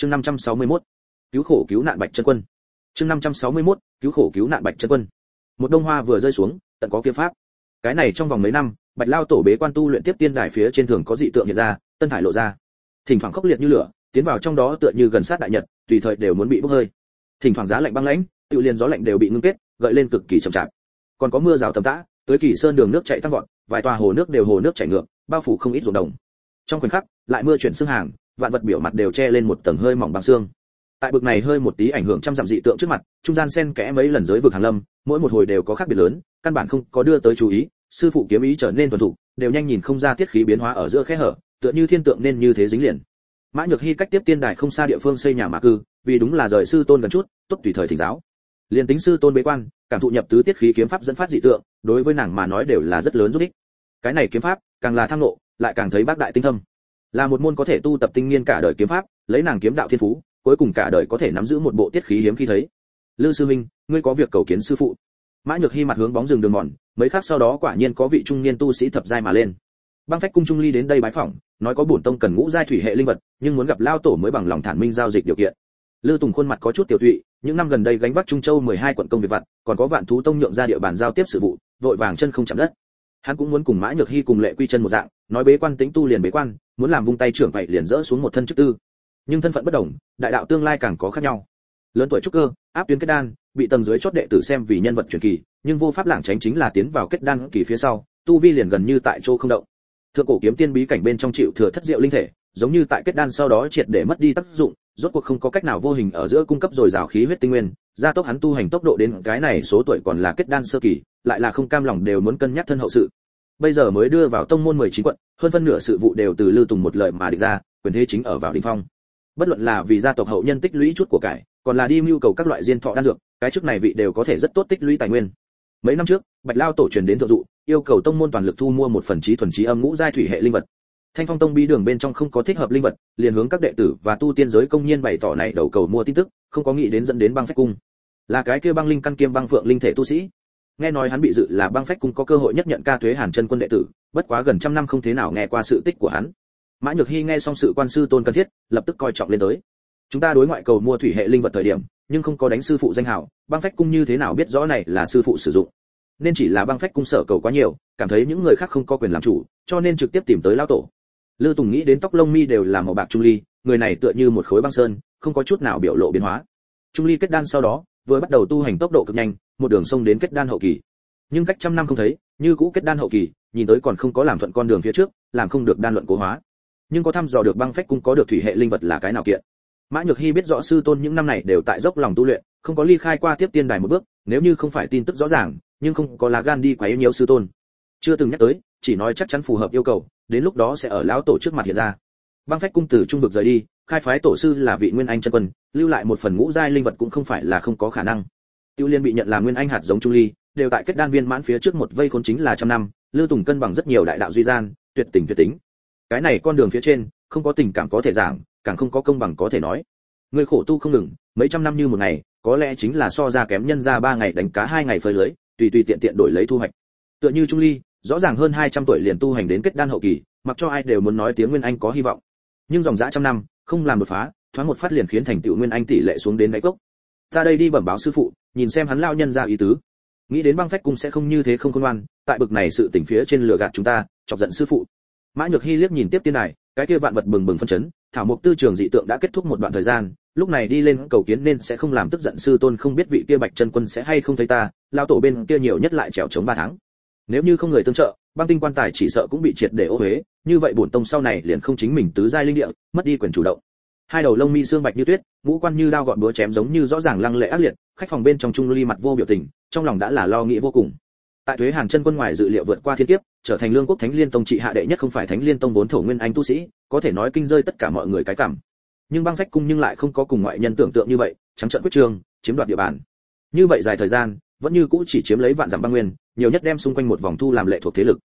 chương 561, cứu khổ cứu nạn bạch chân quân. chương 561, cứu khổ cứu nạn bạch chân quân. Một đông hoa vừa rơi xuống tận có kiếm pháp. Cái này trong vòng mấy năm bạch lao tổ bế quan tu luyện tiếp tiên đài phía trên thường có dị tượng hiện ra tân thải lộ ra. Thỉnh thoảng khốc liệt như lửa tiến vào trong đó tựa như gần sát đại nhật tùy thời đều muốn bị bốc hơi. Thỉnh thoảng giá lạnh băng lãnh tự liền gió lạnh đều bị ngưng kết gợi lên cực kỳ chậm chạp. Còn có mưa rào tầm tã tới kỳ sơn đường nước chảy tăng vọt vài tòa hồ nước đều hồ nước chảy ngược bao phủ không ít ruộng đồng. Trong khoảnh khắc lại mưa chuyển xương hàng vạn vật biểu mặt đều che lên một tầng hơi mỏng băng xương. Tại bực này hơi một tí ảnh hưởng trăm dặm dị tượng trước mặt, trung gian xen kẽ mấy lần giới vực hàng lâm, mỗi một hồi đều có khác biệt lớn, căn bản không có đưa tới chú ý, sư phụ kiếm ý trở nên thuần thục, đều nhanh nhìn không ra tiết khí biến hóa ở giữa khe hở, tựa như thiên tượng nên như thế dính liền. Mã nhược hy cách tiếp tiên đài không xa địa phương xây nhà mà cư, vì đúng là rời sư tôn gần chút, tốt tùy thời thỉnh giáo. Liền tính sư tôn bế quan, cảm thụ nhập tứ tiết khí kiếm pháp dẫn phát dị tượng, đối với nàng mà nói đều là rất lớn giúp ích. Cái này kiếm pháp, càng là tham nộ, lại càng thấy bác đại tinh thâm là một môn có thể tu tập tinh nghiên cả đời kiếm pháp, lấy nàng kiếm đạo thiên phú, cuối cùng cả đời có thể nắm giữ một bộ tiết khí hiếm khi thấy. Lư sư minh ngươi có việc cầu kiến sư phụ. Mã nhược hy mặt hướng bóng rừng đường mòn, mấy khắc sau đó quả nhiên có vị trung niên tu sĩ thập giai mà lên. Băng phách cung trung ly đến đây bái phỏng, nói có bổn tông cần ngũ giai thủy hệ linh vật, nhưng muốn gặp lao tổ mới bằng lòng thản minh giao dịch điều kiện. Lư tùng khuôn mặt có chút tiểu thụy những năm gần đây gánh vác trung châu 12 quận công việc vặt, còn có vạn thú tông nhượng ra địa bàn giao tiếp sự vụ, vội vàng chân không chạm đất. Hắn cũng muốn cùng mã nhược hy cùng lệ quy chân một dạng, nói bế quan tính tu liền bế quan muốn làm vung tay trưởng vậy liền dỡ xuống một thân chức tư. Nhưng thân phận bất đồng, đại đạo tương lai càng có khác nhau. Lớn tuổi trúc cơ, áp tuyến kết đan, bị tầng dưới chót đệ tử xem vì nhân vật truyền kỳ, nhưng vô pháp lảng tránh chính là tiến vào kết đan kỳ phía sau, tu vi liền gần như tại chỗ không động. Thượng cổ kiếm tiên bí cảnh bên trong chịu thừa thất diệu linh thể, giống như tại kết đan sau đó triệt để mất đi tác dụng, rốt cuộc không có cách nào vô hình ở giữa cung cấp dồi dào khí huyết tinh nguyên, gia tốc hắn tu hành tốc độ đến cái này số tuổi còn là kết đan sơ kỳ, lại là không cam lòng đều muốn cân nhắc thân hậu sự bây giờ mới đưa vào tông môn 19 quận, hơn phân nửa sự vụ đều từ lưu tùng một lời mà định ra, quyền thế chính ở vào đỉnh phong. Bất luận là vì gia tộc hậu nhân tích lũy chút của cải, còn là đi mưu cầu các loại diên thọ đan dược, cái chức này vị đều có thể rất tốt tích lũy tài nguyên. Mấy năm trước, bạch lao tổ truyền đến thượng dụ, yêu cầu tông môn toàn lực thu mua một phần trí thuần trí âm ngũ giai thủy hệ linh vật. Thanh phong tông bí đường bên trong không có thích hợp linh vật, liền hướng các đệ tử và tu tiên giới công nhiên bày tỏ này đầu cầu mua tin tức, không có nghĩ đến dẫn đến băng phách cung. Là cái kia băng linh căn kiêm băng phượng linh thể tu sĩ nghe nói hắn bị dự là băng phách cung có cơ hội nhất nhận ca thuế hàn chân quân đệ tử, bất quá gần trăm năm không thế nào nghe qua sự tích của hắn. Mã nhược hy nghe xong sự quan sư tôn cần thiết, lập tức coi trọng lên tới. Chúng ta đối ngoại cầu mua thủy hệ linh vật thời điểm, nhưng không có đánh sư phụ danh hào, băng phách cung như thế nào biết rõ này là sư phụ sử dụng. Nên chỉ là băng phách cung sở cầu quá nhiều, cảm thấy những người khác không có quyền làm chủ, cho nên trực tiếp tìm tới lao tổ. Lư tùng nghĩ đến tóc lông mi đều là màu bạc trung ly, người này tựa như một khối băng sơn, không có chút nào biểu lộ biến hóa. Trung ly kết đan sau đó, vừa bắt đầu tu hành tốc độ cực nhanh một đường sông đến kết đan hậu kỳ. Nhưng cách trăm năm không thấy, như cũ kết đan hậu kỳ, nhìn tới còn không có làm thuận con đường phía trước, làm không được đan luận cố hóa. Nhưng có thăm dò được băng phách cung có được thủy hệ linh vật là cái nào kiện? Mã nhược hy biết rõ sư tôn những năm này đều tại dốc lòng tu luyện, không có ly khai qua tiếp tiên đài một bước, nếu như không phải tin tức rõ ràng, nhưng không có lá gan đi quá yêu nhiều sư tôn. Chưa từng nhắc tới, chỉ nói chắc chắn phù hợp yêu cầu, đến lúc đó sẽ ở lão tổ trước mặt hiện ra. Băng phách cung tử trung vực rời đi, khai phái tổ sư là vị nguyên anh chân quân, lưu lại một phần ngũ giai linh vật cũng không phải là không có khả năng tiêu liên bị nhận là nguyên anh hạt giống trung ly, đều tại kết đan viên mãn phía trước một vây khốn chính là trăm năm, lưu tùng cân bằng rất nhiều đại đạo duy gian, tuyệt tình tuyệt tính. Cái này con đường phía trên, không có tình cảm có thể giảng, càng không có công bằng có thể nói. Người khổ tu không ngừng, mấy trăm năm như một ngày, có lẽ chính là so ra kém nhân ra ba ngày đánh cá hai ngày phơi lưới, tùy tùy tiện tiện đổi lấy thu hoạch. Tựa như trung ly, rõ ràng hơn 200 tuổi liền tu hành đến kết đan hậu kỳ, mặc cho ai đều muốn nói tiếng nguyên anh có hy vọng. Nhưng dòng dã trăm năm, không làm đột phá, thoáng một phát liền khiến thành tựu nguyên anh tỷ lệ xuống đến đáy cốc ta đây đi bẩm báo sư phụ, nhìn xem hắn lao nhân ra ý tứ. Nghĩ đến băng phách cung sẽ không như thế không khôn ngoan, tại bực này sự tỉnh phía trên lửa gạt chúng ta, chọc giận sư phụ. Mã nhược hy liếc nhìn tiếp tiên này cái kia vạn vật bừng bừng phân chấn, thảo mục tư trường dị tượng đã kết thúc một đoạn thời gian, lúc này đi lên cầu kiến nên sẽ không làm tức giận sư tôn không biết vị kia bạch chân quân sẽ hay không thấy ta, lao tổ bên kia nhiều nhất lại trèo chống ba tháng. Nếu như không người tương trợ, băng tinh quan tài chỉ sợ cũng bị triệt để ô huế như vậy bổn tông sau này liền không chính mình tứ giai linh địa, mất đi quyền chủ động hai đầu lông mi xương bạch như tuyết, ngũ quan như đao gọn búa chém giống như rõ ràng lăng lệ ác liệt, khách phòng bên trong trung ly mặt vô biểu tình, trong lòng đã là lo nghĩ vô cùng. Tại thuế hàn chân quân ngoài dự liệu vượt qua thiên kiếp, trở thành lương quốc thánh liên tông trị hạ đệ nhất không phải thánh liên tông vốn thổ nguyên anh tu sĩ, có thể nói kinh rơi tất cả mọi người cái cảm. Nhưng băng phách cung nhưng lại không có cùng ngoại nhân tưởng tượng như vậy, trắng trợn quyết trường, chiếm đoạt địa bàn. Như vậy dài thời gian, vẫn như cũ chỉ chiếm lấy vạn dặm băng nguyên, nhiều nhất đem xung quanh một vòng thu làm lệ thuộc thế lực.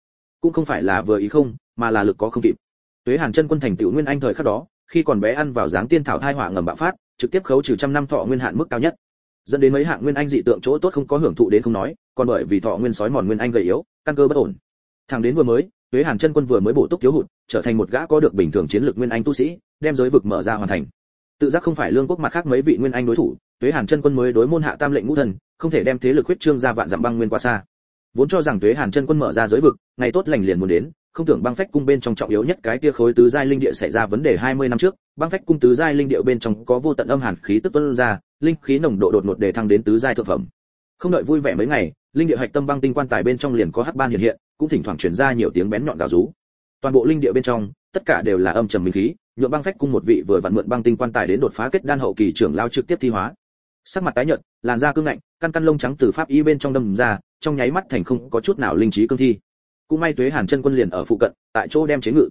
Cũng không phải là vừa ý không, mà là lực có không kịp. Tuế hàn chân quân thành tựu nguyên anh thời khắc đó khi còn bé ăn vào dáng tiên thảo thai họa ngầm bạo phát, trực tiếp khấu trừ trăm năm thọ nguyên hạn mức cao nhất. Dẫn đến mấy hạng nguyên anh dị tượng chỗ tốt không có hưởng thụ đến không nói, còn bởi vì thọ nguyên sói mòn nguyên anh gầy yếu, căn cơ bất ổn. Thằng đến vừa mới, tuế hàn chân quân vừa mới bổ túc thiếu hụt, trở thành một gã có được bình thường chiến lược nguyên anh tu sĩ, đem giới vực mở ra hoàn thành. Tự giác không phải lương quốc mặt khác mấy vị nguyên anh đối thủ, tuế hàn chân quân mới đối môn hạ tam lệnh ngũ thần, không thể đem thế lực huyết trương ra vạn dặm băng nguyên qua xa. Vốn cho rằng tuế hàn chân quân mở ra giới vực, ngày tốt lành liền muốn đến không tưởng băng phách cung bên trong trọng yếu nhất cái kia khối tứ giai linh địa xảy ra vấn đề 20 năm trước, băng phách cung tứ giai linh địa bên trong có vô tận âm hàn khí tức tuôn ra, linh khí nồng độ đột ngột đề thăng đến tứ giai thượng phẩm. Không đợi vui vẻ mấy ngày, linh địa hạch tâm băng tinh quan tài bên trong liền có hắc ban hiện hiện, cũng thỉnh thoảng truyền ra nhiều tiếng bén nhọn gào rú. Toàn bộ linh địa bên trong, tất cả đều là âm trầm minh khí nhượng băng phách cung một vị vừa vặn mượn băng tinh quan tài đến đột phá kết đan hậu kỳ trưởng lao trực tiếp thi hóa. Sắc mặt tái nhợt, làn da cứng ngạnh, căn căn lông trắng từ pháp y bên trong đâm ra, trong nháy mắt thành không có chút nào linh trí cương thi cũng may tuế hàn chân quân liền ở phụ cận, tại chỗ đem chế ngự.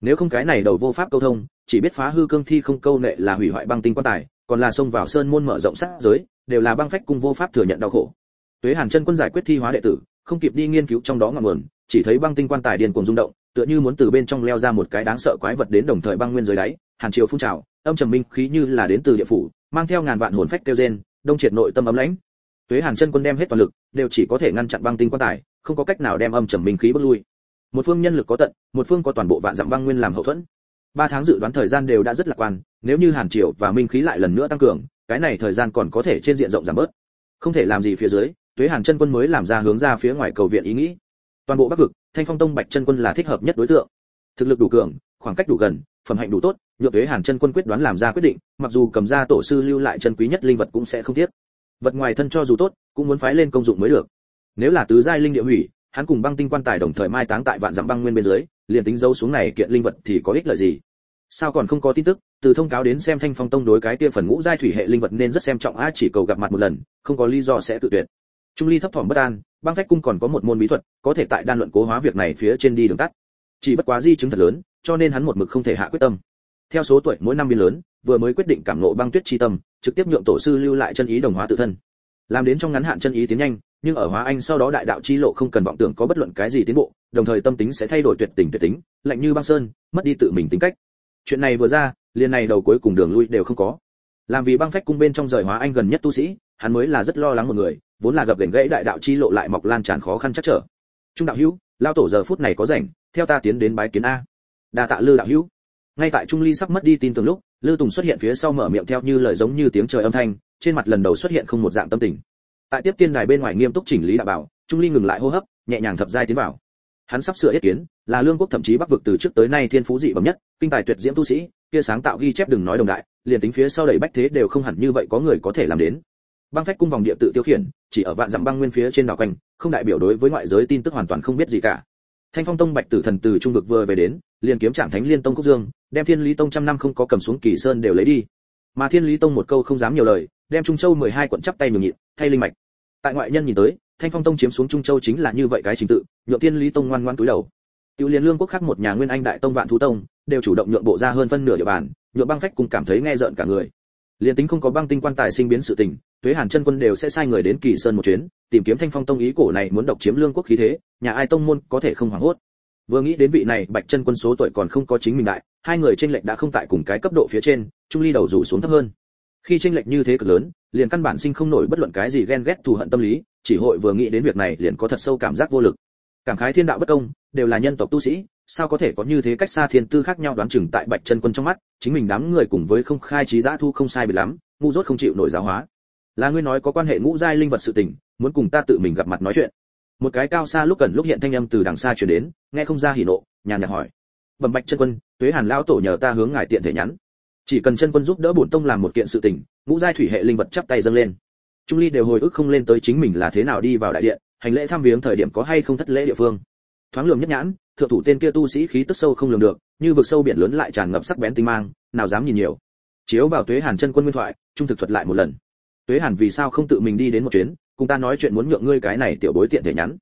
Nếu không cái này đầu vô pháp câu thông, chỉ biết phá hư cương thi không câu nệ là hủy hoại băng tinh quan tài, còn là xông vào sơn môn mở rộng sát giới, đều là băng phách cung vô pháp thừa nhận đau khổ. Tuế hàn chân quân giải quyết thi hóa đệ tử, không kịp đi nghiên cứu trong đó ngọn nguồn, chỉ thấy băng tinh quan tài điên cuồng rung động, tựa như muốn từ bên trong leo ra một cái đáng sợ quái vật đến đồng thời băng nguyên dưới đáy, hàn triều phun trào, âm trầm minh khí như là đến từ địa phủ, mang theo ngàn vạn hồn phách kêu gen đông triệt nội tâm ấm lãnh. Tuế hàn chân quân đem hết toàn lực, đều chỉ có thể ngăn chặn băng tinh quan tài không có cách nào đem âm trầm minh khí bước lui. Một phương nhân lực có tận, một phương có toàn bộ vạn dặm băng nguyên làm hậu thuẫn. Ba tháng dự đoán thời gian đều đã rất lạc quan, nếu như hàn triều và minh khí lại lần nữa tăng cường, cái này thời gian còn có thể trên diện rộng giảm bớt. Không thể làm gì phía dưới, tuế hàn chân quân mới làm ra hướng ra phía ngoài cầu viện ý nghĩ. Toàn bộ bắc vực, thanh phong tông bạch chân quân là thích hợp nhất đối tượng. Thực lực đủ cường, khoảng cách đủ gần, phẩm hạnh đủ tốt, nhượng tuế hàn chân quân quyết đoán làm ra quyết định, mặc dù cầm ra tổ sư lưu lại chân quý nhất linh vật cũng sẽ không tiếc. Vật ngoài thân cho dù tốt, cũng muốn phái lên công dụng mới được nếu là tứ giai linh địa hủy, hắn cùng băng tinh quan tài đồng thời mai táng tại vạn dặm băng nguyên bên dưới, liền tính dấu xuống này kiện linh vật thì có ích lợi gì? Sao còn không có tin tức? Từ thông cáo đến xem thanh phong tông đối cái kia phần ngũ giai thủy hệ linh vật nên rất xem trọng a chỉ cầu gặp mặt một lần, không có lý do sẽ tự tuyệt. Trung ly thấp thỏm bất an, băng phách cung còn có một môn bí thuật, có thể tại đan luận cố hóa việc này phía trên đi đường tắt. Chỉ bất quá di chứng thật lớn, cho nên hắn một mực không thể hạ quyết tâm. Theo số tuổi, mỗi năm biến lớn, vừa mới quyết định cảm ngộ băng tuyết chi tâm, trực tiếp nhượng tổ sư lưu lại chân ý đồng hóa tự thân. Làm đến trong ngắn hạn chân ý tiến nhanh nhưng ở hóa anh sau đó đại đạo chi lộ không cần vọng tưởng có bất luận cái gì tiến bộ, đồng thời tâm tính sẽ thay đổi tuyệt tình tuyệt tính, lạnh như băng sơn, mất đi tự mình tính cách. Chuyện này vừa ra, liền này đầu cuối cùng đường lui đều không có. Làm vì băng phách cung bên trong rời hóa anh gần nhất tu sĩ, hắn mới là rất lo lắng một người, vốn là gặp gành gãy đại đạo chi lộ lại mọc lan tràn khó khăn chắc trở. Trung đạo hữu lao tổ giờ phút này có rảnh, theo ta tiến đến bái kiến a. Đa tạ lư đạo hữu. Ngay tại trung ly sắp mất đi tin tưởng lúc, lư tùng xuất hiện phía sau mở miệng theo như lời giống như tiếng trời âm thanh, trên mặt lần đầu xuất hiện không một dạng tâm tình tại tiếp tiên đài bên ngoài nghiêm túc chỉnh lý đạo bảo, trung ly ngừng lại hô hấp, nhẹ nhàng thập giai tiến vào. Hắn sắp sửa yết kiến, là lương quốc thậm chí bắc vực từ trước tới nay thiên phú dị bẩm nhất, kinh tài tuyệt diễm tu sĩ, kia sáng tạo ghi chép đừng nói đồng đại, liền tính phía sau đẩy bách thế đều không hẳn như vậy có người có thể làm đến. Băng phách cung vòng địa tự tiêu khiển, chỉ ở vạn dặm băng nguyên phía trên đảo quanh, không đại biểu đối với ngoại giới tin tức hoàn toàn không biết gì cả. Thanh phong tông bạch tử thần từ trung vực vừa về đến, liền kiếm trạng thánh liên tông cốc dương, đem thiên lý tông trăm năm không có cầm xuống kỳ sơn đều lấy đi. Mà thiên lý tông một câu không dám nhiều lời, đem trung châu 12 quận chắp tay nhường nhịn, thay linh mạch tại ngoại nhân nhìn tới, thanh phong tông chiếm xuống trung châu chính là như vậy cái trình tự, nhượng tiên lý tông ngoan ngoan túi đầu. Tiêu liên lương quốc khác một nhà nguyên anh đại tông vạn thú tông, đều chủ động nhượng bộ ra hơn phân nửa địa bàn, nhượng băng phách cùng cảm thấy nghe rợn cả người. Liên tính không có băng tinh quan tài sinh biến sự tình, tuế hàn chân quân đều sẽ sai người đến kỳ sơn một chuyến, tìm kiếm thanh phong tông ý cổ này muốn độc chiếm lương quốc khí thế, nhà ai tông môn có thể không hoảng hốt. Vừa nghĩ đến vị này bạch chân quân số tuổi còn không có chính mình đại, hai người trên lệnh đã không tại cùng cái cấp độ phía trên, trung ly đầu rủ xuống thấp hơn khi tranh lệch như thế cực lớn, liền căn bản sinh không nổi bất luận cái gì ghen ghét thù hận tâm lý, chỉ hội vừa nghĩ đến việc này liền có thật sâu cảm giác vô lực. Cảm khái thiên đạo bất công, đều là nhân tộc tu sĩ, sao có thể có như thế cách xa thiên tư khác nhau đoán chừng tại bạch chân quân trong mắt, chính mình đám người cùng với không khai trí giã thu không sai biệt lắm, ngu dốt không chịu nổi giáo hóa. Là ngươi nói có quan hệ ngũ giai linh vật sự tình, muốn cùng ta tự mình gặp mặt nói chuyện. Một cái cao xa lúc cần lúc hiện thanh âm từ đằng xa truyền đến, nghe không ra hỉ nộ, nhàn nhạt hỏi. Bẩm bạch chân quân, tuế hàn lão tổ nhờ ta hướng ngài tiện thể nhắn chỉ cần chân quân giúp đỡ bổn tông làm một kiện sự tình, ngũ giai thủy hệ linh vật chắp tay dâng lên. Trung ly đều hồi ức không lên tới chính mình là thế nào đi vào đại điện, hành lễ thăm viếng thời điểm có hay không thất lễ địa phương. Thoáng lường nhất nhãn, thượng thủ tên kia tu sĩ khí tức sâu không lường được, như vực sâu biển lớn lại tràn ngập sắc bén tinh mang, nào dám nhìn nhiều. Chiếu vào tuế hàn chân quân nguyên thoại, trung thực thuật lại một lần. Tuế hàn vì sao không tự mình đi đến một chuyến, cùng ta nói chuyện muốn nhượng ngươi cái này tiểu bối tiện thể nhắn.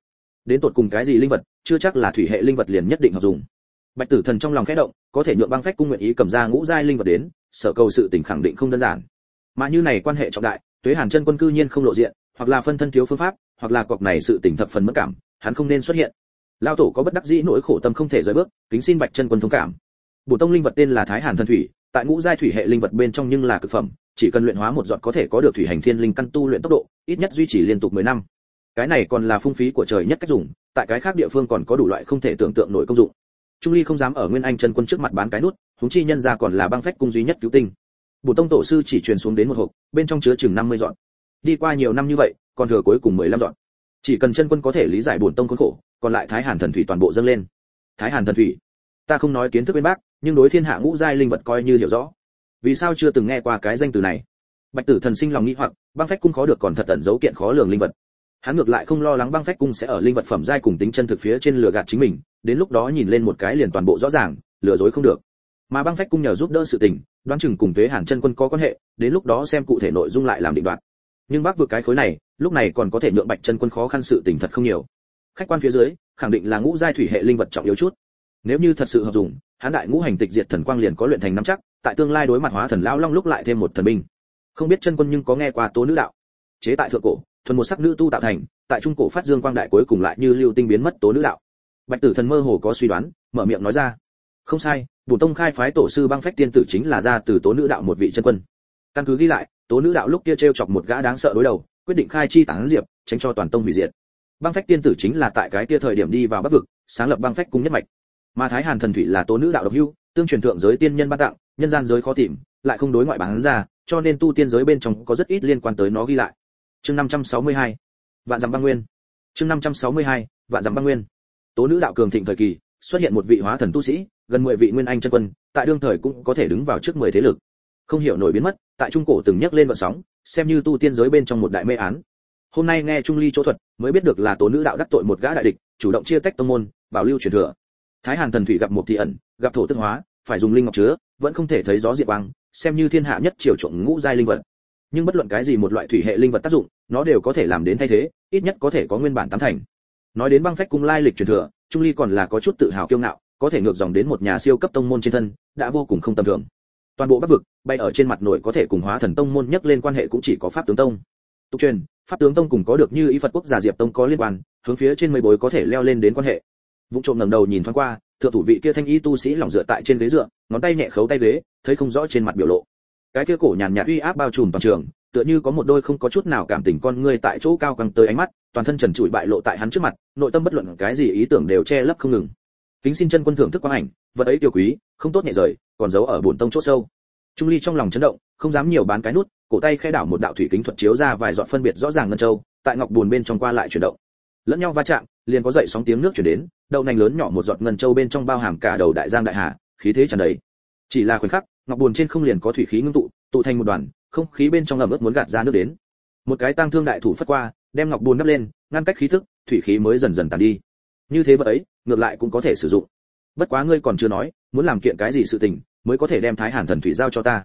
Đến tột cùng cái gì linh vật, chưa chắc là thủy hệ linh vật liền nhất định hợp dùng bạch tử thần trong lòng khẽ động, có thể nhượng băng phách cung nguyện ý cầm ra ngũ giai linh vật đến, sở cầu sự tình khẳng định không đơn giản. Mà như này quan hệ trọng đại, tuế hàn chân quân cư nhiên không lộ diện, hoặc là phân thân thiếu phương pháp, hoặc là cọc này sự tình thập phần mất cảm, hắn không nên xuất hiện. Lao tổ có bất đắc dĩ nỗi khổ tâm không thể rời bước, kính xin bạch chân quân thông cảm. Bổ tông linh vật tên là thái hàn thần thủy, tại ngũ giai thủy hệ linh vật bên trong nhưng là cực phẩm, chỉ cần luyện hóa một giọt có thể có được thủy hành thiên linh căn tu luyện tốc độ, ít nhất duy trì liên tục 10 năm. Cái này còn là phung phí của trời nhất cách dùng, tại cái khác địa phương còn có đủ loại không thể tưởng tượng nổi công dụng trung ly không dám ở nguyên anh chân quân trước mặt bán cái nút, huống chi nhân ra còn là băng phách cung duy nhất cứu tinh. Bổ tông tổ sư chỉ truyền xuống đến một hộp, bên trong chứa chừng 50 dọn. Đi qua nhiều năm như vậy, còn thừa cuối cùng 15 dọn. Chỉ cần chân quân có thể lý giải bổn tông khốn khổ, còn lại thái hàn thần thủy toàn bộ dâng lên. Thái hàn thần thủy, ta không nói kiến thức bên bác, nhưng đối thiên hạ ngũ giai linh vật coi như hiểu rõ. Vì sao chưa từng nghe qua cái danh từ này? Bạch tử thần sinh lòng nghi hoặc, băng phách cung khó được còn thật tẩn giấu kiện khó lường linh vật. Hắn ngược lại không lo lắng băng phách cung sẽ ở linh vật phẩm giai cùng tính chân thực phía trên lừa gạt chính mình đến lúc đó nhìn lên một cái liền toàn bộ rõ ràng, lừa dối không được. Mà băng phách cung nhờ giúp đỡ sự tình, đoán chừng cùng thuế hàn chân quân có quan hệ, đến lúc đó xem cụ thể nội dung lại làm định đoạt. Nhưng bác vượt cái khối này, lúc này còn có thể nhượng bạch chân quân khó khăn sự tình thật không nhiều. Khách quan phía dưới, khẳng định là ngũ giai thủy hệ linh vật trọng yếu chút. Nếu như thật sự hợp dụng, hán đại ngũ hành tịch diệt thần quang liền có luyện thành nắm chắc, tại tương lai đối mặt hóa thần lão long lúc lại thêm một thần binh. Không biết chân quân nhưng có nghe qua tố nữ đạo. Chế tại thượng cổ, thuần một sắc nữ tu tạo thành, tại trung cổ phát dương quang đại cuối cùng lại như lưu tinh biến mất tố nữ đạo bạch tử thần mơ hồ có suy đoán, mở miệng nói ra. Không sai bổ tông khai phái tổ sư băng phách tiên tử chính là ra từ tố nữ đạo một vị chân quân. Căn cứ ghi lại, tố nữ đạo lúc kia treo chọc một gã đáng sợ đối đầu, quyết định khai chi tán diệp, tránh cho toàn tông hủy diệt. Băng phách tiên tử chính là tại cái kia thời điểm đi vào bắc vực, sáng lập băng phách cung nhất mạch. Mà thái hàn thần thủy là tố nữ đạo độc hưu tương truyền thượng giới tiên nhân ban tặng, nhân gian giới khó tìm, lại không đối ngoại bán ra, cho nên tu tiên giới bên trong có rất ít liên quan tới nó ghi lại. Chương 562 vạn dặm băng nguyên. Chương 562 vạn dặm băng nguyên tố nữ đạo cường thịnh thời kỳ, xuất hiện một vị hóa thần tu sĩ, gần 10 vị nguyên anh chân quân, tại đương thời cũng có thể đứng vào trước 10 thế lực. Không hiểu nổi biến mất, tại trung cổ từng nhắc lên vận sóng, xem như tu tiên giới bên trong một đại mê án. Hôm nay nghe trung ly chỗ thuật, mới biết được là tố nữ đạo đắc tội một gã đại địch, chủ động chia tách tông môn, bảo lưu truyền thừa. Thái hàn thần thủy gặp một thị ẩn, gặp thổ tức hóa, phải dùng linh ngọc chứa, vẫn không thể thấy gió diệt băng, xem như thiên hạ nhất triều trộn ngũ giai linh vật. Nhưng bất luận cái gì một loại thủy hệ linh vật tác dụng, nó đều có thể làm đến thay thế, ít nhất có thể có nguyên bản tám thành nói đến băng phách cung lai lịch truyền thừa, trung ly còn là có chút tự hào kiêu ngạo, có thể ngược dòng đến một nhà siêu cấp tông môn trên thân, đã vô cùng không tầm thường. Toàn bộ bắc vực, bay ở trên mặt nổi có thể cùng hóa thần tông môn nhắc lên quan hệ cũng chỉ có pháp tướng tông. Tục truyền, pháp tướng tông cùng có được như ý phật quốc gia diệp tông có liên quan, hướng phía trên mây bối có thể leo lên đến quan hệ. Vụ trộm ngẩng đầu nhìn thoáng qua, thượng thủ vị kia thanh y tu sĩ lỏng dựa tại trên ghế dựa, ngón tay nhẹ khấu tay ghế, thấy không rõ trên mặt biểu lộ. Cái kia cổ nhàn nhạt uy áp bao trùm toàn trường tựa như có một đôi không có chút nào cảm tình con người tại chỗ cao căng tới ánh mắt, toàn thân trần trụi bại lộ tại hắn trước mặt, nội tâm bất luận cái gì ý tưởng đều che lấp không ngừng. Kính xin chân quân thưởng thức quang ảnh, vật ấy tiểu quý, không tốt nhẹ rời, còn giấu ở bổn tông chỗ sâu. Trung ly trong lòng chấn động, không dám nhiều bán cái nút, cổ tay khẽ đảo một đạo thủy kính thuật chiếu ra vài giọt phân biệt rõ ràng ngân châu, tại ngọc buồn bên trong qua lại chuyển động. Lẫn nhau va chạm, liền có dậy sóng tiếng nước chuyển đến đầu nành lớn nhỏ một giọt ngân châu bên trong bao hàm cả đầu đại giang đại hà, khí thế tràn đầy. Chỉ là khoảnh khắc, ngọc buồn trên không liền có thủy khí ngưng tụ tụ thành một đoàn không khí bên trong ẩm ướt muốn gạt ra nước đến. Một cái tang thương đại thủ phất qua, đem ngọc buồn đắp lên, ngăn cách khí thức, thủy khí mới dần dần tàn đi. Như thế vật ấy, ngược lại cũng có thể sử dụng. Bất quá ngươi còn chưa nói, muốn làm kiện cái gì sự tình, mới có thể đem thái hàn thần thủy giao cho ta.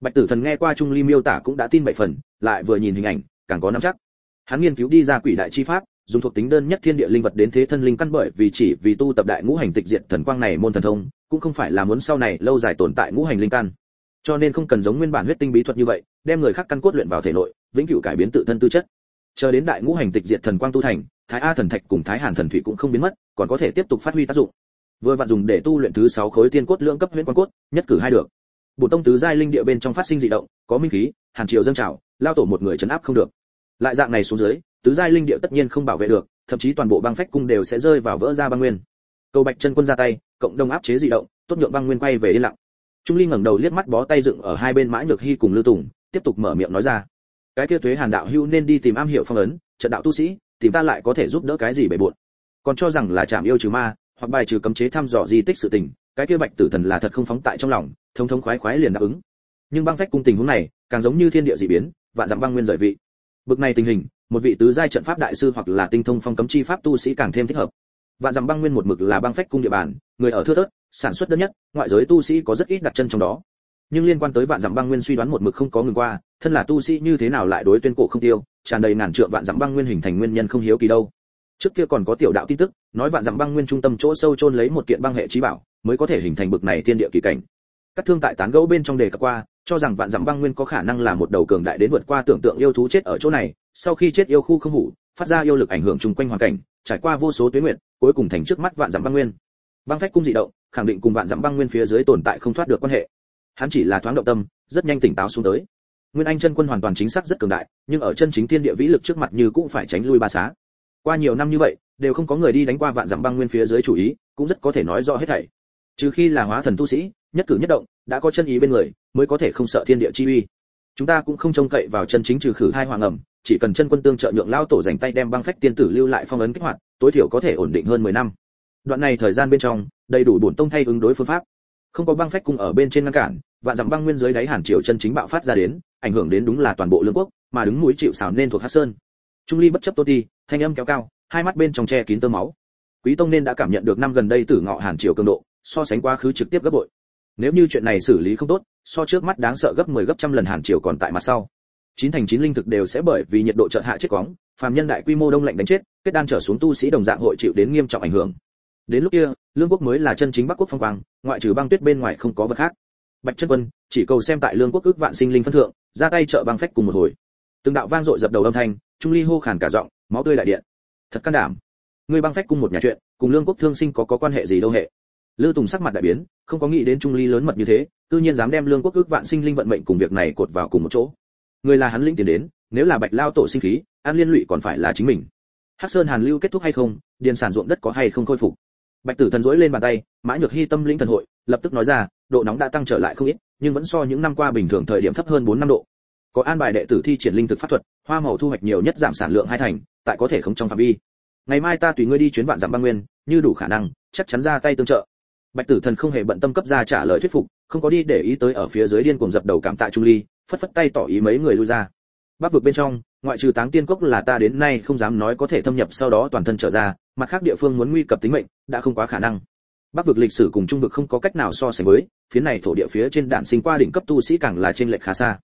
Bạch tử thần nghe qua trung ly miêu tả cũng đã tin bảy phần, lại vừa nhìn hình ảnh, càng có nắm chắc. Hắn nghiên cứu đi ra quỷ đại chi pháp, dùng thuộc tính đơn nhất thiên địa linh vật đến thế thân linh căn bởi vì chỉ vì tu tập đại ngũ hành tịch diệt thần quang này môn thần thông, cũng không phải là muốn sau này lâu dài tồn tại ngũ hành linh căn cho nên không cần giống nguyên bản huyết tinh bí thuật như vậy, đem người khác căn cốt luyện vào thể nội, vĩnh cửu cải biến tự thân tư chất. Chờ đến đại ngũ hành tịch diệt thần quang tu thành, thái a thần thạch cùng thái hàn thần thủy cũng không biến mất, còn có thể tiếp tục phát huy tác dụng. Vừa vặn dùng để tu luyện thứ sáu khối tiên cốt lượng cấp huyễn quan cốt, nhất cử hai được. Bổ tông tứ giai linh địa bên trong phát sinh dị động, có minh khí, hàn triều dâng trào, lao tổ một người chấn áp không được. Lại dạng này xuống dưới, tứ giai linh địa tất nhiên không bảo vệ được, thậm chí toàn bộ băng phách cung đều sẽ rơi vào vỡ ra băng nguyên. Cầu bạch chân quân ra tay, cộng đồng áp chế dị động, tốt nhượng băng nguyên quay về yên lặng trung ly ngẩng đầu liếc mắt bó tay dựng ở hai bên mã nhược hy cùng lưu tùng, tiếp tục mở miệng nói ra. Cái kia tuế hàn đạo hưu nên đi tìm am hiểu phong ấn, trận đạo tu sĩ, tìm ta lại có thể giúp đỡ cái gì bề bộn? Còn cho rằng là chạm yêu trừ ma, hoặc bài trừ cấm chế thăm dò di tích sự tình, cái kia bạch tử thần là thật không phóng tại trong lòng, thông thống khoái khoái liền đáp ứng. Nhưng băng phách cung tình huống này, càng giống như thiên địa dị biến, vạn dặm băng nguyên rời vị. Bực này tình hình, một vị tứ giai trận pháp đại sư hoặc là tinh thông phong cấm chi pháp tu sĩ càng thêm thích hợp. Vạn dặm băng nguyên một mực là băng phách cung địa bàn, người ở thưa thớt sản xuất đơn nhất, ngoại giới tu sĩ có rất ít đặt chân trong đó. Nhưng liên quan tới vạn dặm băng nguyên suy đoán một mực không có ngừng qua, thân là tu sĩ như thế nào lại đối tuyên cổ không tiêu, tràn đầy ngàn trượng vạn dặm băng nguyên hình thành nguyên nhân không hiếu kỳ đâu. Trước kia còn có tiểu đạo tin tức, nói vạn dặm băng nguyên trung tâm chỗ sâu chôn lấy một kiện băng hệ trí bảo, mới có thể hình thành bực này thiên địa kỳ cảnh. Các thương tại tán gẫu bên trong đề cập qua, cho rằng vạn dặm băng nguyên có khả năng là một đầu cường đại đến vượt qua tưởng tượng yêu thú chết ở chỗ này, sau khi chết yêu khu không hủ, phát ra yêu lực ảnh hưởng chung quanh hoàn cảnh, trải qua vô số tuyến nguyện, cuối cùng thành trước mắt vạn dặm băng nguyên. Băng phách cung dị động khẳng định cùng vạn dặm băng nguyên phía dưới tồn tại không thoát được quan hệ. Hắn chỉ là thoáng động tâm, rất nhanh tỉnh táo xuống tới. Nguyên anh chân quân hoàn toàn chính xác rất cường đại, nhưng ở chân chính thiên địa vĩ lực trước mặt như cũng phải tránh lui ba xá. Qua nhiều năm như vậy, đều không có người đi đánh qua vạn dặm băng nguyên phía dưới chủ ý, cũng rất có thể nói rõ hết thảy. Trừ khi là hóa thần tu sĩ, nhất cử nhất động, đã có chân ý bên người, mới có thể không sợ thiên địa chi uy. Chúng ta cũng không trông cậy vào chân chính trừ khử hai hoàng ẩm, chỉ cần chân quân tương trợ nhượng lao tổ dành tay đem băng phách tiên tử lưu lại phong ấn kích hoạt, tối thiểu có thể ổn định hơn 10 năm. Đoạn này thời gian bên trong đầy đủ bổn tông thay ứng đối phương pháp. Không có băng phách cung ở bên trên ngăn cản, vạn dặm băng nguyên dưới đáy hàn triều chân chính bạo phát ra đến, ảnh hưởng đến đúng là toàn bộ lương quốc, mà đứng mũi chịu sào nên thuộc hắc sơn. Trung ly bất chấp tô ti, thanh âm kéo cao, hai mắt bên trong che kín tơ máu. Quý tông nên đã cảm nhận được năm gần đây tử ngọ hàn triều cường độ, so sánh quá khứ trực tiếp gấp bội. Nếu như chuyện này xử lý không tốt, so trước mắt đáng sợ gấp 10 gấp trăm lần hàn triều còn tại mặt sau. Chín thành chín linh thực đều sẽ bởi vì nhiệt độ chợt hạ chết quóng, phàm nhân đại quy mô đông lạnh đánh chết, kết đan trở xuống tu sĩ đồng dạng hội chịu đến nghiêm trọng ảnh hưởng đến lúc kia, lương quốc mới là chân chính bắc quốc phong quang, ngoại trừ băng tuyết bên ngoài không có vật khác. Bạch chân quân, chỉ cầu xem tại lương quốc ước vạn sinh linh phân thượng, ra tay trợ băng phách cùng một hồi. Từng đạo vang dội dập đầu âm thanh, trung ly hô khàn cả giọng, máu tươi đại điện. Thật can đảm. Ngươi băng phách cùng một nhà chuyện, cùng lương quốc thương sinh có có quan hệ gì đâu hệ? Lư tùng sắc mặt đại biến, không có nghĩ đến trung ly lớn mật như thế tự nhiên dám đem lương quốc ước vạn sinh linh vận mệnh cùng việc này cột vào cùng một chỗ. Người là hắn lĩnh tiền đến, nếu là bạch lao tổ sinh khí, an liên lụy còn phải là chính mình. Hắc sơn hàn lưu kết thúc hay không, điền sản ruộng đất có hay không khôi phục? Bạch tử thần dỗi lên bàn tay, mã nhược hy tâm linh thần hội, lập tức nói ra, độ nóng đã tăng trở lại không ít, nhưng vẫn so những năm qua bình thường thời điểm thấp hơn 4 năm độ. Có an bài đệ tử thi triển linh thực pháp thuật, hoa màu thu hoạch nhiều nhất giảm sản lượng hai thành, tại có thể không trong phạm vi. Ngày mai ta tùy ngươi đi chuyến vạn dặm băng nguyên, như đủ khả năng, chắc chắn ra tay tương trợ. Bạch tử thần không hề bận tâm cấp ra trả lời thuyết phục, không có đi để ý tới ở phía dưới điên cuồng dập đầu cảm tạ trung ly, phất phất tay tỏ ý mấy người lui ra. Bắc vực bên trong, ngoại trừ táng tiên cốc là ta đến nay không dám nói có thể thâm nhập sau đó toàn thân trở ra mặt khác địa phương muốn nguy cập tính mệnh, đã không quá khả năng. Bắc vực lịch sử cùng trung vực không có cách nào so sánh với phía này thổ địa phía trên đạn sinh qua đỉnh cấp tu sĩ càng là trên lệch khá xa.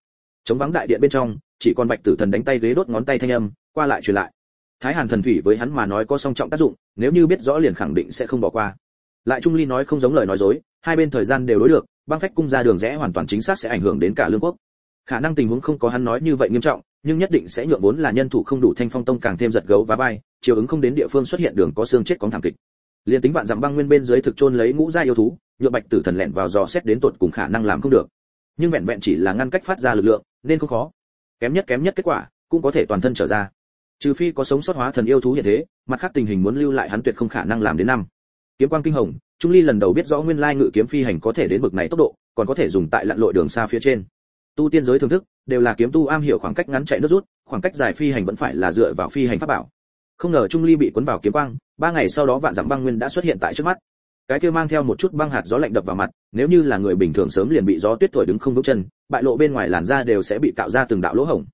Chống vắng đại điện bên trong, chỉ còn bạch tử thần đánh tay ghế đốt ngón tay thanh âm, qua lại truyền lại. Thái hàn thần thủy với hắn mà nói có song trọng tác dụng, nếu như biết rõ liền khẳng định sẽ không bỏ qua. Lại trung ly nói không giống lời nói dối, hai bên thời gian đều đối được, băng phách cung ra đường rẽ hoàn toàn chính xác sẽ ảnh hưởng đến cả lương quốc. Khả năng tình huống không có hắn nói như vậy nghiêm trọng, nhưng nhất định sẽ nhượng vốn là nhân thủ không đủ thanh phong tông càng thêm giật gấu và vai chiều ứng không đến địa phương xuất hiện đường có xương chết có thảm kịch. Liền tính vạn dặm băng nguyên bên dưới thực trôn lấy ngũ gia yêu thú nhượng bạch tử thần lẹn vào dò xét đến tột cùng khả năng làm không được. Nhưng vẹn vẹn chỉ là ngăn cách phát ra lực lượng, nên không khó. Kém nhất kém nhất kết quả, cũng có thể toàn thân trở ra. Trừ phi có sống sót hóa thần yêu thú hiện thế, mặt khác tình hình muốn lưu lại hắn tuyệt không khả năng làm đến năm. Kiếm quang kinh hồng, trung ly lần đầu biết rõ nguyên lai ngự kiếm phi hành có thể đến bực này tốc độ, còn có thể dùng tại lặn lội đường xa phía trên. Tu tiên giới thưởng thức, đều là kiếm tu am hiểu khoảng cách ngắn chạy nước rút, khoảng cách dài phi hành vẫn phải là dựa vào phi hành pháp bảo không ngờ trung ly bị cuốn vào kiếm quang, ba ngày sau đó vạn dặm băng nguyên đã xuất hiện tại trước mắt. Cái kia mang theo một chút băng hạt gió lạnh đập vào mặt, nếu như là người bình thường sớm liền bị gió tuyết thổi đứng không vững chân, bại lộ bên ngoài làn da đều sẽ bị tạo ra từng đạo lỗ hổng.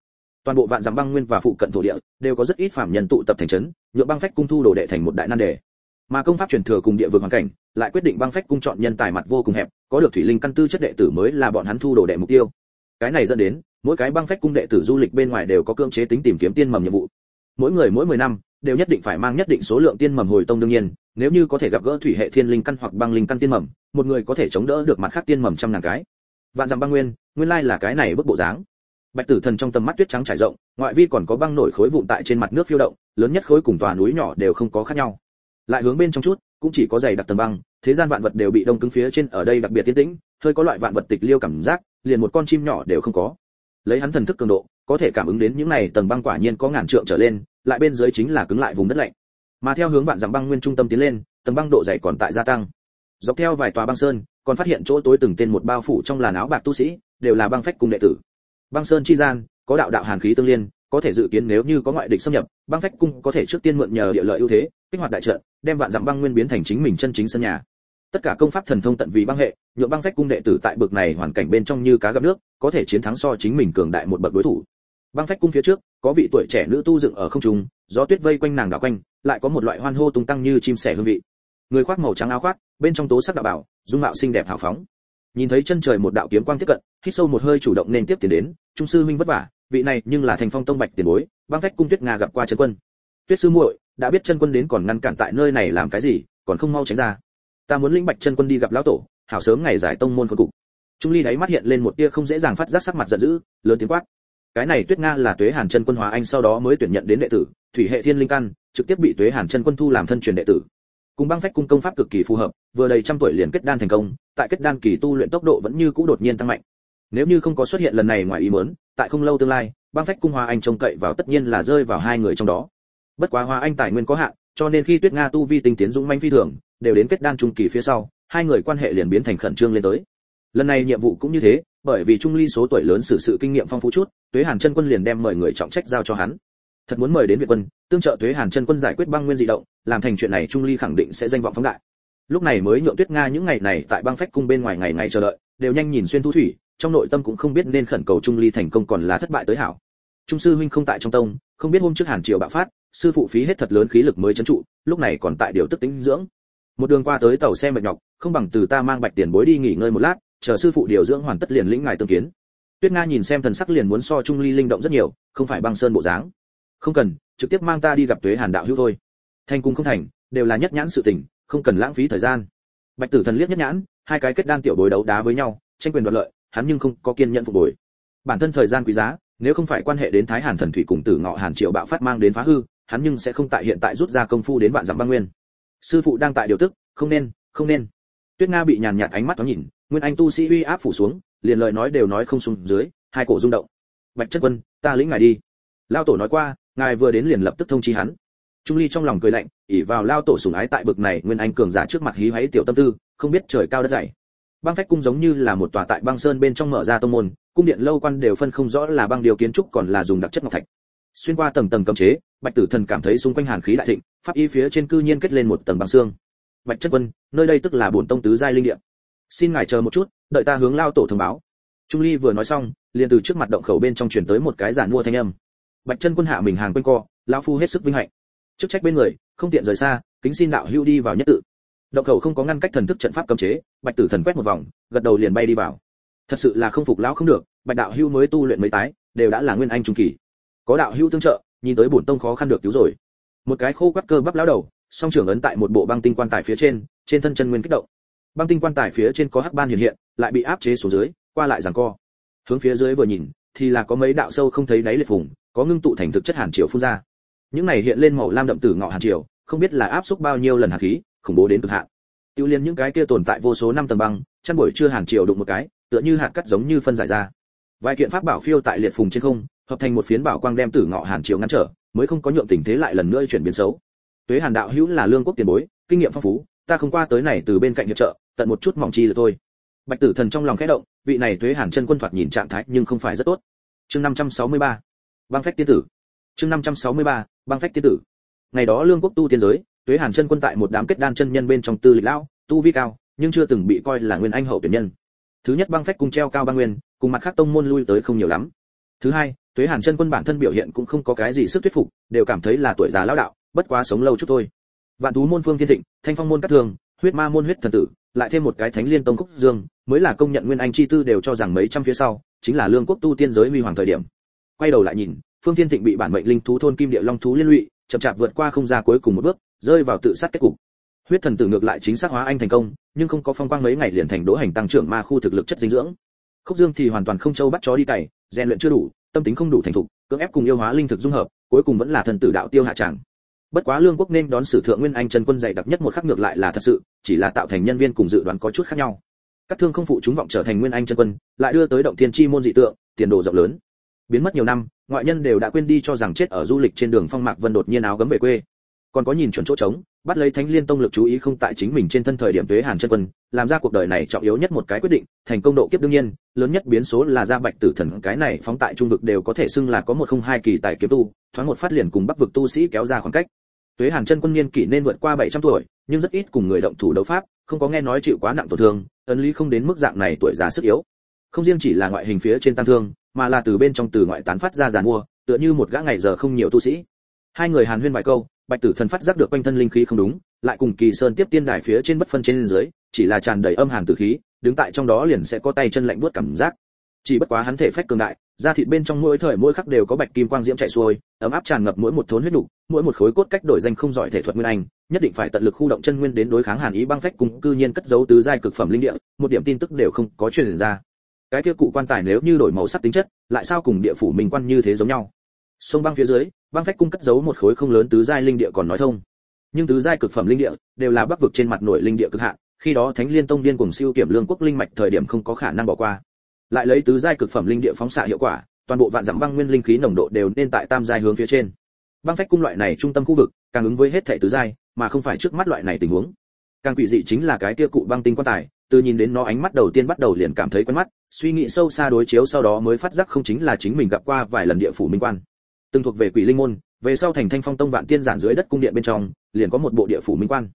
Toàn bộ vạn dặm băng nguyên và phụ cận thổ địa đều có rất ít phạm nhân tụ tập thành trấn nhựa băng phách cung thu đồ đệ thành một đại nan đề. Mà công pháp truyền thừa cùng địa vực hoàn cảnh, lại quyết định băng phách cung chọn nhân tài mặt vô cùng hẹp, có được thủy linh căn tư chất đệ tử mới là bọn hắn thu đồ đệ mục tiêu. Cái này dẫn đến, mỗi cái băng phách cung đệ tử du lịch bên ngoài đều có cưỡng chế tính tìm kiếm tiên mầm nhiệm vụ. Mỗi người mỗi 10 năm đều nhất định phải mang nhất định số lượng tiên mầm hồi tông đương nhiên, nếu như có thể gặp gỡ thủy hệ thiên linh căn hoặc băng linh căn tiên mầm, một người có thể chống đỡ được mặt khác tiên mầm trăm ngàn cái. Vạn dặm băng nguyên nguyên lai là cái này bức bộ dáng. Bạch tử thần trong tầm mắt tuyết trắng trải rộng, ngoại vi còn có băng nổi khối vụn tại trên mặt nước phiêu động, lớn nhất khối cùng tòa núi nhỏ đều không có khác nhau. Lại hướng bên trong chút, cũng chỉ có dày đặc tầng băng, thế gian vạn vật đều bị đông cứng phía trên ở đây đặc biệt tiến tĩnh, hơi có loại vạn vật tịch liêu cảm giác, liền một con chim nhỏ đều không có. Lấy hắn thần thức cường độ, có thể cảm ứng đến những này tầng băng quả nhiên có ngàn trượng trở lên lại bên dưới chính là cứng lại vùng đất lạnh. Mà theo hướng vạn dặm băng nguyên trung tâm tiến lên, tầng băng độ dày còn tại gia tăng. Dọc theo vài tòa băng sơn, còn phát hiện chỗ tối từng tên một bao phủ trong làn áo bạc tu sĩ, đều là băng phách cung đệ tử. Băng sơn chi gian, có đạo đạo hàn khí tương liên, có thể dự kiến nếu như có ngoại địch xâm nhập, băng phách cung có thể trước tiên mượn nhờ địa lợi ưu thế, kích hoạt đại trận, đem vạn dặm băng nguyên biến thành chính mình chân chính sân nhà. Tất cả công pháp thần thông tận vì băng hệ, nhượng băng phách cung đệ tử tại bực này hoàn cảnh bên trong như cá gặp nước, có thể chiến thắng so chính mình cường đại một bậc đối thủ băng phách cung phía trước, có vị tuổi trẻ nữ tu dựng ở không trung, gió tuyết vây quanh nàng đảo quanh, lại có một loại hoan hô tung tăng như chim sẻ hương vị. Người khoác màu trắng áo khoác, bên trong tố sắc đạo bảo, dung mạo xinh đẹp hào phóng. Nhìn thấy chân trời một đạo kiếm quang tiếp cận, hít sâu một hơi chủ động nên tiếp tiền đến, trung sư huynh vất vả, vị này nhưng là thành phong tông bạch tiền bối, băng phách cung tuyết nga gặp qua chân quân. Tuyết sư muội, đã biết chân quân đến còn ngăn cản tại nơi này làm cái gì, còn không mau tránh ra. Ta muốn lĩnh bạch chân quân đi gặp lão tổ, hảo sớm ngày giải tông môn khôn cục. Trung ly đáy mắt hiện lên một tia không dễ dàng phát giác sắc mặt giận dữ, lớn tiếng quát cái này tuyết nga là tuế hàn chân quân hóa anh sau đó mới tuyển nhận đến đệ tử, thủy hệ thiên linh căn, trực tiếp bị tuế hàn chân quân thu làm thân truyền đệ tử. Cùng băng phách cung công pháp cực kỳ phù hợp, vừa đầy trăm tuổi liền kết đan thành công, tại kết đan kỳ tu luyện tốc độ vẫn như cũ đột nhiên tăng mạnh. Nếu như không có xuất hiện lần này ngoài ý muốn, tại không lâu tương lai, băng phách cung hoa anh trông cậy vào tất nhiên là rơi vào hai người trong đó. Bất quá hoa anh tài nguyên có hạn, cho nên khi tuyết nga tu vi tinh tiến dũng manh phi thường, đều đến kết đan trung kỳ phía sau, hai người quan hệ liền biến thành khẩn trương lên tới. Lần này nhiệm vụ cũng như thế bởi vì trung ly số tuổi lớn xử sự kinh nghiệm phong phú chút, tuế hàn chân quân liền đem mời người trọng trách giao cho hắn. Thật muốn mời đến việt quân, tương trợ tuế hàn chân quân giải quyết băng nguyên dị động, làm thành chuyện này trung ly khẳng định sẽ danh vọng phóng đại. Lúc này mới nhượng tuyết nga những ngày này tại băng phách cung bên ngoài ngày ngày chờ đợi, đều nhanh nhìn xuyên thu thủy, trong nội tâm cũng không biết nên khẩn cầu trung ly thành công còn là thất bại tới hảo. Trung sư huynh không tại trong tông, không biết hôm trước hàn triều bạo phát, sư phụ phí hết thật lớn khí lực mới chấn trụ, lúc này còn tại điều tức tính dưỡng. Một đường qua tới tàu xe mệt nhọc, không bằng từ ta mang bạch tiền bối đi nghỉ ngơi một lát chờ sư phụ điều dưỡng hoàn tất liền lĩnh ngài tương kiến. Tuyết nga nhìn xem thần sắc liền muốn so trung ly linh động rất nhiều, không phải băng sơn bộ dáng. Không cần, trực tiếp mang ta đi gặp tuế hàn đạo hữu thôi. Thành cung không thành, đều là nhất nhãn sự tình, không cần lãng phí thời gian. Bạch tử thần liếc nhất nhãn, hai cái kết đan tiểu bối đấu đá với nhau, tranh quyền đoạt lợi, hắn nhưng không có kiên nhẫn phục bồi bản thân thời gian quý giá, nếu không phải quan hệ đến thái hàn thần thủy cùng tử ngọ hàn triệu bạo phát mang đến phá hư, hắn nhưng sẽ không tại hiện tại rút ra công phu đến vạn dặm băng nguyên. Sư phụ đang tại điều tức, không nên không nên. Tuyết nga bị nhàn nhạt ánh mắt thoáng nhìn nguyên anh tu sĩ uy áp phủ xuống, liền lời nói đều nói không xuống dưới, hai cổ rung động. Bạch chất quân, ta lĩnh ngài đi. Lao tổ nói qua, ngài vừa đến liền lập tức thông chi hắn. Trung ly trong lòng cười lạnh ỉ vào lao tổ sủng ái tại bực này nguyên anh cường giả trước mặt hí hoáy tiểu tâm tư, không biết trời cao đất dày. Băng phách cung giống như là một tòa tại băng sơn bên trong mở ra tông môn, cung điện lâu quan đều phân không rõ là băng điều kiến trúc còn là dùng đặc chất ngọc thạch. Xuyên qua tầng tầng cấm chế, bạch tử thần cảm thấy xung quanh hàn khí đại thịnh, pháp y phía trên cư nhiên kết lên một tầng băng xương. Bạch chất quân, nơi đây tức là bổn tông tứ giai linh địa xin ngài chờ một chút, đợi ta hướng lao tổ thông báo. Trung ly vừa nói xong, liền từ trước mặt động khẩu bên trong truyền tới một cái giản mua thanh âm. Bạch chân quân hạ mình hàng quanh co, lão phu hết sức vinh hạnh. Chức trách bên người, không tiện rời xa, kính xin đạo hưu đi vào nhất tự. Động khẩu không có ngăn cách thần thức trận pháp cấm chế, bạch tử thần quét một vòng, gật đầu liền bay đi vào. Thật sự là không phục lão không được, bạch đạo hưu mới tu luyện mấy tái, đều đã là nguyên anh trung kỳ. Có đạo hưu tương trợ, nhìn tới bổn tông khó khăn được cứu rồi. Một cái khô quắt cơ bắp lão đầu, song trưởng ấn tại một bộ băng tinh quan tài phía trên trên thân chân nguyên kích động băng tinh quan tài phía trên có hắc ban hiện hiện, lại bị áp chế xuống dưới, qua lại giằng co. Hướng phía dưới vừa nhìn, thì là có mấy đạo sâu không thấy đáy liệt vùng, có ngưng tụ thành thực chất hàn triều phun ra. Những này hiện lên màu lam đậm tử ngọ hàn triều, không biết là áp xúc bao nhiêu lần hạt khí, khủng bố đến cực hạn. Tiêu liên những cái kia tồn tại vô số năm tầng băng, chăn buổi chưa hàn triều đụng một cái, tựa như hạt cắt giống như phân giải ra. Vài kiện pháp bảo phiêu tại liệt phùng trên không, hợp thành một phiến bảo quang đem tử ngọ hàn triều ngăn trở, mới không có nhượng tình thế lại lần nữa chuyển biến xấu. Tuế hàn đạo hữu là lương quốc tiền bối, kinh nghiệm phong phú, ta không qua tới này từ bên cạnh hiệp trợ tận một chút mỏng chi là thôi. Bạch tử thần trong lòng khẽ động, vị này tuế hàn chân quân thoạt nhìn trạng thái nhưng không phải rất tốt. Chương 563. băng phách tiên tử. Chương 563. băng phách tiên tử. Ngày đó lương quốc tu tiên giới tuế hàn chân quân tại một đám kết đan chân nhân bên trong tư lịch lão, tu vi cao, nhưng chưa từng bị coi là nguyên anh hậu tuyển nhân. Thứ nhất băng phách cung treo cao băng nguyên, cùng mặt khác tông môn lui tới không nhiều lắm. Thứ hai tuế hàn chân quân bản thân biểu hiện cũng không có cái gì sức thuyết phục, đều cảm thấy là tuổi già lão đạo, bất quá sống lâu chút thôi. Vạn thú môn phương thiên thịnh, thanh phong môn cát thường, huyết ma môn huyết thần tử lại thêm một cái thánh liên tông khúc dương, mới là công nhận nguyên anh chi tư đều cho rằng mấy trăm phía sau, chính là lương quốc tu tiên giới huy hoàng thời điểm. Quay đầu lại nhìn, phương thiên thịnh bị bản mệnh linh thú thôn kim địa long thú liên lụy, chậm chạp vượt qua không ra cuối cùng một bước, rơi vào tự sát kết cục. Huyết thần tử ngược lại chính xác hóa anh thành công, nhưng không có phong quang mấy ngày liền thành đỗ hành tăng trưởng ma khu thực lực chất dinh dưỡng. Khúc dương thì hoàn toàn không châu bắt chó đi cày, rèn luyện chưa đủ, tâm tính không đủ thành thục, cưỡng ép cùng yêu hóa linh thực dung hợp, cuối cùng vẫn là thần tử đạo tiêu hạ tràng bất quá lương quốc nên đón sử thượng nguyên anh chân quân dày đặc nhất một khắc ngược lại là thật sự, chỉ là tạo thành nhân viên cùng dự đoán có chút khác nhau. Các thương không phụ chúng vọng trở thành nguyên anh chân quân, lại đưa tới động thiên chi môn dị tượng, tiền đồ rộng lớn. Biến mất nhiều năm, ngoại nhân đều đã quên đi cho rằng chết ở du lịch trên đường phong mạc vân đột nhiên áo gấm về quê. Còn có nhìn chuẩn chỗ trống, bắt lấy thánh liên tông lực chú ý không tại chính mình trên thân thời điểm tuế hàn chân quân, làm ra cuộc đời này trọng yếu nhất một cái quyết định, thành công độ kiếp đương nhiên, lớn nhất biến số là ra bạch tử thần, cái này phóng tại trung vực đều có thể xưng là có một không hai kỳ tại kiếm tu, thoáng một phát liền cùng bắc vực tu sĩ kéo ra khoảng cách tuế hàn chân quân niên kỷ nên vượt qua 700 tuổi, nhưng rất ít cùng người động thủ đấu pháp, không có nghe nói chịu quá nặng tổn thương, ấn lý không đến mức dạng này tuổi già sức yếu. Không riêng chỉ là ngoại hình phía trên tăng thương, mà là từ bên trong từ ngoại tán phát ra giàn mua, tựa như một gã ngày giờ không nhiều tu sĩ. Hai người hàn huyên vài câu, bạch tử thần phát giác được quanh thân linh khí không đúng, lại cùng kỳ sơn tiếp tiên đài phía trên bất phân trên dưới, chỉ là tràn đầy âm hàn tử khí, đứng tại trong đó liền sẽ có tay chân lạnh buốt cảm giác chỉ bất quá hắn thể phách cường đại da thịt bên trong mỗi thời mỗi khắc đều có bạch kim quang diễm chạy xuôi ấm áp tràn ngập mỗi một thốn huyết đủ, mỗi một khối cốt cách đổi danh không giỏi thể thuật nguyên anh nhất định phải tận lực khu động chân nguyên đến đối kháng hàn ý băng phách cùng cư nhiên cất giấu tứ giai cực phẩm linh địa một điểm tin tức đều không có truyền ra. Cái kia cụ quan tài nếu như đổi màu sắc tính chất lại sao cùng địa phủ mình quan như thế giống nhau? Sông băng phía dưới băng phách cung cất giấu một khối không lớn tứ giai linh địa còn nói thông. Nhưng tứ giai cực phẩm linh địa đều là bắc vực trên mặt nổi linh địa cực hạn khi đó thánh liên tông điên cùng siêu kiểm lương quốc linh mạch thời điểm không có khả năng bỏ qua lại lấy tứ giai cực phẩm linh địa phóng xạ hiệu quả, toàn bộ vạn dặm băng nguyên linh khí nồng độ đều nên tại tam giai hướng phía trên. Băng phách cung loại này trung tâm khu vực, càng ứng với hết thể tứ giai, mà không phải trước mắt loại này tình huống. Càng quỷ dị chính là cái kia cụ băng tinh quan tài, từ nhìn đến nó ánh mắt đầu tiên bắt đầu liền cảm thấy quen mắt, suy nghĩ sâu xa đối chiếu sau đó mới phát giác không chính là chính mình gặp qua vài lần địa phủ minh quan. Từng thuộc về quỷ linh môn, về sau thành thanh phong tông vạn tiên giản dưới đất cung điện bên trong, liền có một bộ địa phủ minh quan.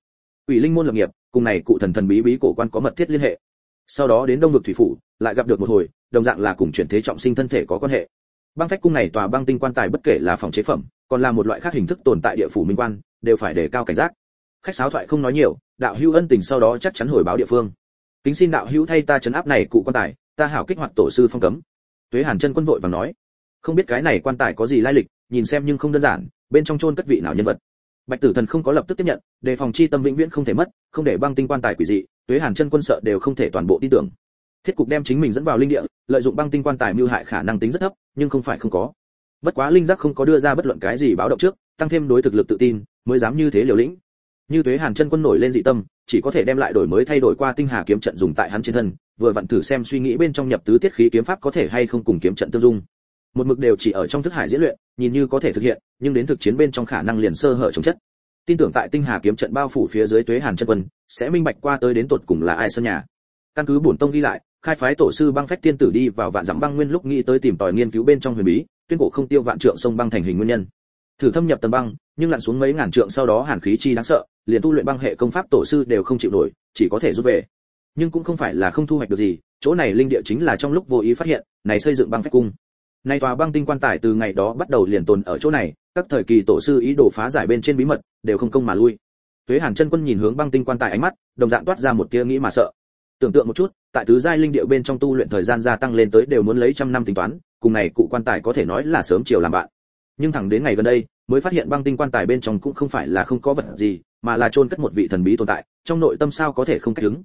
Quỷ linh môn lập nghiệp, cùng này cụ thần thần bí bí cổ quan có mật thiết liên hệ sau đó đến đông vực thủy phủ, lại gặp được một hồi, đồng dạng là cùng chuyển thế trọng sinh thân thể có quan hệ. Băng phách cung này tòa băng tinh quan tài bất kể là phòng chế phẩm, còn là một loại khác hình thức tồn tại địa phủ minh quan, đều phải đề cao cảnh giác. Khách sáo thoại không nói nhiều, đạo hữu ân tình sau đó chắc chắn hồi báo địa phương. Kính xin đạo hữu thay ta chấn áp này cụ quan tài, ta hảo kích hoạt tổ sư phong cấm. Tuế hàn chân quân vội và nói. Không biết cái này quan tài có gì lai lịch, nhìn xem nhưng không đơn giản, bên trong chôn cất vị nào nhân vật. Bạch tử thần không có lập tức tiếp nhận, đề phòng chi tâm vĩnh viễn không thể mất, không để băng tinh quan tài quỷ dị tuế hàn chân quân sợ đều không thể toàn bộ tin tưởng. Thiết cục đem chính mình dẫn vào linh địa, lợi dụng băng tinh quan tài mưu hại khả năng tính rất thấp, nhưng không phải không có. Bất quá linh giác không có đưa ra bất luận cái gì báo động trước, tăng thêm đối thực lực tự tin, mới dám như thế liều lĩnh. Như tuế hàn chân quân nổi lên dị tâm, chỉ có thể đem lại đổi mới thay đổi qua tinh hà kiếm trận dùng tại hắn trên thân, vừa vặn thử xem suy nghĩ bên trong nhập tứ tiết khí kiếm pháp có thể hay không cùng kiếm trận tương dung. Một mực đều chỉ ở trong thức hải diễn luyện, nhìn như có thể thực hiện, nhưng đến thực chiến bên trong khả năng liền sơ hở chống chất tin tưởng tại tinh hà kiếm trận bao phủ phía dưới tuế hàn chân quân, sẽ minh bạch qua tới đến tột cùng là ai sân nhà. Căn cứ bổn tông ghi lại, khai phái tổ sư băng phách tiên tử đi vào vạn dặm băng nguyên lúc nghĩ tới tìm tòi nghiên cứu bên trong huyền bí, tuyên cổ không tiêu vạn trượng sông băng thành hình nguyên nhân. Thử thâm nhập tầng băng, nhưng lặn xuống mấy ngàn trượng sau đó hàn khí chi đáng sợ, liền tu luyện băng hệ công pháp tổ sư đều không chịu nổi, chỉ có thể rút về. Nhưng cũng không phải là không thu hoạch được gì, chỗ này linh địa chính là trong lúc vô ý phát hiện, này xây dựng băng phách cung. Nay tòa băng tinh quan tài từ ngày đó bắt đầu liền tồn ở chỗ này các thời kỳ tổ sư ý đồ phá giải bên trên bí mật, đều không công mà lui. Thuế hàn chân quân nhìn hướng băng tinh quan tài ánh mắt, đồng dạng toát ra một tia nghĩ mà sợ. Tưởng tượng một chút, tại tứ giai linh địa bên trong tu luyện thời gian gia tăng lên tới đều muốn lấy trăm năm tính toán, cùng này cụ quan tài có thể nói là sớm chiều làm bạn. Nhưng thẳng đến ngày gần đây, mới phát hiện băng tinh quan tài bên trong cũng không phải là không có vật gì, mà là chôn cất một vị thần bí tồn tại, trong nội tâm sao có thể không cách ứng?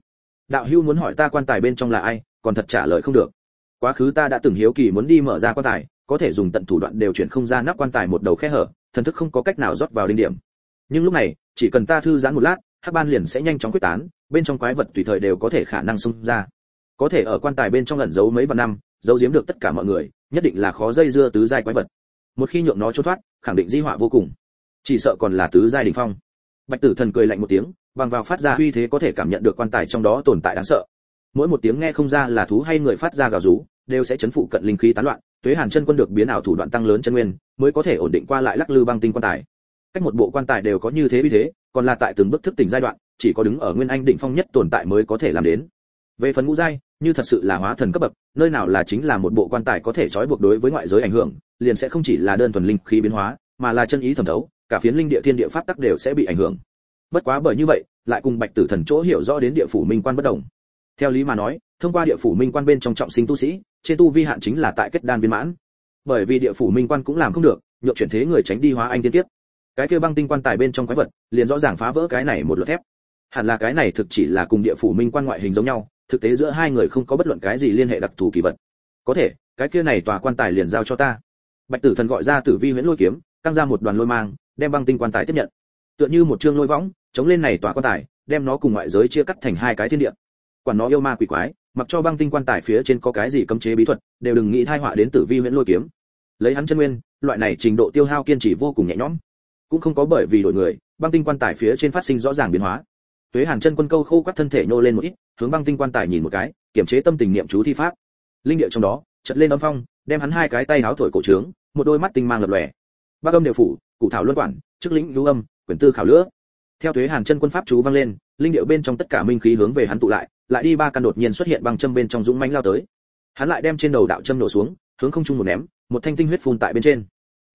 Đạo hưu muốn hỏi ta quan tài bên trong là ai, còn thật trả lời không được. Quá khứ ta đã từng hiếu kỳ muốn đi mở ra quan tài có thể dùng tận thủ đoạn đều chuyển không ra nắp quan tài một đầu khe hở, thần thức không có cách nào rót vào đỉnh điểm. Nhưng lúc này, chỉ cần ta thư giãn một lát, hắc ban liền sẽ nhanh chóng quyết tán, bên trong quái vật tùy thời đều có thể khả năng xung ra. Có thể ở quan tài bên trong ẩn giấu mấy vạn năm, giấu giếm được tất cả mọi người, nhất định là khó dây dưa tứ giai quái vật. Một khi nhượng nó trốn thoát, khẳng định di họa vô cùng. Chỉ sợ còn là tứ giai đỉnh phong. Bạch tử thần cười lạnh một tiếng, bằng vào phát ra uy thế có thể cảm nhận được quan tài trong đó tồn tại đáng sợ. Mỗi một tiếng nghe không ra là thú hay người phát ra gào rú, đều sẽ chấn phụ cận linh khí tán loạn tuế hàn chân quân được biến ảo thủ đoạn tăng lớn chân nguyên, mới có thể ổn định qua lại lắc lư băng tinh quan tài. Cách một bộ quan tài đều có như thế uy thế, còn là tại từng bước thức tỉnh giai đoạn, chỉ có đứng ở nguyên anh đỉnh phong nhất tồn tại mới có thể làm đến. Về phần ngũ giai, như thật sự là hóa thần cấp bậc, nơi nào là chính là một bộ quan tài có thể trói buộc đối với ngoại giới ảnh hưởng, liền sẽ không chỉ là đơn thuần linh khí biến hóa, mà là chân ý thẩm thấu, cả phiến linh địa thiên địa pháp tắc đều sẽ bị ảnh hưởng. Bất quá bởi như vậy, lại cùng bạch tử thần chỗ hiểu rõ đến địa phủ minh quan bất đồng. Theo lý mà nói thông qua địa phủ minh quan bên trong trọng sinh tu sĩ, trên tu vi hạn chính là tại kết đan viên mãn. Bởi vì địa phủ minh quan cũng làm không được, nhượng chuyển thế người tránh đi hóa anh tiên tiếp cái kia băng tinh quan tài bên trong quái vật, liền rõ ràng phá vỡ cái này một luật thép. Hẳn là cái này thực chỉ là cùng địa phủ minh quan ngoại hình giống nhau, thực tế giữa hai người không có bất luận cái gì liên hệ đặc thù kỳ vật. Có thể, cái kia này tòa quan tài liền giao cho ta. Bạch tử thần gọi ra tử vi huyễn lôi kiếm, căng ra một đoàn lôi mang, đem băng tinh quan tài tiếp nhận. Tựa như một chương lôi võng, chống lên này tòa quan tài, đem nó cùng ngoại giới chia cắt thành hai cái thiên địa. Quản nó yêu ma quỷ quái mặc cho băng tinh quan tài phía trên có cái gì cấm chế bí thuật, đều đừng nghĩ thai họa đến tử vi huyễn lôi kiếm. Lấy hắn chân nguyên, loại này trình độ tiêu hao kiên trì vô cùng nhẹ nhõm. Cũng không có bởi vì đổi người, băng tinh quan tài phía trên phát sinh rõ ràng biến hóa. Tuế hàn chân quân câu khô quắt thân thể nhô lên một ít, hướng băng tinh quan tài nhìn một cái kiểm chế tâm tình niệm chú thi pháp. Linh địa trong đó, chợt lên âm phong, đem hắn hai cái tay háo thổi cổ trướng, một đôi mắt tinh mang lập lòe. Bác âm đều phủ, cụ thảo luân quản, chức lĩnh lưu âm, quyền tư khảo lữa theo thuế hàn chân quân pháp chú vang lên, linh điệu bên trong tất cả minh khí hướng về hắn tụ lại lại đi ba căn đột nhiên xuất hiện băng châm bên trong dũng mãnh lao tới. Hắn lại đem trên đầu đạo châm nổ xuống, hướng không trung một ném, một thanh tinh huyết phun tại bên trên.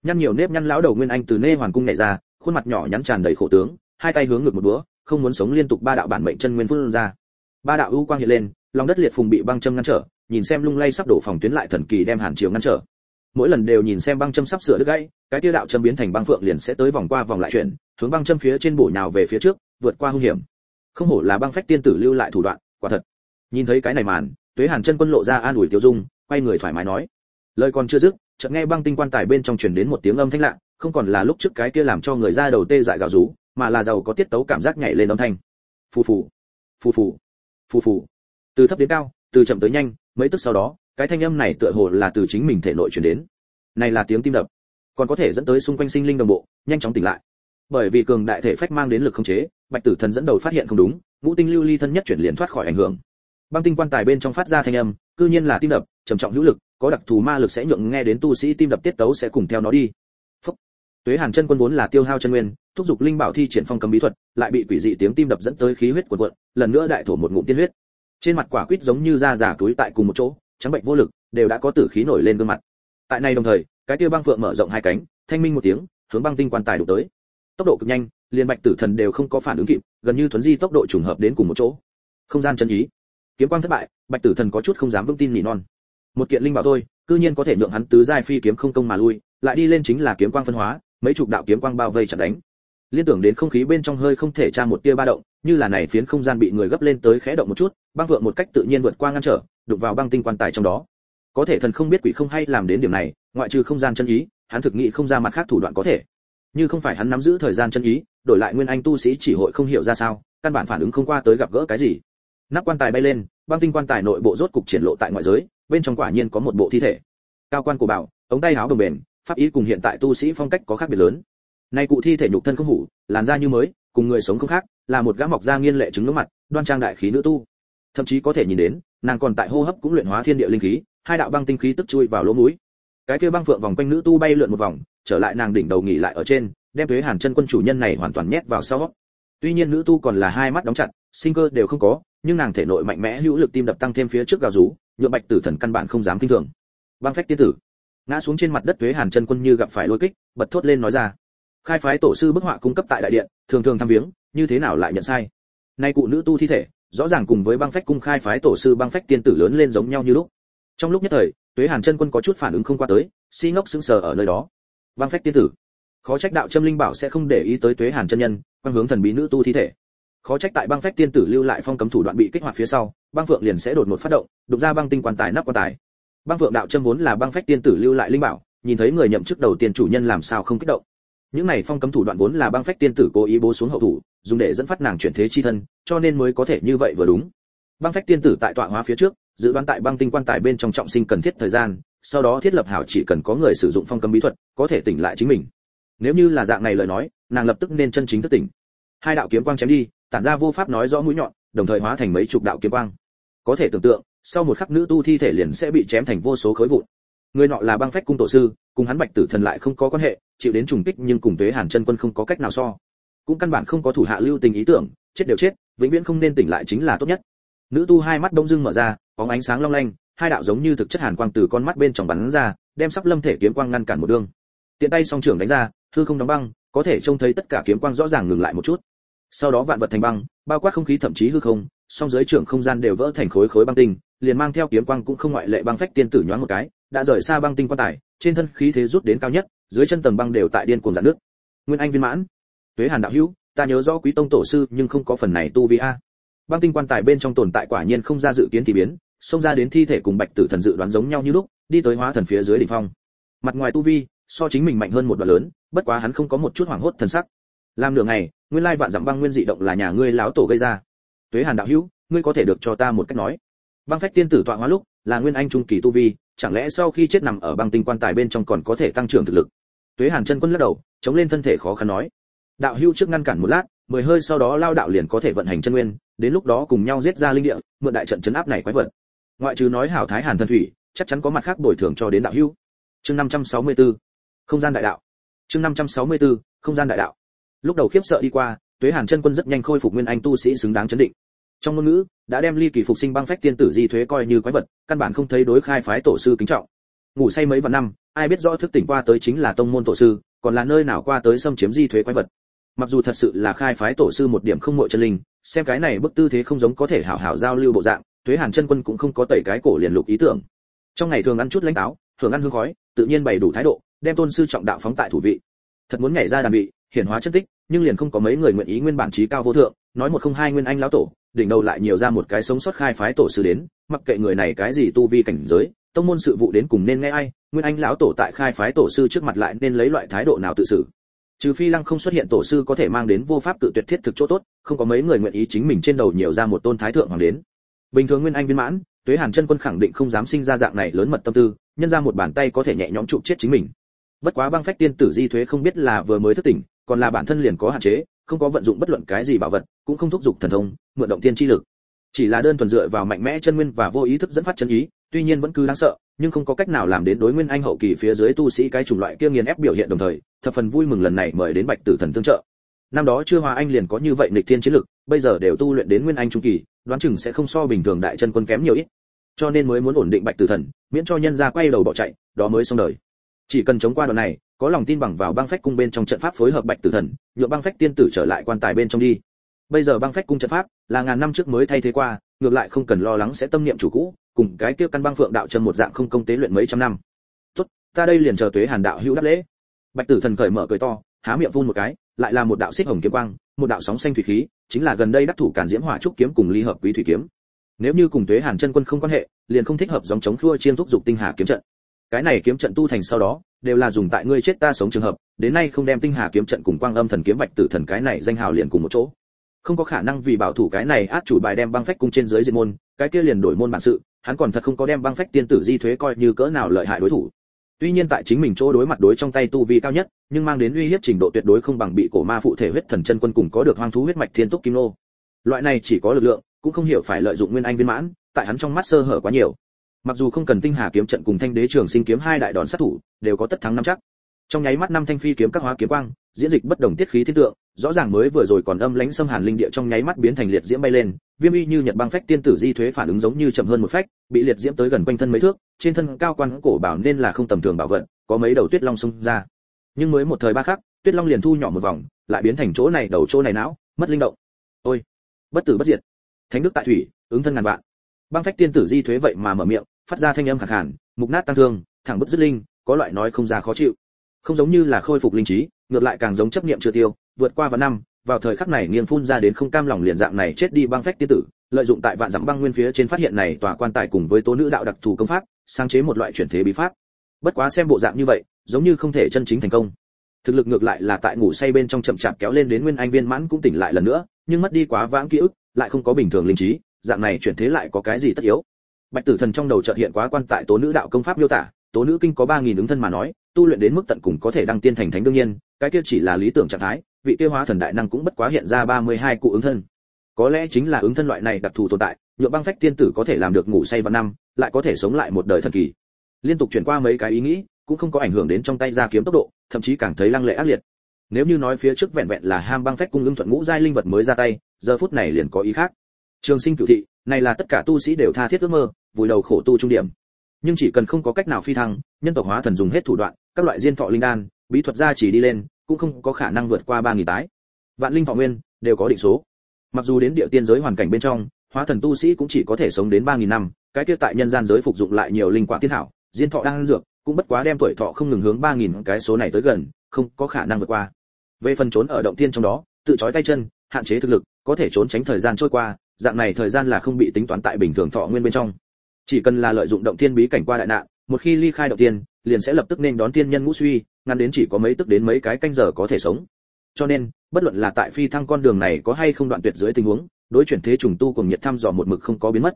Nhăn nhiều nếp nhăn lão đầu nguyên anh từ nê hoàn cung nhảy ra, khuôn mặt nhỏ nhắn tràn đầy khổ tướng, hai tay hướng ngược một búa, không muốn sống liên tục ba đạo bản mệnh chân nguyên phun ra. Ba đạo ưu quang hiện lên, lòng đất liệt phùng bị băng châm ngăn trở, nhìn xem lung lay sắp đổ phòng tuyến lại thần kỳ đem hàn chiều ngăn trở. Mỗi lần đều nhìn xem băng châm sắp sửa đứt gãy, cái tiêu đạo châm biến thành băng phượng liền sẽ tới vòng qua vòng lại chuyển, hướng băng châm phía trên bổ nhào về phía trước, vượt qua hung hiểm. Không hổ là băng phách tiên tử lưu lại thủ đoạn quả thật. Nhìn thấy cái này màn, tuế hàn chân quân lộ ra an ủi tiêu dung, quay người thoải mái nói. Lời còn chưa dứt, chợt nghe băng tinh quan tài bên trong truyền đến một tiếng âm thanh lạ, không còn là lúc trước cái kia làm cho người ra đầu tê dại gào rú, mà là giàu có tiết tấu cảm giác nhảy lên âm thanh. Phù phù phù phù phù phù. Từ thấp đến cao, từ chậm tới nhanh, mấy tức sau đó, cái thanh âm này tựa hồ là từ chính mình thể nội truyền đến. Này là tiếng tim đập, còn có thể dẫn tới xung quanh sinh linh đồng bộ, nhanh chóng tỉnh lại. Bởi vì cường đại thể phách mang đến lực không chế, bạch tử thần dẫn đầu phát hiện không đúng ngũ tinh lưu ly thân nhất chuyển liền thoát khỏi ảnh hưởng. Băng tinh quan tài bên trong phát ra thanh âm, cư nhiên là tim đập, trầm trọng hữu lực, có đặc thù ma lực sẽ nhượng nghe đến tu sĩ tim đập tiết tấu sẽ cùng theo nó đi. Phúc. tuế hàn chân quân vốn là tiêu hao chân nguyên, thúc giục linh bảo thi triển phong cầm bí thuật, lại bị quỷ dị tiếng tim đập dẫn tới khí huyết cuộn cuộn, lần nữa đại thổ một ngụm tiên huyết. Trên mặt quả quýt giống như da giả túi tại cùng một chỗ, trắng bệnh vô lực, đều đã có tử khí nổi lên gương mặt. Tại này đồng thời, cái tiêu băng phượng mở rộng hai cánh, thanh minh một tiếng, hướng băng tinh quan tài đụng tới. Tốc độ cực nhanh liền bạch tử thần đều không có phản ứng kịp, gần như thuấn di tốc độ trùng hợp đến cùng một chỗ. Không gian chân ý. Kiếm quang thất bại, bạch tử thần có chút không dám vững tin nỉ non. Một kiện linh bảo thôi, cư nhiên có thể nhượng hắn tứ giai phi kiếm không công mà lui, lại đi lên chính là kiếm quang phân hóa, mấy chục đạo kiếm quang bao vây chặt đánh. Liên tưởng đến không khí bên trong hơi không thể tra một tia ba động, như là này phiến không gian bị người gấp lên tới khẽ động một chút, băng vượng một cách tự nhiên vượt qua ngăn trở, đụng vào băng tinh quan tài trong đó. Có thể thần không biết quỷ không hay làm đến điểm này, ngoại trừ không gian chân ý, hắn thực nghị không ra mặt khác thủ đoạn có thể. Như không phải hắn nắm giữ thời gian chân ý đổi lại nguyên anh tu sĩ chỉ hội không hiểu ra sao, căn bản phản ứng không qua tới gặp gỡ cái gì. Nắp quan tài bay lên, băng tinh quan tài nội bộ rốt cục triển lộ tại ngoại giới, bên trong quả nhiên có một bộ thi thể. Cao quan của bảo, ống tay áo đồng bền, pháp ý cùng hiện tại tu sĩ phong cách có khác biệt lớn. Nay cụ thi thể nhục thân không hủ, làn da như mới, cùng người sống không khác, là một gã mọc da nghiên lệ trứng nước mặt, đoan trang đại khí nữ tu. Thậm chí có thể nhìn đến, nàng còn tại hô hấp cũng luyện hóa thiên địa linh khí, hai đạo băng tinh khí tức chui vào lỗ mũi. Cái kia băng phượng vòng quanh nữ tu bay lượn một vòng, trở lại nàng đỉnh đầu nghỉ lại ở trên đem thuế hàn chân quân chủ nhân này hoàn toàn nhét vào sau. Tuy nhiên nữ tu còn là hai mắt đóng chặt, sinh cơ đều không có, nhưng nàng thể nội mạnh mẽ hữu lực tim đập tăng thêm phía trước gào rú, nhựa bạch tử thần căn bản không dám kinh thường. Băng phách tiên tử. Ngã xuống trên mặt đất thuế hàn chân quân như gặp phải lôi kích, bật thốt lên nói ra. Khai phái tổ sư bức họa cung cấp tại đại điện, thường thường thăm viếng, như thế nào lại nhận sai? Nay cụ nữ tu thi thể, rõ ràng cùng với băng phách cung khai phái tổ sư băng phách tiên tử lớn lên giống nhau như lúc. Trong lúc nhất thời tuế hàn chân quân có chút phản ứng không qua tới, si ngốc sững sờ ở nơi đó. Băng phách tiên tử khó trách đạo trâm linh bảo sẽ không để ý tới tuế hàn chân nhân quan hướng thần bí nữ tu thi thể. Khó trách tại băng phách tiên tử lưu lại phong cấm thủ đoạn bị kích hoạt phía sau, băng phượng liền sẽ đột ngột phát động, đục ra băng tinh quan tài nắp quan tài. Băng phượng đạo trâm vốn là băng phách tiên tử lưu lại linh bảo, nhìn thấy người nhậm chức đầu tiên chủ nhân làm sao không kích động. Những này phong cấm thủ đoạn vốn là băng phách tiên tử cố ý bố xuống hậu thủ, dùng để dẫn phát nàng chuyển thế chi thân, cho nên mới có thể như vậy vừa đúng. Băng phách tiên tử tại tọa hóa phía trước, dự đoán tại băng tinh quan tài bên trong trọng sinh cần thiết thời gian, sau đó thiết lập hảo chỉ cần có người sử dụng phong cấm bí thuật, có thể tỉnh lại chính mình nếu như là dạng này lời nói, nàng lập tức nên chân chính thức tỉnh. Hai đạo kiếm quang chém đi, tản ra vô pháp nói rõ mũi nhọn, đồng thời hóa thành mấy chục đạo kiếm quang. Có thể tưởng tượng, sau một khắc nữ tu thi thể liền sẽ bị chém thành vô số khối vụn. Người nọ là băng phách cung tổ sư, cùng hắn bạch tử thần lại không có quan hệ, chịu đến trùng kích nhưng cùng tuế hàn chân quân không có cách nào so. Cũng căn bản không có thủ hạ lưu tình ý tưởng, chết đều chết, vĩnh viễn không nên tỉnh lại chính là tốt nhất. Nữ tu hai mắt đông dưng mở ra, bóng ánh sáng long lanh, hai đạo giống như thực chất hàn quang từ con mắt bên trong bắn ra, đem sắp lâm thể kiếm quang ngăn cản một đường. Tiện tay song trưởng đánh ra hư không đóng băng, có thể trông thấy tất cả kiếm quang rõ ràng ngừng lại một chút. Sau đó vạn vật thành băng, bao quát không khí thậm chí hư không, song dưới trưởng không gian đều vỡ thành khối khối băng tinh, liền mang theo kiếm quang cũng không ngoại lệ băng phách tiên tử nhoáng một cái, đã rời xa băng tinh quan tài, trên thân khí thế rút đến cao nhất, dưới chân tầng băng đều tại điên cuồng dạn nước. Nguyên anh viên mãn. Tuế hàn đạo hữu, ta nhớ rõ quý tông tổ sư, nhưng không có phần này tu vi a. Băng tinh quan tài bên trong tồn tại quả nhiên không ra dự kiến thì biến, xông ra đến thi thể cùng bạch tử thần dự đoán giống nhau như lúc, đi tới hóa thần phía dưới đỉnh phong. Mặt ngoài tu vi so chính mình mạnh hơn một đoạn lớn, bất quá hắn không có một chút hoảng hốt thần sắc. Làm nửa ngày, nguyên lai vạn dặm băng nguyên dị động là nhà ngươi láo tổ gây ra. Tuế hàn đạo hữu, ngươi có thể được cho ta một cách nói. Băng phách tiên tử tọa hóa lúc, là nguyên anh trung kỳ tu vi, chẳng lẽ sau khi chết nằm ở băng tinh quan tài bên trong còn có thể tăng trưởng thực lực? Tuế hàn chân quân lắc đầu, chống lên thân thể khó khăn nói. Đạo hữu trước ngăn cản một lát, mười hơi sau đó lao đạo liền có thể vận hành chân nguyên, đến lúc đó cùng nhau giết ra linh địa, mượn đại trận chấn áp này quái vật. Ngoại trừ nói hảo thái hàn thần thủy, chắc chắn có mặt khác bồi thường cho đến đạo hữu. Chương 564 không gian đại đạo. Chương 564 không gian đại đạo. Lúc đầu khiếp sợ đi qua, tuế hàn chân quân rất nhanh khôi phục nguyên anh tu sĩ xứng đáng chấn định. Trong ngôn ngữ, đã đem ly kỳ phục sinh băng phách tiên tử di thuế coi như quái vật, căn bản không thấy đối khai phái tổ sư kính trọng. Ngủ say mấy vạn năm, ai biết rõ thức tỉnh qua tới chính là tông môn tổ sư, còn là nơi nào qua tới xâm chiếm di thuế quái vật. Mặc dù thật sự là khai phái tổ sư một điểm không muội chân linh, xem cái này bức tư thế không giống có thể hảo hảo giao lưu bộ dạng thuế hàn chân quân cũng không có tẩy cái cổ liền lục ý tưởng. Trong ngày thường ăn chút lãnh táo, thường ăn hương khói, tự nhiên bày đủ thái độ đem tôn sư trọng đạo phóng tại thủ vị. Thật muốn nhảy ra đàn vị, hiển hóa chân tích, nhưng liền không có mấy người nguyện ý nguyên bản trí cao vô thượng, nói một không hai nguyên anh lão tổ, đỉnh đầu lại nhiều ra một cái sống sót khai phái tổ sư đến, mặc kệ người này cái gì tu vi cảnh giới, tông môn sự vụ đến cùng nên nghe ai, nguyên anh lão tổ tại khai phái tổ sư trước mặt lại nên lấy loại thái độ nào tự xử. Trừ phi lăng không xuất hiện tổ sư có thể mang đến vô pháp tự tuyệt thiết thực chỗ tốt, không có mấy người nguyện ý chính mình trên đầu nhiều ra một tôn thái thượng hoàng đến. Bình thường nguyên anh viên mãn, tuế hàn chân quân khẳng định không dám sinh ra dạng này lớn mật tâm tư, nhân ra một bàn tay có thể nhẹ nhõm chụp chết chính mình bất quá băng phách tiên tử di thuế không biết là vừa mới thức tỉnh, còn là bản thân liền có hạn chế, không có vận dụng bất luận cái gì bảo vật, cũng không thúc giục thần thông, mượn động tiên chi lực. Chỉ là đơn thuần dựa vào mạnh mẽ chân nguyên và vô ý thức dẫn phát chân ý, tuy nhiên vẫn cứ đáng sợ, nhưng không có cách nào làm đến đối nguyên anh hậu kỳ phía dưới tu sĩ cái chủng loại kia nghiền ép biểu hiện đồng thời, thập phần vui mừng lần này mời đến bạch tử thần tương trợ. Năm đó chưa hòa anh liền có như vậy nghịch thiên chiến lực, bây giờ đều tu luyện đến nguyên anh trung kỳ, đoán chừng sẽ không so bình thường đại chân quân kém nhiều ít. Cho nên mới muốn ổn định bạch tử thần, miễn cho nhân gia quay đầu bỏ chạy, đó mới xong đời chỉ cần chống qua đoạn này, có lòng tin bằng vào băng phách cung bên trong trận pháp phối hợp bạch tử thần nhựa băng phách tiên tử trở lại quan tài bên trong đi. Bây giờ băng phách cung trận pháp là ngàn năm trước mới thay thế qua, ngược lại không cần lo lắng sẽ tâm niệm chủ cũ, cùng cái kia căn băng phượng đạo chân một dạng không công tế luyện mấy trăm năm. Tốt, ta đây liền chờ tuế hàn đạo hữu đáp lễ. Bạch tử thần cởi mở cười to, há miệng phun một cái, lại là một đạo xích hồng kiếm quang, một đạo sóng xanh thủy khí, chính là gần đây đắc thủ cản diễm hỏa trúc kiếm cùng ly hợp quý thủy kiếm. Nếu như cùng tuế hàn chân quân không quan hệ, liền không thích hợp dòng chống khua chiên thúc dục tinh hà kiếm trận cái này kiếm trận tu thành sau đó, đều là dùng tại ngươi chết ta sống trường hợp, đến nay không đem tinh hà kiếm trận cùng quang âm thần kiếm bạch tử thần cái này danh hào liền cùng một chỗ. Không có khả năng vì bảo thủ cái này át chủ bài đem băng phách cung trên dưới diệt môn, cái kia liền đổi môn bản sự, hắn còn thật không có đem băng phách tiên tử di thuế coi như cỡ nào lợi hại đối thủ. Tuy nhiên tại chính mình chỗ đối mặt đối trong tay tu vi cao nhất, nhưng mang đến uy hiếp trình độ tuyệt đối không bằng bị cổ ma phụ thể huyết thần chân quân cùng có được hoang thú huyết mạch thiên túc kim nô. Loại này chỉ có lực lượng, cũng không hiểu phải lợi dụng nguyên anh viên mãn, tại hắn trong mắt sơ hở quá nhiều mặc dù không cần tinh hà kiếm trận cùng thanh đế trường sinh kiếm hai đại đòn sát thủ, đều có tất thắng năm chắc. Trong nháy mắt năm thanh phi kiếm các hóa kiếm quang, diễn dịch bất đồng tiết khí thiên tượng, rõ ràng mới vừa rồi còn âm lãnh xâm hàn linh địa trong nháy mắt biến thành liệt diễm bay lên, viêm y như nhật băng phách tiên tử di thuế phản ứng giống như chậm hơn một phách, bị liệt diễm tới gần quanh thân mấy thước, trên thân cao quan cổ bảo nên là không tầm thường bảo vận có mấy đầu tuyết long xông ra. Nhưng mới một thời ba khắc, tuyết long liền thu nhỏ một vòng, lại biến thành chỗ này đầu chỗ này não, mất linh động. Ôi, bất tử bất diệt. Thánh đức tại thủy, ứng thân ngàn vạn. Băng phách tiên tử di thuế vậy mà mở miệng phát ra thanh âm khàn khàn mục nát tăng thương, thẳng bức dứt linh, có loại nói không ra khó chịu. Không giống như là khôi phục linh trí, ngược lại càng giống chấp niệm chưa tiêu, vượt qua vào năm, vào thời khắc này nghiêng phun ra đến không cam lòng liền dạng này chết đi băng phách tiên tử, lợi dụng tại vạn dặm băng nguyên phía trên phát hiện này tòa quan tài cùng với tố nữ đạo đặc thù công pháp, sáng chế một loại chuyển thế bí pháp. Bất quá xem bộ dạng như vậy, giống như không thể chân chính thành công. Thực lực ngược lại là tại ngủ say bên trong chậm chạp kéo lên đến nguyên anh viên mãn cũng tỉnh lại lần nữa, nhưng mất đi quá vãng ký ức, lại không có bình thường linh trí, dạng này chuyển thế lại có cái gì tất yếu? Bạch tử thần trong đầu chợt hiện quá quan tại tố nữ đạo công pháp miêu tả, tố nữ kinh có ba nghìn ứng thân mà nói, tu luyện đến mức tận cùng có thể đăng tiên thành thánh đương nhiên, cái kia chỉ là lý tưởng trạng thái, vị kia hóa thần đại năng cũng bất quá hiện ra 32 cụ ứng thân. Có lẽ chính là ứng thân loại này đặc thù tồn tại, nhựa băng phách tiên tử có thể làm được ngủ say vào năm, lại có thể sống lại một đời thần kỳ. Liên tục chuyển qua mấy cái ý nghĩ, cũng không có ảnh hưởng đến trong tay ra kiếm tốc độ, thậm chí càng thấy lăng lệ ác liệt. Nếu như nói phía trước vẹn vẹn là ham băng phách cung ứng thuận ngũ giai linh vật mới ra tay, giờ phút này liền có ý khác. Trường sinh cửu thị, này là tất cả tu sĩ đều tha thiết ước mơ vùi đầu khổ tu trung điểm. Nhưng chỉ cần không có cách nào phi thăng, nhân tộc hóa thần dùng hết thủ đoạn, các loại diên thọ linh đan, bí thuật gia chỉ đi lên, cũng không có khả năng vượt qua ba nghìn tái. Vạn linh thọ nguyên, đều có định số. Mặc dù đến địa tiên giới hoàn cảnh bên trong, hóa thần tu sĩ cũng chỉ có thể sống đến ba nghìn năm, cái kia tại nhân gian giới phục dụng lại nhiều linh quả tiên thảo, diên thọ đang dược, cũng bất quá đem tuổi thọ không ngừng hướng ba nghìn cái số này tới gần, không có khả năng vượt qua. Về phần trốn ở động tiên trong đó, tự trói tay chân, hạn chế thực lực, có thể trốn tránh thời gian trôi qua, dạng này thời gian là không bị tính toán tại bình thường thọ nguyên bên trong chỉ cần là lợi dụng động thiên bí cảnh qua đại nạn, một khi ly khai động tiên liền sẽ lập tức nên đón tiên nhân ngũ suy, ngắn đến chỉ có mấy tức đến mấy cái canh giờ có thể sống. Cho nên, bất luận là tại phi thăng con đường này có hay không đoạn tuyệt dưới tình huống, đối chuyển thế trùng tu cùng nhiệt thăm dò một mực không có biến mất.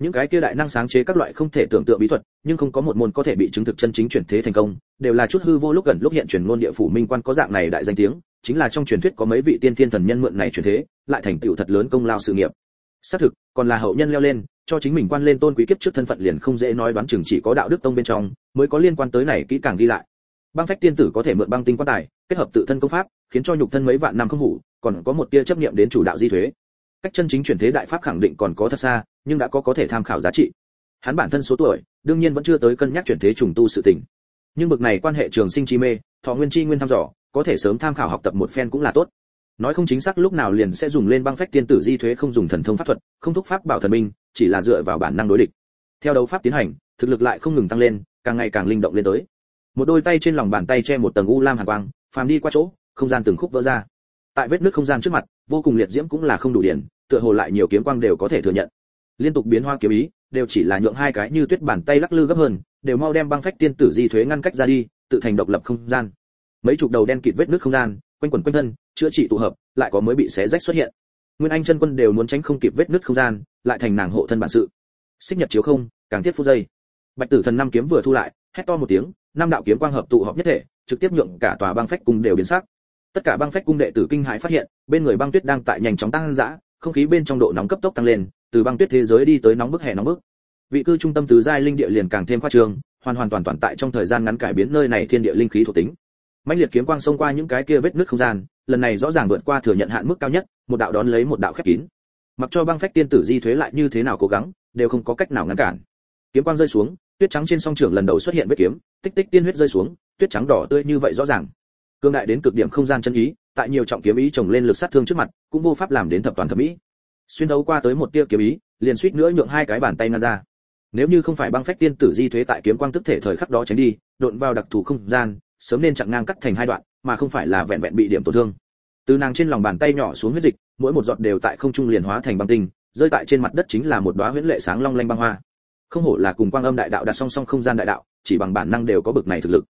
Những cái kia đại năng sáng chế các loại không thể tưởng tượng bí thuật, nhưng không có một môn có thể bị chứng thực chân chính chuyển thế thành công, đều là chút hư vô lúc gần lúc hiện truyền ngôn địa phủ minh quan có dạng này đại danh tiếng, chính là trong truyền thuyết có mấy vị tiên thiên thần nhân mượn này chuyển thế, lại thành tựu thật lớn công lao sự nghiệp xác thực, còn là hậu nhân leo lên, cho chính mình quan lên tôn quý kiếp trước thân phận liền không dễ nói đoán chừng chỉ có đạo đức tông bên trong mới có liên quan tới này kỹ càng đi lại. Băng phách tiên tử có thể mượn băng tinh quan tài, kết hợp tự thân công pháp, khiến cho nhục thân mấy vạn năm không hủ còn có một tia chấp niệm đến chủ đạo di thuế. Cách chân chính chuyển thế đại pháp khẳng định còn có thật xa, nhưng đã có có thể tham khảo giá trị. Hắn bản thân số tuổi, đương nhiên vẫn chưa tới cân nhắc chuyển thế trùng tu sự tình. Nhưng bực này quan hệ trường sinh chi mê, thọ nguyên chi nguyên thăm dò, có thể sớm tham khảo học tập một phen cũng là tốt nói không chính xác lúc nào liền sẽ dùng lên băng phách tiên tử di thuế không dùng thần thông pháp thuật, không thúc pháp bảo thần minh, chỉ là dựa vào bản năng đối địch. Theo đấu pháp tiến hành, thực lực lại không ngừng tăng lên, càng ngày càng linh động lên tới. Một đôi tay trên lòng bàn tay che một tầng u lam hàn quang, phàm đi qua chỗ, không gian từng khúc vỡ ra. Tại vết nước không gian trước mặt, vô cùng liệt diễm cũng là không đủ điển tựa hồ lại nhiều kiếm quang đều có thể thừa nhận. Liên tục biến hoa kiếm ý, đều chỉ là nhượng hai cái như tuyết bàn tay lắc lư gấp hơn, đều mau đem băng phách tiên tử di thuế ngăn cách ra đi, tự thành độc lập không gian. Mấy chục đầu đen kịt vết nước không gian quanh quẩn quanh thân, chữa trị tụ hợp, lại có mới bị xé rách xuất hiện. Nguyên anh chân quân đều muốn tránh không kịp vết nứt không gian, lại thành nàng hộ thân bản sự. Xích nhật chiếu không, càng thiết phút giây bạch tử thần năm kiếm vừa thu lại, hét to một tiếng, năm đạo kiếm quang hợp tụ hợp nhất thể, trực tiếp nhượng cả tòa băng phách cung đều biến sắc. Tất cả băng phách cung đệ tử kinh hãi phát hiện, bên người băng tuyết đang tại nhanh chóng tăng dã, không khí bên trong độ nóng cấp tốc tăng lên, từ băng tuyết thế giới đi tới nóng bức hè nóng bức. Vị cư trung tâm tứ giai linh địa liền càng thêm khoa trương, hoàn hoàn toàn toàn tại trong thời gian ngắn cải biến nơi này thiên địa linh khí thuộc tính mãnh liệt kiếm quang xông qua những cái kia vết nứt không gian, lần này rõ ràng vượt qua thừa nhận hạn mức cao nhất, một đạo đón lấy một đạo khép kín. Mặc cho băng phách tiên tử di thuế lại như thế nào cố gắng, đều không có cách nào ngăn cản. Kiếm quang rơi xuống, tuyết trắng trên song trường lần đầu xuất hiện vết kiếm, tích tích tiên huyết rơi xuống, tuyết trắng đỏ tươi như vậy rõ ràng. Cương đại đến cực điểm không gian chân ý, tại nhiều trọng kiếm ý chồng lên lực sát thương trước mặt, cũng vô pháp làm đến thập toàn thẩm mỹ xuyên đấu qua tới một tia kiếm ý, liền suýt nữa nhượng hai cái bàn tay ngăn ra. Nếu như không phải băng phách tiên tử di thuế tại kiếm quang tức thể thời khắc đó tránh đi, độn vào đặc thù không gian sớm nên chặn ngang cắt thành hai đoạn, mà không phải là vẹn vẹn bị điểm tổn thương. Từ nàng trên lòng bàn tay nhỏ xuống huyết dịch, mỗi một giọt đều tại không trung liền hóa thành băng tinh, rơi tại trên mặt đất chính là một đóa huyễn lệ sáng long lanh băng hoa. Không hổ là cùng quang âm đại đạo đặt song song không gian đại đạo, chỉ bằng bản năng đều có bực này thực lực.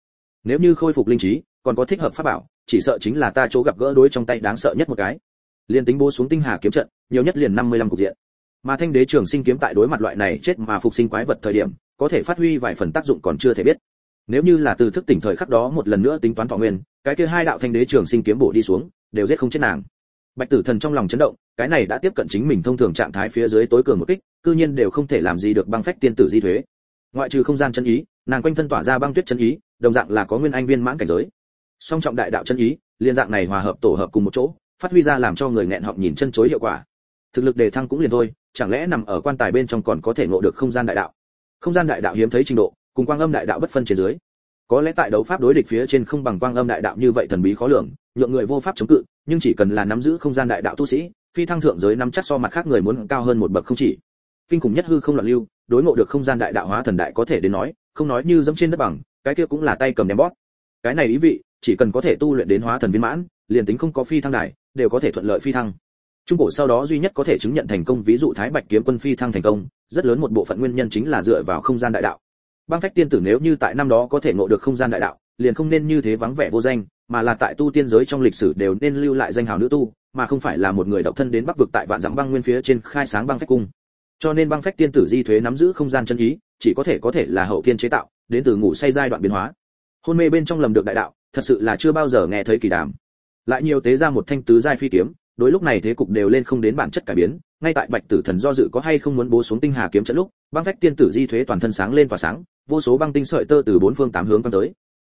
Nếu như khôi phục linh trí, còn có thích hợp pháp bảo, chỉ sợ chính là ta chỗ gặp gỡ đối trong tay đáng sợ nhất một cái. Liên tính bố xuống tinh hà kiếm trận, nhiều nhất liền 55 cục diện. Mà thanh đế trường sinh kiếm tại đối mặt loại này chết mà phục sinh quái vật thời điểm, có thể phát huy vài phần tác dụng còn chưa thể biết nếu như là từ thức tỉnh thời khắc đó một lần nữa tính toán thọ nguyên, cái kia hai đạo thanh đế trường sinh kiếm bổ đi xuống, đều giết không chết nàng. Bạch tử thần trong lòng chấn động, cái này đã tiếp cận chính mình thông thường trạng thái phía dưới tối cường một kích, cư nhiên đều không thể làm gì được băng phách tiên tử di thuế. Ngoại trừ không gian chân ý, nàng quanh thân tỏa ra băng tuyết chân ý, đồng dạng là có nguyên anh viên mãn cảnh giới. Song trọng đại đạo chân ý, liên dạng này hòa hợp tổ hợp cùng một chỗ, phát huy ra làm cho người nghẹn họng nhìn chân chối hiệu quả. Thực lực đề thăng cũng liền thôi, chẳng lẽ nằm ở quan tài bên trong còn có thể ngộ được không gian đại đạo? Không gian đại đạo hiếm thấy trình độ cùng quang âm đại đạo bất phân trên dưới. Có lẽ tại đấu pháp đối địch phía trên không bằng quang âm đại đạo như vậy thần bí khó lường, nhượng người vô pháp chống cự, nhưng chỉ cần là nắm giữ không gian đại đạo tu sĩ, phi thăng thượng giới nắm chắc so mặt khác người muốn cao hơn một bậc không chỉ. Kinh khủng nhất hư không loạn lưu, đối ngộ được không gian đại đạo hóa thần đại có thể đến nói, không nói như dẫm trên đất bằng, cái kia cũng là tay cầm ném bóp. Cái này ý vị, chỉ cần có thể tu luyện đến hóa thần viên mãn, liền tính không có phi thăng đại đều có thể thuận lợi phi thăng. Trung cổ sau đó duy nhất có thể chứng nhận thành công ví dụ thái bạch kiếm quân phi thăng thành công, rất lớn một bộ phận nguyên nhân chính là dựa vào không gian đại đạo băng phách tiên tử nếu như tại năm đó có thể ngộ được không gian đại đạo, liền không nên như thế vắng vẻ vô danh, mà là tại tu tiên giới trong lịch sử đều nên lưu lại danh hào nữ tu, mà không phải là một người độc thân đến bắc vực tại vạn dặm băng nguyên phía trên khai sáng băng phách cung. Cho nên băng phách tiên tử di thuế nắm giữ không gian chân ý, chỉ có thể có thể là hậu thiên chế tạo, đến từ ngủ say giai đoạn biến hóa. Hôn mê bên trong lầm được đại đạo, thật sự là chưa bao giờ nghe thấy kỳ đàm. Lại nhiều tế ra một thanh tứ giai phi kiếm, đối lúc này thế cục đều lên không đến bản chất cải biến ngay tại bạch tử thần do dự có hay không muốn bố xuống tinh hà kiếm trận lúc, băng phách tiên tử di thuế toàn thân sáng lên tỏa sáng, vô số băng tinh sợi tơ từ bốn phương tám hướng băng tới.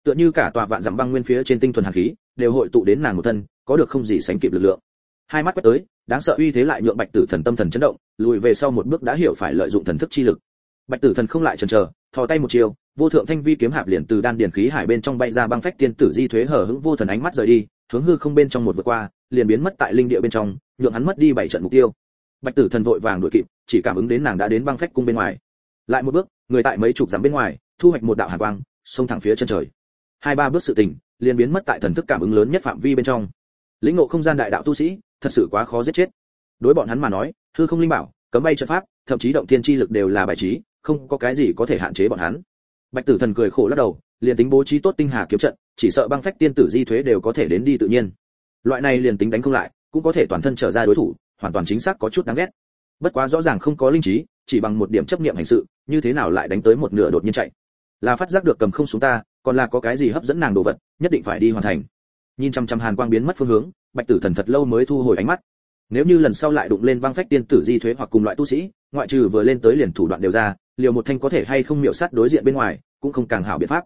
Tựa như cả tòa vạn dặm băng nguyên phía trên tinh thuần hàn khí, đều hội tụ đến nàng một thân, có được không gì sánh kịp lực lượng. Hai mắt quét tới, đáng sợ uy thế lại nhượng bạch tử thần tâm thần chấn động, lùi về sau một bước đã hiểu phải lợi dụng thần thức chi lực. Bạch tử thần không lại chần chờ, thò tay một chiều, vô thượng thanh vi kiếm hạp liền từ đan điển khí hải bên trong bay ra băng phách tiên tử di thuế hở hững vô thần ánh mắt rời đi, hướng hư không bên trong một vượt qua, liền biến mất tại linh địa bên trong, nhượng hắn mất đi bảy trận mục tiêu bạch tử thần vội vàng đuổi kịp, chỉ cảm ứng đến nàng đã đến băng phách cung bên ngoài. Lại một bước, người tại mấy chục dặm bên ngoài, thu hoạch một đạo hàn quang, xông thẳng phía chân trời. Hai ba bước sự tình, liền biến mất tại thần thức cảm ứng lớn nhất phạm vi bên trong. Lĩnh ngộ không gian đại đạo tu sĩ, thật sự quá khó giết chết. Đối bọn hắn mà nói, hư không linh bảo, cấm bay trận pháp, thậm chí động thiên chi lực đều là bài trí, không có cái gì có thể hạn chế bọn hắn. Bạch tử thần cười khổ lắc đầu, liền tính bố trí tốt tinh hà kiếm trận, chỉ sợ băng phách tiên tử di thuế đều có thể đến đi tự nhiên. Loại này liền tính đánh không lại, cũng có thể toàn thân trở ra đối thủ hoàn toàn chính xác có chút đáng ghét. Bất quá rõ ràng không có linh trí, chỉ bằng một điểm chấp niệm hành sự, như thế nào lại đánh tới một nửa đột nhiên chạy? Là phát giác được cầm không xuống ta, còn là có cái gì hấp dẫn nàng đồ vật, nhất định phải đi hoàn thành. Nhìn chăm chăm hàn quang biến mất phương hướng, bạch tử thần thật lâu mới thu hồi ánh mắt. Nếu như lần sau lại đụng lên băng phách tiên tử di thuế hoặc cùng loại tu sĩ, ngoại trừ vừa lên tới liền thủ đoạn đều ra, liều một thanh có thể hay không miểu sát đối diện bên ngoài, cũng không càng hảo biện pháp.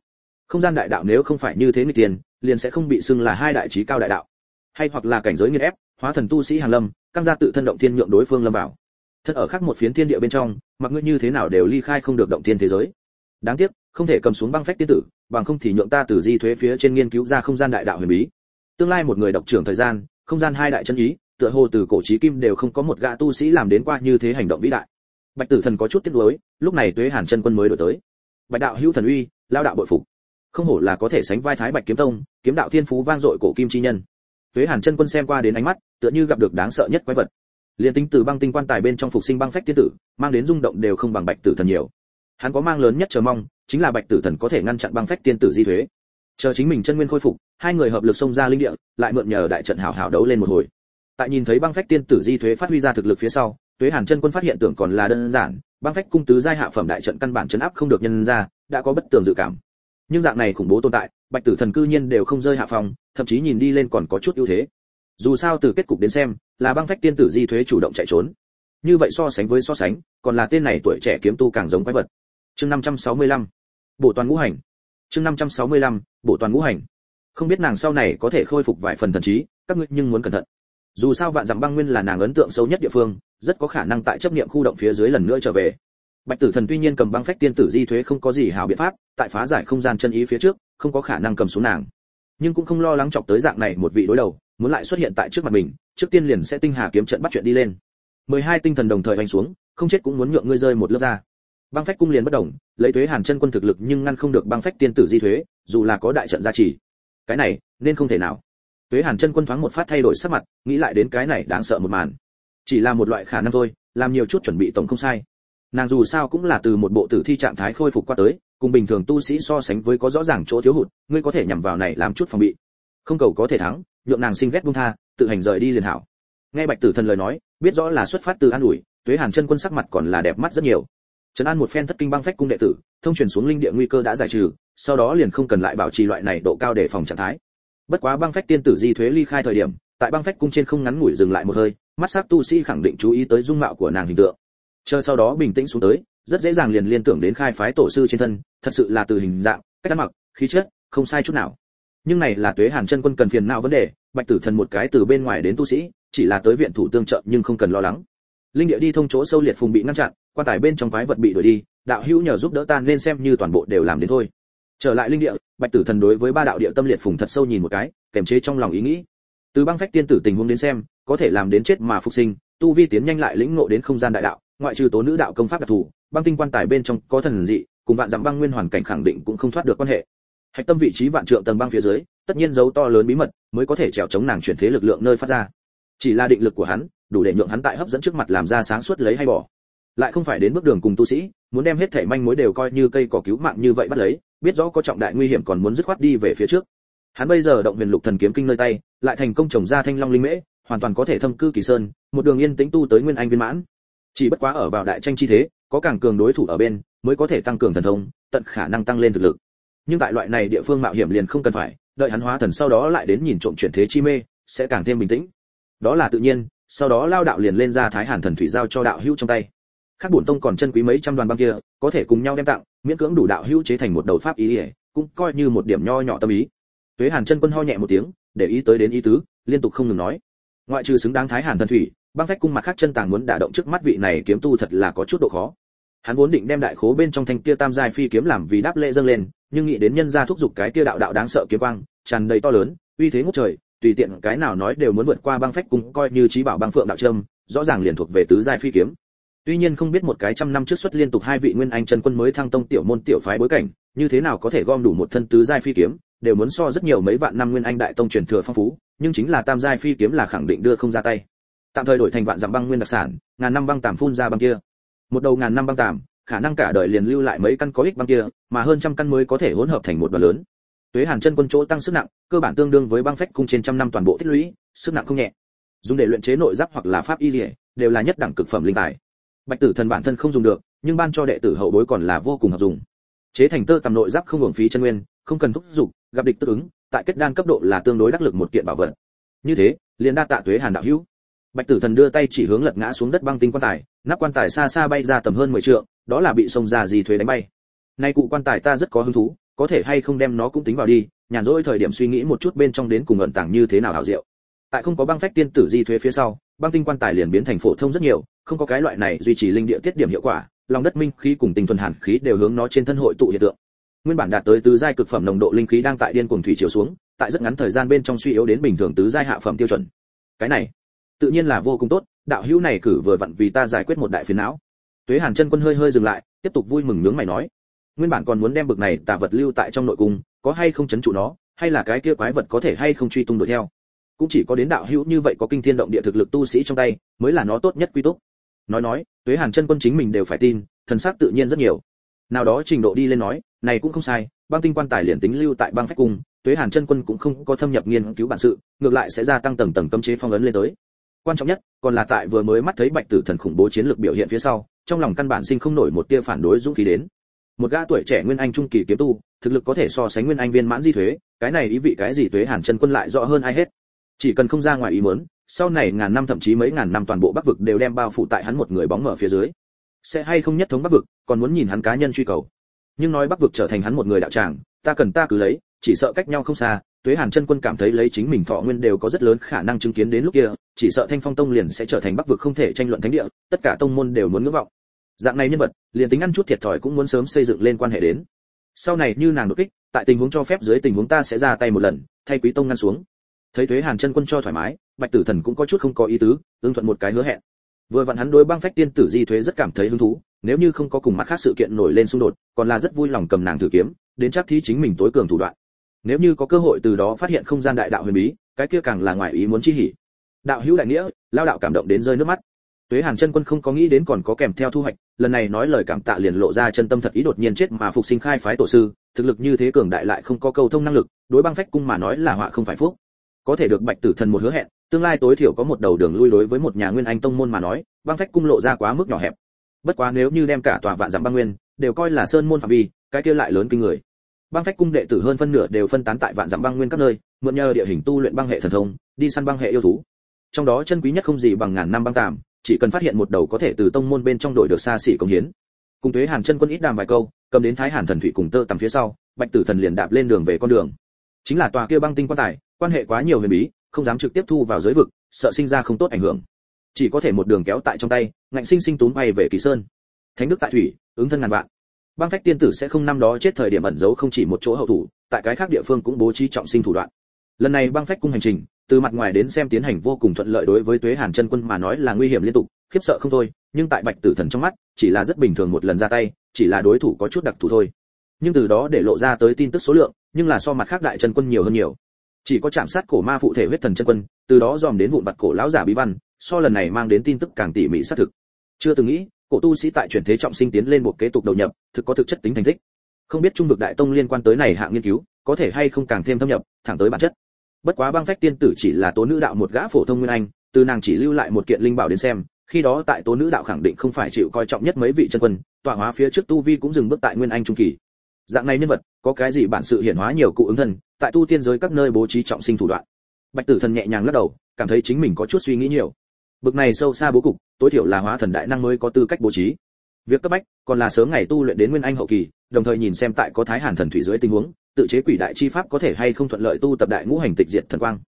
Không gian đại đạo nếu không phải như thế người tiền, liền sẽ không bị xưng là hai đại trí cao đại đạo. Hay hoặc là cảnh giới nghiên ép, hóa thần tu sĩ hàn lâm căng ra tự thân động thiên nhượng đối phương lâm vào. Thân ở khác một phiến thiên địa bên trong, mặc ngươi như thế nào đều ly khai không được động thiên thế giới. Đáng tiếc, không thể cầm xuống băng phách tiên tử, bằng không thì nhượng ta từ di thuế phía trên nghiên cứu ra không gian đại đạo huyền bí. Tương lai một người độc trưởng thời gian, không gian hai đại chân ý, tựa hồ từ cổ chí kim đều không có một gã tu sĩ làm đến qua như thế hành động vĩ đại. Bạch tử thần có chút tiếc nuối, lúc này tuế hàn chân quân mới đổi tới. Bạch đạo hữu thần uy, lao đạo bội phục. Không hổ là có thể sánh vai thái bạch kiếm tông, kiếm đạo thiên phú vang dội cổ kim chi nhân tuế hàn chân quân xem qua đến ánh mắt, tựa như gặp được đáng sợ nhất quái vật. Liền tính từ băng tinh quan tài bên trong phục sinh băng phách tiên tử, mang đến rung động đều không bằng bạch tử thần nhiều. Hắn có mang lớn nhất chờ mong, chính là bạch tử thần có thể ngăn chặn băng phách tiên tử di thuế. Chờ chính mình chân nguyên khôi phục, hai người hợp lực xông ra linh địa, lại mượn nhờ đại trận hảo hảo đấu lên một hồi. Tại nhìn thấy băng phách tiên tử di thuế phát huy ra thực lực phía sau, tuế hàn chân quân phát hiện tưởng còn là đơn giản, băng phách cung tứ giai hạ phẩm đại trận căn bản chấn áp không được nhân ra, đã có bất tường dự cảm nhưng dạng này khủng bố tồn tại, bạch tử thần cư nhiên đều không rơi hạ phòng, thậm chí nhìn đi lên còn có chút ưu thế. Dù sao từ kết cục đến xem, là băng phách tiên tử di thuế chủ động chạy trốn. Như vậy so sánh với so sánh, còn là tên này tuổi trẻ kiếm tu càng giống quái vật. Chương 565 bổ toàn ngũ hành. Chương 565 bổ toàn ngũ hành. Không biết nàng sau này có thể khôi phục vài phần thần trí, các ngươi nhưng muốn cẩn thận. Dù sao vạn dặm băng nguyên là nàng ấn tượng xấu nhất địa phương, rất có khả năng tại chấp niệm khu động phía dưới lần nữa trở về bạch tử thần tuy nhiên cầm băng phách tiên tử di thuế không có gì hảo biện pháp, tại phá giải không gian chân ý phía trước, không có khả năng cầm xuống nàng. Nhưng cũng không lo lắng chọc tới dạng này một vị đối đầu, muốn lại xuất hiện tại trước mặt mình, trước tiên liền sẽ tinh hà kiếm trận bắt chuyện đi lên. Mười hai tinh thần đồng thời hành xuống, không chết cũng muốn nhượng ngươi rơi một lớp ra. Băng phách cung liền bất động, lấy thuế hàn chân quân thực lực nhưng ngăn không được băng phách tiên tử di thuế, dù là có đại trận gia trì. Cái này, nên không thể nào. Thuế hàn chân quân thoáng một phát thay đổi sắc mặt, nghĩ lại đến cái này đáng sợ một màn. Chỉ là một loại khả năng thôi, làm nhiều chút chuẩn bị tổng không sai nàng dù sao cũng là từ một bộ tử thi trạng thái khôi phục qua tới, cùng bình thường tu sĩ so sánh với có rõ ràng chỗ thiếu hụt, ngươi có thể nhằm vào này làm chút phòng bị. Không cầu có thể thắng, nhượng nàng sinh ghét buông tha, tự hành rời đi liền hảo. Nghe bạch tử thần lời nói, biết rõ là xuất phát từ an ủi, tuế hàn chân quân sắc mặt còn là đẹp mắt rất nhiều. Trấn an một phen thất kinh băng phách cung đệ tử, thông truyền xuống linh địa nguy cơ đã giải trừ, sau đó liền không cần lại bảo trì loại này độ cao để phòng trạng thái. Bất quá băng phách tiên tử di thuế ly khai thời điểm, tại băng phách cung trên không ngắn ngủi dừng lại một hơi, mắt sắc tu sĩ khẳng định chú ý tới dung mạo của nàng hình tượng chờ sau đó bình tĩnh xuống tới, rất dễ dàng liền liên tưởng đến khai phái tổ sư trên thân, thật sự là từ hình dạng, cách ăn mặc, khí chất, không sai chút nào. Nhưng này là tuế hàn chân quân cần phiền não vấn đề, bạch tử thần một cái từ bên ngoài đến tu sĩ, chỉ là tới viện thủ tương trợ nhưng không cần lo lắng. Linh địa đi thông chỗ sâu liệt phùng bị ngăn chặn, quan tài bên trong quái vật bị đuổi đi, đạo hữu nhờ giúp đỡ ta nên xem như toàn bộ đều làm đến thôi. Trở lại linh địa, bạch tử thần đối với ba đạo địa tâm liệt phùng thật sâu nhìn một cái, kềm chế trong lòng ý nghĩ. Từ băng phách tiên tử tình huống đến xem, có thể làm đến chết mà phục sinh, tu vi tiến nhanh lại lĩnh ngộ đến không gian đại đạo ngoại trừ tố nữ đạo công pháp đặc thù, băng tinh quan tài bên trong có thần dị, cùng vạn dặm băng nguyên hoàn cảnh khẳng định cũng không thoát được quan hệ. Hạch tâm vị trí vạn trượng tầng băng phía dưới, tất nhiên dấu to lớn bí mật mới có thể trèo chống nàng chuyển thế lực lượng nơi phát ra. Chỉ là định lực của hắn, đủ để nhượng hắn tại hấp dẫn trước mặt làm ra sáng suốt lấy hay bỏ. Lại không phải đến bước đường cùng tu sĩ, muốn đem hết thể manh mối đều coi như cây cỏ cứu mạng như vậy bắt lấy, biết rõ có trọng đại nguy hiểm còn muốn dứt khoát đi về phía trước. Hắn bây giờ động huyền lục thần kiếm kinh nơi tay, lại thành công trồng ra thanh long linh mễ, hoàn toàn có thể thâm cư kỳ sơn, một đường yên tĩnh tu tới nguyên anh viên mãn chỉ bất quá ở vào đại tranh chi thế, có càng cường đối thủ ở bên, mới có thể tăng cường thần thông, tận khả năng tăng lên thực lực. Nhưng tại loại này địa phương mạo hiểm liền không cần phải, đợi hắn hóa thần sau đó lại đến nhìn trộm chuyển thế chi mê, sẽ càng thêm bình tĩnh. Đó là tự nhiên, sau đó lao đạo liền lên ra thái hàn thần thủy giao cho đạo hữu trong tay. Khác bổn tông còn chân quý mấy trăm đoàn băng kia, có thể cùng nhau đem tặng, miễn cưỡng đủ đạo hữu chế thành một đầu pháp ý ỉa cũng coi như một điểm nho nhỏ tâm ý. Tuế hàn chân quân ho nhẹ một tiếng, để ý tới đến ý tứ, liên tục không ngừng nói. Ngoại trừ xứng đáng thái hàn thần thủy băng phách cung mặt khác chân tàng muốn đả động trước mắt vị này kiếm tu thật là có chút độ khó. Hắn vốn định đem đại khố bên trong thanh kia tam giai phi kiếm làm vì đáp lễ dâng lên, nhưng nghĩ đến nhân gia thúc giục cái kia đạo đạo đáng sợ kiếm quang, tràn đầy to lớn, uy thế ngút trời, tùy tiện cái nào nói đều muốn vượt qua băng phách cung, coi như trí bảo băng phượng đạo trâm, rõ ràng liền thuộc về tứ giai phi kiếm. Tuy nhiên không biết một cái trăm năm trước xuất liên tục hai vị nguyên anh chân quân mới thăng tông tiểu môn tiểu phái bối cảnh, như thế nào có thể gom đủ một thân tứ giai phi kiếm, đều muốn so rất nhiều mấy vạn năm nguyên anh đại tông truyền thừa phong phú, nhưng chính là tam giai phi kiếm là khẳng định đưa không ra tay tạm thời đổi thành vạn dặm băng nguyên đặc sản, ngàn năm băng tàm phun ra băng kia. Một đầu ngàn năm băng tàm, khả năng cả đời liền lưu lại mấy căn có ích băng kia, mà hơn trăm căn mới có thể hỗn hợp thành một đoàn lớn. Tuế hàn chân quân chỗ tăng sức nặng, cơ bản tương đương với băng phách cung trên trăm năm toàn bộ tích lũy, sức nặng không nhẹ. Dùng để luyện chế nội giáp hoặc là pháp y lìa đều là nhất đẳng cực phẩm linh tài. Bạch tử thần bản thân không dùng được, nhưng ban cho đệ tử hậu bối còn là vô cùng hợp dùng. Chế thành tơ tầm nội giáp không hưởng phí chân nguyên, không cần thúc giục, gặp địch tương ứng, tại kết đan cấp độ là tương đối đắc lực một kiện bảo vật. Như thế, liền đa tạ tuế hàn đạo hữu bạch tử thần đưa tay chỉ hướng lật ngã xuống đất băng tinh quan tài, nắp quan tài xa xa bay ra tầm hơn mười trượng, đó là bị sông ra gì thuế đánh bay. Nay cụ quan tài ta rất có hứng thú, có thể hay không đem nó cũng tính vào đi, nhàn rỗi thời điểm suy nghĩ một chút bên trong đến cùng ẩn tàng như thế nào hảo diệu. Tại không có băng phách tiên tử di thuế phía sau, băng tinh quan tài liền biến thành phổ thông rất nhiều, không có cái loại này duy trì linh địa tiết điểm hiệu quả, lòng đất minh khí cùng tinh thuần hàn khí đều hướng nó trên thân hội tụ hiện tượng. Nguyên bản đạt tới tứ giai cực phẩm nồng độ linh khí đang tại điên cuồng thủy chiều xuống, tại rất ngắn thời gian bên trong suy yếu đến bình thường tứ giai hạ phẩm tiêu chuẩn. Cái này tự nhiên là vô cùng tốt, đạo hữu này cử vừa vặn vì ta giải quyết một đại phiền não. Tuế hàn chân quân hơi hơi dừng lại, tiếp tục vui mừng nướng mày nói, nguyên bản còn muốn đem bực này tà vật lưu tại trong nội cung, có hay không chấn trụ nó, hay là cái kia quái vật có thể hay không truy tung đuổi theo. Cũng chỉ có đến đạo hữu như vậy có kinh thiên động địa thực lực tu sĩ trong tay, mới là nó tốt nhất quy túc. Nói nói, tuế hàn chân quân chính mình đều phải tin, thần sắc tự nhiên rất nhiều. Nào đó trình độ đi lên nói, này cũng không sai, băng tinh quan tài liền tính lưu tại băng phách cung, tuế hàn chân quân cũng không có thâm nhập nghiên cứu bản sự, ngược lại sẽ gia tăng tầng tầng cấm chế phong ấn lên tới quan trọng nhất, còn là tại vừa mới mắt thấy bạch tử thần khủng bố chiến lược biểu hiện phía sau, trong lòng căn bản sinh không nổi một tia phản đối dũng khí đến. Một gã tuổi trẻ nguyên anh trung kỳ kiếm tu, thực lực có thể so sánh nguyên anh viên mãn di thuế, cái này ý vị cái gì thuế hàn chân quân lại rõ hơn ai hết. Chỉ cần không ra ngoài ý muốn, sau này ngàn năm thậm chí mấy ngàn năm toàn bộ bắc vực đều đem bao phủ tại hắn một người bóng mở phía dưới. Sẽ hay không nhất thống bắc vực, còn muốn nhìn hắn cá nhân truy cầu. Nhưng nói bắc vực trở thành hắn một người đạo tràng, ta cần ta cứ lấy, chỉ sợ cách nhau không xa tuế hàn chân quân cảm thấy lấy chính mình thọ nguyên đều có rất lớn khả năng chứng kiến đến lúc kia, chỉ sợ thanh phong tông liền sẽ trở thành bắc vực không thể tranh luận thánh địa, tất cả tông môn đều muốn ngưỡng vọng. Dạng này nhân vật, liền tính ăn chút thiệt thòi cũng muốn sớm xây dựng lên quan hệ đến. Sau này như nàng đột kích, tại tình huống cho phép dưới tình huống ta sẽ ra tay một lần, thay quý tông ngăn xuống. Thấy tuế hàn chân quân cho thoải mái, bạch tử thần cũng có chút không có ý tứ, ưng thuận một cái hứa hẹn. Vừa vặn hắn đối băng phách tiên tử di thuế rất cảm thấy hứng thú, nếu như không có cùng mặt khác sự kiện nổi lên xung đột, còn là rất vui lòng cầm nàng thử kiếm, đến chắc thí chính mình tối cường thủ đoạn nếu như có cơ hội từ đó phát hiện không gian đại đạo huyền bí, cái kia càng là ngoài ý muốn chi hỉ. Đạo hữu đại nghĩa, lao đạo cảm động đến rơi nước mắt. Tuế hàn chân quân không có nghĩ đến còn có kèm theo thu hoạch, lần này nói lời cảm tạ liền lộ ra chân tâm thật ý đột nhiên chết mà phục sinh khai phái tổ sư, thực lực như thế cường đại lại không có câu thông năng lực, đối băng phách cung mà nói là họa không phải phúc. Có thể được bạch tử thần một hứa hẹn, tương lai tối thiểu có một đầu đường lui đối với một nhà nguyên anh tông môn mà nói, băng phách cung lộ ra quá mức nhỏ hẹp. Bất quá nếu như đem cả tòa vạn dặm băng nguyên, đều coi là sơn môn phạm vi, cái kia lại lớn kinh người băng phách cung đệ tử hơn phân nửa đều phân tán tại vạn dặm băng nguyên các nơi, mượn nhờ địa hình tu luyện băng hệ thần thông, đi săn băng hệ yêu thú. Trong đó chân quý nhất không gì bằng ngàn năm băng tạm chỉ cần phát hiện một đầu có thể từ tông môn bên trong đổi được xa xỉ công hiến. Cùng thuế hàn chân quân ít đàm vài câu, cầm đến thái hàn thần thủy cùng tơ tầm phía sau, bạch tử thần liền đạp lên đường về con đường. Chính là tòa kia băng tinh quan tài, quan hệ quá nhiều huyền bí, không dám trực tiếp thu vào giới vực, sợ sinh ra không tốt ảnh hưởng. Chỉ có thể một đường kéo tại trong tay, ngạnh sinh sinh túm bay về kỳ sơn. Thánh đức tại thủy, ứng thân ngàn vạn băng phách tiên tử sẽ không năm đó chết thời điểm ẩn giấu không chỉ một chỗ hậu thủ, tại cái khác địa phương cũng bố trí trọng sinh thủ đoạn. Lần này băng phách cung hành trình, từ mặt ngoài đến xem tiến hành vô cùng thuận lợi đối với tuế hàn chân quân mà nói là nguy hiểm liên tục, khiếp sợ không thôi, nhưng tại bạch tử thần trong mắt, chỉ là rất bình thường một lần ra tay, chỉ là đối thủ có chút đặc thù thôi. Nhưng từ đó để lộ ra tới tin tức số lượng, nhưng là so mặt khác đại chân quân nhiều hơn nhiều. Chỉ có chạm sát cổ ma phụ thể huyết thần chân quân, từ đó dòm đến vụn vặt cổ lão giả bí văn, so lần này mang đến tin tức càng tỉ mỉ xác thực. Chưa từng nghĩ cổ tu sĩ tại chuyển thế trọng sinh tiến lên một kế tục đầu nhập, thực có thực chất tính thành tích không biết trung vực đại tông liên quan tới này hạng nghiên cứu, có thể hay không càng thêm thâm nhập, thẳng tới bản chất. Bất quá băng phách tiên tử chỉ là tố nữ đạo một gã phổ thông nguyên anh, từ nàng chỉ lưu lại một kiện linh bảo đến xem, khi đó tại tố nữ đạo khẳng định không phải chịu coi trọng nhất mấy vị chân quân, tọa hóa phía trước tu vi cũng dừng bước tại nguyên anh trung kỳ. Dạng này nhân vật, có cái gì bản sự hiển hóa nhiều cụ ứng thần tại tu tiên giới các nơi bố trí trọng sinh thủ đoạn. Bạch tử thần nhẹ nhàng lắc đầu, cảm thấy chính mình có chút suy nghĩ nhiều. Bực này sâu xa bố cục tối thiểu là hóa thần đại năng mới có tư cách bố trí. Việc cấp bách, còn là sớm ngày tu luyện đến nguyên anh hậu kỳ, đồng thời nhìn xem tại có thái hàn thần thủy dưới tình huống, tự chế quỷ đại chi pháp có thể hay không thuận lợi tu tập đại ngũ hành tịch diệt thần quang.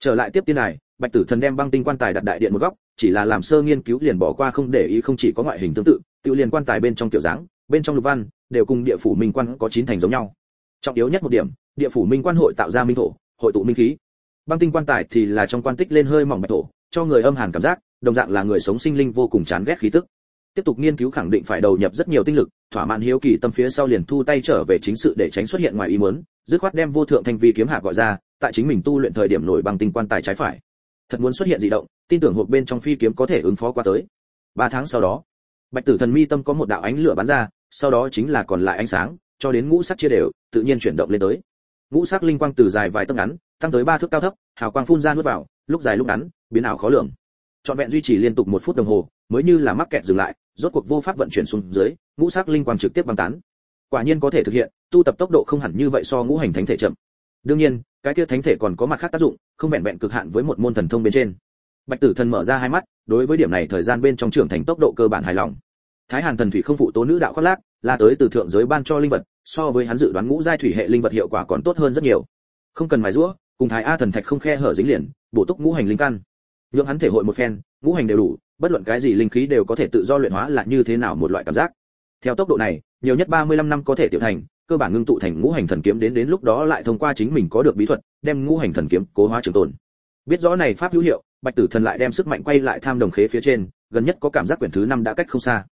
Trở lại tiếp tiên này bạch tử thần đem băng tinh quan tài đặt đại điện một góc, chỉ là làm sơ nghiên cứu liền bỏ qua không để ý không chỉ có ngoại hình tương tự tự liền quan tài bên trong tiểu dáng, bên trong lục văn, đều cùng địa phủ minh quan có chín thành giống nhau. Trọng yếu nhất một điểm, địa phủ minh quan hội tạo ra minh thổ, hội tụ minh khí. Băng tinh quan tài thì là trong quan tích lên hơi mỏng bạch thổ, cho người âm hàn cảm giác đồng dạng là người sống sinh linh vô cùng chán ghét khí tức. Tiếp tục nghiên cứu khẳng định phải đầu nhập rất nhiều tinh lực, thỏa mãn hiếu kỳ tâm phía sau liền thu tay trở về chính sự để tránh xuất hiện ngoài ý muốn, dứt khoát đem vô thượng thanh vi kiếm hạ gọi ra, tại chính mình tu luyện thời điểm nổi bằng tinh quan tài trái phải. Thật muốn xuất hiện dị động, tin tưởng hộp bên trong phi kiếm có thể ứng phó qua tới. Ba tháng sau đó, bạch tử thần mi tâm có một đạo ánh lửa bắn ra, sau đó chính là còn lại ánh sáng, cho đến ngũ sắc chia đều, tự nhiên chuyển động lên tới. Ngũ sắc linh quang từ dài vài tấc ngắn, tăng tới ba thước cao thấp, hào quang phun ra nuốt vào, lúc dài lúc ngắn, biến ảo khó lường trọn vẹn duy trì liên tục một phút đồng hồ, mới như là mắc kẹt dừng lại, rốt cuộc vô pháp vận chuyển xuống dưới, ngũ sắc linh quang trực tiếp băng tán. Quả nhiên có thể thực hiện, tu tập tốc độ không hẳn như vậy so ngũ hành thánh thể chậm. Đương nhiên, cái kia thánh thể còn có mặt khác tác dụng, không vẹn vẹn cực hạn với một môn thần thông bên trên. Bạch tử thần mở ra hai mắt, đối với điểm này thời gian bên trong trưởng thành tốc độ cơ bản hài lòng. Thái hàn thần thủy không phụ tố nữ đạo khoác lác, là tới từ thượng giới ban cho linh vật, so với hắn dự đoán ngũ giai thủy hệ linh vật hiệu quả còn tốt hơn rất nhiều. Không cần mài rũa cùng thái a thần thạch không khe hở dính liền, bổ túc ngũ hành linh căn nhượng hắn thể hội một phen, ngũ hành đều đủ, bất luận cái gì linh khí đều có thể tự do luyện hóa là như thế nào một loại cảm giác. Theo tốc độ này, nhiều nhất 35 năm có thể tiểu thành, cơ bản ngưng tụ thành ngũ hành thần kiếm đến đến lúc đó lại thông qua chính mình có được bí thuật, đem ngũ hành thần kiếm cố hóa trường tồn. Biết rõ này pháp hữu hiệu, bạch tử thần lại đem sức mạnh quay lại tham đồng khế phía trên, gần nhất có cảm giác quyển thứ năm đã cách không xa.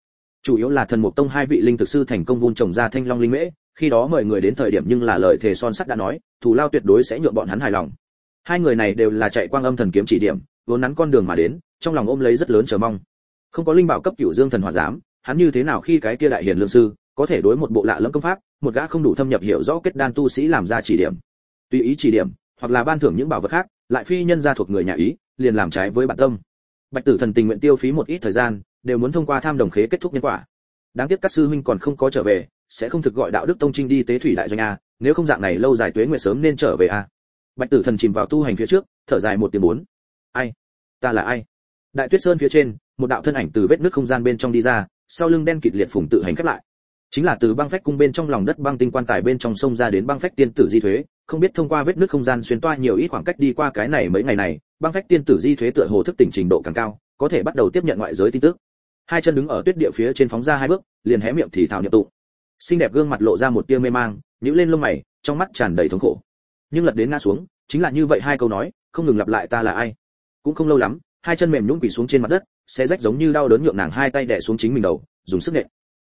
Chủ yếu là thần mục tông hai vị linh thực sư thành công vun trồng ra thanh long linh mễ, khi đó mời người đến thời điểm nhưng là lời thề son sắt đã nói, thù lao tuyệt đối sẽ nhượng bọn hắn hài lòng. Hai người này đều là chạy quang âm thần kiếm chỉ điểm vốn nắn con đường mà đến, trong lòng ôm lấy rất lớn chờ mong. Không có linh bảo cấp cửu dương thần hỏa giám, hắn như thế nào khi cái kia đại hiền lương sư, có thể đối một bộ lạ lẫm công pháp, một gã không đủ thâm nhập hiểu rõ kết đan tu sĩ làm ra chỉ điểm. Tùy ý chỉ điểm, hoặc là ban thưởng những bảo vật khác, lại phi nhân gia thuộc người nhà ý, liền làm trái với bản tâm. Bạch tử thần tình nguyện tiêu phí một ít thời gian, đều muốn thông qua tham đồng khế kết thúc nhân quả. Đáng tiếc các sư huynh còn không có trở về, sẽ không thực gọi đạo đức tông trinh đi tế thủy đại doanh a, nếu không dạng này lâu dài tuế nguyệt sớm nên trở về a. Bạch tử thần chìm vào tu hành phía trước, thở dài một tiếng bốn. Ai? Ta là ai? Đại tuyết sơn phía trên, một đạo thân ảnh từ vết nước không gian bên trong đi ra, sau lưng đen kịt liệt phùng tự hành khép lại. Chính là từ băng phách cung bên trong lòng đất băng tinh quan tài bên trong sông ra đến băng phách tiên tử di thuế, không biết thông qua vết nước không gian xuyên toa nhiều ít khoảng cách đi qua cái này mấy ngày này, băng phách tiên tử di thuế tựa hồ thức tỉnh trình độ càng cao, có thể bắt đầu tiếp nhận ngoại giới tin tức. Hai chân đứng ở tuyết địa phía trên phóng ra hai bước, liền hé miệng thì thào nhập tụ xinh đẹp gương mặt lộ ra một tia mê mang, nhíu lên lông mày, trong mắt tràn đầy thống khổ. Nhưng lật đến ngã xuống, chính là như vậy hai câu nói, không ngừng lặp lại ta là ai? Cũng không lâu lắm, hai chân mềm nhũn quỳ xuống trên mặt đất, xé rách giống như đau đớn nhượng nàng hai tay đè xuống chính mình đầu, dùng sức nện.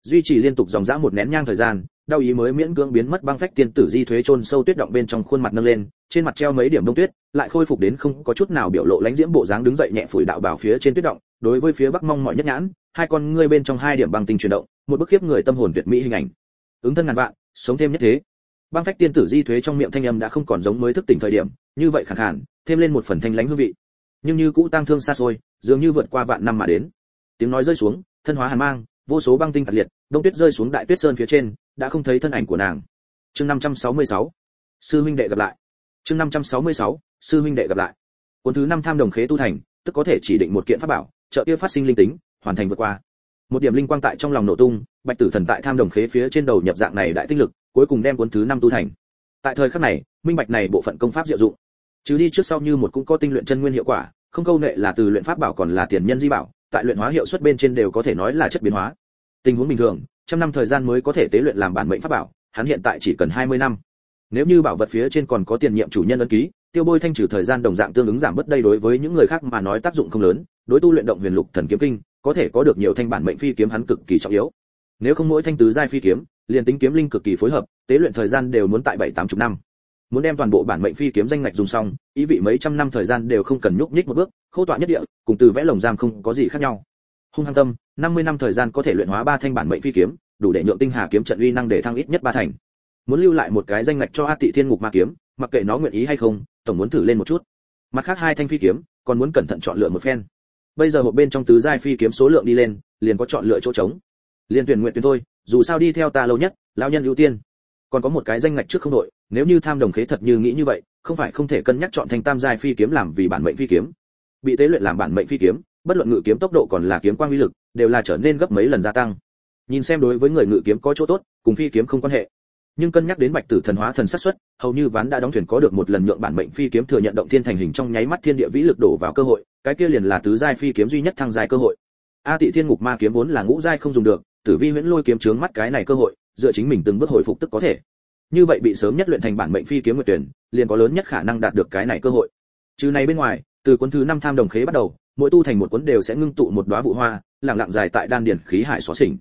Duy trì liên tục dòng dã một nén nhang thời gian, đau ý mới miễn cưỡng biến mất băng phách tiên tử di thuế chôn sâu tuyết động bên trong khuôn mặt nâng lên, trên mặt treo mấy điểm đông tuyết, lại khôi phục đến không có chút nào biểu lộ lãnh diễm bộ dáng đứng dậy nhẹ phủi đạo bảo phía trên tuyết động, đối với phía bắc mong mọi nhất nhãn, hai con ngươi bên trong hai điểm băng tinh chuyển động, một bức khiếp người tâm hồn tuyệt mỹ hình ảnh. Ứng thân ngàn vạn, sống thêm nhất thế. Băng phách tiên tử di thuế trong miệng thanh âm đã không còn giống mới thức tỉnh thời điểm, như vậy khẳng hẳn thêm lên một phần thanh lãnh hương vị nhưng như cũ tang thương xa xôi, dường như vượt qua vạn năm mà đến. Tiếng nói rơi xuống, thân hóa hàn mang, vô số băng tinh thật liệt, đông tuyết rơi xuống đại tuyết sơn phía trên, đã không thấy thân ảnh của nàng. Chương 566 sư huynh đệ gặp lại. Chương 566 sư huynh đệ gặp lại. Cuốn thứ năm tham đồng khế tu thành, tức có thể chỉ định một kiện pháp bảo, trợ kia phát sinh linh tính, hoàn thành vượt qua. Một điểm linh quang tại trong lòng nổ tung, bạch tử thần tại tham đồng khế phía trên đầu nhập dạng này đại tinh lực, cuối cùng đem cuốn thứ năm tu thành. Tại thời khắc này, minh bạch này bộ phận công pháp diệu dụng. Chứ đi trước sau như một cũng có tinh luyện chân nguyên hiệu quả không câu nệ là từ luyện pháp bảo còn là tiền nhân di bảo, tại luyện hóa hiệu suất bên trên đều có thể nói là chất biến hóa. Tình huống bình thường, trăm năm thời gian mới có thể tế luyện làm bản mệnh pháp bảo, hắn hiện tại chỉ cần 20 năm. Nếu như bảo vật phía trên còn có tiền nhiệm chủ nhân ấn ký, tiêu bôi thanh trừ thời gian đồng dạng tương ứng giảm bớt đây đối với những người khác mà nói tác dụng không lớn, đối tu luyện động huyền lục thần kiếm kinh, có thể có được nhiều thanh bản mệnh phi kiếm hắn cực kỳ trọng yếu. Nếu không mỗi thanh tứ giai phi kiếm, liền tính kiếm linh cực kỳ phối hợp, tế luyện thời gian đều muốn tại bảy tám chục năm muốn đem toàn bộ bản mệnh phi kiếm danh ngạch dùng xong, ý vị mấy trăm năm thời gian đều không cần nhúc nhích một bước, khô tọa nhất địa, cùng từ vẽ lồng giam không có gì khác nhau. Hung hăng tâm 50 năm thời gian có thể luyện hóa ba thanh bản mệnh phi kiếm, đủ để nhượng tinh hà kiếm trận uy năng để thăng ít nhất ba thành. Muốn lưu lại một cái danh ngạch cho a tị thiên ngục ma kiếm, mặc kệ nó nguyện ý hay không, tổng muốn thử lên một chút. Mặt khác hai thanh phi kiếm, còn muốn cẩn thận chọn lựa một phen. Bây giờ hộp bên trong tứ giai phi kiếm số lượng đi lên, liền có chọn lựa chỗ trống. Liên tuyển nguyện tuyển thôi, dù sao đi theo ta lâu nhất, lão nhân ưu tiên còn có một cái danh ngạch trước không đội, nếu như tham đồng khế thật như nghĩ như vậy, không phải không thể cân nhắc chọn thành tam giai phi kiếm làm vì bản mệnh phi kiếm. Bị tế luyện làm bản mệnh phi kiếm, bất luận ngự kiếm tốc độ còn là kiếm quang uy lực, đều là trở nên gấp mấy lần gia tăng. Nhìn xem đối với người ngự kiếm có chỗ tốt, cùng phi kiếm không quan hệ. Nhưng cân nhắc đến bạch tử thần hóa thần sát xuất, hầu như ván đã đóng thuyền có được một lần nhượng bản mệnh phi kiếm thừa nhận động thiên thành hình trong nháy mắt thiên địa vĩ lực đổ vào cơ hội, cái kia liền là tứ giai phi kiếm duy nhất thăng giai cơ hội. A tị thiên ngục ma kiếm vốn là ngũ giai không dùng được, tử vi huyễn lôi kiếm trướng mắt cái này cơ hội dựa chính mình từng bước hồi phục tức có thể. Như vậy bị sớm nhất luyện thành bản mệnh phi kiếm nguyệt tuyển, liền có lớn nhất khả năng đạt được cái này cơ hội. Trừ này bên ngoài, từ cuốn thứ năm tham đồng khế bắt đầu, mỗi tu thành một cuốn đều sẽ ngưng tụ một đóa vụ hoa, lặng lặng dài tại đan điển khí hải xóa xỉnh.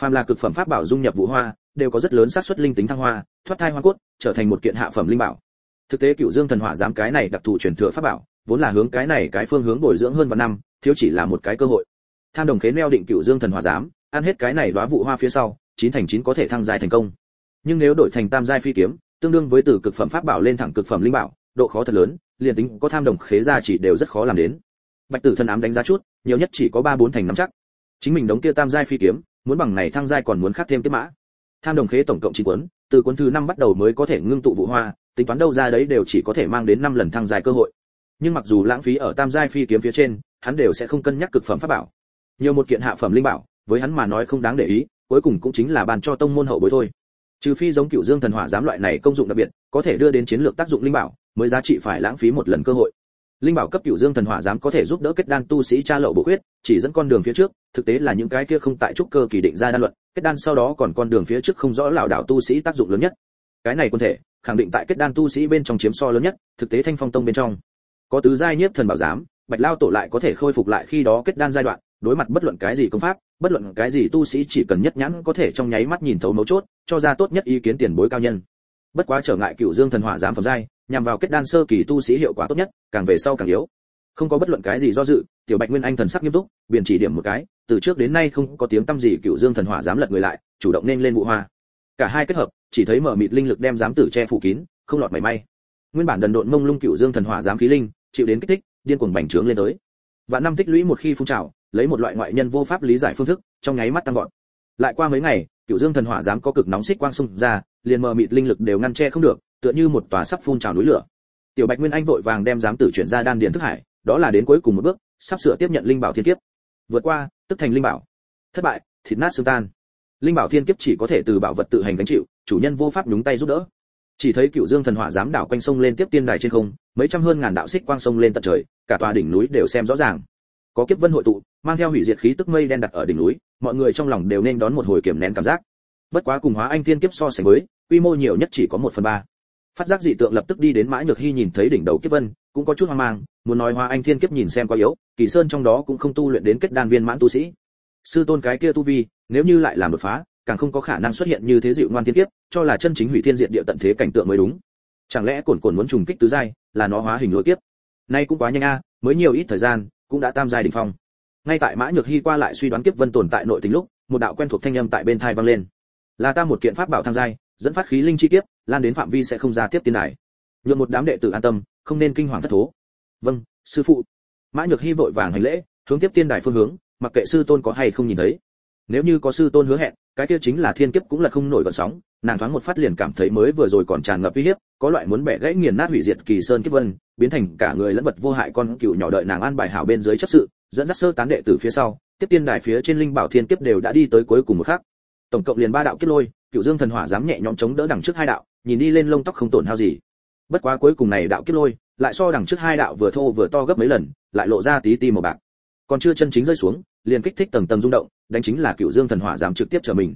Phàm là cực phẩm pháp bảo dung nhập vụ hoa, đều có rất lớn xác suất linh tính thăng hoa, thoát thai hoa cốt, trở thành một kiện hạ phẩm linh bảo. Thực tế cựu dương thần hỏa giám cái này đặc thù truyền thừa pháp bảo, vốn là hướng cái này cái phương hướng bồi dưỡng hơn vạn năm, thiếu chỉ là một cái cơ hội. Tham đồng khế neo định cựu dương thần hỏa giám, ăn hết cái này đóa vụ hoa phía sau chín thành chín có thể thăng giai thành công. Nhưng nếu đổi thành tam giai phi kiếm, tương đương với từ cực phẩm pháp bảo lên thẳng cực phẩm linh bảo, độ khó thật lớn, liền tính có tham đồng khế gia chỉ đều rất khó làm đến. Bạch tử thần ám đánh giá chút, nhiều nhất chỉ có ba bốn thành nắm chắc. Chính mình đóng kia tam giai phi kiếm, muốn bằng này thăng giai còn muốn khác thêm tiếp mã. Tham đồng khế tổng cộng chín cuốn, từ cuốn thứ năm bắt đầu mới có thể ngưng tụ vụ hoa, tính toán đâu ra đấy đều chỉ có thể mang đến năm lần thăng giai cơ hội. Nhưng mặc dù lãng phí ở tam giai phi kiếm phía trên, hắn đều sẽ không cân nhắc cực phẩm pháp bảo. Nhiều một kiện hạ phẩm linh bảo, với hắn mà nói không đáng để ý cuối cùng cũng chính là bàn cho tông môn hậu bối thôi. Trừ phi giống cựu dương thần hỏa giám loại này công dụng đặc biệt, có thể đưa đến chiến lược tác dụng linh bảo, mới giá trị phải lãng phí một lần cơ hội. Linh bảo cấp cựu dương thần hỏa giám có thể giúp đỡ kết đan tu sĩ tra lậu bổ huyết chỉ dẫn con đường phía trước, thực tế là những cái kia không tại trúc cơ kỳ định ra đan luận, kết đan sau đó còn con đường phía trước không rõ lão đạo tu sĩ tác dụng lớn nhất. Cái này quân thể, khẳng định tại kết đan tu sĩ bên trong chiếm so lớn nhất, thực tế thanh phong tông bên trong. Có tứ giai nhiếp thần bảo giám, bạch lao tổ lại có thể khôi phục lại khi đó kết đan giai đoạn, đối mặt bất luận cái gì công pháp bất luận cái gì tu sĩ chỉ cần nhất nhãn có thể trong nháy mắt nhìn thấu mấu chốt, cho ra tốt nhất ý kiến tiền bối cao nhân. Bất quá trở ngại cựu dương thần hỏa giám phẩm giai, nhằm vào kết đan sơ kỳ tu sĩ hiệu quả tốt nhất, càng về sau càng yếu. Không có bất luận cái gì do dự, tiểu bạch nguyên anh thần sắc nghiêm túc, biển chỉ điểm một cái, từ trước đến nay không có tiếng tâm gì cựu dương thần hỏa dám lật người lại, chủ động nên lên vụ hoa. Cả hai kết hợp, chỉ thấy mở mịt linh lực đem giám tử che phủ kín, không lọt mảy may. Nguyên bản đần độn mông lung cựu dương thần hỏa dám khí linh, chịu đến kích thích, điên cuồng bành trướng lên tới. Và năm tích lũy một khi phun trào lấy một loại ngoại nhân vô pháp lý giải phương thức, trong nháy mắt tăng vọt. Lại qua mấy ngày cựu dương thần hỏa dám có cực nóng xích quang xung ra, liền mờ mịt linh lực đều ngăn che không được, tựa như một tòa sắp phun trào núi lửa. Tiểu bạch nguyên anh vội vàng đem giám tử chuyển ra đan điền thức hải, đó là đến cuối cùng một bước, sắp sửa tiếp nhận linh bảo thiên kiếp. Vượt qua, tức thành linh bảo. Thất bại, thịt nát xương tan. Linh bảo thiên kiếp chỉ có thể từ bảo vật tự hành gánh chịu, chủ nhân vô pháp nhúng tay giúp đỡ. Chỉ thấy cựu dương thần hỏa dám đảo quanh sông lên tiếp tiên đài trên không, mấy trăm hơn ngàn đạo xích quang sông lên tận trời, cả tòa đỉnh núi đều xem rõ ràng có kiếp vân hội tụ, mang theo hủy diệt khí tức mây đen đặt ở đỉnh núi, mọi người trong lòng đều nên đón một hồi kiểm nén cảm giác. Bất quá cùng hóa anh thiên kiếp so sánh với, quy mô nhiều nhất chỉ có một phần ba. Phát giác dị tượng lập tức đi đến mãi nhược hy nhìn thấy đỉnh đầu kiếp vân, cũng có chút hoang mang, muốn nói hóa anh thiên kiếp nhìn xem quá yếu, kỳ sơn trong đó cũng không tu luyện đến kết đan viên mãn tu sĩ. Sư tôn cái kia tu vi, nếu như lại làm đột phá, càng không có khả năng xuất hiện như thế dịu ngoan thiên kiếp, cho là chân chính hủy thiên diện địa tận thế cảnh tượng mới đúng. Chẳng lẽ cồn cồn muốn trùng kích tứ giai, là nó hóa hình lỗi kiếp? Nay cũng quá nhanh a, mới nhiều ít thời gian cũng đã tam giai đỉnh phong. Ngay tại mã nhược hy qua lại suy đoán kiếp vân tồn tại nội tình lúc, một đạo quen thuộc thanh âm tại bên tai vang lên. Là ta một kiện pháp bảo thăng giai, dẫn phát khí linh chi kiếp, lan đến phạm vi sẽ không ra tiếp tiên đài. Nhượng một đám đệ tử an tâm, không nên kinh hoàng thất thố. Vâng sư phụ. Mã nhược hy vội vàng hành lễ, hướng tiếp tiên đài phương hướng, mặc kệ sư tôn có hay không nhìn thấy nếu như có sư tôn hứa hẹn, cái kia chính là thiên kiếp cũng là không nổi gợn sóng, nàng thoáng một phát liền cảm thấy mới vừa rồi còn tràn ngập uy hiếp, có loại muốn bẻ gãy nghiền nát hủy diệt kỳ sơn kiếp vân, biến thành cả người lẫn vật vô hại con cựu nhỏ đợi nàng an bài hảo bên dưới chấp sự, dẫn dắt sơ tán đệ tử phía sau, tiếp tiên đài phía trên linh bảo thiên kiếp đều đã đi tới cuối cùng một khắc. Tổng cộng liền ba đạo kiếp lôi, cựu dương thần hỏa dám nhẹ nhõm chống đỡ đằng trước hai đạo, nhìn đi lên lông tóc không tổn hao gì. Bất quá cuối cùng này đạo kiếp lôi, lại so đằng trước hai đạo vừa thô vừa to gấp mấy lần, lại lộ ra tí ti màu bạc. Còn chưa chân chính rơi xuống, liền kích thích tầng tầng rung động đánh chính là cựu dương thần hỏa dám trực tiếp trở mình.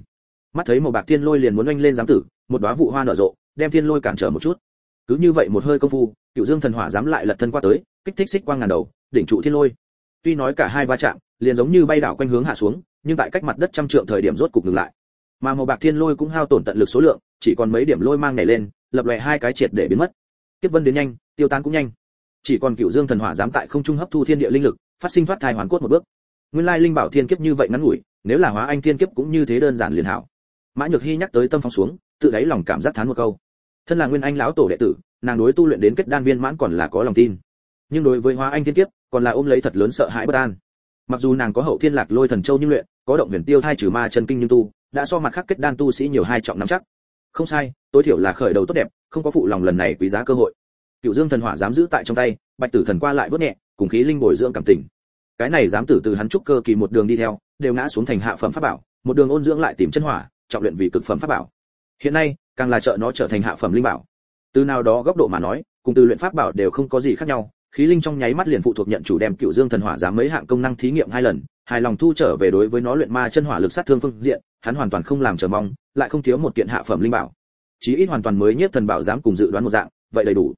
Mắt thấy màu bạc thiên lôi liền muốn oanh lên giám tử, một đóa vụ hoa nở rộ, đem thiên lôi cản trở một chút. Cứ như vậy một hơi công phu, cựu dương thần hỏa dám lại lật thân qua tới, kích thích xích quang ngàn đầu, đỉnh trụ thiên lôi. Tuy nói cả hai va chạm, liền giống như bay đảo quanh hướng hạ xuống, nhưng tại cách mặt đất trăm trượng thời điểm rốt cục ngừng lại. Mà màu bạc thiên lôi cũng hao tổn tận lực số lượng, chỉ còn mấy điểm lôi mang nhảy lên, lập lòe hai cái triệt để biến mất. Tiếp vân đến nhanh, tiêu tan cũng nhanh. Chỉ còn cựu dương thần hỏa dám tại không trung hấp thu thiên địa linh lực, phát sinh thoát thai hoàn cốt một bước nguyên lai linh bảo thiên kiếp như vậy ngắn ngủi, nếu là hóa anh thiên kiếp cũng như thế đơn giản liền hảo. Mã nhược hy nhắc tới tâm phong xuống, tự đáy lòng cảm giác thán một câu. Thân là nguyên anh lão tổ đệ tử, nàng đối tu luyện đến kết đan viên mãn còn là có lòng tin. Nhưng đối với hóa anh thiên kiếp, còn là ôm lấy thật lớn sợ hãi bất an. Mặc dù nàng có hậu thiên lạc lôi thần châu nhưng luyện, có động huyền tiêu thai trừ ma chân kinh nhưng tu, đã so mặt khác kết đan tu sĩ nhiều hai trọng nắm chắc. Không sai, tối thiểu là khởi đầu tốt đẹp, không có phụ lòng lần này quý giá cơ hội. Cựu dương thần hỏa dám giữ tại trong tay, bạch tử thần qua lại vớt nhẹ, cùng khí linh bồi dưỡng cảm tình cái này dám tử từ hắn trúc cơ kỳ một đường đi theo, đều ngã xuống thành hạ phẩm pháp bảo, một đường ôn dưỡng lại tìm chân hỏa, trọng luyện vì cực phẩm pháp bảo. Hiện nay, càng là trợ nó trở thành hạ phẩm linh bảo. Từ nào đó góc độ mà nói, cùng từ luyện pháp bảo đều không có gì khác nhau, khí linh trong nháy mắt liền phụ thuộc nhận chủ đem cựu dương thần hỏa dám mấy hạng công năng thí nghiệm hai lần, hài lòng thu trở về đối với nó luyện ma chân hỏa lực sát thương phương diện, hắn hoàn toàn không làm chờ mong, lại không thiếu một kiện hạ phẩm linh bảo. Chí ít hoàn toàn mới nhất thần bảo dám cùng dự đoán một dạng, vậy đầy đủ.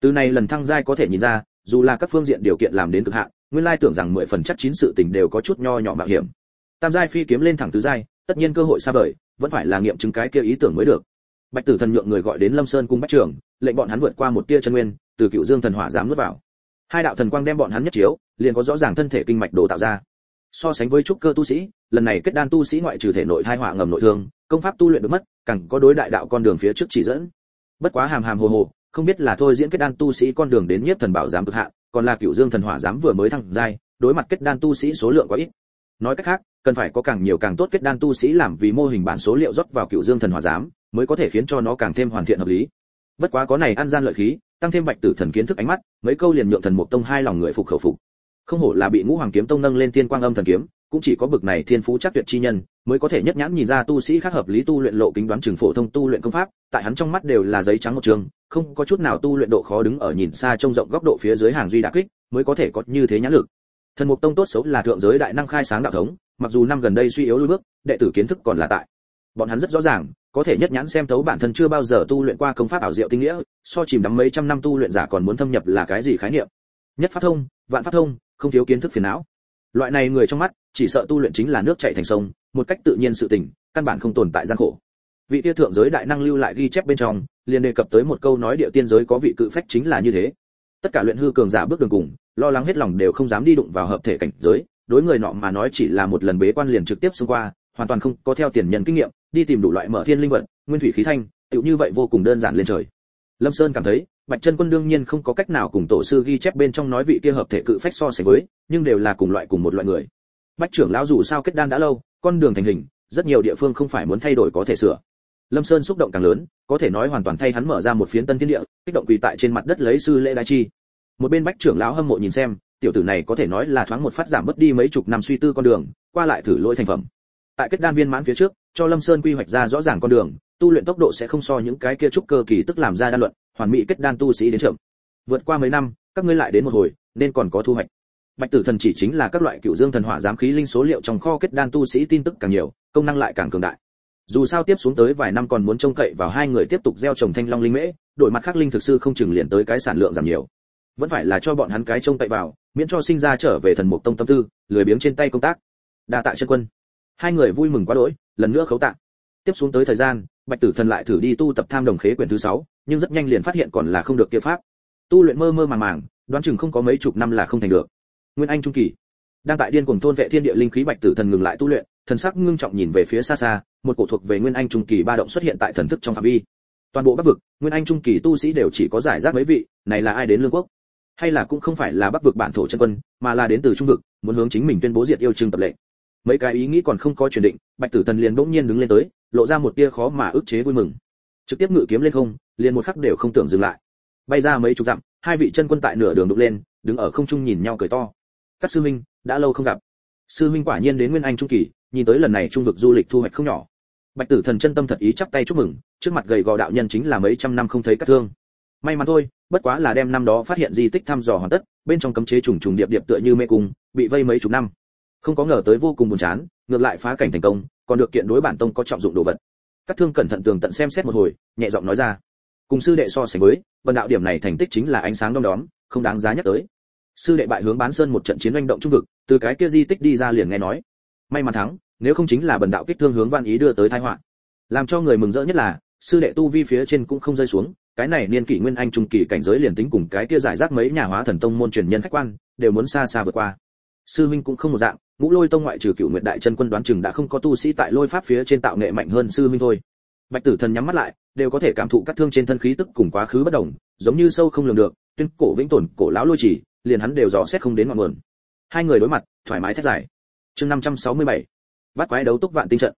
Từ này lần thăng giai có thể nhìn ra, dù là các phương diện điều kiện làm đến cực hạn nguyên lai tưởng rằng mười phần chắc chín sự tình đều có chút nho nhỏ mạo hiểm. Tam giai phi kiếm lên thẳng tứ giai, tất nhiên cơ hội xa vời, vẫn phải là nghiệm chứng cái kia ý tưởng mới được. Bạch tử thần nhượng người gọi đến lâm sơn cung bách trường, lệnh bọn hắn vượt qua một tia chân nguyên, từ cựu dương thần hỏa dám nuốt vào. Hai đạo thần quang đem bọn hắn nhất chiếu, liền có rõ ràng thân thể kinh mạch đồ tạo ra. So sánh với trúc cơ tu sĩ, lần này kết đan tu sĩ ngoại trừ thể nội hai hỏa ngầm nội thương, công pháp tu luyện được mất, càng có đối đại đạo con đường phía trước chỉ dẫn. Bất quá hàm hàm hồ hồ không biết là thôi diễn kết đan tu sĩ con đường đến nhiếp thần bảo giám cực hạn, còn là cựu dương thần hỏa giám vừa mới thăng giai, đối mặt kết đan tu sĩ số lượng quá ít. Nói cách khác, cần phải có càng nhiều càng tốt kết đan tu sĩ làm vì mô hình bản số liệu rót vào cựu dương thần hỏa giám, mới có thể khiến cho nó càng thêm hoàn thiện hợp lý. Bất quá có này ăn gian lợi khí, tăng thêm bạch tử thần kiến thức ánh mắt, mấy câu liền nhượng thần mục tông hai lòng người phục khẩu phục. Không hổ là bị ngũ hoàng kiếm tông nâng lên thiên quang âm thần kiếm, cũng chỉ có bực này thiên phú chắc tuyệt chi nhân, mới có thể nhất nhãn nhìn ra tu sĩ khác hợp lý tu luyện lộ kính đoán trường phổ thông tu luyện công pháp, tại hắn trong mắt đều là giấy trắng một trường không có chút nào tu luyện độ khó đứng ở nhìn xa trông rộng góc độ phía dưới hàng duy đả kích, mới có thể có như thế nhãn lực. Thần mục tông tốt xấu là thượng giới đại năng khai sáng đạo thống, mặc dù năm gần đây suy yếu lùi bước, đệ tử kiến thức còn là tại. Bọn hắn rất rõ ràng, có thể nhất nhãn xem thấu bản thân chưa bao giờ tu luyện qua công pháp ảo diệu tinh nghĩa, so chìm đắm mấy trăm năm tu luyện giả còn muốn thâm nhập là cái gì khái niệm? Nhất pháp thông, vạn pháp thông, không thiếu kiến thức phiền não. Loại này người trong mắt, chỉ sợ tu luyện chính là nước chảy thành sông, một cách tự nhiên sự tình, căn bản không tồn tại gian khổ. Vị tia thượng giới đại năng lưu lại ghi chép bên trong liền đề cập tới một câu nói địa tiên giới có vị cự phách chính là như thế. Tất cả luyện hư cường giả bước đường cùng, lo lắng hết lòng đều không dám đi đụng vào hợp thể cảnh giới, đối người nọ mà nói chỉ là một lần bế quan liền trực tiếp xông qua, hoàn toàn không có theo tiền nhân kinh nghiệm, đi tìm đủ loại mở thiên linh vật, nguyên thủy khí thanh, tựu như vậy vô cùng đơn giản lên trời. Lâm sơn cảm thấy, bạch chân quân đương nhiên không có cách nào cùng tổ sư ghi chép bên trong nói vị kia hợp thể cự phách so sánh với, nhưng đều là cùng loại cùng một loại người. Bách trưởng lão dù sao kết đan đã lâu, con đường thành hình, rất nhiều địa phương không phải muốn thay đổi có thể sửa lâm sơn xúc động càng lớn, có thể nói hoàn toàn thay hắn mở ra một phiến tân thiên địa, kích động quỳ tại trên mặt đất lấy sư lễ đại chi. Một bên bách trưởng lão hâm mộ nhìn xem, tiểu tử này có thể nói là thoáng một phát giảm mất đi mấy chục năm suy tư con đường, qua lại thử lỗi thành phẩm. Tại kết đan viên mãn phía trước, cho lâm sơn quy hoạch ra rõ ràng con đường, tu luyện tốc độ sẽ không so những cái kia trúc cơ kỳ tức làm ra đan luận, hoàn mỹ kết đan tu sĩ đến chậm vượt qua mấy năm, các ngươi lại đến một hồi, nên còn có thu hoạch. Bạch tử thần chỉ chính là các loại cựu dương thần hỏa giám khí linh số liệu trong kho kết đan tu sĩ tin tức càng nhiều, công năng lại càng cường đại dù sao tiếp xuống tới vài năm còn muốn trông cậy vào hai người tiếp tục gieo trồng thanh long linh mễ, đội mặt khác linh thực sư không chừng liền tới cái sản lượng giảm nhiều. Vẫn phải là cho bọn hắn cái trông cậy vào, miễn cho sinh ra trở về thần mục tông tâm tư, lười biếng trên tay công tác. Đa tạ chân quân. Hai người vui mừng quá đỗi, lần nữa khấu tạ. Tiếp xuống tới thời gian, bạch tử thần lại thử đi tu tập tham đồng khế quyển thứ sáu, nhưng rất nhanh liền phát hiện còn là không được kia pháp. Tu luyện mơ mơ màng màng, đoán chừng không có mấy chục năm là không thành được. Nguyên anh trung kỳ. Đang tại điên cuồng thôn vệ thiên địa linh khí bạch tử thần ngừng lại tu luyện, thần sắc ngưng trọng nhìn về phía xa xa một cổ thuộc về nguyên anh trung kỳ ba động xuất hiện tại thần thức trong phạm vi. Toàn bộ bắc vực, nguyên anh trung kỳ tu sĩ đều chỉ có giải rác mấy vị, này là ai đến lương quốc? Hay là cũng không phải là bắc vực bản thổ chân quân, mà là đến từ trung vực, muốn hướng chính mình tuyên bố diệt yêu trương tập lệ. Mấy cái ý nghĩ còn không có chuyển định, bạch tử thần liền bỗng nhiên đứng lên tới, lộ ra một tia khó mà ức chế vui mừng. Trực tiếp ngự kiếm lên không, liền một khắc đều không tưởng dừng lại. Bay ra mấy chục dặm, hai vị chân quân tại nửa đường đục lên, đứng ở không trung nhìn nhau cười to. Các sư minh đã lâu không gặp. Sư minh quả nhiên đến nguyên anh trung kỳ, nhìn tới lần này trung vực du lịch thu hoạch không nhỏ bạch tử thần chân tâm thật ý chắp tay chúc mừng, trước mặt gầy gò đạo nhân chính là mấy trăm năm không thấy các thương. May mắn thôi, bất quá là đem năm đó phát hiện di tích thăm dò hoàn tất, bên trong cấm chế trùng trùng điệp điệp tựa như mê cung, bị vây mấy chục năm. Không có ngờ tới vô cùng buồn chán, ngược lại phá cảnh thành công, còn được kiện đối bản tông có trọng dụng đồ vật. Các thương cẩn thận tường tận xem xét một hồi, nhẹ giọng nói ra. Cùng sư đệ so sánh với, vân đạo điểm này thành tích chính là ánh sáng đom đóm, không đáng giá nhắc tới. Sư đệ bại hướng bán sơn một trận chiến oanh động trung vực, từ cái kia di tích đi ra liền nghe nói. May mắn thắng nếu không chính là bần đạo kích thương hướng văn ý đưa tới tai họa. Làm cho người mừng rỡ nhất là, sư đệ tu vi phía trên cũng không rơi xuống, cái này niên kỷ nguyên anh trung kỳ cảnh giới liền tính cùng cái kia giải rác mấy nhà hóa thần tông môn truyền nhân khách quan, đều muốn xa xa vượt qua. Sư huynh cũng không một dạng, ngũ lôi tông ngoại trừ cựu nguyện đại chân quân đoán chừng đã không có tu sĩ tại lôi pháp phía trên tạo nghệ mạnh hơn sư huynh thôi. Bạch tử thần nhắm mắt lại, đều có thể cảm thụ các thương trên thân khí tức cùng quá khứ bất đồng, giống như sâu không lường được, tuyên cổ vĩnh tồn, cổ lão lôi chỉ, liền hắn đều rõ xét không đến ngọn nguồn. Hai người đối mặt, thoải mái thét giải chương 567 bắt quái đấu túc vạn tinh trận.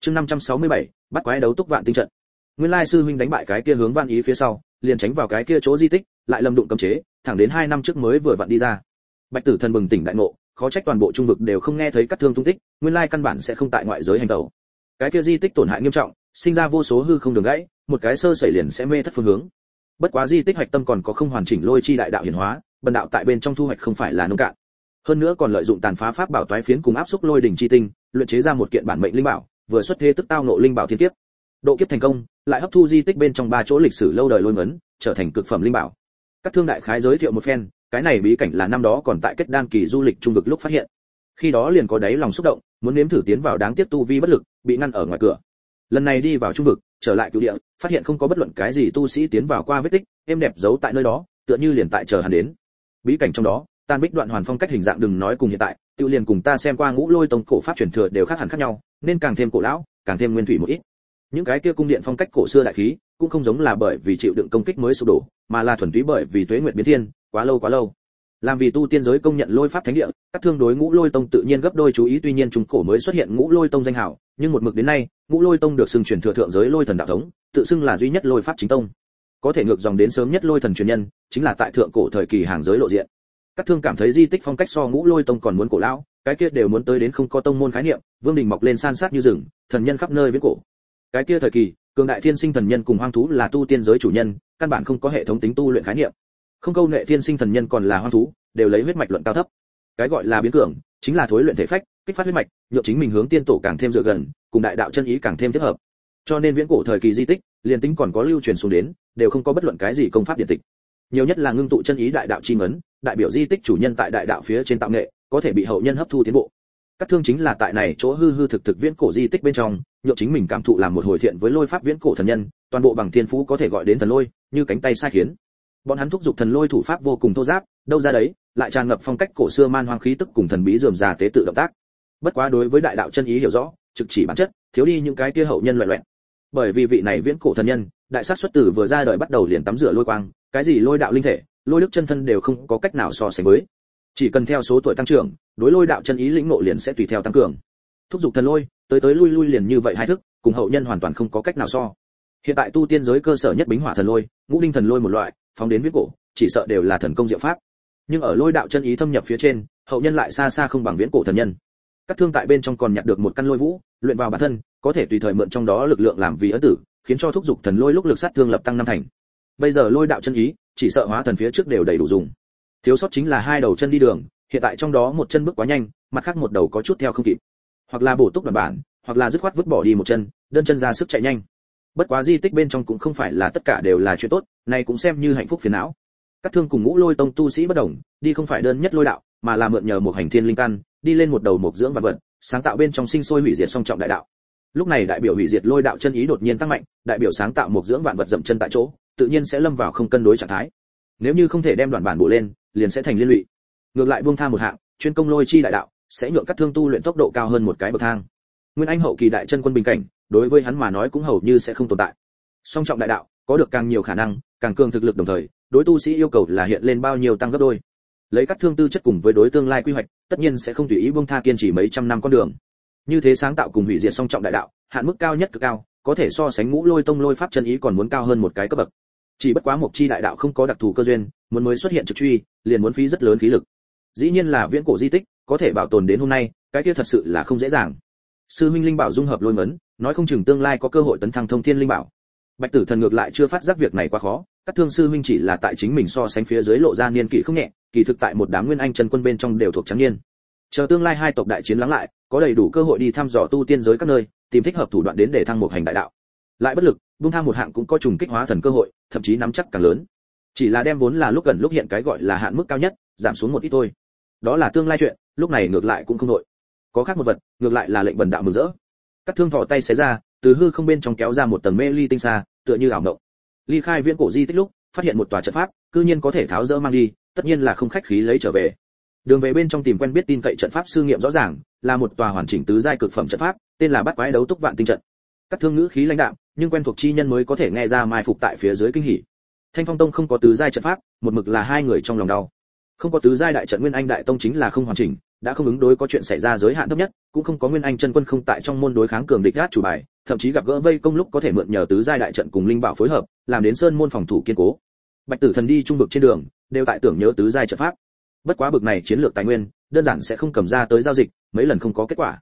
Chương 567 bắt quái đấu túc vạn tinh trận. Nguyên lai sư huynh đánh bại cái kia hướng văn ý phía sau, liền tránh vào cái kia chỗ di tích, lại lâm đụng cấm chế, thẳng đến hai năm trước mới vừa vặn đi ra. Bạch tử thần bừng tỉnh đại ngộ, khó trách toàn bộ trung vực đều không nghe thấy cắt thương tung tích, nguyên lai căn bản sẽ không tại ngoại giới hành tẩu. Cái kia di tích tổn hại nghiêm trọng, sinh ra vô số hư không đường gãy, một cái sơ sẩy liền sẽ mê thất phương hướng. Bất quá di tích hoạch tâm còn có không hoàn chỉnh lôi chi đại đạo hiển hóa, bần đạo tại bên trong thu hoạch không phải là nông cạn hơn nữa còn lợi dụng tàn phá pháp bảo toái phiến cùng áp xúc lôi đỉnh chi tinh, luyện chế ra một kiện bản mệnh linh bảo, vừa xuất thế tức tao nộ linh bảo thiên kiếp. Độ kiếp thành công, lại hấp thu di tích bên trong ba chỗ lịch sử lâu đời lôi mấn, trở thành cực phẩm linh bảo. Các thương đại khái giới thiệu một phen, cái này bí cảnh là năm đó còn tại kết đan kỳ du lịch trung vực lúc phát hiện. Khi đó liền có đáy lòng xúc động, muốn nếm thử tiến vào đáng tiếc tu vi bất lực, bị ngăn ở ngoài cửa. Lần này đi vào trung vực, trở lại cứu địa, phát hiện không có bất luận cái gì tu sĩ tiến vào qua vết tích, êm đẹp giấu tại nơi đó, tựa như liền tại chờ hắn đến. Bí cảnh trong đó tan bích đoạn hoàn phong cách hình dạng đừng nói cùng hiện tại tự liền cùng ta xem qua ngũ lôi tông cổ pháp truyền thừa đều khác hẳn khác nhau, nên càng thêm cổ lão, càng thêm nguyên thủy một ít. Những cái kia cung điện phong cách cổ xưa đại khí, cũng không giống là bởi vì chịu đựng công kích mới sụp đổ, mà là thuần túy bởi vì tuế nguyệt biến thiên, quá lâu quá lâu. Làm vì tu tiên giới công nhận lôi pháp thánh địa, các thương đối ngũ lôi tông tự nhiên gấp đôi chú ý, tuy nhiên trung cổ mới xuất hiện ngũ lôi tông danh hào, nhưng một mực đến nay, ngũ lôi tông được xưng truyền thừa thượng giới lôi thần đạo thống, tự xưng là duy nhất lôi pháp chính tông. Có thể ngược dòng đến sớm nhất lôi thần truyền nhân, chính là tại thượng cổ thời kỳ hàng giới lộ diện các thương cảm thấy di tích phong cách so ngũ lôi tông còn muốn cổ lão, cái kia đều muốn tới đến không có tông môn khái niệm, vương đình mọc lên san sát như rừng, thần nhân khắp nơi viễn cổ. Cái kia thời kỳ, cường đại thiên sinh thần nhân cùng hoang thú là tu tiên giới chủ nhân, căn bản không có hệ thống tính tu luyện khái niệm. Không câu nệ thiên sinh thần nhân còn là hoang thú, đều lấy huyết mạch luận cao thấp. Cái gọi là biến cường, chính là thối luyện thể phách, kích phát huyết mạch nhựa chính mình hướng tiên tổ càng thêm dựa gần, cùng đại đạo chân ý càng thêm thích hợp. Cho nên viễn cổ thời kỳ di tích, liền tính còn có lưu truyền xuống đến, đều không có bất luận cái gì công pháp điện tịch nhiều nhất là ngưng tụ chân ý đại đạo chi ngấn, đại biểu di tích chủ nhân tại đại đạo phía trên tạo nghệ, có thể bị hậu nhân hấp thu tiến bộ. Các thương chính là tại này chỗ hư hư thực thực viễn cổ di tích bên trong nhượng chính mình cảm thụ làm một hồi thiện với lôi pháp viễn cổ thần nhân, toàn bộ bằng thiên phú có thể gọi đến thần lôi, như cánh tay sai khiến. Bọn hắn thúc giục thần lôi thủ pháp vô cùng thô giáp, đâu ra đấy, lại tràn ngập phong cách cổ xưa man hoang khí tức cùng thần bí rườm rà tế tự động tác. Bất quá đối với đại đạo chân ý hiểu rõ, trực chỉ bản chất, thiếu đi những cái kia hậu nhân loại loẹn bởi vì vị này viễn cổ thần nhân, đại sát xuất tử vừa ra đời bắt đầu liền tắm rửa lôi quang cái gì lôi đạo linh thể, lôi đức chân thân đều không có cách nào so sánh với. Chỉ cần theo số tuổi tăng trưởng, đối lôi đạo chân ý lĩnh ngộ liền sẽ tùy theo tăng cường. Thúc giục thần lôi, tới tới lui lui liền như vậy hai thức, cùng hậu nhân hoàn toàn không có cách nào so. Hiện tại tu tiên giới cơ sở nhất bính hỏa thần lôi, ngũ đinh thần lôi một loại, phóng đến viết cổ, chỉ sợ đều là thần công diệu pháp. Nhưng ở lôi đạo chân ý thâm nhập phía trên, hậu nhân lại xa xa không bằng viễn cổ thần nhân. Các thương tại bên trong còn nhặt được một căn lôi vũ, luyện vào bản thân, có thể tùy thời mượn trong đó lực lượng làm vì ấn tử, khiến cho thúc dục thần lôi lúc lực sát thương lập tăng năm thành bây giờ lôi đạo chân ý, chỉ sợ hóa thần phía trước đều đầy đủ dùng. Thiếu sót chính là hai đầu chân đi đường, hiện tại trong đó một chân bước quá nhanh, mặt khác một đầu có chút theo không kịp. Hoặc là bổ túc đoàn bản, hoặc là dứt khoát vứt bỏ đi một chân, đơn chân ra sức chạy nhanh. Bất quá di tích bên trong cũng không phải là tất cả đều là chuyện tốt, này cũng xem như hạnh phúc phiền não. Các thương cùng ngũ lôi tông tu sĩ bất đồng, đi không phải đơn nhất lôi đạo, mà là mượn nhờ một hành thiên linh căn, đi lên một đầu một dưỡng và vật, sáng tạo bên trong sinh sôi hủy diệt song trọng đại đạo. Lúc này đại biểu hủy diệt lôi đạo chân ý đột nhiên tăng mạnh, đại biểu sáng tạo một dưỡng vạn vật dậm chân tại chỗ tự nhiên sẽ lâm vào không cân đối trạng thái. Nếu như không thể đem đoạn bản bổ lên, liền sẽ thành liên lụy. Ngược lại buông tha một hạng, chuyên công lôi chi đại đạo, sẽ nhượng các thương tu luyện tốc độ cao hơn một cái bậc thang. Nguyên anh hậu kỳ đại chân quân bình cảnh, đối với hắn mà nói cũng hầu như sẽ không tồn tại. Song trọng đại đạo, có được càng nhiều khả năng, càng cường thực lực đồng thời, đối tu sĩ yêu cầu là hiện lên bao nhiêu tăng gấp đôi. Lấy các thương tư chất cùng với đối tương lai quy hoạch, tất nhiên sẽ không tùy ý buông tha kiên trì mấy trăm năm con đường. Như thế sáng tạo cùng hủy diệt song trọng đại đạo, hạn mức cao nhất cực cao, có thể so sánh ngũ lôi tông lôi pháp chân ý còn muốn cao hơn một cái cấp bậc chỉ bất quá một chi đại đạo không có đặc thù cơ duyên, muốn mới xuất hiện trực truy, liền muốn phí rất lớn khí lực. Dĩ nhiên là viễn cổ di tích, có thể bảo tồn đến hôm nay, cái kia thật sự là không dễ dàng. Sư minh linh bảo dung hợp lôi ngấn nói không chừng tương lai có cơ hội tấn thăng thông thiên linh bảo. Bạch tử thần ngược lại chưa phát giác việc này quá khó, các thương sư minh chỉ là tại chính mình so sánh phía dưới lộ ra niên kỷ không nhẹ, kỳ thực tại một đám nguyên anh chân quân bên trong đều thuộc trắng niên. Chờ tương lai hai tộc đại chiến lắng lại, có đầy đủ cơ hội đi thăm dò tu tiên giới các nơi, tìm thích hợp thủ đoạn đến để thăng một hành đại đạo lại bất lực buông tham một hạng cũng có trùng kích hóa thần cơ hội, thậm chí nắm chắc càng lớn. Chỉ là đem vốn là lúc gần lúc hiện cái gọi là hạn mức cao nhất, giảm xuống một ít thôi. Đó là tương lai chuyện, lúc này ngược lại cũng không nội. Có khác một vật, ngược lại là lệnh bần đạo mừng rỡ. Các thương thọ tay xé ra, từ hư không bên trong kéo ra một tầng mê ly tinh xa tựa như ảo mộng. Ly khai viễn cổ di tích lúc, phát hiện một tòa trận pháp, cư nhiên có thể tháo dỡ mang đi, tất nhiên là không khách khí lấy trở về. Đường về bên trong tìm quen biết tin cậy trận pháp sư nghiệm rõ ràng, là một tòa hoàn chỉnh tứ giai cực phẩm trận pháp, tên là bắt quái đấu túc vạn tinh trận các thương ngữ khí lãnh đạm, nhưng quen thuộc chi nhân mới có thể nghe ra mai phục tại phía dưới kinh hỉ. Thanh phong tông không có tứ giai trận pháp, một mực là hai người trong lòng đau. Không có tứ giai đại trận nguyên anh đại tông chính là không hoàn chỉnh, đã không ứng đối có chuyện xảy ra giới hạn thấp nhất, cũng không có nguyên anh chân quân không tại trong môn đối kháng cường địch gác chủ bài, thậm chí gặp gỡ vây công lúc có thể mượn nhờ tứ giai đại trận cùng linh bảo phối hợp, làm đến sơn môn phòng thủ kiên cố. Bạch tử thần đi trung vực trên đường, đều tại tưởng nhớ tứ giai trận pháp. Bất quá bực này chiến lược tài nguyên, đơn giản sẽ không cầm ra tới giao dịch, mấy lần không có kết quả.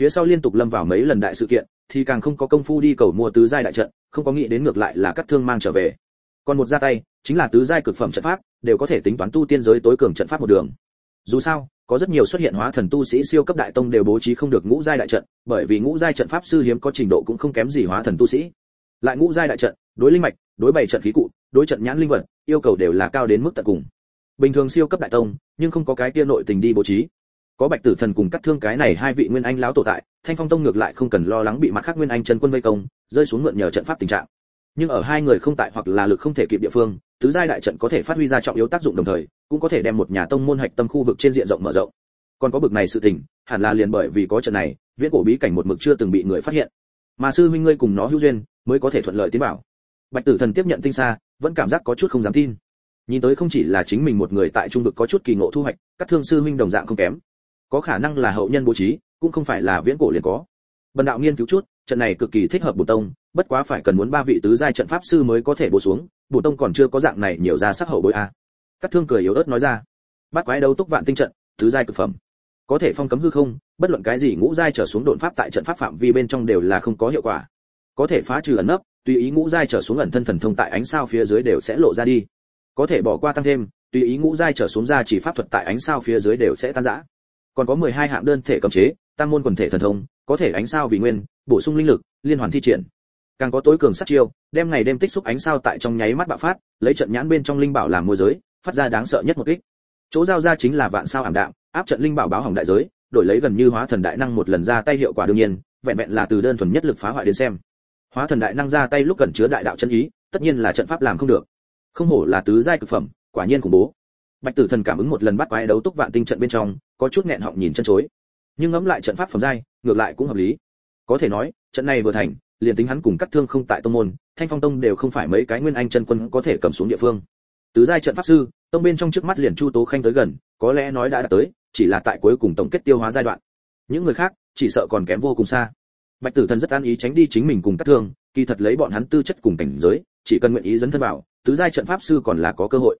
Phía sau liên tục lâm vào mấy lần đại sự kiện thì càng không có công phu đi cầu mua tứ giai đại trận, không có nghĩ đến ngược lại là cắt thương mang trở về. Còn một ra tay, chính là tứ giai cực phẩm trận pháp, đều có thể tính toán tu tiên giới tối cường trận pháp một đường. Dù sao, có rất nhiều xuất hiện hóa thần tu sĩ siêu cấp đại tông đều bố trí không được ngũ giai đại trận, bởi vì ngũ giai trận pháp sư hiếm có trình độ cũng không kém gì hóa thần tu sĩ. Lại ngũ giai đại trận, đối linh mạch, đối bảy trận khí cụ, đối trận nhãn linh vật, yêu cầu đều là cao đến mức tận cùng. Bình thường siêu cấp đại tông, nhưng không có cái kia nội tình đi bố trí. Có bạch tử thần cùng cắt thương cái này hai vị nguyên anh lão tổ tại thanh phong tông ngược lại không cần lo lắng bị mặt khác nguyên anh chân quân vây công, rơi xuống mượn nhờ trận pháp tình trạng. Nhưng ở hai người không tại hoặc là lực không thể kịp địa phương, tứ giai đại trận có thể phát huy ra trọng yếu tác dụng đồng thời, cũng có thể đem một nhà tông môn hạch tâm khu vực trên diện rộng mở rộng. Còn có bực này sự tình, hẳn là liền bởi vì có trận này, viễn cổ bí cảnh một mực chưa từng bị người phát hiện. Mà sư huynh ngươi cùng nó hữu duyên, mới có thể thuận lợi tiến bảo bạch tử thần tiếp nhận tinh xa vẫn cảm giác có chút không dám tin. Nhìn tới không chỉ là chính mình một người tại trung vực có chút kỳ ngộ thu hoạch, các thương sư huynh đồng dạng không kém. Có khả năng là hậu nhân bố trí cũng không phải là viễn cổ liền có. Bần đạo nghiên cứu chút, trận này cực kỳ thích hợp bổ tông, bất quá phải cần muốn ba vị tứ giai trận pháp sư mới có thể bổ xuống bổ tông còn chưa có dạng này nhiều ra sắc hậu bối a. Cát thương cười yếu ớt nói ra. Bắt quái đấu túc vạn tinh trận, tứ giai cực phẩm. Có thể phong cấm hư không, bất luận cái gì ngũ giai trở xuống độn pháp tại trận pháp phạm vi bên trong đều là không có hiệu quả. Có thể phá trừ ẩn nấp, tùy ý ngũ giai trở xuống ẩn thân thần thông tại ánh sao phía dưới đều sẽ lộ ra đi. Có thể bỏ qua tăng thêm, tùy ý ngũ giai trở xuống ra chỉ pháp thuật tại ánh sao phía dưới đều sẽ tan rã. Còn có 12 hạng đơn thể cấm chế tam môn quần thể thần thông, có thể ánh sao vì nguyên, bổ sung linh lực, liên hoàn thi triển. Càng có tối cường sát chiêu, đem ngày đêm tích xúc ánh sao tại trong nháy mắt bạo phát, lấy trận nhãn bên trong linh bảo làm môi giới, phát ra đáng sợ nhất một kích. Chỗ giao ra chính là vạn sao ảm đạm, áp trận linh bảo báo hỏng đại giới, đổi lấy gần như hóa thần đại năng một lần ra tay hiệu quả đương nhiên, vẹn vẹn là từ đơn thuần nhất lực phá hoại đến xem. Hóa thần đại năng ra tay lúc cần chứa đại đạo chân ý, tất nhiên là trận pháp làm không được. Không hổ là tứ giai cực phẩm, quả nhiên khủng bố. Bạch tử thần cảm ứng một lần bắt quái đấu túc vạn tinh trận bên trong, có chút nghẹn họng nhìn chân chối nhưng ngẫm lại trận pháp phẩm giai, ngược lại cũng hợp lý. Có thể nói, trận này vừa thành, liền tính hắn cùng cắt thương không tại tông môn, thanh phong tông đều không phải mấy cái nguyên anh chân quân có thể cầm xuống địa phương. Tứ giai trận pháp sư, tông bên trong trước mắt liền chu tố khanh tới gần, có lẽ nói đã đạt tới, chỉ là tại cuối cùng tổng kết tiêu hóa giai đoạn. Những người khác, chỉ sợ còn kém vô cùng xa. Bạch tử thần rất an ý tránh đi chính mình cùng cắt thương, kỳ thật lấy bọn hắn tư chất cùng cảnh giới, chỉ cần nguyện ý dấn thân vào, tứ giai trận pháp sư còn là có cơ hội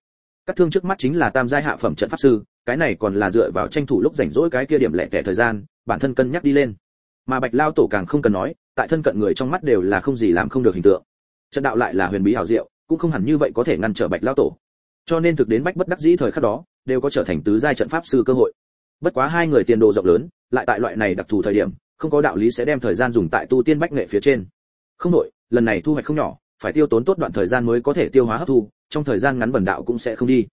các thương trước mắt chính là tam giai hạ phẩm trận pháp sư cái này còn là dựa vào tranh thủ lúc rảnh rỗi cái kia điểm lẻ tẻ thời gian bản thân cân nhắc đi lên. Mà bạch lao tổ càng không cần nói tại thân cận người trong mắt đều là không gì làm không được hình tượng. Trận đạo lại là huyền bí hảo diệu cũng không hẳn như vậy có thể ngăn trở bạch lao tổ. Cho nên thực đến bách bất đắc dĩ thời khắc đó đều có trở thành tứ giai trận pháp sư cơ hội. Bất quá hai người tiền đồ rộng lớn lại tại loại này đặc thù thời điểm không có đạo lý sẽ đem thời gian dùng tại tu tiên bách nghệ phía trên. Không đổi, lần này thu hoạch không nhỏ phải tiêu tốn tốt đoạn thời gian mới có thể tiêu hóa hấp thu trong thời gian ngắn bần đạo cũng sẽ không đi.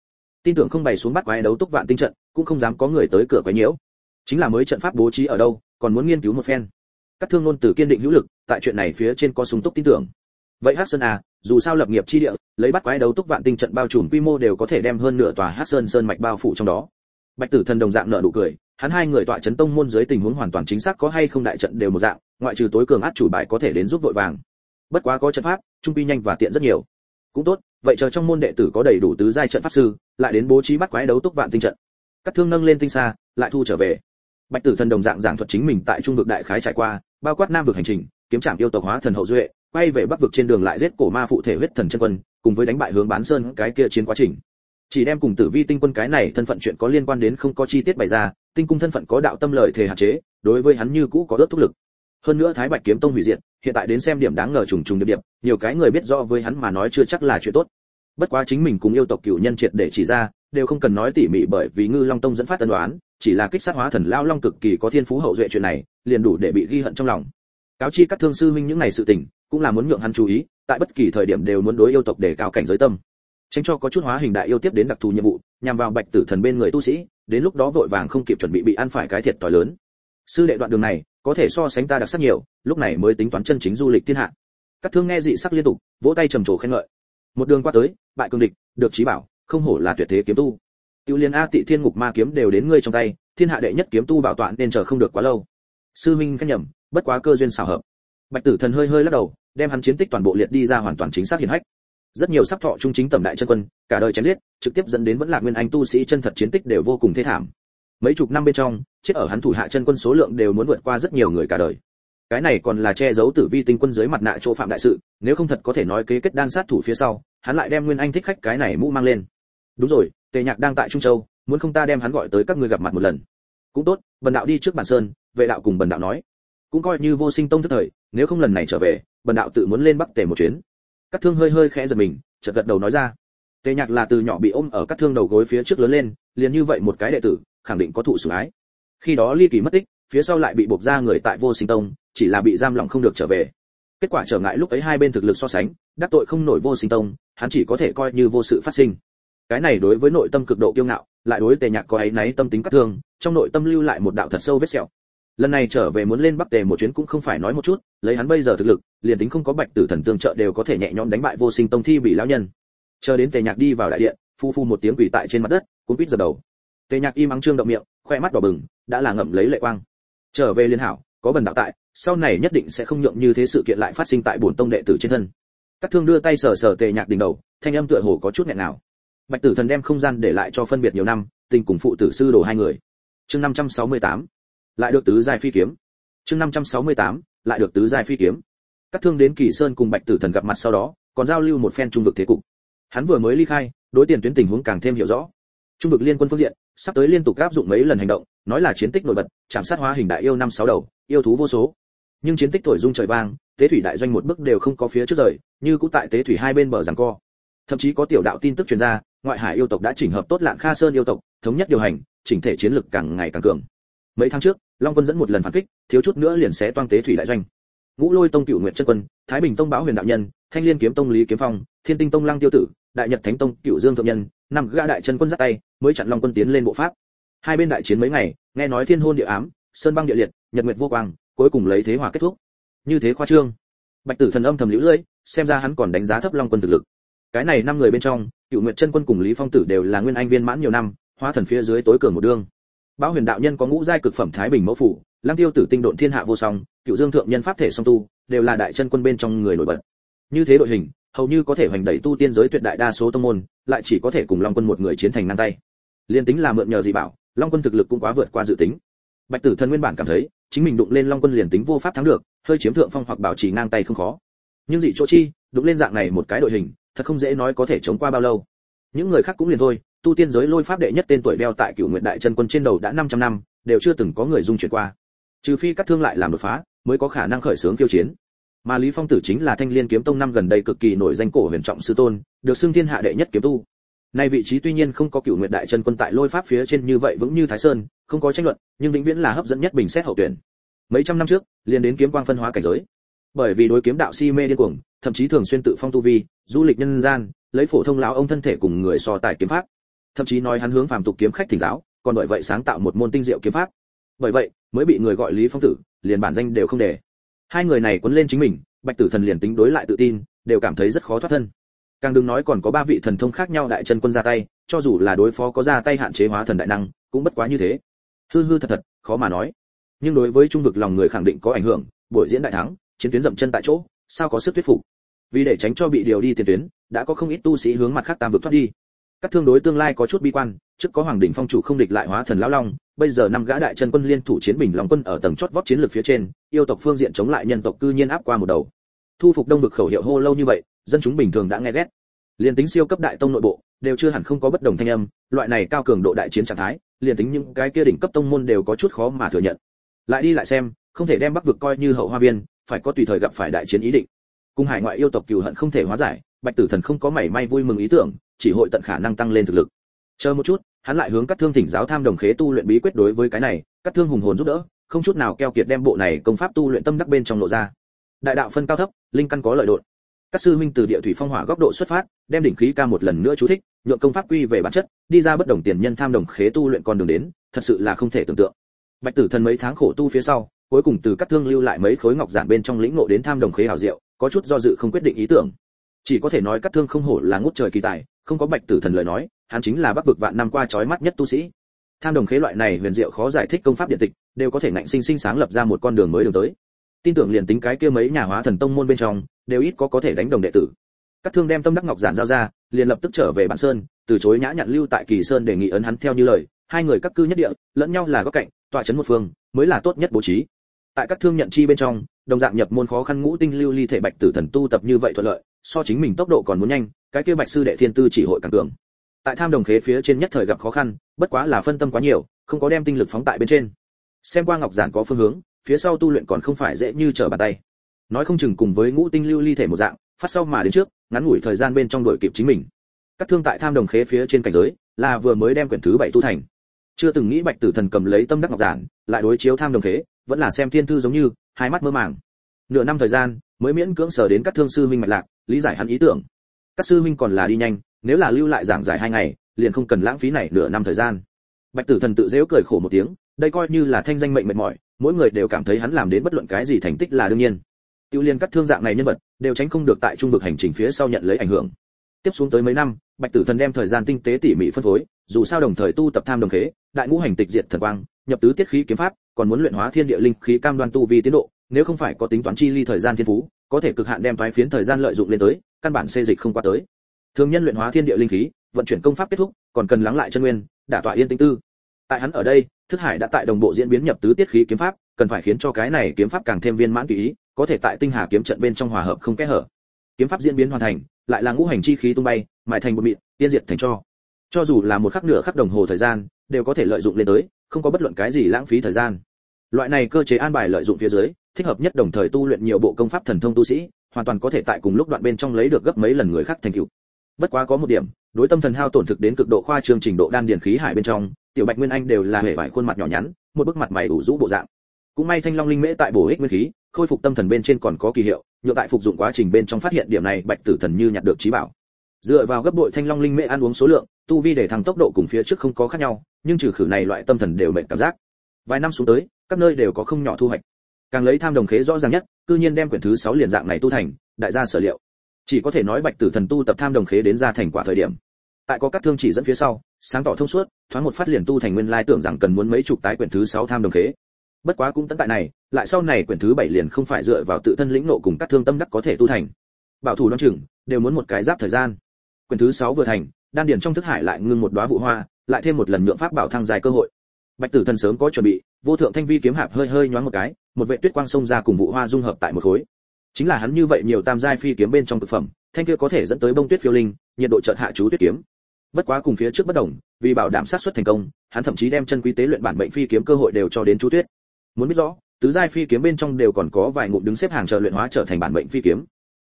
Tin tưởng không bày xuống bắt quái đấu túc vạn tinh trận, cũng không dám có người tới cửa quấy nhiễu. Chính là mới trận pháp bố trí ở đâu, còn muốn nghiên cứu một phen. Các thương ngôn từ kiên định hữu lực, tại chuyện này phía trên có súng túc tin tưởng. Vậy hát sơn à dù sao lập nghiệp chi địa, lấy bắt quái đấu túc vạn tinh trận bao trùm quy mô đều có thể đem hơn nửa tòa hát sơn sơn mạch bao phủ trong đó. Bạch tử thần đồng dạng nợ nụ cười, hắn hai người tọa chấn tông môn dưới tình huống hoàn toàn chính xác có hay không đại trận đều một dạng, ngoại trừ tối cường át chủ bài có thể đến giúp vội vàng. Bất quá có trận pháp, trung quy nhanh và tiện rất nhiều. Cũng tốt vậy chờ trong môn đệ tử có đầy đủ tứ giai trận pháp sư, lại đến bố trí bắt quái đấu túc vạn tinh trận. Cắt thương nâng lên tinh xa lại thu trở về. Bạch tử thần đồng dạng giảng thuật chính mình tại trung vực đại khái trải qua, bao quát nam vực hành trình, kiếm trạm yêu tộc hóa thần hậu duệ, quay về bắc vực trên đường lại giết cổ ma phụ thể huyết thần chân quân, cùng với đánh bại hướng bán sơn cái kia chiến quá trình. Chỉ đem cùng tử vi tinh quân cái này thân phận chuyện có liên quan đến không có chi tiết bày ra, tinh cung thân phận có đạo tâm lợi thể hạn chế, đối với hắn như cũ có ước thúc lực hơn nữa thái bạch kiếm tông hủy diệt, hiện tại đến xem điểm đáng ngờ trùng trùng điệp điệp, nhiều cái người biết rõ với hắn mà nói chưa chắc là chuyện tốt. Bất quá chính mình cùng yêu tộc cửu nhân triệt để chỉ ra, đều không cần nói tỉ mỉ bởi vì ngư long tông dẫn phát tân đoán chỉ là kích sát hóa thần lao long cực kỳ có thiên phú hậu duệ chuyện này, liền đủ để bị ghi hận trong lòng. Cáo chi các thương sư huynh những ngày sự tình, cũng là muốn nhượng hắn chú ý, tại bất kỳ thời điểm đều muốn đối yêu tộc để cao cảnh giới tâm. Tránh cho có chút hóa hình đại yêu tiếp đến đặc thù nhiệm vụ, nhằm vào bạch tử thần bên người tu sĩ, đến lúc đó vội vàng không kịp chuẩn bị bị ăn phải cái thiệt to lớn sư đệ đoạn đường này, có thể so sánh ta đặc sắc nhiều, lúc này mới tính toán chân chính du lịch thiên hạ. Các thương nghe dị sắc liên tục, vỗ tay trầm trồ khen ngợi. Một đường qua tới, bại cương địch, được trí bảo, không hổ là tuyệt thế kiếm tu. Tiêu liên a tị thiên ngục ma kiếm đều đến ngươi trong tay, thiên hạ đệ nhất kiếm tu bảo tọa nên chờ không được quá lâu. Sư minh khanh nhầm, bất quá cơ duyên xảo hợp. Bạch tử thần hơi hơi lắc đầu, đem hắn chiến tích toàn bộ liệt đi ra hoàn toàn chính xác hiển hách. Rất nhiều sắp thọ trung chính tầm đại chân quân, cả đời chém giết, trực tiếp dẫn đến vẫn là nguyên anh tu sĩ chân thật chiến tích đều vô cùng thê thảm mấy chục năm bên trong, chết ở hắn thủ hạ chân quân số lượng đều muốn vượt qua rất nhiều người cả đời. Cái này còn là che giấu tử vi tinh quân dưới mặt nạ chỗ phạm đại sự, nếu không thật có thể nói kế kết đan sát thủ phía sau, hắn lại đem nguyên anh thích khách cái này mũ mang lên. Đúng rồi, tề nhạc đang tại trung châu, muốn không ta đem hắn gọi tới các ngươi gặp mặt một lần. Cũng tốt, bần đạo đi trước bản sơn, vệ đạo cùng bần đạo nói. Cũng coi như vô sinh tông thức thời, nếu không lần này trở về, bần đạo tự muốn lên bắc tề một chuyến. Các thương hơi hơi khẽ giật mình, chợt gật đầu nói ra. Tề nhạc là từ nhỏ bị ôm ở các thương đầu gối phía trước lớn lên, liền như vậy một cái đệ tử khẳng định có thụ sủng ái. Khi đó ly kỳ mất tích, phía sau lại bị buộc ra người tại vô sinh tông, chỉ là bị giam lỏng không được trở về. Kết quả trở ngại lúc ấy hai bên thực lực so sánh, đắc tội không nổi vô sinh tông, hắn chỉ có thể coi như vô sự phát sinh. Cái này đối với nội tâm cực độ kiêu ngạo, lại đối tề nhạc có ấy náy tâm tính cắt thương, trong nội tâm lưu lại một đạo thật sâu vết sẹo. Lần này trở về muốn lên bắc tề một chuyến cũng không phải nói một chút, lấy hắn bây giờ thực lực, liền tính không có bạch tử thần tương trợ đều có thể nhẹ nhõm đánh bại vô sinh tông thi bị lão nhân. Chờ đến tề nhạc đi vào đại điện, phu phu một tiếng quỳ tại trên mặt đất cũng quýt giật đầu tề nhạc im ắng trương động miệng, khoe mắt đỏ bừng, đã là ngậm lấy lệ quang. Trở về liên hảo, có bần đạo tại, sau này nhất định sẽ không nhượng như thế sự kiện lại phát sinh tại bổn tông đệ tử trên thân. Các thương đưa tay sờ sờ tề nhạc đỉnh đầu, thanh âm tựa hồ có chút nghẹn nào. Bạch tử thần đem không gian để lại cho phân biệt nhiều năm, tình cùng phụ tử sư đồ hai người. Chương 568 lại được tứ giai phi kiếm. Chương 568 lại được tứ giai phi kiếm. Các thương đến kỳ sơn cùng bạch tử thần gặp mặt sau đó, còn giao lưu một phen trung vực thế cục. Hắn vừa mới ly khai, đối tiền tuyến tình huống càng thêm hiểu rõ. Trung vực liên quân phương diện sắp tới liên tục áp dụng mấy lần hành động, nói là chiến tích nổi bật, chạm sát hóa hình đại yêu năm sáu đầu, yêu thú vô số. Nhưng chiến tích thổi dung trời vang, tế thủy đại doanh một bước đều không có phía trước rời, như cũng tại tế thủy hai bên bờ giằng co. Thậm chí có tiểu đạo tin tức truyền ra, ngoại hải yêu tộc đã chỉnh hợp tốt lạng kha sơn yêu tộc, thống nhất điều hành, chỉnh thể chiến lực càng ngày càng cường. Mấy tháng trước, long quân dẫn một lần phản kích, thiếu chút nữa liền xé toang tế thủy đại doanh. Ngũ lôi tông cựu nguyện chân quân, thái bình tông báo huyền đạo nhân, thanh liên kiếm tông lý kiếm phong, thiên tinh tông lăng tiêu tử, đại nhật thánh tông cựu dương thượng nhân năm gã đại chân quân giắt tay mới chặn long quân tiến lên bộ pháp. Hai bên đại chiến mấy ngày nghe nói thiên hôn địa ám sơn băng địa liệt nhật nguyệt vô quang cuối cùng lấy thế hòa kết thúc. Như thế khoa trương. Bạch tử thần âm thầm liễu lưỡi xem ra hắn còn đánh giá thấp long quân thực lực. Cái này năm người bên trong cựu nguyệt chân quân cùng lý phong tử đều là nguyên anh viên mãn nhiều năm hóa thần phía dưới tối cường một đương bão Huyền đạo nhân có ngũ giai cực phẩm thái bình mẫu phủ, Lăng Tiêu tử tinh độn thiên hạ vô song, Cựu Dương thượng nhân pháp thể song tu, đều là đại chân quân bên trong người nổi bật. Như thế đội hình, hầu như có thể hoành đẩy tu tiên giới tuyệt đại đa số tông môn, lại chỉ có thể cùng Long quân một người chiến thành ngang tay. Liên tính là mượn nhờ gì bảo, Long quân thực lực cũng quá vượt qua dự tính. Bạch Tử Thần nguyên bản cảm thấy, chính mình đụng lên Long quân liền tính vô pháp thắng được, hơi chiếm thượng phong hoặc bảo trì ngang tay không khó. Nhưng dị chỗ chi, đụng lên dạng này một cái đội hình, thật không dễ nói có thể chống qua bao lâu. những người khác cũng liền thôi tu tiên giới lôi pháp đệ nhất tên tuổi đeo tại cửu nguyện đại chân quân trên đầu đã 500 năm đều chưa từng có người dung chuyển qua trừ phi các thương lại làm đột phá mới có khả năng khởi xướng tiêu chiến mà lý phong tử chính là thanh liên kiếm tông năm gần đây cực kỳ nổi danh cổ huyền trọng sư tôn, được xưng thiên hạ đệ nhất kiếm tu. Nay vị trí tuy nhiên không có cựu nguyện đại chân quân tại lôi pháp phía trên như vậy vững như thái sơn, không có tranh luận, nhưng vĩnh viễn là hấp dẫn nhất bình xét hậu tuyển. Mấy trăm năm trước, liền đến kiếm quang phân hóa cảnh giới. Bởi vì đối kiếm đạo si mê điên cuồng, thậm chí thường xuyên tự phong tu vi, du lịch nhân gian, lấy phổ thông lão ông thân thể cùng người so tài kiếm pháp. Thậm chí nói hắn hướng phàm tục kiếm khách thỉnh giáo, còn bởi vậy sáng tạo một môn tinh diệu kiếm pháp. Bởi vậy, mới bị người gọi lý phong tử, liền bản danh đều không để hai người này quấn lên chính mình, bạch tử thần liền tính đối lại tự tin, đều cảm thấy rất khó thoát thân. Càng đừng nói còn có ba vị thần thông khác nhau đại chân quân ra tay, cho dù là đối phó có ra tay hạn chế hóa thần đại năng, cũng bất quá như thế. Hư hư thật thật, khó mà nói. Nhưng đối với trung vực lòng người khẳng định có ảnh hưởng, buổi diễn đại thắng, chiến tuyến dậm chân tại chỗ, sao có sức thuyết phục? Vì để tránh cho bị điều đi tiền tuyến, đã có không ít tu sĩ hướng mặt khác tam vực thoát đi. Các thương đối tương lai có chút bi quan, trước có hoàng đỉnh phong chủ không địch lại hóa thần lão long bây giờ năm gã đại chân quân liên thủ chiến bình long quân ở tầng chót vót chiến lược phía trên, yêu tộc phương diện chống lại nhân tộc cư nhiên áp qua một đầu. Thu phục đông vực khẩu hiệu hô lâu như vậy, dân chúng bình thường đã nghe ghét. Liền tính siêu cấp đại tông nội bộ, đều chưa hẳn không có bất đồng thanh âm, loại này cao cường độ đại chiến trạng thái liền tính những cái kia đỉnh cấp tông môn đều có chút khó mà thừa nhận. Lại đi lại xem, không thể đem bắc vực coi như hậu hoa viên, phải có tùy thời gặp phải đại chiến ý định. Cùng hải ngoại yêu tộc cừu hận không thể hóa giải, bạch tử thần không có mảy may vui mừng ý tưởng, chỉ hội tận khả năng tăng lên thực lực. Chờ một chút hắn lại hướng các thương thỉnh giáo tham đồng khế tu luyện bí quyết đối với cái này, các thương hùng hồn giúp đỡ, không chút nào keo kiệt đem bộ này công pháp tu luyện tâm đắc bên trong lộ ra. Đại đạo phân cao thấp, linh căn có lợi đột các sư huynh từ địa thủy phong hỏa góc độ xuất phát, đem đỉnh khí ca một lần nữa chú thích, nhượng công pháp quy về bản chất, đi ra bất đồng tiền nhân tham đồng khế tu luyện con đường đến, thật sự là không thể tưởng tượng. Bạch tử thần mấy tháng khổ tu phía sau, cuối cùng từ các thương lưu lại mấy khối ngọc giản bên trong lĩnh ngộ đến tham đồng khế hảo diệu, có chút do dự không quyết định ý tưởng. Chỉ có thể nói các thương không hổ là ngút trời kỳ tài, không có bạch tử thần lời nói hắn chính là bắc vực vạn năm qua chói mắt nhất tu sĩ. Tham đồng khế loại này huyền diệu khó giải thích công pháp điện tịch, đều có thể ngạnh sinh sinh sáng lập ra một con đường mới đường tới. Tin tưởng liền tính cái kia mấy nhà hóa thần tông môn bên trong, đều ít có có thể đánh đồng đệ tử. Các thương đem tâm đắc ngọc giản giao ra, liền lập tức trở về bản sơn, từ chối nhã nhặn lưu tại kỳ sơn đề nghị ấn hắn theo như lời, hai người các cư nhất địa, lẫn nhau là góc cạnh, tọa chấn một phương, mới là tốt nhất bố trí. Tại các thương nhận chi bên trong, đồng dạng nhập môn khó khăn ngũ tinh lưu ly thể bạch tử thần tu tập như vậy thuận lợi, so chính mình tốc độ còn muốn nhanh, cái kia bạch sư đệ thiên tư chỉ hội càng cường tại tham đồng khế phía trên nhất thời gặp khó khăn, bất quá là phân tâm quá nhiều, không có đem tinh lực phóng tại bên trên. Xem qua ngọc giản có phương hướng, phía sau tu luyện còn không phải dễ như trở bàn tay. Nói không chừng cùng với ngũ tinh lưu ly thể một dạng, phát sau mà đến trước, ngắn ngủi thời gian bên trong đội kịp chính mình. Các thương tại tham đồng khế phía trên cảnh giới, là vừa mới đem quyển thứ bảy tu thành. Chưa từng nghĩ bạch tử thần cầm lấy tâm đắc ngọc giản, lại đối chiếu tham đồng khế, vẫn là xem thiên thư giống như, hai mắt mơ màng. Nửa năm thời gian, mới miễn cưỡng sở đến các thương sư minh mạch lạc, lý giải hắn ý tưởng. Các sư minh còn là đi nhanh nếu là lưu lại giảng giải hai ngày, liền không cần lãng phí này nửa năm thời gian. Bạch tử thần tự dễu cười khổ một tiếng, đây coi như là thanh danh mệnh mệt mỏi, mỗi người đều cảm thấy hắn làm đến bất luận cái gì thành tích là đương nhiên. Tiêu liên các thương dạng này nhân vật, đều tránh không được tại trung vực hành trình phía sau nhận lấy ảnh hưởng. Tiếp xuống tới mấy năm, bạch tử thần đem thời gian tinh tế tỉ mỉ phân phối, dù sao đồng thời tu tập tham đồng khế, đại ngũ hành tịch diệt thần quang, nhập tứ tiết khí kiếm pháp, còn muốn luyện hóa thiên địa linh khí cam đoan tu vi tiến độ, nếu không phải có tính toán chi ly thời gian thiên phú, có thể cực hạn đem thoái phiến thời gian lợi dụng lên tới, căn bản xê dịch không qua tới thường nhân luyện hóa thiên địa linh khí, vận chuyển công pháp kết thúc, còn cần lắng lại chân nguyên, đả tọa yên tĩnh tư. Tại hắn ở đây, thức hải đã tại đồng bộ diễn biến nhập tứ tiết khí kiếm pháp, cần phải khiến cho cái này kiếm pháp càng thêm viên mãn tùy ý, có thể tại tinh hà kiếm trận bên trong hòa hợp không kẽ hở. Kiếm pháp diễn biến hoàn thành, lại là ngũ hành chi khí tung bay mại thành một mịn tiên diệt thành cho. Cho dù là một khắc nửa khắc đồng hồ thời gian, đều có thể lợi dụng lên tới, không có bất luận cái gì lãng phí thời gian. Loại này cơ chế an bài lợi dụng phía dưới, thích hợp nhất đồng thời tu luyện nhiều bộ công pháp thần thông tu sĩ, hoàn toàn có thể tại cùng lúc đoạn bên trong lấy được gấp mấy lần người khác thành tựu bất quá có một điểm, đối tâm thần hao tổn thực đến cực độ khoa trương trình độ đan điền khí hải bên trong, tiểu bạch nguyên anh đều là hệ vải khuôn mặt nhỏ nhắn, một bức mặt mày ủ rũ bộ dạng. Cũng may thanh long linh mễ tại bổ ích nguyên khí, khôi phục tâm thần bên trên còn có kỳ hiệu nhựa tại phục dụng quá trình bên trong phát hiện điểm này, bạch tử thần như nhặt được trí bảo. Dựa vào gấp bội thanh long linh mễ ăn uống số lượng, tu vi để thăng tốc độ cùng phía trước không có khác nhau, nhưng trừ khử này loại tâm thần đều mệt cảm giác. Vài năm xuống tới, các nơi đều có không nhỏ thu hoạch. Càng lấy tham đồng khế rõ ràng nhất, cư nhiên đem quyển thứ sáu liền dạng này tu thành, đại gia sở liệu chỉ có thể nói bạch tử thần tu tập tham đồng khế đến ra thành quả thời điểm. Tại có các thương chỉ dẫn phía sau, sáng tỏ thông suốt, thoáng một phát liền tu thành nguyên lai tưởng rằng cần muốn mấy chục tái quyển thứ sáu tham đồng khế. Bất quá cũng tận tại này, lại sau này quyển thứ bảy liền không phải dựa vào tự thân lĩnh nộ cùng các thương tâm đắc có thể tu thành. Bảo thủ đoan chừng, đều muốn một cái giáp thời gian. Quyển thứ sáu vừa thành, đan điển trong thức hải lại ngưng một đóa vụ hoa, lại thêm một lần nhượng pháp bảo thăng dài cơ hội. Bạch tử thần sớm có chuẩn bị, vô thượng thanh vi kiếm hạp hơi hơi nhoáng một cái, một vệ tuyết quang xông ra cùng vụ hoa dung hợp tại một khối chính là hắn như vậy nhiều tam giai phi kiếm bên trong thực phẩm, thanh kia có thể dẫn tới bông tuyết phiêu linh, nhiệt độ chợt hạ chú tuyết kiếm. Bất quá cùng phía trước bất đồng, vì bảo đảm sát xuất thành công, hắn thậm chí đem chân quý tế luyện bản bệnh phi kiếm cơ hội đều cho đến chú tuyết. Muốn biết rõ, tứ giai phi kiếm bên trong đều còn có vài ngụm đứng xếp hàng chờ luyện hóa trở thành bản bệnh phi kiếm.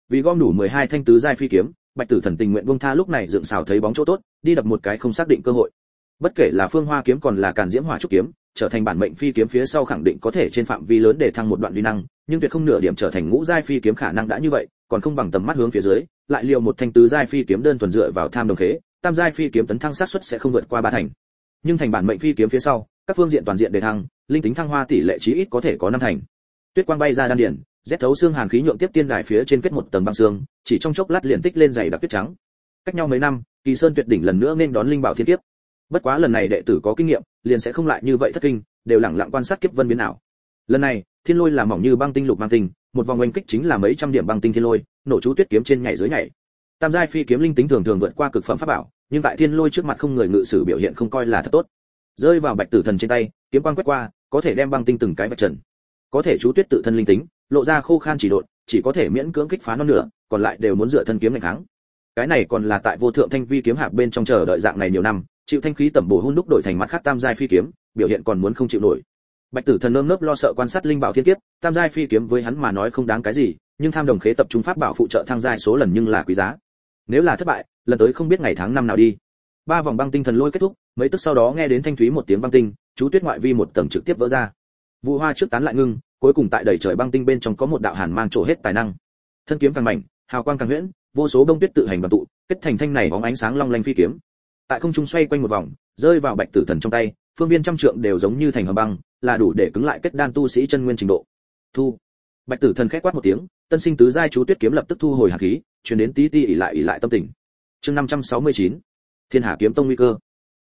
Vì gom đủ 12 thanh tứ giai phi kiếm, bạch tử thần tình nguyện buông tha lúc này dựng xào thấy bóng chỗ tốt, đi đập một cái không xác định cơ hội. Bất kể là phương hoa kiếm còn là càn diễm hỏa trúc kiếm, trở thành bản mệnh phi kiếm phía sau khẳng định có thể trên phạm vi lớn để thăng một đoạn uy năng nhưng tuyệt không nửa điểm trở thành ngũ giai phi kiếm khả năng đã như vậy, còn không bằng tầm mắt hướng phía dưới, lại liều một thanh tứ giai phi kiếm đơn thuần dựa vào tham đồng khế, tam giai phi kiếm tấn thăng sát suất sẽ không vượt qua ba thành. Nhưng thành bản mệnh phi kiếm phía sau, các phương diện toàn diện đề thăng, linh tính thăng hoa tỷ lệ chí ít có thể có năm thành. Tuyết quang bay ra đan điển rét thấu xương hàn khí nhượng tiếp tiên đài phía trên kết một tầng băng xương, chỉ trong chốc lát liền tích lên dày đặc tuyết trắng. Cách nhau mấy năm, kỳ sơn tuyệt đỉnh lần nữa nên đón linh bảo thiên kiếp. Bất quá lần này đệ tử có kinh nghiệm, liền sẽ không lại như vậy thất kinh, đều lặng lặng quan sát kiếp vân biến ảo lần này, thiên lôi là mỏng như băng tinh lục mang tinh, một vòng oanh kích chính là mấy trăm điểm băng tinh thiên lôi, nổ chú tuyết kiếm trên nhảy dưới nhảy. Tam giai phi kiếm linh tính thường thường vượt qua cực phẩm pháp bảo, nhưng tại thiên lôi trước mặt không người ngự sử biểu hiện không coi là thật tốt. Rơi vào bạch tử thần trên tay, kiếm quang quét qua, có thể đem băng tinh từng cái vạch trần. Có thể chú tuyết tự thân linh tính, lộ ra khô khan chỉ độn, chỉ có thể miễn cưỡng kích phá nó nữa còn lại đều muốn dựa thân kiếm ngày kháng. Cái này còn là tại vô thượng thanh vi kiếm hạp bên trong chờ đợi dạng này nhiều năm, chịu thanh khí tẩm bổ hun đúc đổi thành mặt khác tam giai phi kiếm, biểu hiện còn muốn không chịu nổi bạch tử thần nơm nớp lo sợ quan sát linh bảo thiên kiếp, tam giai phi kiếm với hắn mà nói không đáng cái gì, nhưng tham đồng khế tập trung pháp bảo phụ trợ thăng giai số lần nhưng là quý giá. Nếu là thất bại, lần tới không biết ngày tháng năm nào đi. Ba vòng băng tinh thần lôi kết thúc, mấy tức sau đó nghe đến thanh thúy một tiếng băng tinh, chú tuyết ngoại vi một tầng trực tiếp vỡ ra. Vụ hoa trước tán lại ngưng, cuối cùng tại đầy trời băng tinh bên trong có một đạo hàn mang trổ hết tài năng. Thân kiếm càng mảnh, hào quang càng huyễn, vô số bông tuyết tự hành đoàn tụ, kết thành thanh này bóng ánh sáng long lanh phi kiếm. Tại không trung xoay quanh một vòng, rơi vào bạch tử thần trong tay, phương viên trăm trượng đều giống như thành hầm băng là đủ để cứng lại kết đan tu sĩ chân nguyên trình độ. Thu. Bạch tử thần khẽ quát một tiếng, tân sinh tứ giai chú tuyết kiếm lập tức thu hồi hạt khí truyền đến tí ti ỉ lại ỉ lại tâm tình. Chương 569 thiên hà kiếm tông nguy cơ.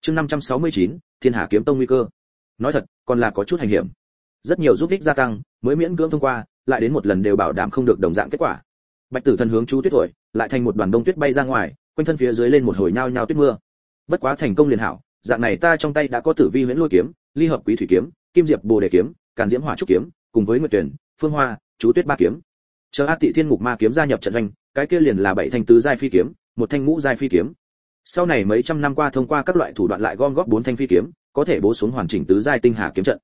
Chương 569 thiên hà kiếm tông nguy cơ. Nói thật, còn là có chút hành hiểm. Rất nhiều giúp ích gia tăng, mới miễn cưỡng thông qua, lại đến một lần đều bảo đảm không được đồng dạng kết quả. Bạch tử thần hướng chú tuyết thổi lại thành một đoàn đông tuyết bay ra ngoài, quanh thân phía dưới lên một hồi nhao nhao tuyết mưa. Bất quá thành công liền hảo dạng này ta trong tay đã có tử vi huyễn lôi kiếm, ly hợp quý thủy kiếm, kim diệp bồ đề kiếm, càn diễm hỏa trúc kiếm, cùng với nguyệt tuyển, phương hoa, chú tuyết ba kiếm. Chờ a tị thiên ngục ma kiếm gia nhập trận doanh, cái kia liền là bảy thanh tứ giai phi kiếm, một thanh ngũ giai phi kiếm. Sau này mấy trăm năm qua thông qua các loại thủ đoạn lại gom góp bốn thanh phi kiếm, có thể bố xuống hoàn chỉnh tứ giai tinh hà kiếm trận.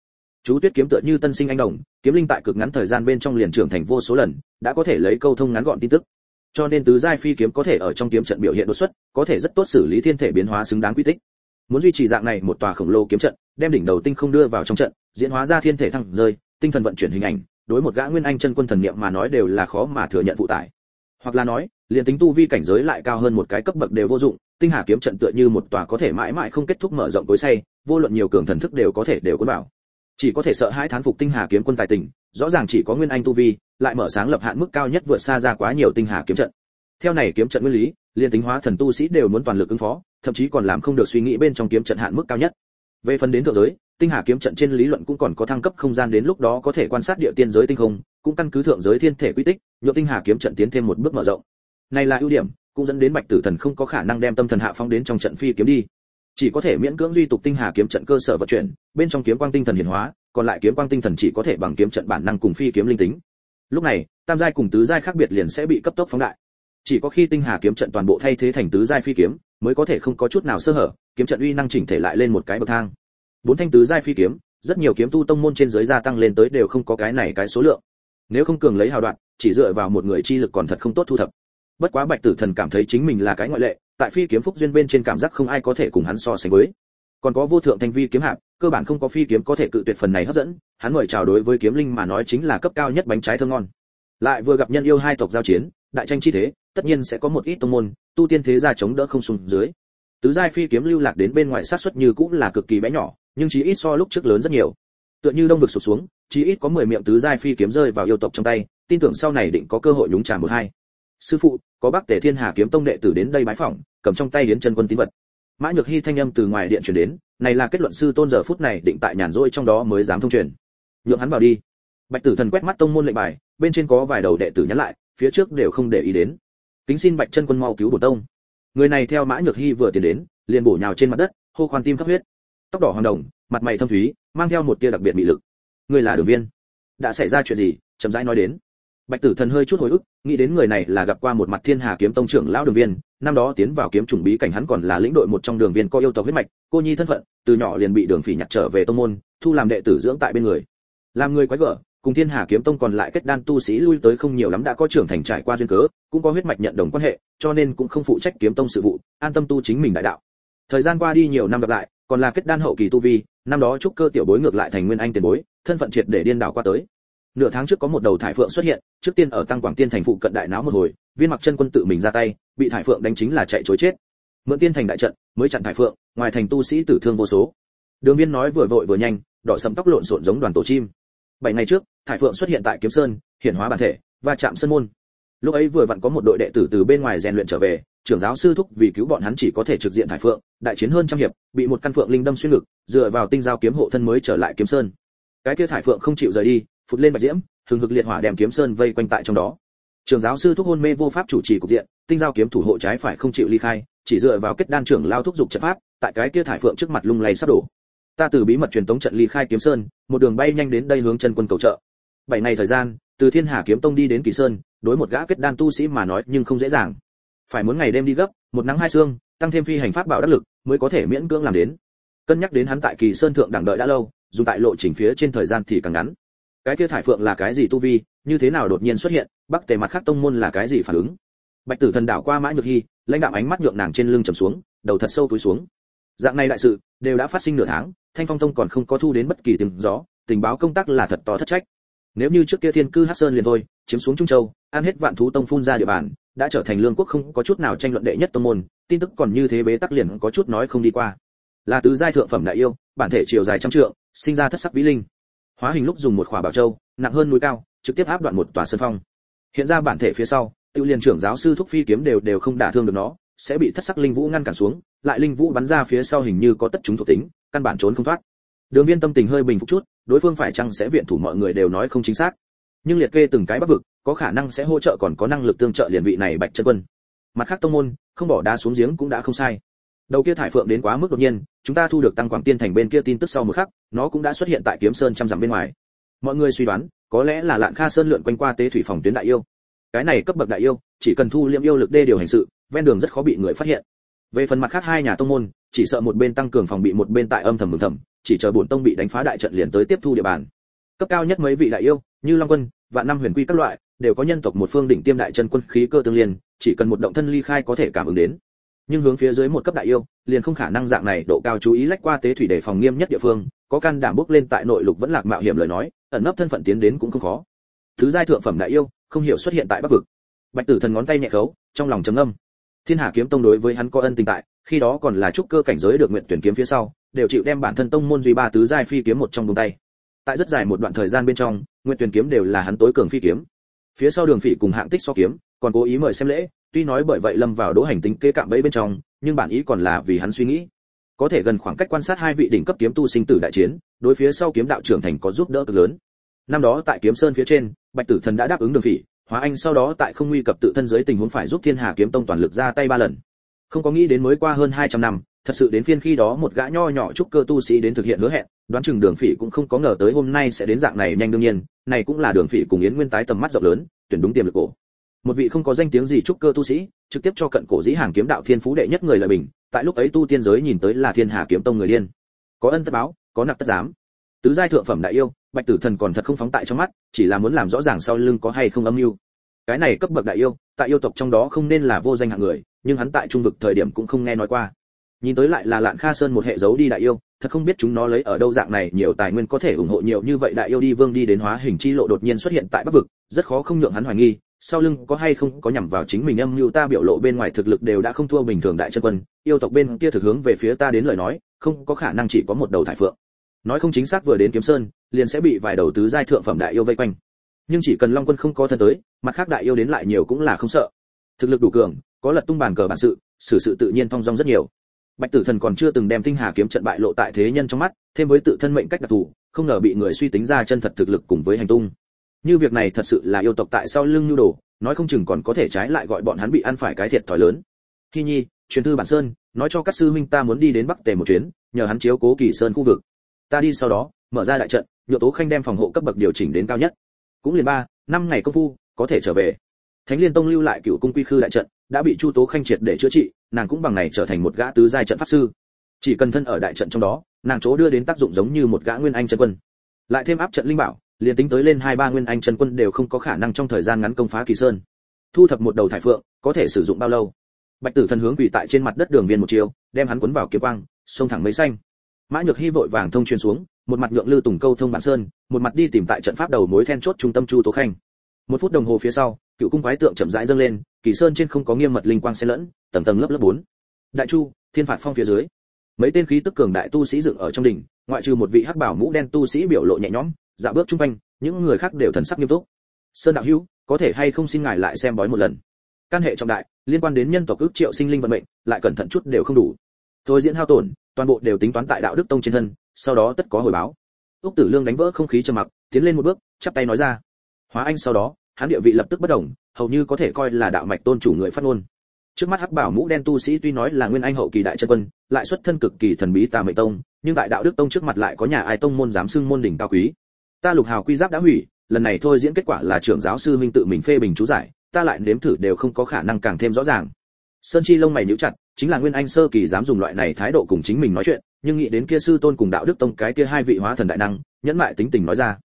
Chú tuyết kiếm tựa như tân sinh anh đồng, kiếm linh tại cực ngắn thời gian bên trong liền trưởng thành vô số lần, đã có thể lấy câu thông ngắn gọn tin tức. Cho nên tứ giai phi kiếm có thể ở trong kiếm trận biểu hiện đột xuất, có thể rất tốt xử lý thiên thể biến hóa xứng đáng quy tích muốn duy trì dạng này một tòa khổng lồ kiếm trận, đem đỉnh đầu tinh không đưa vào trong trận, diễn hóa ra thiên thể thăng rơi, tinh thần vận chuyển hình ảnh, đối một gã nguyên anh chân quân thần niệm mà nói đều là khó mà thừa nhận phụ tải. Hoặc là nói, liền tính tu vi cảnh giới lại cao hơn một cái cấp bậc đều vô dụng, tinh hà kiếm trận tựa như một tòa có thể mãi mãi không kết thúc mở rộng cối say, vô luận nhiều cường thần thức đều có thể đều cuốn vào. Chỉ có thể sợ hãi thán phục tinh hà kiếm quân tài tình, rõ ràng chỉ có nguyên anh tu vi, lại mở sáng lập hạn mức cao nhất vượt xa ra quá nhiều tinh hà kiếm trận. Theo này kiếm trận nguyên lý liên tính hóa thần tu sĩ đều muốn toàn lực ứng phó thậm chí còn làm không được suy nghĩ bên trong kiếm trận hạn mức cao nhất. Về phần đến thượng giới, tinh hà kiếm trận trên lý luận cũng còn có thăng cấp không gian đến lúc đó có thể quan sát địa tiên giới tinh không, cũng căn cứ thượng giới thiên thể quy tích nhộn tinh hà kiếm trận tiến thêm một bước mở rộng. Này là ưu điểm, cũng dẫn đến bạch tử thần không có khả năng đem tâm thần hạ phong đến trong trận phi kiếm đi. Chỉ có thể miễn cưỡng duy tục tinh hà kiếm trận cơ sở vận chuyển, bên trong kiếm quang tinh thần hiển hóa, còn lại kiếm quang tinh thần chỉ có thể bằng kiếm trận bản năng cùng phi kiếm linh tính. Lúc này, tam giai cùng tứ giai khác biệt liền sẽ bị cấp tốc phóng đại. Chỉ có khi tinh hà kiếm trận toàn bộ thay thế thành tứ giai phi kiếm mới có thể không có chút nào sơ hở, kiếm trận uy năng chỉnh thể lại lên một cái bậc thang. Bốn thanh tứ giai phi kiếm, rất nhiều kiếm tu tông môn trên giới gia tăng lên tới đều không có cái này cái số lượng. Nếu không cường lấy hào đoạn, chỉ dựa vào một người chi lực còn thật không tốt thu thập. Bất quá bạch tử thần cảm thấy chính mình là cái ngoại lệ, tại phi kiếm phúc duyên bên trên cảm giác không ai có thể cùng hắn so sánh với. Còn có vô thượng thanh vi kiếm hạp, cơ bản không có phi kiếm có thể cự tuyệt phần này hấp dẫn, hắn mời chào đối với kiếm linh mà nói chính là cấp cao nhất bánh trái thơm ngon. Lại vừa gặp nhân yêu hai tộc giao chiến đại tranh chi thế, tất nhiên sẽ có một ít tông môn, tu tiên thế gia chống đỡ không xuống dưới. Tứ giai phi kiếm lưu lạc đến bên ngoài sát xuất như cũng là cực kỳ bé nhỏ, nhưng chí ít so lúc trước lớn rất nhiều. Tựa như đông vực sụp xuống, chí ít có 10 miệng tứ giai phi kiếm rơi vào yêu tộc trong tay, tin tưởng sau này định có cơ hội nhúng trà một hai. Sư phụ, có bác tề thiên hà kiếm tông đệ tử đến đây bái phỏng, cầm trong tay đến chân quân tín vật. Mã nhược hy thanh âm từ ngoài điện truyền đến, này là kết luận sư tôn giờ phút này định tại nhàn rỗi trong đó mới dám thông truyền. Nhượng hắn vào đi. Bạch tử thần quét mắt tông môn lệnh bài, bên trên có vài đầu đệ tử nhắn lại phía trước đều không để ý đến. Kính xin bạch chân quân mau cứu bổ tông. Người này theo mã nhược hy vừa tiến đến, liền bổ nhào trên mặt đất, hô khoan tim khắp huyết. Tóc đỏ hoàng đồng, mặt mày thâm thúy, mang theo một tia đặc biệt mị lực. Người là đường viên. Đã xảy ra chuyện gì? Chậm rãi nói đến. Bạch tử thần hơi chút hồi ức, nghĩ đến người này là gặp qua một mặt thiên hà kiếm tông trưởng lão đường viên, năm đó tiến vào kiếm trùng bí cảnh hắn còn là lĩnh đội một trong đường viên có yêu tộc huyết mạch, cô nhi thân phận, từ nhỏ liền bị đường phỉ nhặt trở về tông môn, thu làm đệ tử dưỡng tại bên người. Làm người quái gở cùng thiên hà kiếm tông còn lại kết đan tu sĩ lui tới không nhiều lắm đã có trưởng thành trải qua duyên cớ, cũng có huyết mạch nhận đồng quan hệ, cho nên cũng không phụ trách kiếm tông sự vụ, an tâm tu chính mình đại đạo. Thời gian qua đi nhiều năm gặp lại, còn là kết đan hậu kỳ tu vi, năm đó trúc cơ tiểu bối ngược lại thành nguyên anh tiền bối, thân phận triệt để điên đảo qua tới. Nửa tháng trước có một đầu thải phượng xuất hiện, trước tiên ở tăng quảng tiên thành phụ cận đại náo một hồi, viên mặc chân quân tự mình ra tay, bị thải phượng đánh chính là chạy chối chết. Mượn tiên thành đại trận, mới chặn thải phượng, ngoài thành tu sĩ tử thương vô số. Đường viên nói vừa vội vừa nhanh, đỏ sầm tóc lộn xộn giống đoàn tổ chim bảy ngày trước, thải phượng xuất hiện tại kiếm sơn, hiển hóa bản thể và chạm sân môn. Lúc ấy vừa vặn có một đội đệ tử từ bên ngoài rèn luyện trở về, trưởng giáo sư thúc vì cứu bọn hắn chỉ có thể trực diện thải phượng, đại chiến hơn trăm hiệp, bị một căn phượng linh đâm xuyên ngực, dựa vào tinh giao kiếm hộ thân mới trở lại kiếm sơn. Cái kia thải phượng không chịu rời đi, phụt lên bạch diễm, hừng hực liệt hỏa đem kiếm sơn vây quanh tại trong đó. Trưởng giáo sư thúc hôn mê vô pháp chủ trì cục diện, tinh giao kiếm thủ hộ trái phải không chịu ly khai, chỉ dựa vào kết đan trưởng lao thúc dục trận pháp, tại cái kia thải phượng trước mặt lung lay sắp đổ ta từ bí mật truyền tống trận ly khai kiếm sơn, một đường bay nhanh đến đây hướng chân quân cầu trợ. Bảy ngày thời gian, từ thiên hà kiếm tông đi đến kỳ sơn, đối một gã kết đan tu sĩ mà nói nhưng không dễ dàng. Phải muốn ngày đêm đi gấp, một nắng hai sương, tăng thêm phi hành pháp bảo đắc lực, mới có thể miễn cưỡng làm đến. Cân nhắc đến hắn tại kỳ sơn thượng đẳng đợi đã lâu, dù tại lộ trình phía trên thời gian thì càng ngắn. Cái kia thải phượng là cái gì tu vi, như thế nào đột nhiên xuất hiện, bắc tề mặt khác tông môn là cái gì phản ứng? Bạch tử thần đảo qua mã nhược hy, lãnh đạo ánh mắt nhượng nàng trên lưng trầm xuống, đầu thật sâu túi xuống dạng này đại sự, đều đã phát sinh nửa tháng, thanh phong tông còn không có thu đến bất kỳ tiếng gió, tình báo công tác là thật to thất trách. Nếu như trước kia thiên cư hắc sơn liền thôi, chiếm xuống trung châu, ăn hết vạn thú tông phun ra địa bàn, đã trở thành lương quốc không có chút nào tranh luận đệ nhất tông môn, tin tức còn như thế bế tắc liền có chút nói không đi qua. Là tứ giai thượng phẩm đại yêu, bản thể chiều dài trăm trượng, sinh ra thất sắc vĩ linh. Hóa hình lúc dùng một khỏa bảo châu, nặng hơn núi cao, trực tiếp áp đoạn một tòa sơn phong. Hiện ra bản thể phía sau tự liền trưởng giáo sư thúc phi kiếm đều đều không đả thương được nó, sẽ bị thất sắc linh vũ ngăn cản xuống lại linh vũ bắn ra phía sau hình như có tất chúng thuộc tính, căn bản trốn không thoát. Đường viên tâm tình hơi bình phục chút, đối phương phải chăng sẽ viện thủ mọi người đều nói không chính xác. Nhưng liệt kê từng cái bắc vực, có khả năng sẽ hỗ trợ còn có năng lực tương trợ liền vị này bạch chân quân. Mặt khác tông môn, không bỏ đá xuống giếng cũng đã không sai. Đầu kia thải phượng đến quá mức đột nhiên, chúng ta thu được tăng quảng tiên thành bên kia tin tức sau một khắc, nó cũng đã xuất hiện tại kiếm sơn trăm dặm bên ngoài. Mọi người suy đoán, có lẽ là lạng kha sơn lượn quanh qua tế thủy phòng tuyến đại yêu. Cái này cấp bậc đại yêu, chỉ cần thu liệm yêu lực đê điều hành sự, ven đường rất khó bị người phát hiện về phần mặt khác hai nhà tông môn, chỉ sợ một bên tăng cường phòng bị một bên tại âm thầm mừng thầm, chỉ chờ bổn tông bị đánh phá đại trận liền tới tiếp thu địa bàn. Cấp cao nhất mấy vị đại yêu, như long quân, vạn năm huyền quy các loại, đều có nhân tộc một phương đỉnh tiêm đại chân quân khí cơ tương liên, chỉ cần một động thân ly khai có thể cảm ứng đến. Nhưng hướng phía dưới một cấp đại yêu, liền không khả năng dạng này độ cao chú ý lách qua tế thủy để phòng nghiêm nhất địa phương, có can đảm bước lên tại nội lục vẫn lạc mạo hiểm lời nói, ẩn nấp thân phận tiến đến cũng không khó. Thứ giai thượng phẩm đại yêu, không hiểu xuất hiện tại bắc vực. Bạch tử thần ngón tay nhẹ khấu, trong lòng trầm âm thiên hà kiếm tông đối với hắn có ân tình tại, khi đó còn là trúc cơ cảnh giới được nguyện tuyển kiếm phía sau, đều chịu đem bản thân tông môn duy ba tứ giai phi kiếm một trong vùng tay. Tại rất dài một đoạn thời gian bên trong, nguyện tuyển kiếm đều là hắn tối cường phi kiếm. Phía sau đường phỉ cùng hạng tích so kiếm, còn cố ý mời xem lễ, tuy nói bởi vậy lâm vào đỗ hành tính kê cạm bẫy bên trong, nhưng bản ý còn là vì hắn suy nghĩ. Có thể gần khoảng cách quan sát hai vị đỉnh cấp kiếm tu sinh tử đại chiến, đối phía sau kiếm đạo trưởng thành có giúp đỡ cực lớn. Năm đó tại kiếm sơn phía trên, bạch tử thần đã đáp ứng đường phỉ hóa anh sau đó tại không nguy cập tự thân giới tình huống phải giúp thiên hà kiếm tông toàn lực ra tay ba lần. Không có nghĩ đến mới qua hơn 200 năm, thật sự đến phiên khi đó một gã nho nhỏ trúc cơ tu sĩ đến thực hiện hứa hẹn, đoán chừng đường phỉ cũng không có ngờ tới hôm nay sẽ đến dạng này nhanh đương nhiên, này cũng là đường phỉ cùng yến nguyên tái tầm mắt rộng lớn, tuyển đúng tiềm lực cổ. Một vị không có danh tiếng gì trúc cơ tu sĩ, trực tiếp cho cận cổ dĩ hàng kiếm đạo thiên phú đệ nhất người lợi bình, tại lúc ấy tu tiên giới nhìn tới là thiên hà kiếm tông người điên. Có ân tất báo, có nặc tất giám tứ giai thượng phẩm đại yêu, bạch tử thần còn thật không phóng tại trong mắt, chỉ là muốn làm rõ ràng sau lưng có hay không âm mưu. Cái này cấp bậc đại yêu, tại yêu tộc trong đó không nên là vô danh hạng người, nhưng hắn tại trung vực thời điểm cũng không nghe nói qua. Nhìn tới lại là lạn kha sơn một hệ dấu đi đại yêu, thật không biết chúng nó lấy ở đâu dạng này, nhiều tài nguyên có thể ủng hộ nhiều như vậy đại yêu đi vương đi đến hóa hình chi lộ đột nhiên xuất hiện tại bắc vực, rất khó không nhượng hắn hoài nghi, sau lưng có hay không có nhằm vào chính mình âm mưu ta biểu lộ bên ngoài thực lực đều đã không thua bình thường đại chân quân, yêu tộc bên kia thực hướng về phía ta đến lời nói, không có khả năng chỉ có một đầu thải phượng nói không chính xác vừa đến kiếm sơn, liền sẽ bị vài đầu tứ giai thượng phẩm đại yêu vây quanh. Nhưng chỉ cần long quân không có thân tới, mặt khác đại yêu đến lại nhiều cũng là không sợ. Thực lực đủ cường, có lật tung bàn cờ bản sự, xử sự tự nhiên thong dong rất nhiều. Bạch tử thần còn chưa từng đem tinh hà kiếm trận bại lộ tại thế nhân trong mắt, thêm với tự thân mệnh cách đặc thù, không ngờ bị người suy tính ra chân thật thực lực cùng với hành tung. Như việc này thật sự là yêu tộc tại sau lưng nhu đồ, nói không chừng còn có thể trái lại gọi bọn hắn bị ăn phải cái thiệt thòi lớn. Khi nhi, truyền thư bản sơn, nói cho các sư huynh ta muốn đi đến bắc tề một chuyến, nhờ hắn chiếu cố kỳ sơn khu vực ta đi sau đó, mở ra đại trận nhựa tố khanh đem phòng hộ cấp bậc điều chỉnh đến cao nhất. Cũng liền ba, năm ngày công phu, có thể trở về. Thánh liên tông lưu lại cựu cung quy khư đại trận, đã bị chu tố khanh triệt để chữa trị, nàng cũng bằng này trở thành một gã tứ giai trận pháp sư. Chỉ cần thân ở đại trận trong đó, nàng chỗ đưa đến tác dụng giống như một gã nguyên anh chân quân. Lại thêm áp trận linh bảo, liền tính tới lên hai ba nguyên anh chân quân đều không có khả năng trong thời gian ngắn công phá kỳ sơn. Thu thập một đầu thải phượng, có thể sử dụng bao lâu? Bạch tử thần hướng quỳ tại trên mặt đất đường viên một chiều, đem hắn cuốn vào kiếm quang sông thẳng mấy xanh mã nhược hy vội vàng thông truyền xuống, một mặt nhượng lư tùng câu thông bản sơn, một mặt đi tìm tại trận pháp đầu mối then chốt trung tâm chu tố khanh. Một phút đồng hồ phía sau, cựu cung quái tượng chậm rãi dâng lên, kỳ sơn trên không có nghiêm mật linh quang xen lẫn, tầng tầng lớp lớp bốn. Đại chu, thiên phạt phong phía dưới. Mấy tên khí tức cường đại tu sĩ dựng ở trong đỉnh, ngoại trừ một vị hắc bảo mũ đen tu sĩ biểu lộ nhẹ nhõm dạo bước trung quanh, những người khác đều thần sắc nghiêm túc. Sơn đạo hữu, có thể hay không xin ngài lại xem bói một lần? Căn hệ trọng đại, liên quan đến nhân tộc ước triệu sinh linh vận mệnh, lại cẩn thận chút đều không đủ. Thôi diễn hao tổn toàn bộ đều tính toán tại đạo đức tông trên thân, sau đó tất có hồi báo. Úc tử lương đánh vỡ không khí trầm mặc, tiến lên một bước, chắp tay nói ra. Hóa anh sau đó, hắn địa vị lập tức bất động, hầu như có thể coi là đạo mạch tôn chủ người phát ngôn. Trước mắt hắc bảo mũ đen tu sĩ tuy nói là nguyên anh hậu kỳ đại chân quân, lại xuất thân cực kỳ thần bí tà mệnh tông, nhưng tại đạo đức tông trước mặt lại có nhà ai tông môn dám xưng môn đỉnh cao quý. Ta lục hào quy giáp đã hủy, lần này thôi diễn kết quả là trưởng giáo sư minh tự mình phê bình chú giải, ta lại nếm thử đều không có khả năng càng thêm rõ ràng. Sơn chi lông mày nhíu chặt chính là nguyên anh sơ kỳ dám dùng loại này thái độ cùng chính mình nói chuyện, nhưng nghĩ đến kia sư tôn cùng đạo đức tông cái kia hai vị hóa thần đại năng, nhẫn mại tính tình nói ra.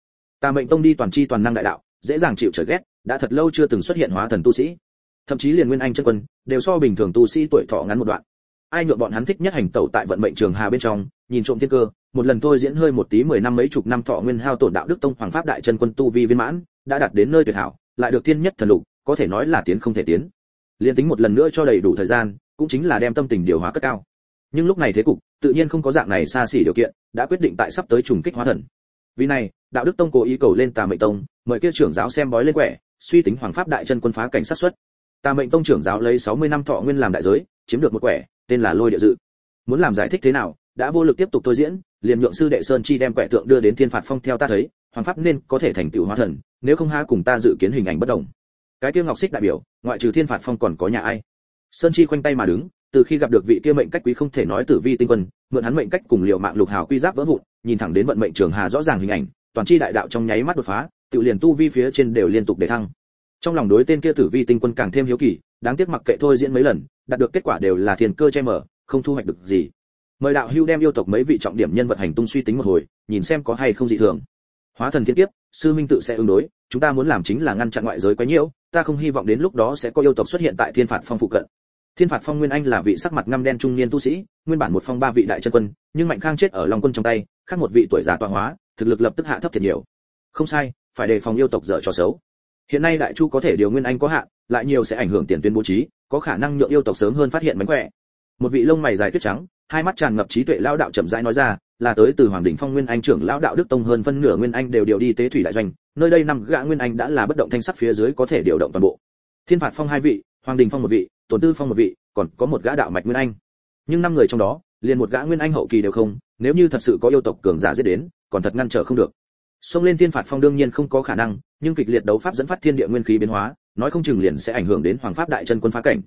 Ta mệnh tông đi toàn chi toàn năng đại đạo, dễ dàng chịu trở ghét, đã thật lâu chưa từng xuất hiện hóa thần tu sĩ. Thậm chí liền nguyên anh chân quân, đều so bình thường tu sĩ tuổi thọ ngắn một đoạn. Ai nhượng bọn hắn thích nhất hành tẩu tại vận mệnh trường hà bên trong, nhìn trộm thiên cơ, một lần thôi diễn hơi một tí mười năm mấy chục năm thọ nguyên hao tổn đạo đức tông hoàng pháp đại chân quân tu vi viên mãn, đã đạt đến nơi tuyệt hảo, lại được thiên nhất thần lục, có thể nói là tiến không thể tiến. Liên tính một lần nữa cho đầy đủ thời gian cũng chính là đem tâm tình điều hóa cất cao. Nhưng lúc này thế cục, tự nhiên không có dạng này xa xỉ điều kiện, đã quyết định tại sắp tới trùng kích hóa thần. Vì này, đạo đức tông cố ý cầu lên tà mệnh tông, mời kia trưởng giáo xem bói lên quẻ, suy tính hoàng pháp đại chân quân phá cảnh sát xuất. Tà mệnh tông trưởng giáo lấy 60 năm thọ nguyên làm đại giới, chiếm được một quẻ, tên là lôi địa dự. Muốn làm giải thích thế nào, đã vô lực tiếp tục tôi diễn, liền nhượng sư đệ sơn chi đem quẻ tượng đưa đến thiên phạt phong theo ta thấy, hoàng pháp nên có thể thành tựu hóa thần, nếu không ha cùng ta dự kiến hình ảnh bất động. cái tiêu ngọc xích đại biểu, ngoại trừ thiên phạt phong còn có nhà ai? Sơn chi khoanh tay mà đứng, từ khi gặp được vị kia mệnh cách quý không thể nói tử vi tinh quân, mượn hắn mệnh cách cùng liệu mạng lục hào quy giáp vỡ vụn, nhìn thẳng đến vận mệnh trường hà rõ ràng hình ảnh, toàn chi đại đạo trong nháy mắt đột phá, tự liền tu vi phía trên đều liên tục để thăng. Trong lòng đối tên kia tử vi tinh quân càng thêm hiếu kỳ, đáng tiếc mặc kệ thôi diễn mấy lần, đạt được kết quả đều là thiền cơ che mở không thu hoạch được gì. Mời đạo hưu đem yêu tộc mấy vị trọng điểm nhân vật hành tung suy tính một hồi, nhìn xem có hay không dị thường. Hóa thần thiên kiếp, sư minh tự sẽ ứng đối, chúng ta muốn làm chính là ngăn chặn ngoại giới quấy nhiễu ta không hy vọng đến lúc đó sẽ có yêu tộc xuất hiện tại thiên phạt phong phụ cận thiên phạt phong nguyên anh là vị sắc mặt ngăm đen trung niên tu sĩ, nguyên bản một phong ba vị đại chân quân, nhưng mạnh khang chết ở long quân trong tay, khác một vị tuổi già tọa hóa, thực lực lập tức hạ thấp thiệt nhiều. Không sai, phải đề phòng yêu tộc dở trò xấu. Hiện nay đại chu có thể điều nguyên anh có hạn, lại nhiều sẽ ảnh hưởng tiền tuyến bố trí, có khả năng nhượng yêu tộc sớm hơn phát hiện mánh khỏe. Một vị lông mày dài tuyết trắng, hai mắt tràn ngập trí tuệ lão đạo chậm rãi nói ra, là tới từ hoàng đỉnh phong nguyên anh trưởng lão đạo đức tông hơn phân nửa nguyên anh đều điều đi tế thủy đại doanh, nơi đây năm gã nguyên anh đã là bất động thanh sắc phía dưới có thể điều động toàn bộ. Thiên phạt phong hai vị, hoàng đình phong một vị tổn tư phong một vị, còn có một gã đạo mạch nguyên anh. Nhưng năm người trong đó, liền một gã nguyên anh hậu kỳ đều không, nếu như thật sự có yêu tộc cường giả giết đến, còn thật ngăn trở không được. Xông lên thiên phạt phong đương nhiên không có khả năng, nhưng kịch liệt đấu pháp dẫn phát thiên địa nguyên khí biến hóa, nói không chừng liền sẽ ảnh hưởng đến hoàng pháp đại chân quân phá cảnh.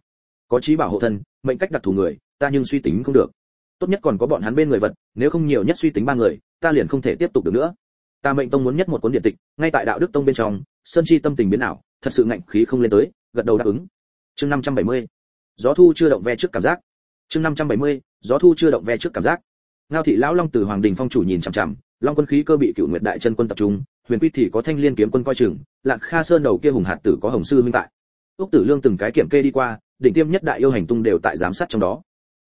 Có trí bảo hộ thân, mệnh cách đặc thù người, ta nhưng suy tính không được. Tốt nhất còn có bọn hắn bên người vật, nếu không nhiều nhất suy tính ba người, ta liền không thể tiếp tục được nữa. Ta mệnh tông muốn nhất một cuốn điện tịch, ngay tại đạo đức tông bên trong, sơn chi tâm tình biến ảo, thật sự ngạnh khí không lên tới, gật đầu đáp ứng. Chương 570 gió thu chưa động ve trước cảm giác. Chương 570. gió thu chưa động ve trước cảm giác. Ngao thị lão long từ hoàng đình phong chủ nhìn chằm chằm, long quân khí cơ bị cựu nguyệt đại chân quân tập trung, huyền quy thì có thanh liên kiếm quân coi chừng lạng kha sơn đầu kia hùng hạt tử có hồng sư minh tại. Úc tử lương từng cái kiểm kê đi qua, đỉnh tiêm nhất đại yêu hành tung đều tại giám sát trong đó.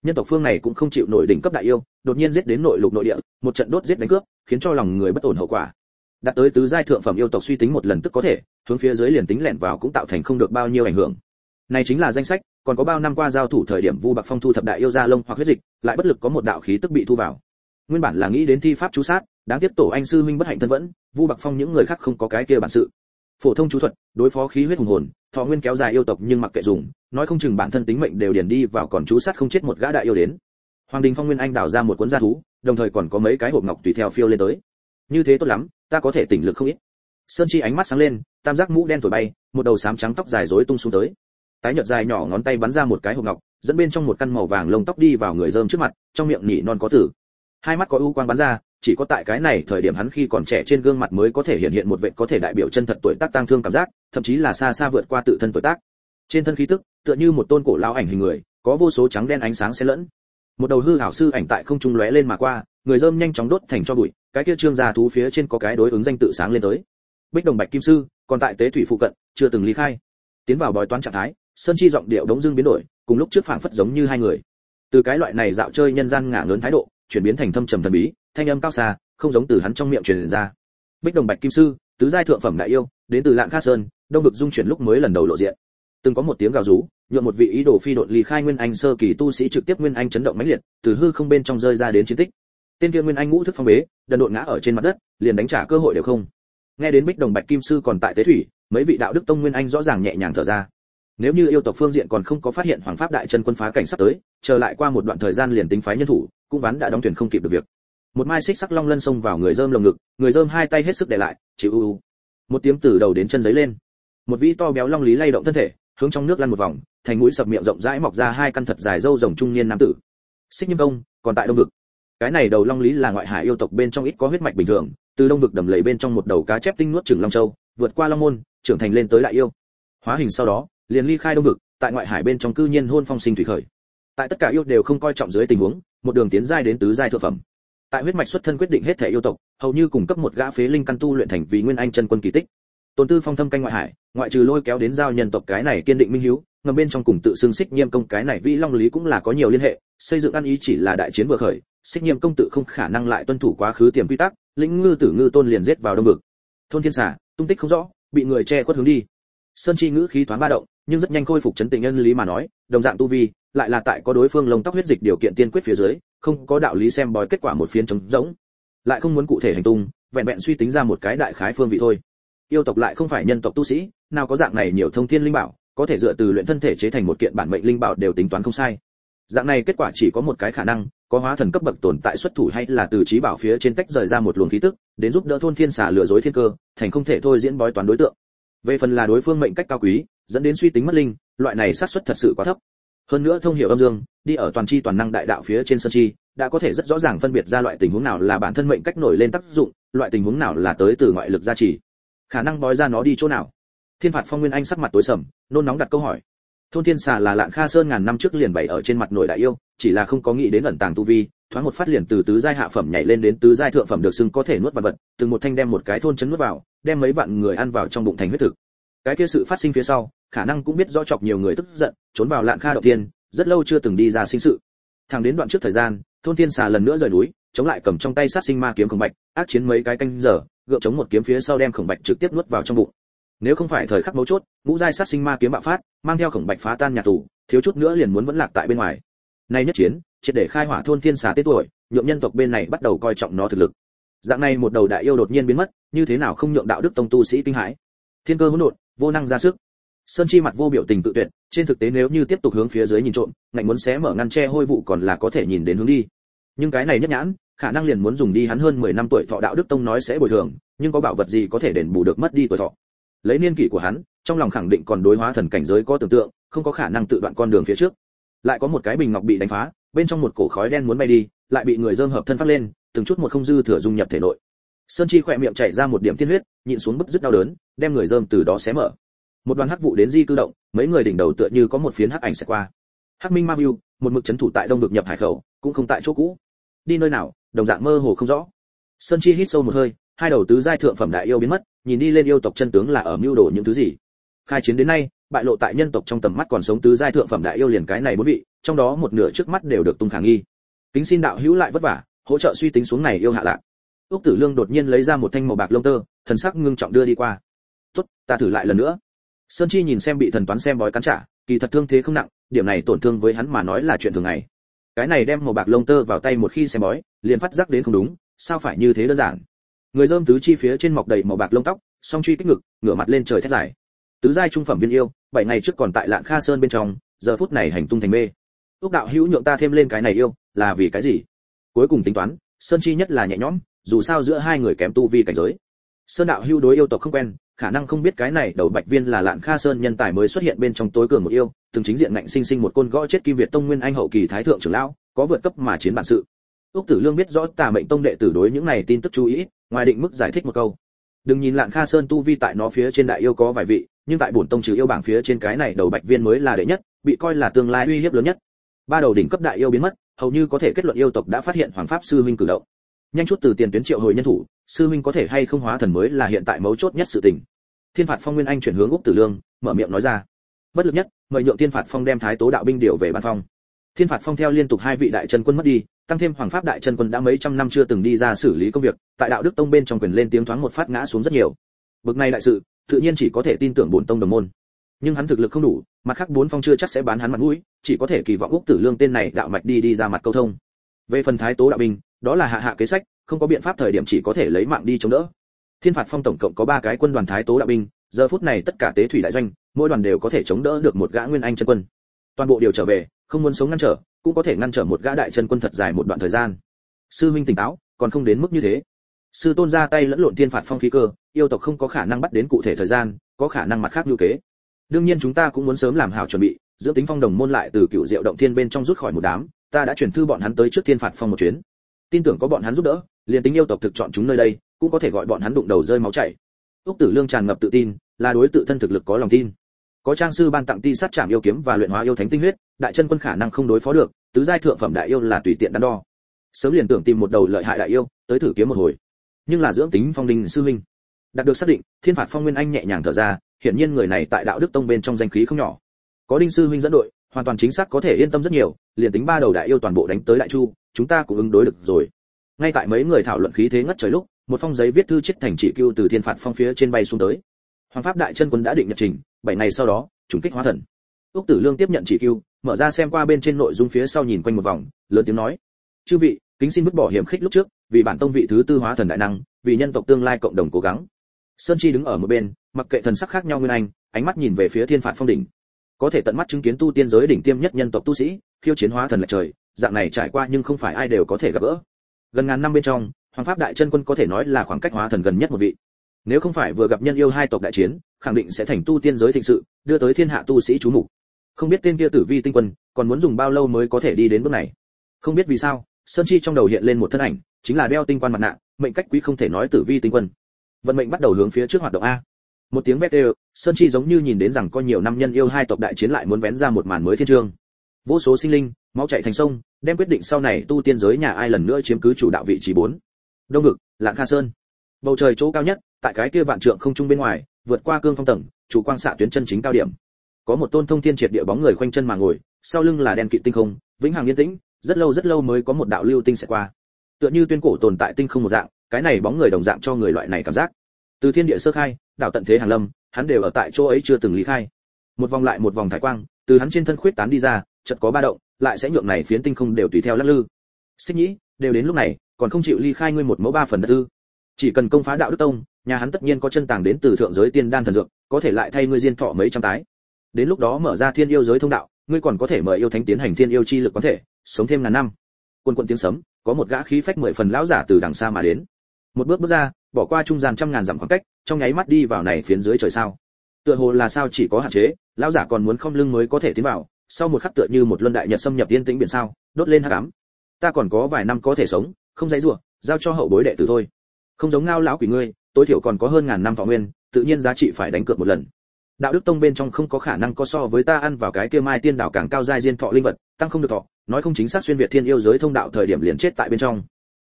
Nhân tộc phương này cũng không chịu nổi đỉnh cấp đại yêu, đột nhiên giết đến nội lục nội địa, một trận đốt giết đánh cướp, khiến cho lòng người bất ổn hậu quả. Đạt tới tứ giai thượng phẩm yêu tộc suy tính một lần tức có thể, hướng phía dưới liền tính lẻn vào cũng tạo thành không được bao nhiêu ảnh hưởng. Này chính là danh sách còn có bao năm qua giao thủ thời điểm vu bạc phong thu thập đại yêu gia lông hoặc huyết dịch, lại bất lực có một đạo khí tức bị thu vào. Nguyên bản là nghĩ đến thi pháp chú sát, đáng tiếc tổ anh sư minh bất hạnh thân vẫn, vu bạc phong những người khác không có cái kia bản sự. Phổ thông chú thuật, đối phó khí huyết hùng hồn, thọ nguyên kéo dài yêu tộc nhưng mặc kệ dùng, nói không chừng bản thân tính mệnh đều điền đi vào còn chú sát không chết một gã đại yêu đến. Hoàng đình phong nguyên anh đào ra một cuốn gia thú, đồng thời còn có mấy cái hộp ngọc tùy theo phiêu lên tới. Như thế tốt lắm, ta có thể tỉnh lực không ít. Sơn chi ánh mắt sáng lên, tam giác mũ đen thổi bay, một đầu sám trắng tóc dài rối tung xuống tới tái nhợt dài nhỏ ngón tay bắn ra một cái hộp ngọc, dẫn bên trong một căn màu vàng lông tóc đi vào người dơm trước mặt, trong miệng nỉ non có tử. Hai mắt có u quang bắn ra, chỉ có tại cái này thời điểm hắn khi còn trẻ trên gương mặt mới có thể hiện hiện một vẻ có thể đại biểu chân thật tuổi tác tang thương cảm giác, thậm chí là xa xa vượt qua tự thân tuổi tác. Trên thân khí tức, tựa như một tôn cổ lão ảnh hình người, có vô số trắng đen ánh sáng xen lẫn. Một đầu hư ảo sư ảnh tại không trung lóe lên mà qua, người dơm nhanh chóng đốt thành cho bụi, cái kia trương gia thú phía trên có cái đối ứng danh tự sáng lên tới. Bích đồng bạch kim sư, còn tại tế thủy phụ cận, chưa từng ly khai. Tiến vào bói toán trạng thái sơn chi giọng điệu đống dưng biến đổi, cùng lúc trước phảng phất giống như hai người. Từ cái loại này dạo chơi nhân gian ngả ngớn thái độ, chuyển biến thành thâm trầm thần bí, thanh âm cao xa, không giống từ hắn trong miệng truyền ra. Bích đồng bạch kim sư, tứ giai thượng phẩm đại yêu, đến từ lạng kha sơn, đông vực dung chuyển lúc mới lần đầu lộ diện. Từng có một tiếng gào rú, nhượng một vị ý đồ phi độn ly khai nguyên anh sơ kỳ tu sĩ trực tiếp nguyên anh chấn động mãnh liệt, từ hư không bên trong rơi ra đến chiến tích. Tên kia nguyên anh ngũ thức phong bế, đần độn ngã ở trên mặt đất, liền đánh trả cơ hội đều không. Nghe đến bích đồng bạch kim sư còn tại tế thủy, mấy vị đạo đức tông nguyên anh rõ ràng nhẹ nhàng thở ra nếu như yêu tộc phương diện còn không có phát hiện hoàng pháp đại chân quân phá cảnh sắp tới, chờ lại qua một đoạn thời gian liền tính phái nhân thủ, cũng ván đã đóng thuyền không kịp được việc. Một mai xích sắc long lân xông vào người dơm lồng ngực, người dơm hai tay hết sức để lại, chịu u u. Một tiếng từ đầu đến chân giấy lên. Một vĩ to béo long lý lay động thân thể, hướng trong nước lăn một vòng, thành mũi sập miệng rộng rãi mọc ra hai căn thật dài râu rồng trung niên nam tử. Xích nhâm công, còn tại đông vực. Cái này đầu long lý là ngoại hải yêu tộc bên trong ít có huyết mạch bình thường, từ đông vực đầm lầy bên trong một đầu cá chép tinh nuốt trường long châu, vượt qua long môn, trưởng thành lên tới đại yêu. Hóa hình sau đó liền ly khai đông vực, tại ngoại hải bên trong cư nhiên hôn phong sinh thủy khởi. Tại tất cả yêu đều không coi trọng dưới tình huống, một đường tiến giai đến tứ giai thượng phẩm. Tại huyết mạch xuất thân quyết định hết thể yêu tộc, hầu như cung cấp một gã phế linh căn tu luyện thành vì nguyên anh chân quân kỳ tích. Tôn tư phong thâm canh ngoại hải, ngoại trừ lôi kéo đến giao nhân tộc cái này kiên định minh hiếu, ngầm bên trong cùng tự xưng xích nghiêm công cái này vĩ long lý cũng là có nhiều liên hệ, xây dựng ăn ý chỉ là đại chiến vừa khởi, xích nghiêm công tự không khả năng lại tuân thủ quá khứ tiềm quy tắc, lĩnh ngư tử ngư tôn liền giết vào đông vực. Thôn thiên xà, tung tích không rõ, bị người che khuất hướng đi. Sơn chi ngữ khí thoáng ba động nhưng rất nhanh khôi phục chấn tình nhân lý mà nói, đồng dạng tu vi, lại là tại có đối phương lông tóc huyết dịch điều kiện tiên quyết phía dưới, không có đạo lý xem bói kết quả một phiến trống rỗng. Lại không muốn cụ thể hành tung, vẹn vẹn suy tính ra một cái đại khái phương vị thôi. Yêu tộc lại không phải nhân tộc tu sĩ, nào có dạng này nhiều thông thiên linh bảo, có thể dựa từ luyện thân thể chế thành một kiện bản mệnh linh bảo đều tính toán không sai. Dạng này kết quả chỉ có một cái khả năng, có hóa thần cấp bậc tồn tại xuất thủ hay là từ trí bảo phía trên tách rời ra một luồng khí tức, đến giúp đỡ thôn thiên xả lừa dối thiên cơ, thành không thể thôi diễn bói toán đối tượng. Về phần là đối phương mệnh cách cao quý dẫn đến suy tính mất linh, loại này xác suất thật sự quá thấp. Hơn nữa thông hiểu âm dương, đi ở toàn chi toàn năng đại đạo phía trên sân chi, đã có thể rất rõ ràng phân biệt ra loại tình huống nào là bản thân mệnh cách nổi lên tác dụng, loại tình huống nào là tới từ ngoại lực gia trì. Khả năng bói ra nó đi chỗ nào? Thiên phạt phong nguyên anh sắc mặt tối sầm, nôn nóng đặt câu hỏi. Thôn thiên xà là lạng kha sơn ngàn năm trước liền bày ở trên mặt nội đại yêu, chỉ là không có nghĩ đến ẩn tàng tu vi, thoáng một phát liền từ tứ giai hạ phẩm nhảy lên đến tứ giai thượng phẩm được xưng có thể nuốt vật vật, từng một thanh đem một cái thôn chấn nuốt vào, đem mấy vạn người ăn vào trong bụng thành huyết thực cái kia sự phát sinh phía sau, khả năng cũng biết rõ chọc nhiều người tức giận, trốn vào lạng kha đầu tiên rất lâu chưa từng đi ra sinh sự. Thẳng đến đoạn trước thời gian, thôn thiên xà lần nữa rời núi, chống lại cầm trong tay sát sinh ma kiếm khổng bạch, ác chiến mấy cái canh giờ, gượng chống một kiếm phía sau đem khổng bạch trực tiếp nuốt vào trong bụng. Nếu không phải thời khắc mấu chốt, ngũ giai sát sinh ma kiếm bạo phát, mang theo khổng bạch phá tan nhà tù, thiếu chút nữa liền muốn vẫn lạc tại bên ngoài. Nay nhất chiến, triệt để khai hỏa thôn thiên xà tết tuổi, nhượng nhân tộc bên này bắt đầu coi trọng nó thực lực. Dạng này một đầu đại yêu đột nhiên biến mất, như thế nào không nhượng đạo đức tông tu sĩ kinh hãi. Thiên cơ hỗn độn vô năng ra sức. Sơn chi mặt vô biểu tình tự tuyệt, trên thực tế nếu như tiếp tục hướng phía dưới nhìn trộm, ngạnh muốn xé mở ngăn che hôi vụ còn là có thể nhìn đến hướng đi. Nhưng cái này nhất nhãn, khả năng liền muốn dùng đi hắn hơn 10 năm tuổi thọ đạo đức tông nói sẽ bồi thường, nhưng có bảo vật gì có thể đền bù được mất đi tuổi thọ? Lấy niên kỷ của hắn, trong lòng khẳng định còn đối hóa thần cảnh giới có tưởng tượng, không có khả năng tự đoạn con đường phía trước. Lại có một cái bình ngọc bị đánh phá, bên trong một cổ khói đen muốn bay đi, lại bị người dơm hợp thân phát lên, từng chút một không dư thừa dung nhập thể nội sơn chi khỏe miệng chảy ra một điểm tiên huyết, nhịn xuống bức dứt đau đớn, đem người dơm từ đó xé mở. Một đoàn hắc vụ đến di cư động, mấy người đỉnh đầu tựa như có một phiến hắc ảnh sẽ qua. Hắc minh ma view, một mực chấn thủ tại đông được nhập hải khẩu, cũng không tại chỗ cũ. Đi nơi nào, đồng dạng mơ hồ không rõ. Sơn chi hít sâu một hơi, hai đầu tứ giai thượng phẩm đại yêu biến mất, nhìn đi lên yêu tộc chân tướng là ở mưu đồ những thứ gì. Khai chiến đến nay, bại lộ tại nhân tộc trong tầm mắt còn sống tứ giai thượng phẩm đại yêu liền cái này bốn vị, trong đó một nửa trước mắt đều được tung khả nghi. Kính xin đạo hữu lại vất vả, hỗ trợ suy tính xuống này yêu hạ lạc úc tử lương đột nhiên lấy ra một thanh màu bạc lông tơ, thần sắc ngưng trọng đưa đi qua. Tốt, ta thử lại lần nữa. Sơn chi nhìn xem bị thần toán xem bói cắn trả, kỳ thật thương thế không nặng, điểm này tổn thương với hắn mà nói là chuyện thường ngày. Cái này đem màu bạc lông tơ vào tay một khi xem bói, liền phát giác đến không đúng, sao phải như thế đơn giản? Người dơm tứ chi phía trên mọc đầy màu bạc lông tóc, song truy kích ngực, ngửa mặt lên trời thét dài. Tứ giai trung phẩm viên yêu, bảy ngày trước còn tại lạng kha sơn bên trong, giờ phút này hành tung thành mê. Úc đạo hữu nhượng ta thêm lên cái này yêu, là vì cái gì? Cuối cùng tính toán, sơn chi nhất là nhẹ nhõm dù sao giữa hai người kém tu vi cảnh giới. Sơn đạo hưu đối yêu tộc không quen, khả năng không biết cái này đầu bạch viên là lạn kha sơn nhân tài mới xuất hiện bên trong tối cường một yêu, từng chính diện ngạnh sinh sinh một côn gõ chết kim việt tông nguyên anh hậu kỳ thái thượng trưởng lão, có vượt cấp mà chiến bản sự. Úc tử lương biết rõ tà mệnh tông đệ tử đối những này tin tức chú ý, ngoài định mức giải thích một câu. Đừng nhìn lạn kha sơn tu vi tại nó phía trên đại yêu có vài vị, nhưng tại bổn tông trừ yêu bảng phía trên cái này đầu bạch viên mới là đệ nhất, bị coi là tương lai uy hiếp lớn nhất. Ba đầu đỉnh cấp đại yêu biến mất, hầu như có thể kết luận yêu tộc đã phát hiện hoàng pháp sư huynh cử động nhanh chút từ tiền tuyến triệu hồi nhân thủ, sư huynh có thể hay không hóa thần mới là hiện tại mấu chốt nhất sự tình. Thiên phạt phong nguyên anh chuyển hướng úc tử lương, mở miệng nói ra. Bất lực nhất, mời nhượng thiên phạt phong đem thái tố đạo binh điều về bản phong. Thiên phạt phong theo liên tục hai vị đại chân quân mất đi, tăng thêm hoàng pháp đại chân quân đã mấy trăm năm chưa từng đi ra xử lý công việc, tại đạo đức tông bên trong quyền lên tiếng thoáng một phát ngã xuống rất nhiều. Bực này đại sự, tự nhiên chỉ có thể tin tưởng bổn tông đồng môn. Nhưng hắn thực lực không đủ, mặt khác bốn phong chưa chắc sẽ bán hắn mặt mũi, chỉ có thể kỳ vọng úc tử lương tên này đạo mạch đi đi ra mặt câu thông. Về phần thái tố đạo binh đó là hạ hạ kế sách, không có biện pháp thời điểm chỉ có thể lấy mạng đi chống đỡ. Thiên phạt phong tổng cộng có ba cái quân đoàn thái tố đạo binh, giờ phút này tất cả tế thủy đại doanh, mỗi đoàn đều có thể chống đỡ được một gã nguyên anh chân quân. Toàn bộ điều trở về, không muốn sống ngăn trở, cũng có thể ngăn trở một gã đại chân quân thật dài một đoạn thời gian. Sư huynh tỉnh táo, còn không đến mức như thế. Sư tôn ra tay lẫn lộn thiên phạt phong khí cơ, yêu tộc không có khả năng bắt đến cụ thể thời gian, có khả năng mặt khác lưu kế. Đương nhiên chúng ta cũng muốn sớm làm hảo chuẩn bị dưỡng tính phong đồng môn lại từ cựu diệu động thiên bên trong rút khỏi một đám, ta đã chuyển thư bọn hắn tới trước thiên phạt phong một chuyến tin tưởng có bọn hắn giúp đỡ, liền tính yêu tộc thực chọn chúng nơi đây, cũng có thể gọi bọn hắn đụng đầu rơi máu chảy. Úc tử lương tràn ngập tự tin, là đối tự thân thực lực có lòng tin. Có trang sư ban tặng ti sát chạm yêu kiếm và luyện hóa yêu thánh tinh huyết, đại chân quân khả năng không đối phó được, tứ giai thượng phẩm đại yêu là tùy tiện đắn đo. Sớm liền tưởng tìm một đầu lợi hại đại yêu, tới thử kiếm một hồi. Nhưng là dưỡng tính phong đình sư minh đạt được xác định, thiên phạt phong nguyên anh nhẹ nhàng thở ra, hiển nhiên người này tại đạo đức tông bên trong danh khí không nhỏ. Có đinh sư huynh dẫn đội, hoàn toàn chính xác có thể yên tâm rất nhiều, liền tính ba đầu đại yêu toàn bộ đánh tới đại chu chúng ta cũng ứng đối được rồi. Ngay tại mấy người thảo luận khí thế ngất trời lúc, một phong giấy viết thư chết thành chỉ cưu từ thiên phạt phong phía trên bay xuống tới. Hoàng pháp đại chân quân đã định nhật trình, bảy ngày sau đó, trùng kích hóa thần. Úc tử lương tiếp nhận chỉ cưu, mở ra xem qua bên trên nội dung phía sau nhìn quanh một vòng, lớn tiếng nói. Chư vị, kính xin vứt bỏ hiểm khích lúc trước, vì bản tông vị thứ tư hóa thần đại năng, vì nhân tộc tương lai cộng đồng cố gắng. Sơn chi đứng ở một bên, mặc kệ thần sắc khác nhau nguyên anh, ánh mắt nhìn về phía thiên phạt phong đỉnh. Có thể tận mắt chứng kiến tu tiên giới đỉnh tiêm nhất nhân tộc tu sĩ, khiêu chiến hóa thần lệch trời dạng này trải qua nhưng không phải ai đều có thể gặp gỡ. Gần ngàn năm bên trong, hoàng pháp đại chân quân có thể nói là khoảng cách hóa thần gần nhất một vị. Nếu không phải vừa gặp nhân yêu hai tộc đại chiến, khẳng định sẽ thành tu tiên giới thịnh sự, đưa tới thiên hạ tu sĩ chú mục. Không biết tên kia tử vi tinh quân, còn muốn dùng bao lâu mới có thể đi đến bước này? Không biết vì sao, sơn chi trong đầu hiện lên một thân ảnh, chính là đeo tinh quan mặt nạ, mệnh cách quý không thể nói tử vi tinh quân. Vận mệnh bắt đầu hướng phía trước hoạt động a. Một tiếng vét đều, sơn chi giống như nhìn đến rằng có nhiều năm nhân yêu hai tộc đại chiến lại muốn vén ra một màn mới thiên trương vô số sinh linh, máu chảy thành sông, đem quyết định sau này tu tiên giới nhà ai lần nữa chiếm cứ chủ đạo vị trí bốn. Đông vực, lạng kha sơn. Bầu trời chỗ cao nhất, tại cái kia vạn trượng không trung bên ngoài, vượt qua cương phong tầng, chủ quang xạ tuyến chân chính cao điểm. Có một tôn thông thiên triệt địa bóng người khoanh chân mà ngồi, sau lưng là đen kịt tinh không, vĩnh hằng yên tĩnh, rất lâu rất lâu mới có một đạo lưu tinh sẽ qua. Tựa như tuyên cổ tồn tại tinh không một dạng, cái này bóng người đồng dạng cho người loại này cảm giác. Từ thiên địa sơ khai, đạo tận thế hàng lâm, hắn đều ở tại chỗ ấy chưa từng lý khai. Một vòng lại một vòng thải quang, từ hắn trên thân khuyết tán đi ra chợt có ba động, lại sẽ nhượng này phiến tinh không đều tùy theo lắc lư. Xích nhĩ, đều đến lúc này, còn không chịu ly khai ngươi một mẫu ba phần đất ư. Chỉ cần công phá đạo đức tông, nhà hắn tất nhiên có chân tàng đến từ thượng giới tiên đan thần dược, có thể lại thay ngươi diên thọ mấy trăm tái. Đến lúc đó mở ra thiên yêu giới thông đạo, ngươi còn có thể mời yêu thánh tiến hành thiên yêu chi lực có thể, sống thêm ngàn năm. Quân quân tiếng sấm, có một gã khí phách mười phần lão giả từ đằng xa mà đến. Một bước bước ra, bỏ qua trung gian trăm ngàn dặm khoảng cách, trong nháy mắt đi vào này phiến dưới trời sao. Tựa hồ là sao chỉ có hạn chế, lão giả còn muốn không lưng mới có thể tiến vào sau một khắc tựa như một luân đại nhật xâm nhập tiên tĩnh biển sao, đốt lên hắc ám ta còn có vài năm có thể sống, không dãy rủa giao cho hậu bối đệ tử thôi. Không giống ngao lão quỷ ngươi, tối thiểu còn có hơn ngàn năm thọ nguyên, tự nhiên giá trị phải đánh cược một lần. Đạo đức tông bên trong không có khả năng có so với ta ăn vào cái kia mai tiên đảo càng cao giai diên thọ linh vật, tăng không được thọ, nói không chính xác xuyên việt thiên yêu giới thông đạo thời điểm liền chết tại bên trong.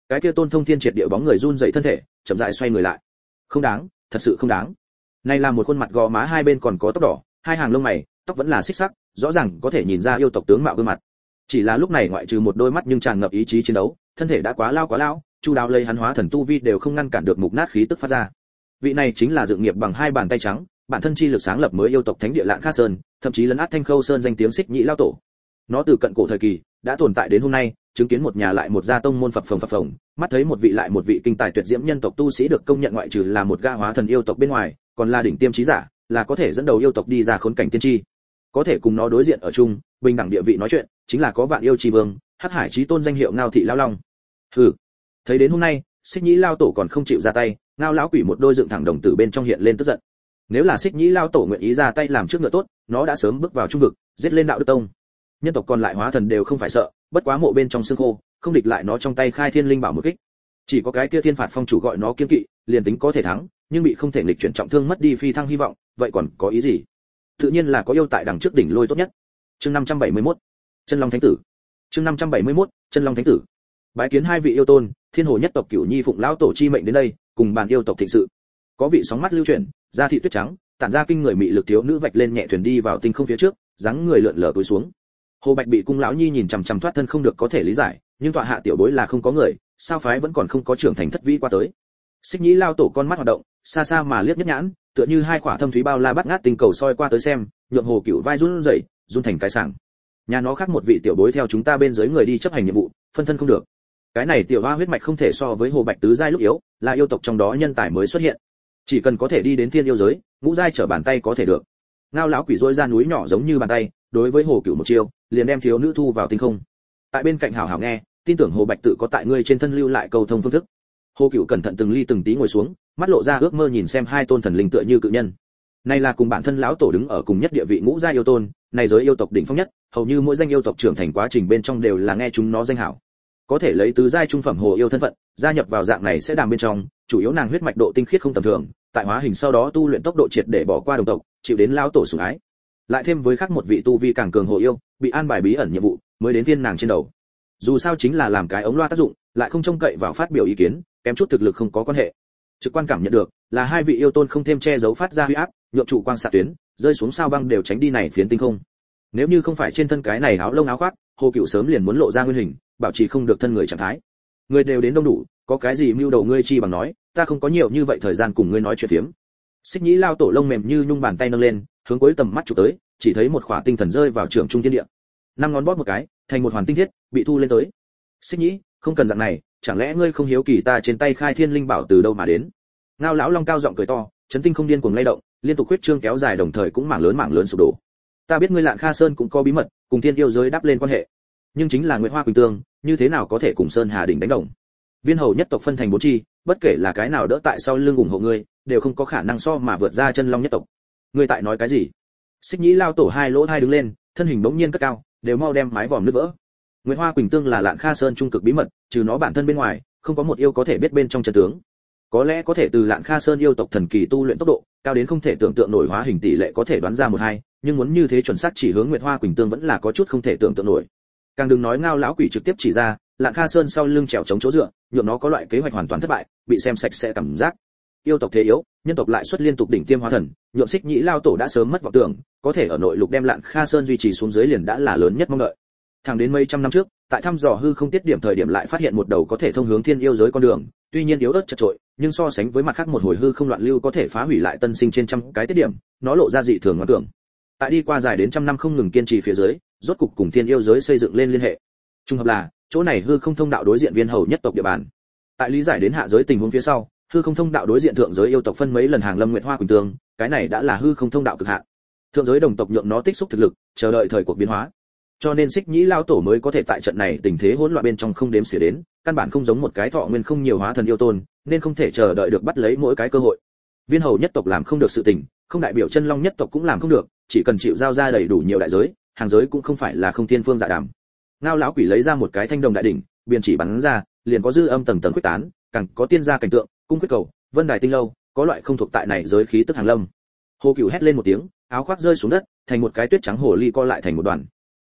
Cái kia tôn thông thiên triệt địa bóng người run dậy thân thể, chậm rãi xoay người lại. Không đáng, thật sự không đáng. Nay là một khuôn mặt gò má hai bên còn có tóc đỏ, hai hàng lông mày, tóc vẫn là xích sắc rõ ràng có thể nhìn ra yêu tộc tướng mạo gương mặt. Chỉ là lúc này ngoại trừ một đôi mắt nhưng tràn ngập ý chí chiến đấu, thân thể đã quá lao quá lao, chu đáo lấy hắn hóa thần tu vi đều không ngăn cản được mục nát khí tức phát ra. Vị này chính là dự nghiệp bằng hai bàn tay trắng, bản thân chi lực sáng lập mới yêu tộc thánh địa lạng khắc sơn, thậm chí lấn át thanh khâu sơn danh tiếng xích nhị lao tổ. Nó từ cận cổ thời kỳ, đã tồn tại đến hôm nay, chứng kiến một nhà lại một gia tông môn phập phồng phập phồng, mắt thấy một vị lại một vị kinh tài tuyệt diễm nhân tộc tu sĩ được công nhận ngoại trừ là một ga hóa thần yêu tộc bên ngoài, còn là đỉnh tiêm trí giả, là có thể dẫn đầu yêu tộc đi ra khốn cảnh tiên tri có thể cùng nó đối diện ở chung, bình đẳng địa vị nói chuyện, chính là có vạn yêu tri vương, hắc hải trí tôn danh hiệu ngao thị lao long. Hừ, thấy đến hôm nay, xích nhĩ lao tổ còn không chịu ra tay, ngao lão quỷ một đôi dựng thẳng đồng tử bên trong hiện lên tức giận. Nếu là xích nhĩ lao tổ nguyện ý ra tay làm trước ngựa tốt, nó đã sớm bước vào trung vực, giết lên đạo đức tông. Nhân tộc còn lại hóa thần đều không phải sợ, bất quá mộ bên trong xương khô, không địch lại nó trong tay khai thiên linh bảo một kích. Chỉ có cái kia thiên phạt phong chủ gọi nó kiên kỵ, liền tính có thể thắng, nhưng bị không thể nghịch chuyển trọng thương mất đi phi thăng hy vọng, vậy còn có ý gì? Tự nhiên là có yêu tại đằng trước đỉnh lôi tốt nhất. Chương 571 chân long thánh tử. Chương 571 chân long thánh tử. Bái kiến hai vị yêu tôn, thiên hồ nhất tộc cửu nhi phụng lão tổ chi mệnh đến đây, cùng bàn yêu tộc thịnh sự. Có vị sóng mắt lưu chuyển, da thị tuyết trắng, tản ra kinh người mị lực thiếu nữ vạch lên nhẹ thuyền đi vào tinh không phía trước, dáng người lượn lờ tối xuống. Hồ bạch bị cung lão nhi nhìn chằm chằm thoát thân không được có thể lý giải, nhưng tọa hạ tiểu bối là không có người, sao phái vẫn còn không có trưởng thành thất vĩ qua tới. Xích nhĩ lao tổ con mắt hoạt động xa xa mà liếc nhất nhãn, tựa như hai quả thâm thúy bao la bắt ngát tinh cầu soi qua tới xem, nhượng hồ cựu vai run rẩy, run thành cái sảng. Nhà nó khác một vị tiểu bối theo chúng ta bên dưới người đi chấp hành nhiệm vụ, phân thân không được. Cái này tiểu hoa huyết mạch không thể so với hồ bạch tứ giai lúc yếu, là yêu tộc trong đó nhân tài mới xuất hiện. Chỉ cần có thể đi đến thiên yêu giới, ngũ giai trở bàn tay có thể được. Ngao lão quỷ rối ra núi nhỏ giống như bàn tay, đối với hồ cựu một chiêu, liền đem thiếu nữ thu vào tinh không. Tại bên cạnh hảo hảo nghe, tin tưởng hồ bạch tự có tại ngươi trên thân lưu lại cầu thông phương thức. Hồ cựu cẩn thận từng ly từng tí ngồi xuống mắt lộ ra ước mơ nhìn xem hai tôn thần linh tựa như cự nhân. Này là cùng bản thân lão tổ đứng ở cùng nhất địa vị ngũ gia yêu tôn, này giới yêu tộc đỉnh phong nhất, hầu như mỗi danh yêu tộc trưởng thành quá trình bên trong đều là nghe chúng nó danh hảo. Có thể lấy tứ giai trung phẩm hồ yêu thân phận, gia nhập vào dạng này sẽ đàm bên trong, chủ yếu nàng huyết mạch độ tinh khiết không tầm thường, tại hóa hình sau đó tu luyện tốc độ triệt để bỏ qua đồng tộc, chịu đến lão tổ sủng ái. Lại thêm với khác một vị tu vi càng cường hồ yêu, bị an bài bí ẩn nhiệm vụ, mới đến viên nàng trên đầu. Dù sao chính là làm cái ống loa tác dụng, lại không trông cậy vào phát biểu ý kiến, kém chút thực lực không có quan hệ trực quan cảm nhận được là hai vị yêu tôn không thêm che giấu phát ra huy áp, nhượng trụ quang xạ tuyến, rơi xuống sao băng đều tránh đi này phiến tinh không. Nếu như không phải trên thân cái này áo lông áo khoác, hồ cựu sớm liền muốn lộ ra nguyên hình, bảo trì không được thân người trạng thái. Người đều đến đông đủ, có cái gì mưu đầu ngươi chi bằng nói, ta không có nhiều như vậy thời gian cùng ngươi nói chuyện phiếm. Xích nhĩ lao tổ lông mềm như nhung bàn tay nâng lên, hướng cuối tầm mắt chụp tới, chỉ thấy một khỏa tinh thần rơi vào trường trung thiên địa. Năm ngón bóp một cái, thành một hoàn tinh thiết, bị thu lên tới. Xích nhĩ, không cần dạng này chẳng lẽ ngươi không hiếu kỳ ta trên tay khai thiên linh bảo từ đâu mà đến? Ngao lão long cao giọng cười to, chấn tinh không điên cuồng lay động, liên tục huyết trương kéo dài đồng thời cũng mảng lớn mảng lớn sụp đổ. Ta biết ngươi lạn kha sơn cũng có bí mật, cùng thiên yêu giới đáp lên quan hệ. Nhưng chính là nguyễn hoa quỳnh tương, như thế nào có thể cùng sơn hà đỉnh đánh đồng? Viên hầu nhất tộc phân thành bốn chi, bất kể là cái nào đỡ tại sau lưng ủng hộ ngươi, đều không có khả năng so mà vượt ra chân long nhất tộc. Ngươi tại nói cái gì? Xích nhĩ lao tổ hai lỗ hai đứng lên, thân hình bỗng nhiên cất cao, đều mau đem mái vòm nứt vỡ. Nguyệt hoa quỳnh tương là lạn kha sơn trung cực bí mật, trừ nó bản thân bên ngoài, không có một yêu có thể biết bên trong chân tướng. Có lẽ có thể từ lạn kha sơn yêu tộc thần kỳ tu luyện tốc độ, cao đến không thể tưởng tượng nổi hóa hình tỷ lệ có thể đoán ra một hai, nhưng muốn như thế chuẩn xác chỉ hướng nguyệt hoa quỳnh tương vẫn là có chút không thể tưởng tượng nổi. Càng đừng nói ngao lão quỷ trực tiếp chỉ ra, lạn kha sơn sau lưng trèo chống chỗ dựa, nhượng nó có loại kế hoạch hoàn toàn thất bại, bị xem sạch sẽ cảm giác. Yêu tộc thế yếu, nhân tộc lại xuất liên tục đỉnh tiêm hóa thần, nhượng xích nhĩ lao tổ đã sớm mất vọng tưởng, có thể ở nội lục đem lạn kha sơn duy trì xuống dưới liền đã là lớn nhất mong đợi thẳng đến mấy trăm năm trước, tại thăm dò hư không tiết điểm thời điểm lại phát hiện một đầu có thể thông hướng thiên yêu giới con đường, tuy nhiên yếu ớt chật trội nhưng so sánh với mặt khác một hồi hư không loạn lưu có thể phá hủy lại tân sinh trên trăm cái tiết điểm, nó lộ ra dị thường ngoan tưởng tại đi qua dài đến trăm năm không ngừng kiên trì phía dưới, rốt cục cùng thiên yêu giới xây dựng lên liên hệ. Trung hợp là, chỗ này hư không thông đạo đối diện viên hầu nhất tộc địa bàn. Tại lý giải đến hạ giới tình huống phía sau, hư không thông đạo đối diện thượng giới yêu tộc phân mấy lần hàng lâm nguyệt hoa quỳnh tường cái này đã là hư không thông đạo cực hạn. Thượng giới đồng tộc nhượng nó tích xúc thực lực, chờ đợi thời cuộc biến hóa cho nên xích nhĩ lao tổ mới có thể tại trận này tình thế hỗn loạn bên trong không đếm xỉa đến, căn bản không giống một cái thọ nguyên không nhiều hóa thần yêu tôn, nên không thể chờ đợi được bắt lấy mỗi cái cơ hội. Viên hầu nhất tộc làm không được sự tình, không đại biểu chân long nhất tộc cũng làm không được, chỉ cần chịu giao ra đầy đủ nhiều đại giới, hàng giới cũng không phải là không thiên phương dạ đàm. Ngao lão quỷ lấy ra một cái thanh đồng đại đỉnh, biển chỉ bắn ra, liền có dư âm tầng tầng quyết tán, càng có tiên gia cảnh tượng, cung quyết cầu, vân đài tinh lâu, có loại không thuộc tại này giới khí tức hàng lâm. Hồ cửu hét lên một tiếng, áo khoác rơi xuống đất, thành một cái tuyết trắng hồ ly co lại thành một đoàn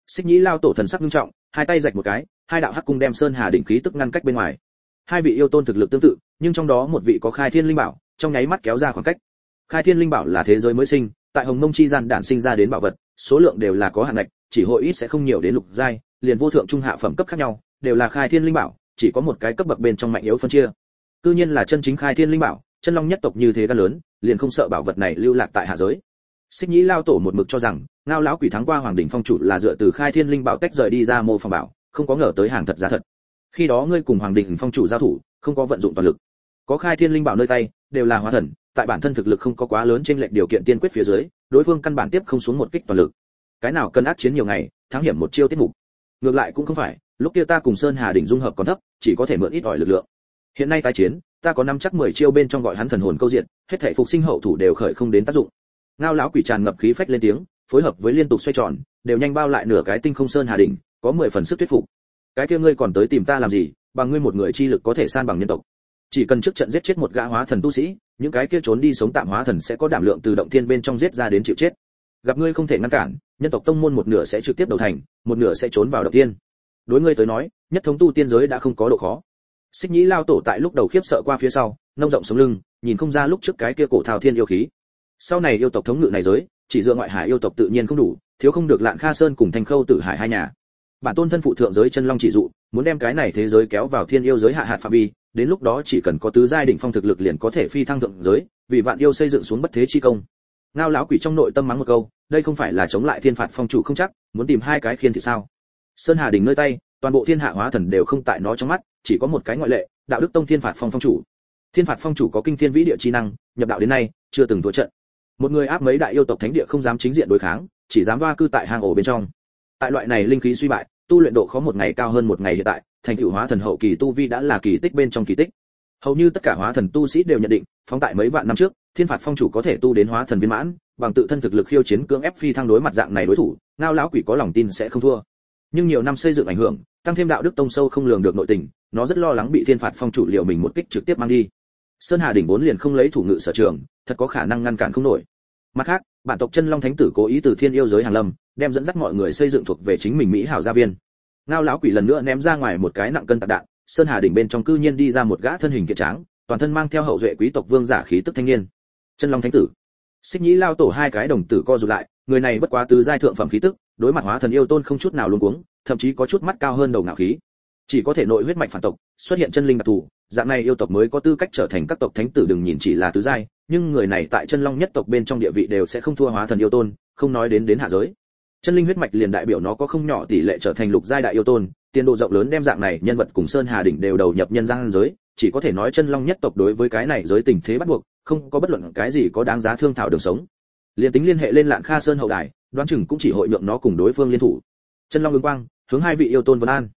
xích nhĩ lao tổ thần sắc nghiêm trọng, hai tay rạch một cái, hai đạo hắc cung đem sơn hà đỉnh khí tức ngăn cách bên ngoài. Hai vị yêu tôn thực lực tương tự, nhưng trong đó một vị có khai thiên linh bảo, trong nháy mắt kéo ra khoảng cách. Khai thiên linh bảo là thế giới mới sinh, tại hồng mông chi gian đản sinh ra đến bảo vật, số lượng đều là có hạn ngạch, chỉ hội ít sẽ không nhiều đến lục giai, liền vô thượng trung hạ phẩm cấp khác nhau, đều là khai thiên linh bảo, chỉ có một cái cấp bậc bên trong mạnh yếu phân chia. Cư nhiên là chân chính khai thiên linh bảo, chân long nhất tộc như thế gan lớn, liền không sợ bảo vật này lưu lạc tại hạ giới xích nhĩ lao tổ một mực cho rằng, ngao lão quỷ thắng qua hoàng đỉnh phong chủ là dựa từ khai thiên linh bảo tách rời đi ra mô phòng bảo, không có ngờ tới hàng thật giá thật. Khi đó ngươi cùng hoàng đỉnh phong chủ giao thủ, không có vận dụng toàn lực. Có khai thiên linh bảo nơi tay, đều là hóa thần, tại bản thân thực lực không có quá lớn trên lệnh điều kiện tiên quyết phía dưới, đối phương căn bản tiếp không xuống một kích toàn lực. Cái nào cân ác chiến nhiều ngày, thắng hiểm một chiêu tiết mục. Ngược lại cũng không phải, lúc kia ta cùng sơn hà đỉnh dung hợp còn thấp, chỉ có thể mượn ít ỏi lực lượng. Hiện nay tái chiến, ta có năm chắc mười chiêu bên trong gọi hắn thần hồn câu diện, hết thể phục sinh hậu thủ đều khởi không đến tác dụng ngao lão quỷ tràn ngập khí phách lên tiếng, phối hợp với liên tục xoay tròn, đều nhanh bao lại nửa cái tinh không sơn hà đỉnh, có mười phần sức thuyết phục. Cái kia ngươi còn tới tìm ta làm gì, bằng ngươi một người chi lực có thể san bằng nhân tộc. Chỉ cần trước trận giết chết một gã hóa thần tu sĩ, những cái kia trốn đi sống tạm hóa thần sẽ có đảm lượng từ động thiên bên trong giết ra đến chịu chết. Gặp ngươi không thể ngăn cản, nhân tộc tông môn một nửa sẽ trực tiếp đầu thành, một nửa sẽ trốn vào động thiên. Đối ngươi tới nói, nhất thống tu tiên giới đã không có độ khó. Xích nhĩ lao tổ tại lúc đầu khiếp sợ qua phía sau, nông rộng sống lưng, nhìn không ra lúc trước cái kia cổ thao thiên yêu khí sau này yêu tộc thống ngự này giới, chỉ dựa ngoại hải yêu tộc tự nhiên không đủ, thiếu không được lạn kha sơn cùng thanh khâu tử hải hai nhà. Bản tôn thân phụ thượng giới chân long chỉ dụ, muốn đem cái này thế giới kéo vào thiên yêu giới hạ hạt phạm vi, đến lúc đó chỉ cần có tứ giai đỉnh phong thực lực liền có thể phi thăng thượng giới, vì vạn yêu xây dựng xuống bất thế chi công. Ngao lão quỷ trong nội tâm mắng một câu, đây không phải là chống lại thiên phạt phong chủ không chắc, muốn tìm hai cái khiên thì sao? Sơn hà đỉnh nơi tay, toàn bộ thiên hạ hóa thần đều không tại nó trong mắt, chỉ có một cái ngoại lệ, đạo đức tông thiên phạt phong phong chủ. Thiên phạt phong chủ có kinh thiên vĩ địa chi năng, nhập đạo đến nay, chưa từng thua trận một người áp mấy đại yêu tộc thánh địa không dám chính diện đối kháng, chỉ dám va cư tại hang ổ bên trong. Tại loại này linh khí suy bại, tu luyện độ khó một ngày cao hơn một ngày hiện tại, thành tựu hóa thần hậu kỳ tu vi đã là kỳ tích bên trong kỳ tích. Hầu như tất cả hóa thần tu sĩ đều nhận định, phóng tại mấy vạn năm trước, thiên phạt phong chủ có thể tu đến hóa thần viên mãn, bằng tự thân thực lực khiêu chiến cưỡng ép phi thăng đối mặt dạng này đối thủ, ngao lão quỷ có lòng tin sẽ không thua. Nhưng nhiều năm xây dựng ảnh hưởng, tăng thêm đạo đức tông sâu không lường được nội tình, nó rất lo lắng bị thiên phạt phong chủ liệu mình một kích trực tiếp mang đi sơn hà đỉnh vốn liền không lấy thủ ngự sở trường, thật có khả năng ngăn cản không nổi. Mặt khác, bản tộc chân long thánh tử cố ý từ thiên yêu giới hàng lâm, đem dẫn dắt mọi người xây dựng thuộc về chính mình mỹ hảo gia viên. Ngao lão quỷ lần nữa ném ra ngoài một cái nặng cân tạc đạn, sơn hà đỉnh bên trong cư nhiên đi ra một gã thân hình kiệt tráng, toàn thân mang theo hậu duệ quý tộc vương giả khí tức thanh niên. Chân long thánh tử. Xích nhĩ lao tổ hai cái đồng tử co rụt lại, người này bất quá từ giai thượng phẩm khí tức, đối mặt hóa thần yêu tôn không chút nào luống cuống, thậm chí có chút mắt cao hơn đầu ngạo khí chỉ có thể nội huyết mạch phản tộc, xuất hiện chân linh đặc thù, dạng này yêu tộc mới có tư cách trở thành các tộc thánh tử đừng nhìn chỉ là tứ giai, nhưng người này tại chân long nhất tộc bên trong địa vị đều sẽ không thua hóa thần yêu tôn, không nói đến đến hạ giới. Chân linh huyết mạch liền đại biểu nó có không nhỏ tỷ lệ trở thành lục giai đại yêu tôn, tiền độ rộng lớn đem dạng này nhân vật cùng sơn hà đỉnh đều đầu nhập nhân gian giới, chỉ có thể nói chân long nhất tộc đối với cái này giới tình thế bắt buộc, không có bất luận cái gì có đáng giá thương thảo đường sống. Liền tính liên hệ lên lạng kha sơn hậu đài, đoán chừng cũng chỉ hội nhượng nó cùng đối phương liên thủ. Chân long ứng quang, hướng hai vị yêu tôn vân an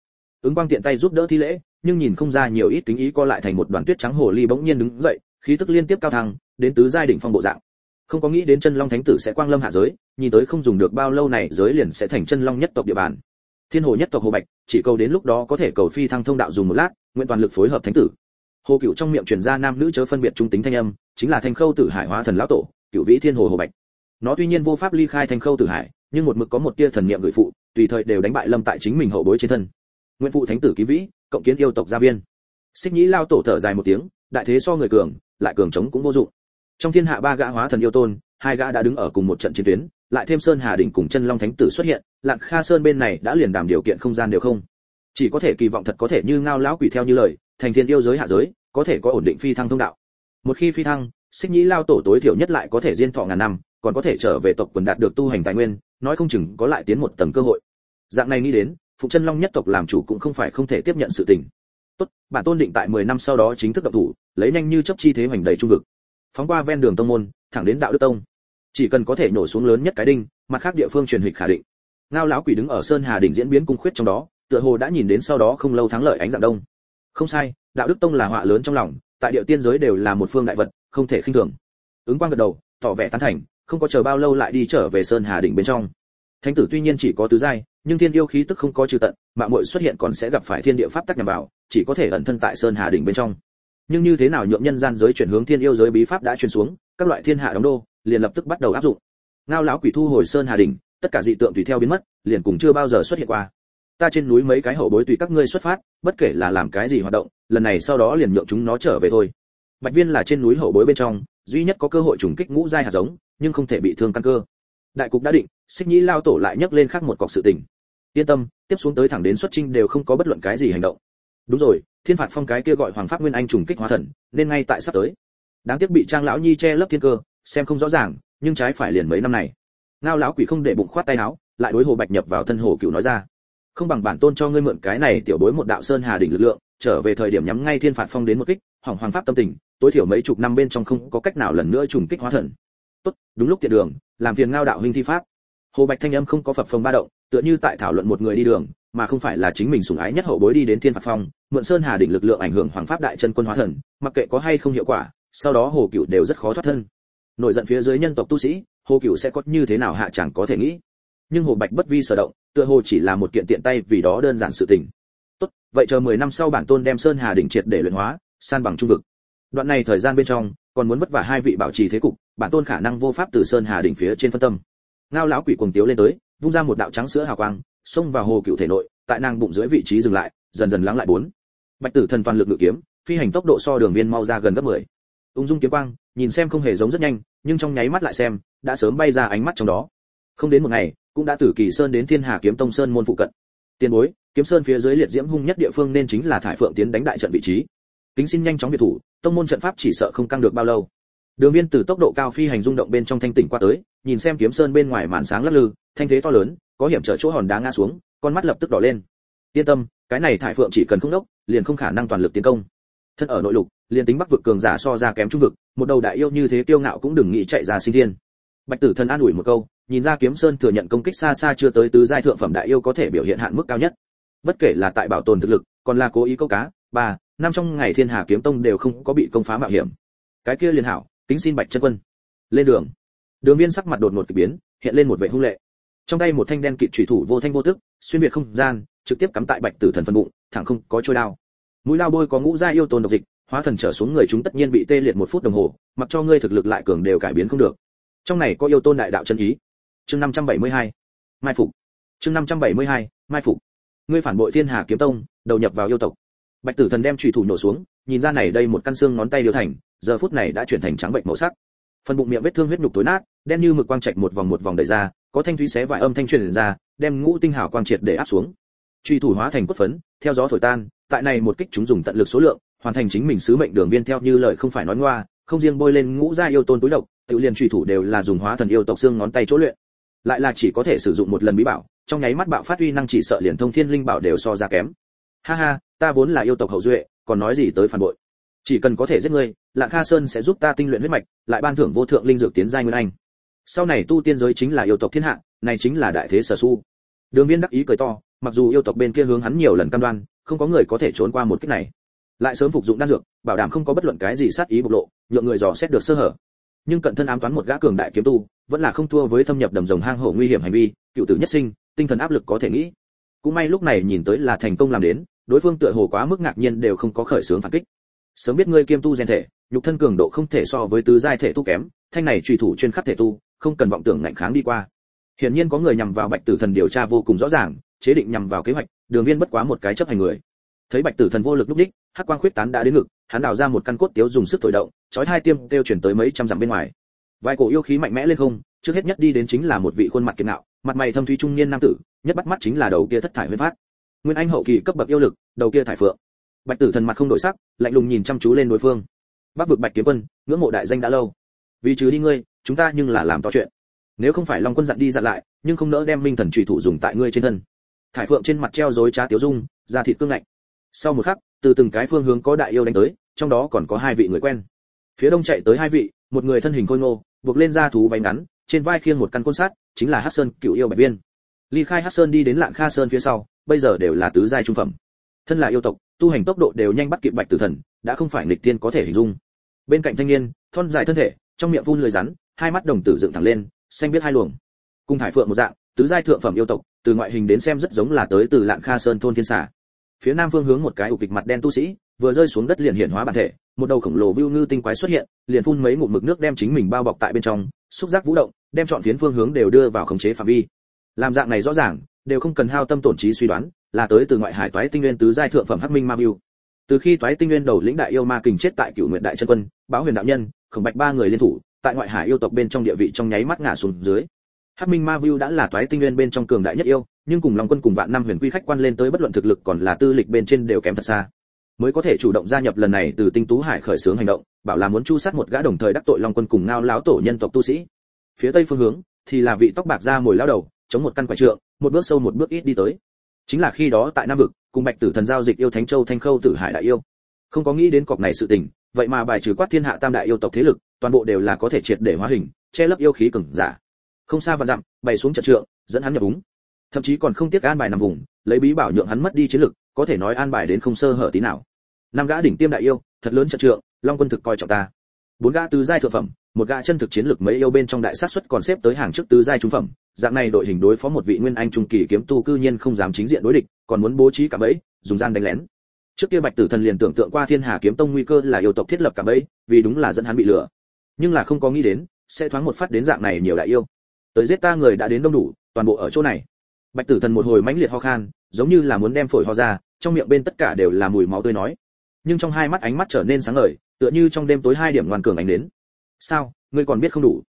ứng quang tiện tay giúp đỡ thi lễ, nhưng nhìn không ra nhiều ít kính ý co lại thành một đoàn tuyết trắng hồ ly bỗng nhiên đứng dậy, khí tức liên tiếp cao thăng, đến tứ giai đỉnh phong bộ dạng. Không có nghĩ đến chân long thánh tử sẽ quang lâm hạ giới, nhìn tới không dùng được bao lâu này giới liền sẽ thành chân long nhất tộc địa bàn. Thiên hồ nhất tộc hồ bạch, chỉ cầu đến lúc đó có thể cầu phi thăng thông đạo dùng một lát, nguyện toàn lực phối hợp thánh tử. Hồ cựu trong miệng truyền ra nam nữ chớ phân biệt trung tính thanh âm, chính là thanh khâu tử hải hóa thần lão tổ cựu vĩ thiên hồ hồ bạch. Nó tuy nhiên vô pháp ly khai thanh khâu tử hải, nhưng một mực có một tia thần niệm gửi phụ, tùy thời đều đánh bại lâm tại chính mình hậu bối trên thân nguyện phụ thánh tử ký vĩ, cộng kiến yêu tộc gia viên. Xích nhĩ lao tổ thở dài một tiếng, đại thế so người cường, lại cường chống cũng vô dụng. Trong thiên hạ ba gã hóa thần yêu tôn, hai gã đã đứng ở cùng một trận chiến tuyến, lại thêm sơn hà đỉnh cùng chân long thánh tử xuất hiện lạng kha sơn bên này đã liền đảm điều kiện không gian đều không. Chỉ có thể kỳ vọng thật có thể như ngao lão quỷ theo như lời, thành thiên yêu giới hạ giới, có thể có ổn định phi thăng thông đạo. Một khi phi thăng, xích nhĩ lao tổ tối thiểu nhất lại có thể diên thọ ngàn năm, còn có thể trở về tộc quần đạt được tu hành tài nguyên, nói không chừng có lại tiến một tầng cơ hội. Dạng này nghĩ đến phụ chân long nhất tộc làm chủ cũng không phải không thể tiếp nhận sự tình. Tốt, bản tôn định tại 10 năm sau đó chính thức động thủ, lấy nhanh như chấp chi thế hoành đầy trung vực. Phóng qua ven đường tông môn, thẳng đến đạo đức tông. Chỉ cần có thể nổ xuống lớn nhất cái đinh, mặt khác địa phương truyền hịch khả định. Ngao lão quỷ đứng ở sơn hà đỉnh diễn biến cung khuyết trong đó, tựa hồ đã nhìn đến sau đó không lâu thắng lợi ánh dạng đông. Không sai, đạo đức tông là họa lớn trong lòng, tại địa tiên giới đều là một phương đại vật, không thể khinh thường. Ứng quang gật đầu, tỏ vẻ tán thành, không có chờ bao lâu lại đi trở về sơn hà đỉnh bên trong thánh tử tuy nhiên chỉ có tứ giai, nhưng thiên yêu khí tức không có trừ tận mạng muội xuất hiện còn sẽ gặp phải thiên địa pháp tắc nhằm vào, chỉ có thể ẩn thân tại sơn hà đỉnh bên trong. Nhưng như thế nào nhượng nhân gian giới chuyển hướng thiên yêu giới bí pháp đã truyền xuống, các loại thiên hạ đóng đô, liền lập tức bắt đầu áp dụng. Ngao lão quỷ thu hồi sơn hà đỉnh, tất cả dị tượng tùy theo biến mất, liền cùng chưa bao giờ xuất hiện qua. Ta trên núi mấy cái hậu bối tùy các ngươi xuất phát, bất kể là làm cái gì hoạt động, lần này sau đó liền nhượng chúng nó trở về thôi. Bạch viên là trên núi hậu bối bên trong, duy nhất có cơ hội trùng kích ngũ giai hạt giống, nhưng không thể bị thương căn cơ đại cục đã định, xích nhĩ lao tổ lại nhấc lên khác một cọc sự tình. Yên tâm, tiếp xuống tới thẳng đến xuất trinh đều không có bất luận cái gì hành động. Đúng rồi, thiên phạt phong cái kia gọi hoàng pháp nguyên anh trùng kích hóa thần, nên ngay tại sắp tới. Đáng tiếc bị trang lão nhi che lấp thiên cơ, xem không rõ ràng, nhưng trái phải liền mấy năm này. Ngao lão quỷ không để bụng khoát tay áo, lại đối hồ bạch nhập vào thân hồ cựu nói ra. Không bằng bản tôn cho ngươi mượn cái này tiểu bối một đạo sơn hà đỉnh lực lượng, trở về thời điểm nhắm ngay thiên phạt phong đến một kích, hỏng hoàng pháp tâm tình, tối thiểu mấy chục năm bên trong không có cách nào lần nữa trùng kích hóa thần tốt, đúng lúc tiện đường, làm phiền ngao đạo huynh thi pháp. Hồ bạch thanh âm không có phập phồng ba động, tựa như tại thảo luận một người đi đường, mà không phải là chính mình sủng ái nhất hậu bối đi đến thiên phạt phong, mượn sơn hà đỉnh lực lượng ảnh hưởng hoàng pháp đại chân quân hóa thần, mặc kệ có hay không hiệu quả, sau đó hồ cửu đều rất khó thoát thân. Nổi giận phía dưới nhân tộc tu sĩ, hồ cửu sẽ có như thế nào hạ chẳng có thể nghĩ. Nhưng hồ bạch bất vi sở động, tựa hồ chỉ là một kiện tiện tay vì đó đơn giản sự tình. Tốt, vậy chờ 10 năm sau bản tôn đem sơn hà đỉnh triệt để luyện hóa, san bằng trung vực. Đoạn này thời gian bên trong, còn muốn vất vả hai vị bảo trì thế cục bản tôn khả năng vô pháp từ sơn hà đỉnh phía trên phân tâm. Ngao lão quỷ cuồng tiếu lên tới, vung ra một đạo trắng sữa hào quang, xông vào hồ cựu thể nội, tại nàng bụng dưới vị trí dừng lại, dần dần lắng lại bốn. Bạch tử thần toàn lực ngự kiếm, phi hành tốc độ so đường viên mau ra gần gấp 10. ung dung kiếm quang, nhìn xem không hề giống rất nhanh, nhưng trong nháy mắt lại xem, đã sớm bay ra ánh mắt trong đó. Không đến một ngày, cũng đã từ kỳ sơn đến thiên hà kiếm tông sơn môn phụ cận. Tiền bối, kiếm sơn phía dưới liệt diễm hung nhất địa phương nên chính là thải phượng tiến đánh đại trận vị trí. Kính xin nhanh chóng biệt thủ, tông môn trận pháp chỉ sợ không căng được bao lâu đường viên từ tốc độ cao phi hành rung động bên trong thanh tỉnh qua tới, nhìn xem kiếm sơn bên ngoài màn sáng lắc lư, thanh thế to lớn, có hiểm trở chỗ hòn đá ngã xuống, con mắt lập tức đỏ lên. Yên tâm, cái này thải phượng chỉ cần không đốc, liền không khả năng toàn lực tiến công. Thân ở nội lục, liền tính bắc vực cường giả so ra kém trung vực, một đầu đại yêu như thế kiêu ngạo cũng đừng nghĩ chạy ra sinh thiên. Bạch tử thần an ủi một câu, nhìn ra kiếm sơn thừa nhận công kích xa xa chưa tới tứ giai thượng phẩm đại yêu có thể biểu hiện hạn mức cao nhất. Bất kể là tại bảo tồn thực lực, còn là cố ý câu cá, ba, năm trong ngày thiên hà kiếm tông đều không có bị công phá mạo hiểm. Cái kia liền hảo kính xin bạch chân quân. Lên đường. Đường viên sắc mặt đột ngột kỳ biến, hiện lên một vẻ hung lệ. Trong tay một thanh đen kịt chủy thủ vô thanh vô tức, xuyên biệt không gian, trực tiếp cắm tại bạch tử thần phần bụng, thẳng không có trôi đao. Mũi lao bôi có ngũ gia yêu tồn độc dịch, hóa thần trở xuống người chúng tất nhiên bị tê liệt một phút đồng hồ, mặc cho ngươi thực lực lại cường đều cải biến không được. Trong này có yêu tôn đại đạo chân ý. Chương 572. mai phục. Chương 572. mai phục. Ngươi phản bội thiên hà kiếm tông, đầu nhập vào yêu tộc bạch tử thần đem chủy thủ nổ xuống, nhìn ra này đây một căn xương ngón tay điều thành, giờ phút này đã chuyển thành trắng bệnh màu sắc. Phần bụng miệng vết thương huyết nhục tối nát, đen như mực quang trạch một vòng một vòng đẩy ra, có thanh thúy xé vài âm thanh truyền ra, đem ngũ tinh hảo quang triệt để áp xuống. Truy thủ hóa thành cốt phấn, theo gió thổi tan, tại này một kích chúng dùng tận lực số lượng, hoàn thành chính mình sứ mệnh đường viên theo như lời không phải nói ngoa, không riêng bôi lên ngũ gia yêu tôn túi độc, tự liền truy thủ đều là dùng hóa thần yêu tộc xương ngón tay chỗ luyện. Lại là chỉ có thể sử dụng một lần bí bảo, trong nháy mắt bạo phát uy năng chỉ sợ liền thông thiên linh bảo đều so ra kém ha ha, ta vốn là yêu tộc hậu duệ, còn nói gì tới phản bội. Chỉ cần có thể giết ngươi, lạng kha sơn sẽ giúp ta tinh luyện huyết mạch, lại ban thưởng vô thượng linh dược tiến giai nguyên anh. Sau này tu tiên giới chính là yêu tộc thiên hạ, này chính là đại thế sở su. Đường viên đắc ý cười to, mặc dù yêu tộc bên kia hướng hắn nhiều lần cam đoan, không có người có thể trốn qua một kích này. Lại sớm phục dụng đan dược, bảo đảm không có bất luận cái gì sát ý bộc lộ, nhượng người dò xét được sơ hở. Nhưng cận thân ám toán một gã cường đại kiếm tu, vẫn là không thua với thâm nhập đầm rồng hang hổ nguy hiểm hành vi, cựu tử nhất sinh, tinh thần áp lực có thể nghĩ cũng may lúc này nhìn tới là thành công làm đến, đối phương tựa hồ quá mức ngạc nhiên đều không có khởi sướng phản kích. Sớm biết ngươi kiêm tu gen thể, nhục thân cường độ không thể so với tứ giai thể tu kém, thanh này truy thủ chuyên khắc thể tu, không cần vọng tưởng ngạnh kháng đi qua. Hiển nhiên có người nhằm vào bạch tử thần điều tra vô cùng rõ ràng, chế định nhằm vào kế hoạch, đường viên bất quá một cái chấp hành người. Thấy bạch tử thần vô lực lúc đích, hắc quang khuyết tán đã đến ngực, hắn đào ra một căn cốt tiếu dùng sức thổi động, chói hai tiêm kêu chuyển tới mấy trăm dặm bên ngoài. Vài cổ yêu khí mạnh mẽ lên không, trước hết nhất đi đến chính là một vị khuôn mặt kiệt nạo mặt mày thâm thúy trung niên nam tử nhất bắt mắt chính là đầu kia thất thải huyết phát. Nguyên anh hậu kỳ cấp bậc yêu lực, đầu kia thải phượng. Bạch tử thần mặt không đổi sắc, lạnh lùng nhìn chăm chú lên đối phương. Bắc vực bạch kiếm quân, ngưỡng mộ đại danh đã lâu. Vì trừ đi ngươi, chúng ta nhưng là làm to chuyện. Nếu không phải long quân dặn đi dặn lại, nhưng không nỡ đem minh thần trùy thủ dùng tại ngươi trên thân. Thải phượng trên mặt treo rối trá tiếu dung, da thịt cương lạnh. sau một khắc, từ từng cái phương hướng có đại yêu đánh tới, trong đó còn có hai vị người quen. Phía đông chạy tới hai vị, một người thân hình khôi ngô, buộc lên da thú váy ngắn, trên vai khiêng một căn côn sắt, chính là hắc sơn cựu yêu bạch viên ly khai hắc sơn đi đến lạng kha sơn phía sau, bây giờ đều là tứ giai trung phẩm. Thân là yêu tộc, tu hành tốc độ đều nhanh bắt kịp bạch tử thần, đã không phải nghịch tiên có thể hình dung. Bên cạnh thanh niên, thon dài thân thể, trong miệng phun lười rắn, hai mắt đồng tử dựng thẳng lên, xanh biết hai luồng. Cung thải phượng một dạng, tứ giai thượng phẩm yêu tộc, từ ngoại hình đến xem rất giống là tới từ lạng kha sơn thôn thiên xà. Phía nam phương hướng một cái ục kịch mặt đen tu sĩ, vừa rơi xuống đất liền hiện hóa bản thể, một đầu khổng lồ vưu ngư tinh quái xuất hiện, liền phun mấy ngụm mực nước đem chính mình bao bọc tại bên trong, xúc giác vũ động, đem chọn phiến phương hướng đều đưa vào khống chế phạm vi làm dạng này rõ ràng, đều không cần hao tâm tổn trí suy đoán, là tới từ ngoại hải toái tinh nguyên tứ giai thượng phẩm hắc minh ma view từ khi toái tinh nguyên đầu lĩnh đại yêu ma kình chết tại cựu nguyện đại chân quân báo huyền đạo nhân, khổng bạch ba người liên thủ, tại ngoại hải yêu tộc bên trong địa vị trong nháy mắt ngã xuống dưới. Hắc minh ma view đã là toái tinh nguyên bên trong cường đại nhất yêu, nhưng cùng long quân cùng vạn năm huyền quy khách quan lên tới bất luận thực lực còn là tư lịch bên trên đều kém thật xa. Mới có thể chủ động gia nhập lần này từ tinh tú hải khởi xướng hành động, bảo là muốn chu sát một gã đồng thời đắc tội long quân cùng ngao láo tổ nhân tộc tu sĩ. Phía tây phương hướng thì là vị tóc bạc ra mồi lao đầu chống một căn quả trượng, một bước sâu một bước ít đi tới. Chính là khi đó tại nam vực, cùng bạch tử thần giao dịch yêu thánh châu thanh khâu tử hải đại yêu. Không có nghĩ đến cọc này sự tình, vậy mà bài trừ quát thiên hạ tam đại yêu tộc thế lực, toàn bộ đều là có thể triệt để hóa hình, che lấp yêu khí cường giả. Không xa và dặm, bày xuống trận trượng, dẫn hắn nhập úng. Thậm chí còn không tiếc an bài nằm vùng, lấy bí bảo nhượng hắn mất đi chiến lực, có thể nói an bài đến không sơ hở tí nào. Năm gã đỉnh tiêm đại yêu, thật lớn trận trượng, long quân thực coi trọng ta. Bốn gã tứ giai thượng phẩm, một gã chân thực chiến lực mấy yêu bên trong đại sát suất còn xếp tới hàng trước tứ giai trung phẩm dạng này đội hình đối phó một vị nguyên anh trung kỳ kiếm tu cư nhiên không dám chính diện đối địch, còn muốn bố trí cả bẫy, dùng gian đánh lén. Trước kia bạch tử thần liền tưởng tượng qua thiên hà kiếm tông nguy cơ là yêu tộc thiết lập cả bẫy, vì đúng là dẫn hắn bị lừa. Nhưng là không có nghĩ đến, sẽ thoáng một phát đến dạng này nhiều đại yêu. Tới giết ta người đã đến đông đủ, toàn bộ ở chỗ này. Bạch tử thần một hồi mãnh liệt ho khan, giống như là muốn đem phổi ho ra, trong miệng bên tất cả đều là mùi máu tươi nói. Nhưng trong hai mắt ánh mắt trở nên sáng ngời, tựa như trong đêm tối hai điểm ngoan cường ánh đến. Sao, ngươi còn biết không đủ?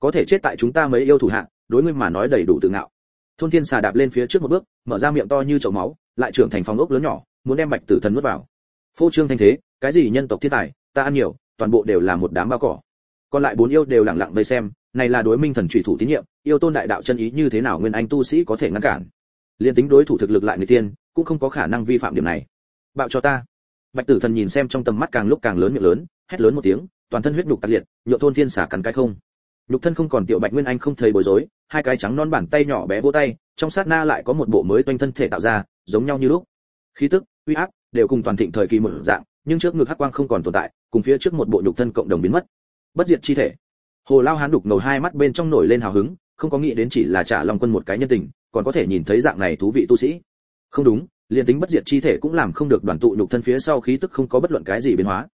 Có thể chết tại chúng ta mấy yêu thủ hạ đối ngươi mà nói đầy đủ tự ngạo. Thôn thiên xà đạp lên phía trước một bước, mở ra miệng to như chậu máu, lại trưởng thành phòng ốc lớn nhỏ, muốn đem bạch tử thần nuốt vào. Phô trương thanh thế, cái gì nhân tộc thiên tài, ta ăn nhiều, toàn bộ đều là một đám bao cỏ. Còn lại bốn yêu đều lặng lặng vây xem, này là đối minh thần trụy thủ tín nhiệm, yêu tôn đại đạo chân ý như thế nào nguyên anh tu sĩ có thể ngăn cản. Liên tính đối thủ thực lực lại người tiên, cũng không có khả năng vi phạm điểm này. Bạo cho ta. Bạch tử thần nhìn xem trong tầm mắt càng lúc càng lớn miệng lớn, hét lớn một tiếng, toàn thân huyết nhục tạc liệt nhựa thôn thiên xả cắn cái không nhục thân không còn tiểu bạch nguyên anh không thấy bối rối, hai cái trắng non bàn tay nhỏ bé vô tay, trong sát na lại có một bộ mới toanh thân thể tạo ra, giống nhau như lúc. Khí tức, uy áp đều cùng toàn thịnh thời kỳ một dạng, nhưng trước ngực hắc quang không còn tồn tại, cùng phía trước một bộ nhục thân cộng đồng biến mất. Bất diệt chi thể. Hồ lao hán đục ngầu hai mắt bên trong nổi lên hào hứng, không có nghĩ đến chỉ là trả long quân một cái nhân tình, còn có thể nhìn thấy dạng này thú vị tu sĩ. Không đúng, liền tính bất diệt chi thể cũng làm không được đoàn tụ nhục thân phía sau khí tức không có bất luận cái gì biến hóa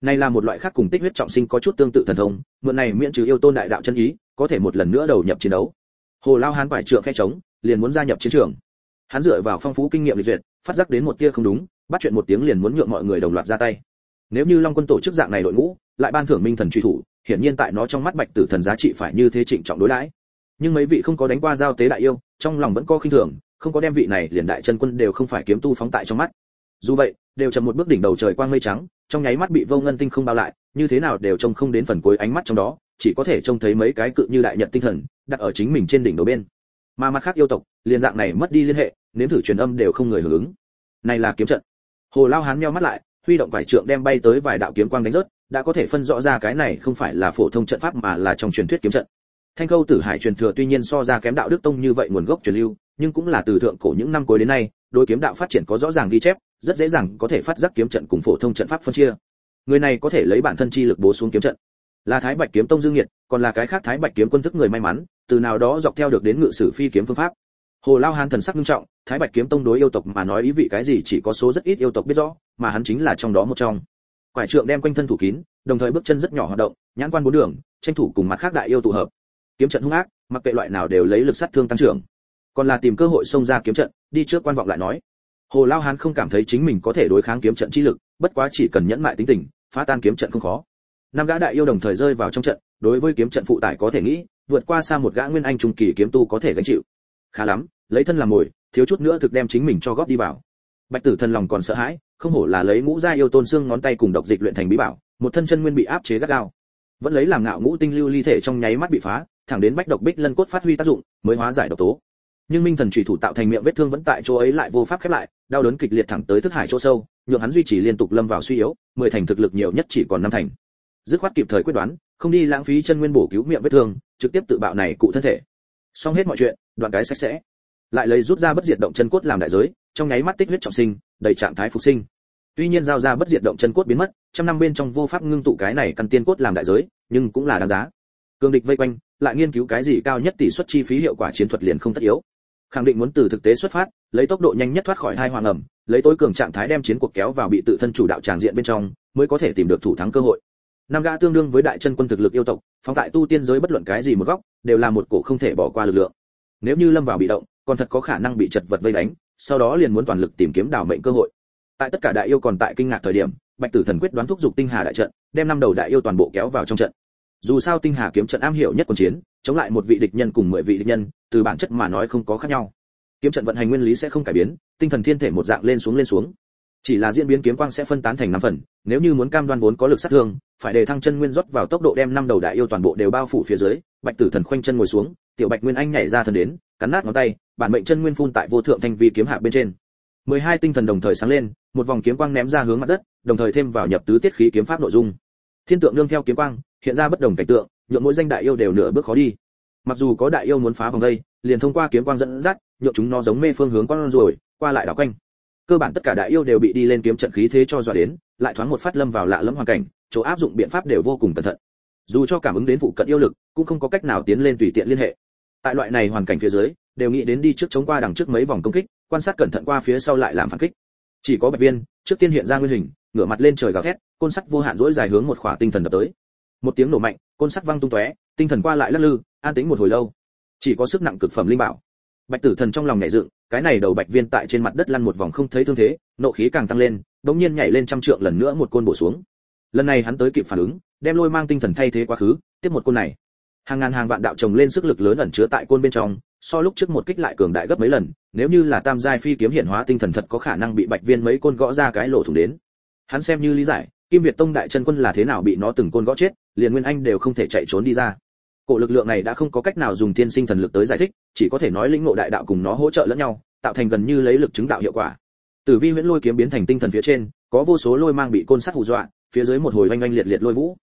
này là một loại khác cùng tích huyết trọng sinh có chút tương tự thần thông, mượn này miễn trừ yêu tôn đại đạo chân ý, có thể một lần nữa đầu nhập chiến đấu. Hồ lao hán phải trượng khe trống, liền muốn gia nhập chiến trường. Hắn dựa vào phong phú kinh nghiệm lịch duyệt, phát giác đến một tia không đúng, bắt chuyện một tiếng liền muốn nhượng mọi người đồng loạt ra tay. Nếu như long quân tổ chức dạng này đội ngũ, lại ban thưởng minh thần truy thủ, hiển nhiên tại nó trong mắt bạch tử thần giá trị phải như thế trịnh trọng đối đãi. Nhưng mấy vị không có đánh qua giao tế đại yêu, trong lòng vẫn có khinh thường, không có đem vị này liền đại chân quân đều không phải kiếm tu phóng tại trong mắt dù vậy, đều chậm một bước đỉnh đầu trời quang mây trắng, trong nháy mắt bị vô ngân tinh không bao lại, như thế nào đều trông không đến phần cuối ánh mắt trong đó, chỉ có thể trông thấy mấy cái cự như đại nhật tinh thần, đặt ở chính mình trên đỉnh đầu bên. Mà mặt khác yêu tộc, liền dạng này mất đi liên hệ, nếm thử truyền âm đều không người hưởng ứng. Này là kiếm trận. Hồ lao hán meo mắt lại, huy động vài trượng đem bay tới vài đạo kiếm quang đánh rớt, đã có thể phân rõ ra cái này không phải là phổ thông trận pháp mà là trong truyền thuyết kiếm trận. Thanh câu tử hải truyền thừa tuy nhiên so ra kém đạo đức tông như vậy nguồn gốc truyền lưu, nhưng cũng là từ thượng cổ những năm cuối đến nay đối kiếm đạo phát triển có rõ ràng ghi chép, rất dễ dàng có thể phát giác kiếm trận cùng phổ thông trận pháp phân chia. Người này có thể lấy bản thân chi lực bố xuống kiếm trận. Là thái bạch kiếm tông dương nhiệt còn là cái khác thái bạch kiếm quân thức người may mắn, từ nào đó dọc theo được đến ngự sử phi kiếm phương pháp. Hồ lao Hán thần sắc nghiêm trọng, thái bạch kiếm tông đối yêu tộc mà nói ý vị cái gì chỉ có số rất ít yêu tộc biết rõ, mà hắn chính là trong đó một trong. Quải trượng đem quanh thân thủ kín, đồng thời bước chân rất nhỏ hoạt động, nhãn quan bốn đường, tranh thủ cùng mặt khác đại yêu tụ hợp. Kiếm trận hung ác, mặc kệ loại nào đều lấy lực sát thương tăng trưởng. Còn là tìm cơ hội xông ra kiếm trận đi trước quan vọng lại nói. Hồ lao hán không cảm thấy chính mình có thể đối kháng kiếm trận chi lực, bất quá chỉ cần nhẫn mại tính tình, phá tan kiếm trận không khó. Năm gã đại yêu đồng thời rơi vào trong trận, đối với kiếm trận phụ tải có thể nghĩ, vượt qua xa một gã nguyên anh trung kỳ kiếm tu có thể gánh chịu. Khá lắm, lấy thân làm mồi, thiếu chút nữa thực đem chính mình cho góp đi vào. Bạch tử thần lòng còn sợ hãi, không hổ là lấy ngũ gia yêu tôn xương ngón tay cùng độc dịch luyện thành bí bảo, một thân chân nguyên bị áp chế gắt gao. Vẫn lấy làm ngạo ngũ tinh lưu ly thể trong nháy mắt bị phá, thẳng đến bách độc bích lân cốt phát huy tác dụng, mới hóa giải độc tố nhưng minh thần chủy thủ tạo thành miệng vết thương vẫn tại chỗ ấy lại vô pháp khép lại, đau đớn kịch liệt thẳng tới thức hải chỗ sâu, nhượng hắn duy trì liên tục lâm vào suy yếu, mười thành thực lực nhiều nhất chỉ còn năm thành. Dứt khoát kịp thời quyết đoán, không đi lãng phí chân nguyên bổ cứu miệng vết thương, trực tiếp tự bạo này cụ thân thể. Xong hết mọi chuyện, đoạn cái sạch sẽ. Lại lấy rút ra bất diệt động chân cốt làm đại giới, trong nháy mắt tích huyết trọng sinh, đầy trạng thái phục sinh. Tuy nhiên giao ra bất diệt động chân cốt biến mất, trăm năm bên trong vô pháp ngưng tụ cái này căn tiên cốt làm đại giới, nhưng cũng là đáng giá. Cường địch vây quanh, lại nghiên cứu cái gì cao nhất tỷ suất chi phí hiệu quả chiến thuật liền không tất yếu khẳng định muốn từ thực tế xuất phát, lấy tốc độ nhanh nhất thoát khỏi hai hoàng ẩm, lấy tối cường trạng thái đem chiến cuộc kéo vào bị tự thân chủ đạo tràng diện bên trong, mới có thể tìm được thủ thắng cơ hội. Năm gã tương đương với đại chân quân thực lực yêu tộc, phóng tại tu tiên giới bất luận cái gì một góc, đều là một cổ không thể bỏ qua lực lượng. Nếu như lâm vào bị động, còn thật có khả năng bị chật vật vây đánh, sau đó liền muốn toàn lực tìm kiếm đảo mệnh cơ hội. Tại tất cả đại yêu còn tại kinh ngạc thời điểm, bạch tử thần quyết đoán thúc giục tinh hà đại trận, đem năm đầu đại yêu toàn bộ kéo vào trong trận. Dù sao tinh hà kiếm trận am hiểu nhất quân chiến chống lại một vị địch nhân cùng mười vị địch nhân, từ bản chất mà nói không có khác nhau. Kiếm trận vận hành nguyên lý sẽ không cải biến, tinh thần thiên thể một dạng lên xuống lên xuống. Chỉ là diễn biến kiếm quang sẽ phân tán thành năm phần, nếu như muốn cam đoan vốn có lực sát thương, phải để thăng chân nguyên rót vào tốc độ đem năm đầu đại yêu toàn bộ đều bao phủ phía dưới, bạch tử thần khoanh chân ngồi xuống, tiểu bạch nguyên anh nhảy ra thần đến, cắn nát ngón tay, bản mệnh chân nguyên phun tại vô thượng thanh vi kiếm hạ bên trên. Mười hai tinh thần đồng thời sáng lên, một vòng kiếm quang ném ra hướng mặt đất, đồng thời thêm vào nhập tứ tiết khí kiếm pháp nội dung. Thiên tượng nương theo kiếm quang, hiện ra bất đồng cảnh tượng nhượng mỗi danh đại yêu đều nửa bước khó đi. Mặc dù có đại yêu muốn phá vòng đây, liền thông qua kiếm quang dẫn dắt, nhượng chúng nó giống mê phương hướng con rồi qua lại đảo quanh. Cơ bản tất cả đại yêu đều bị đi lên kiếm trận khí thế cho dọa đến, lại thoáng một phát lâm vào lạ lẫm hoàn cảnh, chỗ áp dụng biện pháp đều vô cùng cẩn thận. Dù cho cảm ứng đến vụ cận yêu lực, cũng không có cách nào tiến lên tùy tiện liên hệ. Tại loại này hoàn cảnh phía dưới, đều nghĩ đến đi trước chống qua đằng trước mấy vòng công kích, quan sát cẩn thận qua phía sau lại làm phản kích. Chỉ có bạch viên, trước tiên hiện ra nguyên hình, ngửa mặt lên trời gào thét, côn sắt vô hạn dỗi dài hướng một khỏa tinh thần đập tới. Một tiếng nổ mạnh côn sắt văng tung tóe, tinh thần qua lại lắc lư, an tĩnh một hồi lâu. Chỉ có sức nặng cực phẩm linh bảo. Bạch tử thần trong lòng nhảy dựng, cái này đầu bạch viên tại trên mặt đất lăn một vòng không thấy thương thế, nộ khí càng tăng lên, đống nhiên nhảy lên trăm trượng lần nữa một côn bổ xuống. Lần này hắn tới kịp phản ứng, đem lôi mang tinh thần thay thế quá khứ, tiếp một côn này. Hàng ngàn hàng vạn đạo trồng lên sức lực lớn ẩn chứa tại côn bên trong, so lúc trước một kích lại cường đại gấp mấy lần, nếu như là tam giai phi kiếm hiển hóa tinh thần thật có khả năng bị bạch viên mấy côn gõ ra cái lỗ thủng đến. Hắn xem như lý giải kim việt tông đại chân quân là thế nào bị nó từng côn gõ chết, liền nguyên anh đều không thể chạy trốn đi ra. Cổ lực lượng này đã không có cách nào dùng thiên sinh thần lực tới giải thích, chỉ có thể nói lĩnh ngộ đại đạo cùng nó hỗ trợ lẫn nhau, tạo thành gần như lấy lực chứng đạo hiệu quả. Tử vi huyễn lôi kiếm biến thành tinh thần phía trên, có vô số lôi mang bị côn sắt hù dọa, phía dưới một hồi oanh oanh liệt liệt lôi vũ.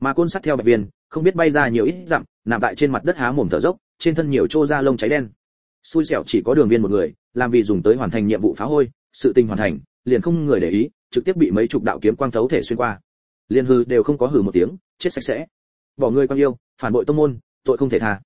Mà côn sắt theo bạch viên, không biết bay ra nhiều ít dặm, nằm tại trên mặt đất há mồm thở dốc, trên thân nhiều trô da lông cháy đen. Xui xẻo chỉ có đường viên một người, làm vì dùng tới hoàn thành nhiệm vụ phá hôi, sự tình hoàn thành, liền không người để ý trực tiếp bị mấy chục đạo kiếm quang thấu thể xuyên qua. Liên hư đều không có hừ một tiếng, chết sạch sẽ. Bỏ người quan yêu, phản bội tông môn, tội không thể tha.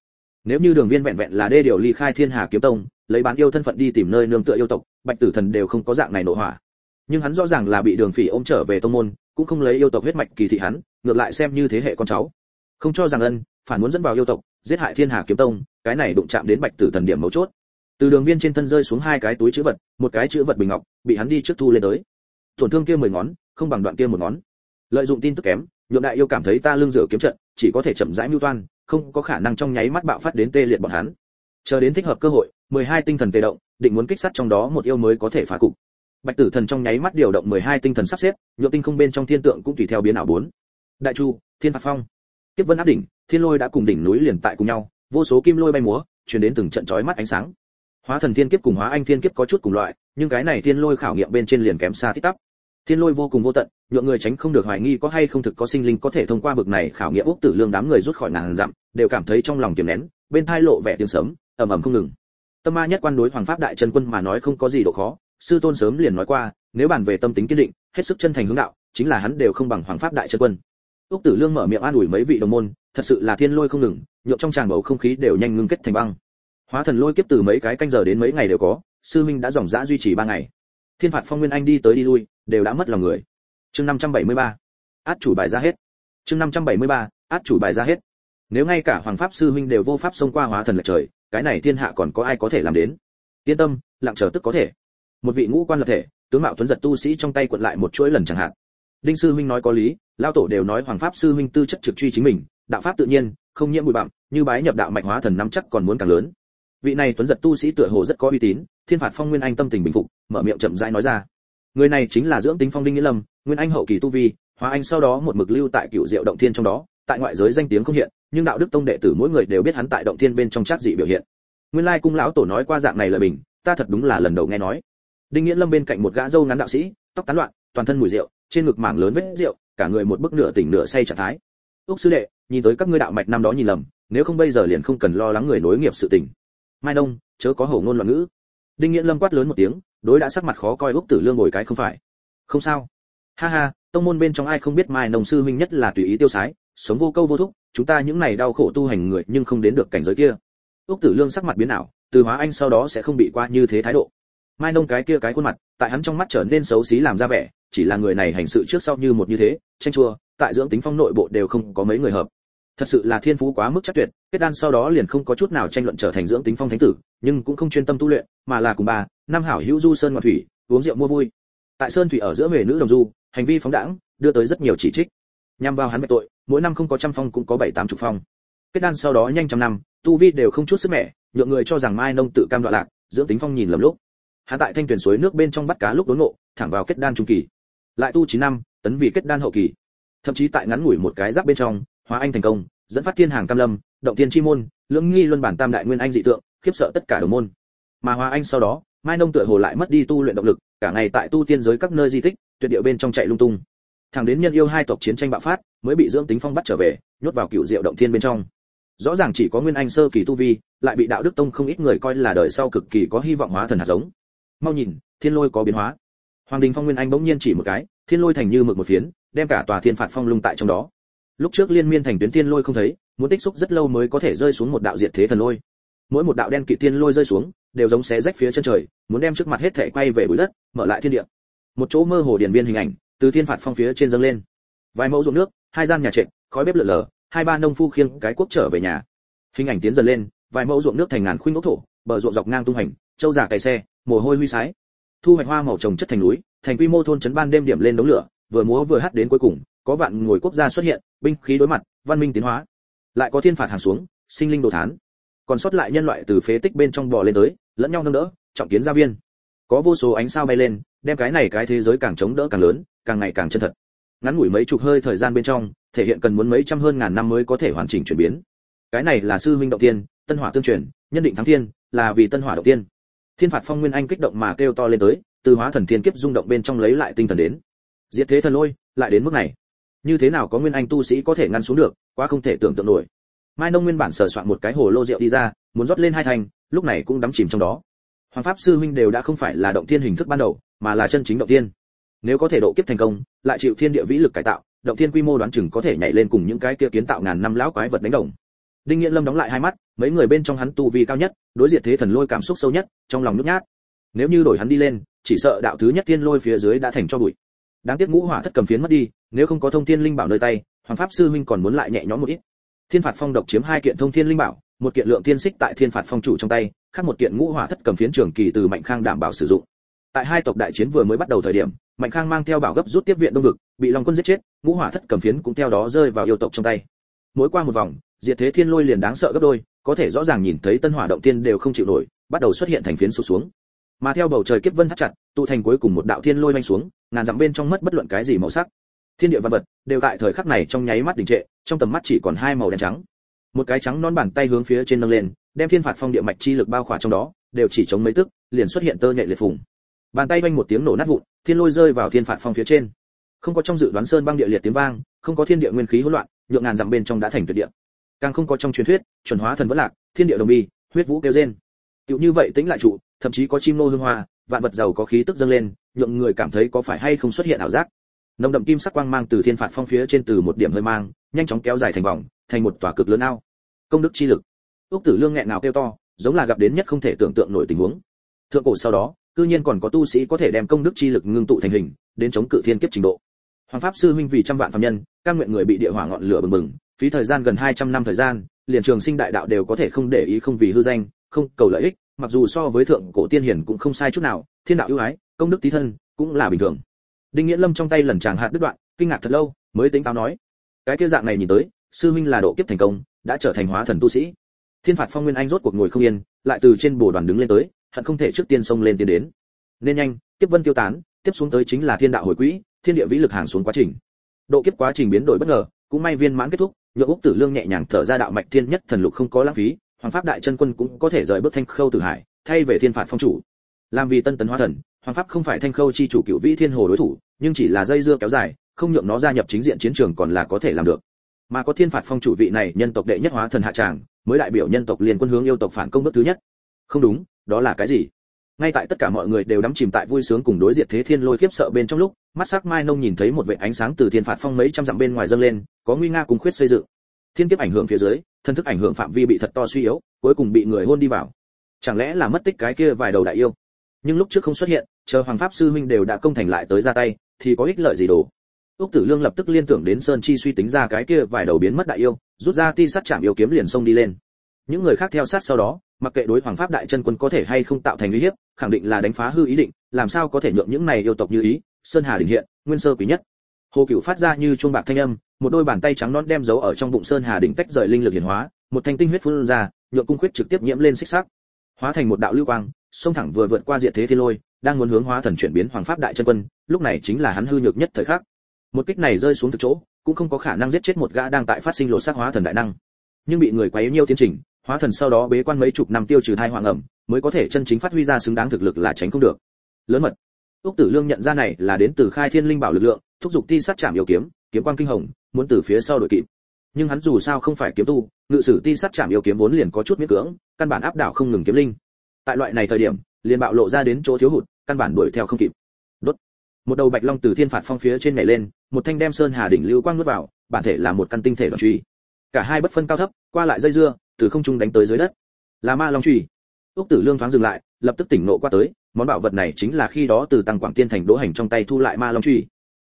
Nếu như đường viên vẹn vẹn là đê điều ly khai thiên hà kiếm tông, lấy bán yêu thân phận đi tìm nơi nương tựa yêu tộc, bạch tử thần đều không có dạng này nổ hỏa. Nhưng hắn rõ ràng là bị đường phỉ ôm trở về tông môn, cũng không lấy yêu tộc huyết mạch kỳ thị hắn, ngược lại xem như thế hệ con cháu. Không cho rằng ân, phản muốn dẫn vào yêu tộc, giết hại thiên hà kiếm tông, cái này đụng chạm đến bạch tử thần điểm mấu chốt. Từ đường viên trên thân rơi xuống hai cái túi chữ vật, một cái chữ vật bình ngọc, bị hắn đi trước thu lên tới tổn thương kia mười ngón, không bằng đoạn kia một ngón. Lợi dụng tin tức kém, nhượng đại yêu cảm thấy ta lương dựa kiếm trận, chỉ có thể chậm rãi mưu toan, không có khả năng trong nháy mắt bạo phát đến tê liệt bọn hắn. Chờ đến thích hợp cơ hội 12 tinh thần tê động, định muốn kích sát trong đó một yêu mới có thể phá cục. Bạch tử thần trong nháy mắt điều động 12 tinh thần sắp xếp, nhượng tinh không bên trong thiên tượng cũng tùy theo biến ảo bốn. Đại chu, thiên phạt phong. Tiếp vân áp đỉnh, thiên lôi đã cùng đỉnh núi liền tại cùng nhau, vô số kim lôi bay múa, truyền đến từng trận chói mắt ánh sáng. Hóa thần thiên kiếp cùng hóa anh thiên kiếp có chút cùng loại, nhưng cái này thiên lôi khảo nghiệm bên trên liền kém xa tích tắp thiên lôi vô cùng vô tận, nhượng người tránh không được hoài nghi có hay không thực có sinh linh có thể thông qua bực này khảo nghiệm úc tử lương đám người rút khỏi ngàn dặm, đều cảm thấy trong lòng kiềm nén, bên thai lộ vẻ tiếng sớm ầm ầm không ngừng. Tâm ma nhất quan đối hoàng pháp đại chân quân mà nói không có gì độ khó, sư tôn sớm liền nói qua, nếu bàn về tâm tính kiên định, hết sức chân thành hướng đạo, chính là hắn đều không bằng hoàng pháp đại chân quân. Úc tử lương mở miệng an ủi mấy vị đồng môn, thật sự là thiên lôi không ngừng nhộn trong tràng bầu không khí đều nhanh ngưng kết thành băng. Hóa thần lôi kiếp từ mấy cái canh giờ đến mấy ngày đều có, sư minh đã dòng dã duy trì ba ngày. Thiên phạt phong nguyên anh đi tới đi lui đều đã mất lòng người. Chương 573. át chủ bài ra hết. Chương 573. át chủ bài ra hết. Nếu ngay cả hoàng pháp sư huynh đều vô pháp xông qua hóa thần lệch trời, cái này thiên hạ còn có ai có thể làm đến? Yên tâm, lặng chờ tức có thể. Một vị ngũ quan lập thể, tướng mạo tuấn giật tu sĩ trong tay quật lại một chuỗi lần chẳng hạn. Đinh sư huynh nói có lý lao tổ đều nói hoàng pháp sư huynh tư chất trực truy chính mình, đạo pháp tự nhiên, không nhiễm bụi bặm, như bái nhập đạo mạch hóa thần năm chắc còn muốn càng lớn. Vị này tuấn giật tu sĩ tựa hồ rất có uy tín, thiên phạt phong nguyên anh tâm tình bình phục, mở miệng chậm rãi nói ra người này chính là dưỡng tính phong đinh nghĩa lâm, nguyên anh hậu kỳ tu vi, hóa anh sau đó một mực lưu tại cựu diệu động thiên trong đó, tại ngoại giới danh tiếng không hiện, nhưng đạo đức tông đệ tử mỗi người đều biết hắn tại động thiên bên trong trác dị biểu hiện. Nguyên lai cung lão tổ nói qua dạng này là bình, ta thật đúng là lần đầu nghe nói. Đinh nghĩa lâm bên cạnh một gã dâu ngắn đạo sĩ, tóc tán loạn, toàn thân mùi rượu, trên ngực mảng lớn vết rượu, cả người một bức nửa tỉnh nửa say trạng thái. Ước sư đệ, nhìn tới các ngươi đạo mạch năm đó nhìn lầm, nếu không bây giờ liền không cần lo lắng người nối nghiệp sự tình. Mai đông chớ có hổ ngôn loạn ngữ. Đinh nghĩa lâm quát lớn một tiếng đối đã sắc mặt khó coi úc tử lương ngồi cái không phải. Không sao. Ha ha, tông môn bên trong ai không biết mai nông sư huynh nhất là tùy ý tiêu sái, sống vô câu vô thúc, chúng ta những này đau khổ tu hành người nhưng không đến được cảnh giới kia. Úc tử lương sắc mặt biến ảo, từ hóa anh sau đó sẽ không bị qua như thế thái độ. Mai nông cái kia cái khuôn mặt, tại hắn trong mắt trở nên xấu xí làm ra vẻ, chỉ là người này hành sự trước sau như một như thế, tranh chua, tại dưỡng tính phong nội bộ đều không có mấy người hợp. Thật sự là thiên phú quá mức chắc tuyệt, kết đan sau đó liền không có chút nào tranh luận trở thành dưỡng tính phong thánh tử, nhưng cũng không chuyên tâm tu luyện, mà là cùng bà năm hảo hữu du sơn ngoạn thủy, uống rượu mua vui. Tại sơn thủy ở giữa về nữ đồng du, hành vi phóng đãng, đưa tới rất nhiều chỉ trích. Nhằm vào hắn về tội, mỗi năm không có trăm phong cũng có bảy tám chục phong. Kết đan sau đó nhanh trăm năm, tu vi đều không chút sức mẻ, nhượng người cho rằng mai nông tự cam đoạn lạc, dưỡng tính phong nhìn lầm lúc. Hắn tại thanh tuyển suối nước bên trong bắt cá lúc đốn ngộ, thẳng vào kết đan trung kỳ. Lại tu chín năm, tấn vị kết đan hậu kỳ. Thậm chí tại ngắn ngủi một cái giáp bên trong, hóa anh thành công, dẫn phát thiên hàng cam lâm, động tiên chi môn, lưỡng nghi luân bản tam đại nguyên anh dị tượng, khiếp sợ tất cả đồng môn. Mà hóa anh sau đó mai nông tựa hồ lại mất đi tu luyện động lực, cả ngày tại tu tiên giới các nơi di tích, tuyệt địa bên trong chạy lung tung. Thẳng đến nhân yêu hai tộc chiến tranh bạo phát, mới bị dưỡng tính phong bắt trở về, nhốt vào cựu diệu động thiên bên trong. Rõ ràng chỉ có nguyên anh sơ kỳ tu vi, lại bị đạo đức tông không ít người coi là đời sau cực kỳ có hy vọng hóa thần hạt giống. Mau nhìn, thiên lôi có biến hóa. Hoàng đình phong nguyên anh bỗng nhiên chỉ một cái, thiên lôi thành như mực một phiến, đem cả tòa thiên phạt phong lung tại trong đó. Lúc trước liên miên thành tuyến thiên lôi không thấy, muốn tích xúc rất lâu mới có thể rơi xuống một đạo diệt thế thần lôi mỗi một đạo đen kỵ tiên lôi rơi xuống, đều giống xé rách phía chân trời, muốn đem trước mặt hết thể quay về bụi đất, mở lại thiên địa. Một chỗ mơ hồ điển viên hình ảnh, từ thiên phạt phong phía trên dâng lên. Vài mẫu ruộng nước, hai gian nhà trệt, khói bếp lượn lờ hai ba nông phu khiêng cái cuốc trở về nhà. Hình ảnh tiến dần lên, vài mẫu ruộng nước thành ngàn khuynh ốc thổ, bờ ruộng dọc ngang tung hành châu giả cày xe, mồ hôi huy sái. Thu hoạch hoa màu trồng chất thành núi, thành quy mô thôn trấn ban đêm điểm lên đống lửa, vừa múa vừa hát đến cuối cùng, có vạn ngồi quốc gia xuất hiện, binh khí đối mặt, văn minh tiến hóa. Lại có thiên phạt hàng xuống, sinh linh đồ thán còn sót lại nhân loại từ phế tích bên trong bò lên tới, lẫn nhau nâng đỡ, trọng kiến gia viên. Có vô số ánh sao bay lên, đem cái này cái thế giới càng chống đỡ càng lớn, càng ngày càng chân thật. Ngắn ngủi mấy chục hơi thời gian bên trong, thể hiện cần muốn mấy trăm hơn ngàn năm mới có thể hoàn chỉnh chuyển biến. Cái này là sư huynh động tiên, tân hỏa tương truyền, nhân định thắng thiên, là vì tân hỏa động tiên. Thiên phạt phong nguyên anh kích động mà kêu to lên tới, từ hóa thần thiên kiếp rung động bên trong lấy lại tinh thần đến. Diệt thế thần lôi, lại đến mức này. Như thế nào có nguyên anh tu sĩ có thể ngăn xuống được, quá không thể tưởng tượng nổi mai nông nguyên bản sờ soạn một cái hồ lô rượu đi ra, muốn rót lên hai thành lúc này cũng đắm chìm trong đó. Hoàng pháp sư huynh đều đã không phải là động thiên hình thức ban đầu, mà là chân chính động thiên. Nếu có thể độ kiếp thành công, lại chịu thiên địa vĩ lực cải tạo, động thiên quy mô đoán chừng có thể nhảy lên cùng những cái kia kiến tạo ngàn năm lão quái vật đánh đồng. Đinh nghiện lâm đóng lại hai mắt, mấy người bên trong hắn tu vi cao nhất, đối diện thế thần lôi cảm xúc sâu nhất, trong lòng nhút nhát. Nếu như đổi hắn đi lên, chỉ sợ đạo thứ nhất thiên lôi phía dưới đã thành cho bụi. Đáng tiếc ngũ hỏa thất cầm phiến mất đi, nếu không có thông thiên linh bảo nơi tay, hoàng pháp sư huynh còn muốn lại nhẹ nhõm một ít thiên phạt phong độc chiếm hai kiện thông thiên linh bảo, một kiện lượng tiên xích tại thiên phạt phong chủ trong tay, khác một kiện ngũ hỏa thất cầm phiến trường kỳ từ mạnh khang đảm bảo sử dụng. Tại hai tộc đại chiến vừa mới bắt đầu thời điểm, mạnh khang mang theo bảo gấp rút tiếp viện đông vực, bị long quân giết chết, ngũ hỏa thất cầm phiến cũng theo đó rơi vào yêu tộc trong tay. Mỗi qua một vòng, diệt thế thiên lôi liền đáng sợ gấp đôi, có thể rõ ràng nhìn thấy tân hỏa động tiên đều không chịu nổi, bắt đầu xuất hiện thành phiến sụt xuống. Mà theo bầu trời kiếp vân thắt chặt, tụ thành cuối cùng một đạo thiên lôi manh xuống, ngàn dặm bên trong mất bất luận cái gì màu sắc thiên địa văn vật đều tại thời khắc này trong nháy mắt đình trệ, trong tầm mắt chỉ còn hai màu đen trắng. Một cái trắng non bàn tay hướng phía trên nâng lên, đem thiên phạt phong địa mạch chi lực bao khỏa trong đó, đều chỉ chống mấy tức, liền xuất hiện tơ nhạy liệt phùng. Bàn tay vang một tiếng nổ nát vụn, thiên lôi rơi vào thiên phạt phong phía trên. Không có trong dự đoán sơn băng địa liệt tiếng vang, không có thiên địa nguyên khí hỗn loạn, nhượng ngàn dặm bên trong đã thành tuyệt địa. Càng không có trong truyền thuyết, chuẩn hóa thần vẫn lạc, thiên địa đồng bi huyết vũ kêu rên. Tựu như vậy tính lại trụ, thậm chí có chim nô hương hoa, vạn vật giàu có khí tức dâng lên, nhượng người cảm thấy có phải hay không xuất hiện ảo giác nồng đậm kim sắc quang mang từ thiên phạt phong phía trên từ một điểm hơi mang, nhanh chóng kéo dài thành vòng, thành một tòa cực lớn ao. Công đức chi lực. Úc tử lương nghẹn nào kêu to, giống là gặp đến nhất không thể tưởng tượng nổi tình huống. Thượng cổ sau đó, cư nhiên còn có tu sĩ có thể đem công đức chi lực ngưng tụ thành hình, đến chống cự thiên kiếp trình độ. Hoàng pháp sư huynh vì trăm vạn phạm nhân, các nguyện người bị địa hỏa ngọn lửa bừng bừng, phí thời gian gần 200 năm thời gian, liền trường sinh đại đạo đều có thể không để ý không vì hư danh, không cầu lợi ích, mặc dù so với thượng cổ tiên hiển cũng không sai chút nào, thiên đạo ưu ái, công đức tí thân, cũng là bình thường đinh nghĩa lâm trong tay lần chàng hạt đứt đoạn, kinh ngạc thật lâu, mới tính táo nói. Cái kia dạng này nhìn tới, sư minh là độ kiếp thành công, đã trở thành hóa thần tu sĩ. Thiên phạt phong nguyên anh rốt cuộc ngồi không yên, lại từ trên bồ đoàn đứng lên tới, hận không thể trước tiên xông lên tiến đến. Nên nhanh tiếp vân tiêu tán, tiếp xuống tới chính là thiên đạo hồi quỹ, thiên địa vĩ lực hàng xuống quá trình. Độ kiếp quá trình biến đổi bất ngờ, cũng may viên mãn kết thúc, nhượng úc tử lương nhẹ nhàng thở ra đạo mạch thiên nhất thần lục không có lãng phí, hoàng pháp đại chân quân cũng có thể rời bước thanh khâu tử hải, thay về thiên phạt phong chủ. Làm vì tân tấn hóa thần hoàng pháp không phải thanh khâu chi chủ cựu vĩ thiên hồ đối thủ, nhưng chỉ là dây dưa kéo dài, không nhượng nó gia nhập chính diện chiến trường còn là có thể làm được. Mà có thiên phạt phong chủ vị này, nhân tộc đệ nhất hóa thần hạ tràng, mới đại biểu nhân tộc liên quân hướng yêu tộc phản công bước thứ nhất. Không đúng, đó là cái gì? Ngay tại tất cả mọi người đều đắm chìm tại vui sướng cùng đối diện thế thiên lôi khiếp sợ bên trong lúc, mắt sắc mai nông nhìn thấy một vệ ánh sáng từ thiên phạt phong mấy trăm dặm bên ngoài dâng lên, có nguy nga cùng khuyết xây dựng. Thiên kiếp ảnh hưởng phía dưới, thân thức ảnh hưởng phạm vi bị thật to suy yếu, cuối cùng bị người hôn đi vào. Chẳng lẽ là mất tích cái kia vài đầu đại yêu? Nhưng lúc trước không xuất hiện, chờ hoàng pháp sư huynh đều đã công thành lại tới ra tay, thì có ích lợi gì đồ? Úc tử lương lập tức liên tưởng đến sơn chi suy tính ra cái kia vài đầu biến mất đại yêu, rút ra ti sát chạm yêu kiếm liền xông đi lên. Những người khác theo sát sau đó, mặc kệ đối hoàng pháp đại chân quân có thể hay không tạo thành uy hiếp, khẳng định là đánh phá hư ý định, làm sao có thể nhượng những này yêu tộc như ý, sơn hà đình hiện, nguyên sơ quý nhất. Hồ cửu phát ra như chuông bạc thanh âm, một đôi bàn tay trắng non đem giấu ở trong bụng sơn hà đỉnh tách rời linh lực hiển hóa, một thanh tinh huyết phun ra, nhượng cung khuyết trực tiếp nhiễm lên xích sắc, hóa thành một đạo lưu quang xông thẳng vừa vượt qua diệt thế thiên lôi, đang muốn hướng hóa thần chuyển biến hoàng pháp đại chân quân, lúc này chính là hắn hư nhược nhất thời khắc. Một kích này rơi xuống từ chỗ, cũng không có khả năng giết chết một gã đang tại phát sinh lột xác hóa thần đại năng. Nhưng bị người quấy nhiều tiến trình, hóa thần sau đó bế quan mấy chục năm tiêu trừ thai hoàng ẩm, mới có thể chân chính phát huy ra xứng đáng thực lực là tránh không được. Lớn mật. Úc tử lương nhận ra này là đến từ khai thiên linh bảo lực lượng, thúc giục ti sát chạm yêu kiếm kiếm quang kinh hồng, muốn từ phía sau đội kịp. Nhưng hắn dù sao không phải kiếm tu, ngự sử ti sát chạm yêu kiếm vốn liền có chút miễn cưỡng, căn bản áp đảo không ngừng kiếm linh tại loại này thời điểm, liền bạo lộ ra đến chỗ thiếu hụt, căn bản đuổi theo không kịp. Đốt. Một đầu bạch long từ thiên phạt phong phía trên nhảy lên, một thanh đem sơn hà đỉnh lưu quang nuốt vào, bản thể là một căn tinh thể đoàn truy cả hai bất phân cao thấp, qua lại dây dưa, từ không trung đánh tới dưới đất. Là ma long truy úc tử lương thoáng dừng lại, lập tức tỉnh nộ qua tới, món bảo vật này chính là khi đó từ tăng quảng tiên thành đỗ hành trong tay thu lại ma long truy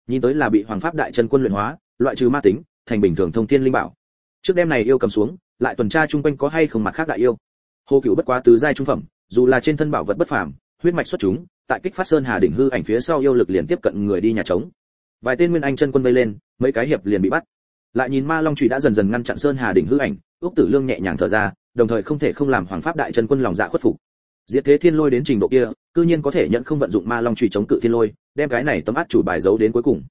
nhìn tới là bị hoàng pháp đại chân quân luyện hóa, loại trừ ma tính, thành bình thường thông thiên linh bảo. Trước đêm này yêu cầm xuống, lại tuần tra chung quanh có hay không mặt khác đại yêu. Hồ cửu bất quá tứ giai trung phẩm dù là trên thân bảo vật bất phàm, huyết mạch xuất chúng, tại kích phát sơn hà đỉnh hư ảnh phía sau yêu lực liền tiếp cận người đi nhà trống. Vài tên nguyên anh chân quân vây lên, mấy cái hiệp liền bị bắt. Lại nhìn ma long chủy đã dần dần ngăn chặn sơn hà đỉnh hư ảnh, ước tử lương nhẹ nhàng thở ra, đồng thời không thể không làm hoàng pháp đại chân quân lòng dạ khuất phục. Diệt thế thiên lôi đến trình độ kia, cư nhiên có thể nhận không vận dụng ma long chủy chống cự thiên lôi, đem cái này tấm át chủ bài giấu đến cuối cùng.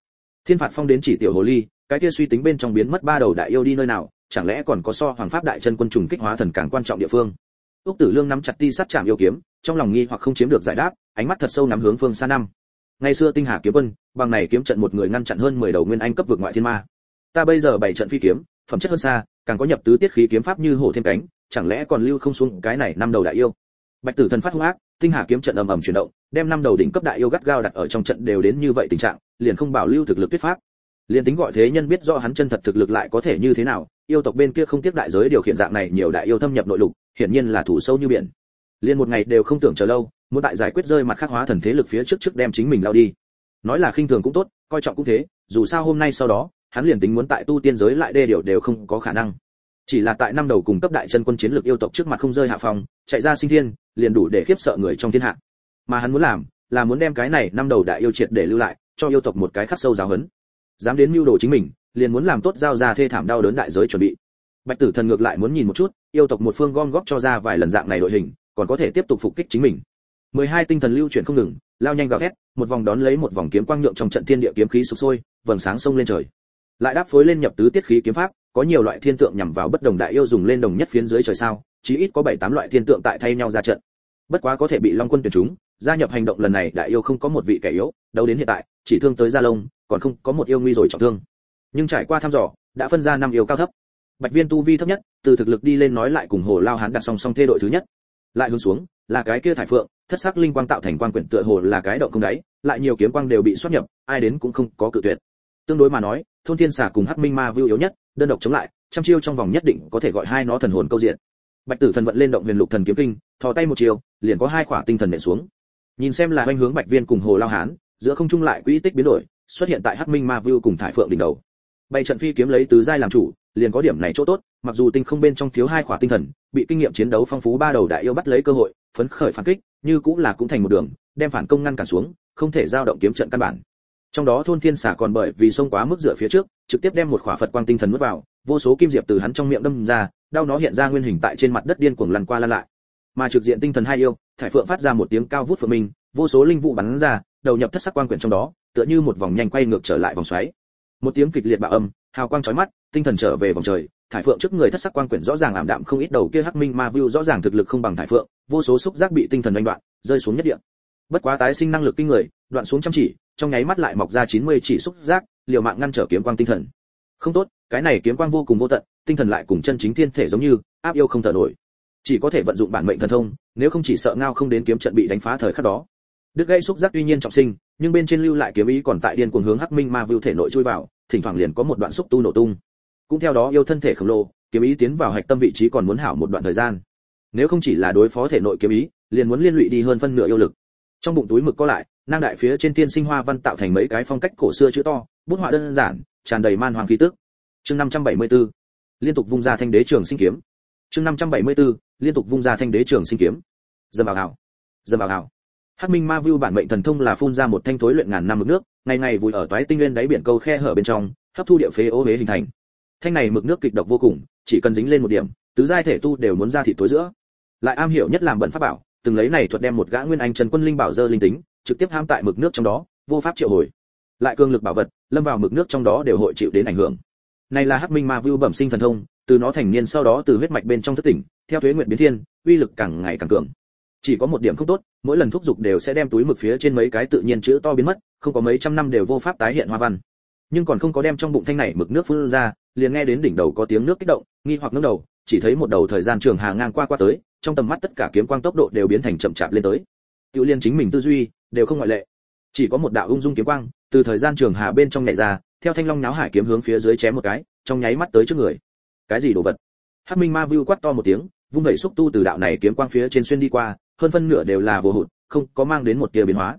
Thiên phạt phong đến chỉ tiểu hồ ly, cái kia suy tính bên trong biến mất ba đầu đại yêu đi nơi nào, chẳng lẽ còn có so hoàng pháp đại chân quân trùng kích hóa thần càng quan trọng địa phương? Úc tử lương nắm chặt ti sắt chạm yêu kiếm, trong lòng nghi hoặc không chiếm được giải đáp, ánh mắt thật sâu nắm hướng phương xa năm. Ngày xưa tinh hà kiếm quân, bằng này kiếm trận một người ngăn chặn hơn 10 đầu nguyên anh cấp vực ngoại thiên ma. Ta bây giờ bảy trận phi kiếm, phẩm chất hơn xa, càng có nhập tứ tiết khí kiếm pháp như hổ thêm cánh, chẳng lẽ còn lưu không xuống cái này năm đầu đại yêu? Bạch tử thần phát hung ác, tinh hà kiếm trận ầm ầm chuyển động, đem năm đầu đỉnh cấp đại yêu gắt gao đặt ở trong trận đều đến như vậy tình trạng, liền không bảo lưu thực lực tuyết pháp. Liên tính gọi thế nhân biết rõ hắn chân thật thực lực lại có thể như thế nào, yêu tộc bên kia không tiếc đại giới điều khiển dạng này nhiều đại yêu thâm nhập nội lục hiển nhiên là thủ sâu như biển. Liền một ngày đều không tưởng chờ lâu, muốn tại giải quyết rơi mặt khắc hóa thần thế lực phía trước trước đem chính mình lao đi. Nói là khinh thường cũng tốt, coi trọng cũng thế, dù sao hôm nay sau đó, hắn liền tính muốn tại tu tiên giới lại đê điều đều không có khả năng. Chỉ là tại năm đầu cùng cấp đại chân quân chiến lược yêu tộc trước mặt không rơi hạ phòng chạy ra sinh thiên, liền đủ để khiếp sợ người trong thiên hạ. Mà hắn muốn làm, là muốn đem cái này năm đầu đại yêu triệt để lưu lại, cho yêu tộc một cái khắc sâu giáo huấn. Dám đến mưu đồ chính mình, liền muốn làm tốt giao ra thê thảm đau đớn đại giới chuẩn bị. Bạch tử thần ngược lại muốn nhìn một chút yêu tộc một phương gom góp cho ra vài lần dạng này đội hình, còn có thể tiếp tục phục kích chính mình. 12 tinh thần lưu chuyển không ngừng, lao nhanh gào thét, một vòng đón lấy một vòng kiếm quang nhượng trong trận thiên địa kiếm khí sục sôi, vầng sáng sông lên trời. Lại đáp phối lên nhập tứ tiết khí kiếm pháp, có nhiều loại thiên tượng nhằm vào bất đồng đại yêu dùng lên đồng nhất phiến dưới trời sao, chí ít có bảy tám loại thiên tượng tại thay nhau ra trận. Bất quá có thể bị long quân tuyển chúng, gia nhập hành động lần này đại yêu không có một vị kẻ yếu đâu đến hiện tại, chỉ thương tới gia lông còn không có một yêu nguy rồi trọng thương. Nhưng trải qua thăm dò, đã phân ra năm yêu cao thấp bạch viên tu vi thấp nhất, từ thực lực đi lên nói lại cùng hồ lao hán đặt song song thê đội thứ nhất. Lại hướng xuống, là cái kia thải phượng, thất sắc linh quang tạo thành quang quyển tựa hồ là cái động không đáy, lại nhiều kiếm quang đều bị xuất nhập, ai đến cũng không có cự tuyệt. Tương đối mà nói, thôn thiên xà cùng hắc minh ma vưu yếu nhất, đơn độc chống lại, trăm chiêu trong vòng nhất định có thể gọi hai nó thần hồn câu diện. Bạch tử thần vận lên động huyền lục thần kiếm kinh, thò tay một chiều liền có hai khỏa tinh thần nện xuống. Nhìn xem là anh hướng bạch viên cùng hồ lao hán, giữa không trung lại quỹ tích biến đổi, xuất hiện tại hắc minh ma vưu cùng thải phượng đỉnh đầu. Bày trận phi kiếm lấy tứ giai làm chủ liền có điểm này chỗ tốt, mặc dù tinh không bên trong thiếu hai khỏa tinh thần, bị kinh nghiệm chiến đấu phong phú ba đầu đại yêu bắt lấy cơ hội, phấn khởi phản kích, như cũng là cũng thành một đường, đem phản công ngăn cản xuống, không thể giao động kiếm trận căn bản. Trong đó thôn thiên xả còn bởi vì sông quá mức dựa phía trước, trực tiếp đem một khỏa phật quang tinh thần nuốt vào, vô số kim diệp từ hắn trong miệng đâm ra, đau nó hiện ra nguyên hình tại trên mặt đất điên cuồng lăn qua lăn lại. Mà trực diện tinh thần hai yêu, thải phượng phát ra một tiếng cao vút phượng minh, vô số linh vụ bắn ra, đầu nhập thất sắc quang quyển trong đó, tựa như một vòng nhanh quay ngược trở lại vòng xoáy. Một tiếng kịch liệt bạo âm hào quang chói mắt, tinh thần trở về vòng trời, thải phượng trước người thất sắc quang quyển rõ ràng ảm đạm không ít đầu kia hắc minh ma view rõ ràng thực lực không bằng thải phượng, vô số xúc giác bị tinh thần đánh đoạn, rơi xuống nhất địa. Bất quá tái sinh năng lực kinh người, đoạn xuống chăm chỉ, trong nháy mắt lại mọc ra 90 chỉ xúc giác, liều mạng ngăn trở kiếm quang tinh thần. Không tốt, cái này kiếm quang vô cùng vô tận, tinh thần lại cùng chân chính thiên thể giống như, áp yêu không thở nổi. Chỉ có thể vận dụng bản mệnh thần thông, nếu không chỉ sợ ngao không đến kiếm trận bị đánh phá thời khắc đó. Đứt gãy xúc giác tuy nhiên trọng sinh, nhưng bên trên lưu lại kiếm ý còn tại điên cuồng hướng hắc minh ma vưu thể nội chui vào thỉnh thoảng liền có một đoạn xúc tu nổ tung. Cũng theo đó yêu thân thể khổng lồ, kiếm ý tiến vào hạch tâm vị trí còn muốn hảo một đoạn thời gian. Nếu không chỉ là đối phó thể nội kiếm ý, liền muốn liên lụy đi hơn phân nửa yêu lực. Trong bụng túi mực có lại, nang đại phía trên tiên sinh hoa văn tạo thành mấy cái phong cách cổ xưa chữ to, bút họa đơn giản, tràn đầy man hoàng khí tức. Chương 574 liên tục vung ra thanh đế trường sinh kiếm. Chương 574 liên tục vung ra thanh đế trường sinh kiếm. Dầm vào hảo dầm vào hảo hắc minh ma view bản mệnh thần thông là phun ra một thanh thối luyện ngàn năm mực nước, ngày ngày vùi ở toái tinh nguyên đáy biển câu khe hở bên trong, hấp thu địa phế ô hế hình thành. Thanh này mực nước kịch độc vô cùng, chỉ cần dính lên một điểm, tứ giai thể tu đều muốn ra thịt tối giữa. Lại am hiểu nhất làm bẩn pháp bảo, từng lấy này thuật đem một gã nguyên anh trần quân linh bảo dơ linh tính, trực tiếp ham tại mực nước trong đó, vô pháp triệu hồi. Lại cương lực bảo vật, lâm vào mực nước trong đó đều hội chịu đến ảnh hưởng. Này là hắc minh ma view bẩm sinh thần thông, từ nó thành niên sau đó từ huyết mạch bên trong thất tỉnh, theo thuế nguyện biến thiên, uy lực càng ngày càng cường chỉ có một điểm không tốt, mỗi lần thúc dục đều sẽ đem túi mực phía trên mấy cái tự nhiên chữ to biến mất, không có mấy trăm năm đều vô pháp tái hiện hoa văn. Nhưng còn không có đem trong bụng thanh này mực nước phun ra, liền nghe đến đỉnh đầu có tiếng nước kích động, nghi hoặc nước đầu, chỉ thấy một đầu thời gian trường hà ngang qua qua tới, trong tầm mắt tất cả kiếm quang tốc độ đều biến thành chậm chạp lên tới. Tiểu liên chính mình tư duy đều không ngoại lệ. Chỉ có một đạo ung dung kiếm quang từ thời gian trường hà bên trong nhảy ra, theo thanh long náo hải kiếm hướng phía dưới chém một cái, trong nháy mắt tới trước người. Cái gì đồ vật? Hắc minh ma view quát to một tiếng, vung vẩy xúc tu từ đạo này kiếm quang phía trên xuyên đi qua hơn phân nửa đều là vô hụt, không có mang đến một tia biến hóa.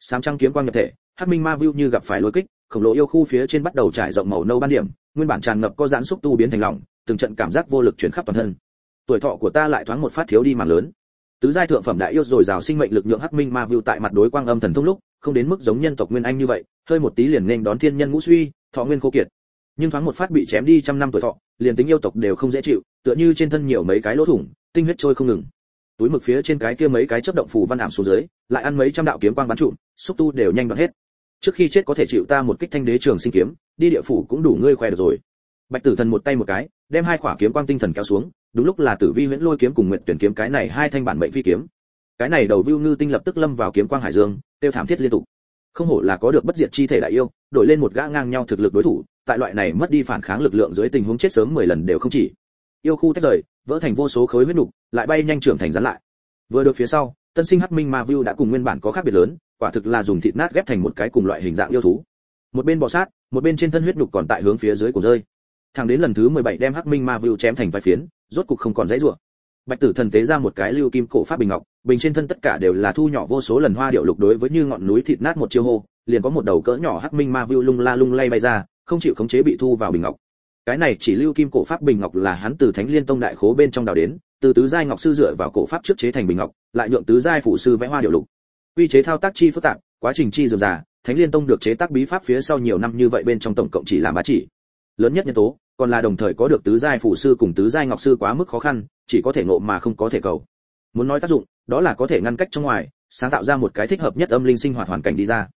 Sám trăng kiếm quang nhập thể, hắc minh ma view như gặp phải lôi kích, khổng lồ yêu khu phía trên bắt đầu trải rộng màu nâu ban điểm, nguyên bản tràn ngập có giãn xúc tu biến thành lỏng, từng trận cảm giác vô lực chuyển khắp toàn thân. Tuổi thọ của ta lại thoáng một phát thiếu đi mà lớn. Tứ giai thượng phẩm đại yêu rồi rào sinh mệnh lực nhượng hắc minh ma view tại mặt đối quang âm thần thông lúc, không đến mức giống nhân tộc nguyên anh như vậy, hơi một tí liền nên đón thiên nhân ngũ suy, thọ nguyên khô kiệt. Nhưng thoáng một phát bị chém đi trăm năm tuổi thọ, liền tính yêu tộc đều không dễ chịu, tựa như trên thân nhiều mấy cái lỗ thủng, tinh huyết trôi không ngừng túi mực phía trên cái kia mấy cái chớp động phù văn ảm xuống dưới, lại ăn mấy trăm đạo kiếm quang bắn trụm, xúc tu đều nhanh đoạn hết. Trước khi chết có thể chịu ta một kích thanh đế trường sinh kiếm, đi địa phủ cũng đủ ngươi khoe được rồi. Bạch tử thần một tay một cái, đem hai khỏa kiếm quang tinh thần kéo xuống, đúng lúc là tử vi huyễn lôi kiếm cùng Nguyệt tuyển kiếm cái này hai thanh bản mệnh phi kiếm. Cái này đầu vưu ngư tinh lập tức lâm vào kiếm quang hải dương, tiêu thảm thiết liên tục. Không hổ là có được bất diệt chi thể đại yêu, đổi lên một gã ngang nhau thực lực đối thủ, tại loại này mất đi phản kháng lực lượng dưới tình huống chết sớm 10 lần đều không chỉ yêu khu tách rời, vỡ thành vô số khối huyết nục, lại bay nhanh trưởng thành rắn lại. Vừa được phía sau, tân sinh hắc minh ma view đã cùng nguyên bản có khác biệt lớn, quả thực là dùng thịt nát ghép thành một cái cùng loại hình dạng yêu thú. Một bên bò sát, một bên trên thân huyết nục còn tại hướng phía dưới của rơi. Thẳng đến lần thứ 17 đem hắc minh ma view chém thành vài phiến, rốt cục không còn dãy rủa. Bạch tử thần tế ra một cái lưu kim cổ pháp bình ngọc, bình trên thân tất cả đều là thu nhỏ vô số lần hoa điệu lục đối với như ngọn núi thịt nát một chiêu hô, liền có một đầu cỡ nhỏ hắc minh ma view lung la lung lay bay ra, không chịu khống chế bị thu vào bình ngọc cái này chỉ lưu kim cổ pháp bình ngọc là hắn từ thánh liên tông đại khố bên trong đào đến, từ tứ giai ngọc sư dựa vào cổ pháp trước chế thành bình ngọc, lại nhượng tứ giai phụ sư vẽ hoa điều lục. Quy chế thao tác chi phức tạp, quá trình chi dườm già, thánh liên tông được chế tác bí pháp phía sau nhiều năm như vậy bên trong tổng cộng chỉ làm bá chỉ. Lớn nhất nhân tố, còn là đồng thời có được tứ giai phụ sư cùng tứ giai ngọc sư quá mức khó khăn, chỉ có thể ngộ mà không có thể cầu. Muốn nói tác dụng, đó là có thể ngăn cách trong ngoài, sáng tạo ra một cái thích hợp nhất âm linh sinh hoạt hoàn cảnh đi ra.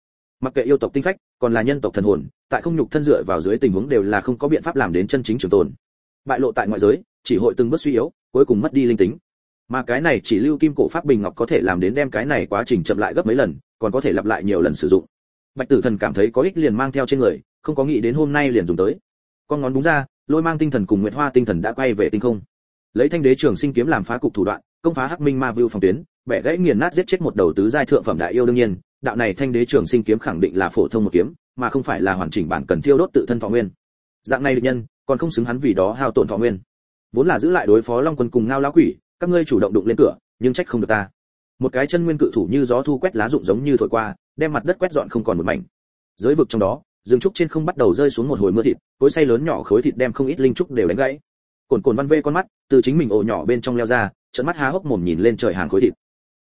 Mặc kệ yêu tộc tinh phách còn là nhân tộc thần hồn, tại không nhục thân dựa vào dưới tình huống đều là không có biện pháp làm đến chân chính trường tồn. Bại lộ tại ngoại giới, chỉ hội từng bước suy yếu, cuối cùng mất đi linh tính. Mà cái này chỉ lưu kim cổ pháp bình ngọc có thể làm đến đem cái này quá trình chậm lại gấp mấy lần, còn có thể lặp lại nhiều lần sử dụng. Bạch tử thần cảm thấy có ích liền mang theo trên người, không có nghĩ đến hôm nay liền dùng tới. Con ngón đúng ra, lôi mang tinh thần cùng nguyệt hoa tinh thần đã quay về tinh không. Lấy thanh đế trường sinh kiếm làm phá cục thủ đoạn, công phá hắc minh ma view phòng tuyến, bẻ gãy nghiền nát giết chết một đầu tứ giai thượng phẩm đại yêu đương nhiên đạo này thanh đế trường sinh kiếm khẳng định là phổ thông một kiếm, mà không phải là hoàn chỉnh bản cần thiêu đốt tự thân thọ nguyên. Dạng này địch nhân, còn không xứng hắn vì đó hao tổn thọ nguyên. Vốn là giữ lại đối phó long quân cùng ngao lão quỷ, các ngươi chủ động đụng lên cửa, nhưng trách không được ta. Một cái chân nguyên cự thủ như gió thu quét lá rụng giống như thổi qua, đem mặt đất quét dọn không còn một mảnh. Giới vực trong đó, rừng trúc trên không bắt đầu rơi xuống một hồi mưa thịt, cối say lớn nhỏ khối thịt đem không ít linh trúc đều đánh gãy. Cồn cồn văn vê con mắt, từ chính mình ổ nhỏ bên trong leo ra trận mắt há hốc mồm nhìn lên trời hàng khối thịt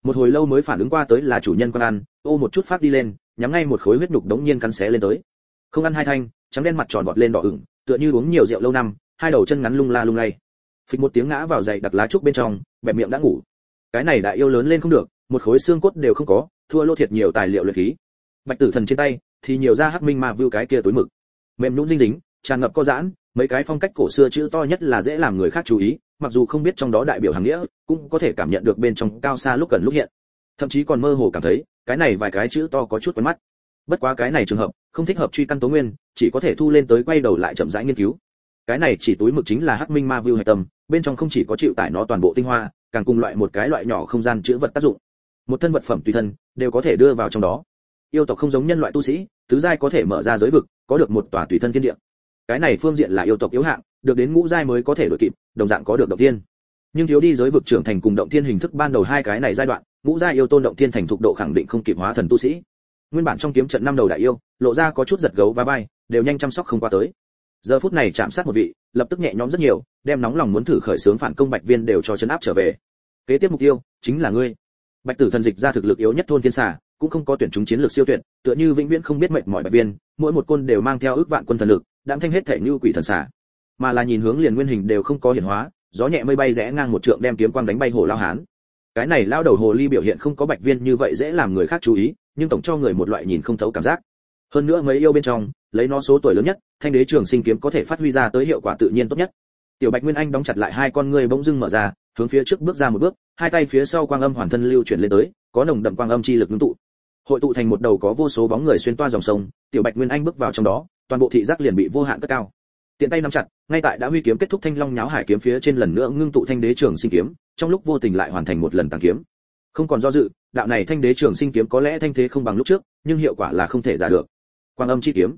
một hồi lâu mới phản ứng qua tới là chủ nhân con ăn, ô một chút phát đi lên, nhắm ngay một khối huyết nhục đống nhiên cắn xé lên tới. Không ăn hai thanh, trắng đen mặt tròn vọt lên đỏ ửng, tựa như uống nhiều rượu lâu năm, hai đầu chân ngắn lung la lung lay. Phịch một tiếng ngã vào dậy đặt lá trúc bên trong, bẹp miệng đã ngủ. Cái này đại yêu lớn lên không được, một khối xương cốt đều không có, thua lô thiệt nhiều tài liệu luyện khí. Bạch tử thần trên tay, thì nhiều ra hắc minh ma vưu cái kia túi mực. Mềm nhũn dinh dính, tràn ngập có giãn, mấy cái phong cách cổ xưa chữ to nhất là dễ làm người khác chú ý mặc dù không biết trong đó đại biểu hàng nghĩa, cũng có thể cảm nhận được bên trong cao xa lúc gần lúc hiện. Thậm chí còn mơ hồ cảm thấy, cái này vài cái chữ to có chút quen mắt. Bất quá cái này trường hợp, không thích hợp truy căn tố nguyên, chỉ có thể thu lên tới quay đầu lại chậm rãi nghiên cứu. Cái này chỉ túi mực chính là hắc minh ma view hệ tâm, bên trong không chỉ có chịu tải nó toàn bộ tinh hoa, càng cùng loại một cái loại nhỏ không gian chữ vật tác dụng. Một thân vật phẩm tùy thân, đều có thể đưa vào trong đó. Yêu tộc không giống nhân loại tu sĩ, tứ giai có thể mở ra giới vực, có được một tòa tùy thân thiên địa. Cái này phương diện là yêu tộc yếu hạng được đến ngũ giai mới có thể đổi kịp, đồng dạng có được động thiên. Nhưng thiếu đi giới vực trưởng thành cùng động thiên hình thức ban đầu hai cái này giai đoạn, ngũ giai yêu tôn động thiên thành thục độ khẳng định không kịp hóa thần tu sĩ. Nguyên bản trong kiếm trận năm đầu đại yêu, lộ ra có chút giật gấu và vai, đều nhanh chăm sóc không qua tới. Giờ phút này chạm sát một vị, lập tức nhẹ nhõm rất nhiều, đem nóng lòng muốn thử khởi sướng phản công bạch viên đều cho chấn áp trở về. Kế tiếp mục tiêu, chính là ngươi. Bạch tử thần dịch ra thực lực yếu nhất thôn thiên xà, cũng không có tuyển chúng chiến lược siêu tuyệt, tựa như vĩnh viễn không biết mệnh mọi bạch viên, mỗi một côn đều mang theo ước vạn quân thần lực đạm thanh hết thể như quỷ thần xà mà là nhìn hướng liền nguyên hình đều không có hiển hóa, gió nhẹ mây bay rẽ ngang một trượng đem kiếm quang đánh bay hồ lao hán. Cái này lao đầu hồ ly biểu hiện không có bạch viên như vậy dễ làm người khác chú ý, nhưng tổng cho người một loại nhìn không thấu cảm giác. Hơn nữa mấy yêu bên trong, lấy nó số tuổi lớn nhất, thanh đế trường sinh kiếm có thể phát huy ra tới hiệu quả tự nhiên tốt nhất. Tiểu bạch nguyên anh đóng chặt lại hai con ngươi bỗng dưng mở ra, hướng phía trước bước ra một bước, hai tay phía sau quang âm hoàn thân lưu chuyển lên tới, có nồng đậm quang âm chi lực ngưng tụ. Hội tụ thành một đầu có vô số bóng người xuyên toa dòng sông, tiểu bạch nguyên anh bước vào trong đó, toàn bộ thị giác liền bị vô hạn cất cao tiện tay nắm chặt, ngay tại đã huy kiếm kết thúc thanh long nháo hải kiếm phía trên lần nữa ngưng tụ thanh đế trường sinh kiếm, trong lúc vô tình lại hoàn thành một lần tàng kiếm. Không còn do dự, đạo này thanh đế trường sinh kiếm có lẽ thanh thế không bằng lúc trước, nhưng hiệu quả là không thể giả được. Quang âm chi kiếm.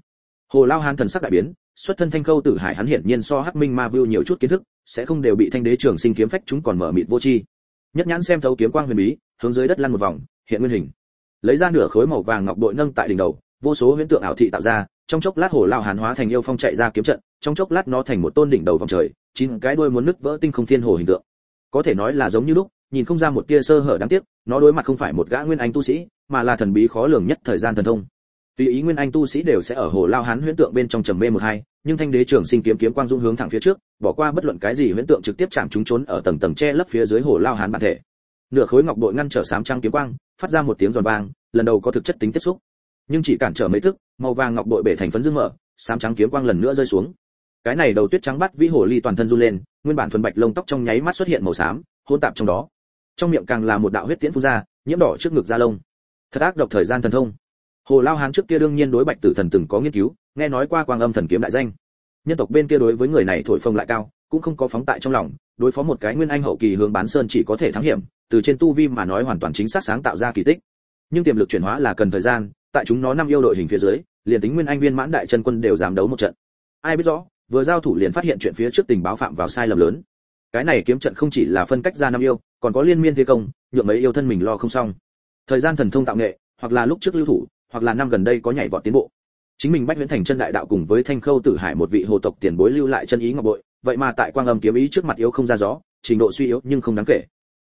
Hồ lao hán thần sắc đại biến, xuất thân thanh khâu tử hải hắn hiển nhiên so hắc minh ma vưu nhiều chút kiến thức, sẽ không đều bị thanh đế trường sinh kiếm phách chúng còn mở mịt vô chi nhất nhãn xem thấu kiếm quang huyền bí, hướng dưới đất lăn một vòng, hiện nguyên hình. Lấy ra nửa khối màu vàng ngọc bội nâng tại đỉnh đầu, vô số huyễn tượng ảo thị tạo ra, trong chốc lát hồ lao hán hóa thành yêu phong chạy ra kiếm trận trong chốc lát nó thành một tôn đỉnh đầu vòng trời, chín cái đuôi muốn nứt vỡ tinh không thiên hồ hình tượng. Có thể nói là giống như lúc, nhìn không ra một tia sơ hở đáng tiếc, nó đối mặt không phải một gã nguyên anh tu sĩ, mà là thần bí khó lường nhất thời gian thần thông. Tùy ý nguyên anh tu sĩ đều sẽ ở hồ lao hán huyễn tượng bên trong trầm mê một hai, nhưng thanh đế trưởng sinh kiếm kiếm quang dung hướng thẳng phía trước, bỏ qua bất luận cái gì huyễn tượng trực tiếp chạm chúng trốn ở tầng tầng che lấp phía dưới hồ lao hán bản thể. Nửa khối ngọc bội ngăn trở sám trăng kiếm quang, phát ra một tiếng giòn vang, lần đầu có thực chất tính tiếp xúc. Nhưng chỉ cản trở mấy thức màu vàng ngọc bội bể thành phấn dương mở, sám trắng kiếm quang lần nữa rơi xuống cái này đầu tuyết trắng bắt vĩ hồ ly toàn thân run lên, nguyên bản thuần bạch lông tóc trong nháy mắt xuất hiện màu xám, hỗn tạp trong đó. Trong miệng càng là một đạo huyết tiễn phun ra, nhiễm đỏ trước ngực da lông. Thật ác độc thời gian thần thông. Hồ lao hán trước kia đương nhiên đối bạch tử thần từng có nghiên cứu, nghe nói qua quang âm thần kiếm đại danh. Nhân tộc bên kia đối với người này thổi phồng lại cao, cũng không có phóng tại trong lòng, đối phó một cái nguyên anh hậu kỳ hướng bán sơn chỉ có thể thắng hiểm, từ trên tu vi mà nói hoàn toàn chính xác sáng tạo ra kỳ tích. Nhưng tiềm lực chuyển hóa là cần thời gian, tại chúng nó năm yêu đội hình phía dưới, liền tính nguyên anh viên mãn đại chân quân đều dám đấu một trận. Ai biết rõ vừa giao thủ liền phát hiện chuyện phía trước tình báo phạm vào sai lầm lớn. Cái này kiếm trận không chỉ là phân cách ra năm yêu, còn có liên miên thế công, nhượng mấy yêu thân mình lo không xong. Thời gian thần thông tạo nghệ, hoặc là lúc trước lưu thủ, hoặc là năm gần đây có nhảy vọt tiến bộ. Chính mình bách huyễn thành chân đại đạo cùng với thanh khâu tử hải một vị hồ tộc tiền bối lưu lại chân ý ngọc bội, vậy mà tại quang âm kiếm ý trước mặt yếu không ra gió, trình độ suy yếu nhưng không đáng kể.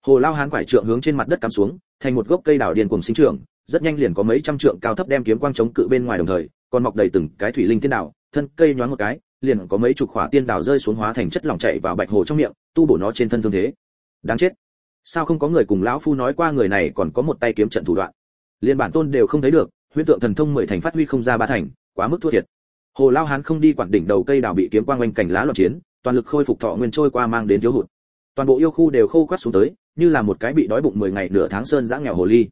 Hồ lao hán quải trượng hướng trên mặt đất cắm xuống, thành một gốc cây đảo điền cùng sinh trưởng, rất nhanh liền có mấy trăm trượng cao thấp đem kiếm quang chống cự bên ngoài đồng thời, còn mọc đầy từng cái thủy linh tiên đảo thân cây nhoáng một cái liền có mấy chục khỏa tiên đảo rơi xuống hóa thành chất lỏng chảy vào bạch hồ trong miệng, tu bổ nó trên thân thương thế. Đáng chết. Sao không có người cùng lão phu nói qua người này còn có một tay kiếm trận thủ đoạn? Liền bản tôn đều không thấy được, huyễn tượng thần thông mười thành phát huy không ra ba thành, quá mức thua thiệt. Hồ lao hán không đi quản đỉnh đầu cây đào bị kiếm quang quanh cảnh lá loạn chiến, toàn lực khôi phục thọ nguyên trôi qua mang đến thiếu hụt. Toàn bộ yêu khu đều khô quắt xuống tới, như là một cái bị đói bụng 10 ngày nửa tháng sơn giã nghèo hồ ly.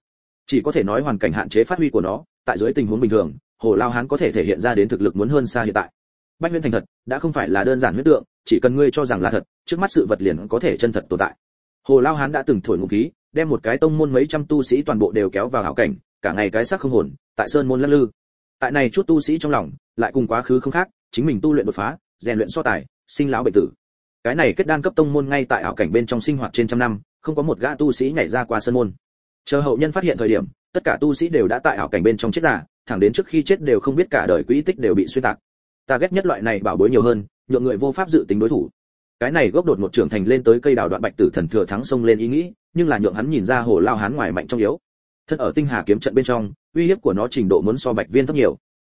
Chỉ có thể nói hoàn cảnh hạn chế phát huy của nó, tại dưới tình huống bình thường, hồ lao hán có thể thể hiện ra đến thực lực muốn hơn xa hiện tại bách nguyên thành thật, đã không phải là đơn giản huyết tượng, chỉ cần ngươi cho rằng là thật, trước mắt sự vật liền có thể chân thật tồn tại. Hồ lao hán đã từng thổi ngụ khí, đem một cái tông môn mấy trăm tu sĩ toàn bộ đều kéo vào hảo cảnh, cả ngày cái xác không hồn, tại sơn môn lắc lư. Tại này chút tu sĩ trong lòng, lại cùng quá khứ không khác, chính mình tu luyện đột phá, rèn luyện so tài, sinh lão bệnh tử. Cái này kết đan cấp tông môn ngay tại ảo cảnh bên trong sinh hoạt trên trăm năm, không có một gã tu sĩ nhảy ra qua sân môn. Chờ hậu nhân phát hiện thời điểm, tất cả tu sĩ đều đã tại ảo cảnh bên trong chết giả, thẳng đến trước khi chết đều không biết cả đời quỹ tích đều bị xuyên tạc ta ghét nhất loại này bảo bối nhiều hơn, nhượng người vô pháp dự tính đối thủ. Cái này gốc đột một trưởng thành lên tới cây đào đoạn bạch tử thần thừa thắng sông lên ý nghĩ, nhưng là nhượng hắn nhìn ra hồ lao hán ngoài mạnh trong yếu. Thân ở tinh hà kiếm trận bên trong, uy hiếp của nó trình độ muốn so bạch viên thấp nhiều.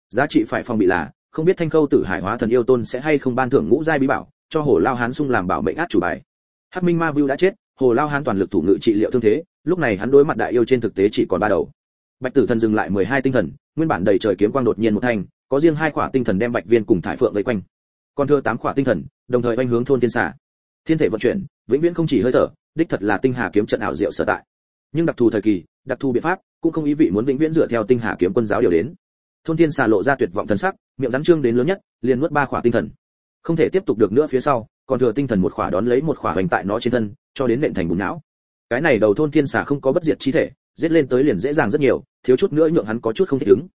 Giá trị phải phòng bị là, không biết thanh khâu tử hải hóa thần yêu tôn sẽ hay không ban thưởng ngũ giai bí bảo, cho hồ lao hán sung làm bảo mệnh át chủ bài. Hắc minh ma vu đã chết, hồ lao hán toàn lực thủ ngự trị liệu thương thế, lúc này hắn đối mặt đại yêu trên thực tế chỉ còn ba đầu. Bạch tử thần dừng lại mười hai tinh thần, nguyên bản đầy trời kiếm quang đột nhiên một thanh có riêng hai khỏa tinh thần đem bạch viên cùng thải phượng vây quanh. Còn thưa tám khỏa tinh thần đồng thời anh hướng thôn thiên xà, thiên thể vận chuyển vĩnh viễn không chỉ hơi thở đích thật là tinh hà kiếm trận ảo diệu sở tại. Nhưng đặc thù thời kỳ đặc thù biện pháp cũng không ý vị muốn vĩnh viễn dựa theo tinh hà kiếm quân giáo điều đến. Thôn thiên xà lộ ra tuyệt vọng thần sắc miệng rắn trương đến lớn nhất liền nuốt ba khỏa tinh thần. Không thể tiếp tục được nữa phía sau còn thừa tinh thần một khỏa đón lấy một khỏa hoành tại nó trên thân cho đến nện thành bùn não. Cái này đầu thôn thiên xà không có bất diệt chi thể giết lên tới liền dễ dàng rất nhiều thiếu chút nữa nhượng hắn có chút không thích ứng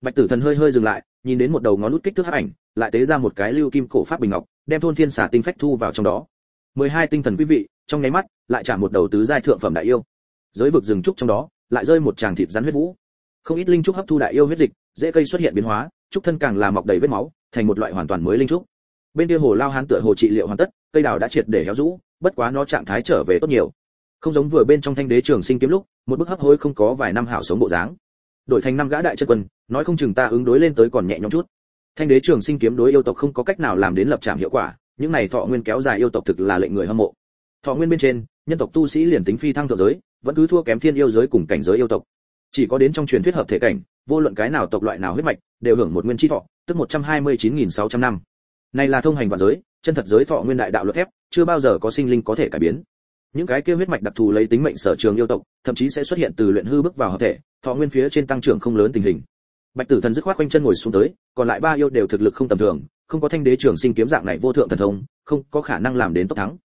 bạch tử thần hơi hơi dừng lại, nhìn đến một đầu ngón nút kích thước hắc ảnh, lại tế ra một cái lưu kim cổ pháp bình ngọc, đem thôn thiên xà tinh phách thu vào trong đó. Mười hai tinh thần quý vị, trong nháy mắt, lại trả một đầu tứ giai thượng phẩm đại yêu. Giới vực rừng trúc trong đó, lại rơi một tràng thịt rắn huyết vũ. Không ít linh trúc hấp thu đại yêu huyết dịch, dễ cây xuất hiện biến hóa, trúc thân càng là mọc đầy vết máu, thành một loại hoàn toàn mới linh trúc. Bên kia hồ lao hán tựa hồ trị liệu hoàn tất, cây đào đã triệt để héo rũ, bất quá nó trạng thái trở về tốt nhiều. Không giống vừa bên trong thanh đế trường sinh kiếm lúc, một bức hấp hối không có vài năm hảo sống bộ dáng đổi thành năm gã đại chân quân, nói không chừng ta ứng đối lên tới còn nhẹ nhõm chút. Thanh đế trường sinh kiếm đối yêu tộc không có cách nào làm đến lập trạm hiệu quả, những này thọ nguyên kéo dài yêu tộc thực là lệnh người hâm mộ. Thọ nguyên bên trên, nhân tộc tu sĩ liền tính phi thăng thượng giới, vẫn cứ thua kém thiên yêu giới cùng cảnh giới yêu tộc. Chỉ có đến trong truyền thuyết hợp thể cảnh, vô luận cái nào tộc loại nào huyết mạch, đều hưởng một nguyên chi thọ, tức 129.600 năm. Này là thông hành vạn giới, chân thật giới thọ nguyên đại đạo luật thép, chưa bao giờ có sinh linh có thể cải biến những cái kia huyết mạch đặc thù lấy tính mệnh sở trường yêu tộc, thậm chí sẽ xuất hiện từ luyện hư bước vào hợp thể, thọ nguyên phía trên tăng trưởng không lớn tình hình. Bạch tử thần dứt khoát quanh chân ngồi xuống tới, còn lại ba yêu đều thực lực không tầm thường, không có thanh đế trường sinh kiếm dạng này vô thượng thần thông, không có khả năng làm đến tốc thắng.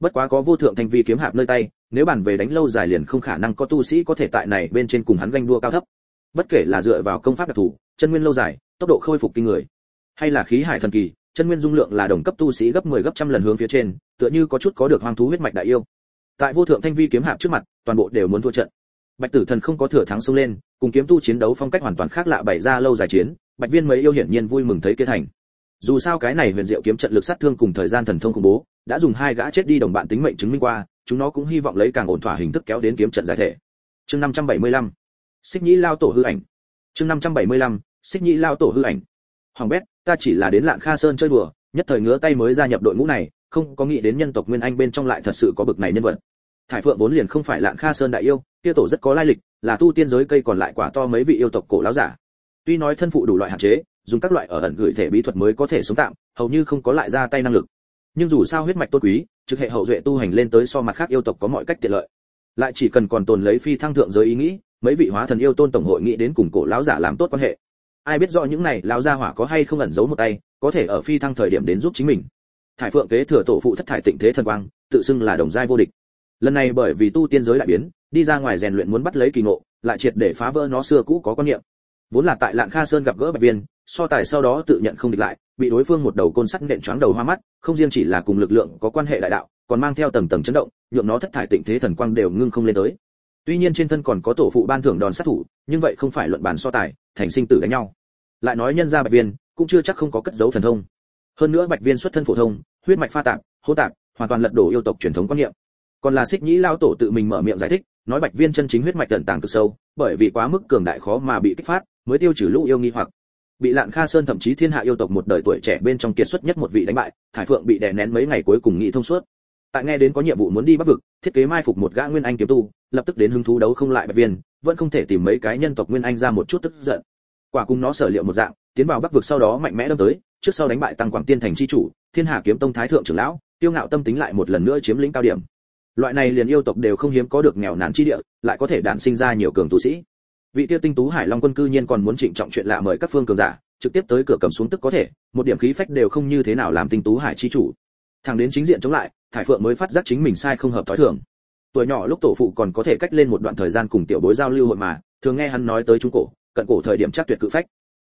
Bất quá có vô thượng thanh vi kiếm hạp nơi tay, nếu bàn về đánh lâu dài liền không khả năng có tu sĩ có thể tại này bên trên cùng hắn ganh đua cao thấp. Bất kể là dựa vào công pháp đặc thù, chân nguyên lâu dài, tốc độ khôi phục kinh người, hay là khí hải thần kỳ, chân nguyên dung lượng là đồng cấp tu sĩ gấp 10 gấp trăm lần hướng phía trên, tựa như có chút có được hoang thú huyết mạch đại yêu tại vô thượng thanh vi kiếm hạp trước mặt, toàn bộ đều muốn thua trận. Bạch tử thần không có thừa thắng xông lên, cùng kiếm tu chiến đấu phong cách hoàn toàn khác lạ bày ra lâu dài chiến, bạch viên mấy yêu hiển nhiên vui mừng thấy kế thành. Dù sao cái này huyền diệu kiếm trận lực sát thương cùng thời gian thần thông khủng bố, đã dùng hai gã chết đi đồng bạn tính mệnh chứng minh qua, chúng nó cũng hy vọng lấy càng ổn thỏa hình thức kéo đến kiếm trận giải thể. Chương 575 xích nhĩ lao tổ hư ảnh. Chương 575 xích nhĩ lao tổ hư ảnh. Hoàng bét, ta chỉ là đến lạng kha sơn chơi đùa, nhất thời ngứa tay mới gia nhập đội ngũ này không có nghĩ đến nhân tộc nguyên anh bên trong lại thật sự có bực này nhân vật. Thải phượng vốn liền không phải lạng kha sơn đại yêu, kia tổ rất có lai lịch, là tu tiên giới cây còn lại quả to mấy vị yêu tộc cổ lão giả. Tuy nói thân phụ đủ loại hạn chế, dùng các loại ở ẩn gửi thể bí thuật mới có thể sống tạm, hầu như không có lại ra tay năng lực. Nhưng dù sao huyết mạch tôn quý, trực hệ hậu duệ tu hành lên tới so mặt khác yêu tộc có mọi cách tiện lợi. Lại chỉ cần còn tồn lấy phi thăng thượng giới ý nghĩ, mấy vị hóa thần yêu tôn tổng hội nghĩ đến cùng cổ lão giả làm tốt quan hệ. Ai biết rõ những này, lão gia hỏa có hay không ẩn giấu một tay, có thể ở phi thăng thời điểm đến giúp chính mình thải phượng kế thừa tổ phụ thất thải tịnh thế thần quang, tự xưng là đồng giai vô địch. Lần này bởi vì tu tiên giới đại biến, đi ra ngoài rèn luyện muốn bắt lấy kỳ ngộ, lại triệt để phá vỡ nó xưa cũ có quan niệm. Vốn là tại lạng kha sơn gặp gỡ bạch viên, so tài sau đó tự nhận không địch lại, bị đối phương một đầu côn sắt nện choáng đầu hoa mắt, không riêng chỉ là cùng lực lượng có quan hệ đại đạo, còn mang theo tầng tầng chấn động nhượng nó thất thải tịnh thế thần quang đều ngưng không lên tới. Tuy nhiên trên thân còn có tổ phụ ban thưởng đòn sát thủ, nhưng vậy không phải luận bàn so tài, thành sinh tử đánh nhau. Lại nói nhân gia bạch viên, cũng chưa chắc không có cất giấu thần thông hơn nữa bạch viên xuất thân phổ thông, huyết mạch pha tạp, hô tạp, hoàn toàn lật đổ yêu tộc truyền thống quan niệm. Còn là xích nhĩ lao tổ tự mình mở miệng giải thích, nói bạch viên chân chính huyết mạch tận tàng cực sâu, bởi vì quá mức cường đại khó mà bị kích phát, mới tiêu trừ lũ yêu nghi hoặc. Bị lạn kha sơn thậm chí thiên hạ yêu tộc một đời tuổi trẻ bên trong kiệt xuất nhất một vị đánh bại, thải phượng bị đè nén mấy ngày cuối cùng nghĩ thông suốt. Tại nghe đến có nhiệm vụ muốn đi bắc vực, thiết kế mai phục một gã nguyên anh kiếm tu, lập tức đến hứng thú đấu không lại bạch viên, vẫn không thể tìm mấy cái nhân tộc nguyên anh ra một chút tức giận quả cùng nó sở liệu một dạng, tiến vào bắc vực sau đó mạnh mẽ đâm tới, trước sau đánh bại tăng quảng tiên thành chi chủ, thiên hà kiếm tông thái thượng trưởng lão tiêu ngạo tâm tính lại một lần nữa chiếm lĩnh cao điểm. Loại này liền yêu tộc đều không hiếm có được nghèo nàn chi địa, lại có thể đản sinh ra nhiều cường tu sĩ. Vị tiêu tinh tú hải long quân cư nhiên còn muốn trịnh trọng chuyện lạ mời các phương cường giả, trực tiếp tới cửa cầm xuống tức có thể, một điểm khí phách đều không như thế nào làm tinh tú hải chi chủ. Thằng đến chính diện chống lại, thải phượng mới phát giác chính mình sai không hợp thói thường. Tuổi nhỏ lúc tổ phụ còn có thể cách lên một đoạn thời gian cùng tiểu bối giao lưu hội mà, thường nghe hắn nói tới trung cổ cận cổ thời điểm chắc tuyệt cự phách.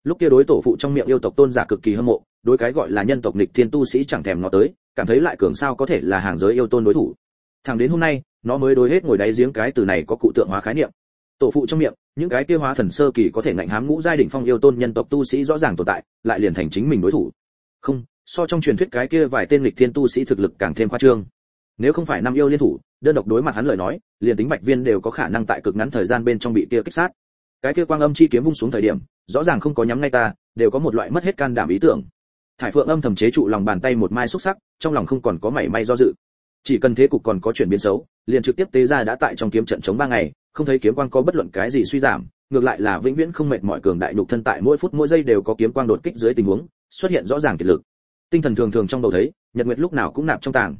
Lúc kia đối tổ phụ trong miệng yêu tộc tôn giả cực kỳ hâm mộ, đối cái gọi là nhân tộc nghịch thiên tu sĩ chẳng thèm nó tới, cảm thấy lại cường sao có thể là hàng giới yêu tôn đối thủ. Thẳng đến hôm nay, nó mới đối hết ngồi đáy giếng cái từ này có cụ tượng hóa khái niệm. Tổ phụ trong miệng, những cái kia hóa thần sơ kỳ có thể ngạnh hám ngũ giai đỉnh phong yêu tôn nhân tộc tu sĩ rõ ràng tồn tại, lại liền thành chính mình đối thủ. Không, so trong truyền thuyết cái kia vài tên lịch thiên tu sĩ thực lực càng thêm khoa trương. Nếu không phải năm yêu liên thủ, đơn độc đối mặt hắn lời nói, liền tính bạch viên đều có khả năng tại cực ngắn thời gian bên trong bị kia kích sát cái kia quang âm chi kiếm vung xuống thời điểm, rõ ràng không có nhắm ngay ta, đều có một loại mất hết can đảm ý tưởng. Thải phượng âm thầm chế trụ lòng bàn tay một mai xúc sắc, trong lòng không còn có mảy may do dự. Chỉ cần thế cục còn có chuyển biến xấu, liền trực tiếp tế ra đã tại trong kiếm trận chống ba ngày, không thấy kiếm quang có bất luận cái gì suy giảm, ngược lại là vĩnh viễn không mệt mỏi cường đại nhục thân tại mỗi phút mỗi giây đều có kiếm quang đột kích dưới tình huống, xuất hiện rõ ràng kiệt lực. Tinh thần thường thường trong đầu thấy, nhật nguyệt lúc nào cũng nạp trong tàng.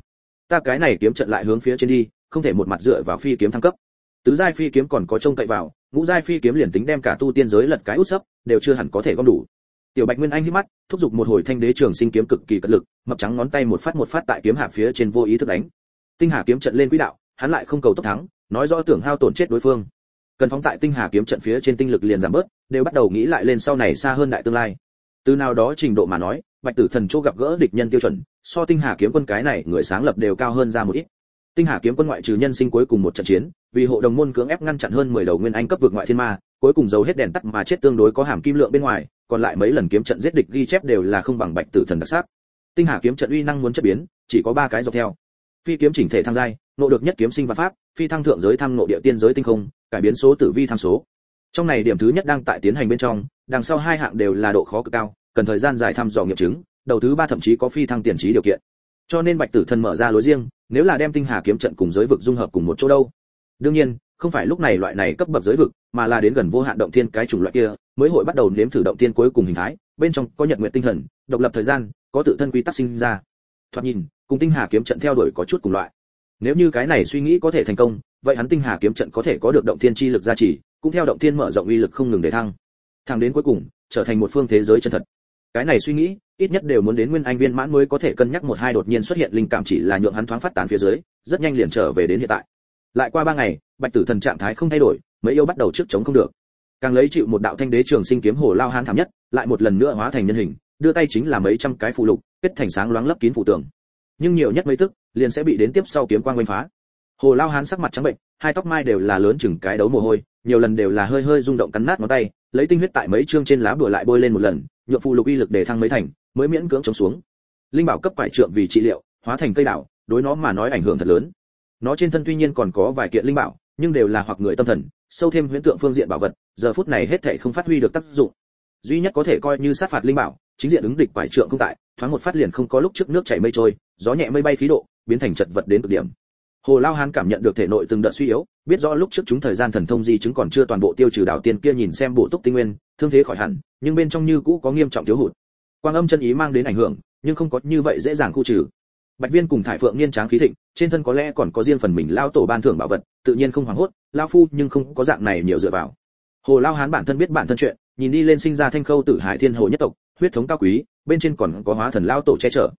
Ta cái này kiếm trận lại hướng phía trên đi, không thể một mặt dựa vào phi kiếm thăng cấp tứ giai phi kiếm còn có trông cậy vào, ngũ giai phi kiếm liền tính đem cả tu tiên giới lật cái út sấp, đều chưa hẳn có thể gom đủ. Tiểu bạch nguyên anh hít mắt, thúc giục một hồi thanh đế trường sinh kiếm cực kỳ cật lực, mập trắng ngón tay một phát một phát tại kiếm hạ phía trên vô ý thức đánh. Tinh hà kiếm trận lên quỹ đạo, hắn lại không cầu tốc thắng, nói rõ tưởng hao tổn chết đối phương. Cần phóng tại tinh hà kiếm trận phía trên tinh lực liền giảm bớt, đều bắt đầu nghĩ lại lên sau này xa hơn đại tương lai. Từ nào đó trình độ mà nói, bạch tử thần chỗ gặp gỡ địch nhân tiêu chuẩn, so tinh hà kiếm quân cái này người sáng lập đều cao hơn ra một ít tinh hà kiếm quân ngoại trừ nhân sinh cuối cùng một trận chiến, vì hộ đồng môn cưỡng ép ngăn chặn hơn 10 đầu nguyên anh cấp vượt ngoại thiên ma, cuối cùng giấu hết đèn tắt mà chết tương đối có hàm kim lượng bên ngoài, còn lại mấy lần kiếm trận giết địch ghi chép đều là không bằng bạch tử thần đặc sắc. Tinh hà kiếm trận uy năng muốn chất biến, chỉ có ba cái dọc theo. Phi kiếm chỉnh thể thăng giai, nộ được nhất kiếm sinh và pháp, phi thăng thượng giới thăng nộ địa tiên giới tinh không, cải biến số tử vi tham số. Trong này điểm thứ nhất đang tại tiến hành bên trong, đằng sau hai hạng đều là độ khó cực cao, cần thời gian dài thăm dò nghiệm chứng, đầu thứ ba thậm chí có phi thăng tiền trí điều kiện. Cho nên bạch tử thần mở ra lối riêng nếu là đem tinh hà kiếm trận cùng giới vực dung hợp cùng một chỗ đâu. Đương nhiên, không phải lúc này loại này cấp bậc giới vực, mà là đến gần vô hạn động thiên cái chủng loại kia, mới hội bắt đầu nếm thử động thiên cuối cùng hình thái, bên trong có nhật nguyện tinh thần, độc lập thời gian, có tự thân quy tắc sinh ra. Thoạt nhìn, cùng tinh hà kiếm trận theo đuổi có chút cùng loại. Nếu như cái này suy nghĩ có thể thành công, vậy hắn tinh hà kiếm trận có thể có được động thiên chi lực gia trì, cũng theo động thiên mở rộng uy lực không ngừng để thăng. Thẳng đến cuối cùng, trở thành một phương thế giới chân thật cái này suy nghĩ, ít nhất đều muốn đến nguyên anh viên mãn mới có thể cân nhắc một hai đột nhiên xuất hiện linh cảm chỉ là nhượng hắn thoáng phát tán phía dưới, rất nhanh liền trở về đến hiện tại. Lại qua ba ngày, bạch tử thần trạng thái không thay đổi, mấy yêu bắt đầu trước chống không được. Càng lấy chịu một đạo thanh đế trường sinh kiếm hồ lao hán thảm nhất, lại một lần nữa hóa thành nhân hình, đưa tay chính là mấy trăm cái phù lục, kết thành sáng loáng lấp kín phù tường. Nhưng nhiều nhất mấy tức, liền sẽ bị đến tiếp sau kiếm quang quanh phá. Hồ lao hán sắc mặt trắng bệnh, hai tóc mai đều là lớn chừng cái đấu mồ hôi, nhiều lần đều là hơi hơi rung động cắn nát ngón tay, lấy tinh huyết tại mấy chương trên lá bùa lại bôi lên một lần nhượng phù lục uy lực để thăng mấy thành, mới miễn cưỡng chống xuống. Linh bảo cấp phải trượng vì trị liệu, hóa thành cây đảo, đối nó mà nói ảnh hưởng thật lớn. Nó trên thân tuy nhiên còn có vài kiện linh bảo, nhưng đều là hoặc người tâm thần, sâu thêm huyễn tượng phương diện bảo vật, giờ phút này hết thảy không phát huy được tác dụng. Duy nhất có thể coi như sát phạt linh bảo, chính diện ứng địch quải trượng không tại, thoáng một phát liền không có lúc trước nước chảy mây trôi, gió nhẹ mây bay khí độ, biến thành chật vật đến cực điểm hồ lao hán cảm nhận được thể nội từng đợt suy yếu, biết rõ lúc trước chúng thời gian thần thông di chứng còn chưa toàn bộ tiêu trừ đạo tiên kia nhìn xem bộ túc tinh nguyên, thương thế khỏi hẳn, nhưng bên trong như cũ có nghiêm trọng thiếu hụt. Quang âm chân ý mang đến ảnh hưởng, nhưng không có như vậy dễ dàng khu trừ. Bạch viên cùng thải phượng niên tráng khí thịnh, trên thân có lẽ còn có riêng phần mình lao tổ ban thưởng bảo vật, tự nhiên không hoảng hốt, lao phu nhưng không có dạng này nhiều dựa vào. Hồ lao hán bản thân biết bản thân chuyện, nhìn đi lên sinh ra thanh khâu tử hải thiên hồ nhất tộc, huyết thống cao quý, bên trên còn có hóa thần lao tổ che chở.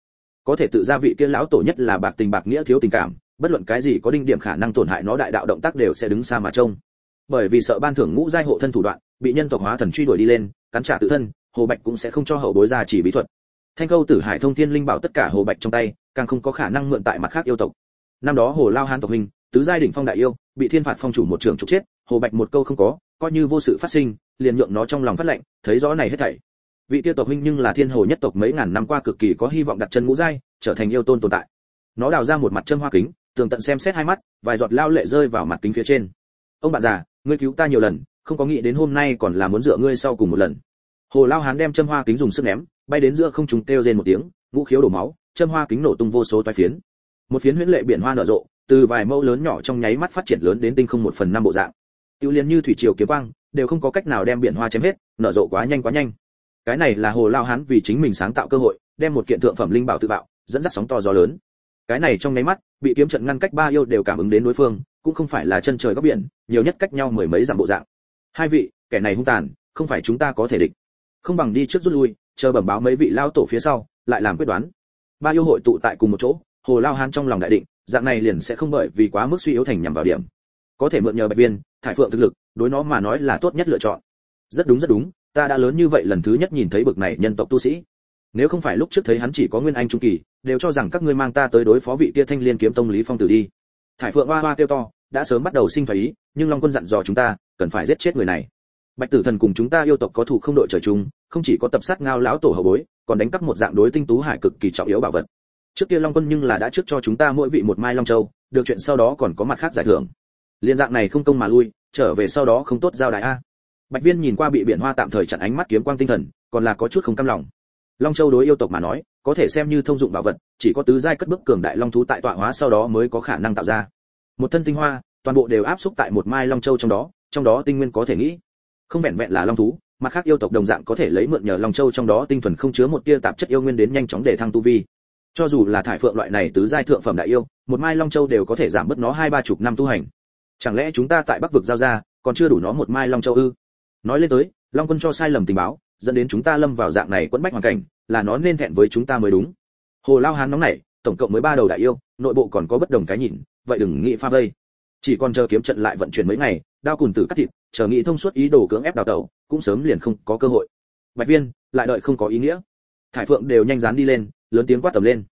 Có thể tự gia vị kia lão tổ nhất là bạc tình bạc nghĩa thiếu tình cảm bất luận cái gì có đinh điểm khả năng tổn hại nó đại đạo động tác đều sẽ đứng xa mà trông. Bởi vì sợ ban thưởng ngũ giai hộ thân thủ đoạn, bị nhân tộc hóa thần truy đuổi đi lên, cắn trả tự thân, hồ bạch cũng sẽ không cho hậu bối ra chỉ bí thuật. Thanh câu tử hải thông thiên linh bảo tất cả hồ bạch trong tay, càng không có khả năng mượn tại mặt khác yêu tộc. Năm đó hồ lao hán tộc hình tứ giai đỉnh phong đại yêu, bị thiên phạt phong chủ một trường trục chết, hồ bạch một câu không có, coi như vô sự phát sinh, liền nhượng nó trong lòng phát lệnh, thấy rõ này hết thảy. Vị tiêu tộc huynh nhưng là thiên hồ nhất tộc mấy ngàn năm qua cực kỳ có hy vọng đặt chân ngũ giai, trở thành yêu tôn tồn tại. Nó đào ra một mặt chân hoa kính tường tận xem xét hai mắt, vài giọt lao lệ rơi vào mặt kính phía trên. Ông bạn già, ngươi cứu ta nhiều lần, không có nghĩ đến hôm nay còn là muốn dựa ngươi sau cùng một lần. Hồ lao hán đem châm hoa kính dùng sức ném, bay đến giữa không trung kêu rên một tiếng, ngũ khiếu đổ máu, châm hoa kính nổ tung vô số toái phiến. Một phiến huyễn lệ biển hoa nở rộ, từ vài mẫu lớn nhỏ trong nháy mắt phát triển lớn đến tinh không một phần năm bộ dạng. Tiêu liên như thủy triều kiếm quang, đều không có cách nào đem biển hoa chém hết, nở rộ quá nhanh quá nhanh. Cái này là hồ lao hán vì chính mình sáng tạo cơ hội, đem một kiện thượng phẩm linh bảo tự bạo, dẫn dắt sóng to gió lớn cái này trong nháy mắt, bị kiếm trận ngăn cách ba yêu đều cảm ứng đến đối phương, cũng không phải là chân trời góc biển, nhiều nhất cách nhau mười mấy dặm bộ dạng. Hai vị, kẻ này hung tàn, không phải chúng ta có thể địch. Không bằng đi trước rút lui, chờ bẩm báo mấy vị lao tổ phía sau, lại làm quyết đoán. Ba yêu hội tụ tại cùng một chỗ, hồ lao hán trong lòng đại định, dạng này liền sẽ không bởi vì quá mức suy yếu thành nhằm vào điểm. Có thể mượn nhờ bạch viên, thải phượng thực lực, đối nó mà nói là tốt nhất lựa chọn. Rất đúng rất đúng, ta đã lớn như vậy lần thứ nhất nhìn thấy bực này nhân tộc tu sĩ nếu không phải lúc trước thấy hắn chỉ có nguyên anh trung kỳ, đều cho rằng các ngươi mang ta tới đối phó vị kia thanh liên kiếm tông lý phong tử đi. Thải phượng hoa hoa kêu to, đã sớm bắt đầu sinh phái ý, nhưng long quân dặn dò chúng ta, cần phải giết chết người này. Bạch tử thần cùng chúng ta yêu tộc có thủ không đội trời chung, không chỉ có tập sát ngao lão tổ hậu bối, còn đánh cắp một dạng đối tinh tú hải cực kỳ trọng yếu bảo vật. Trước kia long quân nhưng là đã trước cho chúng ta mỗi vị một mai long châu, được chuyện sau đó còn có mặt khác giải thưởng. Liên dạng này không công mà lui, trở về sau đó không tốt giao đại a. Bạch viên nhìn qua bị biển hoa tạm thời chặn ánh mắt kiếm quang tinh thần, còn là có chút không cam lòng long châu đối yêu tộc mà nói, có thể xem như thông dụng bảo vật, chỉ có tứ giai cất bước cường đại long thú tại tọa hóa sau đó mới có khả năng tạo ra. Một thân tinh hoa, toàn bộ đều áp xúc tại một mai long châu trong đó trong đó tinh nguyên có thể nghĩ. Không vẹn vẹn là long thú, mà khác yêu tộc đồng dạng có thể lấy mượn nhờ long châu trong đó tinh thuần không chứa một tia tạp chất yêu nguyên đến nhanh chóng để thăng tu vi. Cho dù là thải phượng loại này tứ giai thượng phẩm đại yêu, một mai long châu đều có thể giảm bớt nó hai ba chục năm tu hành. Chẳng lẽ chúng ta tại bắc vực giao ra, còn chưa đủ nó một mai long châu ư? Nói lên tới, long quân cho sai lầm tình báo dẫn đến chúng ta lâm vào dạng này quẫn bách hoàn cảnh, là nó nên thẹn với chúng ta mới đúng. Hồ lao hán nóng này tổng cộng mới ba đầu đại yêu, nội bộ còn có bất đồng cái nhìn, vậy đừng nghĩ pha vây. Chỉ còn chờ kiếm trận lại vận chuyển mấy ngày, đao cùn tử cắt thịt, chờ nghĩ thông suốt ý đồ cưỡng ép đào tẩu, cũng sớm liền không có cơ hội. Bạch viên, lại đợi không có ý nghĩa. Thải phượng đều nhanh dán đi lên, lớn tiếng quát tầm lên.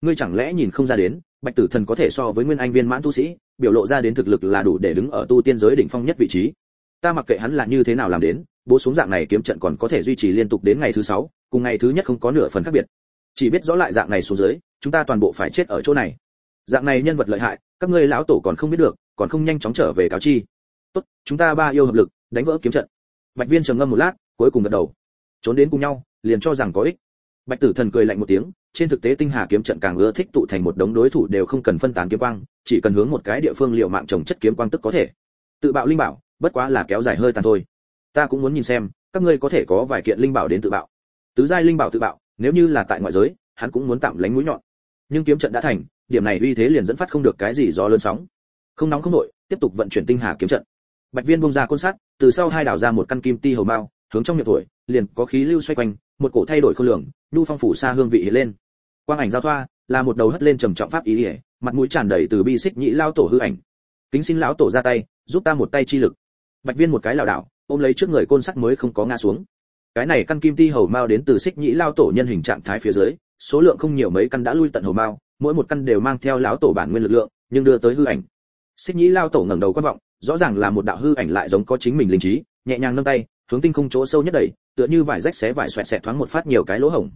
Ngươi chẳng lẽ nhìn không ra đến, bạch tử thần có thể so với nguyên anh viên mãn tu sĩ, biểu lộ ra đến thực lực là đủ để đứng ở tu tiên giới đỉnh phong nhất vị trí. Ta mặc kệ hắn là như thế nào làm đến bố xuống dạng này kiếm trận còn có thể duy trì liên tục đến ngày thứ sáu, cùng ngày thứ nhất không có nửa phần khác biệt. Chỉ biết rõ lại dạng này xuống dưới, chúng ta toàn bộ phải chết ở chỗ này. Dạng này nhân vật lợi hại, các ngươi lão tổ còn không biết được, còn không nhanh chóng trở về cáo chi. Tốt, chúng ta ba yêu hợp lực, đánh vỡ kiếm trận. Bạch viên trầm ngâm một lát, cuối cùng gật đầu. Trốn đến cùng nhau, liền cho rằng có ích. Bạch tử thần cười lạnh một tiếng, trên thực tế tinh hà kiếm trận càng ưa thích tụ thành một đống đối thủ đều không cần phân tán kiếm quang, chỉ cần hướng một cái địa phương liệu mạng trồng chất kiếm quang tức có thể. Tự bạo linh bảo, bất quá là kéo dài hơi tàn thôi ta cũng muốn nhìn xem các ngươi có thể có vài kiện linh bảo đến tự bạo. Tứ giai linh bảo tự bạo nếu như là tại ngoại giới hắn cũng muốn tạm lánh mũi nhọn. Nhưng kiếm trận đã thành điểm này uy thế liền dẫn phát không được cái gì do lớn sóng. Không nóng không nổi tiếp tục vận chuyển tinh hà kiếm trận. Bạch viên bung ra côn sắt từ sau hai đảo ra một căn kim ti hầu mao hướng trong miệng tuổi, liền có khí lưu xoay quanh một cổ thay đổi khôn lường nhu phong phủ xa hương vị hiện lên. Quang ảnh giao thoa là một đầu hất lên trầm trọng pháp ý ỉa mặt mũi tràn đầy từ bi xích nhĩ lao tổ hư ảnh. Kính xin lão tổ ra tay giúp ta một tay chi lực. Bạch viên một cái lảo đảo ôm lấy trước người côn sắt mới không có ngã xuống. Cái này căn kim ti hầu mao đến từ xích nhĩ lao tổ nhân hình trạng thái phía dưới, số lượng không nhiều mấy căn đã lui tận hầu mao, mỗi một căn đều mang theo lão tổ bản nguyên lực lượng, nhưng đưa tới hư ảnh. Xích nhĩ lao tổ ngẩng đầu quan vọng, rõ ràng là một đạo hư ảnh lại giống có chính mình linh trí, nhẹ nhàng nâng tay, hướng tinh không chỗ sâu nhất đẩy, tựa như vải rách xé vải xoẹt xẹt thoáng một phát nhiều cái lỗ hổng.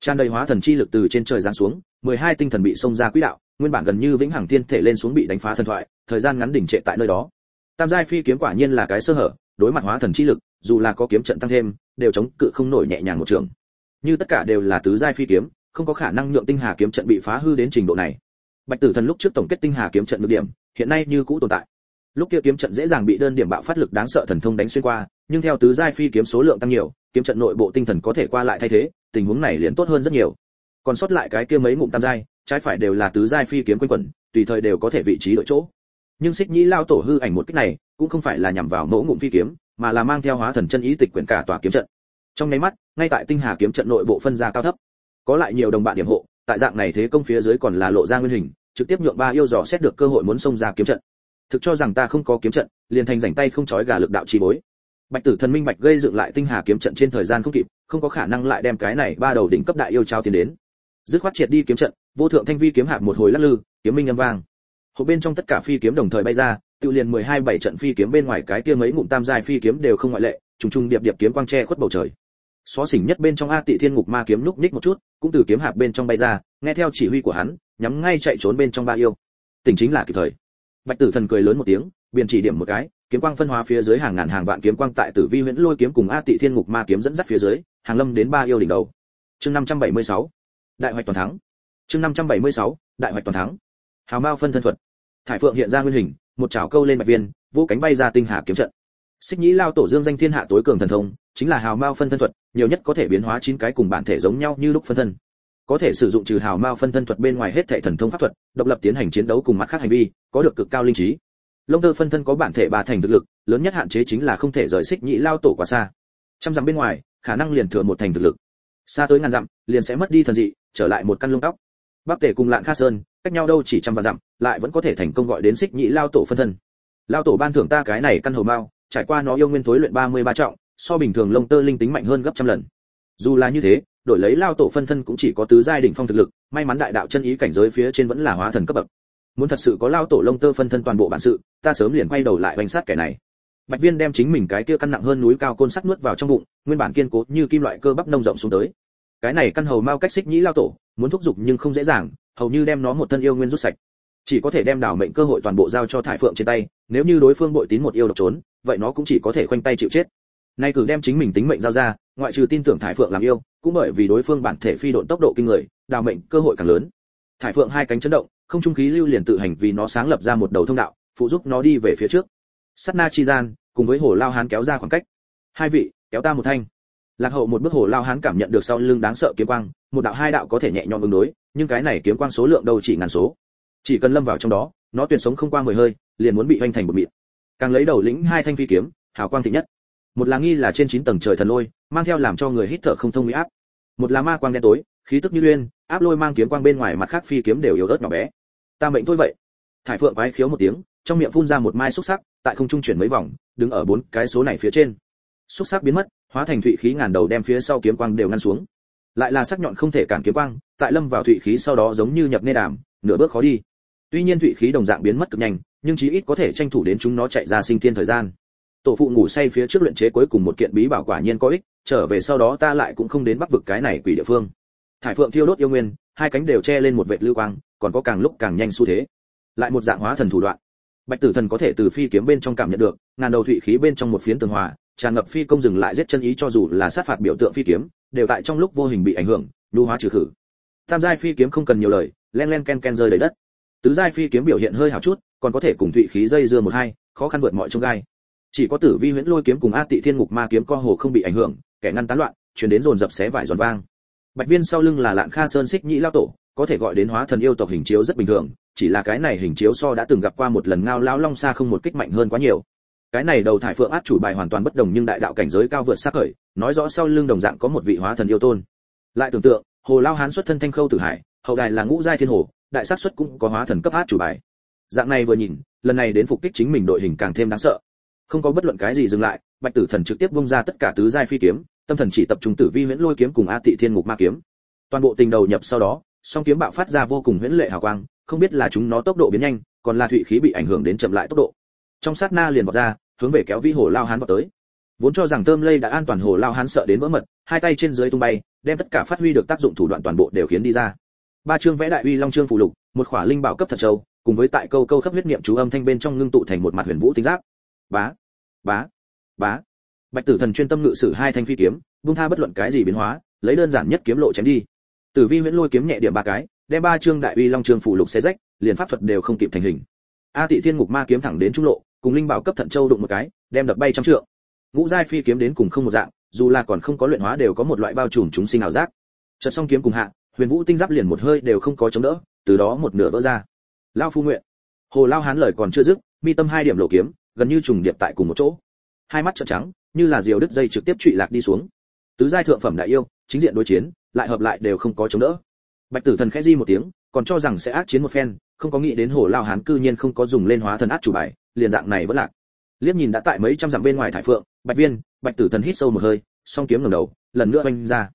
Tràn đầy hóa thần chi lực từ trên trời giáng xuống, mười hai tinh thần bị xông ra quỹ đạo, nguyên bản gần như vĩnh hằng thiên thể lên xuống bị đánh phá thần thoại, thời gian ngắn đỉnh trệ tại nơi đó. Tam giai phi kiếm quả nhiên là cái sơ hở đối mặt hóa thần chi lực, dù là có kiếm trận tăng thêm, đều chống cự không nổi nhẹ nhàng một trường. Như tất cả đều là tứ giai phi kiếm, không có khả năng nhượng tinh hà kiếm trận bị phá hư đến trình độ này. Bạch tử thần lúc trước tổng kết tinh hà kiếm trận được điểm, hiện nay như cũ tồn tại. Lúc kia kiếm trận dễ dàng bị đơn điểm bạo phát lực đáng sợ thần thông đánh xuyên qua, nhưng theo tứ giai phi kiếm số lượng tăng nhiều, kiếm trận nội bộ tinh thần có thể qua lại thay thế, tình huống này liền tốt hơn rất nhiều. Còn sót lại cái kia mấy ngụm tam giai, trái phải đều là tứ giai phi kiếm quanh quẩn, tùy thời đều có thể vị trí đổi chỗ nhưng xích nhĩ lao tổ hư ảnh một kích này, cũng không phải là nhằm vào mẫu ngụm phi kiếm, mà là mang theo hóa thần chân ý tịch quyển cả tòa kiếm trận. Trong nháy mắt, ngay tại tinh hà kiếm trận nội bộ phân ra cao thấp. Có lại nhiều đồng bạn điểm hộ, tại dạng này thế công phía dưới còn là lộ ra nguyên hình, trực tiếp nhượng ba yêu dò xét được cơ hội muốn xông ra kiếm trận. Thực cho rằng ta không có kiếm trận, liền thành rảnh tay không chói gà lực đạo chi bối. Bạch tử thần minh bạch gây dựng lại tinh hà kiếm trận trên thời gian không kịp, không có khả năng lại đem cái này ba đầu đỉnh cấp đại yêu trao tiền đến. Dứt khoát triệt đi kiếm trận, vô thượng thanh vi kiếm hạp một hồi lắc lư, kiếm minh âm vang hộp bên trong tất cả phi kiếm đồng thời bay ra, tự liền 12 bảy trận phi kiếm bên ngoài cái kia mấy ngụm tam giai phi kiếm đều không ngoại lệ, trùng trùng điệp điệp kiếm quang che khuất bầu trời. Xó xỉnh nhất bên trong a tị thiên ngục ma kiếm lúc ních một chút, cũng từ kiếm hạp bên trong bay ra, nghe theo chỉ huy của hắn, nhắm ngay chạy trốn bên trong ba yêu. Tình chính là kịp thời. Bạch tử thần cười lớn một tiếng biên chỉ điểm một cái, kiếm quang phân hóa phía dưới hàng ngàn hàng vạn kiếm quang tại tử vi huyễn lôi kiếm cùng a tị thiên ngục ma kiếm dẫn dắt phía dưới, hàng lâm đến ba yêu đỉnh đầu. Chương 576 đại hoạch toàn thắng. Chương 576 đại hoạch toàn thắng hào mao phân thân thuật. Thải phượng hiện ra nguyên hình, một chảo câu lên bạch viên, vũ cánh bay ra tinh hà kiếm trận. Xích nhĩ lao tổ dương danh thiên hạ tối cường thần thông, chính là hào mao phân thân thuật, nhiều nhất có thể biến hóa chín cái cùng bản thể giống nhau như lúc phân thân. Có thể sử dụng trừ hào mao phân thân thuật bên ngoài hết thảy thần thông pháp thuật, độc lập tiến hành chiến đấu cùng mặt khác hành vi, có được cực cao linh trí. Lông tơ phân thân có bản thể ba thành thực lực, lớn nhất hạn chế chính là không thể rời xích nhĩ lao tổ quá xa. Trăm dặm bên ngoài, khả năng liền thừa một thành thực lực. Xa tới ngàn dặm, liền sẽ mất đi thần dị, trở lại một căn lông tóc. Bắc tể cùng lạng kha sơn cách nhau đâu chỉ trăm vạn dặm, lại vẫn có thể thành công gọi đến xích nhị lao tổ phân thân. Lao tổ ban thưởng ta cái này căn hầu mao, trải qua nó yêu nguyên thối luyện ba mươi ba trọng, so bình thường lông tơ linh tính mạnh hơn gấp trăm lần. Dù là như thế, đổi lấy lao tổ phân thân cũng chỉ có tứ giai đỉnh phong thực lực, may mắn đại đạo chân ý cảnh giới phía trên vẫn là hóa thần cấp bậc. Muốn thật sự có lao tổ lông tơ phân thân toàn bộ bản sự, ta sớm liền quay đầu lại bánh sát kẻ này. Bạch viên đem chính mình cái kia căn nặng hơn núi cao côn sắt nuốt vào trong bụng, nguyên bản kiên cố như kim loại cơ bắp nông rộng xuống tới. Cái này căn hầu mau cách xích nhĩ lao tổ, muốn thúc giục nhưng không dễ dàng hầu như đem nó một thân yêu nguyên rút sạch. Chỉ có thể đem đảo mệnh cơ hội toàn bộ giao cho thải phượng trên tay, nếu như đối phương bội tín một yêu độc trốn, vậy nó cũng chỉ có thể khoanh tay chịu chết. Nay cử đem chính mình tính mệnh giao ra, ngoại trừ tin tưởng thải phượng làm yêu, cũng bởi vì đối phương bản thể phi độn tốc độ kinh người đào mệnh cơ hội càng lớn. Thải phượng hai cánh chấn động, không trung khí lưu liền tự hành vì nó sáng lập ra một đầu thông đạo, phụ giúp nó đi về phía trước. Sát na chi gian, cùng với hồ lao hán kéo ra khoảng cách. Hai vị, kéo ta một thanh. Lạc hậu một bước hồ lao hán cảm nhận được sau lưng đáng sợ kiếm quang, một đạo hai đạo có thể nhẹ nhõm ứng đối nhưng cái này kiếm quang số lượng đâu chỉ ngàn số. Chỉ cần lâm vào trong đó, nó tuyển sống không qua mười hơi, liền muốn bị hoành thành một mịn. Càng lấy đầu lĩnh hai thanh phi kiếm, hào quang thịnh nhất. Một là nghi là trên chín tầng trời thần lôi, mang theo làm cho người hít thở không thông uy áp. Một là ma quang đen tối, khí tức như uyên, áp lôi mang kiếm quang bên ngoài mặt khác phi kiếm đều yếu ớt nhỏ bé. Ta mệnh thôi vậy. Thải phượng quái khiếu một tiếng, trong miệng phun ra một mai xúc sắc, tại không trung chuyển mấy vòng, đứng ở bốn cái số này phía trên. Xúc sắc biến mất, hóa thành thụy khí ngàn đầu đem phía sau kiếm quang đều ngăn xuống. Lại là sắc nhọn không thể cản kiếm quang tại lâm vào thụy khí sau đó giống như nhập nê đàm nửa bước khó đi. Tuy nhiên thụy khí đồng dạng biến mất cực nhanh, nhưng chí ít có thể tranh thủ đến chúng nó chạy ra sinh thiên thời gian. Tổ phụ ngủ say phía trước luyện chế cuối cùng một kiện bí bảo quả nhiên có ích, trở về sau đó ta lại cũng không đến bắc vực cái này quỷ địa phương. Thải phượng thiêu đốt yêu nguyên, hai cánh đều che lên một vệt lưu quang, còn có càng lúc càng nhanh xu thế. Lại một dạng hóa thần thủ đoạn. Bạch tử thần có thể từ phi kiếm bên trong cảm nhận được, ngàn đầu thụy khí bên trong một phiến tường hòa, tràn ngập phi công dừng lại giết chân ý cho dù là sát phạt biểu tượng phi kiếm, đều tại trong lúc vô hình bị ảnh hưởng, nhu hóa trừ khử tam giai phi kiếm không cần nhiều lời, len len ken ken rơi đầy đất. Tứ giai phi kiếm biểu hiện hơi hào chút, còn có thể cùng thụy khí dây dưa một hai, khó khăn vượt mọi trông gai. Chỉ có tử vi huyễn lôi kiếm cùng a tị thiên ngục ma kiếm co hồ không bị ảnh hưởng, kẻ ngăn tán loạn, chuyển đến dồn dập xé vải giòn vang. Bạch viên sau lưng là lạn kha sơn xích nhĩ lao tổ, có thể gọi đến hóa thần yêu tộc hình chiếu rất bình thường, chỉ là cái này hình chiếu so đã từng gặp qua một lần ngao lão long xa không một kích mạnh hơn quá nhiều. Cái này đầu thải phượng át chủ bài hoàn toàn bất đồng nhưng đại đạo cảnh giới cao vượt sắc khởi, nói rõ sau lưng đồng dạng có một vị hóa thần yêu tôn. Lại tưởng tượng hồ lao hán xuất thân thanh khâu tử hải, hậu đài là ngũ giai thiên hồ, đại sát xuất cũng có hóa thần cấp át chủ bài. Dạng này vừa nhìn, lần này đến phục kích chính mình đội hình càng thêm đáng sợ. Không có bất luận cái gì dừng lại, bạch tử thần trực tiếp bung ra tất cả tứ giai phi kiếm, tâm thần chỉ tập trung tử vi huyễn lôi kiếm cùng a tị thiên ngục ma kiếm. Toàn bộ tình đầu nhập sau đó, song kiếm bạo phát ra vô cùng huyễn lệ hào quang, không biết là chúng nó tốc độ biến nhanh, còn là thụy khí bị ảnh hưởng đến chậm lại tốc độ. Trong sát na liền vọt ra, hướng về kéo vi hồ lao hán vọt tới. Vốn cho rằng tôm lây đã an toàn hồ lao hán sợ đến vỡ mật, hai tay trên dưới tung bay đem tất cả phát huy được tác dụng thủ đoạn toàn bộ đều khiến đi ra. Ba chương vẽ đại uy long chương phụ lục, một khỏa linh bảo cấp thật châu, cùng với tại câu câu khắp huyết niệm chú âm thanh bên trong ngưng tụ thành một mặt huyền vũ tinh giáp. Bá bá bá. Bạch tử thần chuyên tâm ngự sử hai thanh phi kiếm, buông tha bất luận cái gì biến hóa, lấy đơn giản nhất kiếm lộ chém đi. Tử vi huyễn lôi kiếm nhẹ điểm ba cái, đem ba chương đại uy long chương phụ lục xé rách, liền pháp thuật đều không kịp thành hình. A tị thiên ngục ma kiếm thẳng đến trung lộ, cùng linh bảo cấp thận châu đụng một cái, đem đập bay trăm trượng. Ngũ giai phi kiếm đến cùng không một dạng dù là còn không có luyện hóa đều có một loại bao trùm chúng sinh ảo giác. Chợt song kiếm cùng hạ, huyền vũ tinh giáp liền một hơi đều không có chống đỡ, từ đó một nửa vỡ ra. Lao phu nguyện. Hồ lao hán lời còn chưa dứt, mi tâm hai điểm lộ kiếm, gần như trùng điệp tại cùng một chỗ. Hai mắt trợn trắng, như là diều đứt dây trực tiếp trụy lạc đi xuống. Tứ giai thượng phẩm đại yêu, chính diện đối chiến, lại hợp lại đều không có chống đỡ. Bạch tử thần khẽ di một tiếng, còn cho rằng sẽ ác chiến một phen, không có nghĩ đến hồ lao hán cư nhiên không có dùng lên hóa thần át chủ bài, liền dạng này vẫn lạc. Liếc nhìn đã tại mấy trăm dặm bên ngoài thải phượng bạch viên, bạch tử thần hít sâu một hơi, song kiếm ngẩng đầu, lần nữa oanh ra.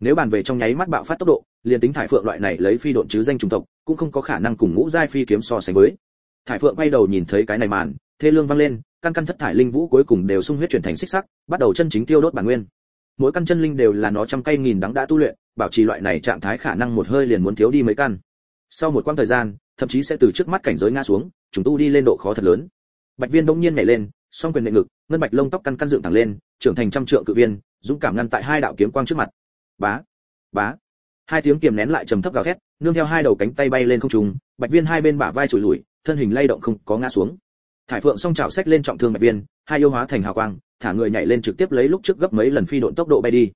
Nếu bàn về trong nháy mắt bạo phát tốc độ, liền tính thải phượng loại này lấy phi độn chứ danh trùng tộc, cũng không có khả năng cùng ngũ giai phi kiếm so sánh với. Thải phượng quay đầu nhìn thấy cái này màn, thê lương vang lên, căn căn thất thải linh vũ cuối cùng đều sung huyết chuyển thành xích sắc, bắt đầu chân chính tiêu đốt bản nguyên. Mỗi căn chân linh đều là nó trăm cây nghìn đắng đã tu luyện, bảo trì loại này trạng thái khả năng một hơi liền muốn thiếu đi mấy căn. Sau một quãng thời gian, thậm chí sẽ từ trước mắt cảnh giới ngã xuống, chúng tu đi lên độ khó thật lớn. Bạch viên đông nhiên nhảy lên song quyền nệ ngực, ngân bạch lông tóc căn căn dựng thẳng lên, trưởng thành trăm trượng cự viên, dũng cảm ngăn tại hai đạo kiếm quang trước mặt. Bá bá. Hai tiếng kiềm nén lại trầm thấp gào thét, nương theo hai đầu cánh tay bay lên không trung, bạch viên hai bên bả vai trồi lùi, thân hình lay động không có ngã xuống. Thải phượng song chảo sách lên trọng thương bạch viên, hai yêu hóa thành hào quang, thả người nhảy lên trực tiếp lấy lúc trước gấp mấy lần phi độn tốc độ bay đi.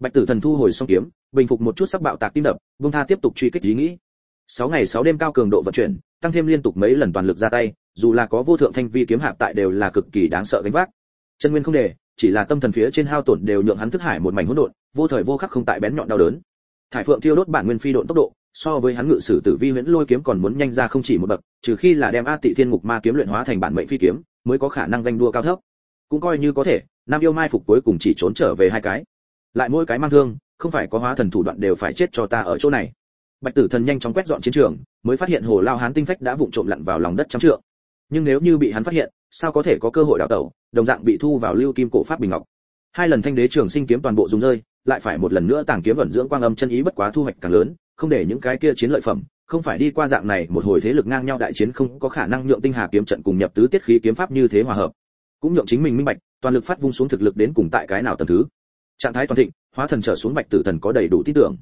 Bạch tử thần thu hồi song kiếm, bình phục một chút sắc bạo tạc tim đập vung tha tiếp tục truy kích ý nghĩ. Sáu ngày sáu đêm cao cường độ vận chuyển, tăng thêm liên tục mấy lần toàn lực ra tay dù là có vô thượng thanh vi kiếm hạp tại đều là cực kỳ đáng sợ gánh vác. Chân nguyên không để chỉ là tâm thần phía trên hao tổn đều nhượng hắn thức hải một mảnh hỗn độn, vô thời vô khắc không tại bén nhọn đau đớn. Thải phượng thiêu đốt bản nguyên phi độn tốc độ, so với hắn ngự sử tử vi huyễn lôi kiếm còn muốn nhanh ra không chỉ một bậc, trừ khi là đem a tị thiên ngục ma kiếm luyện hóa thành bản mệnh phi kiếm, mới có khả năng ganh đua cao thấp. Cũng coi như có thể, nam yêu mai phục cuối cùng chỉ trốn trở về hai cái. Lại mỗi cái mang thương, không phải có hóa thần thủ đoạn đều phải chết cho ta ở chỗ này. Bạch tử thần nhanh chóng quét dọn chiến trường, mới phát hiện hồ lao hán tinh phách đã vụng trộm lặn vào lòng đất trăm trượng nhưng nếu như bị hắn phát hiện, sao có thể có cơ hội đào tẩu, đồng dạng bị thu vào lưu kim cổ pháp bình ngọc. Hai lần thanh đế trường sinh kiếm toàn bộ dùng rơi, lại phải một lần nữa tàng kiếm ẩn dưỡng quang âm chân ý bất quá thu hoạch càng lớn, không để những cái kia chiến lợi phẩm, không phải đi qua dạng này một hồi thế lực ngang nhau đại chiến không có khả năng nhượng tinh hà kiếm trận cùng nhập tứ tiết khí kiếm pháp như thế hòa hợp. Cũng nhượng chính mình minh bạch, toàn lực phát vung xuống thực lực đến cùng tại cái nào tầng thứ. Trạng thái toàn thịnh, hóa thần trở xuống bạch tử thần có đầy đủ tin tưởng.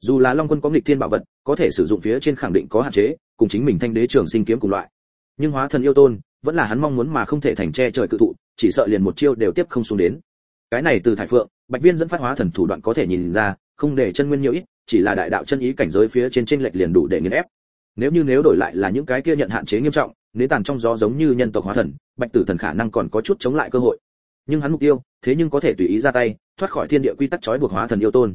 Dù là long quân có nghịch thiên bảo vật, có thể sử dụng phía trên khẳng định có hạn chế, cùng chính mình thanh đế trường sinh kiếm cùng loại nhưng hóa thần yêu tôn vẫn là hắn mong muốn mà không thể thành che trời cự thụ, chỉ sợ liền một chiêu đều tiếp không xuống đến. Cái này từ thải phượng, bạch viên dẫn phát hóa thần thủ đoạn có thể nhìn ra, không để chân nguyên nhiều ít, chỉ là đại đạo chân ý cảnh giới phía trên trên lệch liền đủ để nghiền ép. Nếu như nếu đổi lại là những cái kia nhận hạn chế nghiêm trọng nếu tàn trong gió giống như nhân tộc hóa thần, bạch tử thần khả năng còn có chút chống lại cơ hội. Nhưng hắn mục tiêu, thế nhưng có thể tùy ý ra tay, thoát khỏi thiên địa quy tắc trói buộc hóa thần yêu tôn.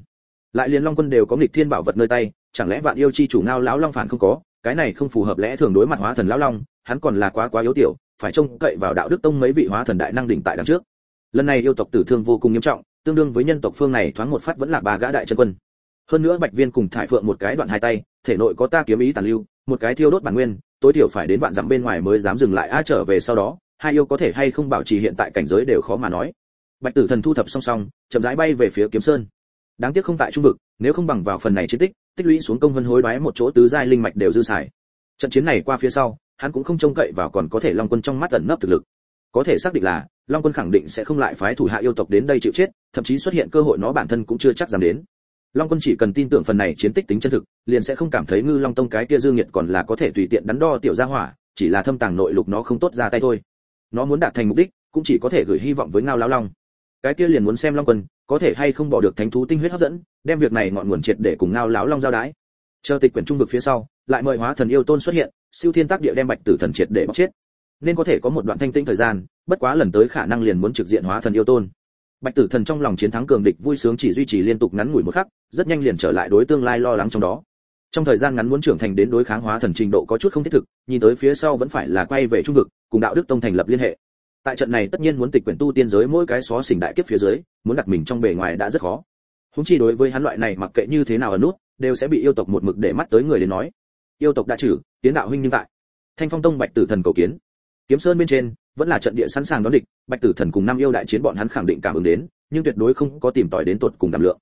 Lại liền long quân đều có nghịch thiên bảo vật nơi tay, chẳng lẽ vạn yêu chi chủ ngao lão long phản không có? Cái này không phù hợp lẽ thường đối mặt hóa thần lão long, hắn còn là quá quá yếu tiểu, phải trông cậy vào đạo đức tông mấy vị hóa thần đại năng đỉnh tại đằng trước. Lần này yêu tộc tử thương vô cùng nghiêm trọng, tương đương với nhân tộc phương này thoáng một phát vẫn là ba gã đại chân quân. Hơn nữa bạch viên cùng thải phượng một cái đoạn hai tay, thể nội có ta kiếm ý tàn lưu, một cái thiêu đốt bản nguyên, tối thiểu phải đến vạn dặm bên ngoài mới dám dừng lại, a, trở về sau đó, hai yêu có thể hay không bảo trì hiện tại cảnh giới đều khó mà nói. Bạch tử thần thu thập song song, chậm rãi bay về phía kiếm sơn. Đáng tiếc không tại trung vực, nếu không bằng vào phần này chiến tích tích lũy xuống công vân hối đoái một chỗ tứ giai linh mạch đều dư xài. Trận chiến này qua phía sau, hắn cũng không trông cậy vào còn có thể long quân trong mắt ẩn nấp thực lực. Có thể xác định là, long quân khẳng định sẽ không lại phái thủ hạ yêu tộc đến đây chịu chết, thậm chí xuất hiện cơ hội nó bản thân cũng chưa chắc dám đến. Long quân chỉ cần tin tưởng phần này chiến tích tính chân thực, liền sẽ không cảm thấy ngư long tông cái kia dương nhiệt còn là có thể tùy tiện đắn đo tiểu gia hỏa, chỉ là thâm tàng nội lục nó không tốt ra tay thôi. Nó muốn đạt thành mục đích, cũng chỉ có thể gửi hy vọng với ngao lão long. Cái kia liền muốn xem long quân có thể hay không bỏ được thánh thú tinh huyết hấp dẫn, đem việc này ngọn nguồn triệt để cùng ngao lão long giao đái. Chờ tịch quyển trung vực phía sau, lại mời hóa thần yêu tôn xuất hiện, siêu thiên tác địa đem bạch tử thần triệt để bóc chết. Nên có thể có một đoạn thanh tĩnh thời gian, bất quá lần tới khả năng liền muốn trực diện hóa thần yêu tôn. Bạch tử thần trong lòng chiến thắng cường địch vui sướng chỉ duy trì liên tục ngắn ngủi một khắc, rất nhanh liền trở lại đối tương lai lo lắng trong đó. Trong thời gian ngắn muốn trưởng thành đến đối kháng hóa thần trình độ có chút không thiết thực, nhìn tới phía sau vẫn phải là quay về trung vực, cùng đạo đức tông thành lập liên hệ tại trận này tất nhiên muốn tịch quyển tu tiên giới mỗi cái xó xỉnh đại kiếp phía dưới, muốn đặt mình trong bề ngoài đã rất khó. Húng chi đối với hắn loại này mặc kệ như thế nào ở nút, đều sẽ bị yêu tộc một mực để mắt tới người đến nói. Yêu tộc đã trừ, tiến đạo huynh nhưng tại. Thanh phong tông bạch tử thần cầu kiến. Kiếm sơn bên trên, vẫn là trận địa sẵn sàng đón địch, bạch tử thần cùng năm yêu đại chiến bọn hắn khẳng định cảm ứng đến, nhưng tuyệt đối không có tìm tòi đến tột cùng đảm lượng.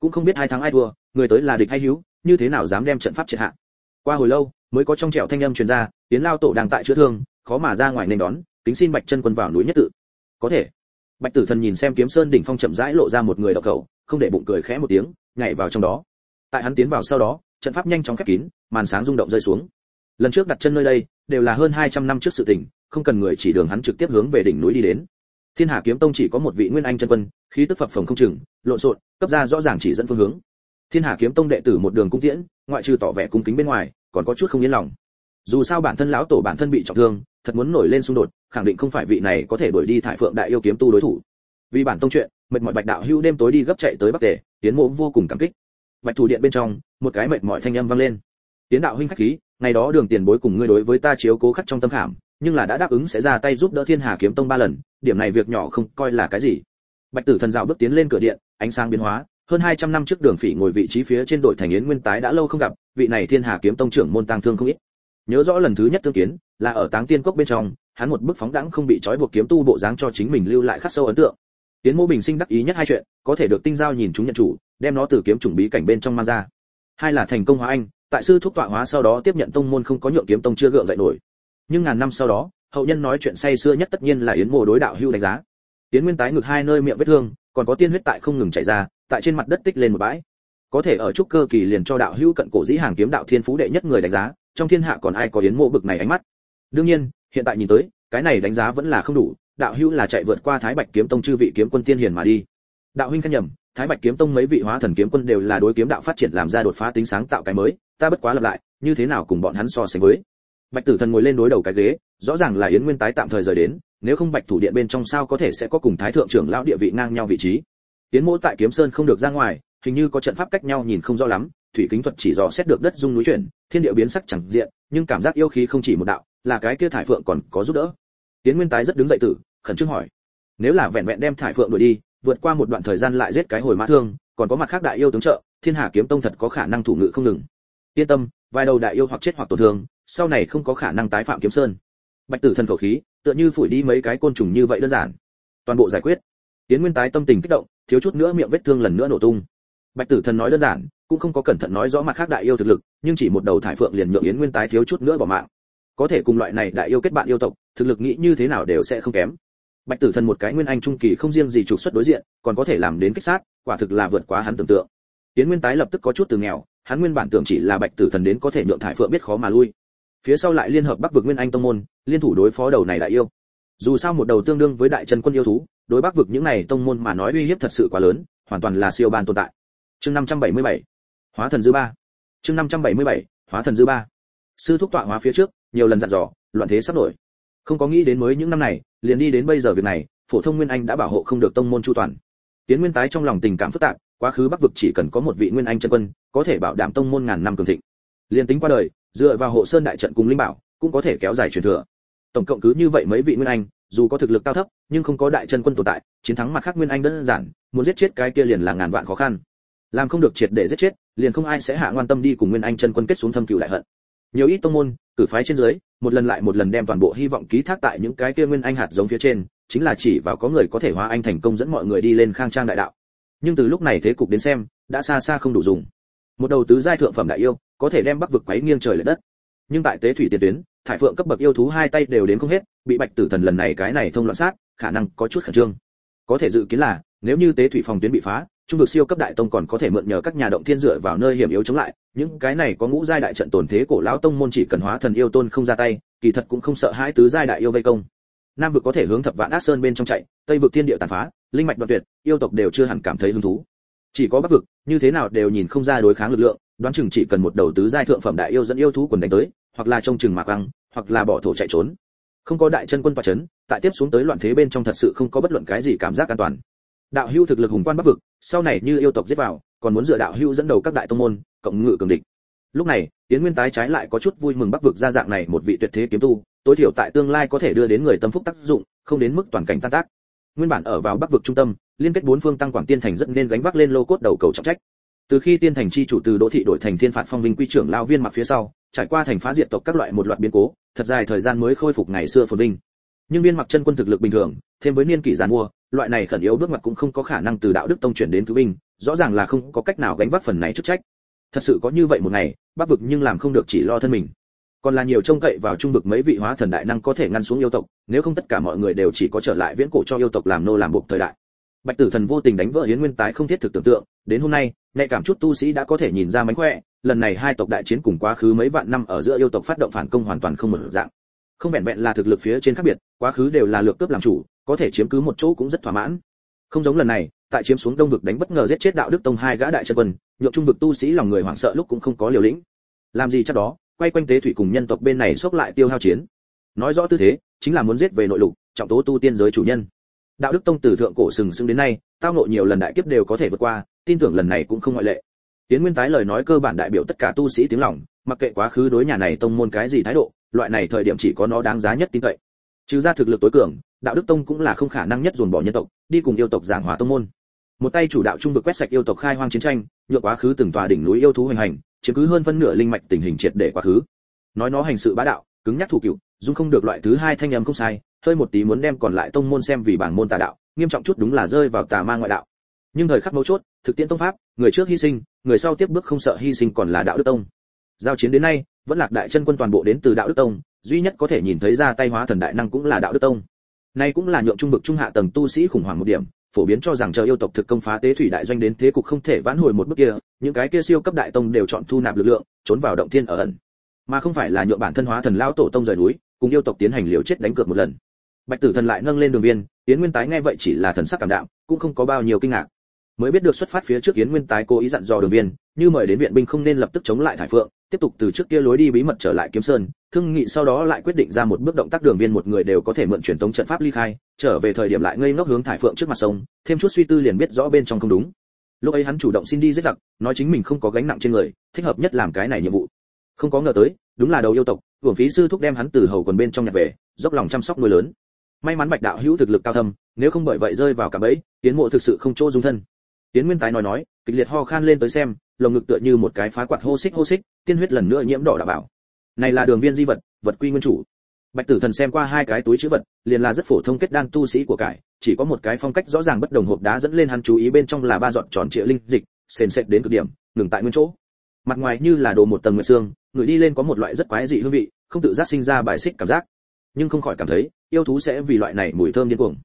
Cũng không biết hai thắng ai thua, người tới là địch hay hữu, như thế nào dám đem trận pháp triệt hạ. Qua hồi lâu, mới có trong trẻo thanh âm truyền ra tiến lao tổ đang tại chữa thương, khó mà ra ngoài nên đón kính xin bạch chân quân vào núi nhất tự. Có thể. Bạch tử thần nhìn xem kiếm sơn đỉnh phong chậm rãi lộ ra một người độc khẩu, không để bụng cười khẽ một tiếng, nhảy vào trong đó. Tại hắn tiến vào sau đó, trận pháp nhanh chóng khép kín, màn sáng rung động rơi xuống. Lần trước đặt chân nơi đây, đều là hơn 200 năm trước sự tình, không cần người chỉ đường hắn trực tiếp hướng về đỉnh núi đi đến. Thiên hà kiếm tông chỉ có một vị nguyên anh chân quân, khí tức phập phồng không chừng, lộn xộn, cấp ra rõ ràng chỉ dẫn phương hướng. Thiên hà kiếm tông đệ tử một đường cung tiễn, ngoại trừ tỏ vẻ cung kính bên ngoài, còn có chút không yên lòng dù sao bản thân lão tổ bản thân bị trọng thương, thật muốn nổi lên xung đột, khẳng định không phải vị này có thể đuổi đi thải phượng đại yêu kiếm tu đối thủ. Vì bản tông chuyện, mệt mỏi bạch đạo hưu đêm tối đi gấp chạy tới bắc tề tiến mộ vô cùng cảm kích. Bạch thủ điện bên trong, một cái mệt mỏi thanh âm vang lên. Tiến đạo huynh khách khí, ngày đó đường tiền bối cùng ngươi đối với ta chiếu cố khắc trong tâm khảm, nhưng là đã đáp ứng sẽ ra tay giúp đỡ thiên hà kiếm tông ba lần, điểm này việc nhỏ không coi là cái gì. Bạch tử thần dạo bước tiến lên cửa điện, ánh sáng biến hóa, hơn 200 năm trước đường phỉ ngồi vị trí phía trên đội thành yến nguyên tái đã lâu không gặp, vị này thiên hà kiếm tông trưởng môn tăng thương không ít nhớ rõ lần thứ nhất tương kiến, là ở táng tiên cốc bên trong, hắn một bức phóng đẳng không bị trói buộc kiếm tu bộ dáng cho chính mình lưu lại khắc sâu ấn tượng. Tiến mô bình sinh đắc ý nhất hai chuyện, có thể được tinh giao nhìn chúng nhận chủ, đem nó từ kiếm chủng bí cảnh bên trong mang ra. Hai là thành công hóa anh, tại sư thúc tọa hóa sau đó tiếp nhận tông môn không có nhượng kiếm tông chưa gượng dậy nổi. Nhưng ngàn năm sau đó, hậu nhân nói chuyện say xưa nhất tất nhiên là yến mô đối đạo hưu đánh giá. Yến nguyên tái ngược hai nơi miệng vết thương, còn có tiên huyết tại không ngừng chảy ra, tại trên mặt đất tích lên một bãi. Có thể ở trúc cơ kỳ liền cho đạo hưu cận cổ dĩ hàng kiếm đạo thiên phú đệ nhất người đánh giá trong thiên hạ còn ai có yến mộ bực này ánh mắt. Đương nhiên, hiện tại nhìn tới, cái này đánh giá vẫn là không đủ, đạo hữu là chạy vượt qua thái bạch kiếm tông chư vị kiếm quân tiên hiền mà đi. Đạo huynh khen nhầm, thái bạch kiếm tông mấy vị hóa thần kiếm quân đều là đối kiếm đạo phát triển làm ra đột phá tính sáng tạo cái mới, ta bất quá lập lại, như thế nào cùng bọn hắn so sánh với? Bạch tử thần ngồi lên đối đầu cái ghế, rõ ràng là yến nguyên tái tạm thời rời đến, nếu không bạch thủ điện bên trong sao có thể sẽ có cùng thái thượng trưởng lão địa vị ngang nhau vị trí? Yến mỗ tại kiếm sơn không được ra ngoài, hình như có trận pháp cách nhau nhìn không rõ lắm thủy kính thuật chỉ dò xét được đất dung núi chuyển, thiên địa biến sắc chẳng diện, nhưng cảm giác yêu khí không chỉ một đạo, là cái kia thải phượng còn có giúp đỡ. Tiễn nguyên tái rất đứng dậy tử, khẩn trương hỏi, nếu là vẹn vẹn đem thải phượng đuổi đi, vượt qua một đoạn thời gian lại giết cái hồi mã thương, còn có mặt khác đại yêu tướng trợ, thiên hà kiếm tông thật có khả năng thủ ngự không ngừng. Yên tâm, vài đầu đại yêu hoặc chết hoặc tổn thương, sau này không có khả năng tái phạm kiếm sơn. Bạch tử thần khẩu khí, tựa như phủi đi mấy cái côn trùng như vậy đơn giản. Toàn bộ giải quyết. Tiến nguyên tái tâm tình kích động, thiếu chút nữa miệng vết thương lần nữa nổ tung. Bạch tử thần nói đơn giản cũng không có cẩn thận nói rõ mặt khác đại yêu thực lực, nhưng chỉ một đầu thải phượng liền nhượng yến nguyên tái thiếu chút nữa bỏ mạng. Có thể cùng loại này đại yêu kết bạn yêu tộc, thực lực nghĩ như thế nào đều sẽ không kém. Bạch tử thần một cái nguyên anh trung kỳ không riêng gì trục xuất đối diện, còn có thể làm đến kích sát, quả thực là vượt quá hắn tưởng tượng. Yến nguyên tái lập tức có chút từ nghèo, hắn nguyên bản tưởng chỉ là bạch tử thần đến có thể nhượng thải phượng biết khó mà lui. Phía sau lại liên hợp bắc vực nguyên anh tông môn, liên thủ đối phó đầu này đại yêu. Dù sao một đầu tương đương với đại chân quân yêu thú, đối bắc vực những này tông môn mà nói uy hiếp thật sự quá lớn, hoàn toàn là siêu ban tồn tại. Chương 577 hóa thần dư ba. Chương 577 hóa thần dư ba. Sư thúc tọa hóa phía trước, nhiều lần dặn dò, loạn thế sắp nổi. Không có nghĩ đến mới những năm này, liền đi đến bây giờ việc này, phổ thông nguyên anh đã bảo hộ không được tông môn chu toàn. Tiến nguyên tái trong lòng tình cảm phức tạp, quá khứ bắc vực chỉ cần có một vị nguyên anh chân quân, có thể bảo đảm tông môn ngàn năm cường thịnh. Liền tính qua đời, dựa vào hộ sơn đại trận cùng linh bảo, cũng có thể kéo dài truyền thừa. Tổng cộng cứ như vậy mấy vị nguyên anh, dù có thực lực cao thấp, nhưng không có đại chân quân tồn tại, chiến thắng mặt khác nguyên anh đơn giản, muốn giết chết cái kia liền là ngàn vạn khó khăn. Làm không được triệt để giết chết liền không ai sẽ hạ ngoan tâm đi cùng nguyên anh chân quân kết xuống thâm cừu đại hận. Nhiều ít tông môn, cử phái trên dưới, một lần lại một lần đem toàn bộ hy vọng ký thác tại những cái kia nguyên anh hạt giống phía trên, chính là chỉ vào có người có thể hóa anh thành công dẫn mọi người đi lên khang trang đại đạo. Nhưng từ lúc này thế cục đến xem, đã xa xa không đủ dùng. Một đầu tứ giai thượng phẩm đại yêu, có thể đem bắc vực quấy nghiêng trời lệch đất. Nhưng tại tế thủy tiền tuyến, thải phượng cấp bậc yêu thú hai tay đều đến không hết, bị bạch tử thần lần này cái này thông loạn sát, khả năng có chút khẩn trương. Có thể dự kiến là, nếu như tế thủy phòng tuyến bị phá trung vực siêu cấp đại tông còn có thể mượn nhờ các nhà động thiên dựa vào nơi hiểm yếu chống lại. Những cái này có ngũ giai đại trận tổn thế cổ lão tông môn chỉ cần hóa thần yêu tôn không ra tay, kỳ thật cũng không sợ hãi tứ giai đại yêu vây công. Nam vực có thể hướng thập vạn ác sơn bên trong chạy, tây vực thiên địa tàn phá, linh mạch đoạn tuyệt, yêu tộc đều chưa hẳn cảm thấy hứng thú. Chỉ có bắc vực, như thế nào đều nhìn không ra đối kháng lực lượng, đoán chừng chỉ cần một đầu tứ giai thượng phẩm đại yêu dẫn yêu thú quần đánh tới, hoặc là trong chừng mạc băng hoặc là bỏ thổ chạy trốn. Không có đại chân quân và chấn, tại tiếp xuống tới loạn thế bên trong thật sự không có bất luận cái gì cảm giác an toàn đạo hưu thực lực hùng quan bắc vực, sau này như yêu tộc giết vào, còn muốn dựa đạo hưu dẫn đầu các đại tông môn, cộng ngự cường địch. Lúc này tiến nguyên tái trái lại có chút vui mừng bắc vực ra dạng này một vị tuyệt thế kiếm tu, tối thiểu tại tương lai có thể đưa đến người tâm phúc tác dụng, không đến mức toàn cảnh tan tác. Nguyên bản ở vào bắc vực trung tâm, liên kết bốn phương tăng quảng tiên thành rất nên gánh vác lên lô cốt đầu cầu trọng trách. Từ khi tiên thành chi chủ từ đỗ thị đổi thành thiên phạt phong vinh quy trưởng lao viên mặc phía sau, trải qua thành phá diệt tộc các loại một loạt biến cố, thật dài thời gian mới khôi phục ngày xưa phồn vinh nhưng viên mặc chân quân thực lực bình thường, thêm với niên kỷ giàn mua, loại này khẩn yếu bước ngoặt cũng không có khả năng từ đạo đức tông chuyển đến cứu binh, rõ ràng là không có cách nào gánh vác phần này chức trách. Thật sự có như vậy một ngày, bắc vực nhưng làm không được chỉ lo thân mình. Còn là nhiều trông cậy vào trung vực mấy vị hóa thần đại năng có thể ngăn xuống yêu tộc, nếu không tất cả mọi người đều chỉ có trở lại viễn cổ cho yêu tộc làm nô làm buộc thời đại. Bạch tử thần vô tình đánh vỡ hiến nguyên tái không thiết thực tưởng tượng, đến hôm nay, nhạy cảm chút tu sĩ đã có thể nhìn ra mánh khỏe, lần này hai tộc đại chiến cùng quá khứ mấy vạn năm ở giữa yêu tộc phát động phản công hoàn toàn không một dạng không vẹn vẹn là thực lực phía trên khác biệt, quá khứ đều là lược cướp làm chủ, có thể chiếm cứ một chỗ cũng rất thỏa mãn. Không giống lần này, tại chiếm xuống đông vực đánh bất ngờ giết chết đạo đức tông hai gã đại chân quân, nhượng trung vực tu sĩ lòng người hoảng sợ lúc cũng không có liều lĩnh. Làm gì chắc đó, quay quanh tế thủy cùng nhân tộc bên này xốc lại tiêu hao chiến. Nói rõ tư thế, chính là muốn giết về nội lục, trọng tố tu tiên giới chủ nhân. Đạo đức tông từ thượng cổ sừng sững đến nay, tao ngộ nhiều lần đại kiếp đều có thể vượt qua, tin tưởng lần này cũng không ngoại lệ. Tiến nguyên tái lời nói cơ bản đại biểu tất cả tu sĩ tiếng lòng, mặc kệ quá khứ đối nhà này tông môn cái gì thái độ loại này thời điểm chỉ có nó đáng giá nhất tin cậy. Trừ ra thực lực tối cường, đạo đức tông cũng là không khả năng nhất dồn bỏ nhân tộc, đi cùng yêu tộc giảng hòa tông môn. Một tay chủ đạo trung vực quét sạch yêu tộc khai hoang chiến tranh, nhượng quá khứ từng tòa đỉnh núi yêu thú hoành hành, chiếm cứ hơn phân nửa linh mạch tình hình triệt để quá khứ. Nói nó hành sự bá đạo, cứng nhắc thủ cựu, dung không được loại thứ hai thanh âm không sai, hơi một tí muốn đem còn lại tông môn xem vì bảng môn tà đạo, nghiêm trọng chút đúng là rơi vào tà ma ngoại đạo. Nhưng thời khắc mấu chốt, thực tiễn tông pháp, người trước hy sinh, người sau tiếp bước không sợ hy sinh còn là đạo đức tông. Giao chiến đến nay vẫn lạc đại chân quân toàn bộ đến từ đạo đức tông, duy nhất có thể nhìn thấy ra tay hóa thần đại năng cũng là đạo đức tông. Nay cũng là nhượng trung vực trung hạ tầng tu sĩ khủng hoảng một điểm, phổ biến cho rằng chờ yêu tộc thực công phá tế thủy đại doanh đến thế cục không thể vãn hồi một bước kia, những cái kia siêu cấp đại tông đều chọn thu nạp lực lượng, trốn vào động thiên ở ẩn. Mà không phải là nhượng bản thân hóa thần lao tổ tông rời núi, cùng yêu tộc tiến hành liều chết đánh cược một lần. Bạch tử thần lại nâng lên đường biên, yến nguyên tái nghe vậy chỉ là thần sắc cảm đạo cũng không có bao nhiêu kinh ngạc. Mới biết được xuất phát phía trước yến nguyên tái cố ý dặn dò đường biên, như mời đến viện binh không nên lập tức chống lại thải phượng tiếp tục từ trước kia lối đi bí mật trở lại kiếm sơn, thương nghị sau đó lại quyết định ra một bước động tác đường viên một người đều có thể mượn truyền tống trận pháp ly khai, trở về thời điểm lại ngây ngốc hướng thải phượng trước mặt sông, thêm chút suy tư liền biết rõ bên trong không đúng. Lúc ấy hắn chủ động xin đi giết giặc, nói chính mình không có gánh nặng trên người, thích hợp nhất làm cái này nhiệm vụ. Không có ngờ tới, đúng là đầu yêu tộc, hưởng phí sư thúc đem hắn từ hầu còn bên trong nhặt về, dốc lòng chăm sóc nuôi lớn. May mắn bạch đạo hữu thực lực cao thâm, nếu không bởi vậy rơi vào cả bẫy tiến mộ thực sự không chỗ dung thân. Tiến nguyên tái nói nói, kịch liệt ho khan lên tới xem, lồng ngực tựa như một cái phá quạt hô xích hô xích tiên huyết lần nữa nhiễm đỏ đã bảo. Này là đường viên di vật vật quy nguyên chủ. Bạch tử thần xem qua hai cái túi chữ vật, liền là rất phổ thông kết đan tu sĩ của cải, chỉ có một cái phong cách rõ ràng bất đồng hộp đá dẫn lên hắn chú ý bên trong là ba giọt tròn trịa linh dịch, sền sệt đến cực điểm, ngừng tại nguyên chỗ. Mặt ngoài như là đồ một tầng nguyệt xương, người đi lên có một loại rất quái dị hương vị, không tự giác sinh ra bài xích cảm giác. Nhưng không khỏi cảm thấy, yêu thú sẽ vì loại này mùi thơm điên cuồng.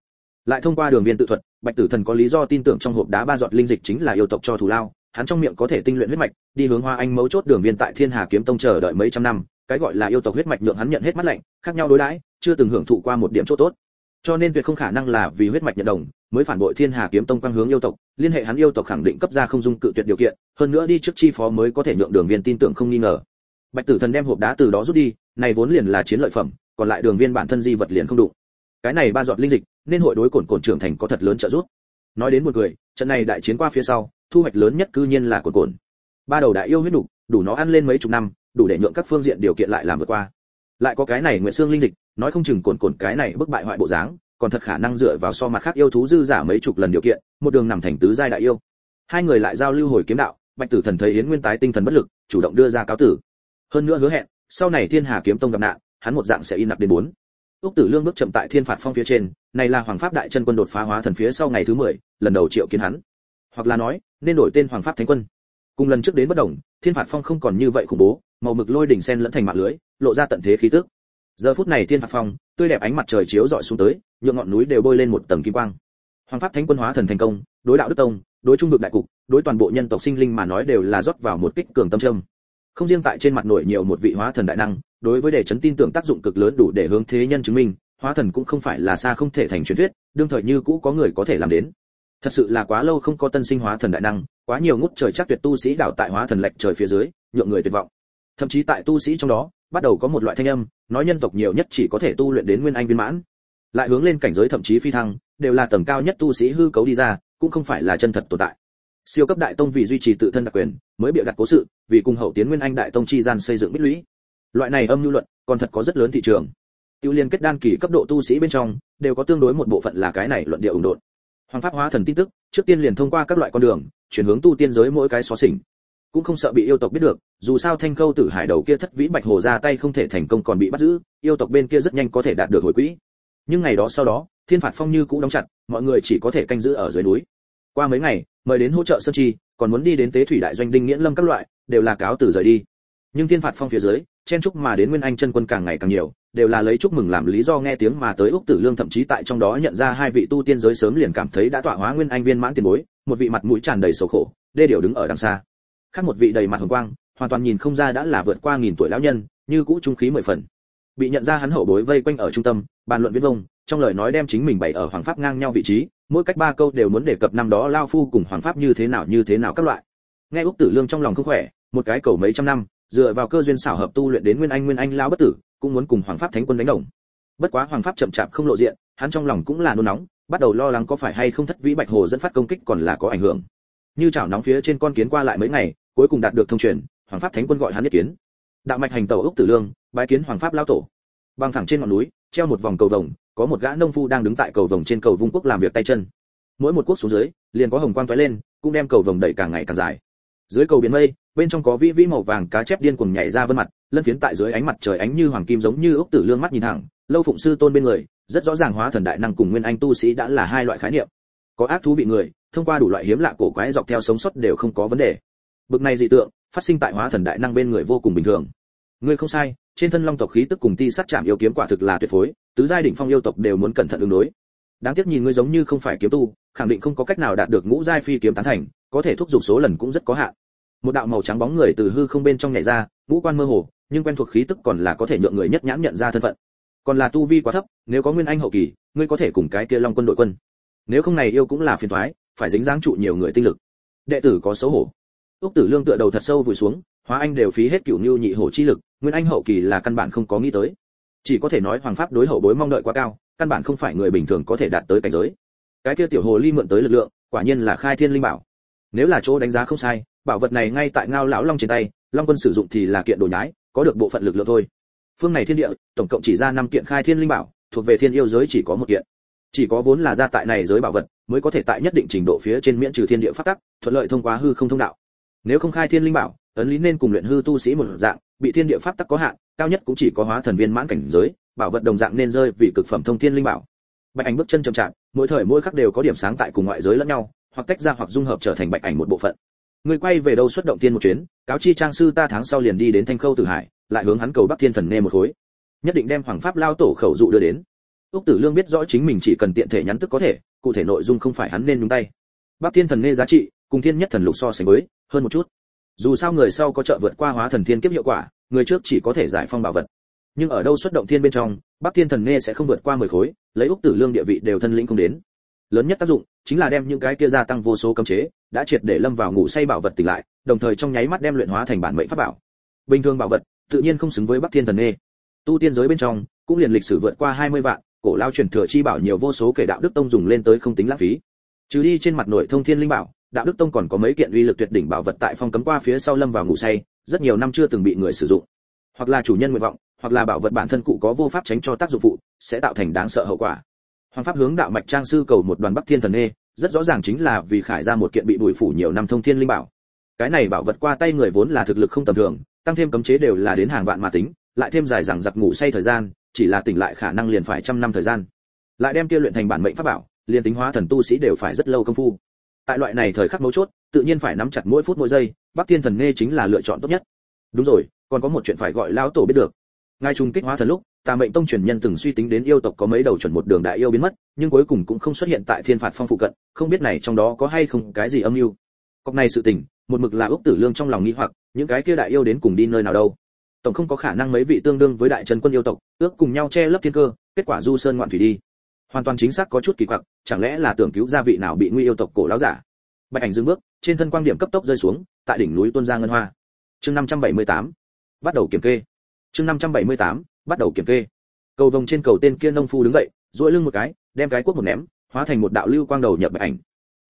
Lại thông qua đường viên tự thuật, bạch tử thần có lý do tin tưởng trong hộp đá ba giọt linh dịch chính là yêu tộc cho thù lao hắn trong miệng có thể tinh luyện huyết mạch, đi hướng hoa anh mấu chốt đường viên tại thiên hà kiếm tông chờ đợi mấy trăm năm, cái gọi là yêu tộc huyết mạch nhượng hắn nhận hết mắt lạnh, khác nhau đối đãi, chưa từng hưởng thụ qua một điểm chỗ tốt. Cho nên tuyệt không khả năng là vì huyết mạch nhận đồng, mới phản bội thiên hà kiếm tông quang hướng yêu tộc, liên hệ hắn yêu tộc khẳng định cấp ra không dung cự tuyệt điều kiện, hơn nữa đi trước chi phó mới có thể nhượng đường viên tin tưởng không nghi ngờ. Bạch tử thần đem hộp đá từ đó rút đi, này vốn liền là chiến lợi phẩm, còn lại đường viên bản thân di vật liền không đủ cái này ba giọt linh dịch, nên hội đối cổn cổn trưởng thành có thật lớn trợ giúp. Nói đến một người trận này đại chiến qua phía sau thu hoạch lớn nhất cư nhiên là cồn cồn. ba đầu đại yêu huyết đủ đủ nó ăn lên mấy chục năm đủ để nhượng các phương diện điều kiện lại làm vượt qua. Lại có cái này nguyện xương linh dịch nói không chừng cồn cồn cái này bức bại hoại bộ dáng còn thật khả năng dựa vào so mặt khác yêu thú dư giả mấy chục lần điều kiện một đường nằm thành tứ giai đại yêu. Hai người lại giao lưu hồi kiếm đạo bạch tử thần thấy yến nguyên tái tinh thần bất lực chủ động đưa ra cáo tử. Hơn nữa hứa hẹn sau này thiên hà kiếm tông gặp nạn hắn một dạng sẽ in nặc đến bốn. Úc tử lương bước chậm tại thiên phạt phong phía trên này là hoàng pháp đại chân quân đột phá hóa thần phía sau ngày thứ 10, lần đầu triệu kiến hắn. Hoặc là nói nên đổi tên hoàng pháp thánh quân. Cùng lần trước đến bất đồng, thiên phạt phong không còn như vậy khủng bố, màu mực lôi đỉnh sen lẫn thành mạng lưới, lộ ra tận thế khí tức. Giờ phút này thiên phạt phong, tươi đẹp ánh mặt trời chiếu rọi xuống tới, nhượng ngọn núi đều bôi lên một tầng kim quang. Hoàng pháp thánh quân hóa thần thành công, đối đạo đức tông, đối trung vực đại cục, đối toàn bộ nhân tộc sinh linh mà nói đều là rót vào một kích cường tâm trâm. Không riêng tại trên mặt nổi nhiều một vị hóa thần đại năng, đối với để chấn tin tưởng tác dụng cực lớn đủ để hướng thế nhân chứng minh, hóa thần cũng không phải là xa không thể thành truyền thuyết, đương thời như cũ có người có thể làm đến thật sự là quá lâu không có tân sinh hóa thần đại năng, quá nhiều ngút trời chắc tuyệt tu sĩ đảo tại hóa thần lệch trời phía dưới, nhượng người tuyệt vọng. Thậm chí tại tu sĩ trong đó, bắt đầu có một loại thanh âm, nói nhân tộc nhiều nhất chỉ có thể tu luyện đến nguyên anh viên mãn. Lại hướng lên cảnh giới thậm chí phi thăng, đều là tầng cao nhất tu sĩ hư cấu đi ra, cũng không phải là chân thật tồn tại. Siêu cấp đại tông vì duy trì tự thân đặc quyền, mới bịa đặt cố sự, vì cùng hậu tiến nguyên anh đại tông chi gian xây dựng bích lũy. Loại này âm lưu luận, còn thật có rất lớn thị trường. Tiêu liên kết đan kỳ cấp độ tu sĩ bên trong, đều có tương đối một bộ phận là cái này luận địa ủng đột hoàng pháp hóa thần tin tức, trước tiên liền thông qua các loại con đường, chuyển hướng tu tiên giới mỗi cái xóa xỉnh. Cũng không sợ bị yêu tộc biết được, dù sao thanh câu tử hải đầu kia thất vĩ bạch hồ ra tay không thể thành công còn bị bắt giữ, yêu tộc bên kia rất nhanh có thể đạt được hồi quỹ. Nhưng ngày đó sau đó, thiên phạt phong như cũ đóng chặt, mọi người chỉ có thể canh giữ ở dưới núi. Qua mấy ngày, mời đến hỗ trợ sơn chi, còn muốn đi đến tế thủy đại doanh đinh nghiễn lâm các loại, đều là cáo từ rời đi nhưng thiên phạt phong phía dưới, chen chúc mà đến nguyên anh chân quân càng ngày càng nhiều, đều là lấy chúc mừng làm lý do nghe tiếng mà tới úc tử lương thậm chí tại trong đó nhận ra hai vị tu tiên giới sớm liền cảm thấy đã tọa hóa nguyên anh viên mãn tiền bối, một vị mặt mũi tràn đầy sầu khổ, đê điều đứng ở đằng xa. Khác một vị đầy mặt hồng quang, hoàn toàn nhìn không ra đã là vượt qua nghìn tuổi lão nhân, như cũ trung khí mười phần. Bị nhận ra hắn hậu bối vây quanh ở trung tâm, bàn luận viết vông, trong lời nói đem chính mình bày ở hoàng pháp ngang nhau vị trí, mỗi cách ba câu đều muốn đề cập năm đó lao phu cùng hoàng pháp như thế nào như thế nào các loại. Nghe úc tử lương trong lòng không khỏe, một cái cầu mấy trăm năm dựa vào cơ duyên xảo hợp tu luyện đến nguyên anh nguyên anh lao bất tử, cũng muốn cùng hoàng pháp thánh quân đánh đồng. Bất quá hoàng pháp chậm chạp không lộ diện, hắn trong lòng cũng là nôn nóng, bắt đầu lo lắng có phải hay không thất vĩ bạch hồ dẫn phát công kích còn là có ảnh hưởng. Như chảo nóng phía trên con kiến qua lại mấy ngày, cuối cùng đạt được thông truyền, hoàng pháp thánh quân gọi hắn nhất kiến. Đạo mạch hành tàu ốc tử lương, bái kiến hoàng pháp lao tổ. Băng thẳng trên ngọn núi, treo một vòng cầu vồng, có một gã nông phu đang đứng tại cầu vồng trên cầu vung quốc làm việc tay chân. Mỗi một quốc xuống dưới, liền có hồng quang tóe lên, cũng đem cầu vồng đẩy càng ngày càng dài dưới cầu biển mây, bên trong có vĩ vĩ màu vàng cá chép điên cuồng nhảy ra vân mặt, lân phiến tại dưới ánh mặt trời ánh như hoàng kim giống như ốc tử lương mắt nhìn thẳng, lâu phụng sư tôn bên người, rất rõ ràng hóa thần đại năng cùng nguyên anh tu sĩ đã là hai loại khái niệm. Có ác thú vị người, thông qua đủ loại hiếm lạ cổ quái dọc theo sống sót đều không có vấn đề. Bực này dị tượng, phát sinh tại hóa thần đại năng bên người vô cùng bình thường. Ngươi không sai, trên thân long tộc khí tức cùng ti sát chạm yêu kiếm quả thực là tuyệt phối, tứ giai đỉnh phong yêu tộc đều muốn cẩn thận ứng đối. Đáng tiếc nhìn ngươi giống như không phải kiếm tu, khẳng định không có cách nào đạt được ngũ giai phi kiếm tán thành có thể thúc giục số lần cũng rất có hạn. Một đạo màu trắng bóng người từ hư không bên trong nhảy ra, ngũ quan mơ hồ, nhưng quen thuộc khí tức còn là có thể nhượng người nhất nhãn nhận ra thân phận. Còn là tu vi quá thấp, nếu có nguyên anh hậu kỳ, ngươi có thể cùng cái kia long quân đội quân. Nếu không này yêu cũng là phiền toái, phải dính dáng trụ nhiều người tinh lực. Đệ tử có xấu hổ. Úc tử lương tựa đầu thật sâu vùi xuống, hóa anh đều phí hết cửu lưu nhị hổ chi lực, nguyên anh hậu kỳ là căn bản không có nghĩ tới. Chỉ có thể nói hoàng pháp đối hậu bối mong đợi quá cao, căn bản không phải người bình thường có thể đạt tới cảnh giới. Cái kia tiểu hồ ly mượn tới lực lượng, quả nhiên là khai thiên linh bảo nếu là chỗ đánh giá không sai, bảo vật này ngay tại ngao lão long trên tay, long quân sử dụng thì là kiện đồ nhái, có được bộ phận lực lượng thôi. Phương này thiên địa, tổng cộng chỉ ra năm kiện khai thiên linh bảo, thuộc về thiên yêu giới chỉ có một kiện. Chỉ có vốn là ra tại này giới bảo vật, mới có thể tại nhất định trình độ phía trên miễn trừ thiên địa pháp tắc, thuận lợi thông qua hư không thông đạo. Nếu không khai thiên linh bảo, ấn lý nên cùng luyện hư tu sĩ một dạng, bị thiên địa pháp tắc có hạn, cao nhất cũng chỉ có hóa thần viên mãn cảnh giới, bảo vật đồng dạng nên rơi vì cực phẩm thông thiên linh bảo. Bạch ảnh bước chân chậm chạp, mỗi thời mỗi khắc đều có điểm sáng tại cùng ngoại giới lẫn nhau hoặc tách ra hoặc dung hợp trở thành bạch ảnh một bộ phận. Người quay về đâu xuất động tiên một chuyến, cáo chi trang sư ta tháng sau liền đi đến thanh khâu tử hải, lại hướng hắn cầu bắc thiên thần nê một khối. Nhất định đem hoàng pháp lao tổ khẩu dụ đưa đến. Úc tử lương biết rõ chính mình chỉ cần tiện thể nhắn tức có thể, cụ thể nội dung không phải hắn nên nhúng tay. Bắc thiên thần nê giá trị, cùng thiên nhất thần lục so sánh với, hơn một chút. Dù sao người sau có trợ vượt qua hóa thần thiên kiếp hiệu quả, người trước chỉ có thể giải phong bảo vật. Nhưng ở đâu xuất động thiên bên trong, bắc thiên thần nê sẽ không vượt qua mười khối, lấy úc tử lương địa vị đều thân lĩnh không đến lớn nhất tác dụng chính là đem những cái kia gia tăng vô số cấm chế đã triệt để lâm vào ngủ say bảo vật tỉnh lại, đồng thời trong nháy mắt đem luyện hóa thành bản mệnh pháp bảo. Bình thường bảo vật tự nhiên không xứng với bắc thiên thần nê. Tu tiên giới bên trong cũng liền lịch sử vượt qua 20 vạn, cổ lao truyền thừa chi bảo nhiều vô số kể đạo đức tông dùng lên tới không tính lãng phí. Trừ đi trên mặt nội thông thiên linh bảo, đạo đức tông còn có mấy kiện uy lực tuyệt đỉnh bảo vật tại phong cấm qua phía sau lâm vào ngủ say, rất nhiều năm chưa từng bị người sử dụng. Hoặc là chủ nhân nguyện vọng, hoặc là bảo vật bản thân cụ có vô pháp tránh cho tác dụng phụ, sẽ tạo thành đáng sợ hậu quả hoàng pháp hướng đạo mạch trang sư cầu một đoàn bắc thiên thần nê rất rõ ràng chính là vì khải ra một kiện bị bùi phủ nhiều năm thông thiên linh bảo. Cái này bảo vật qua tay người vốn là thực lực không tầm thường, tăng thêm cấm chế đều là đến hàng vạn mà tính, lại thêm dài rằng giặc ngủ say thời gian, chỉ là tỉnh lại khả năng liền phải trăm năm thời gian. Lại đem kia luyện thành bản mệnh pháp bảo, liền tính hóa thần tu sĩ đều phải rất lâu công phu. Tại loại này thời khắc mấu chốt, tự nhiên phải nắm chặt mỗi phút mỗi giây, bắc thiên thần nghe chính là lựa chọn tốt nhất. Đúng rồi, còn có một chuyện phải gọi lão tổ biết được. Ngài trùng kích hóa thần lúc tà mệnh tông truyền nhân từng suy tính đến yêu tộc có mấy đầu chuẩn một đường đại yêu biến mất, nhưng cuối cùng cũng không xuất hiện tại thiên phạt phong phụ cận, không biết này trong đó có hay không cái gì âm mưu. Cọc này sự tình, một mực là ước tử lương trong lòng nghĩ hoặc, những cái kia đại yêu đến cùng đi nơi nào đâu? Tổng không có khả năng mấy vị tương đương với đại trần quân yêu tộc, ước cùng nhau che lấp thiên cơ, kết quả du sơn ngoạn thủy đi. Hoàn toàn chính xác có chút kỳ quặc, chẳng lẽ là tưởng cứu gia vị nào bị nguy yêu tộc cổ lão giả? Bạch ảnh dừng bước, trên thân quang điểm cấp tốc rơi xuống, tại đỉnh núi tuôn ra ngân hoa. Chương 578 bắt đầu kiểm kê. Chương 578 bắt đầu kiểm kê. Cầu vồng trên cầu tên kia nông phu đứng dậy, duỗi lưng một cái, đem cái cuốc một ném, hóa thành một đạo lưu quang đầu nhập bạch ảnh.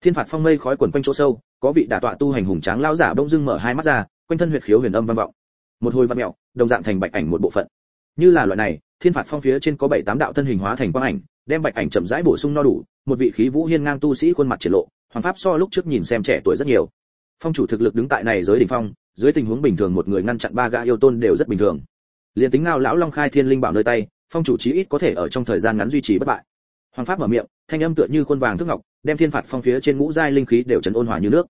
Thiên phạt phong mây khói quẩn quanh chỗ sâu, có vị đả tọa tu hành hùng tráng lão giả bỗng dưng mở hai mắt ra, quanh thân huyệt khiếu huyền âm vang vọng. Một hồi văn mèo đồng dạng thành bạch ảnh một bộ phận. Như là loại này, thiên phạt phong phía trên có bảy tám đạo thân hình hóa thành quang ảnh, đem bạch ảnh chậm rãi bổ sung no đủ, một vị khí vũ hiên ngang tu sĩ khuôn mặt triển lộ, hoàng pháp so lúc trước nhìn xem trẻ tuổi rất nhiều. Phong chủ thực lực đứng tại này giới đỉnh phong, dưới tình huống bình thường một người ngăn chặn ba gã yêu tôn đều rất bình thường liền tính ngao lão long khai thiên linh bảo nơi tay, phong chủ chí ít có thể ở trong thời gian ngắn duy trì bất bại. Hoàng pháp mở miệng, thanh âm tựa như khuôn vàng thước ngọc, đem thiên phạt phong phía trên ngũ giai linh khí đều trấn ôn hòa như nước.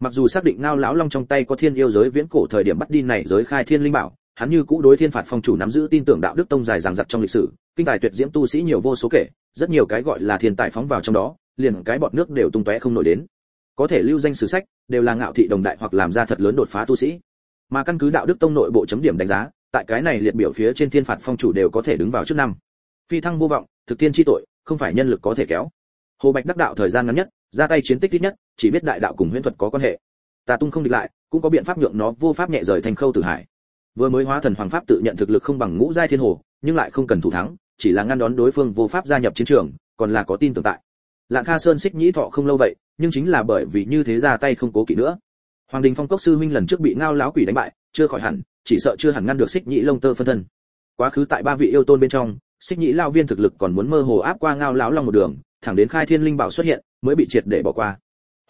Mặc dù xác định ngao lão long trong tay có thiên yêu giới viễn cổ thời điểm bắt đi này giới khai thiên linh bảo, hắn như cũ đối thiên phạt phong chủ nắm giữ tin tưởng đạo đức tông dài dằng dặc trong lịch sử, kinh tài tuyệt diễm tu sĩ nhiều vô số kể, rất nhiều cái gọi là thiên tài phóng vào trong đó, liền cái bọt nước đều tung tóe không nổi đến. Có thể lưu danh sử sách, đều là ngạo thị đồng đại hoặc làm ra thật lớn đột phá tu sĩ. Mà căn cứ đạo đức tông nội bộ chấm điểm đánh giá tại cái này liệt biểu phía trên thiên phạt phong chủ đều có thể đứng vào trước năm. Phi thăng vô vọng, thực tiên chi tội, không phải nhân lực có thể kéo. Hồ bạch đắc đạo thời gian ngắn nhất, ra tay chiến tích ít nhất, chỉ biết đại đạo cùng huyễn thuật có quan hệ. Ta tung không địch lại, cũng có biện pháp nhượng nó vô pháp nhẹ rời thành khâu tử hải. Vừa mới hóa thần hoàng pháp tự nhận thực lực không bằng ngũ giai thiên hồ, nhưng lại không cần thủ thắng, chỉ là ngăn đón đối phương vô pháp gia nhập chiến trường, còn là có tin tưởng tại. Lạng kha sơn xích nhĩ thọ không lâu vậy, nhưng chính là bởi vì như thế ra tay không cố kỵ nữa. Hoàng đình phong cốc sư huynh lần trước bị ngao láo quỷ đánh bại chưa khỏi hẳn, chỉ sợ chưa hẳn ngăn được xích nhĩ lông tơ phân thân. Quá khứ tại ba vị yêu tôn bên trong xích nhĩ lao viên thực lực còn muốn mơ hồ áp qua ngao lão long một đường, thẳng đến khai thiên linh bảo xuất hiện, mới bị triệt để bỏ qua.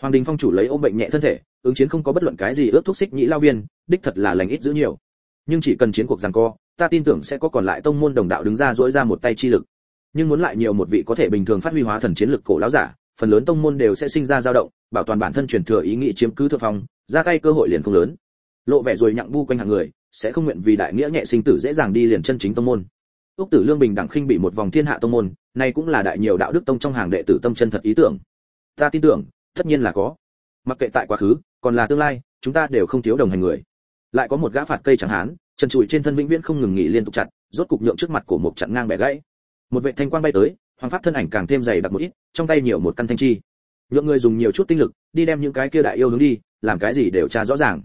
Hoàng đình phong chủ lấy ôm bệnh nhẹ thân thể, ứng chiến không có bất luận cái gì ước thúc xích nhĩ lao viên, đích thật là lành ít giữ nhiều. Nhưng chỉ cần chiến cuộc giằng co, ta tin tưởng sẽ có còn lại tông môn đồng đạo đứng ra dỗi ra một tay chi lực. Nhưng muốn lại nhiều một vị có thể bình thường phát huy hóa thần chiến lực cổ lão giả, phần lớn tông môn đều sẽ sinh ra dao động, bảo toàn bản thân truyền thừa ý nghĩ chiếm cứ thượng phong, ra tay cơ hội liền không lớn lộ vẻ rồi nhặng bu quanh hàng người, sẽ không nguyện vì đại nghĩa nhẹ sinh tử dễ dàng đi liền chân chính tông môn. Úc tử lương bình đẳng khinh bị một vòng thiên hạ tông môn nay cũng là đại nhiều đạo đức tông trong hàng đệ tử tâm chân thật ý tưởng. Ta tin tưởng, tất nhiên là có. Mặc kệ tại quá khứ, còn là tương lai, chúng ta đều không thiếu đồng hành người. Lại có một gã phạt cây chẳng hán, chân trụi trên thân vĩnh viễn không ngừng nghỉ liên tục chặt, rốt cục nhượng trước mặt của một chặn ngang bẻ gãy. Một vệ thanh quang bay tới, hoàng pháp thân ảnh càng thêm dày đặc một ít, trong tay nhiều một căn thanh chi. Nhượng người dùng nhiều chút tinh lực, đi đem những cái kia đại yêu hướng đi, làm cái gì đều tra rõ ràng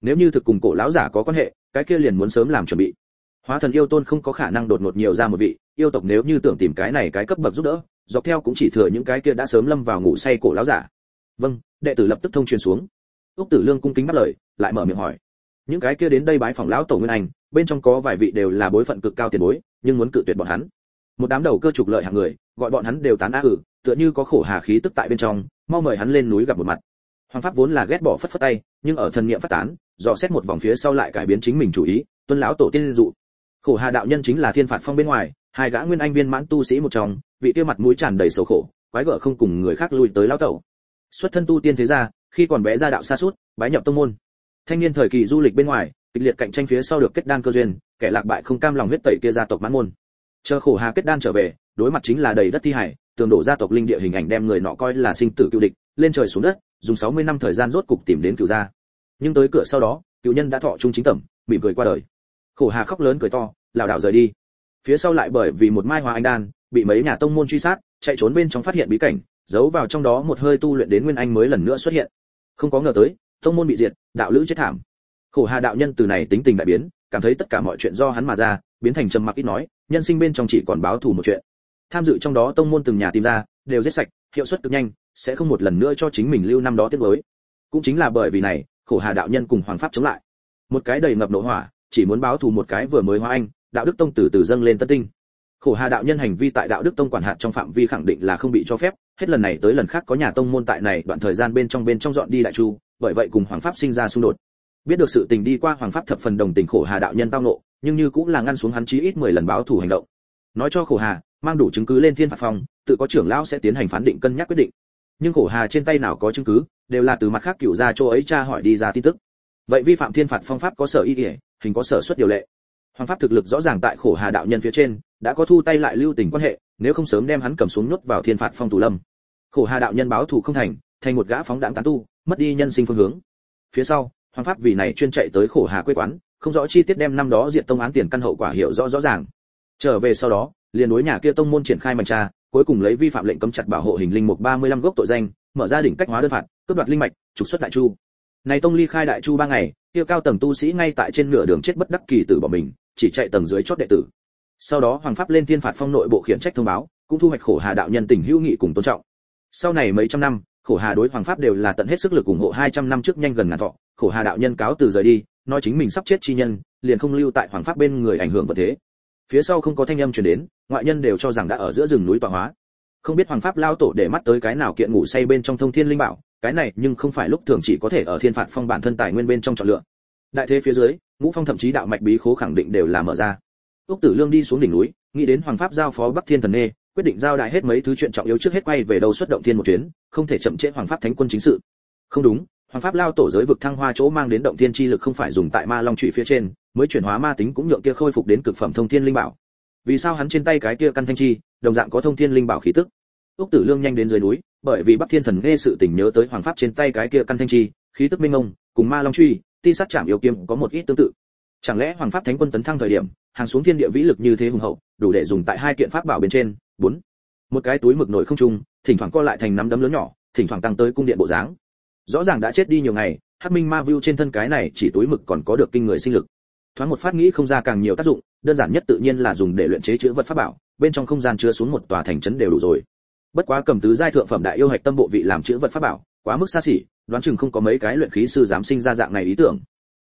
nếu như thực cùng cổ lão giả có quan hệ, cái kia liền muốn sớm làm chuẩn bị. Hóa thần yêu tôn không có khả năng đột ngột nhiều ra một vị, yêu tộc nếu như tưởng tìm cái này cái cấp bậc giúp đỡ, dọc theo cũng chỉ thừa những cái kia đã sớm lâm vào ngủ say cổ lão giả. Vâng đệ tử lập tức thông truyền xuống. Úc tử lương cung kính bắt lời, lại mở miệng hỏi. Những cái kia đến đây bái phỏng lão tổ nguyên anh, bên trong có vài vị đều là bối phận cực cao tiền bối, nhưng muốn cự tuyệt bọn hắn. Một đám đầu cơ trục lợi hàng người, gọi bọn hắn đều tán á ử, tựa như có khổ hà khí tức tại bên trong, mau mời hắn lên núi gặp một mặt. Hoàng pháp vốn là ghét bỏ phất phất tay, nhưng ở thần niệm phát tán dò xét một vòng phía sau lại cải biến chính mình chủ ý, tuân lão tổ tiên dụ. Khổ hà đạo nhân chính là thiên phạt phong bên ngoài, hai gã nguyên anh viên mãn tu sĩ một trong, vị kia mặt mũi tràn đầy sầu khổ, quái gở không cùng người khác lui tới lão tẩu xuất thân tu tiên thế gia, khi còn bé ra đạo xa suốt, bái nhập tông môn. Thanh niên thời kỳ du lịch bên ngoài, kịch liệt cạnh tranh phía sau được kết đan cơ duyên, kẻ lạc bại không cam lòng huyết tẩy kia gia tộc mãn môn. Chờ khổ hà kết đan trở về, đối mặt chính là đầy đất thi hải, tường đổ gia tộc linh địa hình ảnh đem người nọ coi là sinh tử cựu địch, lên trời xuống đất, dùng 60 năm thời gian rốt cục tìm đến cựu gia nhưng tới cửa sau đó, cựu nhân đã thọ trung chính tẩm, mỉm cười qua đời. Khổ hà khóc lớn cười to, lảo đảo rời đi. Phía sau lại bởi vì một mai hoa anh đan, bị mấy nhà tông môn truy sát, chạy trốn bên trong phát hiện bí cảnh, giấu vào trong đó một hơi tu luyện đến nguyên anh mới lần nữa xuất hiện. Không có ngờ tới, tông môn bị diệt, đạo lữ chết thảm. Khổ hà đạo nhân từ này tính tình đại biến, cảm thấy tất cả mọi chuyện do hắn mà ra, biến thành trầm mặc ít nói, nhân sinh bên trong chỉ còn báo thù một chuyện. Tham dự trong đó tông môn từng nhà tìm ra, đều giết sạch, hiệu suất cực nhanh, sẽ không một lần nữa cho chính mình lưu năm đó tiết mới cũng chính là bởi vì này khổ hà đạo nhân cùng hoàng pháp chống lại. Một cái đầy ngập nộ hỏa, chỉ muốn báo thù một cái vừa mới hóa anh, đạo đức tông từ từ dâng lên tân tinh. Khổ hà đạo nhân hành vi tại đạo đức tông quản hạt trong phạm vi khẳng định là không bị cho phép, hết lần này tới lần khác có nhà tông môn tại này đoạn thời gian bên trong bên trong dọn đi đại chu, bởi vậy cùng hoàng pháp sinh ra xung đột. Biết được sự tình đi qua hoàng pháp thập phần đồng tình khổ hà đạo nhân tao nộ, nhưng như cũng là ngăn xuống hắn chí ít 10 lần báo thù hành động. Nói cho khổ hà, mang đủ chứng cứ lên thiên phạt phòng, tự có trưởng lão sẽ tiến hành phán định cân nhắc quyết định nhưng khổ hà trên tay nào có chứng cứ, đều là từ mặt khác cựu gia chỗ ấy tra hỏi đi ra tin tức. Vậy vi phạm thiên phạt phong pháp có sở y ỉa hình có sở xuất điều lệ. Hoàng pháp thực lực rõ ràng tại khổ hà đạo nhân phía trên, đã có thu tay lại lưu tình quan hệ, nếu không sớm đem hắn cầm xuống nhốt vào thiên phạt phong tù lâm. Khổ hà đạo nhân báo thù không thành thành một gã phóng đạn tán tu, mất đi nhân sinh phương hướng. Phía sau, hoàng pháp vì này chuyên chạy tới khổ hà quê quán, không rõ chi tiết đem năm đó diện tông án tiền căn hậu quả hiểu rõ rõ ràng. Trở về sau đó, liền đối nhà kia tông môn triển khai mạnh tra cuối cùng lấy vi phạm lệnh cấm chặt bảo hộ hình linh mục 35 gốc tội danh, mở ra đỉnh cách hóa đơn phạt, cướp đoạt linh mạch, trục xuất đại chu. Này tông ly khai đại chu ba ngày, kia cao tầng tu sĩ ngay tại trên nửa đường chết bất đắc kỳ tử bỏ mình, chỉ chạy tầng dưới chót đệ tử. Sau đó hoàng pháp lên thiên phạt phong nội bộ khiển trách thông báo, cũng thu hoạch khổ hà đạo nhân tình hữu nghị cùng tôn trọng. Sau này mấy trăm năm, khổ hà đối hoàng pháp đều là tận hết sức lực ủng hộ 200 năm trước nhanh gần ngàn thọ, khổ hà đạo nhân cáo từ rời đi, nói chính mình sắp chết chi nhân, liền không lưu tại hoàng pháp bên người ảnh hưởng vật thế phía sau không có thanh âm truyền đến, ngoại nhân đều cho rằng đã ở giữa rừng núi tọa hóa. Không biết hoàng pháp lao tổ để mắt tới cái nào kiện ngủ say bên trong thông thiên linh bảo, cái này nhưng không phải lúc thường chỉ có thể ở thiên phạt phong bản thân tài nguyên bên trong chọn lựa. Đại thế phía dưới, ngũ phong thậm chí đạo mạch bí khố khẳng định đều là mở ra. Úc tử lương đi xuống đỉnh núi, nghĩ đến hoàng pháp giao phó bắc thiên thần nê, quyết định giao đại hết mấy thứ chuyện trọng yếu trước hết quay về đầu xuất động thiên một chuyến, không thể chậm trễ hoàng pháp thánh quân chính sự. Không đúng hoàng pháp lao tổ giới vực thăng hoa chỗ mang đến động thiên chi lực không phải dùng tại ma long trụy phía trên, mới chuyển hóa ma tính cũng nhượng kia khôi phục đến cực phẩm thông thiên linh bảo. Vì sao hắn trên tay cái kia căn thanh chi, đồng dạng có thông thiên linh bảo khí tức? Úc tử lương nhanh đến dưới núi, bởi vì bắc thiên thần nghe sự tình nhớ tới hoàng pháp trên tay cái kia căn thanh chi, khí tức minh ông cùng ma long truy ti sát chạm yêu kiếm có một ít tương tự. Chẳng lẽ hoàng pháp thánh quân tấn thăng thời điểm, hàng xuống thiên địa vĩ lực như thế hùng hậu, đủ để dùng tại hai kiện pháp bảo bên trên? Bốn. Một cái túi mực nổi không trung, thỉnh thoảng co lại thành nắm đấm lớn nhỏ, thỉnh thoảng tăng tới cung điện bộ dáng rõ ràng đã chết đi nhiều ngày, hắc minh ma view trên thân cái này chỉ túi mực còn có được kinh người sinh lực. Thoáng một phát nghĩ không ra càng nhiều tác dụng, đơn giản nhất tự nhiên là dùng để luyện chế chữ vật pháp bảo, bên trong không gian chứa xuống một tòa thành trấn đều đủ rồi. Bất quá cầm tứ giai thượng phẩm đại yêu hạch tâm bộ vị làm chữ vật pháp bảo, quá mức xa xỉ, đoán chừng không có mấy cái luyện khí sư dám sinh ra dạng này ý tưởng.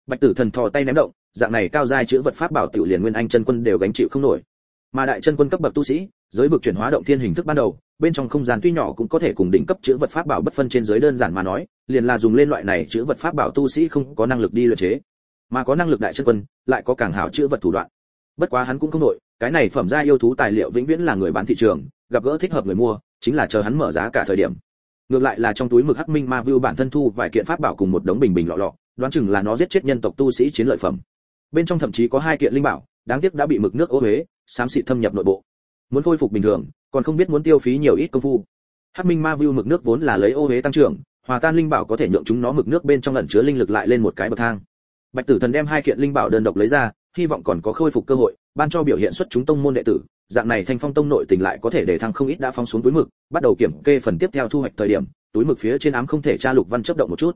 Bạch tử thần thò tay ném động, dạng này cao giai chữ vật pháp bảo tiểu liền nguyên anh chân quân đều gánh chịu không nổi. Mà đại chân quân cấp bậc tu sĩ giới vực chuyển hóa động thiên hình thức ban đầu, bên trong không gian tuy nhỏ cũng có thể cùng đỉnh cấp chữ vật pháp bảo bất phân trên giới đơn giản mà nói, liền là dùng lên loại này chữ vật pháp bảo tu sĩ không có năng lực đi luyện chế. Mà có năng lực đại chân quân, lại có càng hảo chữ vật thủ đoạn. Bất quá hắn cũng không nổi, cái này phẩm gia yêu thú tài liệu vĩnh viễn là người bán thị trường, gặp gỡ thích hợp người mua, chính là chờ hắn mở giá cả thời điểm. Ngược lại là trong túi mực hắc minh ma view bản thân thu vài kiện pháp bảo cùng một đống bình bình lọ lọ, đoán chừng là nó giết chết nhân tộc tu sĩ chiến lợi phẩm. Bên trong thậm chí có hai kiện linh bảo, đáng tiếc đã bị mực nước ô huế xám xịt thâm nhập nội bộ muốn khôi phục bình thường, còn không biết muốn tiêu phí nhiều ít công phu. Hắc minh ma view mực nước vốn là lấy ô huế tăng trưởng, hòa tan linh bảo có thể nhượng chúng nó mực nước bên trong ẩn chứa linh lực lại lên một cái bậc thang. Bạch tử thần đem hai kiện linh bảo đơn độc lấy ra, hy vọng còn có khôi phục cơ hội, ban cho biểu hiện xuất chúng tông môn đệ tử, dạng này thanh phong tông nội tình lại có thể để thăng không ít đã phóng xuống túi mực, bắt đầu kiểm kê phần tiếp theo thu hoạch thời điểm, túi mực phía trên ám không thể tra lục văn chấp động một chút.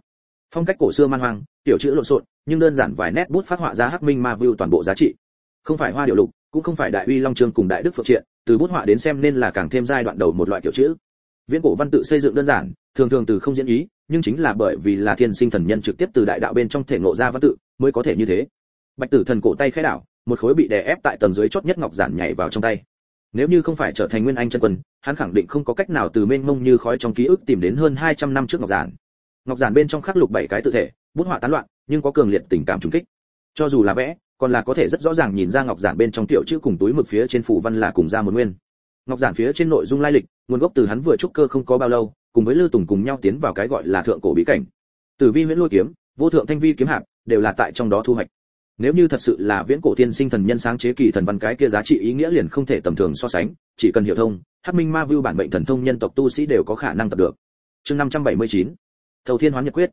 Phong cách cổ xưa man hoang, tiểu chữ lộn xộn, nhưng đơn giản vài nét bút phát họa ra hắc minh ma view toàn bộ giá trị. Không phải hoa điệu lục, cũng không phải đại uy long trường cùng đại đức phượng triện từ bút họa đến xem nên là càng thêm giai đoạn đầu một loại kiểu chữ. Viễn cổ văn tự xây dựng đơn giản, thường thường từ không diễn ý, nhưng chính là bởi vì là thiên sinh thần nhân trực tiếp từ đại đạo bên trong thể ngộ ra văn tự, mới có thể như thế. Bạch tử thần cổ tay khẽ đảo, một khối bị đè ép tại tầng dưới chót nhất ngọc giản nhảy vào trong tay. Nếu như không phải trở thành nguyên anh chân quân, hắn khẳng định không có cách nào từ mênh mông như khói trong ký ức tìm đến hơn 200 năm trước ngọc giản. Ngọc giản bên trong khắc lục bảy cái tự thể, bút họa tán loạn, nhưng có cường liệt tình cảm trùng kích. Cho dù là vẽ còn là có thể rất rõ ràng nhìn ra ngọc giản bên trong tiểu chữ cùng túi mực phía trên phủ văn là cùng ra một nguyên. Ngọc giản phía trên nội dung lai lịch, nguồn gốc từ hắn vừa trúc cơ không có bao lâu, cùng với lư tùng cùng nhau tiến vào cái gọi là thượng cổ bí cảnh. Từ vi huyễn lôi kiếm, vô thượng thanh vi kiếm hạp, đều là tại trong đó thu hoạch. Nếu như thật sự là viễn cổ tiên sinh thần nhân sáng chế kỳ thần văn cái kia giá trị ý nghĩa liền không thể tầm thường so sánh, chỉ cần hiểu thông, hắc minh ma vưu bản mệnh thần thông nhân tộc tu sĩ đều có khả năng tập được. Chương 579 thâu thiên hoán nhật quyết.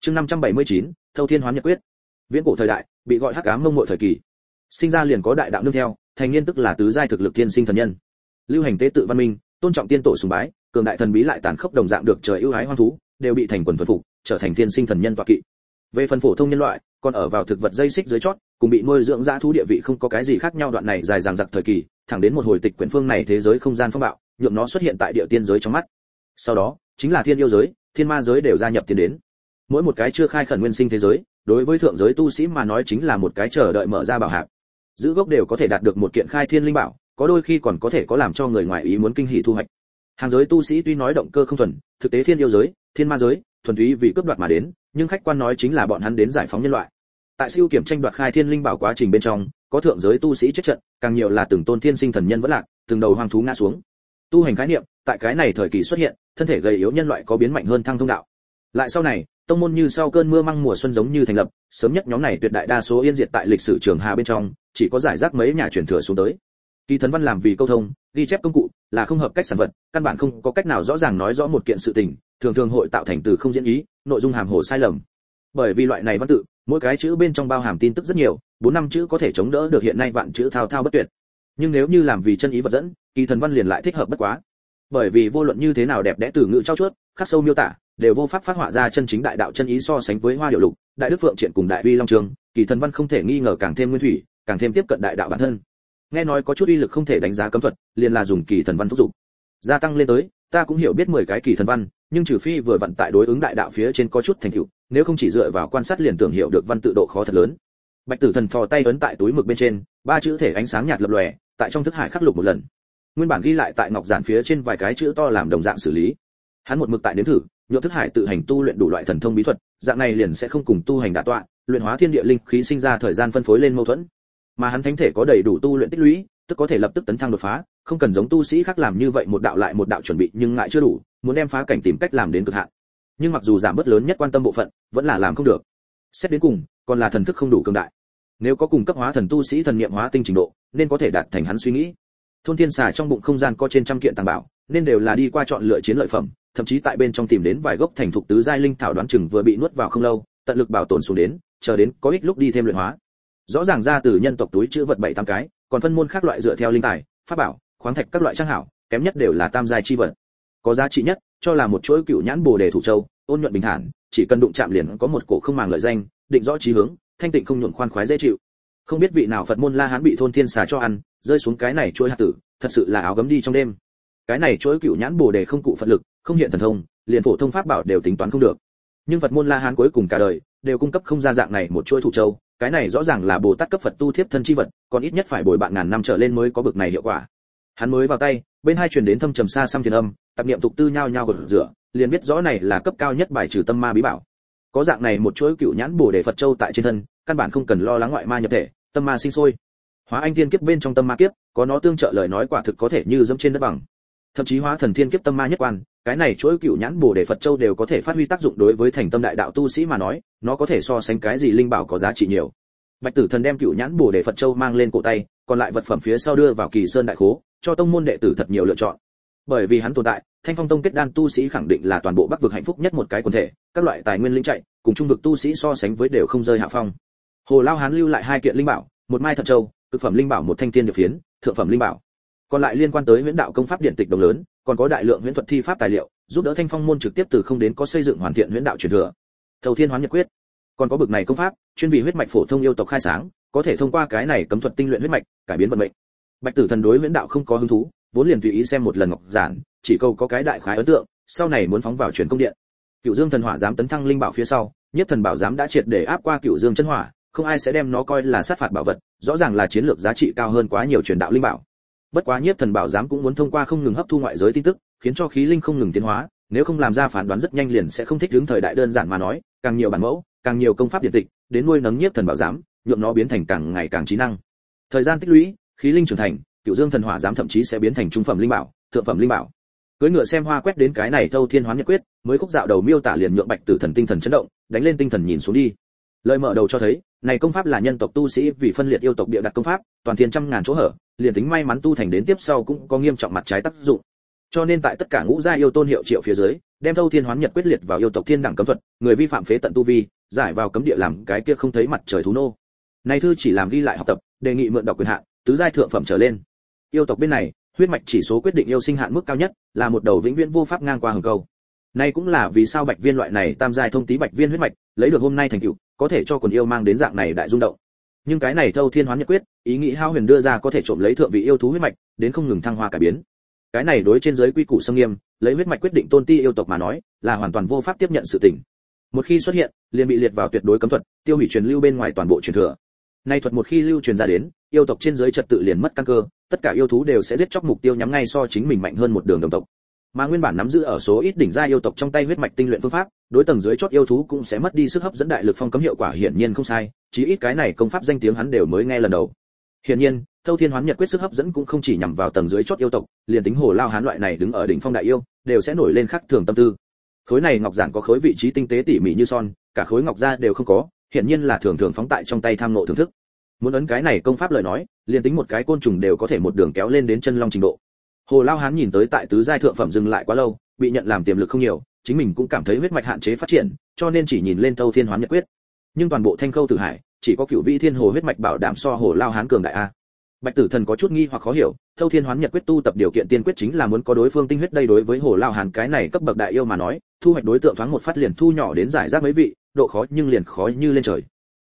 Chương 579 thâu thiên hoán nhật quyết viễn cổ thời đại, bị gọi hắc ám mông mộ thời kỳ. Sinh ra liền có đại đạo nương theo, thành niên tức là tứ giai thực lực thiên sinh thần nhân. Lưu hành tế tự văn minh, tôn trọng tiên tổ sùng bái, cường đại thần bí lại tàn khốc đồng dạng được trời ưu ái hoang thú, đều bị thành quần thuần phục, trở thành thiên sinh thần nhân tọa kỵ. Về phần phổ thông nhân loại, còn ở vào thực vật dây xích dưới chót, cùng bị nuôi dưỡng dã thú địa vị không có cái gì khác nhau đoạn này dài dằng dặc thời kỳ, thẳng đến một hồi tịch quyển phương này thế giới không gian phong bạo, nhượng nó xuất hiện tại địa tiên giới trong mắt. Sau đó, chính là thiên yêu giới, thiên ma giới đều gia nhập tiến đến. Mỗi một cái chưa khai khẩn nguyên sinh thế giới đối với thượng giới tu sĩ mà nói chính là một cái chờ đợi mở ra bảo hạp. Giữ gốc đều có thể đạt được một kiện khai thiên linh bảo, có đôi khi còn có thể có làm cho người ngoài ý muốn kinh hỉ thu hoạch. Hàng giới tu sĩ tuy nói động cơ không thuần, thực tế thiên yêu giới, thiên ma giới, thuần túy vì cướp đoạt mà đến, nhưng khách quan nói chính là bọn hắn đến giải phóng nhân loại. Tại siêu kiểm tranh đoạt khai thiên linh bảo quá trình bên trong, có thượng giới tu sĩ chết trận, càng nhiều là từng tôn thiên sinh thần nhân vẫn lạc, từng đầu hoang thú ngã xuống. Tu hành khái niệm, tại cái này thời kỳ xuất hiện, thân thể gầy yếu nhân loại có biến mạnh hơn thăng thông đạo. Lại sau này tông môn như sau cơn mưa măng mùa xuân giống như thành lập, sớm nhất nhóm này tuyệt đại đa số yên diệt tại lịch sử trường hà bên trong, chỉ có giải rác mấy nhà truyền thừa xuống tới. Kỳ thần văn làm vì câu thông, ghi chép công cụ, là không hợp cách sản vật, căn bản không có cách nào rõ ràng nói rõ một kiện sự tình, thường thường hội tạo thành từ không diễn ý, nội dung hàm hồ sai lầm. Bởi vì loại này văn tự, mỗi cái chữ bên trong bao hàm tin tức rất nhiều, bốn năm chữ có thể chống đỡ được hiện nay vạn chữ thao thao bất tuyệt. Nhưng nếu như làm vì chân ý vật dẫn, kỳ thần văn liền lại thích hợp bất quá. Bởi vì vô luận như thế nào đẹp đẽ từ ngữ trao chuốt, khắc sâu miêu tả đều vô pháp phát họa ra chân chính đại đạo chân ý so sánh với hoa điệu lục, đại đức phượng triện cùng đại uy long trường, kỳ thần văn không thể nghi ngờ càng thêm nguyên thủy, càng thêm tiếp cận đại đạo bản thân. Nghe nói có chút uy lực không thể đánh giá cấm thuật, liền là dùng kỳ thần văn thúc giục. Gia tăng lên tới, ta cũng hiểu biết mười cái kỳ thần văn, nhưng trừ phi vừa vận tại đối ứng đại đạo phía trên có chút thành tựu, nếu không chỉ dựa vào quan sát liền tưởng hiểu được văn tự độ khó thật lớn. Bạch tử thần thò tay ấn tại túi mực bên trên, ba chữ thể ánh sáng nhạt lập lòe, tại trong thức hải khắc lục một lần. Nguyên bản ghi lại tại ngọc giản phía trên vài cái chữ to làm đồng dạng xử lý hắn một mực tại nếm thử nhượng thức hải tự hành tu luyện đủ loại thần thông bí thuật, dạng này liền sẽ không cùng tu hành đả tọa, luyện hóa thiên địa linh khí sinh ra thời gian phân phối lên mâu thuẫn. Mà hắn thánh thể có đầy đủ tu luyện tích lũy, tức có thể lập tức tấn thăng đột phá, không cần giống tu sĩ khác làm như vậy một đạo lại một đạo chuẩn bị nhưng ngại chưa đủ, muốn đem phá cảnh tìm cách làm đến cực hạn. Nhưng mặc dù giảm bớt lớn nhất quan tâm bộ phận, vẫn là làm không được. Xét đến cùng, còn là thần thức không đủ cường đại. Nếu có cùng cấp hóa thần tu sĩ thần niệm hóa tinh trình độ, nên có thể đạt thành hắn suy nghĩ. Thôn thiên xà trong bụng không gian có trên trăm kiện tàng bảo, nên đều là đi qua chọn lựa chiến lợi phẩm thậm chí tại bên trong tìm đến vài gốc thành thục tứ giai linh thảo đoán chừng vừa bị nuốt vào không lâu, tận lực bảo tồn xuống đến, chờ đến có ích lúc đi thêm luyện hóa. Rõ ràng ra từ nhân tộc túi chữ vật bảy tám cái, còn phân môn khác loại dựa theo linh tài, pháp bảo, khoáng thạch các loại trang hảo, kém nhất đều là tam giai chi vật. Có giá trị nhất, cho là một chuỗi cựu nhãn bồ đề thủ châu, ôn nhuận bình thản, chỉ cần đụng chạm liền có một cổ không màng lợi danh, định rõ chí hướng, thanh tịnh không nhuận khoan khoái dễ chịu. Không biết vị nào phật môn la hán bị thôn thiên xà cho ăn, rơi xuống cái này chuỗi hạt tử, thật sự là áo gấm đi trong đêm. Cái này chuỗi cựu nhãn bồ đề không cụ phật lực không hiện thần thông, liền phổ thông pháp bảo đều tính toán không được. Nhưng phật môn la hán cuối cùng cả đời đều cung cấp không ra dạng này một chuỗi thủ châu, cái này rõ ràng là bồ tát cấp phật tu thiếp thân chi vật, còn ít nhất phải bồi bạn ngàn năm trở lên mới có bực này hiệu quả. Hắn mới vào tay, bên hai truyền đến thâm trầm xa xăm thiền âm tập niệm tục tư nhao nhao gật rửa, liền biết rõ này là cấp cao nhất bài trừ tâm ma bí bảo. Có dạng này một chuỗi cựu nhãn bổ để phật châu tại trên thân, căn bản không cần lo lắng ngoại ma nhập thể, tâm ma sinh sôi. Hóa anh thiên kiếp bên trong tâm ma kiếp, có nó tương trợ lời nói quả thực có thể như dẫm trên đất bằng. Thậm chí hóa thần thiên kiếp tâm ma nhất quan cái này chuỗi cựu nhãn bồ đề phật châu đều có thể phát huy tác dụng đối với thành tâm đại đạo tu sĩ mà nói, nó có thể so sánh cái gì linh bảo có giá trị nhiều. Bạch tử thần đem cựu nhãn bồ đề phật châu mang lên cổ tay, còn lại vật phẩm phía sau đưa vào kỳ sơn đại khố, cho tông môn đệ tử thật nhiều lựa chọn. Bởi vì hắn tồn tại, thanh phong tông kết đan tu sĩ khẳng định là toàn bộ bắc vực hạnh phúc nhất một cái quần thể, các loại tài nguyên linh chạy, cùng trung vực tu sĩ so sánh với đều không rơi hạ phong. Hồ lao hán lưu lại hai kiện linh bảo, một mai thật châu, cực phẩm linh bảo một thanh thiên điệp phiến, thượng phẩm linh bảo. Còn lại liên quan tới huyễn đạo công pháp điện tịch đồng lớn còn có đại lượng huyễn thuật thi pháp tài liệu, giúp đỡ thanh phong môn trực tiếp từ không đến có xây dựng hoàn thiện huyễn đạo truyền thừa. Thầu thiên hoán nhật quyết. Còn có bực này công pháp, chuyên vì huyết mạch phổ thông yêu tộc khai sáng, có thể thông qua cái này cấm thuật tinh luyện huyết mạch, cải biến vận mệnh. Bạch tử thần đối huyễn đạo không có hứng thú, vốn liền tùy ý xem một lần ngọc giản, chỉ câu có cái đại khái ấn tượng, sau này muốn phóng vào truyền công điện. Cựu dương thần hỏa dám tấn thăng linh bảo phía sau, nhất thần bảo dám đã triệt để áp qua cựu dương chân hỏa, không ai sẽ đem nó coi là sát phạt bảo vật, rõ ràng là chiến lược giá trị cao hơn quá nhiều truyền đạo linh bảo bất quá nhiếp thần bảo giám cũng muốn thông qua không ngừng hấp thu ngoại giới tin tức, khiến cho khí linh không ngừng tiến hóa, nếu không làm ra phán đoán rất nhanh liền sẽ không thích ứng thời đại đơn giản mà nói, càng nhiều bản mẫu, càng nhiều công pháp điện tịch, đến nuôi nấng nhiếp thần bảo giám, nhuộm nó biến thành càng ngày càng trí năng. Thời gian tích lũy, khí linh trưởng thành, cựu dương thần hỏa giám thậm chí sẽ biến thành trung phẩm linh bảo, thượng phẩm linh bảo. Cưỡi ngựa xem hoa quét đến cái này thâu thiên hoán nhật quyết, mới khúc dạo đầu miêu tả liền nhượng bạch tử thần tinh thần chấn động, đánh lên tinh thần nhìn xuống đi lời mở đầu cho thấy, này công pháp là nhân tộc tu sĩ vì phân liệt yêu tộc địa đặt công pháp, toàn thiên trăm ngàn chỗ hở, liền tính may mắn tu thành đến tiếp sau cũng có nghiêm trọng mặt trái tác dụng. Cho nên tại tất cả ngũ gia yêu tôn hiệu triệu phía dưới, đem thâu thiên hoán nhật quyết liệt vào yêu tộc thiên đẳng cấm thuật, người vi phạm phế tận tu vi, giải vào cấm địa làm cái kia không thấy mặt trời thú nô. Này thư chỉ làm ghi lại học tập, đề nghị mượn đọc quyền hạn, tứ giai thượng phẩm trở lên. Yêu tộc bên này, huyết mạch chỉ số quyết định yêu sinh hạn mức cao nhất, là một đầu vĩnh viễn vô pháp ngang qua hừng cầu. này cũng là vì sao bạch viên loại này tam giai thông tí bạch viên huyết mạch, lấy được hôm nay thành tựu có thể cho quần yêu mang đến dạng này đại rung động. Nhưng cái này thâu thiên hoán nhật quyết, ý nghĩ hao huyền đưa ra có thể trộm lấy thượng vị yêu thú huyết mạch, đến không ngừng thăng hoa cải biến. Cái này đối trên giới quy củ sâm nghiêm, lấy huyết mạch quyết định tôn ti yêu tộc mà nói, là hoàn toàn vô pháp tiếp nhận sự tình. Một khi xuất hiện, liền bị liệt vào tuyệt đối cấm thuật, tiêu hủy truyền lưu bên ngoài toàn bộ truyền thừa. Nay thuật một khi lưu truyền ra đến, yêu tộc trên giới trật tự liền mất căn cơ, tất cả yêu thú đều sẽ giết chóc mục tiêu nhắm ngay so chính mình mạnh hơn một đường đồng tộc mà nguyên bản nắm giữ ở số ít đỉnh gia yêu tộc trong tay huyết mạch tinh luyện phương pháp, đối tầng dưới chót yêu thú cũng sẽ mất đi sức hấp dẫn đại lực phong cấm hiệu quả hiển nhiên không sai, chí ít cái này công pháp danh tiếng hắn đều mới nghe lần đầu. Hiển nhiên, thâu thiên hoán nhật quyết sức hấp dẫn cũng không chỉ nhằm vào tầng dưới chót yêu tộc, liền tính hồ lao hán loại này đứng ở đỉnh phong đại yêu, đều sẽ nổi lên khắc thường tâm tư. Khối này ngọc giản có khối vị trí tinh tế tỉ mỉ như son, cả khối ngọc gia đều không có, hiển nhiên là thường thường phóng tại trong tay tham nộ thưởng thức. Muốn ấn cái này công pháp lời nói, liền tính một cái côn trùng đều có thể một đường kéo lên đến chân long trình độ hồ lao hán nhìn tới tại tứ giai thượng phẩm dừng lại quá lâu, bị nhận làm tiềm lực không nhiều, chính mình cũng cảm thấy huyết mạch hạn chế phát triển, cho nên chỉ nhìn lên thâu thiên hoán nhật quyết. Nhưng toàn bộ thanh khâu tử hải, chỉ có cựu vị thiên hồ huyết mạch bảo đảm so hồ lao hán cường đại a. Bạch tử thần có chút nghi hoặc khó hiểu, thâu thiên hoán nhật quyết tu tập điều kiện tiên quyết chính là muốn có đối phương tinh huyết đây đối với hồ lao hán cái này cấp bậc đại yêu mà nói, thu hoạch đối tượng thoáng một phát liền thu nhỏ đến giải rác mấy vị, độ khó nhưng liền khó như lên trời.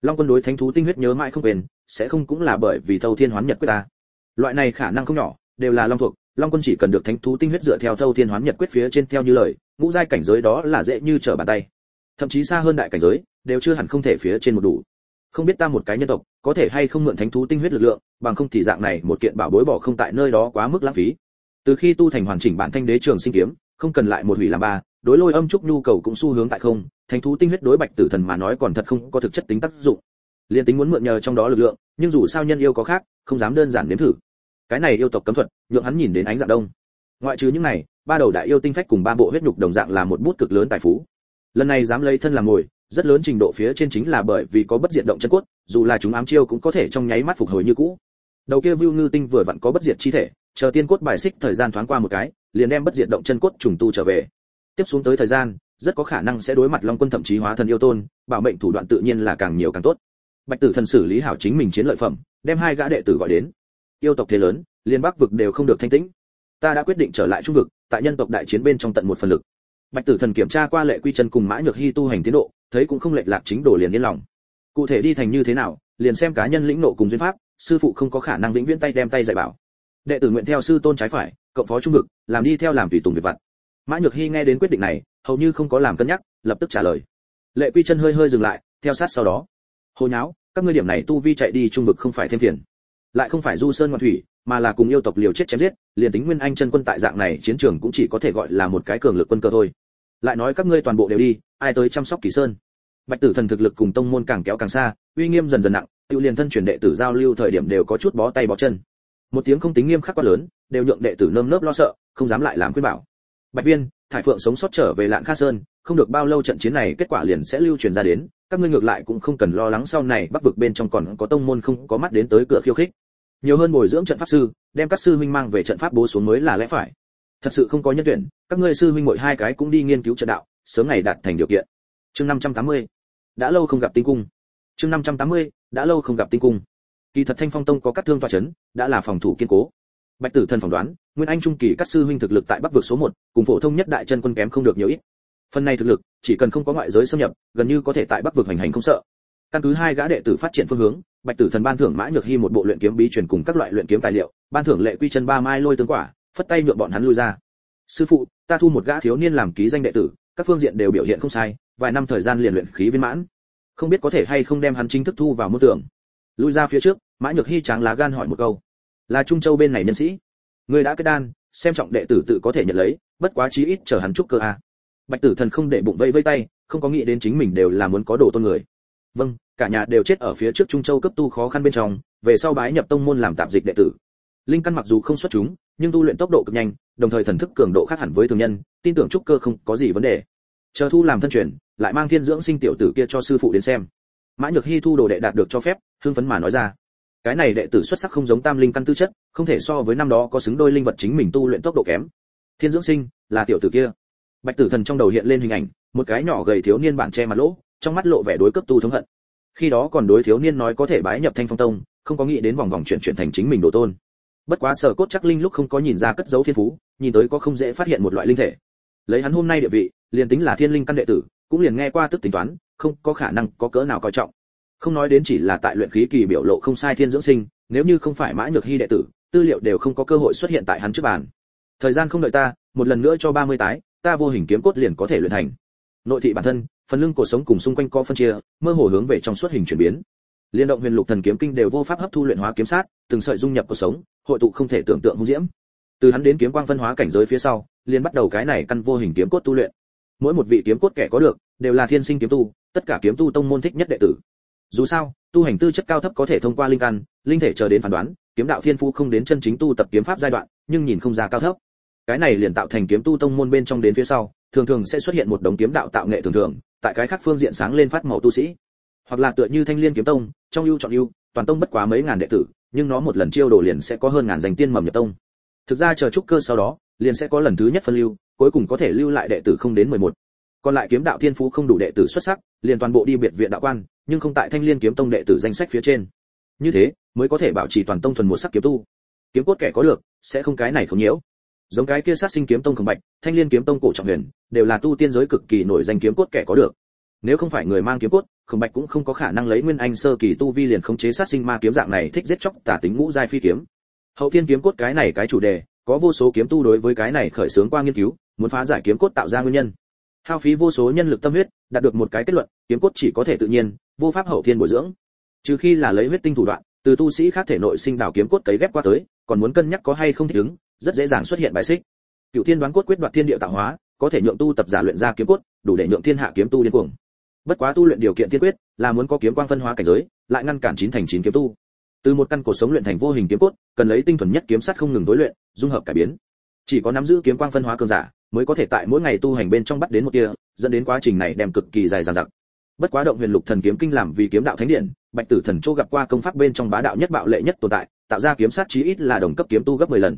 Long quân đối thánh thú tinh huyết nhớ mãi không quên, sẽ không cũng là bởi vì thâu thiên hoán nhật quyết ta. Loại này khả năng không nhỏ, đều là long thuộc long quân chỉ cần được thánh thú tinh huyết dựa theo thâu thiên hoán nhật quyết phía trên theo như lời, ngũ giai cảnh giới đó là dễ như trở bàn tay. Thậm chí xa hơn đại cảnh giới, đều chưa hẳn không thể phía trên một đủ. Không biết ta một cái nhân tộc, có thể hay không mượn thánh thú tinh huyết lực lượng, bằng không thì dạng này một kiện bảo bối bỏ không tại nơi đó quá mức lãng phí. Từ khi tu thành hoàn chỉnh bản thanh đế trường sinh kiếm, không cần lại một hủy làm ba, đối lôi âm trúc nhu cầu cũng xu hướng tại không, thánh thú tinh huyết đối bạch tử thần mà nói còn thật không có thực chất tính tác dụng. Liên tính muốn mượn nhờ trong đó lực lượng, nhưng dù sao nhân yêu có khác, không dám đơn giản nếm thử cái này yêu tộc cấm thuật, nhượng hắn nhìn đến ánh dạng đông. Ngoại trừ những này, ba đầu đại yêu tinh phách cùng ba bộ huyết nhục đồng dạng là một bút cực lớn tài phú. Lần này dám lấy thân làm ngồi, rất lớn trình độ phía trên chính là bởi vì có bất diệt động chân cốt, dù là chúng ám chiêu cũng có thể trong nháy mắt phục hồi như cũ. Đầu kia vưu ngư tinh vừa vặn có bất diệt chi thể, chờ tiên cốt bài xích thời gian thoáng qua một cái, liền đem bất diệt động chân cốt trùng tu trở về. Tiếp xuống tới thời gian, rất có khả năng sẽ đối mặt long quân thậm chí hóa thần yêu tôn, bảo mệnh thủ đoạn tự nhiên là càng nhiều càng tốt. Bạch tử thần xử lý hảo chính mình chiến lợi phẩm, đem hai gã đệ tử gọi đến yêu tộc thế lớn, liên bắc vực đều không được thanh tĩnh. Ta đã quyết định trở lại trung vực, tại nhân tộc đại chiến bên trong tận một phần lực. Bạch tử thần kiểm tra qua lệ quy chân cùng mã nhược hy tu hành tiến độ, thấy cũng không lệch lạc chính đồ liền yên lòng. Cụ thể đi thành như thế nào, liền xem cá nhân lĩnh nộ cùng duyên pháp, sư phụ không có khả năng vĩnh viễn tay đem tay dạy bảo. Đệ tử nguyện theo sư tôn trái phải, cộng phó trung vực, làm đi theo làm tùy tùng việc vặt. Mã nhược hy nghe đến quyết định này, hầu như không có làm cân nhắc, lập tức trả lời. Lệ quy chân hơi hơi dừng lại, theo sát sau đó. Hồ nháo, các ngươi điểm này tu vi chạy đi trung vực không phải thêm phiền lại không phải du sơn ngoan thủy, mà là cùng yêu tộc liều chết chém giết, liền tính nguyên anh chân quân tại dạng này, chiến trường cũng chỉ có thể gọi là một cái cường lực quân cơ thôi. Lại nói các ngươi toàn bộ đều đi, ai tới chăm sóc kỳ sơn? Bạch tử thần thực lực cùng tông môn càng kéo càng xa, uy nghiêm dần dần nặng, tiêu liền thân truyền đệ tử giao lưu thời điểm đều có chút bó tay bó chân. Một tiếng không tính nghiêm khắc quá lớn, đều nhượng đệ tử nơm nớp lo sợ, không dám lại làm khuyên bảo. Bạch viên, thải phượng sống sót trở về lạng kha sơn, không được bao lâu trận chiến này kết quả liền sẽ lưu truyền ra đến các ngươi ngược lại cũng không cần lo lắng sau này bắc vực bên trong còn có tông môn không có mắt đến tới cửa khiêu khích. Nhiều hơn bồi dưỡng trận pháp sư đem các sư huynh mang về trận pháp bố xuống mới là lẽ phải. Thật sự không có nhân tuyển các ngươi sư huynh mỗi hai cái cũng đi nghiên cứu trận đạo sớm ngày đạt thành điều kiện. Chương 580. đã lâu không gặp tinh cung. Chương 580. đã lâu không gặp tinh cung. Kỳ thật thanh phong tông có các thương toa chấn đã là phòng thủ kiên cố. Bạch tử thần phỏng đoán nguyên anh trung kỳ các sư huynh thực lực tại bắc vực số 1, cùng phổ thông nhất đại chân quân kém không được nhiều ít phần này thực lực, chỉ cần không có ngoại giới xâm nhập, gần như có thể tại bắc vực hành hành không sợ. Căn cứ hai gã đệ tử phát triển phương hướng, bạch tử thần ban thưởng mã nhược hy một bộ luyện kiếm bí truyền cùng các loại luyện kiếm tài liệu, ban thưởng lệ quy chân ba mai lôi tương quả, phất tay nhượng bọn hắn lui ra. Sư phụ, ta thu một gã thiếu niên làm ký danh đệ tử, các phương diện đều biểu hiện không sai, vài năm thời gian liền luyện khí viên mãn. Không biết có thể hay không đem hắn chính thức thu vào môn tưởng lui ra phía trước, mã nhược hy tráng lá gan hỏi một câu. Là trung châu bên này nhân sĩ? Người đã kết đan, xem trọng đệ tử tự có thể nhận lấy, bất quá chí ít chờ hắn chúc cơ a bạch tử thần không để bụng vây vây tay, không có nghĩ đến chính mình đều là muốn có đồ tôn người. Vâng cả nhà đều chết ở phía trước trung châu cấp tu khó khăn bên trong, về sau bái nhập tông môn làm tạp dịch đệ tử. Linh căn mặc dù không xuất chúng, nhưng tu luyện tốc độ cực nhanh, đồng thời thần thức cường độ khác hẳn với thường nhân, tin tưởng trúc cơ không có gì vấn đề. Chờ thu làm thân truyền, lại mang thiên dưỡng sinh tiểu tử kia cho sư phụ đến xem. Mã nhược hy thu đồ đệ đạt được cho phép, hưng phấn mà nói ra. Cái này đệ tử xuất sắc không giống tam linh căn tư chất, không thể so với năm đó có xứng đôi linh vật chính mình tu luyện tốc độ kém. Thiên dưỡng sinh, là tiểu tử kia bạch tử thần trong đầu hiện lên hình ảnh, một cái nhỏ gầy thiếu niên bản che mặt lỗ, trong mắt lộ vẻ đối cấp tu thống hận. Khi đó còn đối thiếu niên nói có thể bái nhập thanh phong tông, không có nghĩ đến vòng vòng chuyển chuyển thành chính mình đồ tôn. Bất quá sở cốt chắc linh lúc không có nhìn ra cất dấu thiên phú, nhìn tới có không dễ phát hiện một loại linh thể. Lấy hắn hôm nay địa vị, liền tính là thiên linh căn đệ tử, cũng liền nghe qua tức tính toán, không có khả năng có cỡ nào coi trọng. Không nói đến chỉ là tại luyện khí kỳ biểu lộ không sai thiên dưỡng sinh, nếu như không phải mã nhược hy đệ tử, tư liệu đều không có cơ hội xuất hiện tại hắn trước bàn. Thời gian không đợi ta, một lần nữa cho 30 tái ta vô hình kiếm cốt liền có thể luyện thành. Nội thị bản thân, phần lưng cổ sống cùng xung quanh có phân chia, mơ hồ hướng về trong suốt hình chuyển biến. Liên động huyền lục thần kiếm kinh đều vô pháp hấp thu luyện hóa kiếm sát, từng sợi dung nhập cổ sống, hội tụ không thể tưởng tượng hung diễm. Từ hắn đến kiếm quang phân hóa cảnh giới phía sau, liền bắt đầu cái này căn vô hình kiếm cốt tu luyện. Mỗi một vị kiếm cốt kẻ có được, đều là thiên sinh kiếm tu, tất cả kiếm tu tông môn thích nhất đệ tử. Dù sao, tu hành tư chất cao thấp có thể thông qua linh căn, linh thể chờ đến phán đoán, kiếm đạo thiên phú không đến chân chính tu tập kiếm pháp giai đoạn, nhưng nhìn không ra cao thấp cái này liền tạo thành kiếm tu tông môn bên trong đến phía sau, thường thường sẽ xuất hiện một đống kiếm đạo tạo nghệ thường thường, tại cái khác phương diện sáng lên phát màu tu sĩ. Hoặc là tựa như thanh liên kiếm tông, trong ưu chọn ưu, toàn tông bất quá mấy ngàn đệ tử, nhưng nó một lần chiêu đồ liền sẽ có hơn ngàn danh tiên mầm nhập tông. Thực ra chờ trúc cơ sau đó, liền sẽ có lần thứ nhất phân lưu, cuối cùng có thể lưu lại đệ tử không đến 11. còn lại kiếm đạo thiên phú không đủ đệ tử xuất sắc, liền toàn bộ đi biệt viện đạo quan, nhưng không tại thanh liên kiếm tông đệ tử danh sách phía trên. Như thế, mới có thể bảo trì toàn tông thuần một sắc kiếm tu. Kiếm cốt kẻ có được, sẽ không cái này không nhiễu giống cái kia sát sinh kiếm tông khổng bạch, thanh liên kiếm tông cổ trọng huyền, đều là tu tiên giới cực kỳ nổi danh kiếm cốt kẻ có được. Nếu không phải người mang kiếm cốt, khổng bạch cũng không có khả năng lấy nguyên anh sơ kỳ tu vi liền khống chế sát sinh ma kiếm dạng này thích giết chóc tả tính ngũ giai phi kiếm. Hậu thiên kiếm cốt cái này cái chủ đề, có vô số kiếm tu đối với cái này khởi xướng qua nghiên cứu, muốn phá giải kiếm cốt tạo ra nguyên nhân. Hao phí vô số nhân lực tâm huyết, đạt được một cái kết luận, kiếm cốt chỉ có thể tự nhiên, vô pháp hậu thiên bồi dưỡng. Trừ khi là lấy huyết tinh thủ đoạn, từ tu sĩ khác thể nội sinh đảo kiếm cốt cấy ghép qua tới, còn muốn cân nhắc có hay không thích ứng rất dễ dàng xuất hiện bài xích. Cựu thiên đoán cốt quyết đoạt thiên địa tạo hóa, có thể nhượng tu tập giả luyện ra kiếm cốt, đủ để nhượng thiên hạ kiếm tu điên cuồng. Bất quá tu luyện điều kiện tiên quyết là muốn có kiếm quang phân hóa cảnh giới, lại ngăn cản chín thành chín kiếm tu. Từ một căn cổ sống luyện thành vô hình kiếm cốt, cần lấy tinh thuần nhất kiếm sắt không ngừng đối luyện, dung hợp cải biến. Chỉ có nắm giữ kiếm quang phân hóa cường giả mới có thể tại mỗi ngày tu hành bên trong bắt đến một tia, dẫn đến quá trình này đem cực kỳ dài dằng dặc. Bất quá động huyền lục thần kiếm kinh làm vì kiếm đạo thánh điện, bạch tử thần châu gặp qua công pháp bên trong bá đạo nhất bạo lệ nhất tồn tại, tạo ra kiếm sát chí ít là đồng cấp kiếm tu gấp 10 lần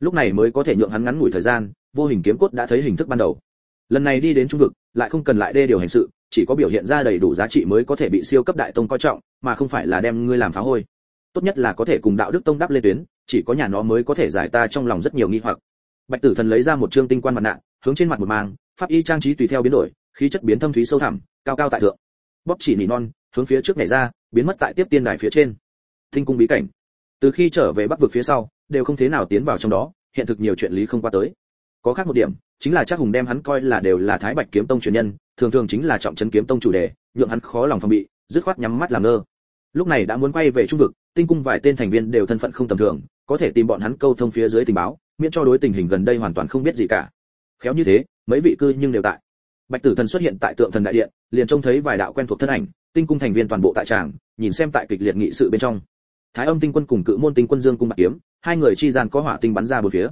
lúc này mới có thể nhượng hắn ngắn ngủi thời gian, vô hình kiếm cốt đã thấy hình thức ban đầu. Lần này đi đến trung vực, lại không cần lại đê điều hành sự, chỉ có biểu hiện ra đầy đủ giá trị mới có thể bị siêu cấp đại tông coi trọng, mà không phải là đem ngươi làm phá hôi. Tốt nhất là có thể cùng đạo đức tông đáp lên tuyến, chỉ có nhà nó mới có thể giải ta trong lòng rất nhiều nghi hoặc. Bạch tử thần lấy ra một trương tinh quan mặt nạ, hướng trên mặt một màng pháp y trang trí tùy theo biến đổi, khí chất biến thâm thúy sâu thẳm, cao cao tại thượng. Bóp chỉ nỉ non, hướng phía trước nhảy ra, biến mất tại tiếp tiên đài phía trên. Tinh cung bí cảnh. Từ khi trở về bắc vực phía sau đều không thế nào tiến vào trong đó, hiện thực nhiều chuyện lý không qua tới. Có khác một điểm, chính là chắc hùng đem hắn coi là đều là thái bạch kiếm tông truyền nhân, thường thường chính là trọng trấn kiếm tông chủ đề, nhượng hắn khó lòng phòng bị, dứt khoát nhắm mắt làm ngơ. Lúc này đã muốn quay về trung vực, tinh cung vài tên thành viên đều thân phận không tầm thường, có thể tìm bọn hắn câu thông phía dưới tình báo, miễn cho đối tình hình gần đây hoàn toàn không biết gì cả. Khéo như thế, mấy vị cư nhưng đều tại. Bạch tử thần xuất hiện tại tượng thần đại điện, liền trông thấy vài đạo quen thuộc thân ảnh, tinh cung thành viên toàn bộ tại tràng, nhìn xem tại kịch liệt nghị sự bên trong thái âm tinh quân cùng cự môn tinh quân dương cung bạc kiếm, hai người chi gian có hỏa tinh bắn ra bốn phía.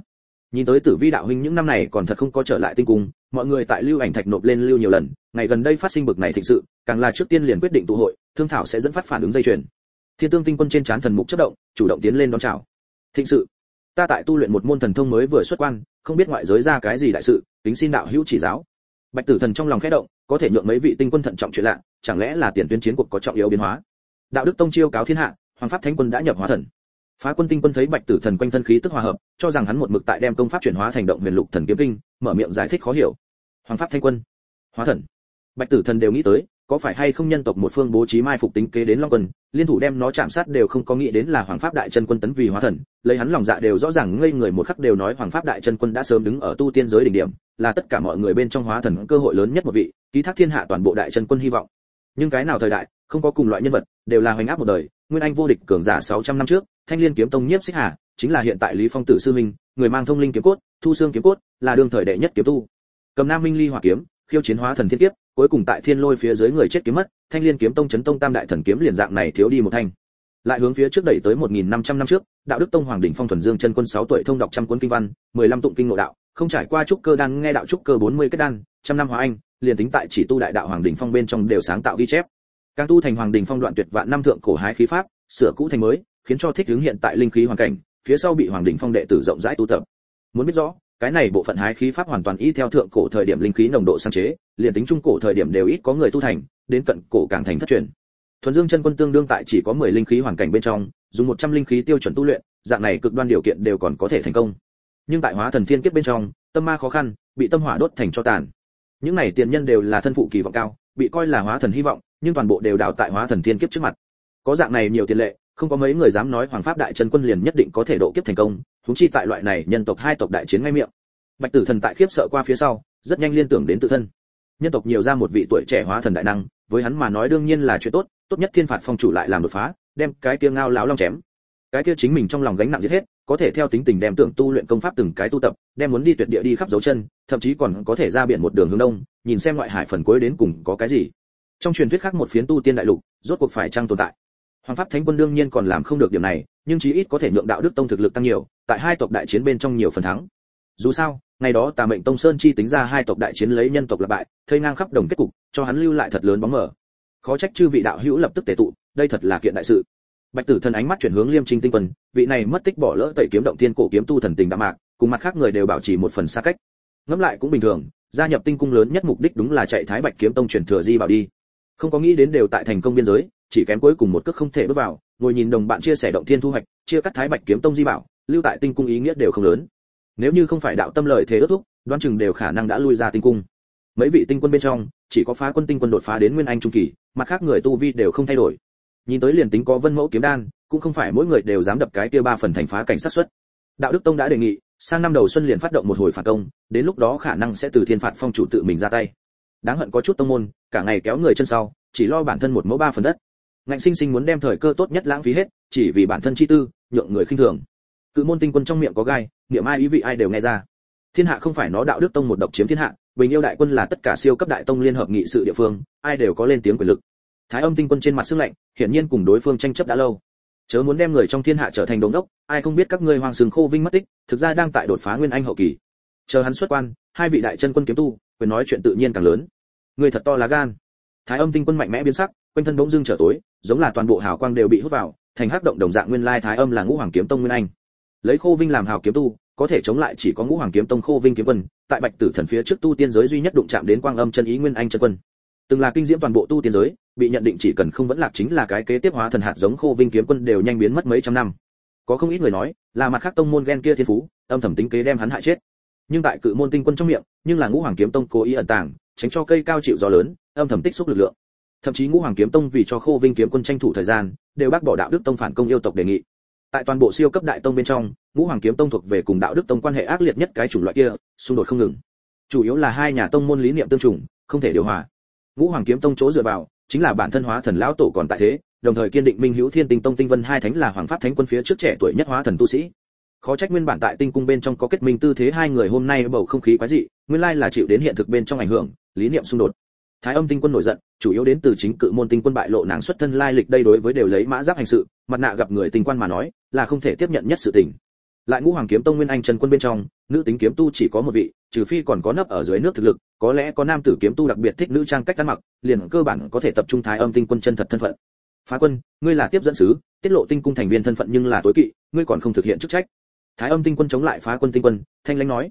Nhìn tới tử vi đạo huynh những năm này còn thật không có trở lại tinh cung, mọi người tại lưu ảnh thạch nộp lên lưu nhiều lần, ngày gần đây phát sinh bực này thịnh sự, càng là trước tiên liền quyết định tụ hội, thương thảo sẽ dẫn phát phản ứng dây chuyền. Thiên tương tinh quân trên trán thần mục chất động, chủ động tiến lên đón chào. Thịnh sự, ta tại tu luyện một môn thần thông mới vừa xuất quan, không biết ngoại giới ra cái gì đại sự tính xin đạo hữu chỉ giáo. Bạch tử thần trong lòng khẽ động, có thể nhượng mấy vị tinh quân thận trọng chuyện lạ, chẳng lẽ là tiền tuyến chiến cuộc có trọng yếu biến hóa? Đạo đức tông chiêu cáo thiên hạ hoàng pháp thánh quân đã nhập hóa thần. Phá quân tinh quân thấy bạch tử thần quanh thân khí tức hòa hợp, cho rằng hắn một mực tại đem công pháp chuyển hóa thành động huyền lục thần kiếm kinh, mở miệng giải thích khó hiểu. Hoàng pháp thánh quân, hóa thần. Bạch tử thần đều nghĩ tới, có phải hay không nhân tộc một phương bố trí mai phục tính kế đến long quân, liên thủ đem nó chạm sát đều không có nghĩ đến là hoàng pháp đại chân quân tấn vì hóa thần, lấy hắn lòng dạ đều rõ ràng ngây người một khắc đều nói hoàng pháp đại chân quân đã sớm đứng ở tu tiên giới đỉnh điểm, là tất cả mọi người bên trong hóa thần cơ hội lớn nhất một vị, ký thác thiên hạ toàn bộ đại chân quân hy vọng. Nhưng cái nào thời đại, không có cùng loại nhân vật, đều là hoành áp một đời nguyên anh vô địch cường giả 600 năm trước, thanh liên kiếm tông nhiếp xích hà, chính là hiện tại lý phong tử sư minh người mang thông linh kiếm cốt, thu xương kiếm cốt, là đương thời đệ nhất kiếm tu. Cầm nam minh ly hỏa kiếm, khiêu chiến hóa thần thiên kiếp, cuối cùng tại thiên lôi phía dưới người chết kiếm mất, thanh liên kiếm tông chấn tông tam đại thần kiếm liền dạng này thiếu đi một thanh. Lại hướng phía trước đẩy tới 1.500 năm trước, đạo đức tông hoàng đỉnh phong thuần dương chân quân 6 tuổi thông đọc trăm cuốn kinh văn 15 tụng kinh ngộ đạo, không trải qua trúc cơ đang nghe đạo trúc cơ 40 kết đan, trăm năm hóa anh, liền tính tại chỉ tu đại đạo hoàng đỉnh phong bên trong đều sáng tạo ghi chép càng tu thành hoàng đình phong đoạn tuyệt vạn năm thượng cổ hái khí pháp, sửa cũ thành mới, khiến cho thích ứng hiện tại linh khí hoàn cảnh, phía sau bị hoàng đình phong đệ tử rộng rãi tu tập. Muốn biết rõ, cái này bộ phận hái khí pháp hoàn toàn y theo thượng cổ thời điểm linh khí nồng độ sáng chế, liền tính trung cổ thời điểm đều ít có người tu thành, đến cận cổ càng thành thất truyền. Thuần dương chân quân tương đương tại chỉ có 10 linh khí hoàn cảnh bên trong, dùng 100 linh khí tiêu chuẩn tu luyện, dạng này cực đoan điều kiện đều còn có thể thành công. Nhưng tại hóa thần thiên kiếp bên trong, tâm ma khó khăn, bị tâm hỏa đốt thành cho tàn. Những này tiền nhân đều là thân phụ kỳ vọng cao, bị coi là hóa thần hy vọng nhưng toàn bộ đều đào tại hóa thần thiên kiếp trước mặt. Có dạng này nhiều tiền lệ, không có mấy người dám nói hoàng pháp đại chân quân liền nhất định có thể độ kiếp thành công chúng chi tại loại này nhân tộc hai tộc đại chiến ngay miệng. Bạch tử thần tại khiếp sợ qua phía sau, rất nhanh liên tưởng đến tự thân. Nhân tộc nhiều ra một vị tuổi trẻ hóa thần đại năng, với hắn mà nói đương nhiên là chuyện tốt tốt nhất thiên phạt phong chủ lại làm đột phá, đem cái kia ngao láo long chém. Cái kia chính mình trong lòng gánh nặng giết hết, có thể theo tính tình đem tưởng tu luyện công pháp từng cái tu tập, đem muốn đi tuyệt địa đi khắp dấu chân, thậm chí còn có thể ra biển một đường hướng đông, nhìn xem ngoại hải phần cuối đến cùng có cái gì trong truyền thuyết khác một phiến tu tiên đại lục, rốt cuộc phải chăng tồn tại? Hoàng pháp thánh quân đương nhiên còn làm không được điểm này, nhưng chí ít có thể nhượng đạo đức tông thực lực tăng nhiều, tại hai tộc đại chiến bên trong nhiều phần thắng. Dù sao, ngày đó tà mệnh tông sơn chi tính ra hai tộc đại chiến lấy nhân tộc lập bại, thây ngang khắp đồng kết cục, cho hắn lưu lại thật lớn bóng mờ. Khó trách chư vị đạo hữu lập tức tề tụ, đây thật là kiện đại sự. Bạch tử thần ánh mắt chuyển hướng liêm trinh tinh quân, vị này mất tích bỏ lỡ tẩy kiếm động tiên cổ kiếm tu thần tình đạm mạc, cùng mặt khác người đều bảo trì một phần xa cách. Ngẫm lại cũng bình thường, gia nhập tinh cung lớn nhất mục đích đúng là chạy thái bạch kiếm tông truyền thừa di bảo đi không có nghĩ đến đều tại thành công biên giới, chỉ kém cuối cùng một cước không thể bước vào, ngồi nhìn đồng bạn chia sẻ động thiên thu hoạch, chia cắt thái bạch kiếm tông di bảo, lưu tại tinh cung ý nghĩa đều không lớn. Nếu như không phải đạo tâm lời thế ước thúc, đoán chừng đều khả năng đã lui ra tinh cung. Mấy vị tinh quân bên trong, chỉ có phá quân tinh quân đột phá đến nguyên anh trung kỳ, mặt khác người tu vi đều không thay đổi. Nhìn tới liền tính có vân mẫu kiếm đan, cũng không phải mỗi người đều dám đập cái kia ba phần thành phá cảnh sát xuất. Đạo đức tông đã đề nghị, sang năm đầu xuân liền phát động một hồi phản công, đến lúc đó khả năng sẽ từ thiên phạt phong chủ tự mình ra tay đáng hận có chút tông môn, cả ngày kéo người chân sau, chỉ lo bản thân một mẫu ba phần đất. Ngạnh sinh sinh muốn đem thời cơ tốt nhất lãng phí hết, chỉ vì bản thân chi tư, nhượng người khinh thường. Cự môn tinh quân trong miệng có gai, niệm ai ý vị ai đều nghe ra. Thiên hạ không phải nó đạo đức tông một độc chiếm thiên hạ, bình yêu đại quân là tất cả siêu cấp đại tông liên hợp nghị sự địa phương, ai đều có lên tiếng quyền lực. Thái âm tinh quân trên mặt sưng lạnh, hiển nhiên cùng đối phương tranh chấp đã lâu. Chớ muốn đem người trong thiên hạ trở thành đống đốc, ai không biết các ngươi hoàng sừng khô vinh mất tích, thực ra đang tại đột phá nguyên anh hậu kỳ. Chờ hắn xuất quan, hai vị đại chân quân kiếm tu quyền nói chuyện tự nhiên càng lớn. Người thật to lá gan. Thái âm tinh quân mạnh mẽ biến sắc, quanh thân bỗng dưng trở tối, giống là toàn bộ hào quang đều bị hút vào, thành hắc động đồng dạng nguyên lai thái âm là ngũ hoàng kiếm tông nguyên anh. Lấy khô vinh làm hào kiếm tu, có thể chống lại chỉ có ngũ hoàng kiếm tông khô vinh kiếm quân, tại bạch tử thần phía trước tu tiên giới duy nhất đụng chạm đến quang âm chân ý nguyên anh chân quân. Từng là kinh diễm toàn bộ tu tiên giới, bị nhận định chỉ cần không vẫn lạc chính là cái kế tiếp hóa thần hạt giống khô vinh kiếm quân đều nhanh biến mất mấy trăm năm. Có không ít người nói, là mặt khác tông môn ghen kia thiên phú, âm thầm tính kế đem hắn hại chết nhưng tại cự môn tinh quân trong miệng, nhưng là ngũ hoàng kiếm tông cố ý ẩn tàng, tránh cho cây cao chịu gió lớn, âm thầm tích xúc lực lượng. Thậm chí ngũ hoàng kiếm tông vì cho khô vinh kiếm quân tranh thủ thời gian, đều bác bỏ đạo đức tông phản công yêu tộc đề nghị. Tại toàn bộ siêu cấp đại tông bên trong, ngũ hoàng kiếm tông thuộc về cùng đạo đức tông quan hệ ác liệt nhất cái chủng loại kia, xung đột không ngừng. Chủ yếu là hai nhà tông môn lý niệm tương trùng, không thể điều hòa. Ngũ hoàng kiếm tông chỗ dựa vào, chính là bản thân hóa thần lão tổ còn tại thế, đồng thời kiên định minh hữu thiên tinh tông tinh vân hai thánh là hoàng pháp thánh quân phía trước trẻ tuổi nhất hóa thần tu sĩ khó trách nguyên bản tại tinh cung bên trong có kết minh tư thế hai người hôm nay bầu không khí quái dị, nguyên lai là chịu đến hiện thực bên trong ảnh hưởng, lý niệm xung đột. Thái âm tinh quân nổi giận, chủ yếu đến từ chính cự môn tinh quân bại lộ nàng xuất thân lai lịch đây đối với đều lấy mã giáp hành sự, mặt nạ gặp người tinh quan mà nói, là không thể tiếp nhận nhất sự tình. Lại ngũ hoàng kiếm tông nguyên anh trần quân bên trong, nữ tính kiếm tu chỉ có một vị, trừ phi còn có nấp ở dưới nước thực lực, có lẽ có nam tử kiếm tu đặc biệt thích nữ trang cách ăn mặc, liền cơ bản có thể tập trung thái âm tinh quân chân thật thân phận. Phá quân, ngươi là tiếp dẫn sứ, tiết lộ tinh cung thành viên thân phận nhưng là tối kỵ, ngươi còn không thực hiện chức trách thái âm tinh quân chống lại phá quân tinh quân, thanh lãnh nói.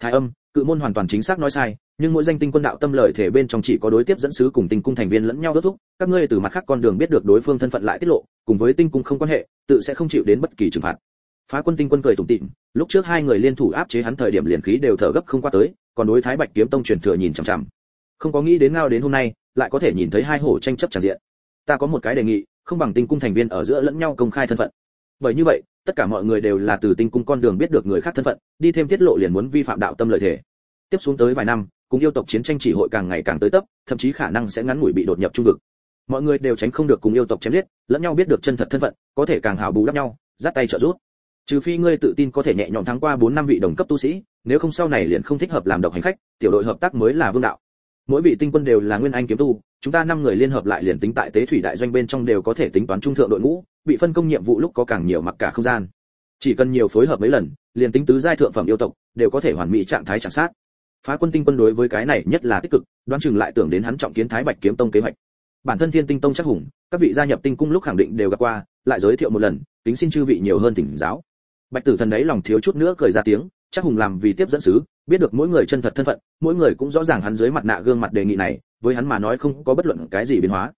Thái âm, cự môn hoàn toàn chính xác nói sai, nhưng mỗi danh tinh quân đạo tâm lợi thể bên trong chỉ có đối tiếp dẫn sứ cùng tinh cung thành viên lẫn nhau đốt thúc, các ngươi từ mặt khác con đường biết được đối phương thân phận lại tiết lộ, cùng với tinh cung không quan hệ, tự sẽ không chịu đến bất kỳ trừng phạt. Phá quân tinh quân cười tủm tỉm, lúc trước hai người liên thủ áp chế hắn thời điểm liền khí đều thở gấp không qua tới, còn đối thái bạch kiếm tông truyền thừa nhìn chằm chằm. Không có nghĩ đến ngao đến hôm nay, lại có thể nhìn thấy hai hổ tranh chấp tràn diện. Ta có một cái đề nghị, không bằng tinh cung thành viên ở giữa lẫn nhau công khai thân phận. Bởi như vậy tất cả mọi người đều là từ tinh cung con đường biết được người khác thân phận, đi thêm tiết lộ liền muốn vi phạm đạo tâm lợi thể. Tiếp xuống tới vài năm, cùng yêu tộc chiến tranh chỉ hội càng ngày càng tới tấp, thậm chí khả năng sẽ ngắn ngủi bị đột nhập trung vực. Mọi người đều tránh không được cùng yêu tộc chém giết, lẫn nhau biết được chân thật thân phận, có thể càng hào bù đắp nhau giáp tay trợ giúp. Trừ phi ngươi tự tin có thể nhẹ nhõm thắng qua bốn năm vị đồng cấp tu sĩ, nếu không sau này liền không thích hợp làm độc hành khách, tiểu đội hợp tác mới là vương đạo. Mỗi vị tinh quân đều là nguyên anh kiếm tu, chúng ta năm người liên hợp lại liền tính tại tế thủy đại doanh bên trong đều có thể tính toán trung thượng đội ngũ bị phân công nhiệm vụ lúc có càng nhiều mặc cả không gian. Chỉ cần nhiều phối hợp mấy lần, liền tính tứ giai thượng phẩm yêu tộc, đều có thể hoàn mỹ trạng thái chạm sát. Phá quân tinh quân đối với cái này nhất là tích cực, đoán chừng lại tưởng đến hắn trọng kiến thái bạch kiếm tông kế hoạch. Bản thân thiên tinh tông chắc hùng, các vị gia nhập tinh cung lúc khẳng định đều gặp qua, lại giới thiệu một lần, tính xin chư vị nhiều hơn thỉnh giáo. Bạch tử thần đấy lòng thiếu chút nữa cười ra tiếng, chắc hùng làm vì tiếp dẫn sứ, biết được mỗi người chân thật thân phận, mỗi người cũng rõ ràng hắn dưới mặt nạ gương mặt đề nghị này, với hắn mà nói không có bất luận cái gì biến hóa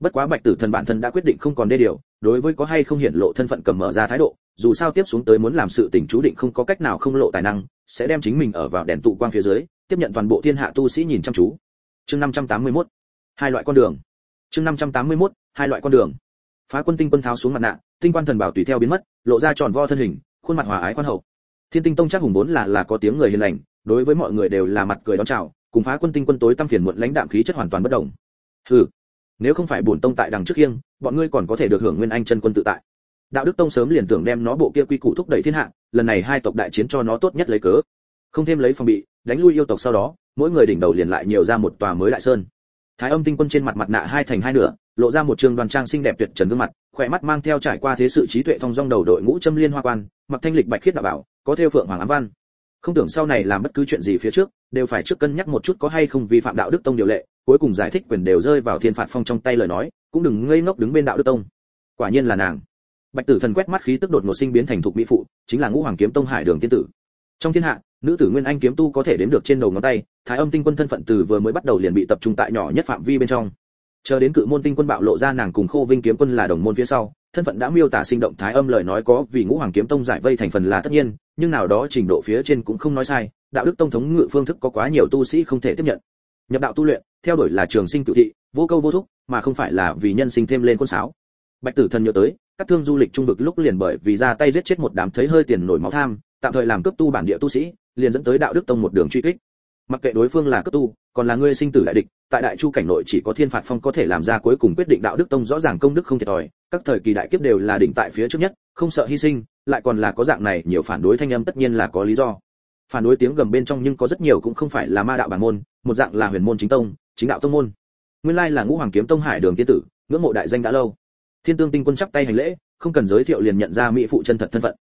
bất quá bạch tử thần bản thân đã quyết định không còn đê điều, đối với có hay không hiển lộ thân phận cầm mở ra thái độ, dù sao tiếp xuống tới muốn làm sự tình chú định không có cách nào không lộ tài năng, sẽ đem chính mình ở vào đèn tụ quang phía dưới, tiếp nhận toàn bộ thiên hạ tu sĩ nhìn chăm chú. Chương 581 hai loại con đường. Chương 581 hai loại con đường. Phá quân tinh quân tháo xuống mặt nạ, tinh quan thần bảo tùy theo biến mất, lộ ra tròn vo thân hình, khuôn mặt hòa ái quan hậu. Thiên tinh tông chắc hùng vốn là là có tiếng người hiền lành, đối với mọi người đều là mặt cười đón chào, cùng phá quân tinh quân tối tăm phiền muộn lãnh đạm khí chất hoàn toàn bất động hừ nếu không phải bổn tông tại đằng trước khiêng, bọn ngươi còn có thể được hưởng nguyên anh chân quân tự tại. Đạo đức tông sớm liền tưởng đem nó bộ kia quy củ thúc đẩy thiên hạ, lần này hai tộc đại chiến cho nó tốt nhất lấy cớ. Không thêm lấy phòng bị, đánh lui yêu tộc sau đó, mỗi người đỉnh đầu liền lại nhiều ra một tòa mới đại sơn. Thái âm tinh quân trên mặt mặt nạ hai thành hai nửa, lộ ra một trường đoàn trang xinh đẹp tuyệt trần gương mặt, khỏe mắt mang theo trải qua thế sự trí tuệ thông dong đầu đội ngũ châm liên hoa quan, mặc thanh lịch bạch khiết đạo bảo, có theo phượng hoàng ám văn. Không tưởng sau này làm bất cứ chuyện gì phía trước, đều phải trước cân nhắc một chút có hay không vi phạm đạo đức tông điều lệ cuối cùng giải thích quyền đều rơi vào thiên phạt phong trong tay lời nói, cũng đừng ngây ngốc đứng bên đạo đức tông. Quả nhiên là nàng. Bạch tử thần quét mắt khí tức đột ngột sinh biến thành thục mỹ phụ, chính là ngũ hoàng kiếm tông hải đường tiên tử. Trong thiên hạ, nữ tử nguyên anh kiếm tu có thể đếm được trên đầu ngón tay, thái âm tinh quân thân phận từ vừa mới bắt đầu liền bị tập trung tại nhỏ nhất phạm vi bên trong. Chờ đến cự môn tinh quân bạo lộ ra nàng cùng khô vinh kiếm quân là đồng môn phía sau, thân phận đã miêu tả sinh động thái âm lời nói có vì ngũ hoàng kiếm tông giải vây thành phần là tất nhiên, nhưng nào đó trình độ phía trên cũng không nói sai, đạo đức tông thống ngự phương thức có quá nhiều tu sĩ không thể tiếp nhận. Nhập đạo tu luyện theo đuổi là trường sinh cự thị, vô câu vô thúc, mà không phải là vì nhân sinh thêm lên quân sáo. Bạch tử thần nhớ tới, các thương du lịch trung vực lúc liền bởi vì ra tay giết chết một đám thấy hơi tiền nổi máu tham, tạm thời làm cấp tu bản địa tu sĩ, liền dẫn tới đạo đức tông một đường truy kích. Mặc kệ đối phương là cấp tu, còn là ngươi sinh tử đại địch, tại đại chu cảnh nội chỉ có thiên phạt phong có thể làm ra cuối cùng quyết định đạo đức tông rõ ràng công đức không thiệt thòi, các thời kỳ đại kiếp đều là đỉnh tại phía trước nhất, không sợ hy sinh, lại còn là có dạng này, nhiều phản đối thanh âm tất nhiên là có lý do. Phản đối tiếng gầm bên trong nhưng có rất nhiều cũng không phải là ma đạo bản môn, một dạng là huyền môn chính tông chính đạo tông môn. Nguyên lai là ngũ hoàng kiếm tông hải đường tiên tử, ngưỡng mộ đại danh đã lâu. Thiên tương tinh quân chắp tay hành lễ, không cần giới thiệu liền nhận ra mỹ phụ chân thật thân phận.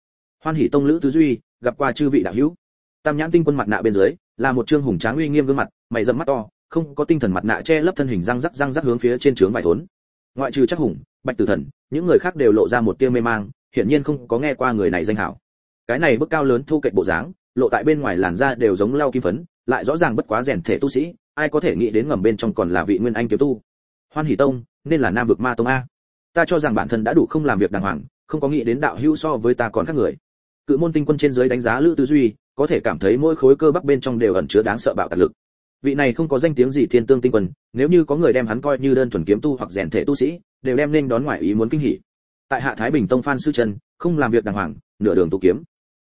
Hoan hỷ tông lữ tứ duy, gặp qua chư vị đạo hữu. Tam nhãn tinh quân mặt nạ bên dưới, là một trương hùng tráng uy nghiêm gương mặt, mày dẫm mắt to, không có tinh thần mặt nạ che lấp thân hình răng rắc răng rắc hướng phía trên trướng bài thốn. Ngoại trừ chắc hùng, bạch tử thần, những người khác đều lộ ra một tia mê mang, hiển nhiên không có nghe qua người này danh hảo. Cái này bức cao lớn thu kệch bộ dáng, lộ tại bên ngoài làn da đều giống lau kim phấn, lại rõ ràng bất quá rèn thể tu sĩ ai có thể nghĩ đến ngầm bên trong còn là vị nguyên anh kiếm tu? Hoan hỷ tông nên là nam vực ma tông a. Ta cho rằng bản thân đã đủ không làm việc đàng hoàng không có nghĩ đến đạo hữu so với ta còn khác người. Cự môn tinh quân trên dưới đánh giá lữ tư duy có thể cảm thấy mỗi khối cơ bắp bên trong đều ẩn chứa đáng sợ bạo tạc lực. Vị này không có danh tiếng gì thiên tương tinh quân nếu như có người đem hắn coi như đơn thuần kiếm tu hoặc rèn thể tu sĩ đều đem nên đón ngoại ý muốn kinh hỉ. Tại hạ thái bình tông phan sư Trần, không làm việc đàng hoàng nửa đường tu kiếm.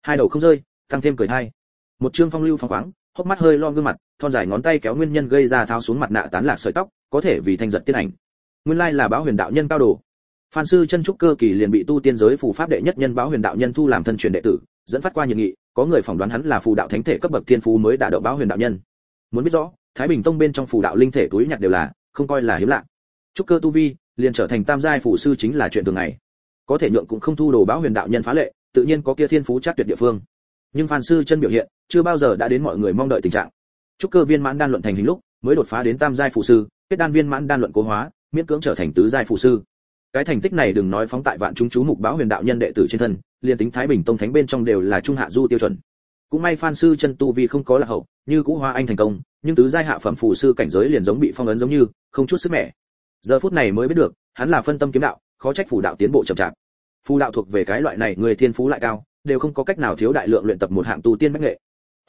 Hai đầu không rơi tăng thêm cười hai một chương phong lưu phong khoáng hốc mắt hơi lo gương mặt, thon dài ngón tay kéo nguyên nhân gây ra tháo xuống mặt nạ tán lạc sợi tóc, có thể vì thanh giật tiên ảnh. Nguyên lai là báo huyền đạo nhân cao đồ. Phan sư chân trúc cơ kỳ liền bị tu tiên giới phù pháp đệ nhất nhân báo huyền đạo nhân thu làm thân truyền đệ tử, dẫn phát qua nhiệt nghị, có người phỏng đoán hắn là phù đạo thánh thể cấp bậc thiên phú mới đả động báo huyền đạo nhân. Muốn biết rõ, thái bình tông bên trong phù đạo linh thể túi nhặt đều là, không coi là hiếm lạ. Trúc cơ tu vi, liền trở thành tam giai phù sư chính là chuyện thường ngày. Có thể nhượng cũng không thu đồ báo huyền đạo nhân phá lệ, tự nhiên có kia thiên phú chắc tuyệt địa phương nhưng phan sư chân biểu hiện chưa bao giờ đã đến mọi người mong đợi tình trạng. Trúc cơ viên mãn đan luận thành hình lúc, mới đột phá đến tam giai phụ sư, kết đan viên mãn đan luận cố hóa, miễn cưỡng trở thành tứ giai phụ sư. Cái thành tích này đừng nói phóng tại vạn chúng chú mục báo huyền đạo nhân đệ tử trên thân, liền tính thái bình tông thánh bên trong đều là trung hạ du tiêu chuẩn. Cũng may phan sư chân tu vi không có là hậu, như cũ hoa anh thành công, nhưng tứ giai hạ phẩm phù sư cảnh giới liền giống bị phong ấn giống như, không chút sức mẻ. Giờ phút này mới biết được, hắn là phân tâm kiếm đạo, khó trách phù đạo tiến bộ chậm chạp. Phù đạo thuộc về cái loại này người thiên phú lại cao đều không có cách nào thiếu đại lượng luyện tập một hạng tu tiên bách nghệ.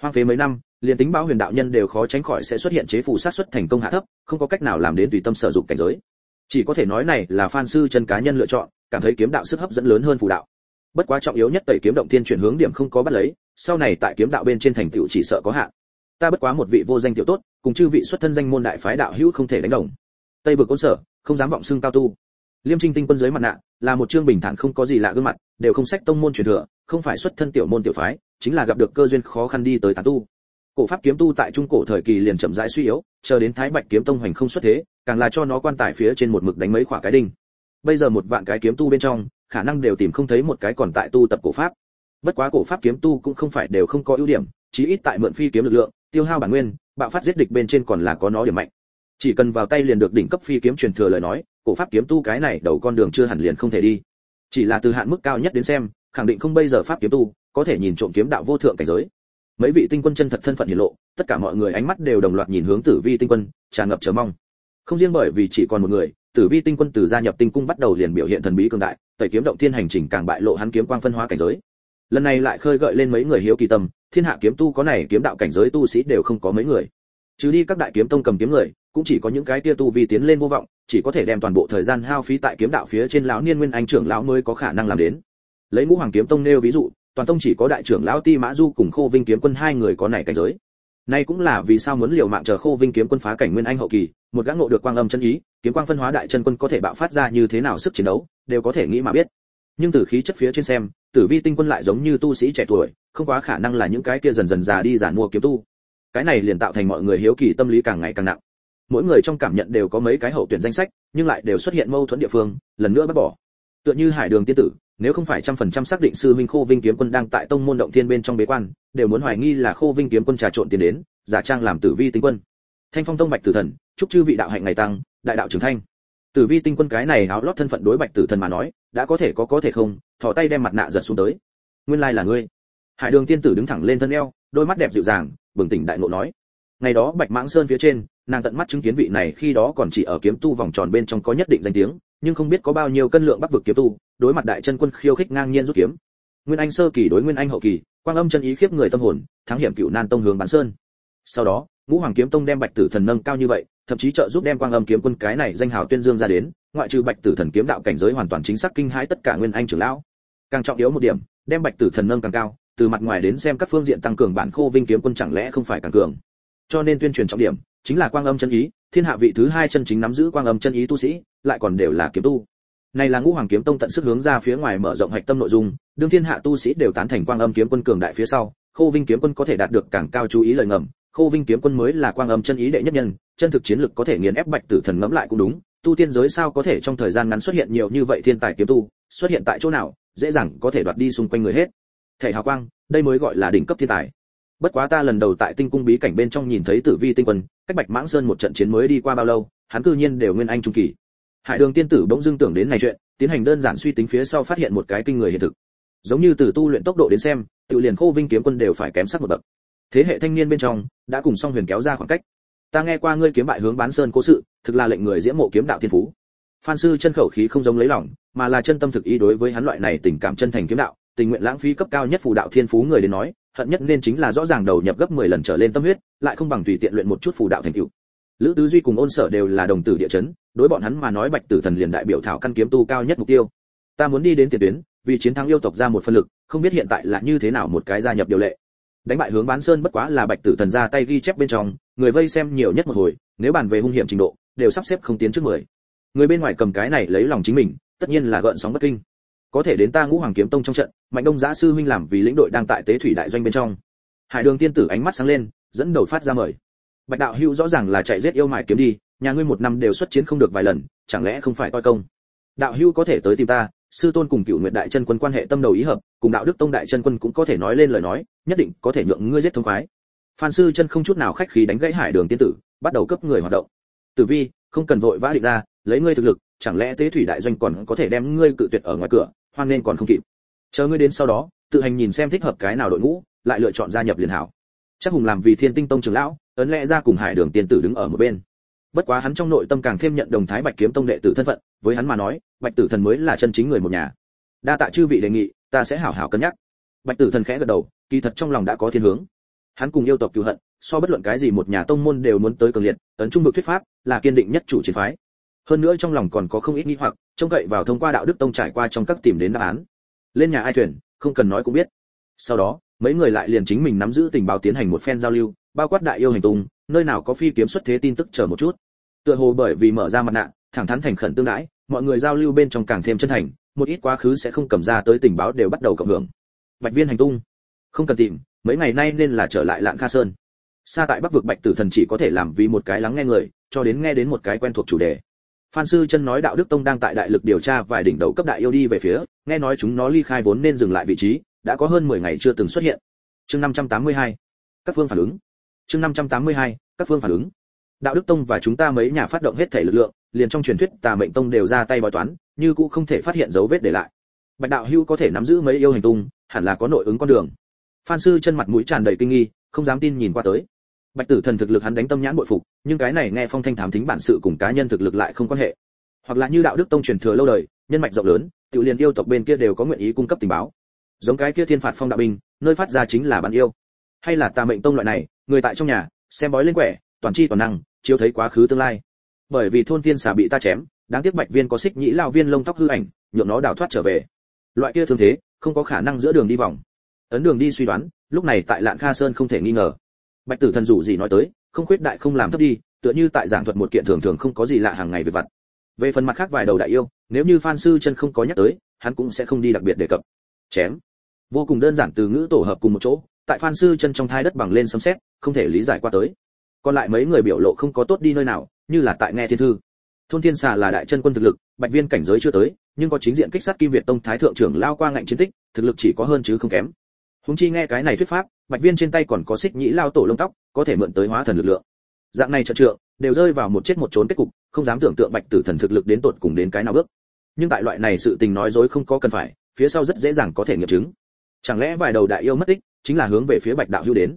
Hoang phế mấy năm, liền tính báo huyền đạo nhân đều khó tránh khỏi sẽ xuất hiện chế phù sát xuất thành công hạ thấp, không có cách nào làm đến tùy tâm sở dụng cảnh giới. Chỉ có thể nói này là phan sư chân cá nhân lựa chọn, cảm thấy kiếm đạo sức hấp dẫn lớn hơn phù đạo. Bất quá trọng yếu nhất tẩy kiếm động tiên chuyển hướng điểm không có bắt lấy, sau này tại kiếm đạo bên trên thành tựu chỉ sợ có hạn. Ta bất quá một vị vô danh tiểu tốt, cùng chư vị xuất thân danh môn đại phái đạo hữu không thể đánh đồng. Tây vực côn sở, không dám vọng xưng cao tu. Liêm trinh tinh quân dưới mặt nạ, là một trương bình thản không có gì lạ gương mặt đều không sách tông môn truyền thừa, không phải xuất thân tiểu môn tiểu phái, chính là gặp được cơ duyên khó khăn đi tới tán tu. Cổ pháp kiếm tu tại trung cổ thời kỳ liền chậm rãi suy yếu, chờ đến thái bạch kiếm tông hoành không xuất thế, càng là cho nó quan tài phía trên một mực đánh mấy quả cái đinh. Bây giờ một vạn cái kiếm tu bên trong, khả năng đều tìm không thấy một cái còn tại tu tập cổ pháp. Bất quá cổ pháp kiếm tu cũng không phải đều không có ưu điểm, chí ít tại mượn phi kiếm lực lượng, tiêu hao bản nguyên, bạo phát giết địch bên trên còn là có nó điểm mạnh. Chỉ cần vào tay liền được đỉnh cấp phi kiếm truyền thừa lời nói, cổ pháp kiếm tu cái này đầu con đường chưa hẳn liền không thể đi chỉ là từ hạn mức cao nhất đến xem, khẳng định không bây giờ pháp kiếm tu có thể nhìn trộm kiếm đạo vô thượng cảnh giới. Mấy vị tinh quân chân thật thân phận hiển lộ, tất cả mọi người ánh mắt đều đồng loạt nhìn hướng tử vi tinh quân, tràn ngập chờ mong. Không riêng bởi vì chỉ còn một người, tử vi tinh quân từ gia nhập tinh cung bắt đầu liền biểu hiện thần bí cường đại, tẩy kiếm động thiên hành trình càng bại lộ hắn kiếm quang phân hóa cảnh giới. Lần này lại khơi gợi lên mấy người hiếu kỳ tâm, thiên hạ kiếm tu có này kiếm đạo cảnh giới tu sĩ đều không có mấy người trừ đi các đại kiếm tông cầm kiếm người, cũng chỉ có những cái tia tu vi tiến lên vô vọng, chỉ có thể đem toàn bộ thời gian hao phí tại kiếm đạo phía trên lão niên nguyên anh trưởng lão mới có khả năng làm đến. Lấy ngũ hoàng kiếm tông nêu ví dụ, toàn tông chỉ có đại trưởng lão ti mã du cùng khô vinh kiếm quân hai người có này cảnh giới. Nay cũng là vì sao muốn liều mạng chờ khô vinh kiếm quân phá cảnh nguyên anh hậu kỳ, một gã ngộ được quang âm chân ý, kiếm quang phân hóa đại chân quân có thể bạo phát ra như thế nào sức chiến đấu, đều có thể nghĩ mà biết. Nhưng từ khí chất phía trên xem, tử vi tinh quân lại giống như tu sĩ trẻ tuổi, không quá khả năng là những cái kia dần dần già đi giản mua kiếm tu cái này liền tạo thành mọi người hiếu kỳ tâm lý càng ngày càng nặng. Mỗi người trong cảm nhận đều có mấy cái hậu tuyển danh sách, nhưng lại đều xuất hiện mâu thuẫn địa phương, lần nữa bắt bỏ. Tựa như hải đường tiên tử, nếu không phải trăm phần trăm xác định sư minh khô vinh kiếm quân đang tại tông môn động thiên bên trong bế quan, đều muốn hoài nghi là khô vinh kiếm quân trà trộn tiền đến, giả trang làm tử vi tinh quân. Thanh phong tông bạch tử thần, chúc chư vị đạo hạnh ngày tăng, đại đạo trưởng thanh. Tử vi tinh quân cái này áo lót thân phận đối bạch tử thần mà nói, đã có thể có có thể không, thò tay đem mặt nạ giật xuống tới. Nguyên lai là ngươi. Hải đường tiên tử đứng thẳng lên thân eo, đôi mắt đẹp dịu dàng bừng tỉnh đại ngộ nói. Ngày đó bạch mãng sơn phía trên, nàng tận mắt chứng kiến vị này khi đó còn chỉ ở kiếm tu vòng tròn bên trong có nhất định danh tiếng, nhưng không biết có bao nhiêu cân lượng bắc vực kiếm tu, đối mặt đại chân quân khiêu khích ngang nhiên rút kiếm. Nguyên anh sơ kỳ đối nguyên anh hậu kỳ, quang âm chân ý khiếp người tâm hồn, thắng hiểm cựu nan tông hướng bán sơn. Sau đó, ngũ hoàng kiếm tông đem bạch tử thần nâng cao như vậy, thậm chí trợ giúp đem quang âm kiếm quân cái này danh hào tuyên dương ra đến, ngoại trừ bạch tử thần kiếm đạo cảnh giới hoàn toàn chính xác kinh hãi tất cả nguyên anh trưởng lão. Càng trọng yếu một điểm, đem bạch tử thần nâng càng cao từ mặt ngoài đến xem các phương diện tăng cường bản khô vinh kiếm quân chẳng lẽ không phải càng cường. Cho nên tuyên truyền trọng điểm, chính là quang âm chân ý, thiên hạ vị thứ hai chân chính nắm giữ quang âm chân ý tu sĩ, lại còn đều là kiếm tu. Này là ngũ hoàng kiếm tông tận sức hướng ra phía ngoài mở rộng hạch tâm nội dung, đương thiên hạ tu sĩ đều tán thành quang âm kiếm quân cường đại phía sau, khô vinh kiếm quân có thể đạt được càng cao chú ý lời ngầm, khô vinh kiếm quân mới là quang âm chân ý đệ nhất nhân, chân thực chiến lực có thể nghiền ép bạch tử thần ngẫm lại cũng đúng, tu tiên giới sao có thể trong thời gian ngắn xuất hiện nhiều như vậy thiên tài kiếm tu, xuất hiện tại chỗ nào, dễ dàng có thể đoạt đi xung quanh người hết thể hào quang, đây mới gọi là đỉnh cấp thiên tài. Bất quá ta lần đầu tại tinh cung bí cảnh bên trong nhìn thấy tử vi tinh quân, cách bạch mãng sơn một trận chiến mới đi qua bao lâu, hắn cư nhiên đều nguyên anh trung kỳ. Hải đường tiên tử bỗng dưng tưởng đến này chuyện, tiến hành đơn giản suy tính phía sau phát hiện một cái kinh người hiện thực. Giống như từ tu luyện tốc độ đến xem, tự liền khô vinh kiếm quân đều phải kém sắc một bậc. Thế hệ thanh niên bên trong, đã cùng song huyền kéo ra khoảng cách. Ta nghe qua ngươi kiếm bại hướng bán sơn cố sự, thực là lệnh người diễm mộ kiếm đạo thiên phú. Phan sư chân khẩu khí không giống lấy lòng, mà là chân tâm thực ý đối với hắn loại này tình cảm chân thành kiếm đạo tình nguyện lãng phí cấp cao nhất phù đạo thiên phú người đến nói, hận nhất nên chính là rõ ràng đầu nhập gấp 10 lần trở lên tâm huyết, lại không bằng tùy tiện luyện một chút phù đạo thành tựu. Lữ tứ duy cùng ôn sở đều là đồng tử địa chấn, đối bọn hắn mà nói bạch tử thần liền đại biểu thảo căn kiếm tu cao nhất mục tiêu. Ta muốn đi đến tiền tuyến, vì chiến thắng yêu tộc ra một phân lực, không biết hiện tại là như thế nào một cái gia nhập điều lệ. Đánh bại hướng bán sơn bất quá là bạch tử thần ra tay ghi chép bên trong, người vây xem nhiều nhất một hồi, nếu bàn về hung hiểm trình độ, đều sắp xếp không tiến trước mười. Người bên ngoài cầm cái này lấy lòng chính mình, tất nhiên là gợn sóng bất kinh. Có thể đến ta ngũ hoàng kiếm tông trong trận mạnh đông giã sư huynh làm vì lĩnh đội đang tại tế thủy đại doanh bên trong. Hải đường tiên tử ánh mắt sáng lên, dẫn đầu phát ra mời. Bạch đạo hữu rõ ràng là chạy giết yêu mại kiếm đi, nhà ngươi một năm đều xuất chiến không được vài lần, chẳng lẽ không phải toi công? Đạo hữu có thể tới tìm ta, sư tôn cùng cựu nguyệt đại chân quân quan hệ tâm đầu ý hợp, cùng đạo đức tông đại chân quân cũng có thể nói lên lời nói, nhất định có thể nhượng ngươi giết thông khoái. Phan sư chân không chút nào khách khí đánh gãy hải đường tiên tử, bắt đầu cấp người hoạt động. Tử vi, không cần vội vã định ra, lấy ngươi thực lực, chẳng lẽ tế thủy đại doanh còn có thể đem ngươi cự tuyệt ở ngoài cửa, hoan nên còn không kịp chờ ngươi đến sau đó, tự hành nhìn xem thích hợp cái nào đội ngũ, lại lựa chọn gia nhập liền hảo. Chắc hùng làm vì thiên tinh tông trưởng lão, ấn lẽ ra cùng hải đường tiên tử đứng ở một bên. Bất quá hắn trong nội tâm càng thêm nhận đồng thái bạch kiếm tông đệ tử thân phận, với hắn mà nói, bạch tử thần mới là chân chính người một nhà. Đa tạ chư vị đề nghị, ta sẽ hảo hảo cân nhắc. Bạch tử thần khẽ gật đầu, kỳ thật trong lòng đã có thiên hướng. Hắn cùng yêu tộc cứu hận, so bất luận cái gì một nhà tông môn đều muốn tới cường liệt, ấn trung vực thuyết pháp, là kiên định nhất chủ chiến phái. Hơn nữa trong lòng còn có không ít nghi hoặc, trông cậy vào thông qua đạo đức tông trải qua trong các tìm đến đáp án lên nhà ai thuyền, không cần nói cũng biết. Sau đó, mấy người lại liền chính mình nắm giữ tình báo tiến hành một phen giao lưu, bao quát đại yêu hành tung, nơi nào có phi kiếm xuất thế tin tức chờ một chút. Tựa hồ bởi vì mở ra mặt nạ, thẳng thắn thành khẩn tương đãi, mọi người giao lưu bên trong càng thêm chân thành, một ít quá khứ sẽ không cầm ra tới tình báo đều bắt đầu cộng hưởng. Bạch viên hành tung. Không cần tìm, mấy ngày nay nên là trở lại lạng kha sơn. Xa tại bắc vực bạch tử thần chỉ có thể làm vì một cái lắng nghe người, cho đến nghe đến một cái quen thuộc chủ đề. Phan sư chân nói đạo đức tông đang tại đại lực điều tra vài đỉnh đầu cấp đại yêu đi về phía nghe nói chúng nó ly khai vốn nên dừng lại vị trí, đã có hơn 10 ngày chưa từng xuất hiện. Chương 582 các phương phản ứng. Chương 582 các phương phản ứng. Đạo đức tông và chúng ta mấy nhà phát động hết thể lực lượng, liền trong truyền thuyết tà mệnh tông đều ra tay bói toán, như cũng không thể phát hiện dấu vết để lại. Bạch đạo hưu có thể nắm giữ mấy yêu hành tung, hẳn là có nội ứng con đường. Phan sư chân mặt mũi tràn đầy kinh nghi, không dám tin nhìn qua tới. Bạch tử thần thực lực hắn đánh tâm nhãn bội phục, nhưng cái này nghe phong thanh thám thính bản sự cùng cá nhân thực lực lại không quan hệ. Hoặc là như đạo đức tông truyền thừa lâu đời, nhân mạch rộng lớn tự liền yêu tộc bên kia đều có nguyện ý cung cấp tình báo. Giống cái kia thiên phạt phong đạo binh, nơi phát ra chính là bản yêu. Hay là tà mệnh tông loại này, người tại trong nhà, xem bói lên quẻ, toàn chi toàn năng, chiếu thấy quá khứ tương lai. Bởi vì thôn tiên xà bị ta chém, đáng tiếc bạch viên có xích nhĩ lao viên lông tóc hư ảnh, nhượng nó đào thoát trở về. Loại kia thương thế, không có khả năng giữa đường đi vòng. Ấn đường đi suy đoán, lúc này tại lạng kha sơn không thể nghi ngờ. Bạch tử thần dù gì nói tới, không khuyết đại không làm thấp đi, tựa như tại giảng thuật một kiện thường thường không có gì lạ hàng ngày về vặt về phần mặt khác vài đầu đại yêu, nếu như phan sư chân không có nhắc tới, hắn cũng sẽ không đi đặc biệt đề cập. Chém. Vô cùng đơn giản từ ngữ tổ hợp cùng một chỗ, tại phan sư chân trong thai đất bằng lên sấm xét không thể lý giải qua tới. Còn lại mấy người biểu lộ không có tốt đi nơi nào, như là tại nghe thiên thư. Thôn thiên xà là đại chân quân thực lực, bạch viên cảnh giới chưa tới, nhưng có chính diện kích sát kim việt tông thái thượng trưởng lao qua ngạnh chiến tích, thực lực chỉ có hơn chứ không kém. Húng chi nghe cái này thuyết pháp, bạch viên trên tay còn có xích nhĩ lao tổ lông tóc, có thể mượn tới hóa thần lực lượng. Dạng này trợ trượng đều rơi vào một chết một trốn kết cục, không dám tưởng tượng bạch tử thần thực lực đến tột cùng đến cái nào bước. Nhưng tại loại này sự tình nói dối không có cần phải, phía sau rất dễ dàng có thể nghiệm chứng. Chẳng lẽ vài đầu đại yêu mất tích, chính là hướng về phía bạch đạo hưu đến?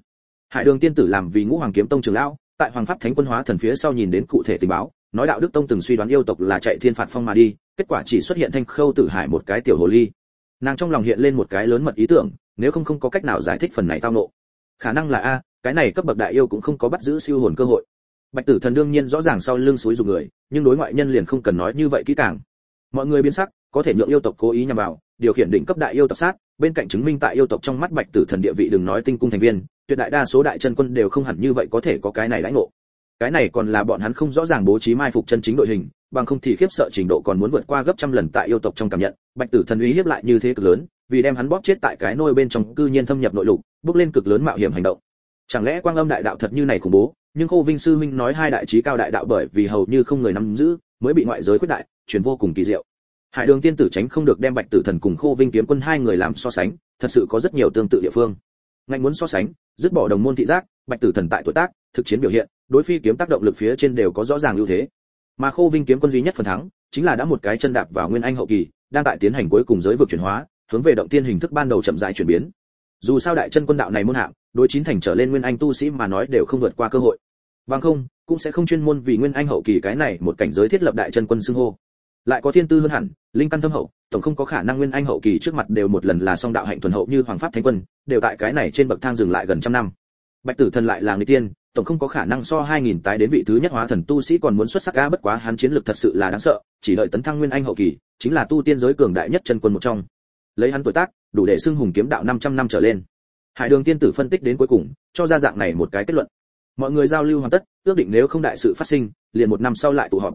Hải đường tiên tử làm vì ngũ hoàng kiếm tông trường lão, tại hoàng pháp thánh quân hóa thần phía sau nhìn đến cụ thể tình báo, nói đạo đức tông từng suy đoán yêu tộc là chạy thiên phạt phong mà đi, kết quả chỉ xuất hiện thanh khâu tử hải một cái tiểu hồ ly. Nàng trong lòng hiện lên một cái lớn mật ý tưởng, nếu không không có cách nào giải thích phần này tao nộ khả năng là a, cái này cấp bậc đại yêu cũng không có bắt giữ siêu hồn cơ hội bạch tử thần đương nhiên rõ ràng sau lưng suối dùng người, nhưng đối ngoại nhân liền không cần nói như vậy kỹ càng. Mọi người biến sắc, có thể nhượng yêu tộc cố ý nhằm vào, điều khiển đỉnh cấp đại yêu tập sát, bên cạnh chứng minh tại yêu tộc trong mắt bạch tử thần địa vị đừng nói tinh cung thành viên, tuyệt đại đa số đại chân quân đều không hẳn như vậy có thể có cái này lãnh ngộ. Cái này còn là bọn hắn không rõ ràng bố trí mai phục chân chính đội hình, bằng không thì khiếp sợ trình độ còn muốn vượt qua gấp trăm lần tại yêu tộc trong cảm nhận. Bạch tử thần uy hiếp lại như thế cực lớn, vì đem hắn bóp chết tại cái nôi bên trong cư nhiên thâm nhập nội lục, bước lên cực lớn mạo hiểm hành động. Chẳng lẽ quang âm đại đạo thật như này khủng bố? Nhưng khô vinh sư minh nói hai đại trí cao đại đạo bởi vì hầu như không người nắm giữ, mới bị ngoại giới quyết đại, truyền vô cùng kỳ diệu. Hải đường tiên tử tránh không được đem bạch tử thần cùng khô vinh kiếm quân hai người làm so sánh, thật sự có rất nhiều tương tự địa phương. Ngạnh muốn so sánh, dứt bỏ đồng môn thị giác, bạch tử thần tại tuổi tác, thực chiến biểu hiện, đối phi kiếm tác động lực phía trên đều có rõ ràng ưu thế. Mà khô vinh kiếm quân duy nhất phần thắng, chính là đã một cái chân đạp vào nguyên anh hậu kỳ, đang tại tiến hành cuối cùng giới vực chuyển hóa, hướng về động tiên hình thức ban đầu chậm rãi chuyển biến. Dù sao đại chân quân đạo này môn hạng đối chín thành trở lên nguyên anh tu sĩ mà nói đều không vượt qua cơ hội bằng không cũng sẽ không chuyên môn vì nguyên anh hậu kỳ cái này một cảnh giới thiết lập đại chân quân xưng hô lại có thiên tư hơn hẳn linh căn thâm hậu tổng không có khả năng nguyên anh hậu kỳ trước mặt đều một lần là song đạo hạnh thuần hậu như hoàng pháp thánh quân đều tại cái này trên bậc thang dừng lại gần trăm năm bạch tử thần lại là người tiên tổng không có khả năng so 2000 tái đến vị thứ nhất hóa thần tu sĩ còn muốn xuất sắc a bất quá hắn chiến lược thật sự là đáng sợ, chỉ đợi tấn thăng nguyên anh hậu kỳ, chính là tu tiên giới cường đại nhất chân quân một trong. Lấy hắn tuổi tác, đủ để xưng hùng kiếm đạo 500 năm trở lên. Hải Đường tiên tử phân tích đến cuối cùng, cho ra dạng này một cái kết luận. Mọi người giao lưu hoàn tất, ước định nếu không đại sự phát sinh, liền một năm sau lại tụ họp.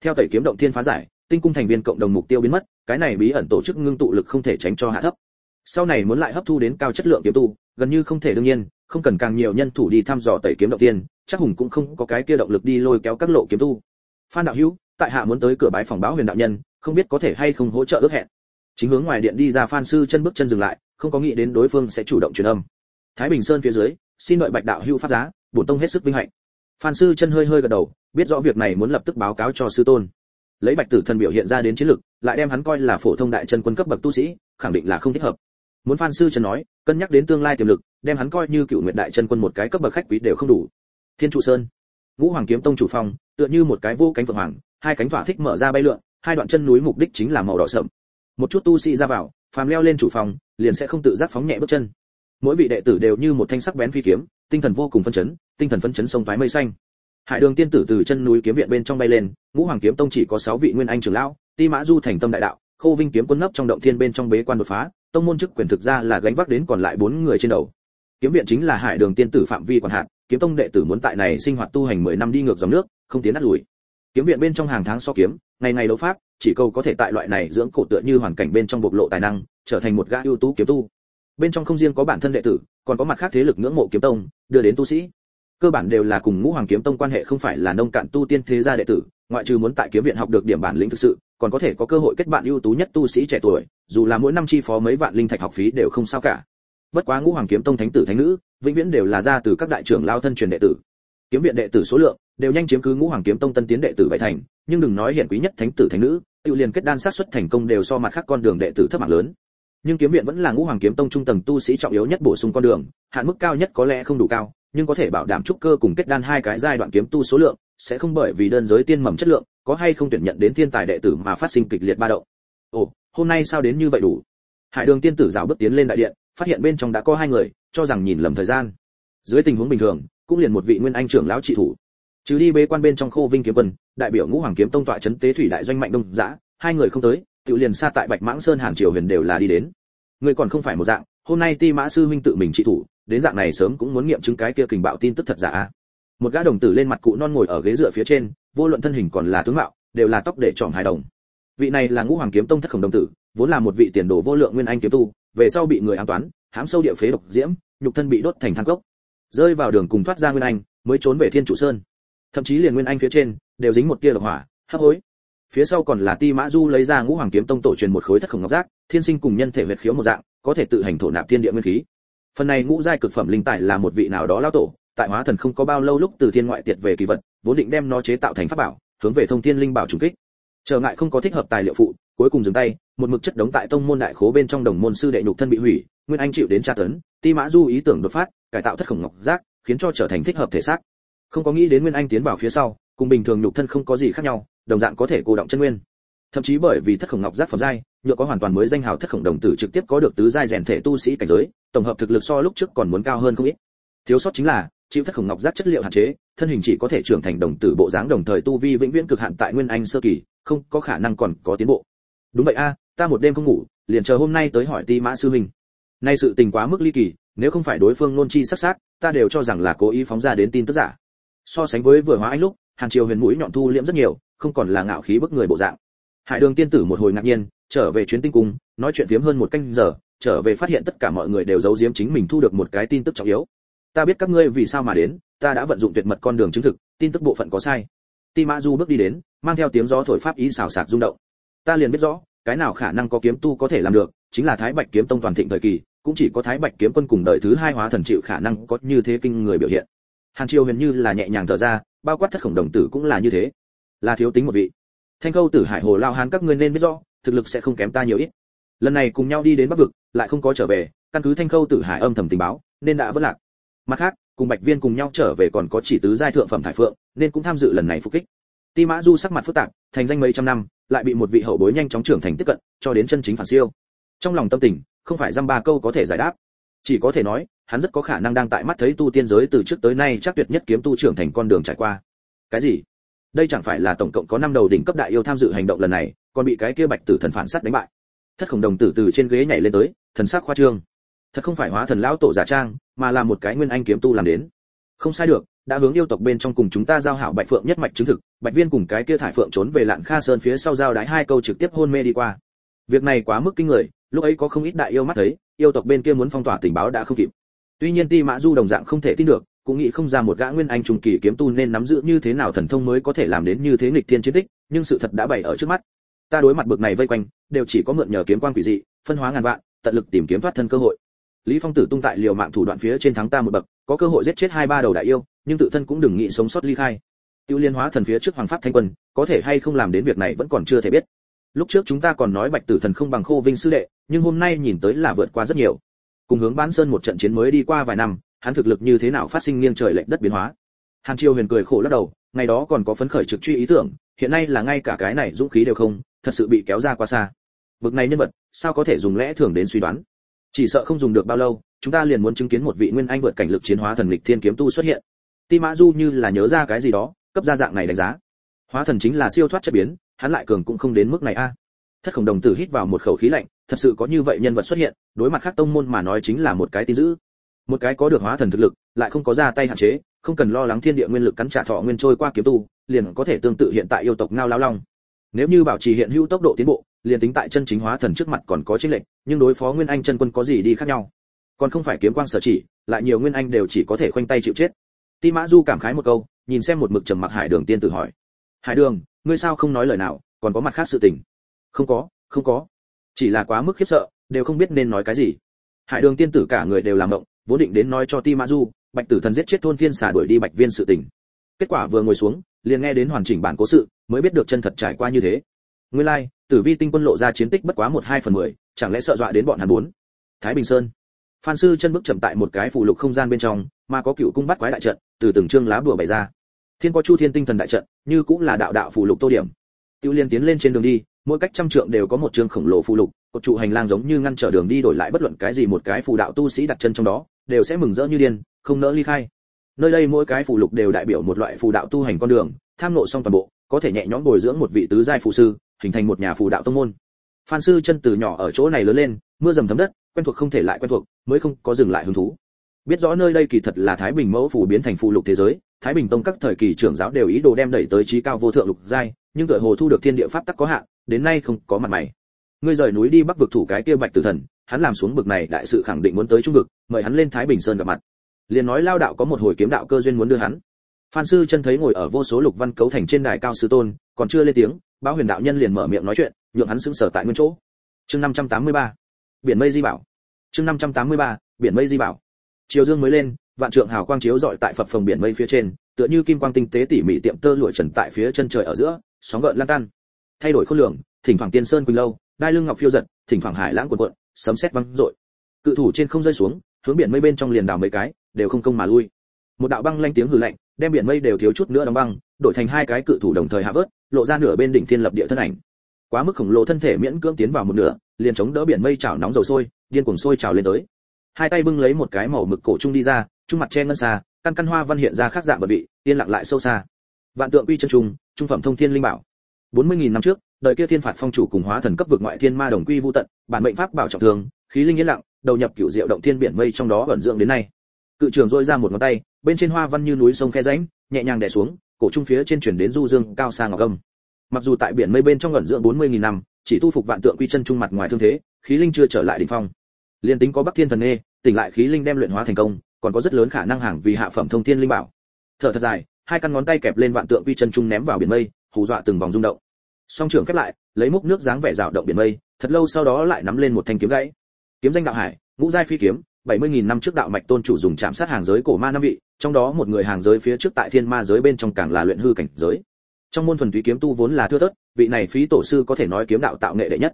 Theo tẩy kiếm động thiên phá giải, tinh cung thành viên cộng đồng mục tiêu biến mất, cái này bí ẩn tổ chức ngưng tụ lực không thể tránh cho hạ thấp. Sau này muốn lại hấp thu đến cao chất lượng kiếm tu, gần như không thể đương nhiên, không cần càng nhiều nhân thủ đi thăm dò tẩy kiếm động tiên, chắc hùng cũng không có cái kia động lực đi lôi kéo các lộ kiếm tu. Phan đạo hữu, tại hạ muốn tới cửa bái phòng báo huyền đạo nhân, không biết có thể hay không hỗ trợ ước hẹn. Chính hướng ngoài điện đi ra Phan sư chân bước chân dừng lại, không có nghĩ đến đối phương sẽ chủ động truyền âm. Thái Bình Sơn phía dưới, xin đợi Bạch đạo hưu phát giá, bổn tông hết sức vinh hạnh. Phan sư chân hơi hơi gật đầu, biết rõ việc này muốn lập tức báo cáo cho sư tôn. Lấy Bạch Tử Thần biểu hiện ra đến chiến lực, lại đem hắn coi là phổ thông đại chân quân cấp bậc tu sĩ, khẳng định là không thích hợp. Muốn Phan sư chân nói, cân nhắc đến tương lai tiềm lực, đem hắn coi như cựu nguyện đại chân quân một cái cấp bậc khách quý đều không đủ thiên trụ sơn ngũ hoàng kiếm tông chủ phong tựa như một cái vô cánh phượng hoàng hai cánh thỏa thích mở ra bay lượn hai đoạn chân núi mục đích chính là màu đỏ sậm một chút tu sĩ ra vào phàm leo lên chủ phòng liền sẽ không tự giác phóng nhẹ bước chân. Mỗi vị đệ tử đều như một thanh sắc bén phi kiếm, tinh thần vô cùng phân chấn, tinh thần phấn chấn sông thoái mây xanh. Hải đường tiên tử từ chân núi kiếm viện bên trong bay lên, ngũ hoàng kiếm tông chỉ có sáu vị nguyên anh trưởng lão, ti mã du thành tâm đại đạo khô vinh kiếm quân nấp trong động thiên bên trong bế quan đột phá, tông môn chức quyền thực ra là gánh vác đến còn lại bốn người trên đầu. Kiếm viện chính là hải đường tiên tử phạm vi quản hạt kiếm tông đệ tử muốn tại này sinh hoạt tu hành 10 năm đi ngược dòng nước, không tiến nát lùi kiếm viện bên trong hàng tháng so kiếm, ngày ngày đấu pháp, chỉ câu có thể tại loại này dưỡng cổ tựa như hoàn cảnh bên trong bộc lộ tài năng, trở thành một gã ưu tú kiếm tu. Bên trong không riêng có bản thân đệ tử, còn có mặt khác thế lực ngưỡng mộ kiếm tông, đưa đến tu sĩ. Cơ bản đều là cùng ngũ hoàng kiếm tông quan hệ không phải là nông cạn tu tiên thế gia đệ tử, ngoại trừ muốn tại kiếm viện học được điểm bản lĩnh thực sự, còn có thể có cơ hội kết bạn ưu tú nhất tu sĩ trẻ tuổi, dù là mỗi năm chi phó mấy vạn linh thạch học phí đều không sao cả. Bất quá ngũ hoàng kiếm tông thánh tử thánh nữ, vĩnh viễn đều là ra từ các đại trưởng lao thân truyền đệ tử kiếm viện đệ tử số lượng đều nhanh chiếm cứ ngũ hoàng kiếm tông tân tiến đệ tử bảy thành, nhưng đừng nói hiện quý nhất thánh tử thánh nữ, tự liền kết đan sát xuất thành công đều so mặt khác con đường đệ tử thấp mạng lớn. Nhưng kiếm viện vẫn là ngũ hoàng kiếm tông trung tầng tu sĩ trọng yếu nhất bổ sung con đường, hạn mức cao nhất có lẽ không đủ cao, nhưng có thể bảo đảm trúc cơ cùng kết đan hai cái giai đoạn kiếm tu số lượng sẽ không bởi vì đơn giới tiên mầm chất lượng, có hay không tuyển nhận đến thiên tài đệ tử mà phát sinh kịch liệt ba động. Ồ, hôm nay sao đến như vậy đủ? Hải đường tiên tử rào bước tiến lên đại điện, phát hiện bên trong đã có hai người, cho rằng nhìn lầm thời gian. Dưới tình huống bình thường cũng liền một vị nguyên anh trưởng lão trị thủ. Trừ đi bế quan bên trong khô vinh kiếm quân, đại biểu ngũ hoàng kiếm tông tọa chấn tế thủy đại doanh mạnh đông dã, hai người không tới, tự liền xa tại bạch mãng sơn hàn triều huyền đều là đi đến. Người còn không phải một dạng, hôm nay ti mã sư huynh tự mình trị thủ, đến dạng này sớm cũng muốn nghiệm chứng cái kia kình bạo tin tức thật giả. Một gã đồng tử lên mặt cụ non ngồi ở ghế dựa phía trên, vô luận thân hình còn là tướng mạo, đều là tóc để tròn hài đồng. Vị này là ngũ hoàng kiếm tông thất khổng đồng tử, vốn là một vị tiền đồ vô lượng nguyên anh kiếm tu, về sau bị người an toán, hãm sâu địa phế độc diễm, nhục thân bị đốt thành than cốc rơi vào đường cùng thoát ra nguyên anh, mới trốn về thiên trụ sơn. Thậm chí liền nguyên anh phía trên, đều dính một tia độc hỏa, hấp hối. Phía sau còn là ti mã du lấy ra ngũ hoàng kiếm tông tổ truyền một khối thất khổng ngọc giác, thiên sinh cùng nhân thể huyệt khiếu một dạng, có thể tự hành thổ nạp thiên địa nguyên khí. Phần này ngũ giai cực phẩm linh tài là một vị nào đó lao tổ, tại hóa thần không có bao lâu lúc từ thiên ngoại tiệt về kỳ vật, vốn định đem nó chế tạo thành pháp bảo, hướng về thông thiên linh bảo trùng kích. Trở ngại không có thích hợp tài liệu phụ, cuối cùng dừng tay, một mực chất đống tại tông môn đại khố bên trong đồng môn sư đệ nhục thân bị hủy nguyên anh chịu đến tra tấn, ti mã du ý tưởng đột phát, cải tạo thất khổng ngọc giác, khiến cho trở thành thích hợp thể xác. Không có nghĩ đến nguyên anh tiến vào phía sau, cùng bình thường nhục thân không có gì khác nhau, đồng dạng có thể cô động chân nguyên. Thậm chí bởi vì thất khổng ngọc giác phẩm giai, nhựa có hoàn toàn mới danh hào thất khổng đồng tử trực tiếp có được tứ giai rèn thể tu sĩ cảnh giới, tổng hợp thực lực so lúc trước còn muốn cao hơn không ít. Thiếu sót chính là, chịu thất khổng ngọc giác chất liệu hạn chế, thân hình chỉ có thể trưởng thành đồng tử bộ dáng đồng thời tu vi vĩnh viễn cực hạn tại nguyên anh sơ kỳ, không có khả năng còn có tiến bộ. Đúng vậy a, ta một đêm không ngủ, liền chờ hôm nay tới hỏi ti mã sư huynh nay sự tình quá mức ly kỳ, nếu không phải đối phương nôn chi sắc sắc, ta đều cho rằng là cố ý phóng ra đến tin tức giả. So sánh với vừa hóa anh lúc, hàn triều huyền mũi nhọn thu liễm rất nhiều, không còn là ngạo khí bức người bộ dạng. Hải đường tiên tử một hồi ngạc nhiên, trở về chuyến tinh cung, nói chuyện phiếm hơn một canh giờ, trở về phát hiện tất cả mọi người đều giấu giếm chính mình thu được một cái tin tức trọng yếu. Ta biết các ngươi vì sao mà đến, ta đã vận dụng tuyệt mật con đường chứng thực, tin tức bộ phận có sai. Ti mã du bước đi đến, mang theo tiếng gió thổi pháp ý xào sạc rung động. Ta liền biết rõ, cái nào khả năng có kiếm tu có thể làm được, chính là thái bạch kiếm tông toàn thịnh thời kỳ cũng chỉ có thái bạch kiếm quân cùng đời thứ hai hóa thần chịu khả năng có như thế kinh người biểu hiện. Hàn triều huyền như là nhẹ nhàng thở ra, bao quát thất khổng đồng tử cũng là như thế. Là thiếu tính một vị. Thanh câu tử hải hồ lao hán các ngươi nên biết rõ, thực lực sẽ không kém ta nhiều ít. Lần này cùng nhau đi đến bắc vực, lại không có trở về, căn cứ thanh câu tử hải âm thầm tình báo, nên đã vỡ lạc. Mặt khác, cùng bạch viên cùng nhau trở về còn có chỉ tứ giai thượng phẩm thải phượng, nên cũng tham dự lần này phục kích. Ti mã du sắc mặt phức tạp, thành danh mấy trăm năm, lại bị một vị hậu bối nhanh chóng trưởng thành tiếp cận, cho đến chân chính phản siêu. Trong lòng tâm tình không phải dăm ba câu có thể giải đáp. Chỉ có thể nói, hắn rất có khả năng đang tại mắt thấy tu tiên giới từ trước tới nay chắc tuyệt nhất kiếm tu trưởng thành con đường trải qua. Cái gì? Đây chẳng phải là tổng cộng có năm đầu đỉnh cấp đại yêu tham dự hành động lần này, còn bị cái kia bạch tử thần phản sát đánh bại. Thất khổng đồng tử từ trên ghế nhảy lên tới, thần sắc khoa trương. Thật không phải hóa thần lão tổ giả trang, mà là một cái nguyên anh kiếm tu làm đến. Không sai được, đã hướng yêu tộc bên trong cùng chúng ta giao hảo bạch phượng nhất mạch chứng thực, bạch viên cùng cái kia thải phượng trốn về lạn kha sơn phía sau giao đái hai câu trực tiếp hôn mê đi qua. Việc này quá mức kinh người lúc ấy có không ít đại yêu mắt thấy, yêu tộc bên kia muốn phong tỏa tình báo đã không kịp. Tuy nhiên ti mã du đồng dạng không thể tin được, cũng nghĩ không ra một gã nguyên anh trùng kỳ kiếm tu nên nắm giữ như thế nào thần thông mới có thể làm đến như thế nghịch thiên chiến tích, nhưng sự thật đã bày ở trước mắt. Ta đối mặt bực này vây quanh, đều chỉ có mượn nhờ kiếm quan quỷ dị, phân hóa ngàn vạn, tận lực tìm kiếm thoát thân cơ hội. Lý phong tử tung tại liều mạng thủ đoạn phía trên thắng ta một bậc, có cơ hội giết chết hai ba đầu đại yêu, nhưng tự thân cũng đừng nghĩ sống sót ly khai. Tiêu liên hóa thần phía trước hoàng pháp thanh quân, có thể hay không làm đến việc này vẫn còn chưa thể biết lúc trước chúng ta còn nói bạch tử thần không bằng khô vinh sư đệ, nhưng hôm nay nhìn tới là vượt qua rất nhiều. Cùng hướng bán sơn một trận chiến mới đi qua vài năm, hắn thực lực như thế nào phát sinh nghiêng trời lệch đất biến hóa. Hàn triều huyền cười khổ lắc đầu, ngày đó còn có phấn khởi trực truy ý tưởng, hiện nay là ngay cả cái này dũng khí đều không, thật sự bị kéo ra quá xa. Bực này nhân vật, sao có thể dùng lẽ thường đến suy đoán? Chỉ sợ không dùng được bao lâu, chúng ta liền muốn chứng kiến một vị nguyên anh vượt cảnh lực chiến hóa thần lịch thiên kiếm tu xuất hiện. Ti mã du như là nhớ ra cái gì đó, cấp ra dạng này đánh giá. Hóa thần chính là siêu thoát chất biến hắn lại cường cũng không đến mức này a. Thất khổng đồng tử hít vào một khẩu khí lạnh, thật sự có như vậy nhân vật xuất hiện, đối mặt khác tông môn mà nói chính là một cái tin dữ. Một cái có được hóa thần thực lực, lại không có ra tay hạn chế, không cần lo lắng thiên địa nguyên lực cắn trả thọ nguyên trôi qua kiếm tu, liền có thể tương tự hiện tại yêu tộc ngao lao long. Nếu như bảo trì hiện hữu tốc độ tiến bộ, liền tính tại chân chính hóa thần trước mặt còn có chênh lệnh nhưng đối phó nguyên anh chân quân có gì đi khác nhau. Còn không phải kiếm quang sở chỉ, lại nhiều nguyên anh đều chỉ có thể khoanh tay chịu chết. Ti mã du cảm khái một câu, nhìn xem một mực trầm mặc hải đường tiên tử hỏi. Hải đường ngươi sao không nói lời nào còn có mặt khác sự tình. Không có không có. Chỉ là quá mức khiếp sợ đều không biết nên nói cái gì. Hải đường tiên tử cả người đều làm động vốn định đến nói cho ti mã du bạch tử thần giết chết thôn thiên xà đuổi đi bạch viên sự tình. Kết quả vừa ngồi xuống liền nghe đến hoàn chỉnh bản cố sự mới biết được chân thật trải qua như thế. Nguyên lai like, tử vi tinh quân lộ ra chiến tích bất quá một hai phần mười chẳng lẽ sợ dọa đến bọn hắn bốn thái bình sơn. Phan sư chân bước chậm tại một cái phù lục không gian bên trong mà có cựu cung bắt quái đại trận từ từng chương lá bùa bày ra thiên có chu thiên tinh thần đại trận, như cũng là đạo đạo phù lục tô điểm. Tiêu liên tiến lên trên đường đi, mỗi cách trăm trượng đều có một trường khổng lồ phù lục, cột trụ hành lang giống như ngăn trở đường đi đổi lại bất luận cái gì một cái phù đạo tu sĩ đặt chân trong đó, đều sẽ mừng rỡ như điên, không nỡ ly khai. Nơi đây mỗi cái phù lục đều đại biểu một loại phù đạo tu hành con đường, tham nộ xong toàn bộ, có thể nhẹ nhõm bồi dưỡng một vị tứ giai phù sư, hình thành một nhà phù đạo tông môn. Phan sư chân từ nhỏ ở chỗ này lớn lên, mưa dầm thấm đất, quen thuộc không thể lại quen thuộc, mới không có dừng lại hứng thú. Biết rõ nơi đây kỳ thật là thái bình mẫu phù biến thành phù lục thế giới thái bình tông các thời kỳ trưởng giáo đều ý đồ đem đẩy tới trí cao vô thượng lục giai, nhưng tựa hồ thu được thiên địa pháp tắc có hạn, đến nay không có mặt mày. Ngươi rời núi đi bắc vực thủ cái kia bạch tử thần, hắn làm xuống bực này đại sự khẳng định muốn tới trung vực, mời hắn lên thái bình sơn gặp mặt. Liền nói lao đạo có một hồi kiếm đạo cơ duyên muốn đưa hắn. Phan sư chân thấy ngồi ở vô số lục văn cấu thành trên đài cao sư tôn, còn chưa lên tiếng báo huyền đạo nhân liền mở miệng nói chuyện, nhượng hắn sững sờ tại nguyên chỗ. Chương 583 biển mây di bảo. Chương 583 biển mây di bảo. Chiều dương mới lên vạn trượng hào quang chiếu rọi tại phập phồng biển mây phía trên, tựa như kim quang tinh tế tỉ mỉ tiệm tơ lụa trần tại phía chân trời ở giữa, sóng gợn lan tan. Thay đổi khối lượng thỉnh thoảng tiên sơn quỳnh lâu, đai lưng ngọc phiêu giật, thỉnh thoảng hải lãng cuộn cuộn, sấm sét vang rội cự thủ trên không rơi xuống, hướng biển mây bên trong liền đảo mấy cái, đều không công mà lui. Một đạo băng lanh tiếng hừ lạnh, đem biển mây đều thiếu chút nữa đóng băng, đổi thành hai cái cự thủ đồng thời hạ vớt, lộ ra nửa bên đỉnh thiên lập địa thân ảnh. Quá mức khổng lồ thân thể miễn cưỡng tiến vào một nửa, liền chống đỡ biển mây chảo nóng dầu sôi, điên cuồng sôi trào lên tới. Hai tay bưng lấy một cái màu mực cổ trung đi ra trung mặt che ngân xa, căn căn hoa văn hiện ra khác dạng vật vị, yên lặng lại sâu xa. Vạn tượng quy chân trung trung phẩm thông thiên linh bảo. Bốn mươi nghìn năm trước, đời kia thiên phạt phong chủ cùng hóa thần cấp vực ngoại thiên ma đồng quy vu tận, bản mệnh pháp bảo trọng thương, khí linh yên lặng, đầu nhập cựu diệu động thiên biển mây trong đó ẩn dưỡng đến nay. Cự trường dội ra một ngón tay, bên trên hoa văn như núi sông khe rãnh, nhẹ nhàng đè xuống, cổ trung phía trên chuyển đến du dương cao xa ngọc âm. Mặc dù tại biển mây bên trong ẩn dưỡng bốn mươi nghìn năm, chỉ tu phục vạn tượng quy chân trung mặt ngoài thương thế, khí linh chưa trở lại đỉnh phong. Liên tính có bắc thiên thần nghe tỉnh lại khí linh đem luyện hóa thành công còn có rất lớn khả năng hàng vì hạ phẩm thông thiên linh bảo. Thở thật dài, hai căn ngón tay kẹp lên vạn tượng quy chân trung ném vào biển mây, hù dọa từng vòng rung động. Song trưởng khép lại, lấy múc nước dáng vẻ rào động biển mây, thật lâu sau đó lại nắm lên một thanh kiếm gãy. Kiếm danh đạo hải, ngũ giai phi kiếm, bảy mươi nghìn năm trước đạo mạch tôn chủ dùng chạm sát hàng giới cổ ma năm vị, trong đó một người hàng giới phía trước tại thiên ma giới bên trong càng là luyện hư cảnh giới. Trong môn thuần túy kiếm tu vốn là thưa thớt, vị này phí tổ sư có thể nói kiếm đạo tạo nghệ đệ nhất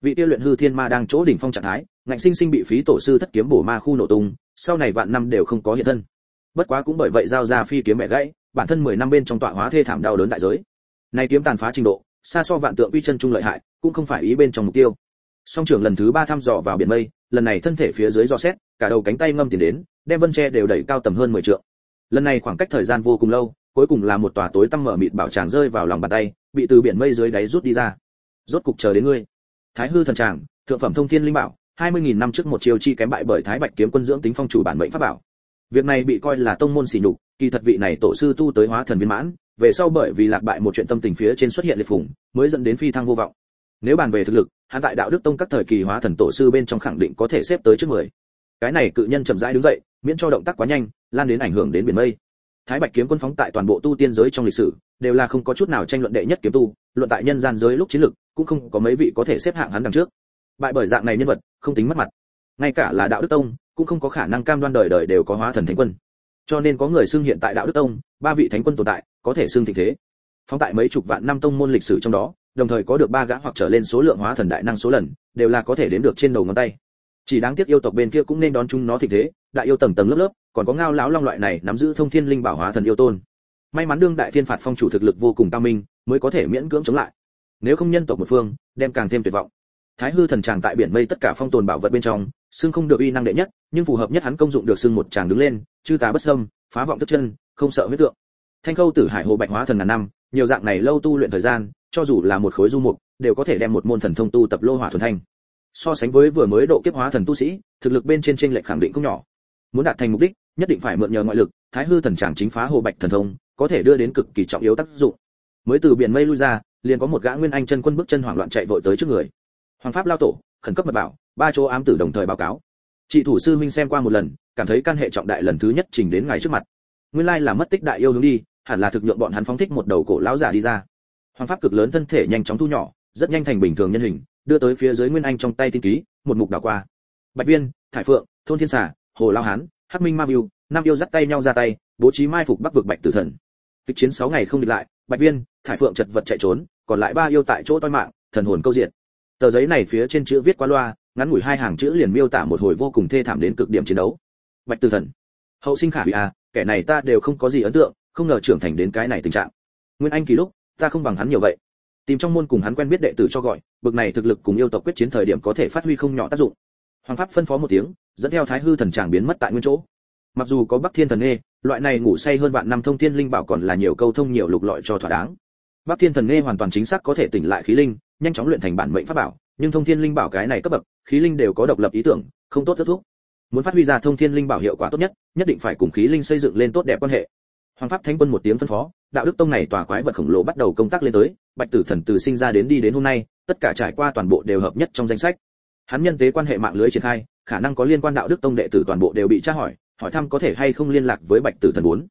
vị tiêu luyện hư thiên ma đang chỗ đỉnh phong trạng thái, ngạnh sinh sinh bị phí tổ sư thất kiếm bổ ma khu nổ tung, sau này vạn năm đều không có hiện thân. Bất quá cũng bởi vậy giao ra phi kiếm mẹ gãy, bản thân mười năm bên trong tọa hóa thê thảm đau đớn đại giới. Nay kiếm tàn phá trình độ, xa so vạn tượng uy chân trung lợi hại, cũng không phải ý bên trong mục tiêu. Song trưởng lần thứ ba thăm dò vào biển mây, lần này thân thể phía dưới do xét, cả đầu cánh tay ngâm tiền đến, đem vân tre đều đẩy cao tầm hơn 10 trượng. Lần này khoảng cách thời gian vô cùng lâu, cuối cùng là một tòa tối tăm mở mịt bảo tràng rơi vào lòng bàn tay, bị từ biển mây dưới đáy rút đi ra. Rốt cục chờ đến ngươi thái hư thần tràng, thượng phẩm thông thiên linh bảo 20.000 năm trước một chiều chi kém bại bởi thái bạch kiếm quân dưỡng tính phong chủ bản mệnh pháp bảo. Việc này bị coi là tông môn xỉ nhục, kỳ thật vị này tổ sư tu tới hóa thần viên mãn, về sau bởi vì lạc bại một chuyện tâm tình phía trên xuất hiện liệt phủng mới dẫn đến phi thăng vô vọng. Nếu bàn về thực lực, hắn tại đạo đức tông các thời kỳ hóa thần tổ sư bên trong khẳng định có thể xếp tới trước mười. Cái này cự nhân chậm rãi đứng dậy, miễn cho động tác quá nhanh, lan đến ảnh hưởng đến biển mây thái bạch kiếm quân phóng tại toàn bộ tu tiên giới trong lịch sử, đều là không có chút nào tranh luận đệ nhất kiếm tu, luận tại nhân gian giới lúc chiến lực cũng không có mấy vị có thể xếp hạng hắn đằng trước. Bại bởi dạng này nhân vật, không tính mất mặt. Ngay cả là đạo đức tông, cũng không có khả năng cam đoan đời đời đều có hóa thần thánh quân. Cho nên có người xưng hiện tại đạo đức tông, ba vị thánh quân tồn tại, có thể xưng thịnh thế. Phóng tại mấy chục vạn năm tông môn lịch sử trong đó, đồng thời có được ba gã hoặc trở lên số lượng hóa thần đại năng số lần, đều là có thể đến được trên đầu ngón tay. Chỉ đáng tiếc yêu tộc bên kia cũng nên đón chúng nó thịnh thế đại yêu tầng tầng lớp lớp, còn có ngao lão long loại này nắm giữ thông thiên linh bảo hóa thần yêu tôn. May mắn đương đại thiên phạt phong chủ thực lực vô cùng cao minh, mới có thể miễn cưỡng chống lại. Nếu không nhân tộc một phương, đem càng thêm tuyệt vọng. Thái hư thần tràng tại biển mây tất cả phong tồn bảo vật bên trong xương không được uy năng đệ nhất, nhưng phù hợp nhất hắn công dụng được xương một tràng đứng lên, chư tá bất sâm phá vọng tức chân, không sợ huyết tượng. Thanh khâu tử hải hồ bạch hóa thần ngàn năm, nhiều dạng này lâu tu luyện thời gian, cho dù là một khối du mục, đều có thể đem một môn thần thông tu tập lô hỏa thuần thanh. So sánh với vừa mới độ kiếp hóa thần tu sĩ, thực lực bên trên trên lệch khẳng định không nhỏ muốn đạt thành mục đích, nhất định phải mượn nhờ ngoại lực, thái hư thần tràng chính phá hồ bạch thần thông, có thể đưa đến cực kỳ trọng yếu tác dụng. Mới từ biển mây lui ra, liền có một gã nguyên anh chân quân bước chân hoảng loạn chạy vội tới trước người. Hoàng pháp lao tổ, khẩn cấp mật bảo, ba chỗ ám tử đồng thời báo cáo. Chị thủ sư minh xem qua một lần, cảm thấy căn hệ trọng đại lần thứ nhất trình đến ngày trước mặt. Nguyên lai là mất tích đại yêu hướng đi, hẳn là thực nhượng bọn hắn phóng thích một đầu cổ lão giả đi ra. Hoàng pháp cực lớn thân thể nhanh chóng thu nhỏ, rất nhanh thành bình thường nhân hình, đưa tới phía dưới nguyên anh trong tay tin ký, một mục đảo qua. Bạch viên, thải phượng, thôn thiên xà hồ lao hán, hắc minh ma view năm yêu dắt tay nhau ra tay, bố trí mai phục bắc vực bạch tử thần. Kịch chiến 6 ngày không địch lại, bạch viên, thải phượng chật vật chạy trốn, còn lại ba yêu tại chỗ toi mạng, thần hồn câu diện. Tờ giấy này phía trên chữ viết qua loa, ngắn ngủi hai hàng chữ liền miêu tả một hồi vô cùng thê thảm đến cực điểm chiến đấu. Bạch tử thần. Hậu sinh khả hủy à kẻ này ta đều không có gì ấn tượng, không ngờ trưởng thành đến cái này tình trạng. Nguyên anh kỳ lúc, ta không bằng hắn nhiều vậy. Tìm trong môn cùng hắn quen biết đệ tử cho gọi, bực này thực lực cùng yêu tộc quyết chiến thời điểm có thể phát huy không nhỏ tác dụng. Hoàng pháp phân phó một tiếng dẫn theo thái hư thần tràng biến mất tại nguyên chỗ. Mặc dù có bắc thiên thần nghe, loại này ngủ say hơn vạn năm thông thiên linh bảo còn là nhiều câu thông nhiều lục lọi cho thỏa đáng. Bắc thiên thần nghe hoàn toàn chính xác có thể tỉnh lại khí linh, nhanh chóng luyện thành bản mệnh pháp bảo, nhưng thông thiên linh bảo cái này cấp bậc, khí linh đều có độc lập ý tưởng, không tốt kết thúc. Muốn phát huy ra thông thiên linh bảo hiệu quả tốt nhất nhất định phải cùng khí linh xây dựng lên tốt đẹp quan hệ. Hoàng pháp thánh quân một tiếng phân phó, đạo đức tông này tòa quái vật khổng lồ bắt đầu công tác lên tới, bạch tử thần từ sinh ra đến đi đến hôm nay, tất cả trải qua toàn bộ đều hợp nhất trong danh sách hắn nhân tế quan hệ mạng lưới triển khai, khả năng có liên quan đạo đức tông đệ tử toàn bộ đều bị tra hỏi hỏi thăm có thể hay không liên lạc với bạch tử thần bốn.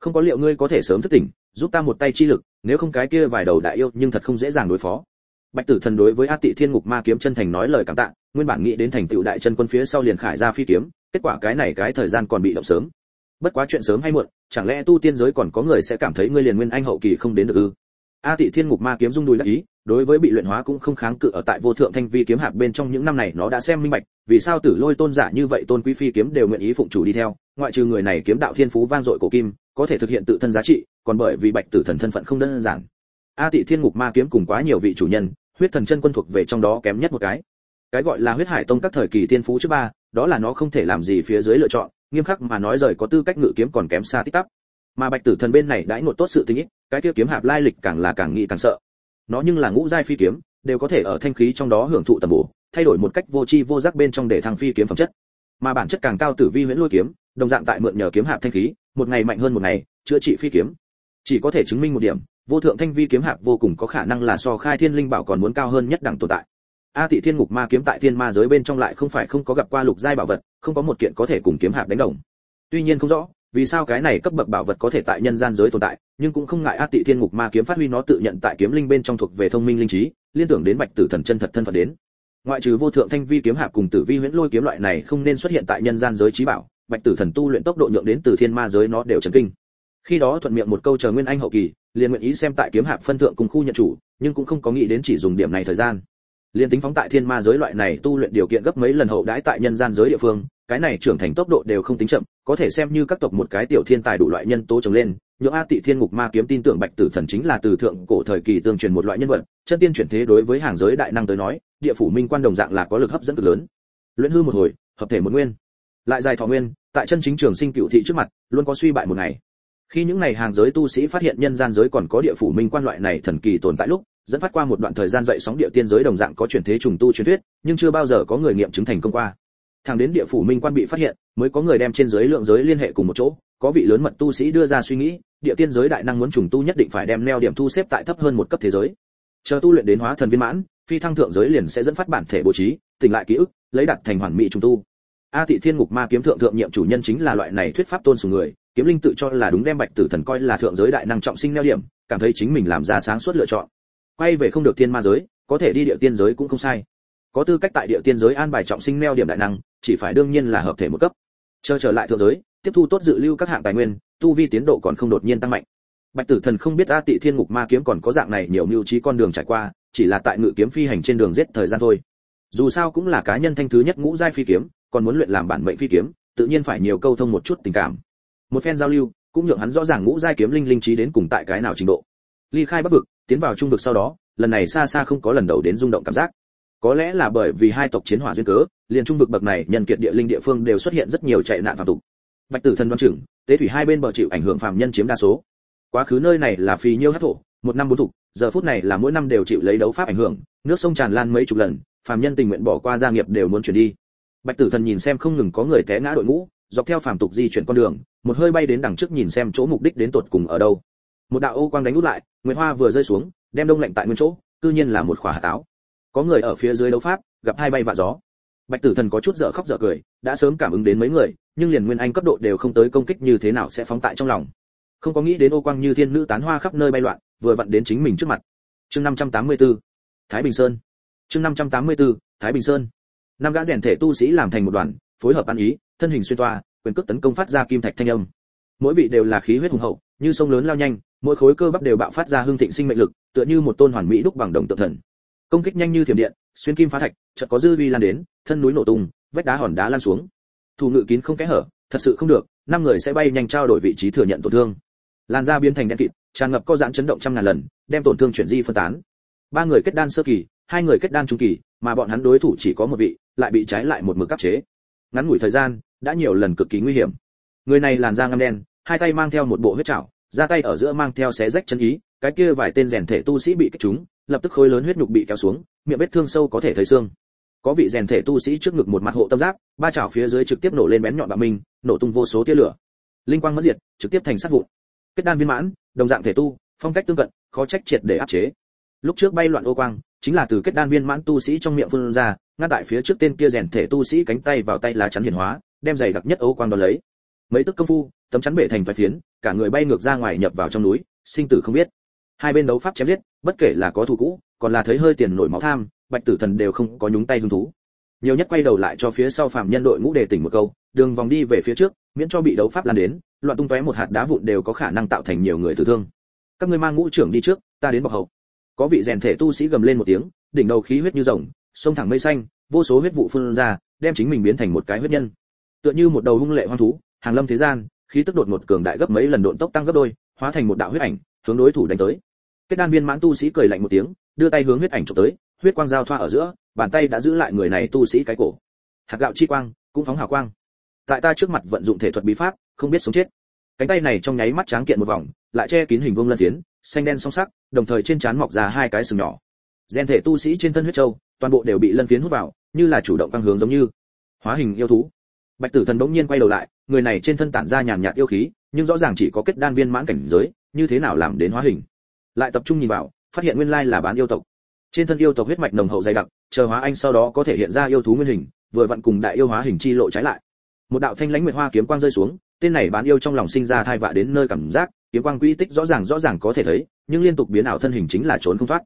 Không có liệu ngươi có thể sớm thức tỉnh, giúp ta một tay chi lực, nếu không cái kia vài đầu đại yêu nhưng thật không dễ dàng đối phó. Bạch tử thần đối với a tị thiên ngục ma kiếm chân thành nói lời cảm tạ, nguyên bản nghĩ đến thành tựu đại chân quân phía sau liền khải ra phi kiếm, kết quả cái này cái thời gian còn bị động sớm. Bất quá chuyện sớm hay muộn, chẳng lẽ tu tiên giới còn có người sẽ cảm thấy ngươi liền nguyên anh hậu kỳ không đến được ư? A tị thiên ngục ma kiếm rung đùi đắc ý, đối với bị luyện hóa cũng không kháng cự ở tại vô thượng thanh vi kiếm hạp bên trong những năm này nó đã xem minh bạch, vì sao tử lôi tôn giả như vậy tôn quý phi kiếm đều nguyện ý phụng chủ đi theo, ngoại trừ người này kiếm đạo thiên phú vang dội cổ kim, có thể thực hiện tự thân giá trị, còn bởi vì bạch tử thần thân phận không đơn giản. A tị thiên ngục ma kiếm cùng quá nhiều vị chủ nhân, huyết thần chân quân thuộc về trong đó kém nhất một cái. Cái gọi là huyết hải tông các thời kỳ tiên phú trước ba, đó là nó không thể làm gì phía dưới lựa chọn, nghiêm khắc mà nói rời có tư cách ngự kiếm còn kém xa tích tắp mà bạch tử thần bên này đãi ngộ tốt sự tình ít, cái kia kiếm hạp lai lịch càng là càng nghĩ càng sợ. Nó nhưng là ngũ giai phi kiếm, đều có thể ở thanh khí trong đó hưởng thụ tầm bổ, thay đổi một cách vô tri vô giác bên trong để thăng phi kiếm phẩm chất. Mà bản chất càng cao tử vi huyễn lôi kiếm, đồng dạng tại mượn nhờ kiếm hạp thanh khí, một ngày mạnh hơn một ngày, chữa trị phi kiếm. Chỉ có thể chứng minh một điểm, vô thượng thanh vi kiếm hạp vô cùng có khả năng là so khai thiên linh bảo còn muốn cao hơn nhất đẳng tồn tại. A tị thiên ngục ma kiếm tại thiên ma giới bên trong lại không phải không có gặp qua lục giai bảo vật, không có một kiện có thể cùng kiếm hạp đánh đồng. Tuy nhiên không rõ vì sao cái này cấp bậc bảo vật có thể tại nhân gian giới tồn tại, nhưng cũng không ngại a tị thiên ngục ma kiếm phát huy nó tự nhận tại kiếm linh bên trong thuộc về thông minh linh trí, liên tưởng đến bạch tử thần chân thật thân phận đến. Ngoại trừ vô thượng thanh vi kiếm hạp cùng tử vi huyễn lôi kiếm loại này không nên xuất hiện tại nhân gian giới trí bảo, bạch tử thần tu luyện tốc độ nhượng đến từ thiên ma giới nó đều chấn kinh. Khi đó thuận miệng một câu chờ nguyên anh hậu kỳ, liền nguyện ý xem tại kiếm hạp phân thượng cùng khu nhận chủ, nhưng cũng không có nghĩ đến chỉ dùng điểm này thời gian. Liền tính phóng tại thiên ma giới loại này tu luyện điều kiện gấp mấy lần hậu đãi tại nhân gian giới địa phương cái này trưởng thành tốc độ đều không tính chậm, có thể xem như các tộc một cái tiểu thiên tài đủ loại nhân tố trồng lên Nhược a tị thiên ngục ma kiếm tin tưởng bạch tử thần chính là từ thượng cổ thời kỳ tương truyền một loại nhân vật, chân tiên chuyển thế đối với hàng giới đại năng tới nói, địa phủ minh quan đồng dạng là có lực hấp dẫn cực lớn. Luyện hư một hồi, hợp thể một nguyên. Lại dài thọ nguyên, tại chân chính trường sinh cựu thị trước mặt, luôn có suy bại một ngày. Khi những ngày hàng giới tu sĩ phát hiện nhân gian giới còn có địa phủ minh quan loại này thần kỳ tồn tại lúc, dẫn phát qua một đoạn thời gian dậy sóng địa tiên giới đồng dạng có chuyển thế trùng tu truyền thuyết, nhưng chưa bao giờ có người nghiệm chứng thành công qua thẳng đến địa phủ minh quan bị phát hiện, mới có người đem trên giới lượng giới liên hệ cùng một chỗ. Có vị lớn mật tu sĩ đưa ra suy nghĩ, địa tiên giới đại năng muốn trùng tu nhất định phải đem neo điểm thu xếp tại thấp hơn một cấp thế giới. Chờ tu luyện đến hóa thần viên mãn, phi thăng thượng giới liền sẽ dẫn phát bản thể bố trí, tỉnh lại ký ức, lấy đặt thành hoàn mỹ trùng tu. A thị thiên ngục ma kiếm thượng thượng nhiệm chủ nhân chính là loại này thuyết pháp tôn sùng người, kiếm linh tự cho là đúng đem bạch tử thần coi là thượng giới đại năng trọng sinh neo điểm, cảm thấy chính mình làm ra sáng suốt lựa chọn. Quay về không được thiên ma giới, có thể đi địa tiên giới cũng không sai có tư cách tại địa tiên giới an bài trọng sinh neo điểm đại năng, chỉ phải đương nhiên là hợp thể một cấp. Chờ trở lại thượng giới, tiếp thu tốt dự lưu các hạng tài nguyên, tu vi tiến độ còn không đột nhiên tăng mạnh. Bạch tử thần không biết a tị thiên ngục ma kiếm còn có dạng này nhiều mưu trí con đường trải qua, chỉ là tại ngự kiếm phi hành trên đường giết thời gian thôi. Dù sao cũng là cá nhân thanh thứ nhất ngũ giai phi kiếm, còn muốn luyện làm bản mệnh phi kiếm, tự nhiên phải nhiều câu thông một chút tình cảm. Một phen giao lưu, cũng nhượng hắn rõ ràng ngũ giai kiếm linh linh trí đến cùng tại cái nào trình độ. Ly khai bắc vực, tiến vào trung vực sau đó, lần này xa xa không có lần đầu đến rung động cảm giác có lẽ là bởi vì hai tộc chiến hỏa duyên cớ, liền trung vực bậc này, nhân kiệt địa linh địa phương đều xuất hiện rất nhiều chạy nạn phạm tục. Bạch tử thần đoan trưởng tế thủy hai bên bờ chịu ảnh hưởng phạm nhân chiếm đa số. Quá khứ nơi này là phì nhiêu hát thổ, một năm bốn thục giờ phút này là mỗi năm đều chịu lấy đấu pháp ảnh hưởng, nước sông tràn lan mấy chục lần phạm nhân tình nguyện bỏ qua gia nghiệp đều muốn chuyển đi. Bạch tử thần nhìn xem không ngừng có người té ngã đội ngũ, dọc theo phàm tục di chuyển con đường, một hơi bay đến đằng trước nhìn xem chỗ mục đích đến tột cùng ở đâu. Một đạo ô quang đánh út lại nguyễn hoa vừa rơi xuống, đem đông lạnh tại nguyên chỗ, cư nhiên là một khỏa hạt táo có người ở phía dưới đấu pháp, gặp hai bay vạ gió. Bạch tử thần có chút dở khóc dở cười, đã sớm cảm ứng đến mấy người, nhưng liền nguyên anh cấp độ đều không tới công kích như thế nào sẽ phóng tại trong lòng. Không có nghĩ đến ô quang như thiên nữ tán hoa khắp nơi bay loạn, vừa vặn đến chính mình trước mặt. Chương 584 thái bình sơn. Chương 584 thái bình sơn. Năm gã rèn thể tu sĩ làm thành một đoàn, phối hợp ăn ý, thân hình xuyên toa, quyền cước tấn công phát ra kim thạch thanh âm. Mỗi vị đều là khí huyết hùng hậu, như sông lớn lao nhanh, mỗi khối cơ bắp đều bạo phát ra hương thịnh sinh mệnh lực, tựa như một tôn hoàn mỹ đúc bằng đồng tự thần công kích nhanh như thiểm điện, xuyên kim phá thạch, chợt có dư vi lan đến, thân núi nổ tung, vách đá hòn đá lan xuống. Thủ ngự kín không kẽ hở, thật sự không được, năm người sẽ bay nhanh trao đổi vị trí thừa nhận tổn thương. Làn da biến thành đen kịt, tràn ngập co giãn chấn động trăm ngàn lần, đem tổn thương chuyển di phân tán. Ba người kết đan sơ kỳ, hai người kết đan trung kỳ, mà bọn hắn đối thủ chỉ có một vị, lại bị trái lại một mực áp chế. Ngắn ngủi thời gian, đã nhiều lần cực kỳ nguy hiểm. Người này làn da ngăm đen, hai tay mang theo một bộ huyết trảo ra tay ở giữa mang theo xé rách chân ý, cái kia vài tên rèn thể tu sĩ bị kích chúng lập tức khối lớn huyết nhục bị kéo xuống, miệng vết thương sâu có thể thấy xương. Có vị rèn thể tu sĩ trước ngực một mặt hộ tâm giáp, ba chảo phía dưới trực tiếp nổ lên bén nhọn bạo minh, nổ tung vô số tia lửa. Linh quang mất diệt trực tiếp thành sát vụn. Kết đan viên mãn, đồng dạng thể tu, phong cách tương cận, khó trách triệt để áp chế. Lúc trước bay loạn ô quang, chính là từ kết đan viên mãn tu sĩ trong miệng phun ra, ngăn tại phía trước tên kia rèn thể tu sĩ cánh tay vào tay lá chắn hiển hóa, đem giày đặc nhất ô quang đón lấy. Mấy tức công phu, tấm chắn bể thành vài phiến, cả người bay ngược ra ngoài nhập vào trong núi, sinh tử không biết. Hai bên đấu pháp chém giết bất kể là có thù cũ, còn là thấy hơi tiền nổi máu tham, bạch tử thần đều không có nhúng tay hứng thú. Nhiều nhất quay đầu lại cho phía sau phạm nhân đội ngũ đề tỉnh một câu, đường vòng đi về phía trước, miễn cho bị đấu pháp lan đến, loạn tung tóe một hạt đá vụn đều có khả năng tạo thành nhiều người tử thương. Các ngươi mang ngũ trưởng đi trước, ta đến bọc hậu. Có vị rèn thể tu sĩ gầm lên một tiếng, đỉnh đầu khí huyết như rồng, sông thẳng mây xanh, vô số huyết vụ phun ra, đem chính mình biến thành một cái huyết nhân. Tựa như một đầu hung lệ hoang thú, hàng lâm thế gian, khí tức đột ngột cường đại gấp mấy lần độn tốc tăng gấp đôi, hóa thành một đạo huyết ảnh, hướng đối thủ đánh tới kết đan viên mãn tu sĩ cười lạnh một tiếng, đưa tay hướng huyết ảnh chụp tới, huyết quang giao thoa ở giữa, bàn tay đã giữ lại người này tu sĩ cái cổ. Hạt gạo chi quang, cũng phóng hào quang. Tại ta trước mặt vận dụng thể thuật bí pháp, không biết sống chết. Cánh tay này trong nháy mắt tráng kiện một vòng, lại che kín hình vuông lân tiến xanh đen song sắc, đồng thời trên trán mọc ra hai cái sừng nhỏ. Gen thể tu sĩ trên thân huyết châu, toàn bộ đều bị lân phiến hút vào, như là chủ động tăng hướng giống như. Hóa hình yêu thú. Bạch tử thần bỗng nhiên quay đầu lại, người này trên thân tản ra nhàn nhạt yêu khí, nhưng rõ ràng chỉ có kết đan viên mãn cảnh giới, như thế nào làm đến hóa hình? Lại tập trung nhìn vào, phát hiện nguyên lai là bán yêu tộc. Trên thân yêu tộc huyết mạch nồng hậu dày đặc, chờ hóa anh sau đó có thể hiện ra yêu thú nguyên hình, vừa vặn cùng đại yêu hóa hình chi lộ trái lại. Một đạo thanh lãnh nguyệt hoa kiếm quang rơi xuống, tên này bán yêu trong lòng sinh ra thai vạ đến nơi cảm giác, kiếm quang quy tích rõ ràng rõ ràng có thể thấy, nhưng liên tục biến ảo thân hình chính là trốn không thoát.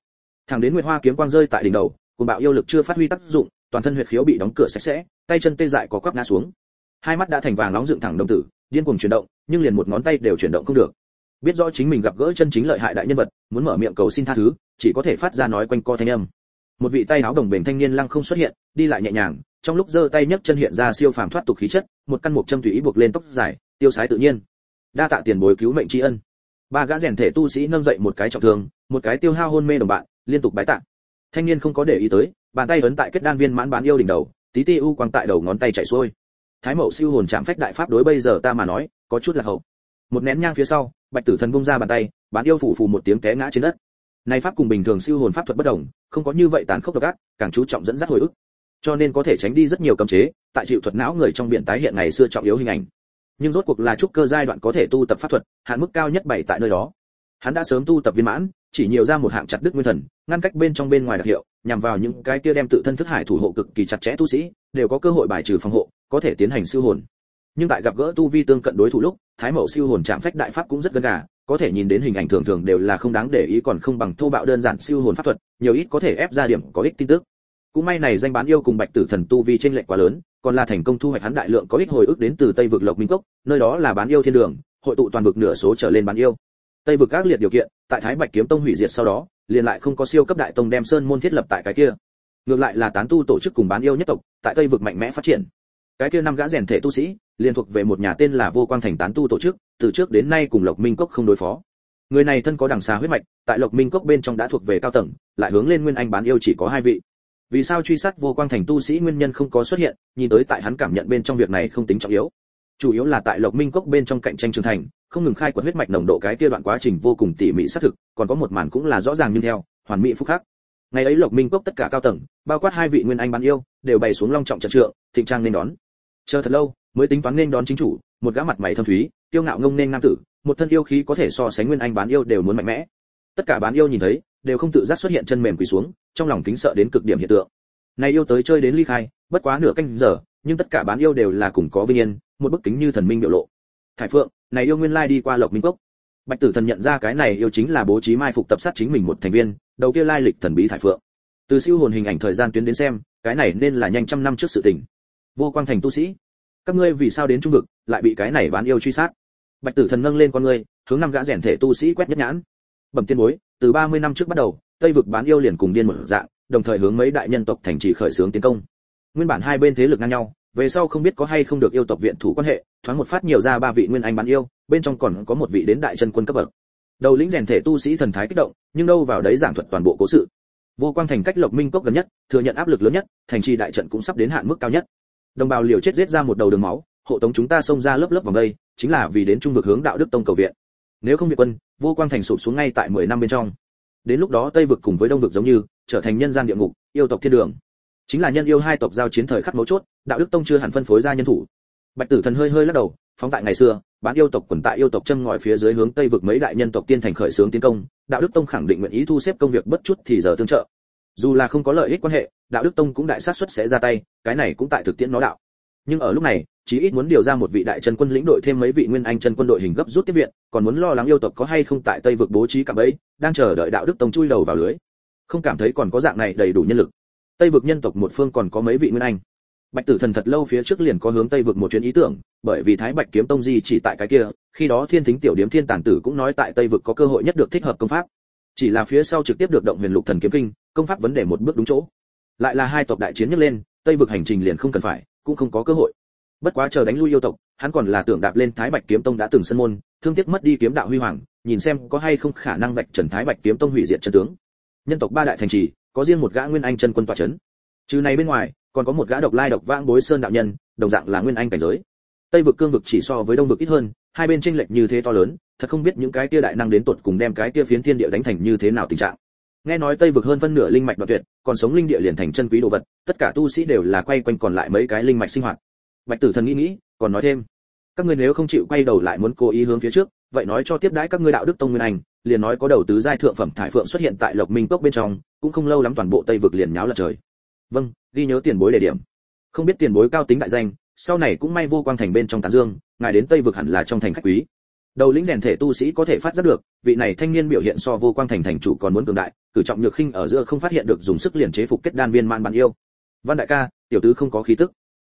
Thẳng đến nguyệt hoa kiếm quang rơi tại đỉnh đầu cùng bạo yêu lực chưa phát huy tác dụng, toàn thân huyệt khiếu bị đóng cửa sạch sẽ, tay chân tê dại có quắp ngã xuống. Hai mắt đã thành vàng nóng dựng thẳng đồng tử, điên cuồng chuyển động, nhưng liền một ngón tay đều chuyển động không được biết rõ chính mình gặp gỡ chân chính lợi hại đại nhân vật, muốn mở miệng cầu xin tha thứ, chỉ có thể phát ra nói quanh co thanh âm. Một vị tay áo đồng bền thanh niên lăng không xuất hiện, đi lại nhẹ nhàng, trong lúc giơ tay nhấc chân hiện ra siêu phàm thoát tục khí chất, một căn mục châm tùy ý buộc lên tóc dài, tiêu sái tự nhiên. Đa tạ tiền bối cứu mệnh tri ân. Ba gã rèn thể tu sĩ nâng dậy một cái trọng thương, một cái tiêu hao hôn mê đồng bạn, liên tục bái tạ. Thanh niên không có để ý tới, bàn tay ấn tại kết đan viên mãn bán yêu đỉnh đầu, tí ti u quang tại đầu ngón tay chạy xuôi. Thái mậu siêu hồn chạm phách đại pháp đối bây giờ ta mà nói, có chút là hậu. Một nén nhang phía sau bạch tử thần bung ra bàn tay, bán yêu phủ phù một tiếng té ngã trên đất. Này pháp cùng bình thường siêu hồn pháp thuật bất đồng, không có như vậy tàn khốc độc ác, càng chú trọng dẫn dắt hồi ức. Cho nên có thể tránh đi rất nhiều cấm chế, tại chịu thuật não người trong biển tái hiện ngày xưa trọng yếu hình ảnh. Nhưng rốt cuộc là trúc cơ giai đoạn có thể tu tập pháp thuật, hạn mức cao nhất bảy tại nơi đó. Hắn đã sớm tu tập viên mãn, chỉ nhiều ra một hạng chặt đức nguyên thần, ngăn cách bên trong bên ngoài đặc hiệu, nhằm vào những cái kia đem tự thân thức hải thủ hộ cực kỳ chặt chẽ tu sĩ, đều có cơ hội bài trừ phòng hộ, có thể tiến hành siêu hồn nhưng tại gặp gỡ tu vi tương cận đối thủ lúc, thái mậu siêu hồn chạm phách đại pháp cũng rất gần gà, có thể nhìn đến hình ảnh thường thường đều là không đáng để ý còn không bằng thô bạo đơn giản siêu hồn pháp thuật, nhiều ít có thể ép ra điểm có ích tin tức. Cũng may này danh bán yêu cùng bạch tử thần tu vi trên lệch quá lớn, còn là thành công thu hoạch hắn đại lượng có ích hồi ức đến từ tây vực lộc minh cốc, nơi đó là bán yêu thiên đường, hội tụ toàn vực nửa số trở lên bán yêu. Tây vực các liệt điều kiện, tại thái bạch kiếm tông hủy diệt sau đó, liền lại không có siêu cấp đại tông đem sơn môn thiết lập tại cái kia. Ngược lại là tán tu tổ chức cùng bán yêu nhất tộc, tại tây vực mạnh mẽ phát triển cái kia năm gã rèn thể tu sĩ liên thuộc về một nhà tên là vô quang thành tán tu tổ chức, từ trước đến nay cùng lộc minh cốc không đối phó. Người này thân có đằng xa huyết mạch, tại lộc minh cốc bên trong đã thuộc về cao tầng, lại hướng lên nguyên anh bán yêu chỉ có hai vị. Vì sao truy sát vô quang thành tu sĩ nguyên nhân không có xuất hiện, nhìn tới tại hắn cảm nhận bên trong việc này không tính trọng yếu. Chủ yếu là tại lộc minh cốc bên trong cạnh tranh trưởng thành, không ngừng khai quật huyết mạch nồng độ cái kia đoạn quá trình vô cùng tỉ mỉ xác thực, còn có một màn cũng là rõ ràng nhưng theo, hoàn mỹ phúc khắc. Ngày ấy lộc minh cốc tất cả cao tầng, bao quát hai vị nguyên anh bán yêu, đều bày xuống long trọng trận trượng, thịnh trang nên đón chờ thật lâu, mới tính toán nên đón chính chủ, một gã mặt mày thâm thúy tiêu ngạo ngông nên nam tử, một thân yêu khí có thể so sánh nguyên anh bán yêu đều muốn mạnh mẽ. Tất cả bán yêu nhìn thấy, đều không tự giác xuất hiện chân mềm quỳ xuống, trong lòng kính sợ đến cực điểm hiện tượng. Này yêu tới chơi đến ly khai, bất quá nửa canh giờ, nhưng tất cả bán yêu đều là cùng có vinh yên, một bức kính như thần minh biểu lộ. Thải phượng, này yêu nguyên lai đi qua lộc minh cốc. Bạch tử thần nhận ra cái này yêu chính là bố trí mai phục tập sát chính mình một thành viên, đầu kia lai lịch thần bí thải phượng. Từ siêu hồn hình ảnh thời gian tuyến đến xem, cái này nên là nhanh trăm năm trước sự tình vô quang thành tu sĩ. Các ngươi vì sao đến trung vực, lại bị cái này bán yêu truy sát? Bạch tử thần nâng lên con ngươi, hướng năm gã rèn thể tu sĩ quét nhất nhãn. Bẩm tiên bối, từ 30 năm trước bắt đầu, tây vực bán yêu liền cùng điên một dạng, đồng thời hướng mấy đại nhân tộc thành trì khởi xướng tiến công. Nguyên bản hai bên thế lực ngang nhau, về sau không biết có hay không được yêu tộc viện thủ quan hệ, thoáng một phát nhiều ra ba vị nguyên anh bán yêu, bên trong còn có một vị đến đại chân quân cấp bậc. Đầu lĩnh rèn thể tu sĩ thần thái kích động, nhưng đâu vào đấy giảng thuật toàn bộ cố sự. Vô quang thành cách lộc minh cốc gần nhất, thừa nhận áp lực lớn nhất, thành trì đại trận cũng sắp đến hạn mức cao nhất đồng bào liều chết giết ra một đầu đường máu, hộ tống chúng ta xông ra lớp lớp vòng đây, chính là vì đến trung vực hướng đạo đức tông cầu viện. Nếu không việt quân, vô quang thành sụp xuống ngay tại 10 năm bên trong. Đến lúc đó tây vực cùng với đông vực giống như, trở thành nhân gian địa ngục, yêu tộc thiên đường. Chính là nhân yêu hai tộc giao chiến thời khắc mấu chốt, đạo đức tông chưa hẳn phân phối ra nhân thủ. Bạch tử thần hơi hơi lắc đầu, phóng tại ngày xưa, bán yêu tộc quần tại yêu tộc chân ngòi phía dưới hướng tây vực mấy đại nhân tộc tiên thành khởi xướng tiến công, đạo đức tông khẳng định nguyện ý thu xếp công việc bất chút thì giờ tương trợ dù là không có lợi ích quan hệ, đạo đức tông cũng đại sát suất sẽ ra tay, cái này cũng tại thực tiễn nó đạo. Nhưng ở lúc này, chí ít muốn điều ra một vị đại chân quân lĩnh đội thêm mấy vị nguyên anh chân quân đội hình gấp rút tiếp viện, còn muốn lo lắng yêu tộc có hay không tại tây vực bố trí cả bẫy, đang chờ đợi đạo đức tông chui đầu vào lưới. Không cảm thấy còn có dạng này đầy đủ nhân lực. Tây vực nhân tộc một phương còn có mấy vị nguyên anh. Bạch tử thần thật lâu phía trước liền có hướng tây vực một chuyến ý tưởng, bởi vì thái bạch kiếm tông di chỉ tại cái kia, khi đó thiên thính tiểu điếm thiên tản tử cũng nói tại tây vực có cơ hội nhất được thích hợp công pháp chỉ là phía sau trực tiếp được động huyền lục thần kiếm kinh, công pháp vấn đề một bước đúng chỗ. Lại là hai tộc đại chiến nhấc lên, tây vực hành trình liền không cần phải, cũng không có cơ hội. Bất quá chờ đánh lui yêu tộc, hắn còn là tưởng đạp lên thái bạch kiếm tông đã từng sân môn, thương tiếc mất đi kiếm đạo huy hoàng, nhìn xem có hay không khả năng vạch trần thái bạch kiếm tông hủy diệt chân tướng. Nhân tộc ba đại thành trì, có riêng một gã nguyên anh chân quân tọa chấn. Trừ này bên ngoài, còn có một gã độc lai độc vãng bối sơn đạo nhân, đồng dạng là nguyên anh cảnh giới. Tây vực cương vực chỉ so với đông vực ít hơn, hai bên tranh lệch như thế to lớn thật không biết những cái kia đại năng đến tột cùng đem cái kia phiến thiên địa đánh thành như thế nào tình trạng. Nghe nói tây vực hơn phân nửa linh mạch đoạn tuyệt, còn sống linh địa liền thành chân quý đồ vật, tất cả tu sĩ đều là quay quanh còn lại mấy cái linh mạch sinh hoạt. Bạch tử thần nghĩ nghĩ, còn nói thêm. Các ngươi nếu không chịu quay đầu lại muốn cố ý hướng phía trước, vậy nói cho tiếp đãi các ngươi đạo đức tông nguyên anh, liền nói có đầu tứ giai thượng phẩm thải phượng xuất hiện tại lộc minh cốc bên trong, cũng không lâu lắm toàn bộ tây vực liền nháo lật trời. Vâng ghi nhớ tiền bối đề điểm. Không biết tiền bối cao tính đại danh, sau này cũng may vô quang thành bên trong tán dương, ngài đến tây vực hẳn là trong thành khách quý đầu lĩnh rèn thể tu sĩ có thể phát giác được, vị này thanh niên biểu hiện so vô quang thành thành chủ còn muốn cường đại, cử trọng nhược khinh ở giữa không phát hiện được dùng sức liền chế phục kết đan viên man bạn yêu. Văn đại ca, tiểu tứ không có khí tức.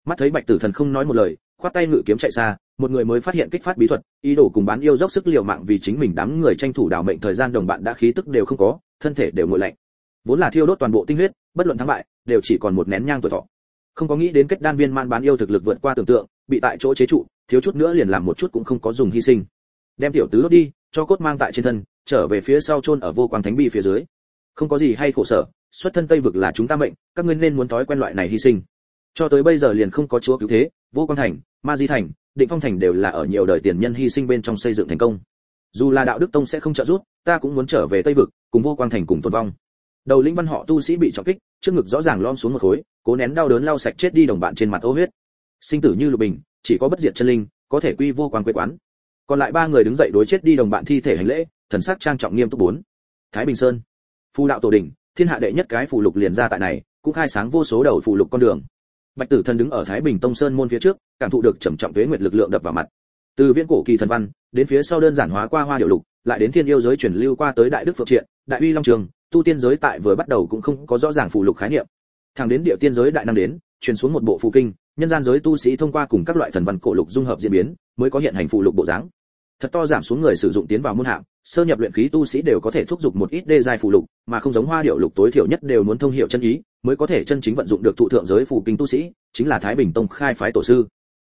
Mắt thấy bạch tử thần không nói một lời, khoát tay ngự kiếm chạy xa, một người mới phát hiện kích phát bí thuật, ý đồ cùng bán yêu dốc sức liều mạng vì chính mình đám người tranh thủ đào mệnh thời gian đồng bạn đã khí tức đều không có, thân thể đều nguội lạnh. Vốn là thiêu đốt toàn bộ tinh huyết, bất luận thắng bại, đều chỉ còn một nén nhang tuổi thọ. Không có nghĩ đến kết đan viên man bán yêu thực lực vượt qua tưởng tượng, bị tại chỗ chế trụ, thiếu chút nữa liền làm một chút cũng không có dùng hy sinh đem tiểu tứ đốt đi, cho cốt mang tại trên thân, trở về phía sau chôn ở vô quang thánh bi phía dưới. Không có gì hay khổ sở, xuất thân tây vực là chúng ta mệnh, các ngươi nên muốn thói quen loại này hy sinh. Cho tới bây giờ liền không có chúa cứu thế, vô quang thành, ma di thành, định phong thành đều là ở nhiều đời tiền nhân hy sinh bên trong xây dựng thành công. Dù là đạo đức tông sẽ không trợ giúp, ta cũng muốn trở về tây vực, cùng vô quang thành cùng tồn vong. Đầu lĩnh văn họ tu sĩ bị trọng kích, trước ngực rõ ràng lom xuống một khối, cố nén đau đớn lau sạch chết đi đồng bạn trên mặt ô huyết. Sinh tử như lục bình, chỉ có bất diệt chân linh, có thể quy vô quang quê quán còn lại ba người đứng dậy đối chết đi đồng bạn thi thể hành lễ, thần sắc trang trọng nghiêm túc bốn. Thái bình sơn. Phù đạo tổ đỉnh, thiên hạ đệ nhất cái phù lục liền ra tại này, cũng khai sáng vô số đầu phù lục con đường. Bạch tử thần đứng ở thái bình tông sơn môn phía trước, cảm thụ được trầm trọng tuế nguyệt lực lượng đập vào mặt. Từ viễn cổ kỳ thần văn, đến phía sau đơn giản hóa qua hoa điệu lục, lại đến thiên yêu giới truyền lưu qua tới đại đức phượng triện, đại uy long trường, tu tiên giới tại vừa bắt đầu cũng không có rõ ràng phù lục khái niệm. Thẳng đến địa tiên giới đại năng đến, truyền xuống một bộ phù kinh nhân gian giới tu sĩ thông qua cùng các loại thần văn cổ lục dung hợp diễn biến mới có hiện hành phụ lục bộ dáng. Thật to giảm xuống người sử dụng tiến vào môn hạng sơ nhập luyện khí tu sĩ đều có thể thúc giục một ít đê giai phụ lục mà không giống hoa điệu lục tối thiểu nhất đều muốn thông hiểu chân ý mới có thể chân chính vận dụng được thụ thượng giới phù kinh tu sĩ chính là thái bình tông khai phái tổ sư.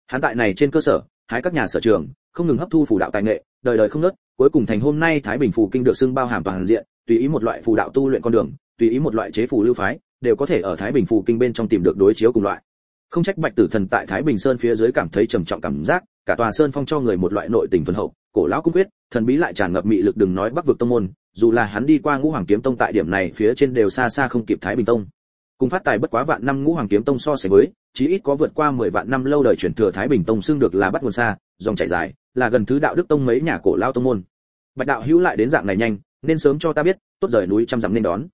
Hắn tại này trên cơ sở hái các nhà sở trường không ngừng hấp thu phù đạo tài nghệ đời đời không ngớt, cuối cùng thành hôm nay thái bình phù kinh được xưng bao hàm toàn diện tùy ý một loại phù đạo tu luyện con đường tùy ý một loại chế phù lưu phái đều có thể ở thái bình phù kinh bên trong tìm được đối chiếu cùng loại không trách bạch tử thần tại thái bình sơn phía dưới cảm thấy trầm trọng cảm giác, cả tòa sơn phong cho người một loại nội tình thuần hậu, cổ lão cung quyết, thần bí lại tràn ngập mị lực đừng nói bắc vực tông môn, dù là hắn đi qua ngũ hoàng kiếm tông tại điểm này phía trên đều xa xa không kịp thái bình tông. Cùng phát tài bất quá vạn năm ngũ hoàng kiếm tông so sánh với, chí ít có vượt qua 10 vạn năm lâu đời truyền thừa thái bình tông xưng được là bắt nguồn xa, dòng chảy dài, là gần thứ đạo đức tông mấy nhà cổ lao tông môn. Bạch đạo hữu lại đến dạng này nhanh, nên sớm cho ta biết, tốt rời núi trăm dặm nên đón.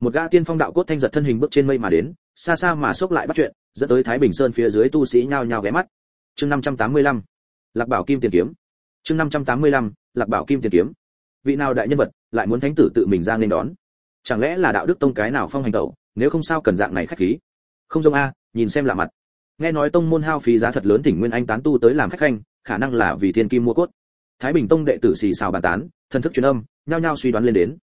Một gã tiên phong đạo cốt thanh giật thân hình bước trên mây mà đến xa xa mà xốc lại bắt chuyện, dẫn tới thái bình sơn phía dưới tu sĩ nhao nhao ghé mắt. Chương 585 lạc bảo kim tiền kiếm. Chương 585 lạc bảo kim tiền kiếm. Vị nào đại nhân vật lại muốn thánh tử tự mình ra nên đón? Chẳng lẽ là đạo đức tông cái nào phong hành tẩu, nếu không sao cần dạng này khách khí? Không giống a, nhìn xem lạ mặt. Nghe nói tông môn hao phí giá thật lớn tỉnh nguyên anh tán tu tới làm khách khanh, khả năng là vì thiên kim mua cốt. Thái bình tông đệ tử xì xào bàn tán, thần thức truyền âm, nhao nhao suy đoán lên đến.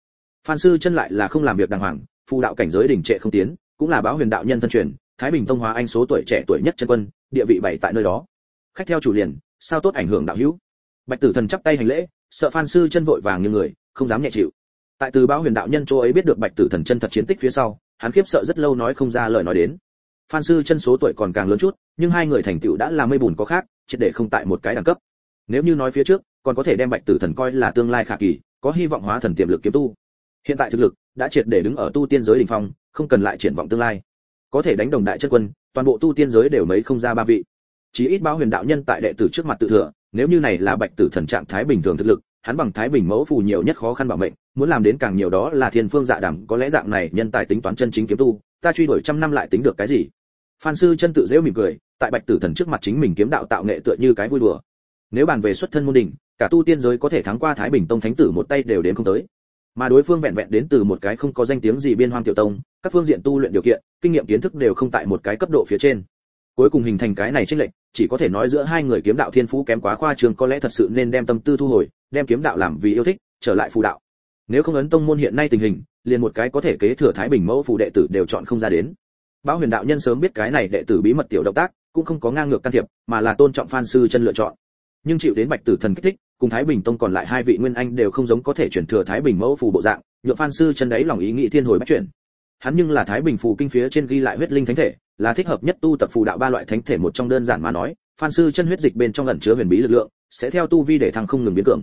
Phan sư chân lại là không làm việc đàng hoàng, phù đạo cảnh giới đỉnh trệ không tiến cũng là báo huyền đạo nhân thân truyền, thái bình tông hóa anh số tuổi trẻ tuổi nhất chân quân, địa vị bảy tại nơi đó. Khách theo chủ liền, sao tốt ảnh hưởng đạo hữu? Bạch tử thần chắp tay hành lễ, sợ phan sư chân vội vàng như người, không dám nhẹ chịu. Tại từ báo huyền đạo nhân chỗ ấy biết được bạch tử thần chân thật chiến tích phía sau, hắn khiếp sợ rất lâu nói không ra lời nói đến. Phan sư chân số tuổi còn càng lớn chút, nhưng hai người thành tựu đã là mây bùn có khác, triệt để không tại một cái đẳng cấp. Nếu như nói phía trước, còn có thể đem bạch tử thần coi là tương lai khả kỳ, có hy vọng hóa thần tiềm lực kiếm tu. Hiện tại thực lực đã triệt để đứng ở tu tiên giới đỉnh phong không cần lại triển vọng tương lai. Có thể đánh đồng đại chất quân, toàn bộ tu tiên giới đều mấy không ra ba vị. Chỉ ít báo huyền đạo nhân tại đệ tử trước mặt tự thừa, nếu như này là bạch tử thần trạng thái bình thường thực lực, hắn bằng thái bình mẫu phù nhiều nhất khó khăn bảo mệnh, muốn làm đến càng nhiều đó là thiên phương dạ đảm có lẽ dạng này nhân tài tính toán chân chính kiếm tu, ta truy đuổi trăm năm lại tính được cái gì? Phan sư chân tự dễu mỉm cười, tại bạch tử thần trước mặt chính mình kiếm đạo tạo nghệ tựa như cái vui đùa. Nếu bàn về xuất thân môn đỉnh, cả tu tiên giới có thể thắng qua thái bình tông thánh tử một tay đều đến không tới mà đối phương vẹn vẹn đến từ một cái không có danh tiếng gì biên hoang tiểu tông các phương diện tu luyện điều kiện kinh nghiệm kiến thức đều không tại một cái cấp độ phía trên. Cuối cùng hình thành cái này chênh lệch chỉ có thể nói giữa hai người kiếm đạo thiên phú kém quá khoa trường có lẽ thật sự nên đem tâm tư thu hồi đem kiếm đạo làm vì yêu thích trở lại phù đạo. Nếu không ấn tông môn hiện nay tình hình liền một cái có thể kế thừa thái bình mẫu phù đệ tử đều chọn không ra đến. Bão Huyền đạo nhân sớm biết cái này đệ tử bí mật tiểu động tác, cũng không có ngang ngược can thiệp, mà là tôn trọng Phan sư chân lựa chọn. Nhưng chịu đến Bạch Tử Thần kích thích, cùng Thái Bình Tông còn lại hai vị nguyên anh đều không giống có thể chuyển thừa Thái Bình mẫu phù bộ dạng, nhượng Phan sư chân đấy lòng ý nghĩ thiên hồi bắt chuyển. Hắn nhưng là Thái Bình phù kinh phía trên ghi lại huyết linh thánh thể, là thích hợp nhất tu tập phù đạo ba loại thánh thể một trong đơn giản mà nói, Phan sư chân huyết dịch bên trong ẩn chứa huyền bí lực lượng, sẽ theo tu vi để thăng không ngừng biến cường.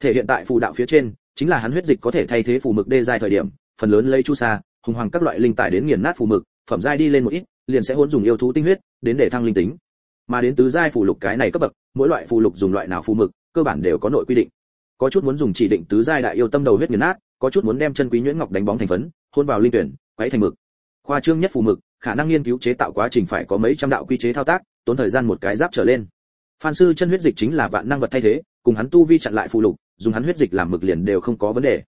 Thể hiện tại phù đạo phía trên, chính là hắn huyết dịch có thể thay thế phù mực đê dài thời điểm, phần lớn lấy chu sa hùng hoàng các loại linh tài đến nghiền nát phù mực phẩm giai đi lên một ít liền sẽ hỗn dùng yêu thú tinh huyết đến để thăng linh tính mà đến tứ giai phù lục cái này cấp bậc mỗi loại phù lục dùng loại nào phù mực cơ bản đều có nội quy định. Có chút muốn dùng chỉ định tứ giai đại yêu tâm đầu huyết nghiền nát, có chút muốn đem chân quý nhuyễn ngọc đánh bóng thành phấn, hôn vào linh tuyển, quấy thành mực. Khoa trương nhất phù mực, khả năng nghiên cứu chế tạo quá trình phải có mấy trăm đạo quy chế thao tác, tốn thời gian một cái giáp trở lên. Phan sư chân huyết dịch chính là vạn năng vật thay thế, cùng hắn tu vi chặn lại phù lục, dùng hắn huyết dịch làm mực liền đều không có vấn đề.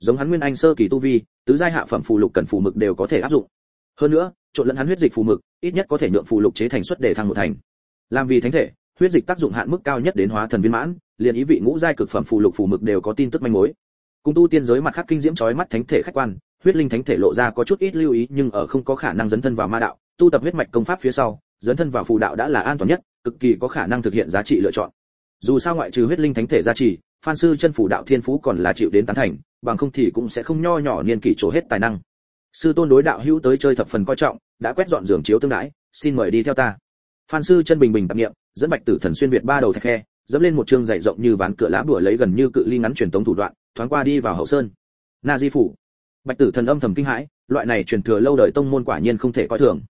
Giống hắn nguyên anh sơ kỳ tu vi, tứ giai hạ phẩm phù lục cần phù mực đều có thể áp dụng. Hơn nữa, trộn lẫn hắn huyết dịch phù mực, ít nhất có thể nhượng phù lục chế thành xuất để thăng một thành. Làm vì thánh thể, huyết dịch tác dụng hạn mức cao nhất đến hóa thần viên mãn liền ý vị ngũ giai cực phẩm phù lục phù mực đều có tin tức manh mối. Cùng tu tiên giới mặt khác kinh diễm chói mắt thánh thể khách quan huyết linh thánh thể lộ ra có chút ít lưu ý nhưng ở không có khả năng dấn thân vào ma đạo tu tập huyết mạch công pháp phía sau dấn thân vào phù đạo đã là an toàn nhất cực kỳ có khả năng thực hiện giá trị lựa chọn. Dù sao ngoại trừ huyết linh thánh thể giá trị phan sư chân phù đạo thiên phú còn là chịu đến tán thành bằng không thì cũng sẽ không nho nhỏ niên kỷ trổ hết tài năng. Sư tôn đối đạo hữu tới chơi thập phần coi trọng đã quét dọn giường chiếu tương đãi, xin mời đi theo ta. Phan sư chân bình bình tạm niệm dẫn bạch tử thần xuyên việt ba đầu thạch khe dẫm lên một chương dày rộng như ván cửa lá đùa lấy gần như cự ly ngắn truyền tống thủ đoạn, thoáng qua đi vào hậu sơn. Na di phủ. Bạch tử thần âm thầm kinh hãi, loại này truyền thừa lâu đời tông môn quả nhiên không thể coi thường.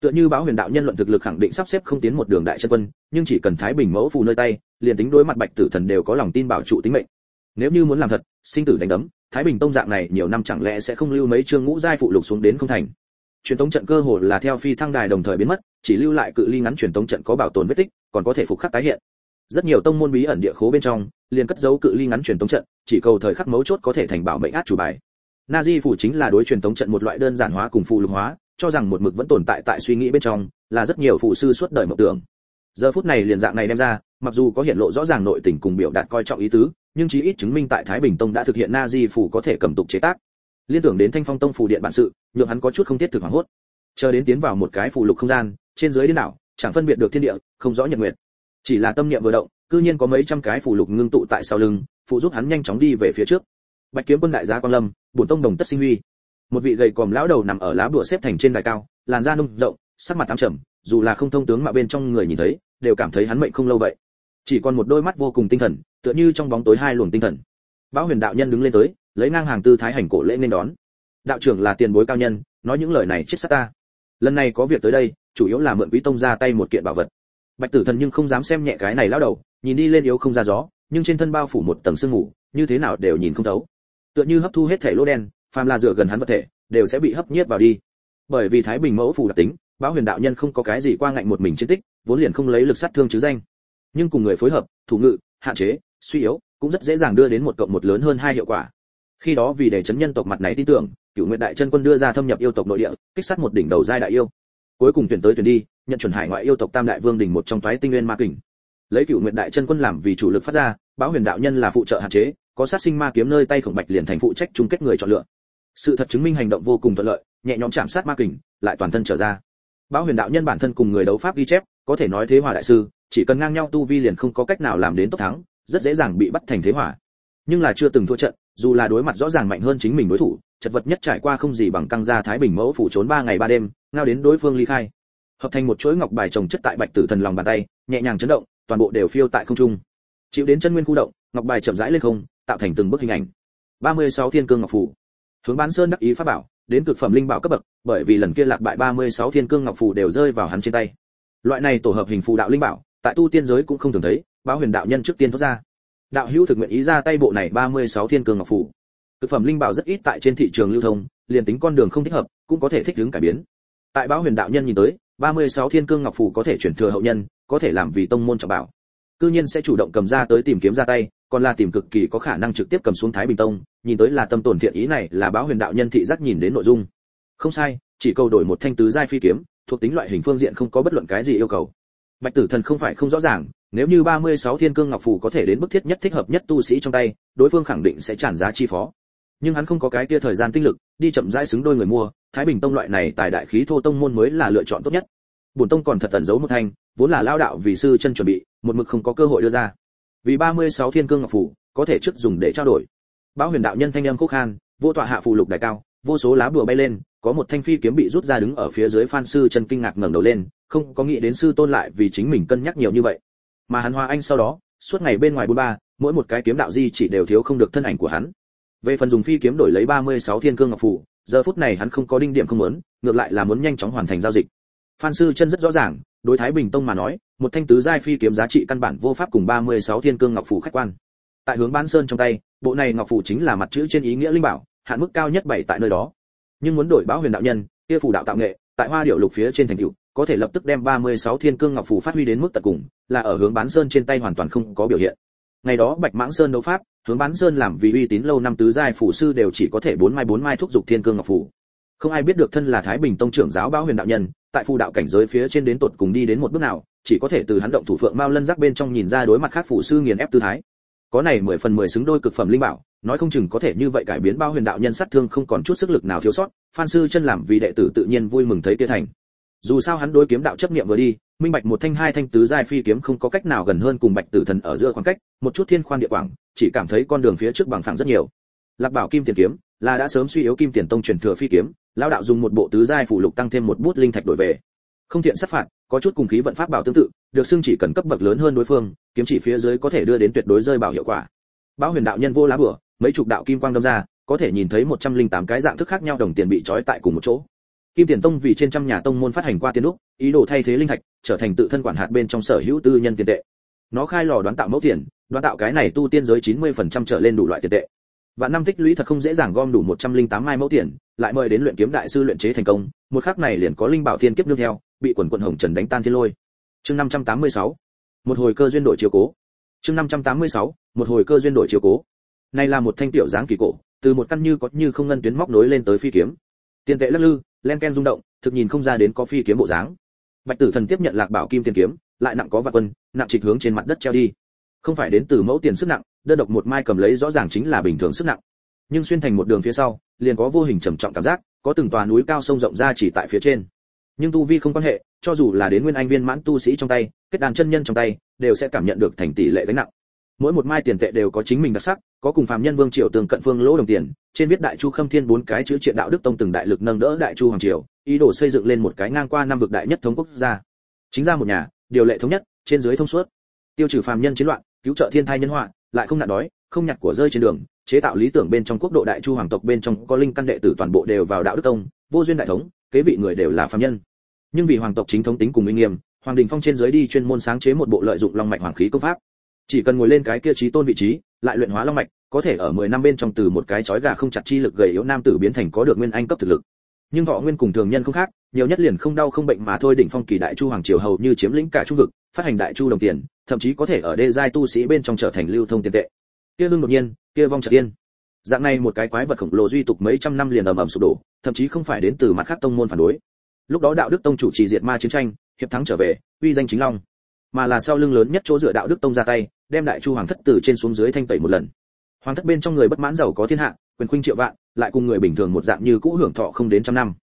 Tựa như báo huyền đạo nhân luận thực lực khẳng định sắp xếp không tiến một đường đại chân quân, nhưng chỉ cần thái bình mẫu phù nơi tay, liền tính đối mặt bạch tử thần đều có lòng tin bảo trụ tính mệnh. Nếu như muốn làm thật, sinh tử đánh đấm, thái bình tông dạng này nhiều năm chẳng lẽ sẽ không lưu mấy chương ngũ giai phụ lục xuống đến không thành? Truyền tống trận cơ hồ là theo phi thăng đài đồng thời biến mất, chỉ lưu lại cự ly ngắn truyền tống trận có bảo tồn vết tích, còn có thể phục khắc tái hiện rất nhiều tông môn bí ẩn địa khố bên trong liền cất giấu cự ly ngắn truyền tống trận chỉ cầu thời khắc mấu chốt có thể thành bảo mệnh át chủ bài Nazi phủ chính là đối truyền tống trận một loại đơn giản hóa cùng phụ lục hóa, cho rằng một mực vẫn tồn tại tại suy nghĩ bên trong, là rất nhiều phụ sư suốt đời mộng tưởng. Giờ phút này liền dạng này đem ra, mặc dù có hiện lộ rõ ràng nội tình cùng biểu đạt coi trọng ý tứ, nhưng chí ít chứng minh tại Thái Bình Tông đã thực hiện Nazi phủ có thể cầm tục chế tác. Liên tưởng đến Thanh Phong Tông phủ điện bản sự, nhượng hắn có chút không tiết thực hoảng hốt. Chờ đến tiến vào một cái phụ lục không gian, trên dưới đến đảo, chẳng phân biệt được thiên địa, không rõ nhật nguyệt. Chỉ là tâm niệm vừa động, cư nhiên có mấy trăm cái phù lục ngưng tụ tại sau lưng, phụ giúp hắn nhanh chóng đi về phía trước. Bạch kiếm quân đại gia quan lâm bổn tông đồng tất sinh huy. Một vị gầy còm lão đầu nằm ở lá bùa xếp thành trên đài cao làn da nung rộng sắc mặt tám trầm dù là không thông tướng mà bên trong người nhìn thấy đều cảm thấy hắn mệnh không lâu vậy. Chỉ còn một đôi mắt vô cùng tinh thần tựa như trong bóng tối hai luồng tinh thần. Bão huyền đạo nhân đứng lên tới lấy ngang hàng tư thái hành cổ lễ nên đón. Đạo trưởng là tiền bối cao nhân nói những lời này chết sát ta. Lần này có việc tới đây chủ yếu là mượn quý tông ra tay một kiện bảo vật bạch tử thần nhưng không dám xem nhẹ cái này lão đầu, nhìn đi lên yếu không ra gió, nhưng trên thân bao phủ một tầng sương mù, như thế nào đều nhìn không thấu. Tựa như hấp thu hết thể lỗ đen, phàm là dựa gần hắn vật thể, đều sẽ bị hấp nhiếp vào đi. Bởi vì thái bình mẫu phù đặc tính báo huyền đạo nhân không có cái gì qua ngạnh một mình chiến tích, vốn liền không lấy lực sát thương chứ danh. Nhưng cùng người phối hợp, thủ ngự, hạn chế, suy yếu, cũng rất dễ dàng đưa đến một cộng một lớn hơn hai hiệu quả. Khi đó vì để chấn nhân tộc mặt này tin tưởng cựu nguyện đại chân quân đưa ra thâm nhập yêu tộc nội địa, kích sát một đỉnh đầu giai đại yêu. Cuối cùng tuyển tới tuyển đi nhận chuẩn hải ngoại yêu tộc tam đại vương đỉnh một trong toái tinh nguyên ma kình. Lấy cựu nguyện đại chân quân làm vì chủ lực phát ra báo huyền đạo nhân là phụ trợ hạn chế, có sát sinh ma kiếm nơi tay khổng bạch liền thành phụ trách chung kết người chọn lựa. Sự thật chứng minh hành động vô cùng thuận lợi, nhẹ nhõm chạm sát ma kình, lại toàn thân trở ra. Báo huyền đạo nhân bản thân cùng người đấu pháp ghi chép, có thể nói thế hòa đại sư, chỉ cần ngang nhau tu vi liền không có cách nào làm đến tốc thắng, rất dễ dàng bị bắt thành thế hòa. Nhưng là chưa từng thua trận, dù là đối mặt rõ ràng mạnh hơn chính mình đối thủ, chật vật nhất trải qua không gì bằng căng ra thái bình mẫu phủ trốn ba ngày ba đêm, ngao đến đối phương ly khai hợp thành một chuỗi ngọc bài trồng chất tại bạch tử thần lòng bàn tay, nhẹ nhàng chấn động, toàn bộ đều phiêu tại không trung. Chịu đến chân nguyên khu động, ngọc bài chậm rãi lên không, tạo thành từng bức hình ảnh. 36 thiên cương ngọc phủ. Hướng bán sơn đắc ý pháp bảo, đến cực phẩm linh bảo cấp bậc, bởi vì lần kia lạc bại 36 thiên cương ngọc phủ đều rơi vào hắn trên tay. Loại này tổ hợp hình phù đạo linh bảo, tại tu tiên giới cũng không thường thấy, báo huyền đạo nhân trước tiên thoát ra. Đạo hữu thực nguyện ý ra tay bộ này 36 thiên cương ngọc phủ. Cực phẩm linh bảo rất ít tại trên thị trường lưu thông, liền tính con đường không thích hợp, cũng có thể thích ứng cải biến tại báo huyền đạo nhân nhìn tới 36 thiên cương ngọc phù có thể chuyển thừa hậu nhân, có thể làm vì tông môn trọng bảo. Cư nhiên sẽ chủ động cầm ra tới tìm kiếm ra tay, còn là tìm cực kỳ có khả năng trực tiếp cầm xuống thái bình tông, nhìn tới là tâm tổn thiện ý này là báo huyền đạo nhân thị giác nhìn đến nội dung. Không sai, chỉ cầu đổi một thanh tứ giai phi kiếm, thuộc tính loại hình phương diện không có bất luận cái gì yêu cầu. Bạch tử thần không phải không rõ ràng, nếu như 36 thiên cương ngọc phù có thể đến bức thiết nhất thích hợp nhất tu sĩ trong tay, đối phương khẳng định sẽ trả giá chi phó. Nhưng hắn không có cái kia thời gian tinh lực, đi chậm rãi xứng đôi người mua thái bình tông loại này tài đại khí thô tông môn mới là lựa chọn tốt nhất. Bổn tông còn thật tẩn giấu một thanh, vốn là lao đạo vì sư chân chuẩn bị, một mực không có cơ hội đưa ra. Vì 36 thiên cương ngọc phủ, có thể trước dùng để trao đổi. Bão huyền đạo nhân thanh âm khúc khan, vô tọa hạ phù lục đại cao, vô số lá bùa bay lên, có một thanh phi kiếm bị rút ra đứng ở phía dưới phan sư chân kinh ngạc ngẩng đầu lên, không có nghĩ đến sư tôn lại vì chính mình cân nhắc nhiều như vậy. Mà hắn hoa anh sau đó, suốt ngày bên ngoài bôn ba, mỗi một cái kiếm đạo di chỉ đều thiếu không được thân ảnh của hắn. Về phần dùng phi kiếm đổi lấy 36 thiên cương ngọc phủ giờ phút này hắn không có đinh điểm không muốn, ngược lại là muốn nhanh chóng hoàn thành giao dịch. Phan sư chân rất rõ ràng, đối thái bình tông mà nói, một thanh tứ giai phi kiếm giá trị căn bản vô pháp cùng 36 thiên cương ngọc phù khách quan. Tại hướng bán sơn trong tay, bộ này ngọc phù chính là mặt chữ trên ý nghĩa linh bảo, hạn mức cao nhất bảy tại nơi đó. Nhưng muốn đổi báo huyền đạo nhân, kia phù đạo tạo nghệ, tại hoa điệu lục phía trên thành tựu, có thể lập tức đem 36 thiên cương ngọc phù phát huy đến mức tận cùng, là ở hướng bán sơn trên tay hoàn toàn không có biểu hiện. Ngày đó bạch mãng sơn đấu pháp hướng bán sơn làm vì uy tín lâu năm tứ giai phủ sư đều chỉ có thể bốn mai bốn mai thúc dục thiên cương ngọc phủ. Không ai biết được thân là thái bình tông trưởng giáo báo huyền đạo nhân, tại phù đạo cảnh giới phía trên đến tột cùng đi đến một bước nào, chỉ có thể từ hắn động thủ phượng mao lân giác bên trong nhìn ra đối mặt khác phủ sư nghiền ép tư thái. Có này mười phần mười xứng đôi cực phẩm linh bảo, nói không chừng có thể như vậy cải biến bao huyền đạo nhân sát thương không còn chút sức lực nào thiếu sót, phan sư chân làm vì đệ tử tự nhiên vui mừng thấy kia thành. Dù sao hắn đối kiếm đạo chấp niệm vừa đi, minh bạch một thanh hai thanh tứ giai phi kiếm không có cách nào gần hơn cùng bạch tử thần ở giữa khoảng cách, một chút thiên khoan địa quảng chỉ cảm thấy con đường phía trước bằng phẳng rất nhiều. Lạc bảo kim tiền kiếm, là đã sớm suy yếu kim tiền tông truyền thừa phi kiếm, lão đạo dùng một bộ tứ giai phụ lục tăng thêm một bút linh thạch đổi về. Không thiện sát phạt, có chút cùng khí vận pháp bảo tương tự, được xưng chỉ cần cấp bậc lớn hơn đối phương, kiếm chỉ phía dưới có thể đưa đến tuyệt đối rơi bảo hiệu quả. Bão huyền đạo nhân vô lá bửa, mấy chục đạo kim quang đâm ra, có thể nhìn thấy 108 cái dạng thức khác nhau đồng tiền bị trói tại cùng một chỗ. Kim tiền tông vì trên trăm nhà tông môn phát hành qua tiền đúc, ý đồ thay thế linh thạch, trở thành tự thân quản hạt bên trong sở hữu tư nhân tiền tệ. Nó khai lò đoán tạo mẫu tiền đoán tạo cái này tu tiên giới 90% trở lên đủ loại tiền tệ. Vạn năm tích lũy thật không dễ dàng gom đủ 108 mai mẫu tiền, lại mời đến luyện kiếm đại sư luyện chế thành công, một khắc này liền có linh bảo thiên kiếp nương theo, bị quần quần hồng trần đánh tan thiên lôi. Chương 586 một hồi cơ duyên đổi chiếu cố. Chương 586 một hồi cơ duyên đổi chiếu cố. Này là một thanh tiểu dáng kỳ cổ, từ một căn như có như không ngân tuyến móc nối lên tới phi kiếm. Tiền tệ lắc lư, len ken rung động, thực nhìn không ra đến có phi kiếm bộ dáng. Bạch tử thần tiếp nhận lạc bảo kim tiền kiếm, lại nặng có vạn quân, nặng trịch hướng trên mặt đất treo đi không phải đến từ mẫu tiền sức nặng, đơn độc một mai cầm lấy rõ ràng chính là bình thường sức nặng. Nhưng xuyên thành một đường phía sau, liền có vô hình trầm trọng cảm giác, có từng tòa núi cao sông rộng ra chỉ tại phía trên. Nhưng tu vi không quan hệ, cho dù là đến nguyên anh viên mãn tu sĩ trong tay, kết đàn chân nhân trong tay, đều sẽ cảm nhận được thành tỷ lệ gánh nặng. Mỗi một mai tiền tệ đều có chính mình đặc sắc, có cùng phàm nhân vương triều tường cận phương lỗ đồng tiền, trên viết đại chu khâm thiên bốn cái chữ triện đạo đức tông từng đại lực nâng đỡ đại chu hoàng triều, ý đồ xây dựng lên một cái ngang qua năm vực đại nhất thống quốc gia. Chính ra một nhà, điều lệ thống nhất, trên dưới thông suốt. Tiêu trừ phàm nhân chiến loạn cứu trợ thiên thai nhân họa, lại không nạn đói, không nhặt của rơi trên đường, chế tạo lý tưởng bên trong quốc độ đại chu hoàng tộc bên trong có linh căn đệ tử toàn bộ đều vào đạo đức tông, vô duyên đại thống, kế vị người đều là phàm nhân. Nhưng vì hoàng tộc chính thống tính cùng minh nghiêm, hoàng đình phong trên dưới đi chuyên môn sáng chế một bộ lợi dụng long mạch hoàng khí công pháp. Chỉ cần ngồi lên cái kia trí tôn vị trí, lại luyện hóa long mạch, có thể ở 10 năm bên trong từ một cái chói gà không chặt chi lực gầy yếu nam tử biến thành có được nguyên anh cấp thực lực. Nhưng võ nguyên cùng thường nhân không khác, nhiều nhất liền không đau không bệnh mà thôi, đỉnh phong kỳ đại chu hoàng triều hầu như chiếm lĩnh cả trung vực phát hành đại chu đồng tiền, thậm chí có thể ở đê giai tu sĩ bên trong trở thành lưu thông tiền tệ. Kia lưng đột nhiên, kia vong trợ tiên dạng này một cái quái vật khổng lồ duy tục mấy trăm năm liền ầm ầm sụp đổ, thậm chí không phải đến từ mặt khác tông môn phản đối. Lúc đó đạo đức tông chủ trì diệt ma chiến tranh, hiệp thắng trở về, uy danh chính long. Mà là sau lưng lớn nhất chỗ dựa đạo đức tông ra tay, đem đại chu hoàng thất từ trên xuống dưới thanh tẩy một lần. Hoàng thất bên trong người bất mãn giàu có thiên hạ, quyền khuynh triệu vạn, lại cùng người bình thường một dạng như cũ hưởng thọ không đến trăm năm.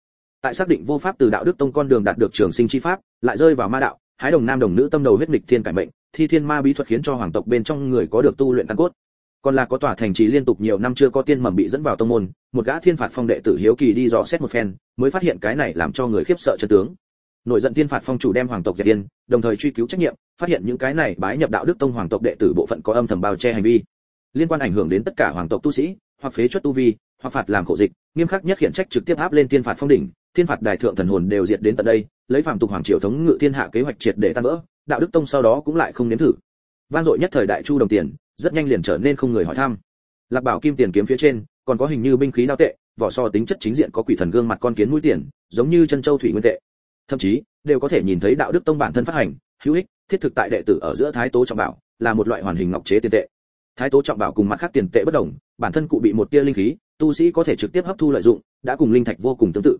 Tại xác định vô pháp từ đạo đức tông con đường đạt được trường sinh chi pháp, lại rơi vào ma đạo hái đồng nam đồng nữ tâm đầu huyết nghịch thiên cải mệnh thi thiên ma bí thuật khiến cho hoàng tộc bên trong người có được tu luyện căn cốt. Còn là có tòa thành trì liên tục nhiều năm chưa có tiên mầm bị dẫn vào tông môn một gã thiên phạt phong đệ tử hiếu kỳ đi dò xét một phen mới phát hiện cái này làm cho người khiếp sợ chân tướng. Nội giận thiên phạt phong chủ đem hoàng tộc diệt điên, đồng thời truy cứu trách nhiệm phát hiện những cái này bái nhập đạo đức tông hoàng tộc đệ tử bộ phận có âm thầm bao che hành vi. Liên quan ảnh hưởng đến tất cả hoàng tộc tu sĩ hoặc phế chuất tu vi hoặc phạt làm khổ dịch nghiêm khắc nhất hiện trách trực tiếp áp lên thiên phạt phong đỉnh thiên phạt đại thượng thần hồn đều diệt đến tận đây lấy phạm tục hoàng triều thống ngự thiên hạ kế hoạch triệt để tan vỡ, đạo đức tông sau đó cũng lại không nếm thử. Vang dội nhất thời đại chu đồng tiền, rất nhanh liền trở nên không người hỏi thăm. Lạc bảo kim tiền kiếm phía trên, còn có hình như binh khí đao tệ, vỏ so tính chất chính diện có quỷ thần gương mặt con kiến mũi tiền, giống như chân châu thủy nguyên tệ. Thậm chí, đều có thể nhìn thấy đạo đức tông bản thân phát hành, hữu ích, thiết thực tại đệ tử ở giữa thái tố trọng bảo, là một loại hoàn hình ngọc chế tiền tệ. Thái tố trọng bảo cùng mặt khác tiền tệ bất đồng, bản thân cụ bị một tia linh khí, tu sĩ có thể trực tiếp hấp thu lợi dụng, đã cùng linh thạch vô cùng tương tự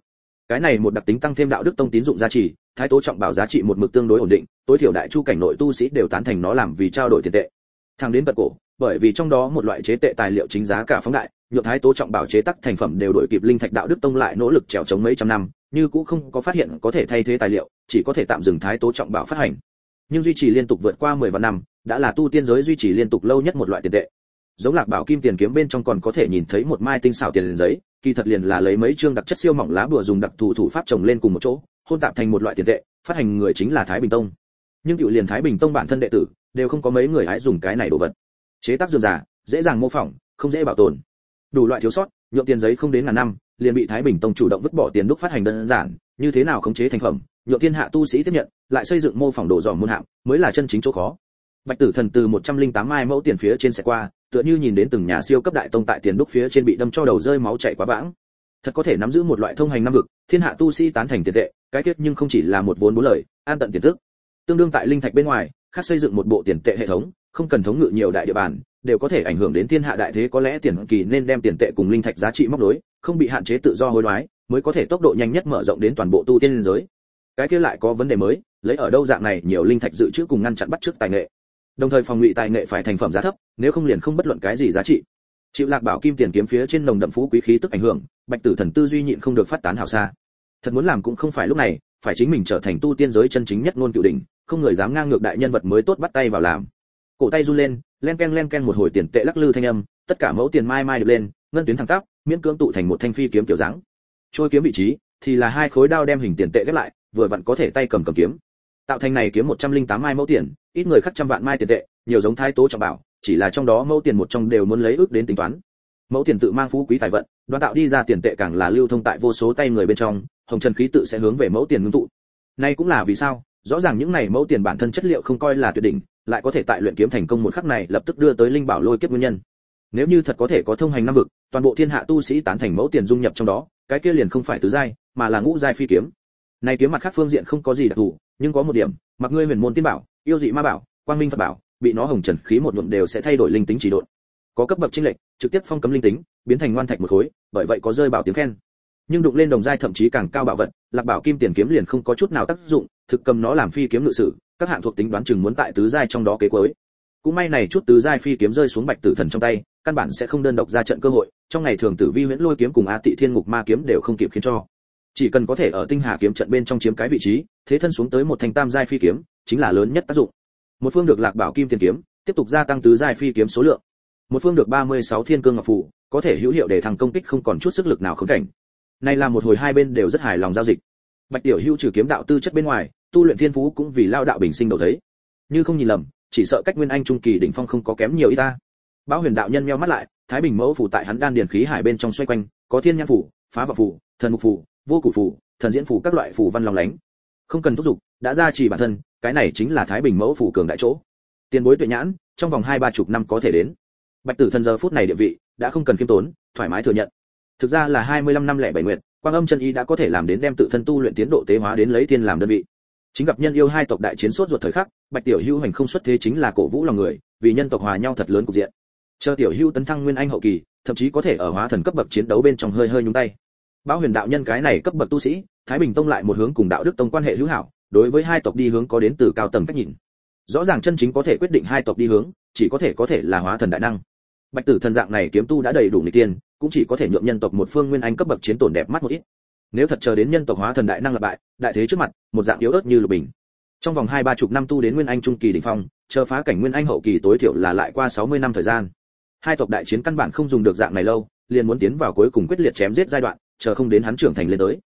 cái này một đặc tính tăng thêm đạo đức tông tín dụng giá trị thái tố trọng bảo giá trị một mực tương đối ổn định, tối thiểu đại chu cảnh nội tu sĩ đều tán thành nó làm vì trao đổi tiền tệ. Thang đến vật cổ, bởi vì trong đó một loại chế tệ tài liệu chính giá cả phóng đại, nhượng thái tố trọng bảo chế tác thành phẩm đều đổi kịp linh thạch đạo đức tông lại nỗ lực trèo chống mấy trăm năm, như cũng không có phát hiện có thể thay thế tài liệu, chỉ có thể tạm dừng thái tố trọng bảo phát hành. Nhưng duy trì liên tục vượt qua 10 vạn năm, đã là tu tiên giới duy trì liên tục lâu nhất một loại tiền tệ. Giống lạc bảo kim tiền kiếm bên trong còn có thể nhìn thấy một mai tinh xảo tiền giấy kỳ thật liền là lấy mấy chương đặc chất siêu mỏng lá bùa dùng đặc thù thủ pháp trồng lên cùng một chỗ, hôn tạp thành một loại tiền tệ, phát hành người chính là thái bình tông. Nhưng tiểu liền thái bình tông bản thân đệ tử, đều không có mấy người hái dùng cái này đồ vật. Chế tác dường giả dễ dàng mô phỏng, không dễ bảo tồn. Đủ loại thiếu sót nhượng tiền giấy không đến ngàn năm, liền bị thái bình tông chủ động vứt bỏ tiền đúc phát hành đơn giản, như thế nào khống chế thành phẩm nhượng thiên hạ tu sĩ tiếp nhận, lại xây dựng mô phỏng đồ dòm môn hạng, mới là chân chính chỗ khó bạch tử thần từ 108 mai mẫu tiền phía trên xe qua, tựa như nhìn đến từng nhà siêu cấp đại tông tại tiền đúc phía trên bị đâm cho đầu rơi máu chảy quá vãng. Thật có thể nắm giữ một loại thông hành năm vực, thiên hạ tu sĩ tán thành tiền tệ, cái tiết nhưng không chỉ là một vốn bốn lời, an tận tiền tức tương đương tại linh thạch bên ngoài, khác xây dựng một bộ tiền tệ hệ thống, không cần thống ngự nhiều đại địa bàn, đều có thể ảnh hưởng đến thiên hạ đại thế có lẽ tiền kỳ nên đem tiền tệ cùng linh thạch giá trị móc nối, không bị hạn chế tự do hối đoái, mới có thể tốc độ nhanh nhất mở rộng đến toàn bộ tu tiên giới. Cái kia lại có vấn đề mới, lấy ở đâu dạng này nhiều linh thạch dự trữ cùng ngăn chặn bắt trước tài nghệ đồng thời phòng ngụy tài nghệ phải thành phẩm giá thấp, nếu không liền không bất luận cái gì giá trị. Chịu lạc bảo kim tiền kiếm phía trên nồng đậm phú quý khí tức ảnh hưởng, bạch tử thần tư duy nhịn không được phát tán hào xa. Thật muốn làm cũng không phải lúc này, phải chính mình trở thành tu tiên giới chân chính nhất ngôn cựu đỉnh, không người dám ngang ngược đại nhân vật mới tốt bắt tay vào làm. Cổ tay run lên, len ken len ken một hồi tiền tệ lắc lư thanh âm, tất cả mẫu tiền mai mai được lên, ngân tuyến thẳng tắp, miễn cưỡng tụ thành một thanh phi kiếm kiểu dáng. Trôi kiếm vị trí, thì là hai khối đao đem hình tiền tệ ghép lại, vừa vặn có thể tay cầm cầm kiếm. Tạo thành này kiếm 108 mai mẫu tiền ít người khắc trăm vạn mai tiền tệ, nhiều giống thái tố trọng bảo, chỉ là trong đó mẫu tiền một trong đều muốn lấy ước đến tính toán. Mẫu tiền tự mang phú quý tài vận, đoan tạo đi ra tiền tệ càng là lưu thông tại vô số tay người bên trong, hồng trần khí tự sẽ hướng về mẫu tiền ngưng tụ. Nay cũng là vì sao, rõ ràng những này mẫu tiền bản thân chất liệu không coi là tuyệt đỉnh, lại có thể tại luyện kiếm thành công một khắc này lập tức đưa tới linh bảo lôi kiếp nguyên nhân. Nếu như thật có thể có thông hành năm vực, toàn bộ thiên hạ tu sĩ tán thành mẫu tiền dung nhập trong đó, cái kia liền không phải tứ giai, mà là ngũ giai phi kiếm. Này kiếm mặt khác phương diện không có gì đặc thù, nhưng có một điểm, mặc ngươi huyền môn tiên bảo yêu dị ma bảo, quang minh phật bảo, bị nó hồng trần khí một nhuộm đều sẽ thay đổi linh tính chỉ độn. Có cấp bậc chênh lệch, trực tiếp phong cấm linh tính, biến thành ngoan thạch một khối, bởi vậy có rơi bảo tiếng khen. Nhưng đụng lên đồng giai thậm chí càng cao bảo vật, lạc bảo kim tiền kiếm liền không có chút nào tác dụng, thực cầm nó làm phi kiếm ngự sử, các hạng thuộc tính đoán chừng muốn tại tứ giai trong đó kế cuối. Cũng may này chút tứ giai phi kiếm rơi xuống bạch tử thần trong tay, căn bản sẽ không đơn độc ra trận cơ hội, trong ngày thường tử vi huyễn lôi kiếm cùng a tị thiên ngục ma kiếm đều không kịp khiến cho chỉ cần có thể ở tinh hà kiếm trận bên trong chiếm cái vị trí, thế thân xuống tới một thành tam giai phi kiếm, chính là lớn nhất tác dụng. Một phương được lạc bảo kim tiền kiếm, tiếp tục gia tăng tứ giai phi kiếm số lượng. Một phương được 36 thiên cương ngọc phủ, có thể hữu hiệu để thằng công kích không còn chút sức lực nào khống cảnh. Này là một hồi hai bên đều rất hài lòng giao dịch. Bạch tiểu hữu trừ kiếm đạo tư chất bên ngoài, tu luyện thiên phú cũng vì lao đạo bình sinh đầu thấy. Như không nhìn lầm, chỉ sợ cách nguyên anh trung kỳ đỉnh phong không có kém nhiều y ta. Bão huyền đạo nhân meo mắt lại, thái bình mẫu phủ tại hắn đan điền khí hải bên trong xoay quanh, có thiên nhãn phủ, phá vọng phủ, thần mục phủ vô cử phủ, thần diễn phủ các loại phủ văn lòng lánh. Không cần thúc giục, đã ra chỉ bản thân, cái này chính là thái bình mẫu phủ cường đại chỗ. Tiền bối tuệ nhãn, trong vòng hai ba chục năm có thể đến. Bạch tử thần giờ phút này địa vị, đã không cần kiêm tốn, thoải mái thừa nhận. Thực ra là 25 năm lẻ bảy nguyện quang âm chân y đã có thể làm đến đem tự thân tu luyện tiến độ tế hóa đến lấy tiên làm đơn vị. Chính gặp nhân yêu hai tộc đại chiến sốt ruột thời khắc, bạch tiểu hưu hành không xuất thế chính là cổ vũ lòng người, vì nhân tộc hòa nhau thật lớn cục diện. Chờ tiểu hưu tấn thăng nguyên anh hậu kỳ, thậm chí có thể ở hóa thần cấp bậc chiến đấu bên trong hơi hơi nhúng tay. Bão huyền đạo nhân cái này cấp bậc tu sĩ, thái bình tông lại một hướng cùng đạo đức tông quan hệ hữu hảo, đối với hai tộc đi hướng có đến từ cao tầng cách nhìn. Rõ ràng chân chính có thể quyết định hai tộc đi hướng, chỉ có thể có thể là hóa thần đại năng. Bạch tử thần dạng này kiếm tu đã đầy đủ người tiên, cũng chỉ có thể nhượng nhân tộc một phương nguyên anh cấp bậc chiến tổn đẹp mắt một ít. Nếu thật chờ đến nhân tộc hóa thần đại năng lập bại, đại thế trước mặt, một dạng yếu ớt như lục bình. Trong vòng hai ba chục năm tu đến nguyên anh trung kỳ đỉnh phong, chờ phá cảnh nguyên anh hậu kỳ tối thiểu là lại qua 60 năm thời gian. Hai tộc đại chiến căn bản không dùng được dạng này lâu, liền muốn tiến vào cuối cùng quyết liệt chém giết giai đoạn chờ không đến hắn trưởng thành lên tới.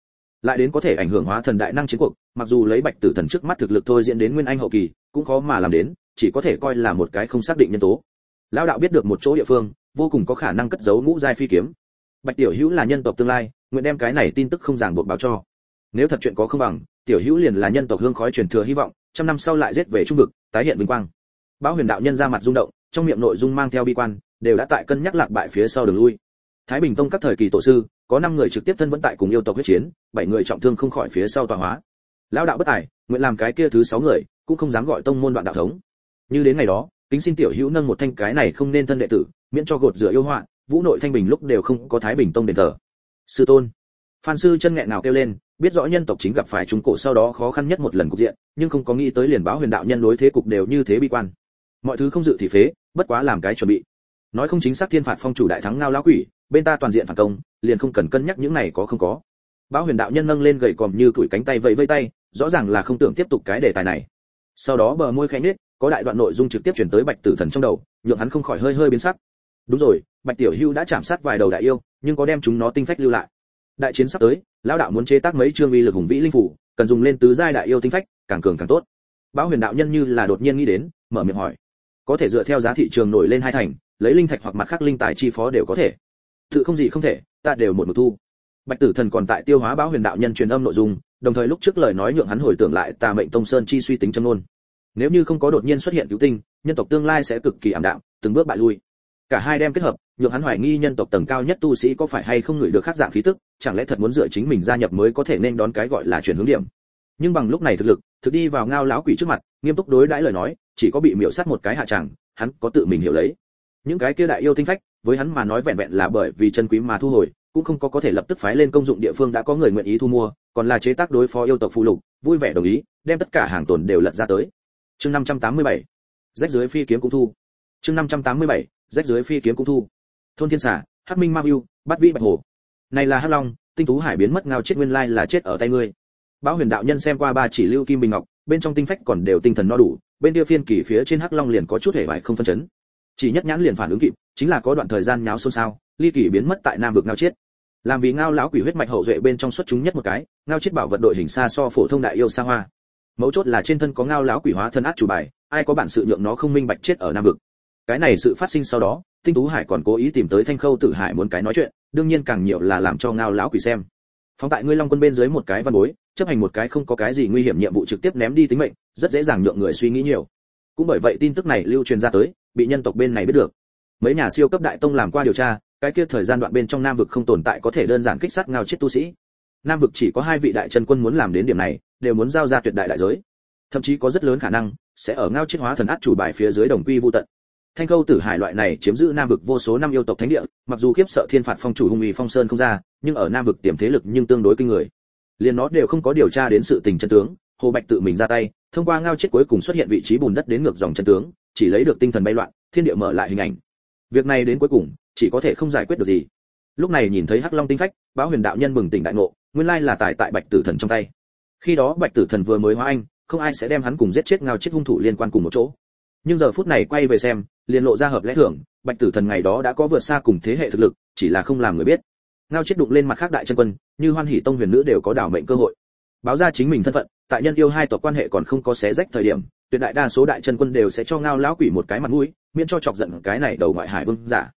Lại đến có thể ảnh hưởng hóa thần đại năng chiến cuộc, mặc dù lấy bạch tử thần trước mắt thực lực thôi diễn đến nguyên anh hậu kỳ, cũng khó mà làm đến, chỉ có thể coi là một cái không xác định nhân tố. Lão đạo biết được một chỗ địa phương, vô cùng có khả năng cất giấu ngũ giai phi kiếm. Bạch tiểu hữu là nhân tộc tương lai, nguyện đem cái này tin tức không ràng buộc báo cho. Nếu thật chuyện có không bằng, tiểu hữu liền là nhân tộc hương khói truyền thừa hy vọng, trăm năm sau lại giết về trung vực, tái hiện vinh quang. Báo huyền đạo nhân ra mặt rung động, trong miệng nội dung mang theo bi quan, đều đã tại cân nhắc lạc bại phía sau đường lui thái bình tông các thời kỳ tổ sư, có năm người trực tiếp thân vẫn tại cùng yêu tộc huyết chiến, bảy người trọng thương không khỏi phía sau tọa hóa. Lão đạo bất tài, nguyện làm cái kia thứ sáu người, cũng không dám gọi tông môn đoạn đạo thống. Như đến ngày đó, kính xin tiểu hữu nâng một thanh cái này không nên thân đệ tử, miễn cho gột rửa yêu họa, vũ nội thanh bình lúc đều không có thái bình tông đền thờ. Sư tôn, phan sư chân nghẹn nào kêu lên, biết rõ nhân tộc chính gặp phải trung cổ sau đó khó khăn nhất một lần cục diện, nhưng không có nghĩ tới liền báo huyền đạo nhân đối thế cục đều như thế bi quan. Mọi thứ không dự thì phế, bất quá làm cái chuẩn bị. Nói không chính xác thiên phạt phong chủ đại thắng ngao lão quỷ bên ta toàn diện phản công, liền không cần cân nhắc những này có không có. Bão huyền đạo nhân nâng lên gầy còm như tuổi cánh tay vẫy vây tay, rõ ràng là không tưởng tiếp tục cái đề tài này. Sau đó bờ môi khẽ nhếch, có đại đoạn nội dung trực tiếp chuyển tới bạch tử thần trong đầu, nhượng hắn không khỏi hơi hơi biến sắc. Đúng rồi, bạch tiểu hưu đã chạm sát vài đầu đại yêu, nhưng có đem chúng nó tinh phách lưu lại. Đại chiến sắp tới, lão đạo muốn chế tác mấy chương uy lực hùng vĩ linh phủ, cần dùng lên tứ giai đại yêu tinh phách, càng cường càng tốt. Bão huyền đạo nhân như là đột nhiên nghĩ đến, mở miệng hỏi. Có thể dựa theo giá thị trường nổi lên hai thành, lấy linh thạch hoặc mặt khác linh tài chi phó đều có thể tự không gì không thể ta đều một một thu. Bạch tử thần còn tại tiêu hóa báo huyền đạo nhân truyền âm nội dung đồng thời lúc trước lời nói nhượng hắn hồi tưởng lại tà mệnh tông sơn chi suy tính châm luôn nếu như không có đột nhiên xuất hiện cứu tinh nhân tộc tương lai sẽ cực kỳ ảm đạm từng bước bại lui. Cả hai đem kết hợp nhượng hắn hoài nghi nhân tộc tầng cao nhất tu sĩ có phải hay không ngửi được khác dạng khí tức chẳng lẽ thật muốn dựa chính mình gia nhập mới có thể nên đón cái gọi là chuyển hướng điểm. Nhưng bằng lúc này thực lực thực đi vào ngao lão quỷ trước mặt nghiêm túc đối đãi lời nói chỉ có bị miểu sát một cái hạ chẳng, hắn có tự mình hiểu lấy. Những cái kia đại yêu tinh phách với hắn mà nói vẹn vẹn là bởi vì chân quý mà thu hồi cũng không có có thể lập tức phái lên công dụng địa phương đã có người nguyện ý thu mua còn là chế tác đối phó yêu tộc phụ lục vui vẻ đồng ý đem tất cả hàng tồn đều lật ra tới. Chương 587 rách dưới phi kiếm cũng thu. Chương 587 rách dưới phi kiếm cũng thu. Thôn thiên xà hắc minh ma view bắt vĩ bạch hồ. Này là hắc long tinh tú hải biến mất ngao chết nguyên lai là chết ở tay ngươi. Báo Huyền đạo nhân xem qua ba chỉ lưu kim bình ngọc, bên trong tinh phách còn đều tinh thần no đủ, bên kia phiên kỳ phía trên hắc long liền có chút hề bại không phân chấn. Chỉ nhất nhãn liền phản ứng kịp, chính là có đoạn thời gian nháo xôn xao, ly kỳ biến mất tại nam vực ngao chết. Làm vì ngao lão quỷ huyết mạch hậu duệ bên trong xuất chúng nhất một cái, ngao chết bảo vật đội hình xa so phổ thông đại yêu xa hoa. Mấu chốt là trên thân có ngao lão quỷ hóa thân át chủ bài, ai có bản sự nhượng nó không minh bạch chết ở nam vực. Cái này sự phát sinh sau đó, Tinh Tú Hải còn cố ý tìm tới Thanh Khâu Tử Hải muốn cái nói chuyện, đương nhiên càng nhiều là làm cho ngao lão quỷ xem. Phóng tại ngươi Long Quân bên dưới một cái văn bối, chấp hành một cái không có cái gì nguy hiểm nhiệm vụ trực tiếp ném đi tính mệnh rất dễ dàng nhượng người suy nghĩ nhiều cũng bởi vậy tin tức này lưu truyền ra tới bị nhân tộc bên này biết được. Mấy nhà siêu cấp đại tông làm qua điều tra, cái kia thời gian đoạn bên trong nam vực không tồn tại có thể đơn giản kích sát ngao chết tu sĩ. Nam vực chỉ có hai vị đại chân quân muốn làm đến điểm này, đều muốn giao ra tuyệt đại đại giới. Thậm chí có rất lớn khả năng, sẽ ở ngao chết hóa thần át chủ bài phía dưới đồng quy vô tận. Thanh câu tử hải loại này chiếm giữ nam vực vô số năm yêu tộc thánh địa, mặc dù khiếp sợ thiên phạt phong chủ hung uy phong sơn không ra, nhưng ở nam vực tiềm thế lực nhưng tương đối kinh người. Liền nó đều không có điều tra đến sự tình chân tướng, hồ bạch tự mình ra tay, thông qua ngao chết cuối cùng xuất hiện vị trí bùn đất đến ngược dòng chân tướng chỉ lấy được tinh thần bay loạn, thiên địa mở lại hình ảnh. Việc này đến cuối cùng, chỉ có thể không giải quyết được gì. Lúc này nhìn thấy hắc long tinh phách báo huyền đạo nhân bừng tỉnh đại ngộ, nguyên lai là tài tại bạch tử thần trong tay. Khi đó bạch tử thần vừa mới hóa anh, không ai sẽ đem hắn cùng giết chết ngao chết hung thủ liên quan cùng một chỗ. Nhưng giờ phút này quay về xem, liền lộ ra hợp lẽ thưởng bạch tử thần ngày đó đã có vượt xa cùng thế hệ thực lực, chỉ là không làm người biết. Ngao chết đụng lên mặt khác đại chân quân, như hoan hỷ tông huyền nữ đều có đảo mệnh cơ hội. Báo ra chính mình thân phận, tại nhân yêu hai tộc quan hệ còn không có xé rách thời điểm tuyệt đại đa số đại chân quân đều sẽ cho ngao lão quỷ một cái mặt mũi, miễn cho chọc giận cái này đầu ngoại hải vương giả.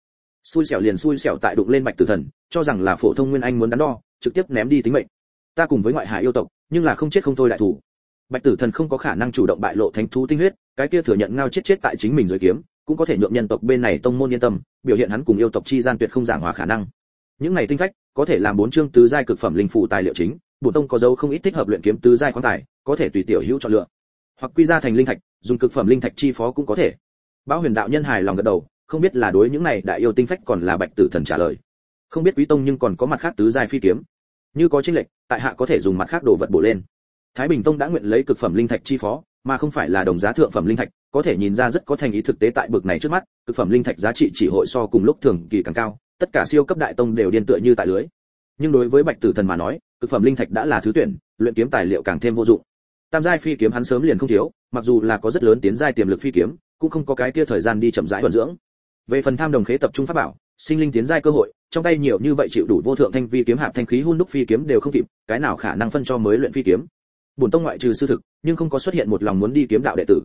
Xui xẻo liền xui xẻo tại đụng lên bạch tử thần, cho rằng là phổ thông nguyên anh muốn đắn đo, trực tiếp ném đi tính mệnh. Ta cùng với ngoại hải yêu tộc, nhưng là không chết không thôi đại thủ. Bạch tử thần không có khả năng chủ động bại lộ thánh thú tinh huyết, cái kia thừa nhận ngao chết chết tại chính mình dưới kiếm, cũng có thể nhượng nhân tộc bên này tông môn yên tâm, biểu hiện hắn cùng yêu tộc chi gian tuyệt không giảng hòa khả năng. Những này tinh phách, có thể làm bốn chương tứ giai cực phẩm linh phụ tài liệu chính, bổ tông có dấu không ít thích hợp luyện kiếm tứ giai khoáng tài, có thể tùy tiểu hữu chọn lựa hoặc quy ra thành linh thạch dùng cực phẩm linh thạch chi phó cũng có thể. Bao huyền đạo nhân hài lòng gật đầu không biết là đối những này đại yêu tinh phách còn là bạch tử thần trả lời. Không biết quý tông nhưng còn có mặt khác tứ giai phi kiếm. Như có chính lệch, tại hạ có thể dùng mặt khác đồ vật bổ lên. Thái bình tông đã nguyện lấy cực phẩm linh thạch chi phó mà không phải là đồng giá thượng phẩm linh thạch có thể nhìn ra rất có thành ý thực tế tại bực này trước mắt cực phẩm linh thạch giá trị chỉ hội so cùng lúc thường kỳ càng cao tất cả siêu cấp đại tông đều điên tựa như tại lưới. Nhưng đối với bạch tử thần mà nói cực phẩm linh thạch đã là thứ tuyển luyện kiếm tài liệu càng thêm vô dụng tam giai phi kiếm hắn sớm liền không thiếu, mặc dù là có rất lớn tiến giai tiềm lực phi kiếm, cũng không có cái kia thời gian đi chậm rãi vận dưỡng. Về phần tham đồng khế tập trung pháp bảo, sinh linh tiến giai cơ hội, trong tay nhiều như vậy chịu đủ vô thượng thanh vi kiếm hạp thanh khí hun đúc phi kiếm đều không kịp, cái nào khả năng phân cho mới luyện phi kiếm? Bổn tông ngoại trừ sư thực, nhưng không có xuất hiện một lòng muốn đi kiếm đạo đệ tử.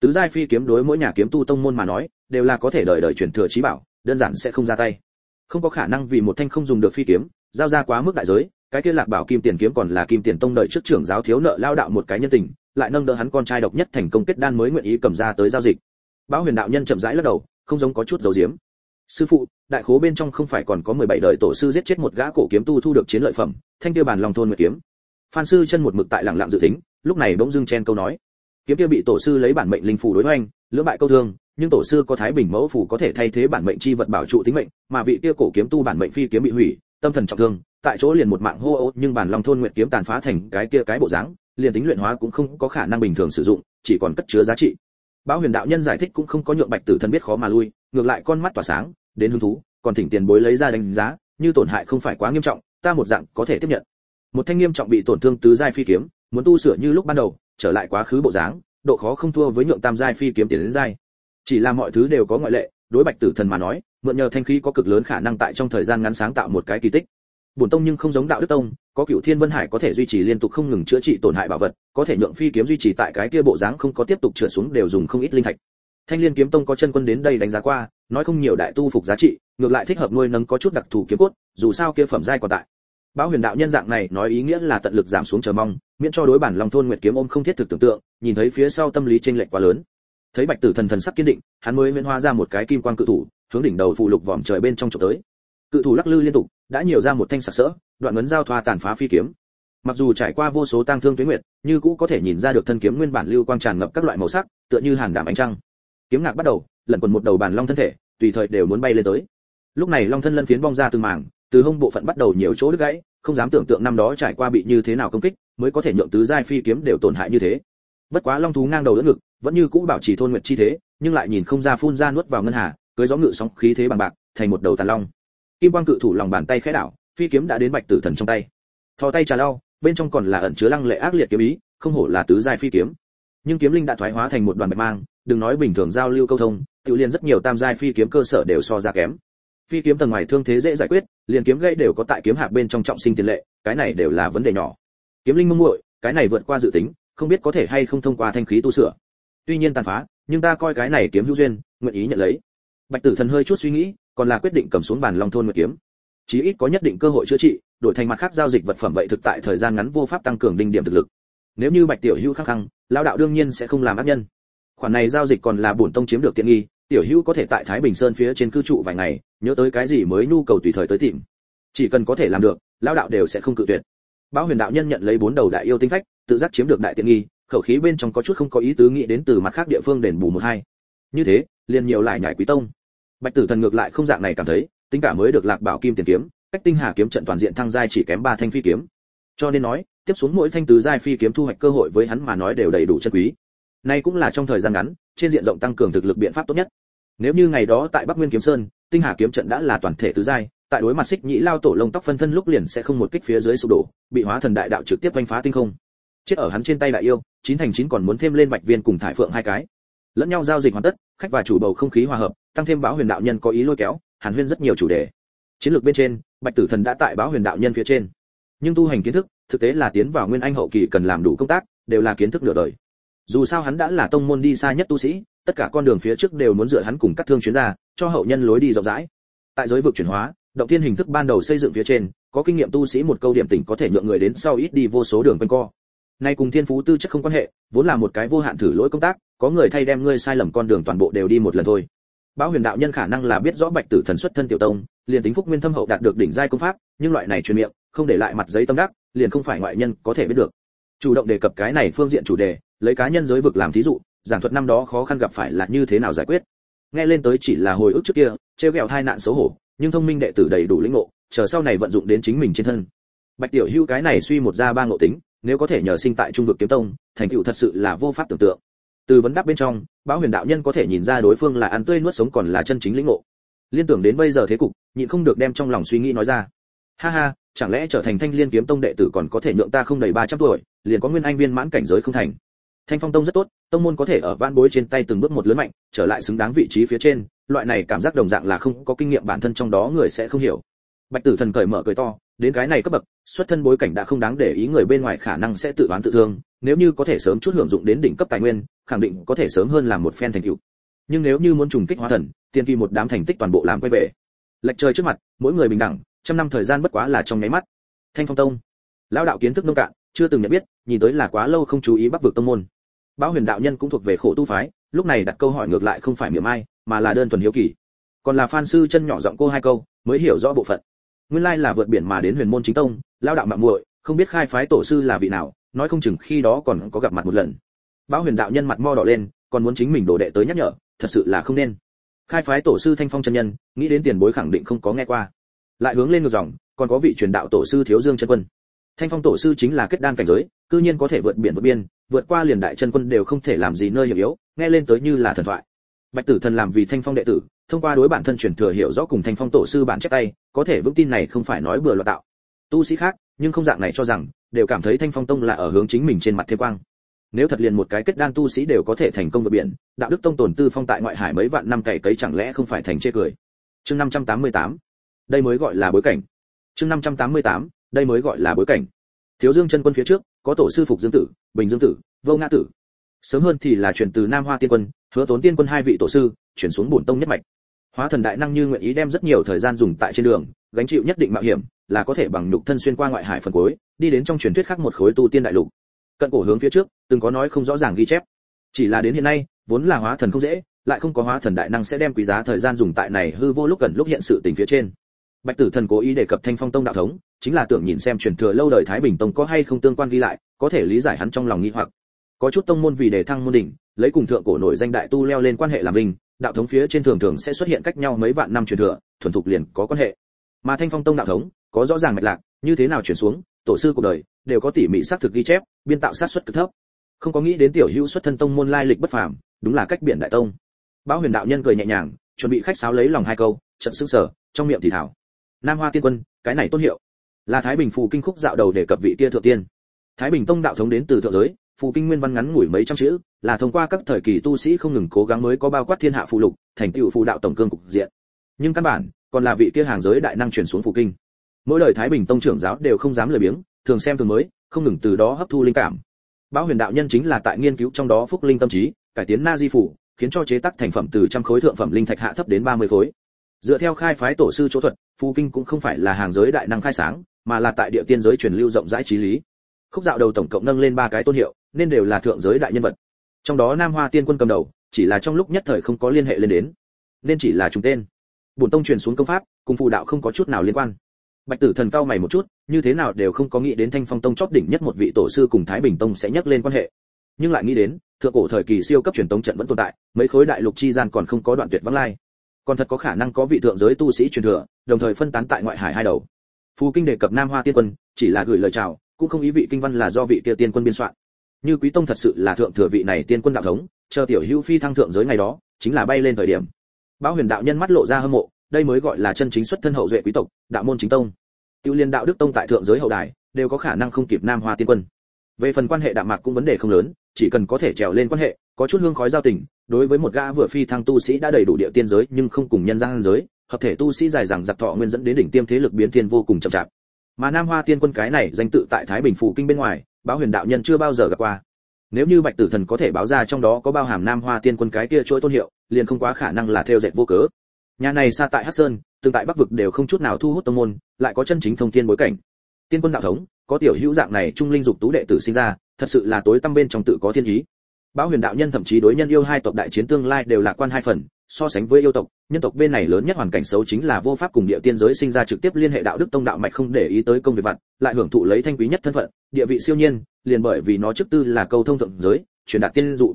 Tứ giai phi kiếm đối mỗi nhà kiếm tu tông môn mà nói, đều là có thể đời đời truyền thừa trí bảo, đơn giản sẽ không ra tay. Không có khả năng vì một thanh không dùng được phi kiếm, giao ra quá mức đại giới cái kia lạc bảo kim tiền kiếm còn là kim tiền tông đợi trước trưởng giáo thiếu nợ lao đạo một cái nhân tình, lại nâng đỡ hắn con trai độc nhất thành công kết đan mới nguyện ý cầm ra tới giao dịch. Báo huyền đạo nhân chậm rãi lắc đầu, không giống có chút dầu diếm. Sư phụ, đại khố bên trong không phải còn có 17 đời tổ sư giết chết một gã cổ kiếm tu thu được chiến lợi phẩm, thanh kia bản lòng thôn nguyệt kiếm. Phan sư chân một mực tại lặng lặng dự tính, lúc này bỗng dưng chen câu nói. Kiếm kia bị tổ sư lấy bản mệnh linh phủ đối hoành, lưỡng bại câu thương, nhưng tổ sư có thái bình mẫu phủ có thể thay thế bản mệnh chi vật bảo trụ tính mệnh, mà vị kia cổ kiếm tu bản mệnh phi kiếm bị hủy tâm thần trọng thương, tại chỗ liền một mạng hô ô, nhưng bản long thôn nguyện kiếm tàn phá thành cái kia cái bộ dáng, liền tính luyện hóa cũng không có khả năng bình thường sử dụng, chỉ còn cất chứa giá trị. Bão huyền đạo nhân giải thích cũng không có nhượng bạch tử thần biết khó mà lui, ngược lại con mắt tỏa sáng, đến hứng thú, còn thỉnh tiền bối lấy ra đánh giá, như tổn hại không phải quá nghiêm trọng, ta một dạng có thể tiếp nhận. Một thanh nghiêm trọng bị tổn thương tứ giai phi kiếm, muốn tu sửa như lúc ban đầu, trở lại quá khứ bộ dáng, độ khó không thua với nhượng tam giai phi kiếm tiền đến giai. Chỉ là mọi thứ đều có ngoại lệ, đối bạch tử thần mà nói mượn nhờ thanh khí có cực lớn khả năng tại trong thời gian ngắn sáng tạo một cái kỳ tích. Bổn tông nhưng không giống đạo đức tông, có cựu thiên vân hải có thể duy trì liên tục không ngừng chữa trị tổn hại bảo vật, có thể nhượng phi kiếm duy trì tại cái kia bộ dáng không có tiếp tục trượt xuống đều dùng không ít linh thạch. Thanh liên kiếm tông có chân quân đến đây đánh giá qua, nói không nhiều đại tu phục giá trị, ngược lại thích hợp nuôi nấng có chút đặc thù kiếm cốt, dù sao kia phẩm giai còn tại. Bão huyền đạo nhân dạng này nói ý nghĩa là tận lực giảm xuống chờ mong, miễn cho đối bản lòng thôn nguyệt kiếm ôm không thiết thực tưởng tượng, nhìn thấy phía sau tâm lý chênh lệch quá lớn. Thấy bạch tử thần thần sắc kiên định, hắn mới huyễn hóa ra một cái kim quang cự thủ hướng đỉnh đầu phụ lục vòm trời bên trong chụp tới. Cự thủ lắc lư liên tục, đã nhiều ra một thanh sặc sỡ, đoạn ngấn giao thoa tàn phá phi kiếm. Mặc dù trải qua vô số tang thương tuyết nguyệt, như cũ có thể nhìn ra được thân kiếm nguyên bản lưu quang tràn ngập các loại màu sắc, tựa như hàn đảm ánh trăng. Kiếm ngạc bắt đầu lần quần một đầu bàn long thân thể, tùy thời đều muốn bay lên tới. Lúc này long thân lân phiến bong ra từng mảng, từ hông bộ phận bắt đầu nhiều chỗ đứt gãy, không dám tưởng tượng năm đó trải qua bị như thế nào công kích, mới có thể nhượng tứ giai phi kiếm đều tổn hại như thế. Bất quá long thú ngang đầu đỡ ngực, vẫn như cũ bảo trì thôn nguyệt chi thế, nhưng lại nhìn không ra phun ra nuốt vào ngân hà cưới gió ngự sóng khí thế bằng bạc, thành một đầu tàn long. Kim quang cự thủ lòng bàn tay khẽ đảo, phi kiếm đã đến bạch tử thần trong tay. Thò tay trà lau, bên trong còn là ẩn chứa lăng lệ ác liệt kiếm ý, không hổ là tứ giai phi kiếm. Nhưng kiếm linh đã thoái hóa thành một đoàn bạch mang, đừng nói bình thường giao lưu câu thông, tự liên rất nhiều tam giai phi kiếm cơ sở đều so ra kém. Phi kiếm tầng ngoài thương thế dễ giải quyết, liền kiếm gãy đều có tại kiếm hạc bên trong trọng sinh tiền lệ, cái này đều là vấn đề nhỏ. Kiếm linh mông muội, cái này vượt qua dự tính, không biết có thể hay không thông qua thanh khí tu sửa. Tuy nhiên tàn phá, nhưng ta coi cái này kiếm hữu duyên, nguyện ý nhận lấy bạch tử thần hơi chút suy nghĩ còn là quyết định cầm xuống bàn long thôn nguyệt kiếm. Chí ít có nhất định cơ hội chữa trị đổi thành mặt khác giao dịch vật phẩm vậy thực tại thời gian ngắn vô pháp tăng cường đinh điểm thực lực. Nếu như bạch tiểu hữu khăng khăng lão đạo đương nhiên sẽ không làm ác nhân. Khoản này giao dịch còn là bổn tông chiếm được tiện nghi tiểu hữu có thể tại thái bình sơn phía trên cư trụ vài ngày nhớ tới cái gì mới nhu cầu tùy thời tới tìm. Chỉ cần có thể làm được lão đạo đều sẽ không cự tuyệt. Bão Huyền đạo nhân nhận lấy bốn đầu đại yêu tinh phách, tự giác chiếm được đại tiện nghi, khẩu khí bên trong có chút không có ý tứ nghĩ đến từ mặt khác địa phương đền bù một hai. Như thế, liền nhiều lại nhảy quý tông. Bạch Tử Thần ngược lại không dạng này cảm thấy, tính cả mới được Lạc Bảo Kim tiền kiếm, cách tinh hà kiếm trận toàn diện thăng giai chỉ kém ba thanh phi kiếm. Cho nên nói, tiếp xuống mỗi thanh tứ giai phi kiếm thu hoạch cơ hội với hắn mà nói đều đầy đủ chân quý. Nay cũng là trong thời gian ngắn, trên diện rộng tăng cường thực lực biện pháp tốt nhất. Nếu như ngày đó tại Bắc Nguyên kiếm sơn, tinh hà kiếm trận đã là toàn thể tứ giai, tại đối mặt xích nhĩ lao tổ lông tóc phân thân lúc liền sẽ không một kích phía dưới sụp đổ bị hóa thần đại đạo trực tiếp vanh phá tinh không chết ở hắn trên tay đại yêu chín thành chín còn muốn thêm lên bạch viên cùng thải phượng hai cái lẫn nhau giao dịch hoàn tất khách và chủ bầu không khí hòa hợp, tăng thêm báo huyền đạo nhân có ý lôi kéo, hàn huyên rất nhiều chủ đề. Chiến lược bên trên, bạch tử thần đã tại báo huyền đạo nhân phía trên. Nhưng tu hành kiến thức, thực tế là tiến vào nguyên anh hậu kỳ cần làm đủ công tác, đều là kiến thức nửa đời. Dù sao hắn đã là tông môn đi xa nhất tu sĩ, tất cả con đường phía trước đều muốn dựa hắn cùng các thương chuyên gia, cho hậu nhân lối đi rộng rãi. Tại giới vực chuyển hóa, động thiên hình thức ban đầu xây dựng phía trên, có kinh nghiệm tu sĩ một câu điểm tỉnh có thể nhượng người đến sau ít đi vô số đường quanh co nay cùng thiên phú tư chất không quan hệ vốn là một cái vô hạn thử lỗi công tác có người thay đem ngươi sai lầm con đường toàn bộ đều đi một lần thôi. Báo huyền đạo nhân khả năng là biết rõ bạch tử thần xuất thân tiểu tông liền tính phúc nguyên thâm hậu đạt được đỉnh giai công pháp nhưng loại này truyền miệng không để lại mặt giấy tâm đắc liền không phải ngoại nhân có thể biết được. Chủ động đề cập cái này phương diện chủ đề lấy cá nhân giới vực làm thí dụ giảng thuật năm đó khó khăn gặp phải là như thế nào giải quyết. Nghe lên tới chỉ là hồi ức trước kia treo ghẹo hai nạn xấu hổ nhưng thông minh đệ tử đầy đủ lĩnh ngộ, chờ sau này vận dụng đến chính mình trên thân. Bạch Tiểu Hưu cái này suy một ra ba ngộ tính, nếu có thể nhờ sinh tại trung vực kiếm tông, thành tựu thật sự là vô pháp tưởng tượng. Từ vấn đáp bên trong, bão Huyền đạo nhân có thể nhìn ra đối phương là ăn tươi nuốt sống còn là chân chính lĩnh ngộ. Liên tưởng đến bây giờ thế cục, nhịn không được đem trong lòng suy nghĩ nói ra. Ha ha, chẳng lẽ trở thành Thanh Liên kiếm tông đệ tử còn có thể nhượng ta không đầy 300 tuổi, liền có nguyên anh viên mãn cảnh giới không thành. Thanh Phong tông rất tốt, tông môn có thể ở van bối trên tay từng bước một lớn mạnh, trở lại xứng đáng vị trí phía trên, loại này cảm giác đồng dạng là không có kinh nghiệm bản thân trong đó người sẽ không hiểu bạch tử thần cởi mở cười to đến cái này cấp bậc, xuất thân bối cảnh đã không đáng để ý người bên ngoài khả năng sẽ tự đoán tự thương, nếu như có thể sớm chút hưởng dụng đến đỉnh cấp tài nguyên, khẳng định có thể sớm hơn làm một phen thành tựu. Nhưng nếu như muốn trùng kích hóa thần tiên kỳ một đám thành tích toàn bộ làm quay về. Lệch trời trước mặt, mỗi người bình đẳng, trăm năm thời gian bất quá là trong nháy mắt. Thanh phong tông. Lão đạo kiến thức nông cạn, chưa từng nhận biết, nhìn tới là quá lâu không chú ý bắc vực tông môn. Bão huyền đạo nhân cũng thuộc về khổ tu phái, lúc này đặt câu hỏi ngược lại không phải miệng ai, mà là đơn thuần hiếu kỳ. Còn là phan sư chân nhỏ giọng cô hai câu, mới hiểu rõ bộ phận nguyên lai là vượt biển mà đến huyền môn chính tông lao đạo mạng muội, không biết khai phái tổ sư là vị nào, nói không chừng khi đó còn có gặp mặt một lần. Bao huyền đạo nhân mặt mo đỏ lên, còn muốn chính mình đổ đệ tới nhắc nhở, thật sự là không nên. Khai phái tổ sư thanh phong chân nhân, nghĩ đến tiền bối khẳng định không có nghe qua. Lại hướng lên ngược dòng, còn có vị truyền đạo tổ sư thiếu dương chân quân. Thanh phong tổ sư chính là kết đan cảnh giới, cư nhiên có thể vượt biển vượt biên, vượt qua liền đại chân quân đều không thể làm gì nơi hiểm yếu, nghe lên tới như là thần thoại bạch tử thần làm vì thanh phong đệ tử, thông qua đối bản thân truyền thừa hiểu rõ cùng thanh phong tổ sư bản chép tay, có thể vững tin này không phải nói bừa loạn tạo. Tu sĩ khác, nhưng không dạng này cho rằng, đều cảm thấy thanh phong tông là ở hướng chính mình trên mặt thế quang. Nếu thật liền một cái kết đan tu sĩ đều có thể thành công vượt biển, đạo đức tông tồn tư phong tại ngoại hải mấy vạn năm cày cấy chẳng lẽ không phải thành chê cười? Chương 588 đây mới gọi là bối cảnh. Chương 588 đây mới gọi là bối cảnh. Thiếu dương chân quân phía trước, có tổ sư phục dương tử, bình dương tử, vô ngã tử. Sớm hơn thì là truyền từ nam hoa tiên quân hứa tốn tiên quân hai vị tổ sư, chuyển xuống bổn tông nhất mạch. Hóa thần đại năng như nguyện ý đem rất nhiều thời gian dùng tại trên đường, gánh chịu nhất định mạo hiểm, là có thể bằng nhục thân xuyên qua ngoại hải phần cuối, đi đến trong truyền thuyết khác một khối tu tiên đại lục. Cận cổ hướng phía trước, từng có nói không rõ ràng ghi chép. Chỉ là đến hiện nay, vốn là hóa thần không dễ, lại không có hóa thần đại năng sẽ đem quý giá thời gian dùng tại này hư vô lúc gần lúc hiện sự tình phía trên. Bạch tử thần cố ý đề cập thanh phong tông đạo thống, chính là tưởng nhìn xem truyền thừa lâu đời thái bình tông có hay không tương quan ghi lại, có thể lý giải hắn trong lòng nghi hoặc. Có chút tông môn vì đề thăng môn đỉnh lấy cùng thượng cổ nổi danh đại tu leo lên quan hệ làm vinh đạo thống phía trên thường thường sẽ xuất hiện cách nhau mấy vạn năm truyền thừa thuần thục liền có quan hệ mà thanh phong tông đạo thống có rõ ràng mạch lạc như thế nào chuyển xuống tổ sư cuộc đời đều có tỉ mỉ xác thực ghi chép biên tạo sát xuất cực thấp không có nghĩ đến tiểu hữu xuất thân tông môn lai lịch bất phàm đúng là cách biển đại tông Bão Huyền đạo nhân cười nhẹ nhàng, chuẩn bị khách sáo lấy lòng hai câu, trận sững sờ, trong miệng thì thảo. Nam Hoa Tiên Quân, cái này tốt hiệu. Là Thái Bình phù kinh khúc dạo đầu để cập vị kia thượng tiên. Thái Bình tông đạo thống đến từ thượng giới, phù kinh nguyên văn ngắn ngủi mấy trăm chữ, là thông qua các thời kỳ tu sĩ không ngừng cố gắng mới có bao quát thiên hạ phù lục, thành tựu phù đạo tổng cương cục diện. Nhưng căn bản, còn là vị kia hàng giới đại năng chuyển xuống phù kinh. Mỗi lời Thái Bình tông trưởng giáo đều không dám lười biếng, thường xem thường mới, không ngừng từ đó hấp thu linh cảm. Bão Huyền đạo nhân chính là tại nghiên cứu trong đó phúc linh tâm trí, cải tiến na di phủ, khiến cho chế tác thành phẩm từ trăm khối thượng phẩm linh thạch hạ thấp đến 30 khối. Dựa theo khai phái tổ sư chỗ thuật, phù kinh cũng không phải là hàng giới đại năng khai sáng, mà là tại địa tiên giới truyền lưu rộng rãi trí lý. Khúc dạo đầu tổng cộng nâng lên ba cái tôn hiệu, nên đều là thượng giới đại nhân vật. Trong đó Nam Hoa Tiên Quân cầm đầu, chỉ là trong lúc nhất thời không có liên hệ lên đến, nên chỉ là chúng tên. Bổn tông truyền xuống công pháp, cùng phù đạo không có chút nào liên quan. Bạch Tử Thần cao mày một chút, như thế nào đều không có nghĩ đến Thanh Phong Tông chót đỉnh nhất một vị tổ sư cùng Thái Bình Tông sẽ nhắc lên quan hệ. Nhưng lại nghĩ đến, thượng cổ thời kỳ siêu cấp truyền tống trận vẫn tồn tại, mấy khối đại lục chi gian còn không có đoạn tuyệt vắng lai. Còn thật có khả năng có vị thượng giới tu sĩ truyền thừa, đồng thời phân tán tại ngoại hải hai đầu. Phù kinh đề cập Nam Hoa Tiên Quân, chỉ là gửi lời chào, cũng không ý vị kinh văn là do vị kia tiên quân biên soạn. Như Quý Tông thật sự là thượng thừa vị này tiên quân đạo thống, chờ tiểu hữu phi thăng thượng giới ngày đó, chính là bay lên thời điểm. Bão Huyền đạo nhân mắt lộ ra hâm mộ, đây mới gọi là chân chính xuất thân hậu duệ quý tộc, đạo môn chính tông. Tiêu Liên đạo đức tông tại thượng giới hậu đài, đều có khả năng không kịp Nam Hoa Tiên Quân. Về phần quan hệ đạm mạc cũng vấn đề không lớn, chỉ cần có thể trèo lên quan hệ, có chút hương khói giao tình, đối với một gã vừa phi thăng tu sĩ đã đầy đủ địa tiên giới nhưng không cùng nhân gian giới, hợp thể tu sĩ dài dằng giặc thọ nguyên dẫn đến đỉnh tiêm thế lực biến thiên vô cùng chậm chạp. Mà Nam Hoa Tiên Quân cái này danh tự tại Thái Bình phủ kinh bên ngoài, báo huyền đạo nhân chưa bao giờ gặp qua. Nếu như Bạch Tử Thần có thể báo ra trong đó có bao hàm Nam Hoa Tiên Quân cái kia chuỗi tôn hiệu, liền không quá khả năng là theo dệt vô cớ. Nhà này xa tại Hắc Sơn, tương tại Bắc vực đều không chút nào thu hút tông môn, lại có chân chính thông tiên bối cảnh. Tiên quân đạo thống, có tiểu hữu dạng này trung linh dục tú đệ tử sinh ra, thật sự là tối tăm bên trong tự có thiên ý Bão Huyền đạo nhân thậm chí đối nhân yêu hai tộc đại chiến tương lai đều lạc quan hai phần, so sánh với yêu tộc, nhân tộc bên này lớn nhất hoàn cảnh xấu chính là vô pháp cùng địa tiên giới sinh ra trực tiếp liên hệ đạo đức tông đạo mạch không để ý tới công việc vặt, lại hưởng thụ lấy thanh quý nhất thân phận, địa vị siêu nhiên, liền bởi vì nó trước tư là câu thông thượng giới, truyền đạt tiên dụ.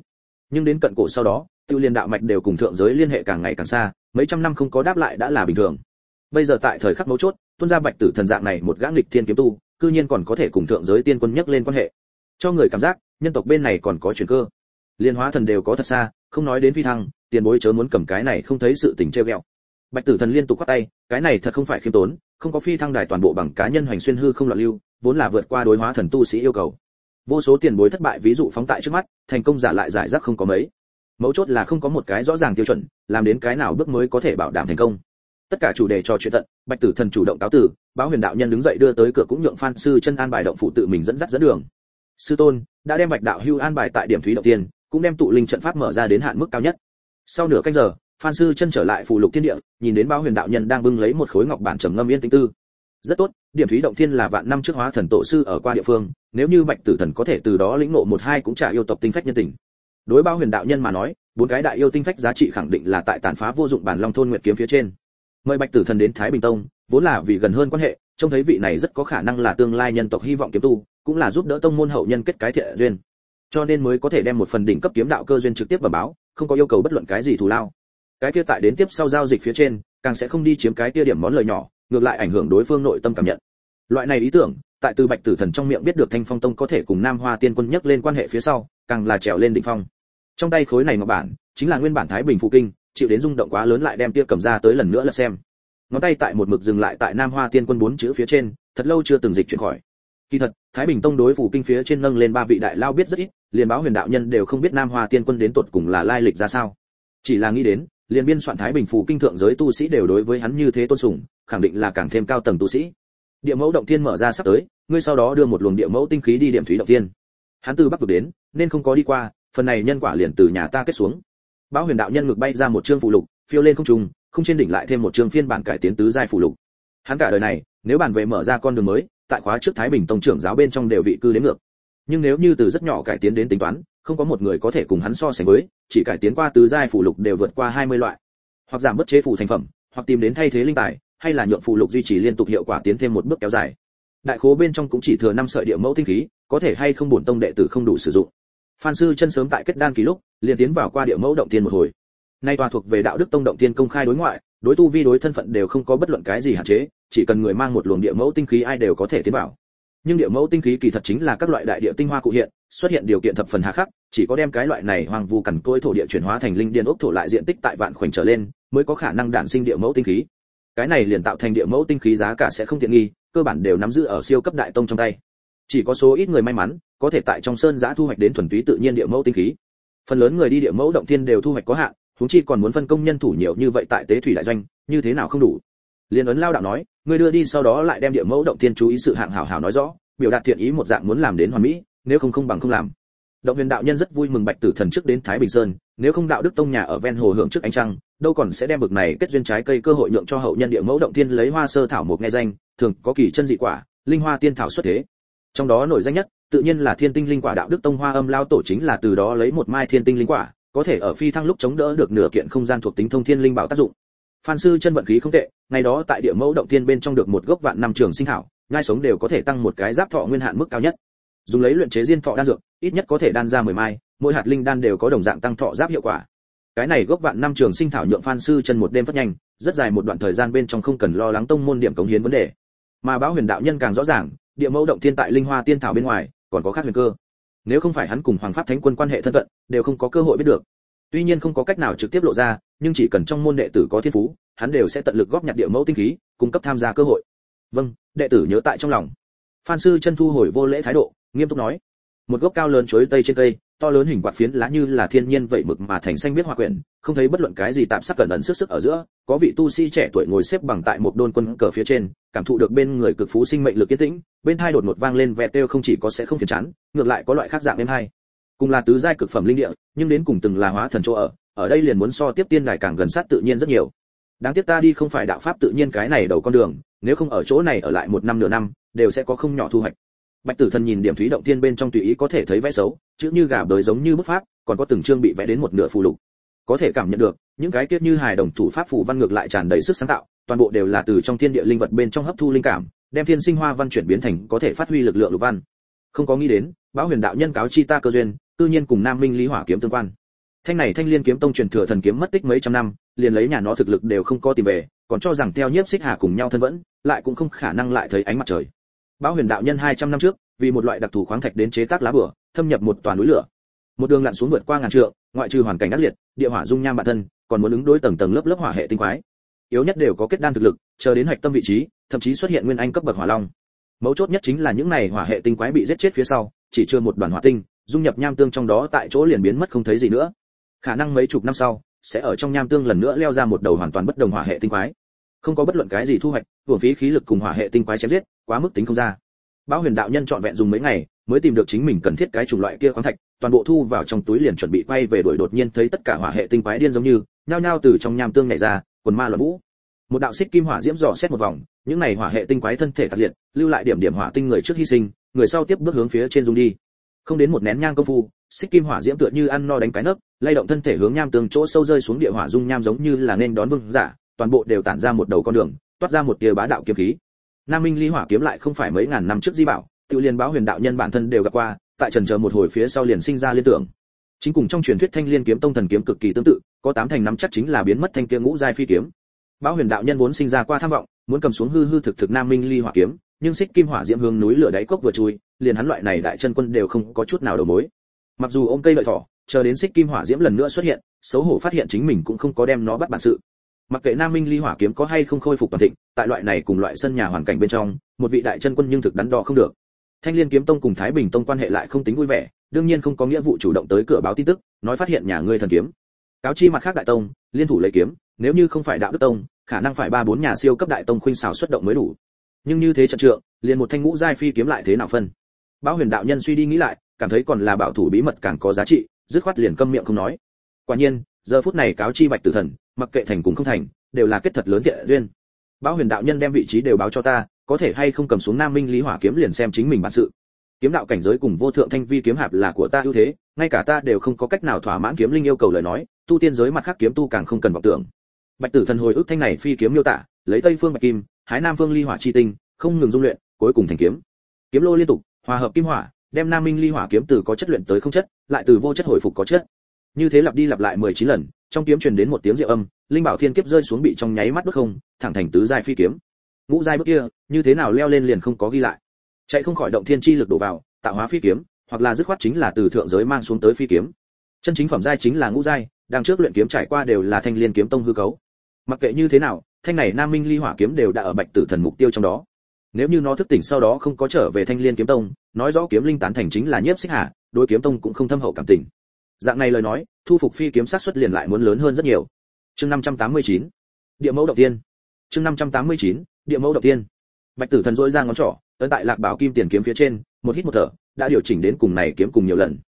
Nhưng đến cận cổ sau đó, tiêu liên đạo mạch đều cùng thượng giới liên hệ càng ngày càng xa, mấy trăm năm không có đáp lại đã là bình thường. Bây giờ tại thời khắc mấu chốt, tuôn ra bạch tử thần dạng này một gã nghịch thiên kiếm tu, cư nhiên còn có thể cùng thượng giới tiên quân nhắc lên quan hệ. Cho người cảm giác, nhân tộc bên này còn có chuyển cơ liên hóa thần đều có thật xa không nói đến phi thăng tiền bối chớ muốn cầm cái này không thấy sự tình treo ghẹo. Bạch tử thần liên tục quát tay, cái này thật không phải khiêm tốn, không có phi thăng đài toàn bộ bằng cá nhân hoành xuyên hư không loạn lưu, vốn là vượt qua đối hóa thần tu sĩ yêu cầu. Vô số tiền bối thất bại, ví dụ phóng tại trước mắt, thành công giả lại giải rác không có mấy. Mấu chốt là không có một cái rõ ràng tiêu chuẩn, làm đến cái nào bước mới có thể bảo đảm thành công. Tất cả chủ đề cho chuyện tận, bạch tử thần chủ động cáo tử, báo huyền đạo nhân đứng dậy đưa tới cửa cũng nhượng phan sư chân an bài động phụ tự mình dẫn dắt dẫn đường. Sư tôn, đã đem bạch đạo hưu an bài tại điểm thúy đầu tiên, cũng đem tụ linh trận pháp mở ra đến hạn mức cao nhất sau nửa canh giờ, phan sư chân trở lại phù lục thiên địa, nhìn đến bao huyền đạo nhân đang bưng lấy một khối ngọc bản trầm ngâm yên tĩnh tư. Rất tốt, điểm thúy động thiên là vạn năm trước hóa thần tổ sư ở qua địa phương, nếu như bạch tử thần có thể từ đó lĩnh ngộ một hai cũng trả yêu tộc tinh phách nhân tình. Đối bao huyền đạo nhân mà nói, bốn cái đại yêu tinh phách giá trị khẳng định là tại tàn phá vô dụng bản long thôn nguyệt kiếm phía trên. Mời bạch tử thần đến thái bình tông, vốn là vì gần hơn quan hệ, trông thấy vị này rất có khả năng là tương lai nhân tộc hy vọng kiếm tu, cũng là giúp đỡ tông môn hậu nhân kết cái thiện duyên. Cho nên mới có thể đem một phần đỉnh cấp kiếm đạo cơ duyên trực tiếp vào báo không có yêu cầu bất luận cái gì thù lao. Cái kia tại đến tiếp sau giao dịch phía trên, càng sẽ không đi chiếm cái kia điểm món lời nhỏ, ngược lại ảnh hưởng đối phương nội tâm cảm nhận. Loại này ý tưởng, tại từ bạch tử thần trong miệng biết được thanh phong tông có thể cùng nam hoa tiên quân nhắc lên quan hệ phía sau, càng là trèo lên đỉnh phong. Trong tay khối này ngọc bản, chính là nguyên bản thái bình phụ kinh, chịu đến rung động quá lớn lại đem tia cầm ra tới lần nữa là xem. Ngón tay tại một mực dừng lại tại nam hoa tiên quân bốn chữ phía trên, thật lâu chưa từng dịch chuyển khỏi. Kỳ thật, thái bình tông đối phủ kinh phía trên nâng lên ba vị đại lao biết rất ít liền báo huyền đạo nhân đều không biết nam hoa tiên quân đến tột cùng là lai lịch ra sao. Chỉ là nghĩ đến, liền biên soạn thái bình phù kinh thượng giới tu sĩ đều đối với hắn như thế tôn sùng, khẳng định là càng thêm cao tầng tu sĩ. Địa mẫu động thiên mở ra sắp tới, ngươi sau đó đưa một luồng địa mẫu tinh khí đi điểm thủy động thiên. Hắn từ bắc vực đến, nên không có đi qua, phần này nhân quả liền từ nhà ta kết xuống. Báo huyền đạo nhân ngược bay ra một chương phụ lục, phiêu lên không trung, không trên đỉnh lại thêm một chương phiên bản cải tiến tứ giai phụ lục. Hắn cả đời này, nếu bản về mở ra con đường mới, tại khóa trước thái bình tông trưởng giáo bên trong đều vị cư đến ngược nhưng nếu như từ rất nhỏ cải tiến đến tính toán, không có một người có thể cùng hắn so sánh với, chỉ cải tiến qua tứ giai phụ lục đều vượt qua 20 loại. Hoặc giảm bất chế phụ thành phẩm, hoặc tìm đến thay thế linh tài, hay là nhuộm phụ lục duy trì liên tục hiệu quả tiến thêm một bước kéo dài. Đại khố bên trong cũng chỉ thừa năm sợi địa mẫu tinh khí, có thể hay không bổn tông đệ tử không đủ sử dụng. Phan sư chân sớm tại kết đan kỳ lúc, liền tiến vào qua địa mẫu động tiên một hồi. Nay tòa thuộc về đạo đức tông động tiên công khai đối ngoại, đối tu vi đối thân phận đều không có bất luận cái gì hạn chế, chỉ cần người mang một luồng địa mẫu tinh khí ai đều có thể tiến vào nhưng địa mẫu tinh khí kỳ thật chính là các loại đại địa tinh hoa cụ hiện, xuất hiện điều kiện thập phần hà khắc, chỉ có đem cái loại này hoàng vu cằn côi thổ địa chuyển hóa thành linh điên ốc thổ lại diện tích tại vạn khoảnh trở lên, mới có khả năng đản sinh địa mẫu tinh khí. Cái này liền tạo thành địa mẫu tinh khí giá cả sẽ không tiện nghi, cơ bản đều nắm giữ ở siêu cấp đại tông trong tay. Chỉ có số ít người may mắn, có thể tại trong sơn giã thu hoạch đến thuần túy tự nhiên địa mẫu tinh khí. Phần lớn người đi địa mẫu động thiên đều thu hoạch có hạn chúng chi còn muốn phân công nhân thủ nhiều như vậy tại tế thủy đại doanh, như thế nào không đủ? Liên ấn lao đạo nói, ngươi đưa đi sau đó lại đem địa mẫu động thiên chú ý sự hạng hảo hảo nói rõ, biểu đạt thiện ý một dạng muốn làm đến hoàn mỹ, nếu không không bằng không làm. Động viên đạo nhân rất vui mừng bạch tử thần trước đến thái bình sơn, nếu không đạo đức tông nhà ở ven hồ hưởng trước ánh trăng, đâu còn sẽ đem bực này kết duyên trái cây cơ hội nhượng cho hậu nhân địa mẫu động thiên lấy hoa sơ thảo một nghe danh, thường có kỳ chân dị quả, linh hoa tiên thảo xuất thế. Trong đó nổi danh nhất, tự nhiên là thiên tinh linh quả đạo đức tông hoa âm lao tổ chính là từ đó lấy một mai thiên tinh linh quả, có thể ở phi thăng lúc chống đỡ được nửa kiện không gian thuộc tính thông thiên linh bảo tác dụng phan sư chân vận khí không tệ, ngày đó tại địa mẫu động thiên bên trong được một gốc vạn năm trường sinh thảo ngai sống đều có thể tăng một cái giáp thọ nguyên hạn mức cao nhất. Dùng lấy luyện chế diên thọ đan dược, ít nhất có thể đan ra mười mai, mỗi hạt linh đan đều có đồng dạng tăng thọ giáp hiệu quả. Cái này gốc vạn năm trường sinh thảo nhượng phan sư chân một đêm phát nhanh, rất dài một đoạn thời gian bên trong không cần lo lắng tông môn điểm cống hiến vấn đề. Mà báo huyền đạo nhân càng rõ ràng, địa mẫu động thiên tại linh hoa tiên thảo bên ngoài, còn có khác huyền cơ. Nếu không phải hắn cùng hoàng pháp thánh quân quan hệ thân cận, đều không có cơ hội biết được tuy nhiên không có cách nào trực tiếp lộ ra, nhưng chỉ cần trong môn đệ tử có thiên phú, hắn đều sẽ tận lực góp nhặt địa mẫu tinh khí, cung cấp tham gia cơ hội. Vâng đệ tử nhớ tại trong lòng. Phan sư chân thu hồi vô lễ thái độ, nghiêm túc nói. Một gốc cao lớn chuối tây trên cây, to lớn hình quạt phiến lá như là thiên nhiên vậy mực mà thành xanh biết hoa quyển, không thấy bất luận cái gì tạm sắc cẩn ẩn sức sức ở giữa, có vị tu sĩ trẻ tuổi ngồi xếp bằng tại một đôn quân cờ phía trên, cảm thụ được bên người cực phú sinh mệnh lực yên tĩnh, bên thai đột một vang lên vẹt têu không chỉ có sẽ không phiền chán, ngược lại có loại khác dạng êm hay cùng là tứ giai cực phẩm linh địa, nhưng đến cùng từng là hóa thần chỗ ở ở đây liền muốn so tiếp tiên đài càng gần sát tự nhiên rất nhiều. Đáng tiếc ta đi không phải đạo pháp tự nhiên cái này đầu con đường, nếu không ở chỗ này ở lại một năm nửa năm, đều sẽ có không nhỏ thu hoạch. Bạch tử thần nhìn điểm thúy động tiên bên trong tùy ý có thể thấy vẽ xấu, chữ như gà bới giống như bút pháp, còn có từng chương bị vẽ đến một nửa phù lục. Có thể cảm nhận được, những cái tiết như hài đồng thủ pháp phù văn ngược lại tràn đầy sức sáng tạo, toàn bộ đều là từ trong thiên địa linh vật bên trong hấp thu linh cảm, đem thiên sinh hoa văn chuyển biến thành có thể phát huy lực lượng lục văn. Không có nghĩ đến bão huyền đạo nhân cáo chi ta cơ duyên cư nhiên cùng nam minh lý hỏa kiếm tương quan thanh này thanh liên kiếm tông truyền thừa thần kiếm mất tích mấy trăm năm liền lấy nhà nó thực lực đều không có tìm về còn cho rằng theo nhiếp xích hà cùng nhau thân vẫn lại cũng không khả năng lại thấy ánh mặt trời Báo Huyền đạo nhân 200 năm trước, vì một loại đặc thù khoáng thạch đến chế tác lá bùa, thâm nhập một tòa núi lửa. Một đường lặn xuống vượt qua ngàn trượng, ngoại trừ hoàn cảnh ác liệt, địa hỏa dung nham bản thân, còn muốn ứng đối tầng tầng lớp lớp hỏa hệ tinh quái. Yếu nhất đều có kết đan thực lực, chờ đến hạch tâm vị trí, thậm chí xuất hiện nguyên anh cấp bậc hỏa long. Mấu chốt nhất chính là những này hỏa hệ tinh quái bị giết chết phía sau, chỉ chưa một đoàn hỏa tinh, dung nhập nham tương trong đó tại chỗ liền biến mất không thấy gì nữa. Khả năng mấy chục năm sau, sẽ ở trong nham tương lần nữa leo ra một đầu hoàn toàn bất đồng hỏa hệ tinh quái. Không có bất luận cái gì thu hoạch, hưởng phí khí lực cùng hỏa hệ tinh quái chém giết, quá mức tính không ra Bão Huyền đạo nhân chọn vẹn dùng mấy ngày, mới tìm được chính mình cần thiết cái chủng loại kia khoáng thạch, toàn bộ thu vào trong túi liền chuẩn bị quay về đuổi đột nhiên thấy tất cả hỏa hệ tinh quái điên giống như, nhao nhao từ trong nham tương nhảy ra, quần ma loạn vũ. Một đạo xích kim hỏa diễm dò xét một vòng, những này hỏa hệ tinh quái thân thể tạc liệt, lưu lại điểm điểm hỏa tinh người trước hy sinh, người sau tiếp bước hướng phía trên dung đi. Không đến một nén nhang công phu, xích kim hỏa diễm tựa như ăn no đánh cái nấc, lay động thân thể hướng nham tường chỗ sâu rơi xuống địa hỏa dung nham giống như là nên đón vương giả, toàn bộ đều tản ra một đầu con đường, toát ra một tia bá đạo kiếm khí. Nam Minh Ly Hỏa kiếm lại không phải mấy ngàn năm trước di bảo, tự liên báo huyền đạo nhân bản thân đều gặp qua tại trần chờ một hồi phía sau liền sinh ra liên tưởng chính cùng trong truyền thuyết thanh liên kiếm tông thần kiếm cực kỳ tương tự có tám thành năm chắc chính là biến mất thanh kia ngũ giai phi kiếm báo huyền đạo nhân vốn sinh ra qua tham vọng muốn cầm xuống hư hư thực thực nam minh ly hỏa kiếm nhưng xích kim hỏa diễm hướng núi lửa đáy cốc vừa chui liền hắn loại này đại chân quân đều không có chút nào đầu mối. Mặc dù ôm cây lợi thỏ, chờ đến xích kim hỏa diễm lần nữa xuất hiện, xấu hổ phát hiện chính mình cũng không có đem nó bắt bản sự. Mặc kệ nam minh ly hỏa kiếm có hay không khôi phục toàn thịnh, tại loại này cùng loại sân nhà hoàn cảnh bên trong, một vị đại chân quân nhưng thực đắn đo không được. Thanh liên kiếm tông cùng thái bình tông quan hệ lại không tính vui vẻ, đương nhiên không có nghĩa vụ chủ động tới cửa báo tin tức, nói phát hiện nhà ngươi thần kiếm. Cáo chi mặt khác đại tông, liên thủ lấy kiếm, nếu như không phải đạo đức tông, khả năng phải ba bốn nhà siêu cấp đại tông khuynh xào xuất động mới đủ. Nhưng như thế trận trượng, liền một thanh ngũ giai phi kiếm lại thế nào phân? Báo huyền đạo nhân suy đi nghĩ lại, cảm thấy còn là bảo thủ bí mật càng có giá trị, dứt khoát liền câm miệng không nói. Quả nhiên, giờ phút này cáo chi bạch tử thần, mặc kệ thành cũng không thành, đều là kết thật lớn thiện duyên. Báo huyền đạo nhân đem vị trí đều báo cho ta, có thể hay không cầm xuống nam minh lý hỏa kiếm liền xem chính mình bản sự. Kiếm đạo cảnh giới cùng vô thượng thanh vi kiếm hạp là của ta ưu thế, ngay cả ta đều không có cách nào thỏa mãn kiếm linh yêu cầu lời nói, tu tiên giới mặt khác kiếm tu càng không cần vọng tưởng. Bạch tử thần hồi ức thanh này phi kiếm miêu tả, lấy tây phương bạch kim, hái nam phương ly hỏa chi tinh, không ngừng dung luyện, cuối cùng thành kiếm. Kiếm lô liên tục hòa hợp kim hỏa, đem nam minh ly hỏa kiếm từ có chất luyện tới không chất, lại từ vô chất hồi phục có chất. Như thế lặp đi lặp lại 19 lần, trong kiếm truyền đến một tiếng diệu âm, linh bảo thiên kiếp rơi xuống bị trong nháy mắt đứt không, thẳng thành tứ giai phi kiếm. Ngũ giai bước kia, như thế nào leo lên liền không có ghi lại. Chạy không khỏi động thiên chi lực đổ vào, tạo hóa phi kiếm, hoặc là dứt khoát chính là từ thượng giới mang xuống tới phi kiếm. Chân chính phẩm giai chính là ngũ giai đang trước luyện kiếm trải qua đều là thanh liên kiếm tông hư cấu. Mặc kệ như thế nào, thanh này nam minh ly hỏa kiếm đều đã ở bạch tử thần mục tiêu trong đó nếu như nó thức tỉnh sau đó không có trở về thanh liên kiếm tông, nói rõ kiếm linh tán thành chính là nhiếp xích hà, đối kiếm tông cũng không thâm hậu cảm tình. Dạng này lời nói, thu phục phi kiếm sát xuất liền lại muốn lớn hơn rất nhiều. Chương 589 địa mẫu đầu tiên. Chương 589 địa mẫu đầu tiên. Bạch tử thần dỗi ra ngón trỏ, ấn tại lạc bảo kim tiền kiếm phía trên, một hít một thở, đã điều chỉnh đến cùng này kiếm cùng nhiều lần.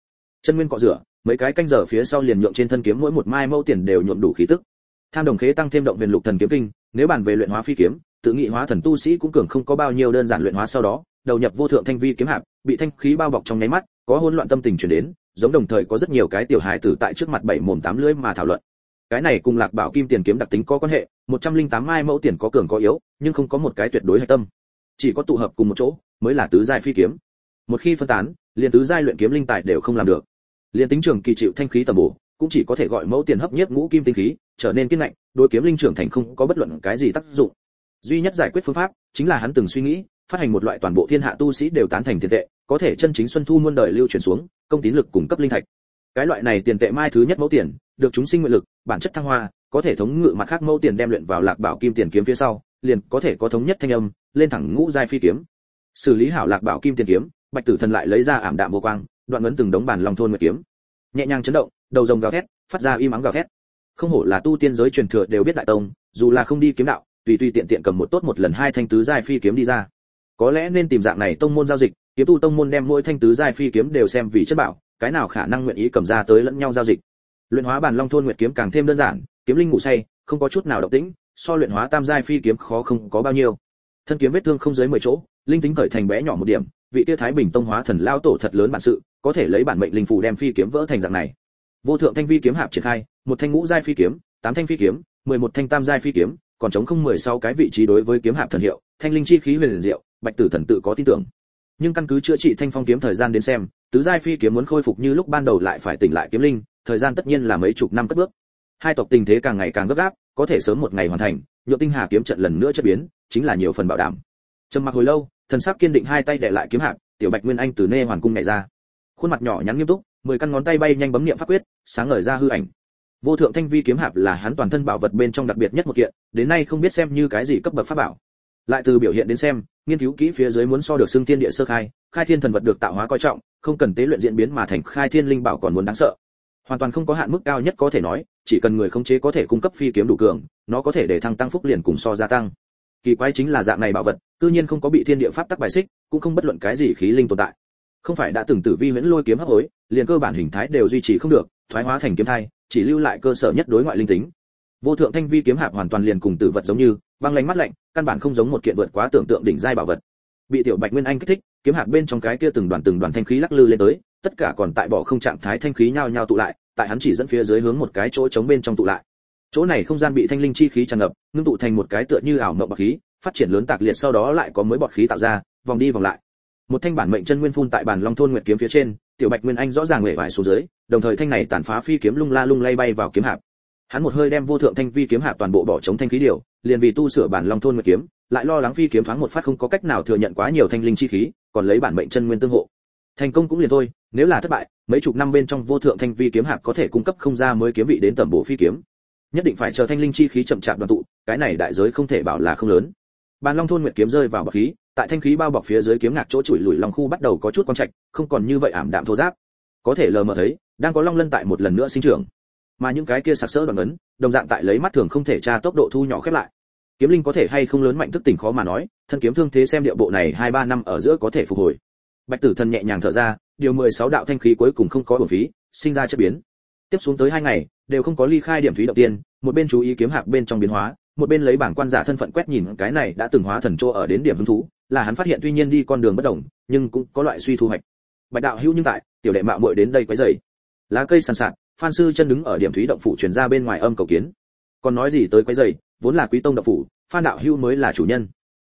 Chân nguyên cọ rửa, mấy cái canh giờ phía sau liền nhượng trên thân kiếm mỗi một mai mẫu tiền đều nhuộm đủ khí tức. Tham đồng khế tăng thêm động viên lục thần kiếm kinh, nếu bàn về luyện hóa phi kiếm tự nghị hóa thần tu sĩ cũng cường không có bao nhiêu đơn giản luyện hóa sau đó, đầu nhập vô thượng thanh vi kiếm hạp, bị thanh khí bao bọc trong nháy mắt, có hỗn loạn tâm tình chuyển đến, giống đồng thời có rất nhiều cái tiểu hài tử tại trước mặt bảy mồm tám lưỡi mà thảo luận. Cái này cùng lạc bảo kim tiền kiếm đặc tính có quan hệ, một trăm linh tám mai mẫu tiền có cường có yếu, nhưng không có một cái tuyệt đối hay tâm. Chỉ có tụ hợp cùng một chỗ, mới là tứ giai phi kiếm. Một khi phân tán, liền tứ giai luyện kiếm linh tài đều không làm được. Liền tính trường kỳ chịu thanh khí tầm bổ, cũng chỉ có thể gọi mẫu tiền hấp nhiếp ngũ kim tinh khí, trở nên kiên ngạnh, đối kiếm linh trưởng thành không có bất luận cái gì tác dụng duy nhất giải quyết phương pháp chính là hắn từng suy nghĩ, phát hành một loại toàn bộ thiên hạ tu sĩ đều tán thành tiền tệ, có thể chân chính xuân thu muôn đời lưu truyền xuống, công tín lực cung cấp linh thạch. Cái loại này tiền tệ mai thứ nhất mẫu tiền, được chúng sinh nguyện lực, bản chất thăng hoa, có thể thống ngự mặt khác mẫu tiền đem luyện vào lạc bảo kim tiền kiếm phía sau, liền có thể có thống nhất thanh âm, lên thẳng ngũ giai phi kiếm. Xử lý hảo lạc bảo kim tiền kiếm, bạch tử thần lại lấy ra ảm đạm vô quang, đoạn ngấn từng đống bản lòng thôn nguyệt kiếm. Nhẹ nhàng chấn động, đầu rồng gào thét, phát ra im ắng gào thét. Không hổ là tu tiên giới truyền thừa đều biết đại tông, dù là không đi kiếm đạo tùy tùy tiện tiện cầm một tốt một lần hai thanh tứ giai phi kiếm đi ra. Có lẽ nên tìm dạng này tông môn giao dịch, kiếm tu tông môn đem mỗi thanh tứ giai phi kiếm đều xem vì chất bảo, cái nào khả năng nguyện ý cầm ra tới lẫn nhau giao dịch. Luyện hóa bản long thôn nguyệt kiếm càng thêm đơn giản, kiếm linh ngủ say, không có chút nào động tĩnh, so luyện hóa tam giai phi kiếm khó không có bao nhiêu. Thân kiếm vết thương không dưới 10 chỗ, linh tính cởi thành bé nhỏ một điểm, vị tiêu thái bình tông hóa thần lao tổ thật lớn bản sự, có thể lấy bản mệnh linh phù đem phi kiếm vỡ thành dạng này. Vô thượng thanh vi kiếm hạp triển khai, một thanh ngũ giai phi kiếm, tám thanh phi kiếm, mười một thanh tam giai phi kiếm còn chống không mười sáu cái vị trí đối với kiếm hạp thần hiệu, thanh linh chi khí huyền diệu, bạch tử thần tự có tin tưởng. Nhưng căn cứ chữa trị thanh phong kiếm thời gian đến xem, tứ giai phi kiếm muốn khôi phục như lúc ban đầu lại phải tỉnh lại kiếm linh, thời gian tất nhiên là mấy chục năm cất bước. Hai tộc tình thế càng ngày càng gấp gáp, có thể sớm một ngày hoàn thành, nhượng tinh hà kiếm trận lần nữa chất biến, chính là nhiều phần bảo đảm. Trầm mặc hồi lâu, thần sắc kiên định hai tay để lại kiếm hạp, tiểu bạch nguyên anh từ nê hoàn cung nhảy ra. Khuôn mặt nhỏ nhắn nghiêm túc, mười căn ngón tay bay nhanh bấm niệm pháp quyết, sáng ngời ra hư ảnh vô thượng thanh vi kiếm hạp là hắn toàn thân bảo vật bên trong đặc biệt nhất một kiện, đến nay không biết xem như cái gì cấp bậc pháp bảo. Lại từ biểu hiện đến xem, nghiên cứu kỹ phía dưới muốn so được xưng thiên địa sơ khai khai thiên thần vật được tạo hóa coi trọng, không cần tế luyện diễn biến mà thành khai thiên linh bảo còn muốn đáng sợ. Hoàn toàn không có hạn mức cao nhất có thể nói, chỉ cần người khống chế có thể cung cấp phi kiếm đủ cường, nó có thể để thăng tăng phúc liền cùng so gia tăng. Kỳ quái chính là dạng này bảo vật, tự nhiên không có bị thiên địa pháp tắc bài xích, cũng không bất luận cái gì khí linh tồn tại. Không phải đã từng tử vi huyễn lôi kiếm hấp hối, liền cơ bản hình thái đều duy trì không được thoái hóa thành kiếm thai, chỉ lưu lại cơ sở nhất đối ngoại linh tính. Vô thượng thanh vi kiếm hạp hoàn toàn liền cùng tử vật giống như, băng lánh mắt lạnh, căn bản không giống một kiện vượt quá tưởng tượng đỉnh giai bảo vật. Bị tiểu bạch nguyên anh kích thích, kiếm hạp bên trong cái kia từng đoàn từng đoàn thanh khí lắc lư lên tới, tất cả còn tại bỏ không trạng thái thanh khí nhao nhao tụ lại, tại hắn chỉ dẫn phía dưới hướng một cái chỗ trống bên trong tụ lại. Chỗ này không gian bị thanh linh chi khí tràn ngập, ngưng tụ thành một cái tựa như ảo mộng bọt khí, phát triển lớn tạc liệt sau đó lại có mới bọt khí tạo ra, vòng đi vòng lại. Một thanh bản mệnh chân nguyên phun tại bản long thôn nguyệt kiếm phía trên tiểu bạch nguyên anh rõ ràng ngẩng vải xuống dưới, đồng thời thanh này tàn phá phi kiếm lung la lung lay bay vào kiếm hạp. Hắn một hơi đem vô thượng thanh vi kiếm hạp toàn bộ bỏ chống thanh khí điều, liền vì tu sửa bản long thôn nguyệt kiếm, lại lo lắng phi kiếm thoáng một phát không có cách nào thừa nhận quá nhiều thanh linh chi khí, còn lấy bản mệnh chân nguyên tương hộ. Thành công cũng liền thôi, nếu là thất bại, mấy chục năm bên trong vô thượng thanh vi kiếm hạp có thể cung cấp không ra mới kiếm vị đến tầm bộ phi kiếm. Nhất định phải chờ thanh linh chi khí chậm chạp đoàn tụ, cái này đại giới không thể bảo là không lớn. Bàn long thôn nguyệt kiếm rơi vào bọc khí tại thanh khí bao bọc phía dưới kiếm ngạc chỗ chùi lùi lòng khu bắt đầu có chút quang trạch, không còn như vậy ảm đạm thô giáp có thể lờ mờ thấy, đang có long lân tại một lần nữa sinh trưởng. Mà những cái kia sặc sỡ đoàn ấn, đồng dạng tại lấy mắt thường không thể tra tốc độ thu nhỏ khép lại. Kiếm linh có thể hay không lớn mạnh thức tỉnh khó mà nói, thân kiếm thương thế xem địa bộ này hai ba năm ở giữa có thể phục hồi. Bạch tử thần nhẹ nhàng thở ra, điều mười sáu đạo thanh khí cuối cùng không có bổn phí, sinh ra chất biến. Tiếp xuống tới hai ngày, đều không có ly khai điểm thúy đầu tiên, một bên chú ý kiếm hạc bên trong biến hóa, một bên lấy bảng quan giả thân phận quét nhìn cái này đã từng hóa thần chỗ ở đến điểm hứng thú là hắn phát hiện tuy nhiên đi con đường bất đồng, nhưng cũng có loại suy thu hoạch. Bạch đạo hữu nhưng tại, tiểu đệ mạo muội đến đây quấy rầy. Lá cây sàn sạt, phan sư chân đứng ở điểm thúy động phủ truyền ra bên ngoài âm cầu kiến. Còn nói gì tới quấy rầy, vốn là quý tông động phủ, phan đạo hữu mới là chủ nhân.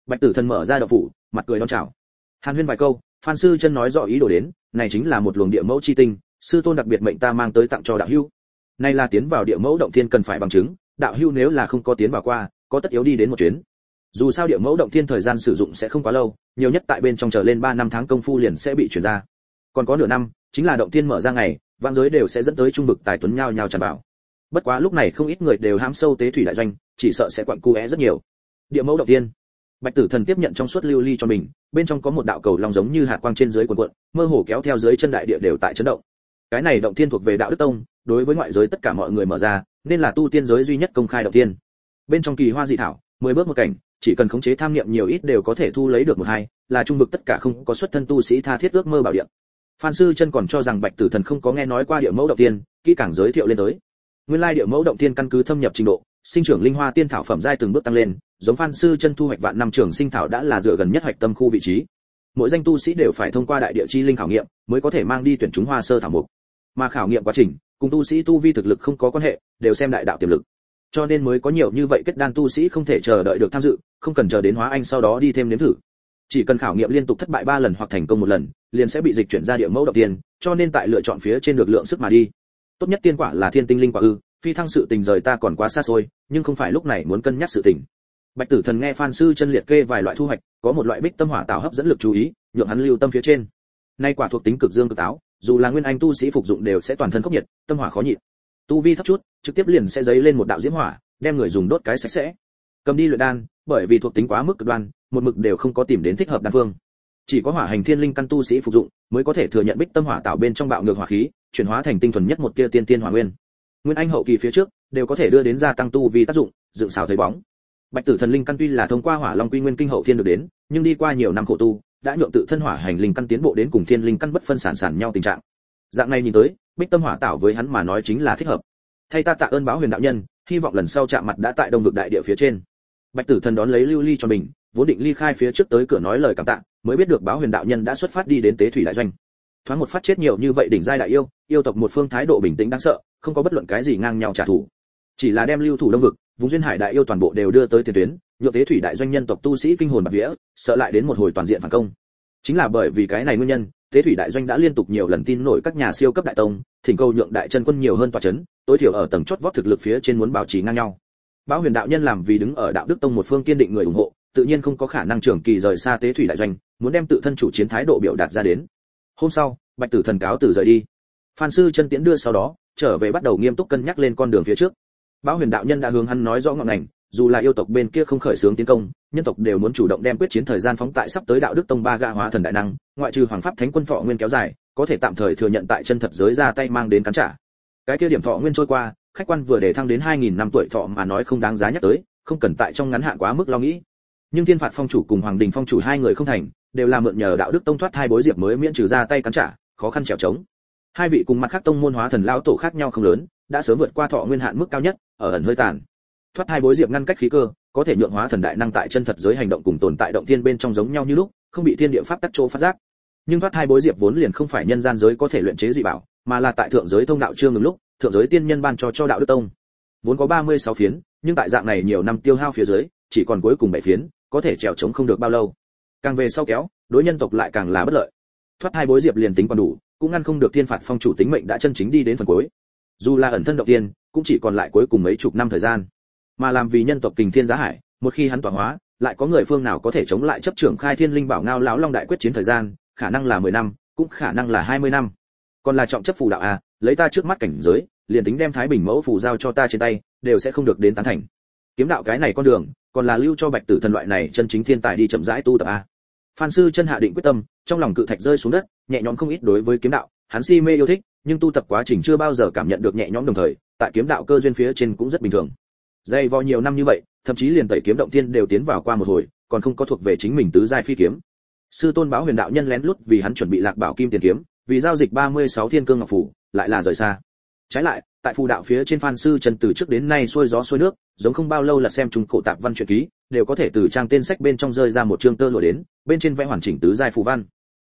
Bạch tử thần mở ra động phủ, mặt cười đón chào. Hàn huyên vài câu, phan sư chân nói rõ ý đồ đến, này chính là một luồng địa mẫu chi tinh, sư tôn đặc biệt mệnh ta mang tới tặng cho đạo hữu. Nay là tiến vào địa mẫu động thiên cần phải bằng chứng, đạo hữu nếu là không có tiến vào qua, có tất yếu đi đến một chuyến dù sao địa mẫu động thiên thời gian sử dụng sẽ không quá lâu nhiều nhất tại bên trong chờ lên 3 năm tháng công phu liền sẽ bị chuyển ra còn có nửa năm chính là động thiên mở ra ngày vạn giới đều sẽ dẫn tới trung vực tài tuấn nhau nhau tràn bảo. bất quá lúc này không ít người đều ham sâu tế thủy đại doanh chỉ sợ sẽ quặn cu é rất nhiều địa mẫu động thiên, bạch tử thần tiếp nhận trong suốt lưu ly cho mình bên trong có một đạo cầu long giống như hạt quang trên dưới quần quận mơ hồ kéo theo dưới chân đại địa đều tại chấn động cái này động thiên thuộc về đạo đức tông đối với ngoại giới tất cả mọi người mở ra nên là tu tiên giới duy nhất công khai động thiên. bên trong kỳ hoa dị thảo mười bước một cảnh chỉ cần khống chế tham niệm nhiều ít đều có thể thu lấy được một hai, là trung vực tất cả không có xuất thân tu sĩ tha thiết ước mơ bảo địa. Phan sư chân còn cho rằng bạch tử thần không có nghe nói qua địa mẫu động tiên, kỹ càng giới thiệu lên tới. Nguyên lai địa mẫu động tiên căn cứ thâm nhập trình độ, sinh trưởng linh hoa tiên thảo phẩm giai từng bước tăng lên, giống phan sư chân thu hoạch vạn năm trường sinh thảo đã là dựa gần nhất hoạch tâm khu vị trí. Mỗi danh tu sĩ đều phải thông qua đại địa chi linh khảo nghiệm, mới có thể mang đi tuyển chúng hoa sơ thảo mục. Mà khảo nghiệm quá trình, cùng tu sĩ tu vi thực lực không có quan hệ, đều xem đại đạo tiềm lực cho nên mới có nhiều như vậy kết đan tu sĩ không thể chờ đợi được tham dự, không cần chờ đến hóa anh sau đó đi thêm nếm thử. Chỉ cần khảo nghiệm liên tục thất bại ba lần hoặc thành công một lần, liền sẽ bị dịch chuyển ra địa mẫu đầu tiên, cho nên tại lựa chọn phía trên được lượng sức mà đi. Tốt nhất tiên quả là thiên tinh linh quả ư, phi thăng sự tình rời ta còn quá xa xôi, nhưng không phải lúc này muốn cân nhắc sự tình. Bạch tử thần nghe phan sư chân liệt kê vài loại thu hoạch, có một loại bích tâm hỏa tạo hấp dẫn lực chú ý, nhượng hắn lưu tâm phía trên. Nay quả thuộc tính cực dương cực táo dù là nguyên anh tu sĩ phục dụng đều sẽ toàn thân khốc nhiệt, tâm hỏa khó nhịn tu vi thấp chút, trực tiếp liền sẽ dấy lên một đạo diễm hỏa, đem người dùng đốt cái sạch sẽ. Cầm đi luyện đan, bởi vì thuộc tính quá mức cực đoan, một mực đều không có tìm đến thích hợp đan phương. Chỉ có hỏa hành thiên linh căn tu sĩ phục dụng, mới có thể thừa nhận bích tâm hỏa tạo bên trong bạo ngược hỏa khí, chuyển hóa thành tinh thuần nhất một kia tiên tiên hỏa nguyên. Nguyên anh hậu kỳ phía trước, đều có thể đưa đến gia tăng tu vi tác dụng, dựng xào thấy bóng. Bạch tử thần linh căn tuy là thông qua hỏa long quy nguyên kinh hậu thiên được đến, nhưng đi qua nhiều năm khổ tu, đã nhượng tự thân hỏa hành linh căn tiến bộ đến cùng thiên linh căn bất phân sản sản nhau tình trạng. Dạng này nhìn tới bích tâm hỏa tạo với hắn mà nói chính là thích hợp. Thay ta tạ ơn báo huyền đạo nhân, hy vọng lần sau chạm mặt đã tại đông vực đại địa phía trên. Bạch tử thần đón lấy lưu ly cho mình, vốn định ly khai phía trước tới cửa nói lời cảm tạ, mới biết được báo huyền đạo nhân đã xuất phát đi đến tế thủy đại doanh. Thoáng một phát chết nhiều như vậy đỉnh giai đại yêu yêu tộc một phương thái độ bình tĩnh đáng sợ, không có bất luận cái gì ngang nhau trả thù. Chỉ là đem lưu thủ đông vực, vùng duyên hải đại yêu toàn bộ đều đưa tới tiền tuyến nhựa tế thủy đại doanh nhân tộc tu sĩ kinh hồn bạc vía, sợ lại đến một hồi toàn diện phản công. Chính là bởi vì cái này nguyên nhân tế thủy đại doanh đã liên tục nhiều lần tin nổi các nhà siêu cấp đại tông, thỉnh cầu nhượng đại chân quân nhiều hơn tòa chấn, tối thiểu ở tầng chót vót thực lực phía trên muốn bảo trì ngang nhau. Bão huyền đạo nhân làm vì đứng ở đạo đức tông một phương kiên định người ủng hộ, tự nhiên không có khả năng trưởng kỳ rời xa tế thủy đại doanh, muốn đem tự thân chủ chiến thái độ biểu đạt ra đến. Hôm sau, bạch tử thần cáo từ rời đi. Phan sư chân tiễn đưa sau đó, trở về bắt đầu nghiêm túc cân nhắc lên con đường phía trước. Bão huyền đạo nhân đã hướng hắn nói rõ ngọn ngành dù là yêu tộc bên kia không khởi xướng tiến công, nhân tộc đều muốn chủ động đem quyết chiến thời gian phóng tại sắp tới đạo đức tông ba gã hóa thần đại năng, ngoại trừ hoàng pháp thánh quân thọ nguyên kéo dài, có thể tạm thời thừa nhận tại chân thật giới ra tay mang đến cắn trả. Cái kia điểm thọ nguyên trôi qua, khách quan vừa để thăng đến 2.000 năm tuổi thọ mà nói không đáng giá nhắc tới, không cần tại trong ngắn hạn quá mức lo nghĩ. Nhưng thiên phạt phong chủ cùng hoàng đình phong chủ hai người không thành, đều là mượn nhờ đạo đức tông thoát hai bối diệp mới miễn trừ ra tay cắn trả, khó khăn trèo trống. Hai vị cùng mặt khác tông môn hóa thần lao tổ khác nhau không lớn, đã sớm vượt qua thọ nguyên hạn mức cao nhất, ở ẩn hơi tàn thoát hai bối diệp ngăn cách khí cơ, có thể nhượng hóa thần đại năng tại chân thật giới hành động cùng tồn tại động thiên bên trong giống nhau như lúc, không bị thiên địa pháp tắc chỗ phát giác. Nhưng thoát hai bối diệp vốn liền không phải nhân gian giới có thể luyện chế dị bảo, mà là tại thượng giới thông đạo chưa ngừng lúc, thượng giới tiên nhân ban cho cho đạo đức tông. Vốn có 36 phiến, nhưng tại dạng này nhiều năm tiêu hao phía dưới, chỉ còn cuối cùng bảy phiến, có thể trèo chống không được bao lâu. Càng về sau kéo, đối nhân tộc lại càng là bất lợi. Thoát hai bối diệp liền tính còn đủ, cũng ngăn không được thiên phạt phong chủ tính mệnh đã chân chính đi đến phần cuối. Dù là ẩn thân động tiên, cũng chỉ còn lại cuối cùng mấy chục năm thời gian mà làm vì nhân tộc kình thiên giá hải, một khi hắn tỏa hóa, lại có người phương nào có thể chống lại chấp trưởng khai thiên linh bảo ngao lão long đại quyết chiến thời gian, khả năng là 10 năm, cũng khả năng là 20 năm. Còn là trọng chấp phù đạo a lấy ta trước mắt cảnh giới, liền tính đem thái bình mẫu phù giao cho ta trên tay, đều sẽ không được đến tán thành. Kiếm đạo cái này con đường, còn là lưu cho bạch tử thần loại này chân chính thiên tài đi chậm rãi tu tập a phan sư chân hạ định quyết tâm, trong lòng cự thạch rơi xuống đất, nhẹ nhõm không ít đối với kiếm đạo, hắn si mê yêu thích, nhưng tu tập quá trình chưa bao giờ cảm nhận được nhẹ nhõm đồng thời, tại kiếm đạo cơ duyên phía trên cũng rất bình thường dày vò nhiều năm như vậy, thậm chí liền tẩy kiếm động tiên đều tiến vào qua một hồi, còn không có thuộc về chính mình tứ giai phi kiếm. Sư tôn báo huyền đạo nhân lén lút vì hắn chuẩn bị lạc bảo kim tiền kiếm, vì giao dịch 36 thiên cương ngọc phủ, lại là rời xa. Trái lại, tại phù đạo phía trên phan sư trần từ trước đến nay xuôi gió xuôi nước, giống không bao lâu là xem trung cổ tạp văn truyện ký, đều có thể từ trang tên sách bên trong rơi ra một chương tơ lụa đến, bên trên vẽ hoàn chỉnh tứ giai phù văn.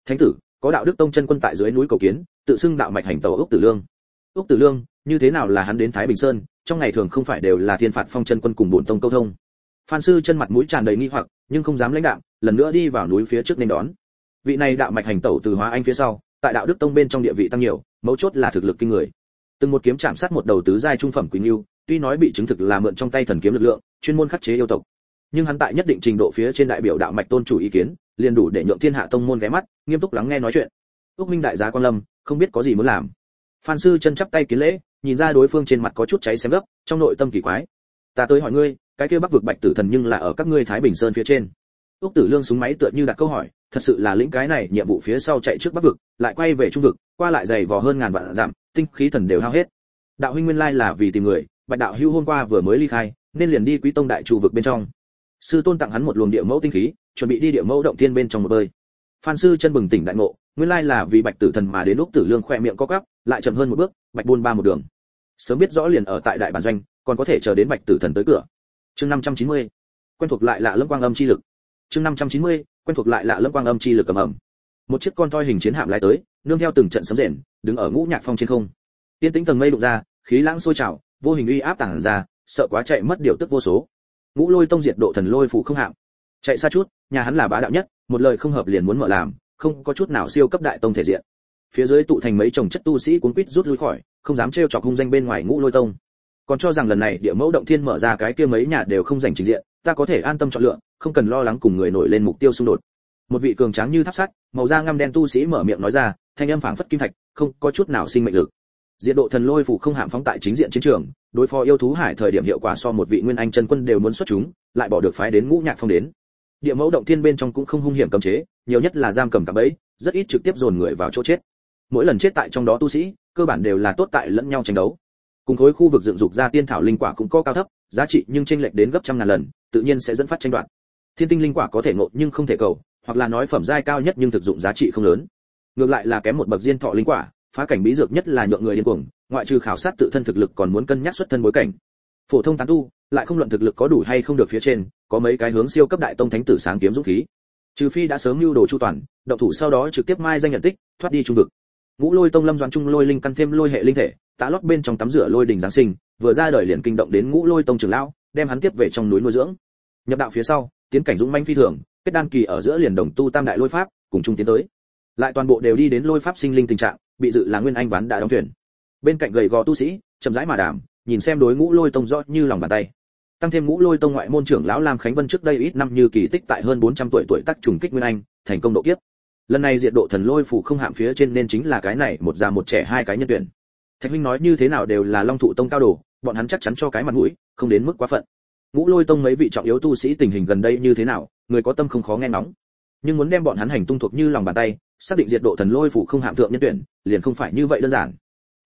Thánh tử, có đạo đức tông chân quân tại dưới núi cầu kiến, tự xưng đạo mạch hành tàu ốc tử lương. Ốc tử lương, như thế nào là hắn đến thái bình sơn trong ngày thường không phải đều là thiên phạt phong chân quân cùng bổn tông câu thông. Phan sư chân mặt mũi tràn đầy nghi hoặc, nhưng không dám lãnh đạo lần nữa đi vào núi phía trước nên đón. Vị này đạo mạch hành tẩu từ hóa anh phía sau, tại đạo đức tông bên trong địa vị tăng nhiều, mấu chốt là thực lực kinh người. Từng một kiếm chạm sát một đầu tứ giai trung phẩm quý yêu tuy nói bị chứng thực là mượn trong tay thần kiếm lực lượng, chuyên môn khắc chế yêu tộc. Nhưng hắn tại nhất định trình độ phía trên đại biểu đạo mạch tôn chủ ý kiến, liền đủ để nhượng thiên hạ tông môn ghé mắt, nghiêm túc lắng nghe nói chuyện. Ước minh đại giá quan lâm, không biết có gì muốn làm phan sư chân chắp tay kiến lễ, nhìn ra đối phương trên mặt có chút cháy xém gấp, trong nội tâm kỳ quái. Ta tới hỏi ngươi, cái kia bắc vực bạch tử thần nhưng là ở các ngươi thái bình sơn phía trên. Úc tử lương súng máy tựa như đặt câu hỏi, thật sự là lĩnh cái này nhiệm vụ phía sau chạy trước bắc vực, lại quay về trung vực, qua lại dày vò hơn ngàn vạn giảm tinh khí thần đều hao hết. Đạo huynh nguyên lai là vì tìm người, bạch đạo hưu hôm qua vừa mới ly khai, nên liền đi quý tông đại trụ vực bên trong. Sư tôn tặng hắn một luồng địa mẫu tinh khí, chuẩn bị đi địa mẫu động thiên bên trong một bơi phan sư chân bừng tỉnh đại ngộ, nguyên lai là vì bạch tử thần mà đến lúc tử lương khoe miệng co cắp lại chậm hơn một bước, bạch buôn ba một đường. Sớm biết rõ liền ở tại đại bản doanh, còn có thể chờ đến bạch tử thần tới cửa. Chương 590. quen thuộc lại lạ lâm quang âm chi lực. Chương 590. quen thuộc lại lạ lâm quang âm chi lực cầm ẩm một chiếc con toy hình chiến hạm lái tới, nương theo từng trận sấm rền, đứng ở ngũ nhạc phong trên không. Tiên tĩnh tầng mây đụng ra, khí lãng sôi trào, vô hình uy áp tàng ra, sợ quá chạy mất điều tức vô số. Ngũ lôi tông diệt độ thần lôi phủ không hạm chạy xa chút, nhà hắn là bá đạo nhất, một lời không hợp liền muốn mở làm, không có chút nào siêu cấp đại tông thể diện. Phía dưới tụ thành mấy chồng chất tu sĩ cuốn quýt rút lui khỏi, không dám trêu chọc hung danh bên ngoài ngũ lôi tông. Còn cho rằng lần này địa mẫu động thiên mở ra cái kia mấy nhà đều không giành trình diện, ta có thể an tâm chọn lựa, không cần lo lắng cùng người nổi lên mục tiêu xung đột. Một vị cường tráng như tháp sắt, màu da ngăm đen tu sĩ mở miệng nói ra, thanh âm phảng phất kim thạch, không có chút nào sinh mệnh lực. Diện độ thần lôi phủ không hạm phóng tại chính diện chiến trường, đối phó yêu thú hải thời điểm hiệu quả so một vị nguyên anh chân quân đều muốn xuất chúng, lại bỏ được phái đến ngũ nhạc phong đến địa mẫu động thiên bên trong cũng không hung hiểm cấm chế, nhiều nhất là giam cầm cạm bẫy, rất ít trực tiếp dồn người vào chỗ chết. Mỗi lần chết tại trong đó tu sĩ, cơ bản đều là tốt tại lẫn nhau tranh đấu. Cùng khối khu vực dựng dục ra tiên thảo linh quả cũng có cao thấp, giá trị nhưng chênh lệch đến gấp trăm ngàn lần, tự nhiên sẽ dẫn phát tranh đoạt. Thiên tinh linh quả có thể ngộ nhưng không thể cầu, hoặc là nói phẩm giai cao nhất nhưng thực dụng giá trị không lớn. Ngược lại là kém một bậc diên thọ linh quả, phá cảnh bí dược nhất là nhượng người điên cuồng, ngoại trừ khảo sát tự thân thực lực còn muốn cân nhắc xuất thân bối cảnh. Phổ thông tán tu lại không luận thực lực có đủ hay không được phía trên, có mấy cái hướng siêu cấp đại tông thánh tử sáng kiếm dũng khí. Trừ phi đã sớm lưu đồ chu toàn, động thủ sau đó trực tiếp mai danh nhận tích, thoát đi trung vực. Ngũ lôi tông lâm doãn trung lôi linh căn thêm lôi hệ linh thể tá lót bên trong tắm rửa lôi đỉnh giáng sinh, vừa ra đời liền kinh động đến ngũ lôi tông trưởng lão, đem hắn tiếp về trong núi nuôi dưỡng. Nhập đạo phía sau, tiến cảnh dũng manh phi thường, kết đan kỳ ở giữa liền đồng tu tam đại lôi pháp, cùng chung tiến tới. Lại toàn bộ đều đi đến lôi pháp sinh linh tình trạng, bị dự là nguyên anh ván đã đóng thuyền. Bên cạnh gầy gò tu sĩ, chậm rãi mà đàm, nhìn xem đối ngũ lôi tông rõ như lòng bàn tay tăng thêm ngũ lôi tông ngoại môn trưởng lão lam khánh vân trước đây ít năm như kỳ tích tại hơn 400 tuổi tuổi tác trùng kích nguyên anh, thành công độ kiếp. Lần này diệt độ thần lôi phủ không hạm phía trên nên chính là cái này, một già một trẻ hai cái nhân tuyển. Thạch huynh nói như thế nào đều là long thụ tông cao đồ, bọn hắn chắc chắn cho cái mặt mũi, không đến mức quá phận. Ngũ lôi tông mấy vị trọng yếu tu sĩ tình hình gần đây như thế nào, người có tâm không khó nghe ngóng. Nhưng muốn đem bọn hắn hành tung thuộc như lòng bàn tay, xác định diệt độ thần lôi phủ không hạm thượng nhân tuyển, liền không phải như vậy đơn giản.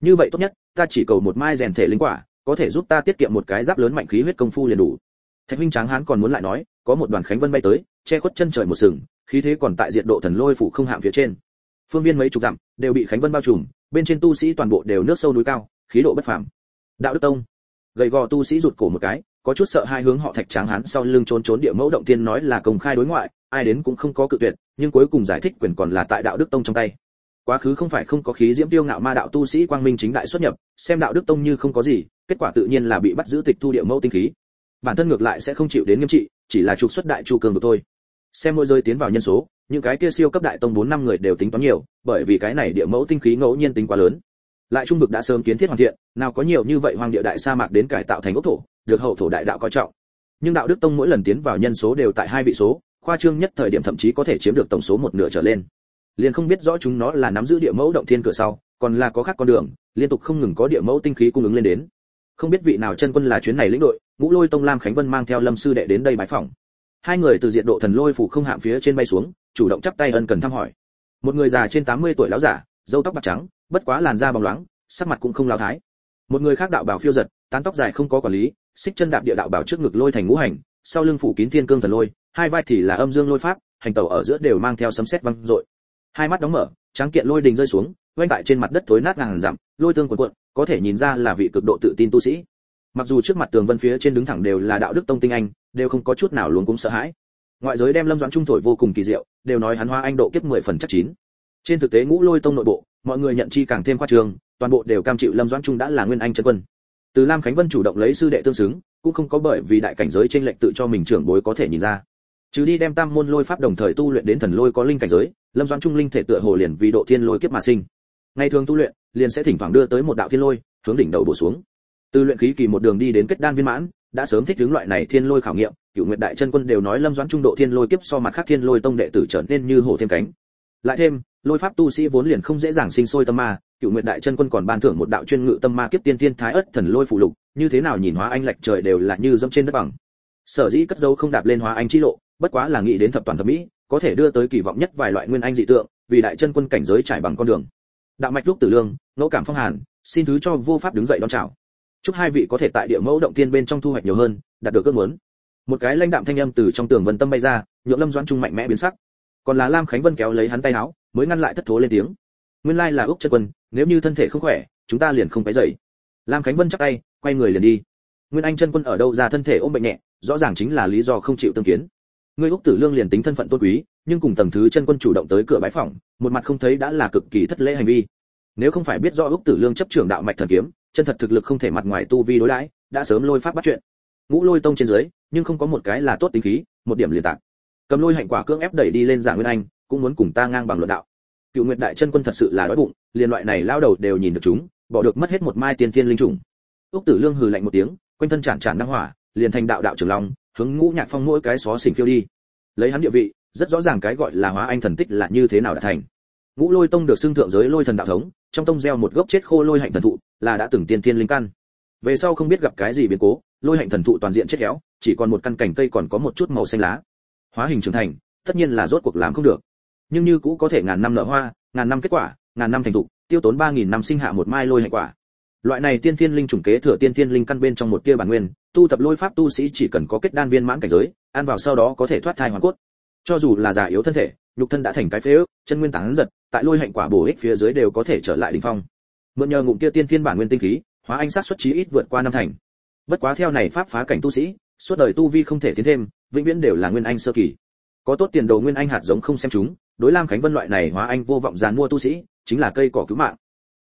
Như vậy tốt nhất, ta chỉ cầu một mai rèn thể linh quả có thể giúp ta tiết kiệm một cái giáp lớn mạnh khí huyết công phu liền đủ. Thạch huynh tráng hán còn muốn lại nói, có một đoàn khánh vân bay tới, che khuất chân trời một sừng, khí thế còn tại diện độ thần lôi phủ không hạng phía trên. Phương viên mấy chục dặm, đều bị khánh vân bao trùm, bên trên tu sĩ toàn bộ đều nước sâu núi cao, khí độ bất phàm. Đạo đức tông. Gầy gò tu sĩ rụt cổ một cái, có chút sợ hai hướng họ thạch tráng hán sau lưng trốn trốn địa mẫu động tiên nói là công khai đối ngoại, ai đến cũng không có cự tuyệt, nhưng cuối cùng giải thích quyền còn là tại đạo đức tông trong tay. Quá khứ không phải không có khí diễm tiêu ngạo ma đạo tu sĩ quang minh chính đại xuất nhập, xem đạo đức tông như không có gì kết quả tự nhiên là bị bắt giữ tịch thu địa mẫu tinh khí. Bản thân ngược lại sẽ không chịu đến nghiêm trị, chỉ là trục xuất đại chu cường được thôi. Xem môi rơi tiến vào nhân số, những cái kia siêu cấp đại tông bốn năm người đều tính toán nhiều, bởi vì cái này địa mẫu tinh khí ngẫu nhiên tính quá lớn. Lại trung vực đã sớm kiến thiết hoàn thiện, nào có nhiều như vậy hoàng địa đại sa mạc đến cải tạo thành ốc thổ, được hậu thổ đại đạo coi trọng. Nhưng đạo đức tông mỗi lần tiến vào nhân số đều tại hai vị số, khoa trương nhất thời điểm thậm chí có thể chiếm được tổng số một nửa trở lên. Liền không biết rõ chúng nó là nắm giữ địa mẫu động thiên cửa sau, còn là có khác con đường, liên tục không ngừng có địa mẫu tinh khí cung ứng lên đến không biết vị nào chân quân là chuyến này lĩnh đội, ngũ lôi tông lam khánh vân mang theo lâm sư đệ đến đây bái phỏng. Hai người từ diện độ thần lôi phủ không hạm phía trên bay xuống, chủ động chắp tay ân cần thăm hỏi. Một người già trên 80 tuổi lão giả, râu tóc bạc trắng, bất quá làn da bóng loáng, sắc mặt cũng không lao thái. Một người khác đạo bảo phiêu giật, tán tóc dài không có quản lý, xích chân đạp địa đạo bảo trước ngực lôi thành ngũ hành, sau lưng phủ kín thiên cương thần lôi, hai vai thì là âm dương lôi pháp, hành tẩu ở giữa đều mang theo sấm sét văng rội hai mắt đóng mở, tráng kiện lôi đình rơi xuống, quanh tại trên mặt đất thối nát ngàn dặm, lôi tương cuộn cuộn có thể nhìn ra là vị cực độ tự tin tu sĩ. Mặc dù trước mặt tường vân phía trên đứng thẳng đều là đạo đức tông tinh anh đều không có chút nào luống cũng sợ hãi. Ngoại giới đem lâm doãn trung thổi vô cùng kỳ diệu đều nói hắn hoa anh độ kiếp 10 phần chắc chín. Trên thực tế ngũ lôi tông nội bộ mọi người nhận chi càng thêm khoa trường, toàn bộ đều cam chịu lâm doãn trung đã là nguyên anh chân quân. Từ lam khánh vân chủ động lấy sư đệ tương xứng cũng không có bởi vì đại cảnh giới trên lệnh tự cho mình trưởng bối có thể nhìn ra. Chứ đi đem tam môn lôi pháp đồng thời tu luyện đến thần lôi có linh cảnh giới lâm doãn trung linh thể tựa hồ liền vì độ thiên lôi kiếp mà sinh. Ngày thường tu luyện liền sẽ thỉnh thoảng đưa tới một đạo thiên lôi, hướng đỉnh đầu bổ xuống. Từ luyện khí kỳ một đường đi đến kết đan viên mãn, đã sớm thích hướng loại này thiên lôi khảo nghiệm cựu nguyệt đại chân quân đều nói lâm doãn trung độ thiên lôi kiếp so mặt khác thiên lôi tông đệ tử trở nên như hổ thêm cánh. Lại thêm, lôi pháp tu sĩ vốn liền không dễ dàng sinh sôi tâm ma cựu nguyệt đại chân quân còn ban thưởng một đạo chuyên ngự tâm ma kiếp tiên thiên thái ất thần lôi phụ lục, như thế nào nhìn hóa anh lệch trời đều là như dẫm trên đất bằng. Sở dĩ cất dấu không đạp lên hóa anh chi lộ, bất quá là nghĩ đến thập toàn thập mỹ, có thể đưa tới kỳ vọng nhất vài loại nguyên anh dị tượng, vì đại chân quân cảnh giới trải bằng con đường đạo mạch lúc tử lương, ngẫu cảm phong hàn, xin thứ cho vô pháp đứng dậy đón chào. Chúc hai vị có thể tại địa mẫu động tiên bên trong thu hoạch nhiều hơn, đạt được ước muốn. Một cái lãnh đạm thanh âm từ trong tường vân tâm bay ra, nhượng lâm doãn trung mạnh mẽ biến sắc. Còn là lam khánh vân kéo lấy hắn tay áo, mới ngăn lại thất thố lên tiếng. Nguyên lai là úc chân quân, nếu như thân thể không khỏe, chúng ta liền không phải dậy lam khánh vân chắc tay, quay người liền đi. Nguyên anh chân quân ở đâu ra thân thể ôm bệnh nhẹ, rõ ràng chính là lý do không chịu tương kiến. Người úc tử lương liền tính thân phận tôn quý nhưng cùng tầng thứ chân quân chủ động tới cửa bái phỏng, một mặt không thấy đã là cực kỳ thất lễ hành vi. Nếu không phải biết rõ úc tử lương chấp trưởng đạo mạch thần kiếm, chân thật thực lực không thể mặt ngoài tu vi đối đãi, đã sớm lôi pháp bắt chuyện. Ngũ lôi tông trên dưới, nhưng không có một cái là tốt tính khí, một điểm liền tạc. Cầm lôi hạnh quả cưỡng ép đẩy đi lên giả nguyên anh, cũng muốn cùng ta ngang bằng luận đạo. Cựu nguyệt đại chân quân thật sự là đói bụng, liền loại này lao đầu đều nhìn được chúng, bỏ được mất hết một mai tiên thiên linh trùng. Úc tử lương hừ lạnh một tiếng, quanh thân chản chản năng hỏa, liền thành đạo đạo trường long, hướng ngũ nhạc phong mỗi cái xó xỉnh phiêu đi. Lấy hắn địa vị rất rõ ràng cái gọi là hóa anh thần tích là như thế nào đã thành. Ngũ lôi tông được xưng thượng giới lôi thần đạo thống, trong tông gieo một gốc chết khô lôi hạnh thần thụ, là đã từng tiên thiên linh căn. Về sau không biết gặp cái gì biến cố, lôi hạnh thần thụ toàn diện chết héo, chỉ còn một căn cành cây còn có một chút màu xanh lá. Hóa hình trưởng thành, tất nhiên là rốt cuộc làm không được. Nhưng như cũ có thể ngàn năm nở hoa, ngàn năm kết quả, ngàn năm thành thụ, tiêu tốn ba nghìn năm sinh hạ một mai lôi hạnh quả. Loại này tiên thiên linh trùng kế thừa tiên thiên linh căn bên trong một tia bản nguyên, tu tập lôi pháp tu sĩ chỉ cần có kết đan viên mãn cảnh giới, ăn vào sau đó có thể thoát thai hoàn cốt cho dù là già yếu thân thể, nhục thân đã thành cái phế ước, chân nguyên tán giật, tại lôi hạnh quả bổ ích phía dưới đều có thể trở lại đỉnh phong. Mượn nhờ ngụm kia tiên thiên bản nguyên tinh khí, hóa anh sát xuất chí ít vượt qua năm thành. Bất quá theo này pháp phá cảnh tu sĩ, suốt đời tu vi không thể tiến thêm, vĩnh viễn đều là nguyên anh sơ kỳ. Có tốt tiền đồ nguyên anh hạt giống không xem chúng, đối lam khánh vân loại này hóa anh vô vọng dàn mua tu sĩ, chính là cây cỏ cứu mạng.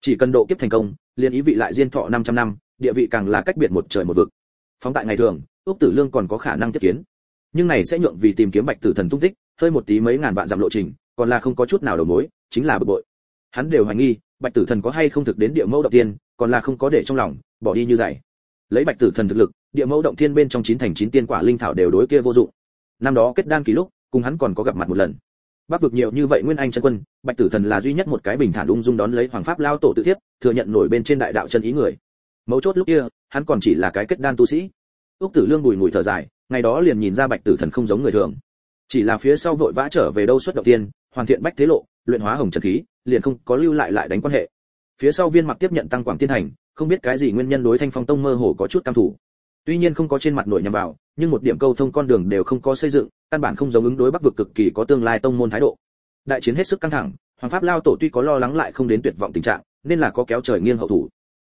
Chỉ cần độ kiếp thành công, liền ý vị lại diên thọ 500 năm, địa vị càng là cách biệt một trời một vực. Phóng tại ngày thường ước tử lương còn có khả năng tiếp kiến nhưng này sẽ nhượng vì tìm kiếm bạch tử thần tung tích hơi một tí mấy ngàn vạn dặm lộ trình còn là không có chút nào đầu mối chính là bực bội. Hắn đều hoài nghi bạch tử thần có hay không thực đến địa mẫu động tiên còn là không có để trong lòng bỏ đi như vậy. Lấy bạch tử thần thực lực địa mẫu động thiên bên trong chín thành chín tiên quả linh thảo đều đối kia vô dụng. Năm đó kết đan kỳ lúc cùng hắn còn có gặp mặt một lần. Bắc vực nhiều như vậy nguyên anh chân quân bạch tử thần là duy nhất một cái bình thản ung dung đón lấy hoàng pháp lao tổ tự thiếp, thừa nhận nổi bên trên đại đạo chân ý người. Mấu chốt lúc kia hắn còn chỉ là cái kết đan tu sĩ. Úc tử lương bùi ngùi thở dài ngày đó liền nhìn ra bạch tử thần không giống người thường. Chỉ là phía sau vội vã trở về đâu xuất đầu tiên, hoàn thiện bách thế lộ, luyện hóa hồng trần khí, liền không có lưu lại lại đánh quan hệ. Phía sau viên mặc tiếp nhận tăng quảng tiên thành, không biết cái gì nguyên nhân đối thanh phong tông mơ hồ có chút cam thủ. Tuy nhiên không có trên mặt nội nhằm vào, nhưng một điểm câu thông con đường đều không có xây dựng, căn bản không giống ứng đối bắc vực cực kỳ có tương lai tông môn thái độ. Đại chiến hết sức căng thẳng, hoàng pháp lao tổ tuy có lo lắng lại không đến tuyệt vọng tình trạng, nên là có kéo trời nghiêng hậu thủ.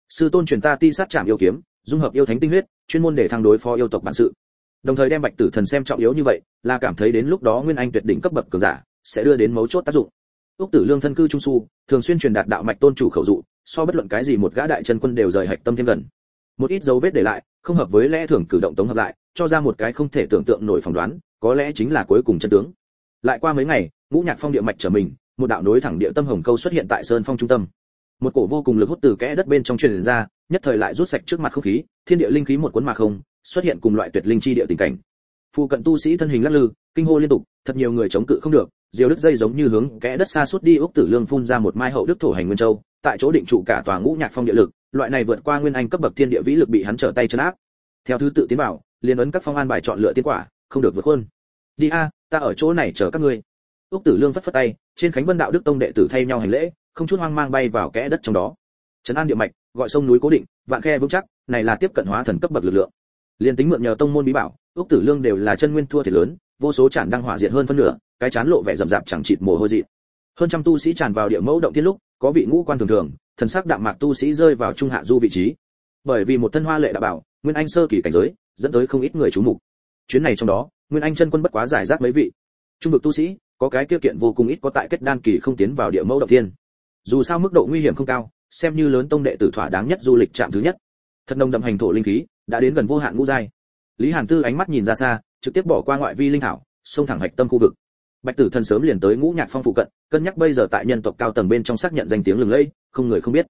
Sư tôn truyền ta ti sát chạm yêu kiếm, dung hợp yêu thánh tinh huyết, chuyên môn để thăng đối phó yêu tộc bản sự đồng thời đem bạch tử thần xem trọng yếu như vậy, là cảm thấy đến lúc đó nguyên anh tuyệt đỉnh cấp bậc cường giả sẽ đưa đến mấu chốt tác dụng. Úc tử lương thân cư trung su, thường xuyên truyền đạt đạo mạch tôn chủ khẩu dụ, so bất luận cái gì một gã đại chân quân đều rời hạch tâm thêm gần. Một ít dấu vết để lại, không hợp với lẽ thường cử động tống hợp lại, cho ra một cái không thể tưởng tượng nổi phỏng đoán, có lẽ chính là cuối cùng chân tướng. Lại qua mấy ngày, ngũ nhạc phong địa mạch trở mình, một đạo nối thẳng địa tâm hồng câu xuất hiện tại sơn phong trung tâm. Một cổ vô cùng lực hút từ kẽ đất bên trong truyền ra, nhất thời lại rút sạch trước mặt không khí, thiên địa linh khí một cuốn mà không xuất hiện cùng loại tuyệt linh chi địa tình cảnh. Phụ cận tu sĩ thân hình lắc lư kinh hô liên tục thật nhiều người chống cự không được diều đứt dây giống như hướng kẽ đất xa suốt đi ốc tử lương phun ra một mai hậu đức thổ hành nguyên châu tại chỗ định trụ cả tòa ngũ nhạc phong địa lực loại này vượt qua nguyên anh cấp bậc thiên địa vĩ lực bị hắn trở tay chấn áp. Theo thứ tự tiến bảo, liên ấn các phong an bài chọn lựa tiến quả không được vượt hơn đi a ta ở chỗ này chờ các ngươi. Ốc tử lương phất phất tay trên khánh vân đạo đức tông đệ tử thay nhau hành lễ không chút hoang mang bay vào kẽ đất trong đó. Trấn an địa mạch gọi sông núi cố định vạn khe vững chắc này là tiếp cận hóa thần cấp bậc lực lượng liên tính mượn nhờ tông môn bí bảo ước tử lương đều là chân nguyên thua thiệt lớn, vô số tràn đang hỏa diệt hơn phân nửa, cái chán lộ vẻ rậm rạp chẳng chịt mồ hôi dị hơn trăm tu sĩ tràn vào địa mẫu động thiên lúc, có vị ngũ quan thường thường, thần sắc đạm mạc tu sĩ rơi vào trung hạ du vị trí. Bởi vì một thân hoa lệ đã bảo, nguyên anh sơ kỳ cảnh giới, dẫn tới không ít người chú mục. Chuyến này trong đó, nguyên anh chân quân bất quá giải rác mấy vị. Trung vực tu sĩ, có cái kia kiện vô cùng ít có tại kết đan kỳ không tiến vào địa mẫu động thiên. Dù sao mức độ nguy hiểm không cao, xem như lớn tông đệ tử thỏa đáng nhất du lịch trạm thứ nhất. Thật nồng đậm hành thổ linh khí đã đến gần vô hạn ngũ giai. Lý hàn tư ánh mắt nhìn ra xa, trực tiếp bỏ qua ngoại vi linh thảo, xông thẳng hạch tâm khu vực. Bạch tử thần sớm liền tới ngũ nhạc phong phụ cận, cân nhắc bây giờ tại nhân tộc cao tầng bên trong xác nhận danh tiếng lừng lẫy, không người không biết.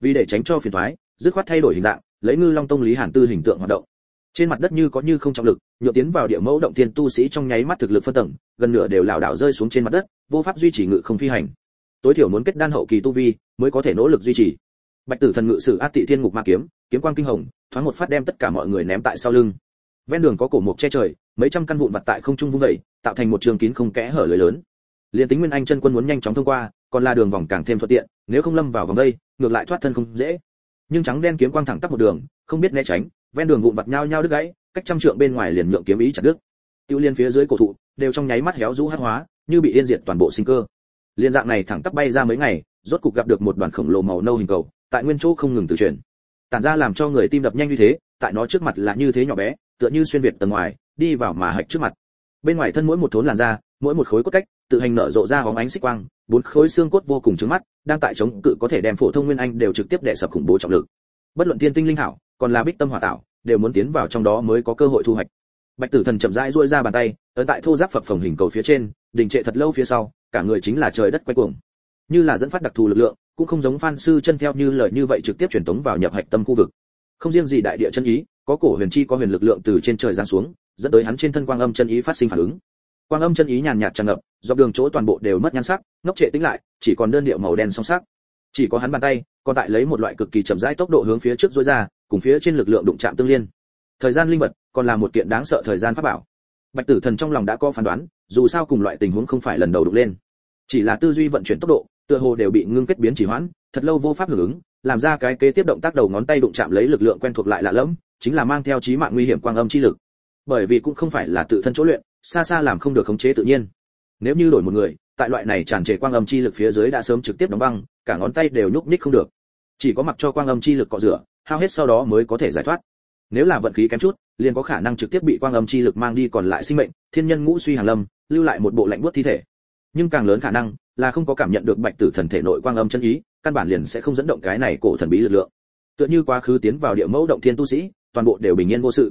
Vì để tránh cho phiền toái, dứt khoát thay đổi hình dạng, lấy ngư long tông lý hàn tư hình tượng hoạt động. Trên mặt đất như có như không trọng lực, nhựa tiến vào địa mẫu động thiên tu sĩ trong nháy mắt thực lực phân tầng, gần nửa đều lảo đảo rơi xuống trên mặt đất, vô pháp duy trì ngự không phi hành. Tối thiểu muốn kết đan hậu kỳ tu vi, mới có thể nỗ lực duy trì bạch tử thần ngự sử át tị thiên ngục ma kiếm kiếm quang kinh hồng, thoáng một phát đem tất cả mọi người ném tại sau lưng. Ven đường có cổ mục che trời, mấy trăm căn vụn vặt tại không trung vung vẩy tạo thành một trường kín không kẽ hở lưới lớn. Liền tính nguyên anh chân quân muốn nhanh chóng thông qua, còn là đường vòng càng thêm thuận tiện, nếu không lâm vào vòng đây, ngược lại thoát thân không dễ. Nhưng trắng đen kiếm quang thẳng tắp một đường, không biết né tránh, ven đường vụn vặt nhau nhau đứt gãy, cách trăm trượng bên ngoài liền nhượng kiếm ý chặt đứt. Tiêu liên phía dưới cổ thụ, đều trong nháy mắt héo rũ hắc hóa, như bị yên diệt toàn bộ sinh cơ. Liên dạng này thẳng tắp bay ra mấy ngày, rốt cục gặp được một đoàn khổng lồ màu nâu hình cầu tại nguyên chỗ không ngừng từ chuyển. Tản ra làm cho người tim đập nhanh như thế, tại nó trước mặt là như thế nhỏ bé, tựa như xuyên việt tầng ngoài, đi vào mà hạch trước mặt. Bên ngoài thân mỗi một thốn làn da, mỗi một khối cốt cách, tự hành nở rộ ra hóng ánh xích quang, bốn khối xương cốt vô cùng trứng mắt, đang tại chống cự có thể đem phổ thông nguyên anh đều trực tiếp đè sập khủng bố trọng lực. Bất luận tiên tinh linh hảo còn là bích tâm hỏa tạo, đều muốn tiến vào trong đó mới có cơ hội thu hoạch. Bạch tử thần chậm rãi duỗi ra bàn tay, ấn tại thô giáp phập phồng hình cầu phía trên, đình trệ thật lâu phía sau, cả người chính là trời đất quay cuồng như là dẫn phát đặc thù lực lượng, cũng không giống phan sư chân theo như lời như vậy trực tiếp truyền tống vào nhập hạch tâm khu vực. Không riêng gì đại địa chân ý, có cổ huyền chi, có huyền lực lượng từ trên trời giáng xuống, dẫn tới hắn trên thân quang âm chân ý phát sinh phản ứng. Quang âm chân ý nhàn nhạt tràn ngập, dọc đường chỗ toàn bộ đều mất nhan sắc, ngốc trệ tĩnh lại, chỉ còn đơn điệu màu đen song sắc. Chỉ có hắn bàn tay, còn tại lấy một loại cực kỳ chậm rãi tốc độ hướng phía trước dối ra, cùng phía trên lực lượng đụng chạm tương liên. Thời gian linh vật còn là một kiện đáng sợ thời gian pháp bảo. Bạch tử thần trong lòng đã có phán đoán, dù sao cùng loại tình huống không phải lần đầu đụng lên. Chỉ là tư duy vận chuyển tốc độ tựa hồ đều bị ngưng kết biến chỉ hoãn, thật lâu vô pháp hưởng ứng, làm ra cái kế tiếp động tác đầu ngón tay đụng chạm lấy lực lượng quen thuộc lại lạ lẫm, chính là mang theo chí mạng nguy hiểm quang âm chi lực. Bởi vì cũng không phải là tự thân chỗ luyện, xa xa làm không được khống chế tự nhiên. Nếu như đổi một người, tại loại này tràn trề quang âm chi lực phía dưới đã sớm trực tiếp đóng băng, cả ngón tay đều nhúc nhích không được. Chỉ có mặc cho quang âm chi lực cọ rửa, hao hết sau đó mới có thể giải thoát. Nếu là vận khí kém chút, liền có khả năng trực tiếp bị quang âm chi lực mang đi còn lại sinh mệnh, thiên nhân ngũ suy hàng lâm, lưu lại một bộ lạnh buốt thi thể. Nhưng càng lớn khả năng là không có cảm nhận được bạch tử thần thể nội quang âm chân ý, căn bản liền sẽ không dẫn động cái này cổ thần bí lực lượng. Tựa như quá khứ tiến vào địa mẫu động thiên tu sĩ, toàn bộ đều bình yên vô sự.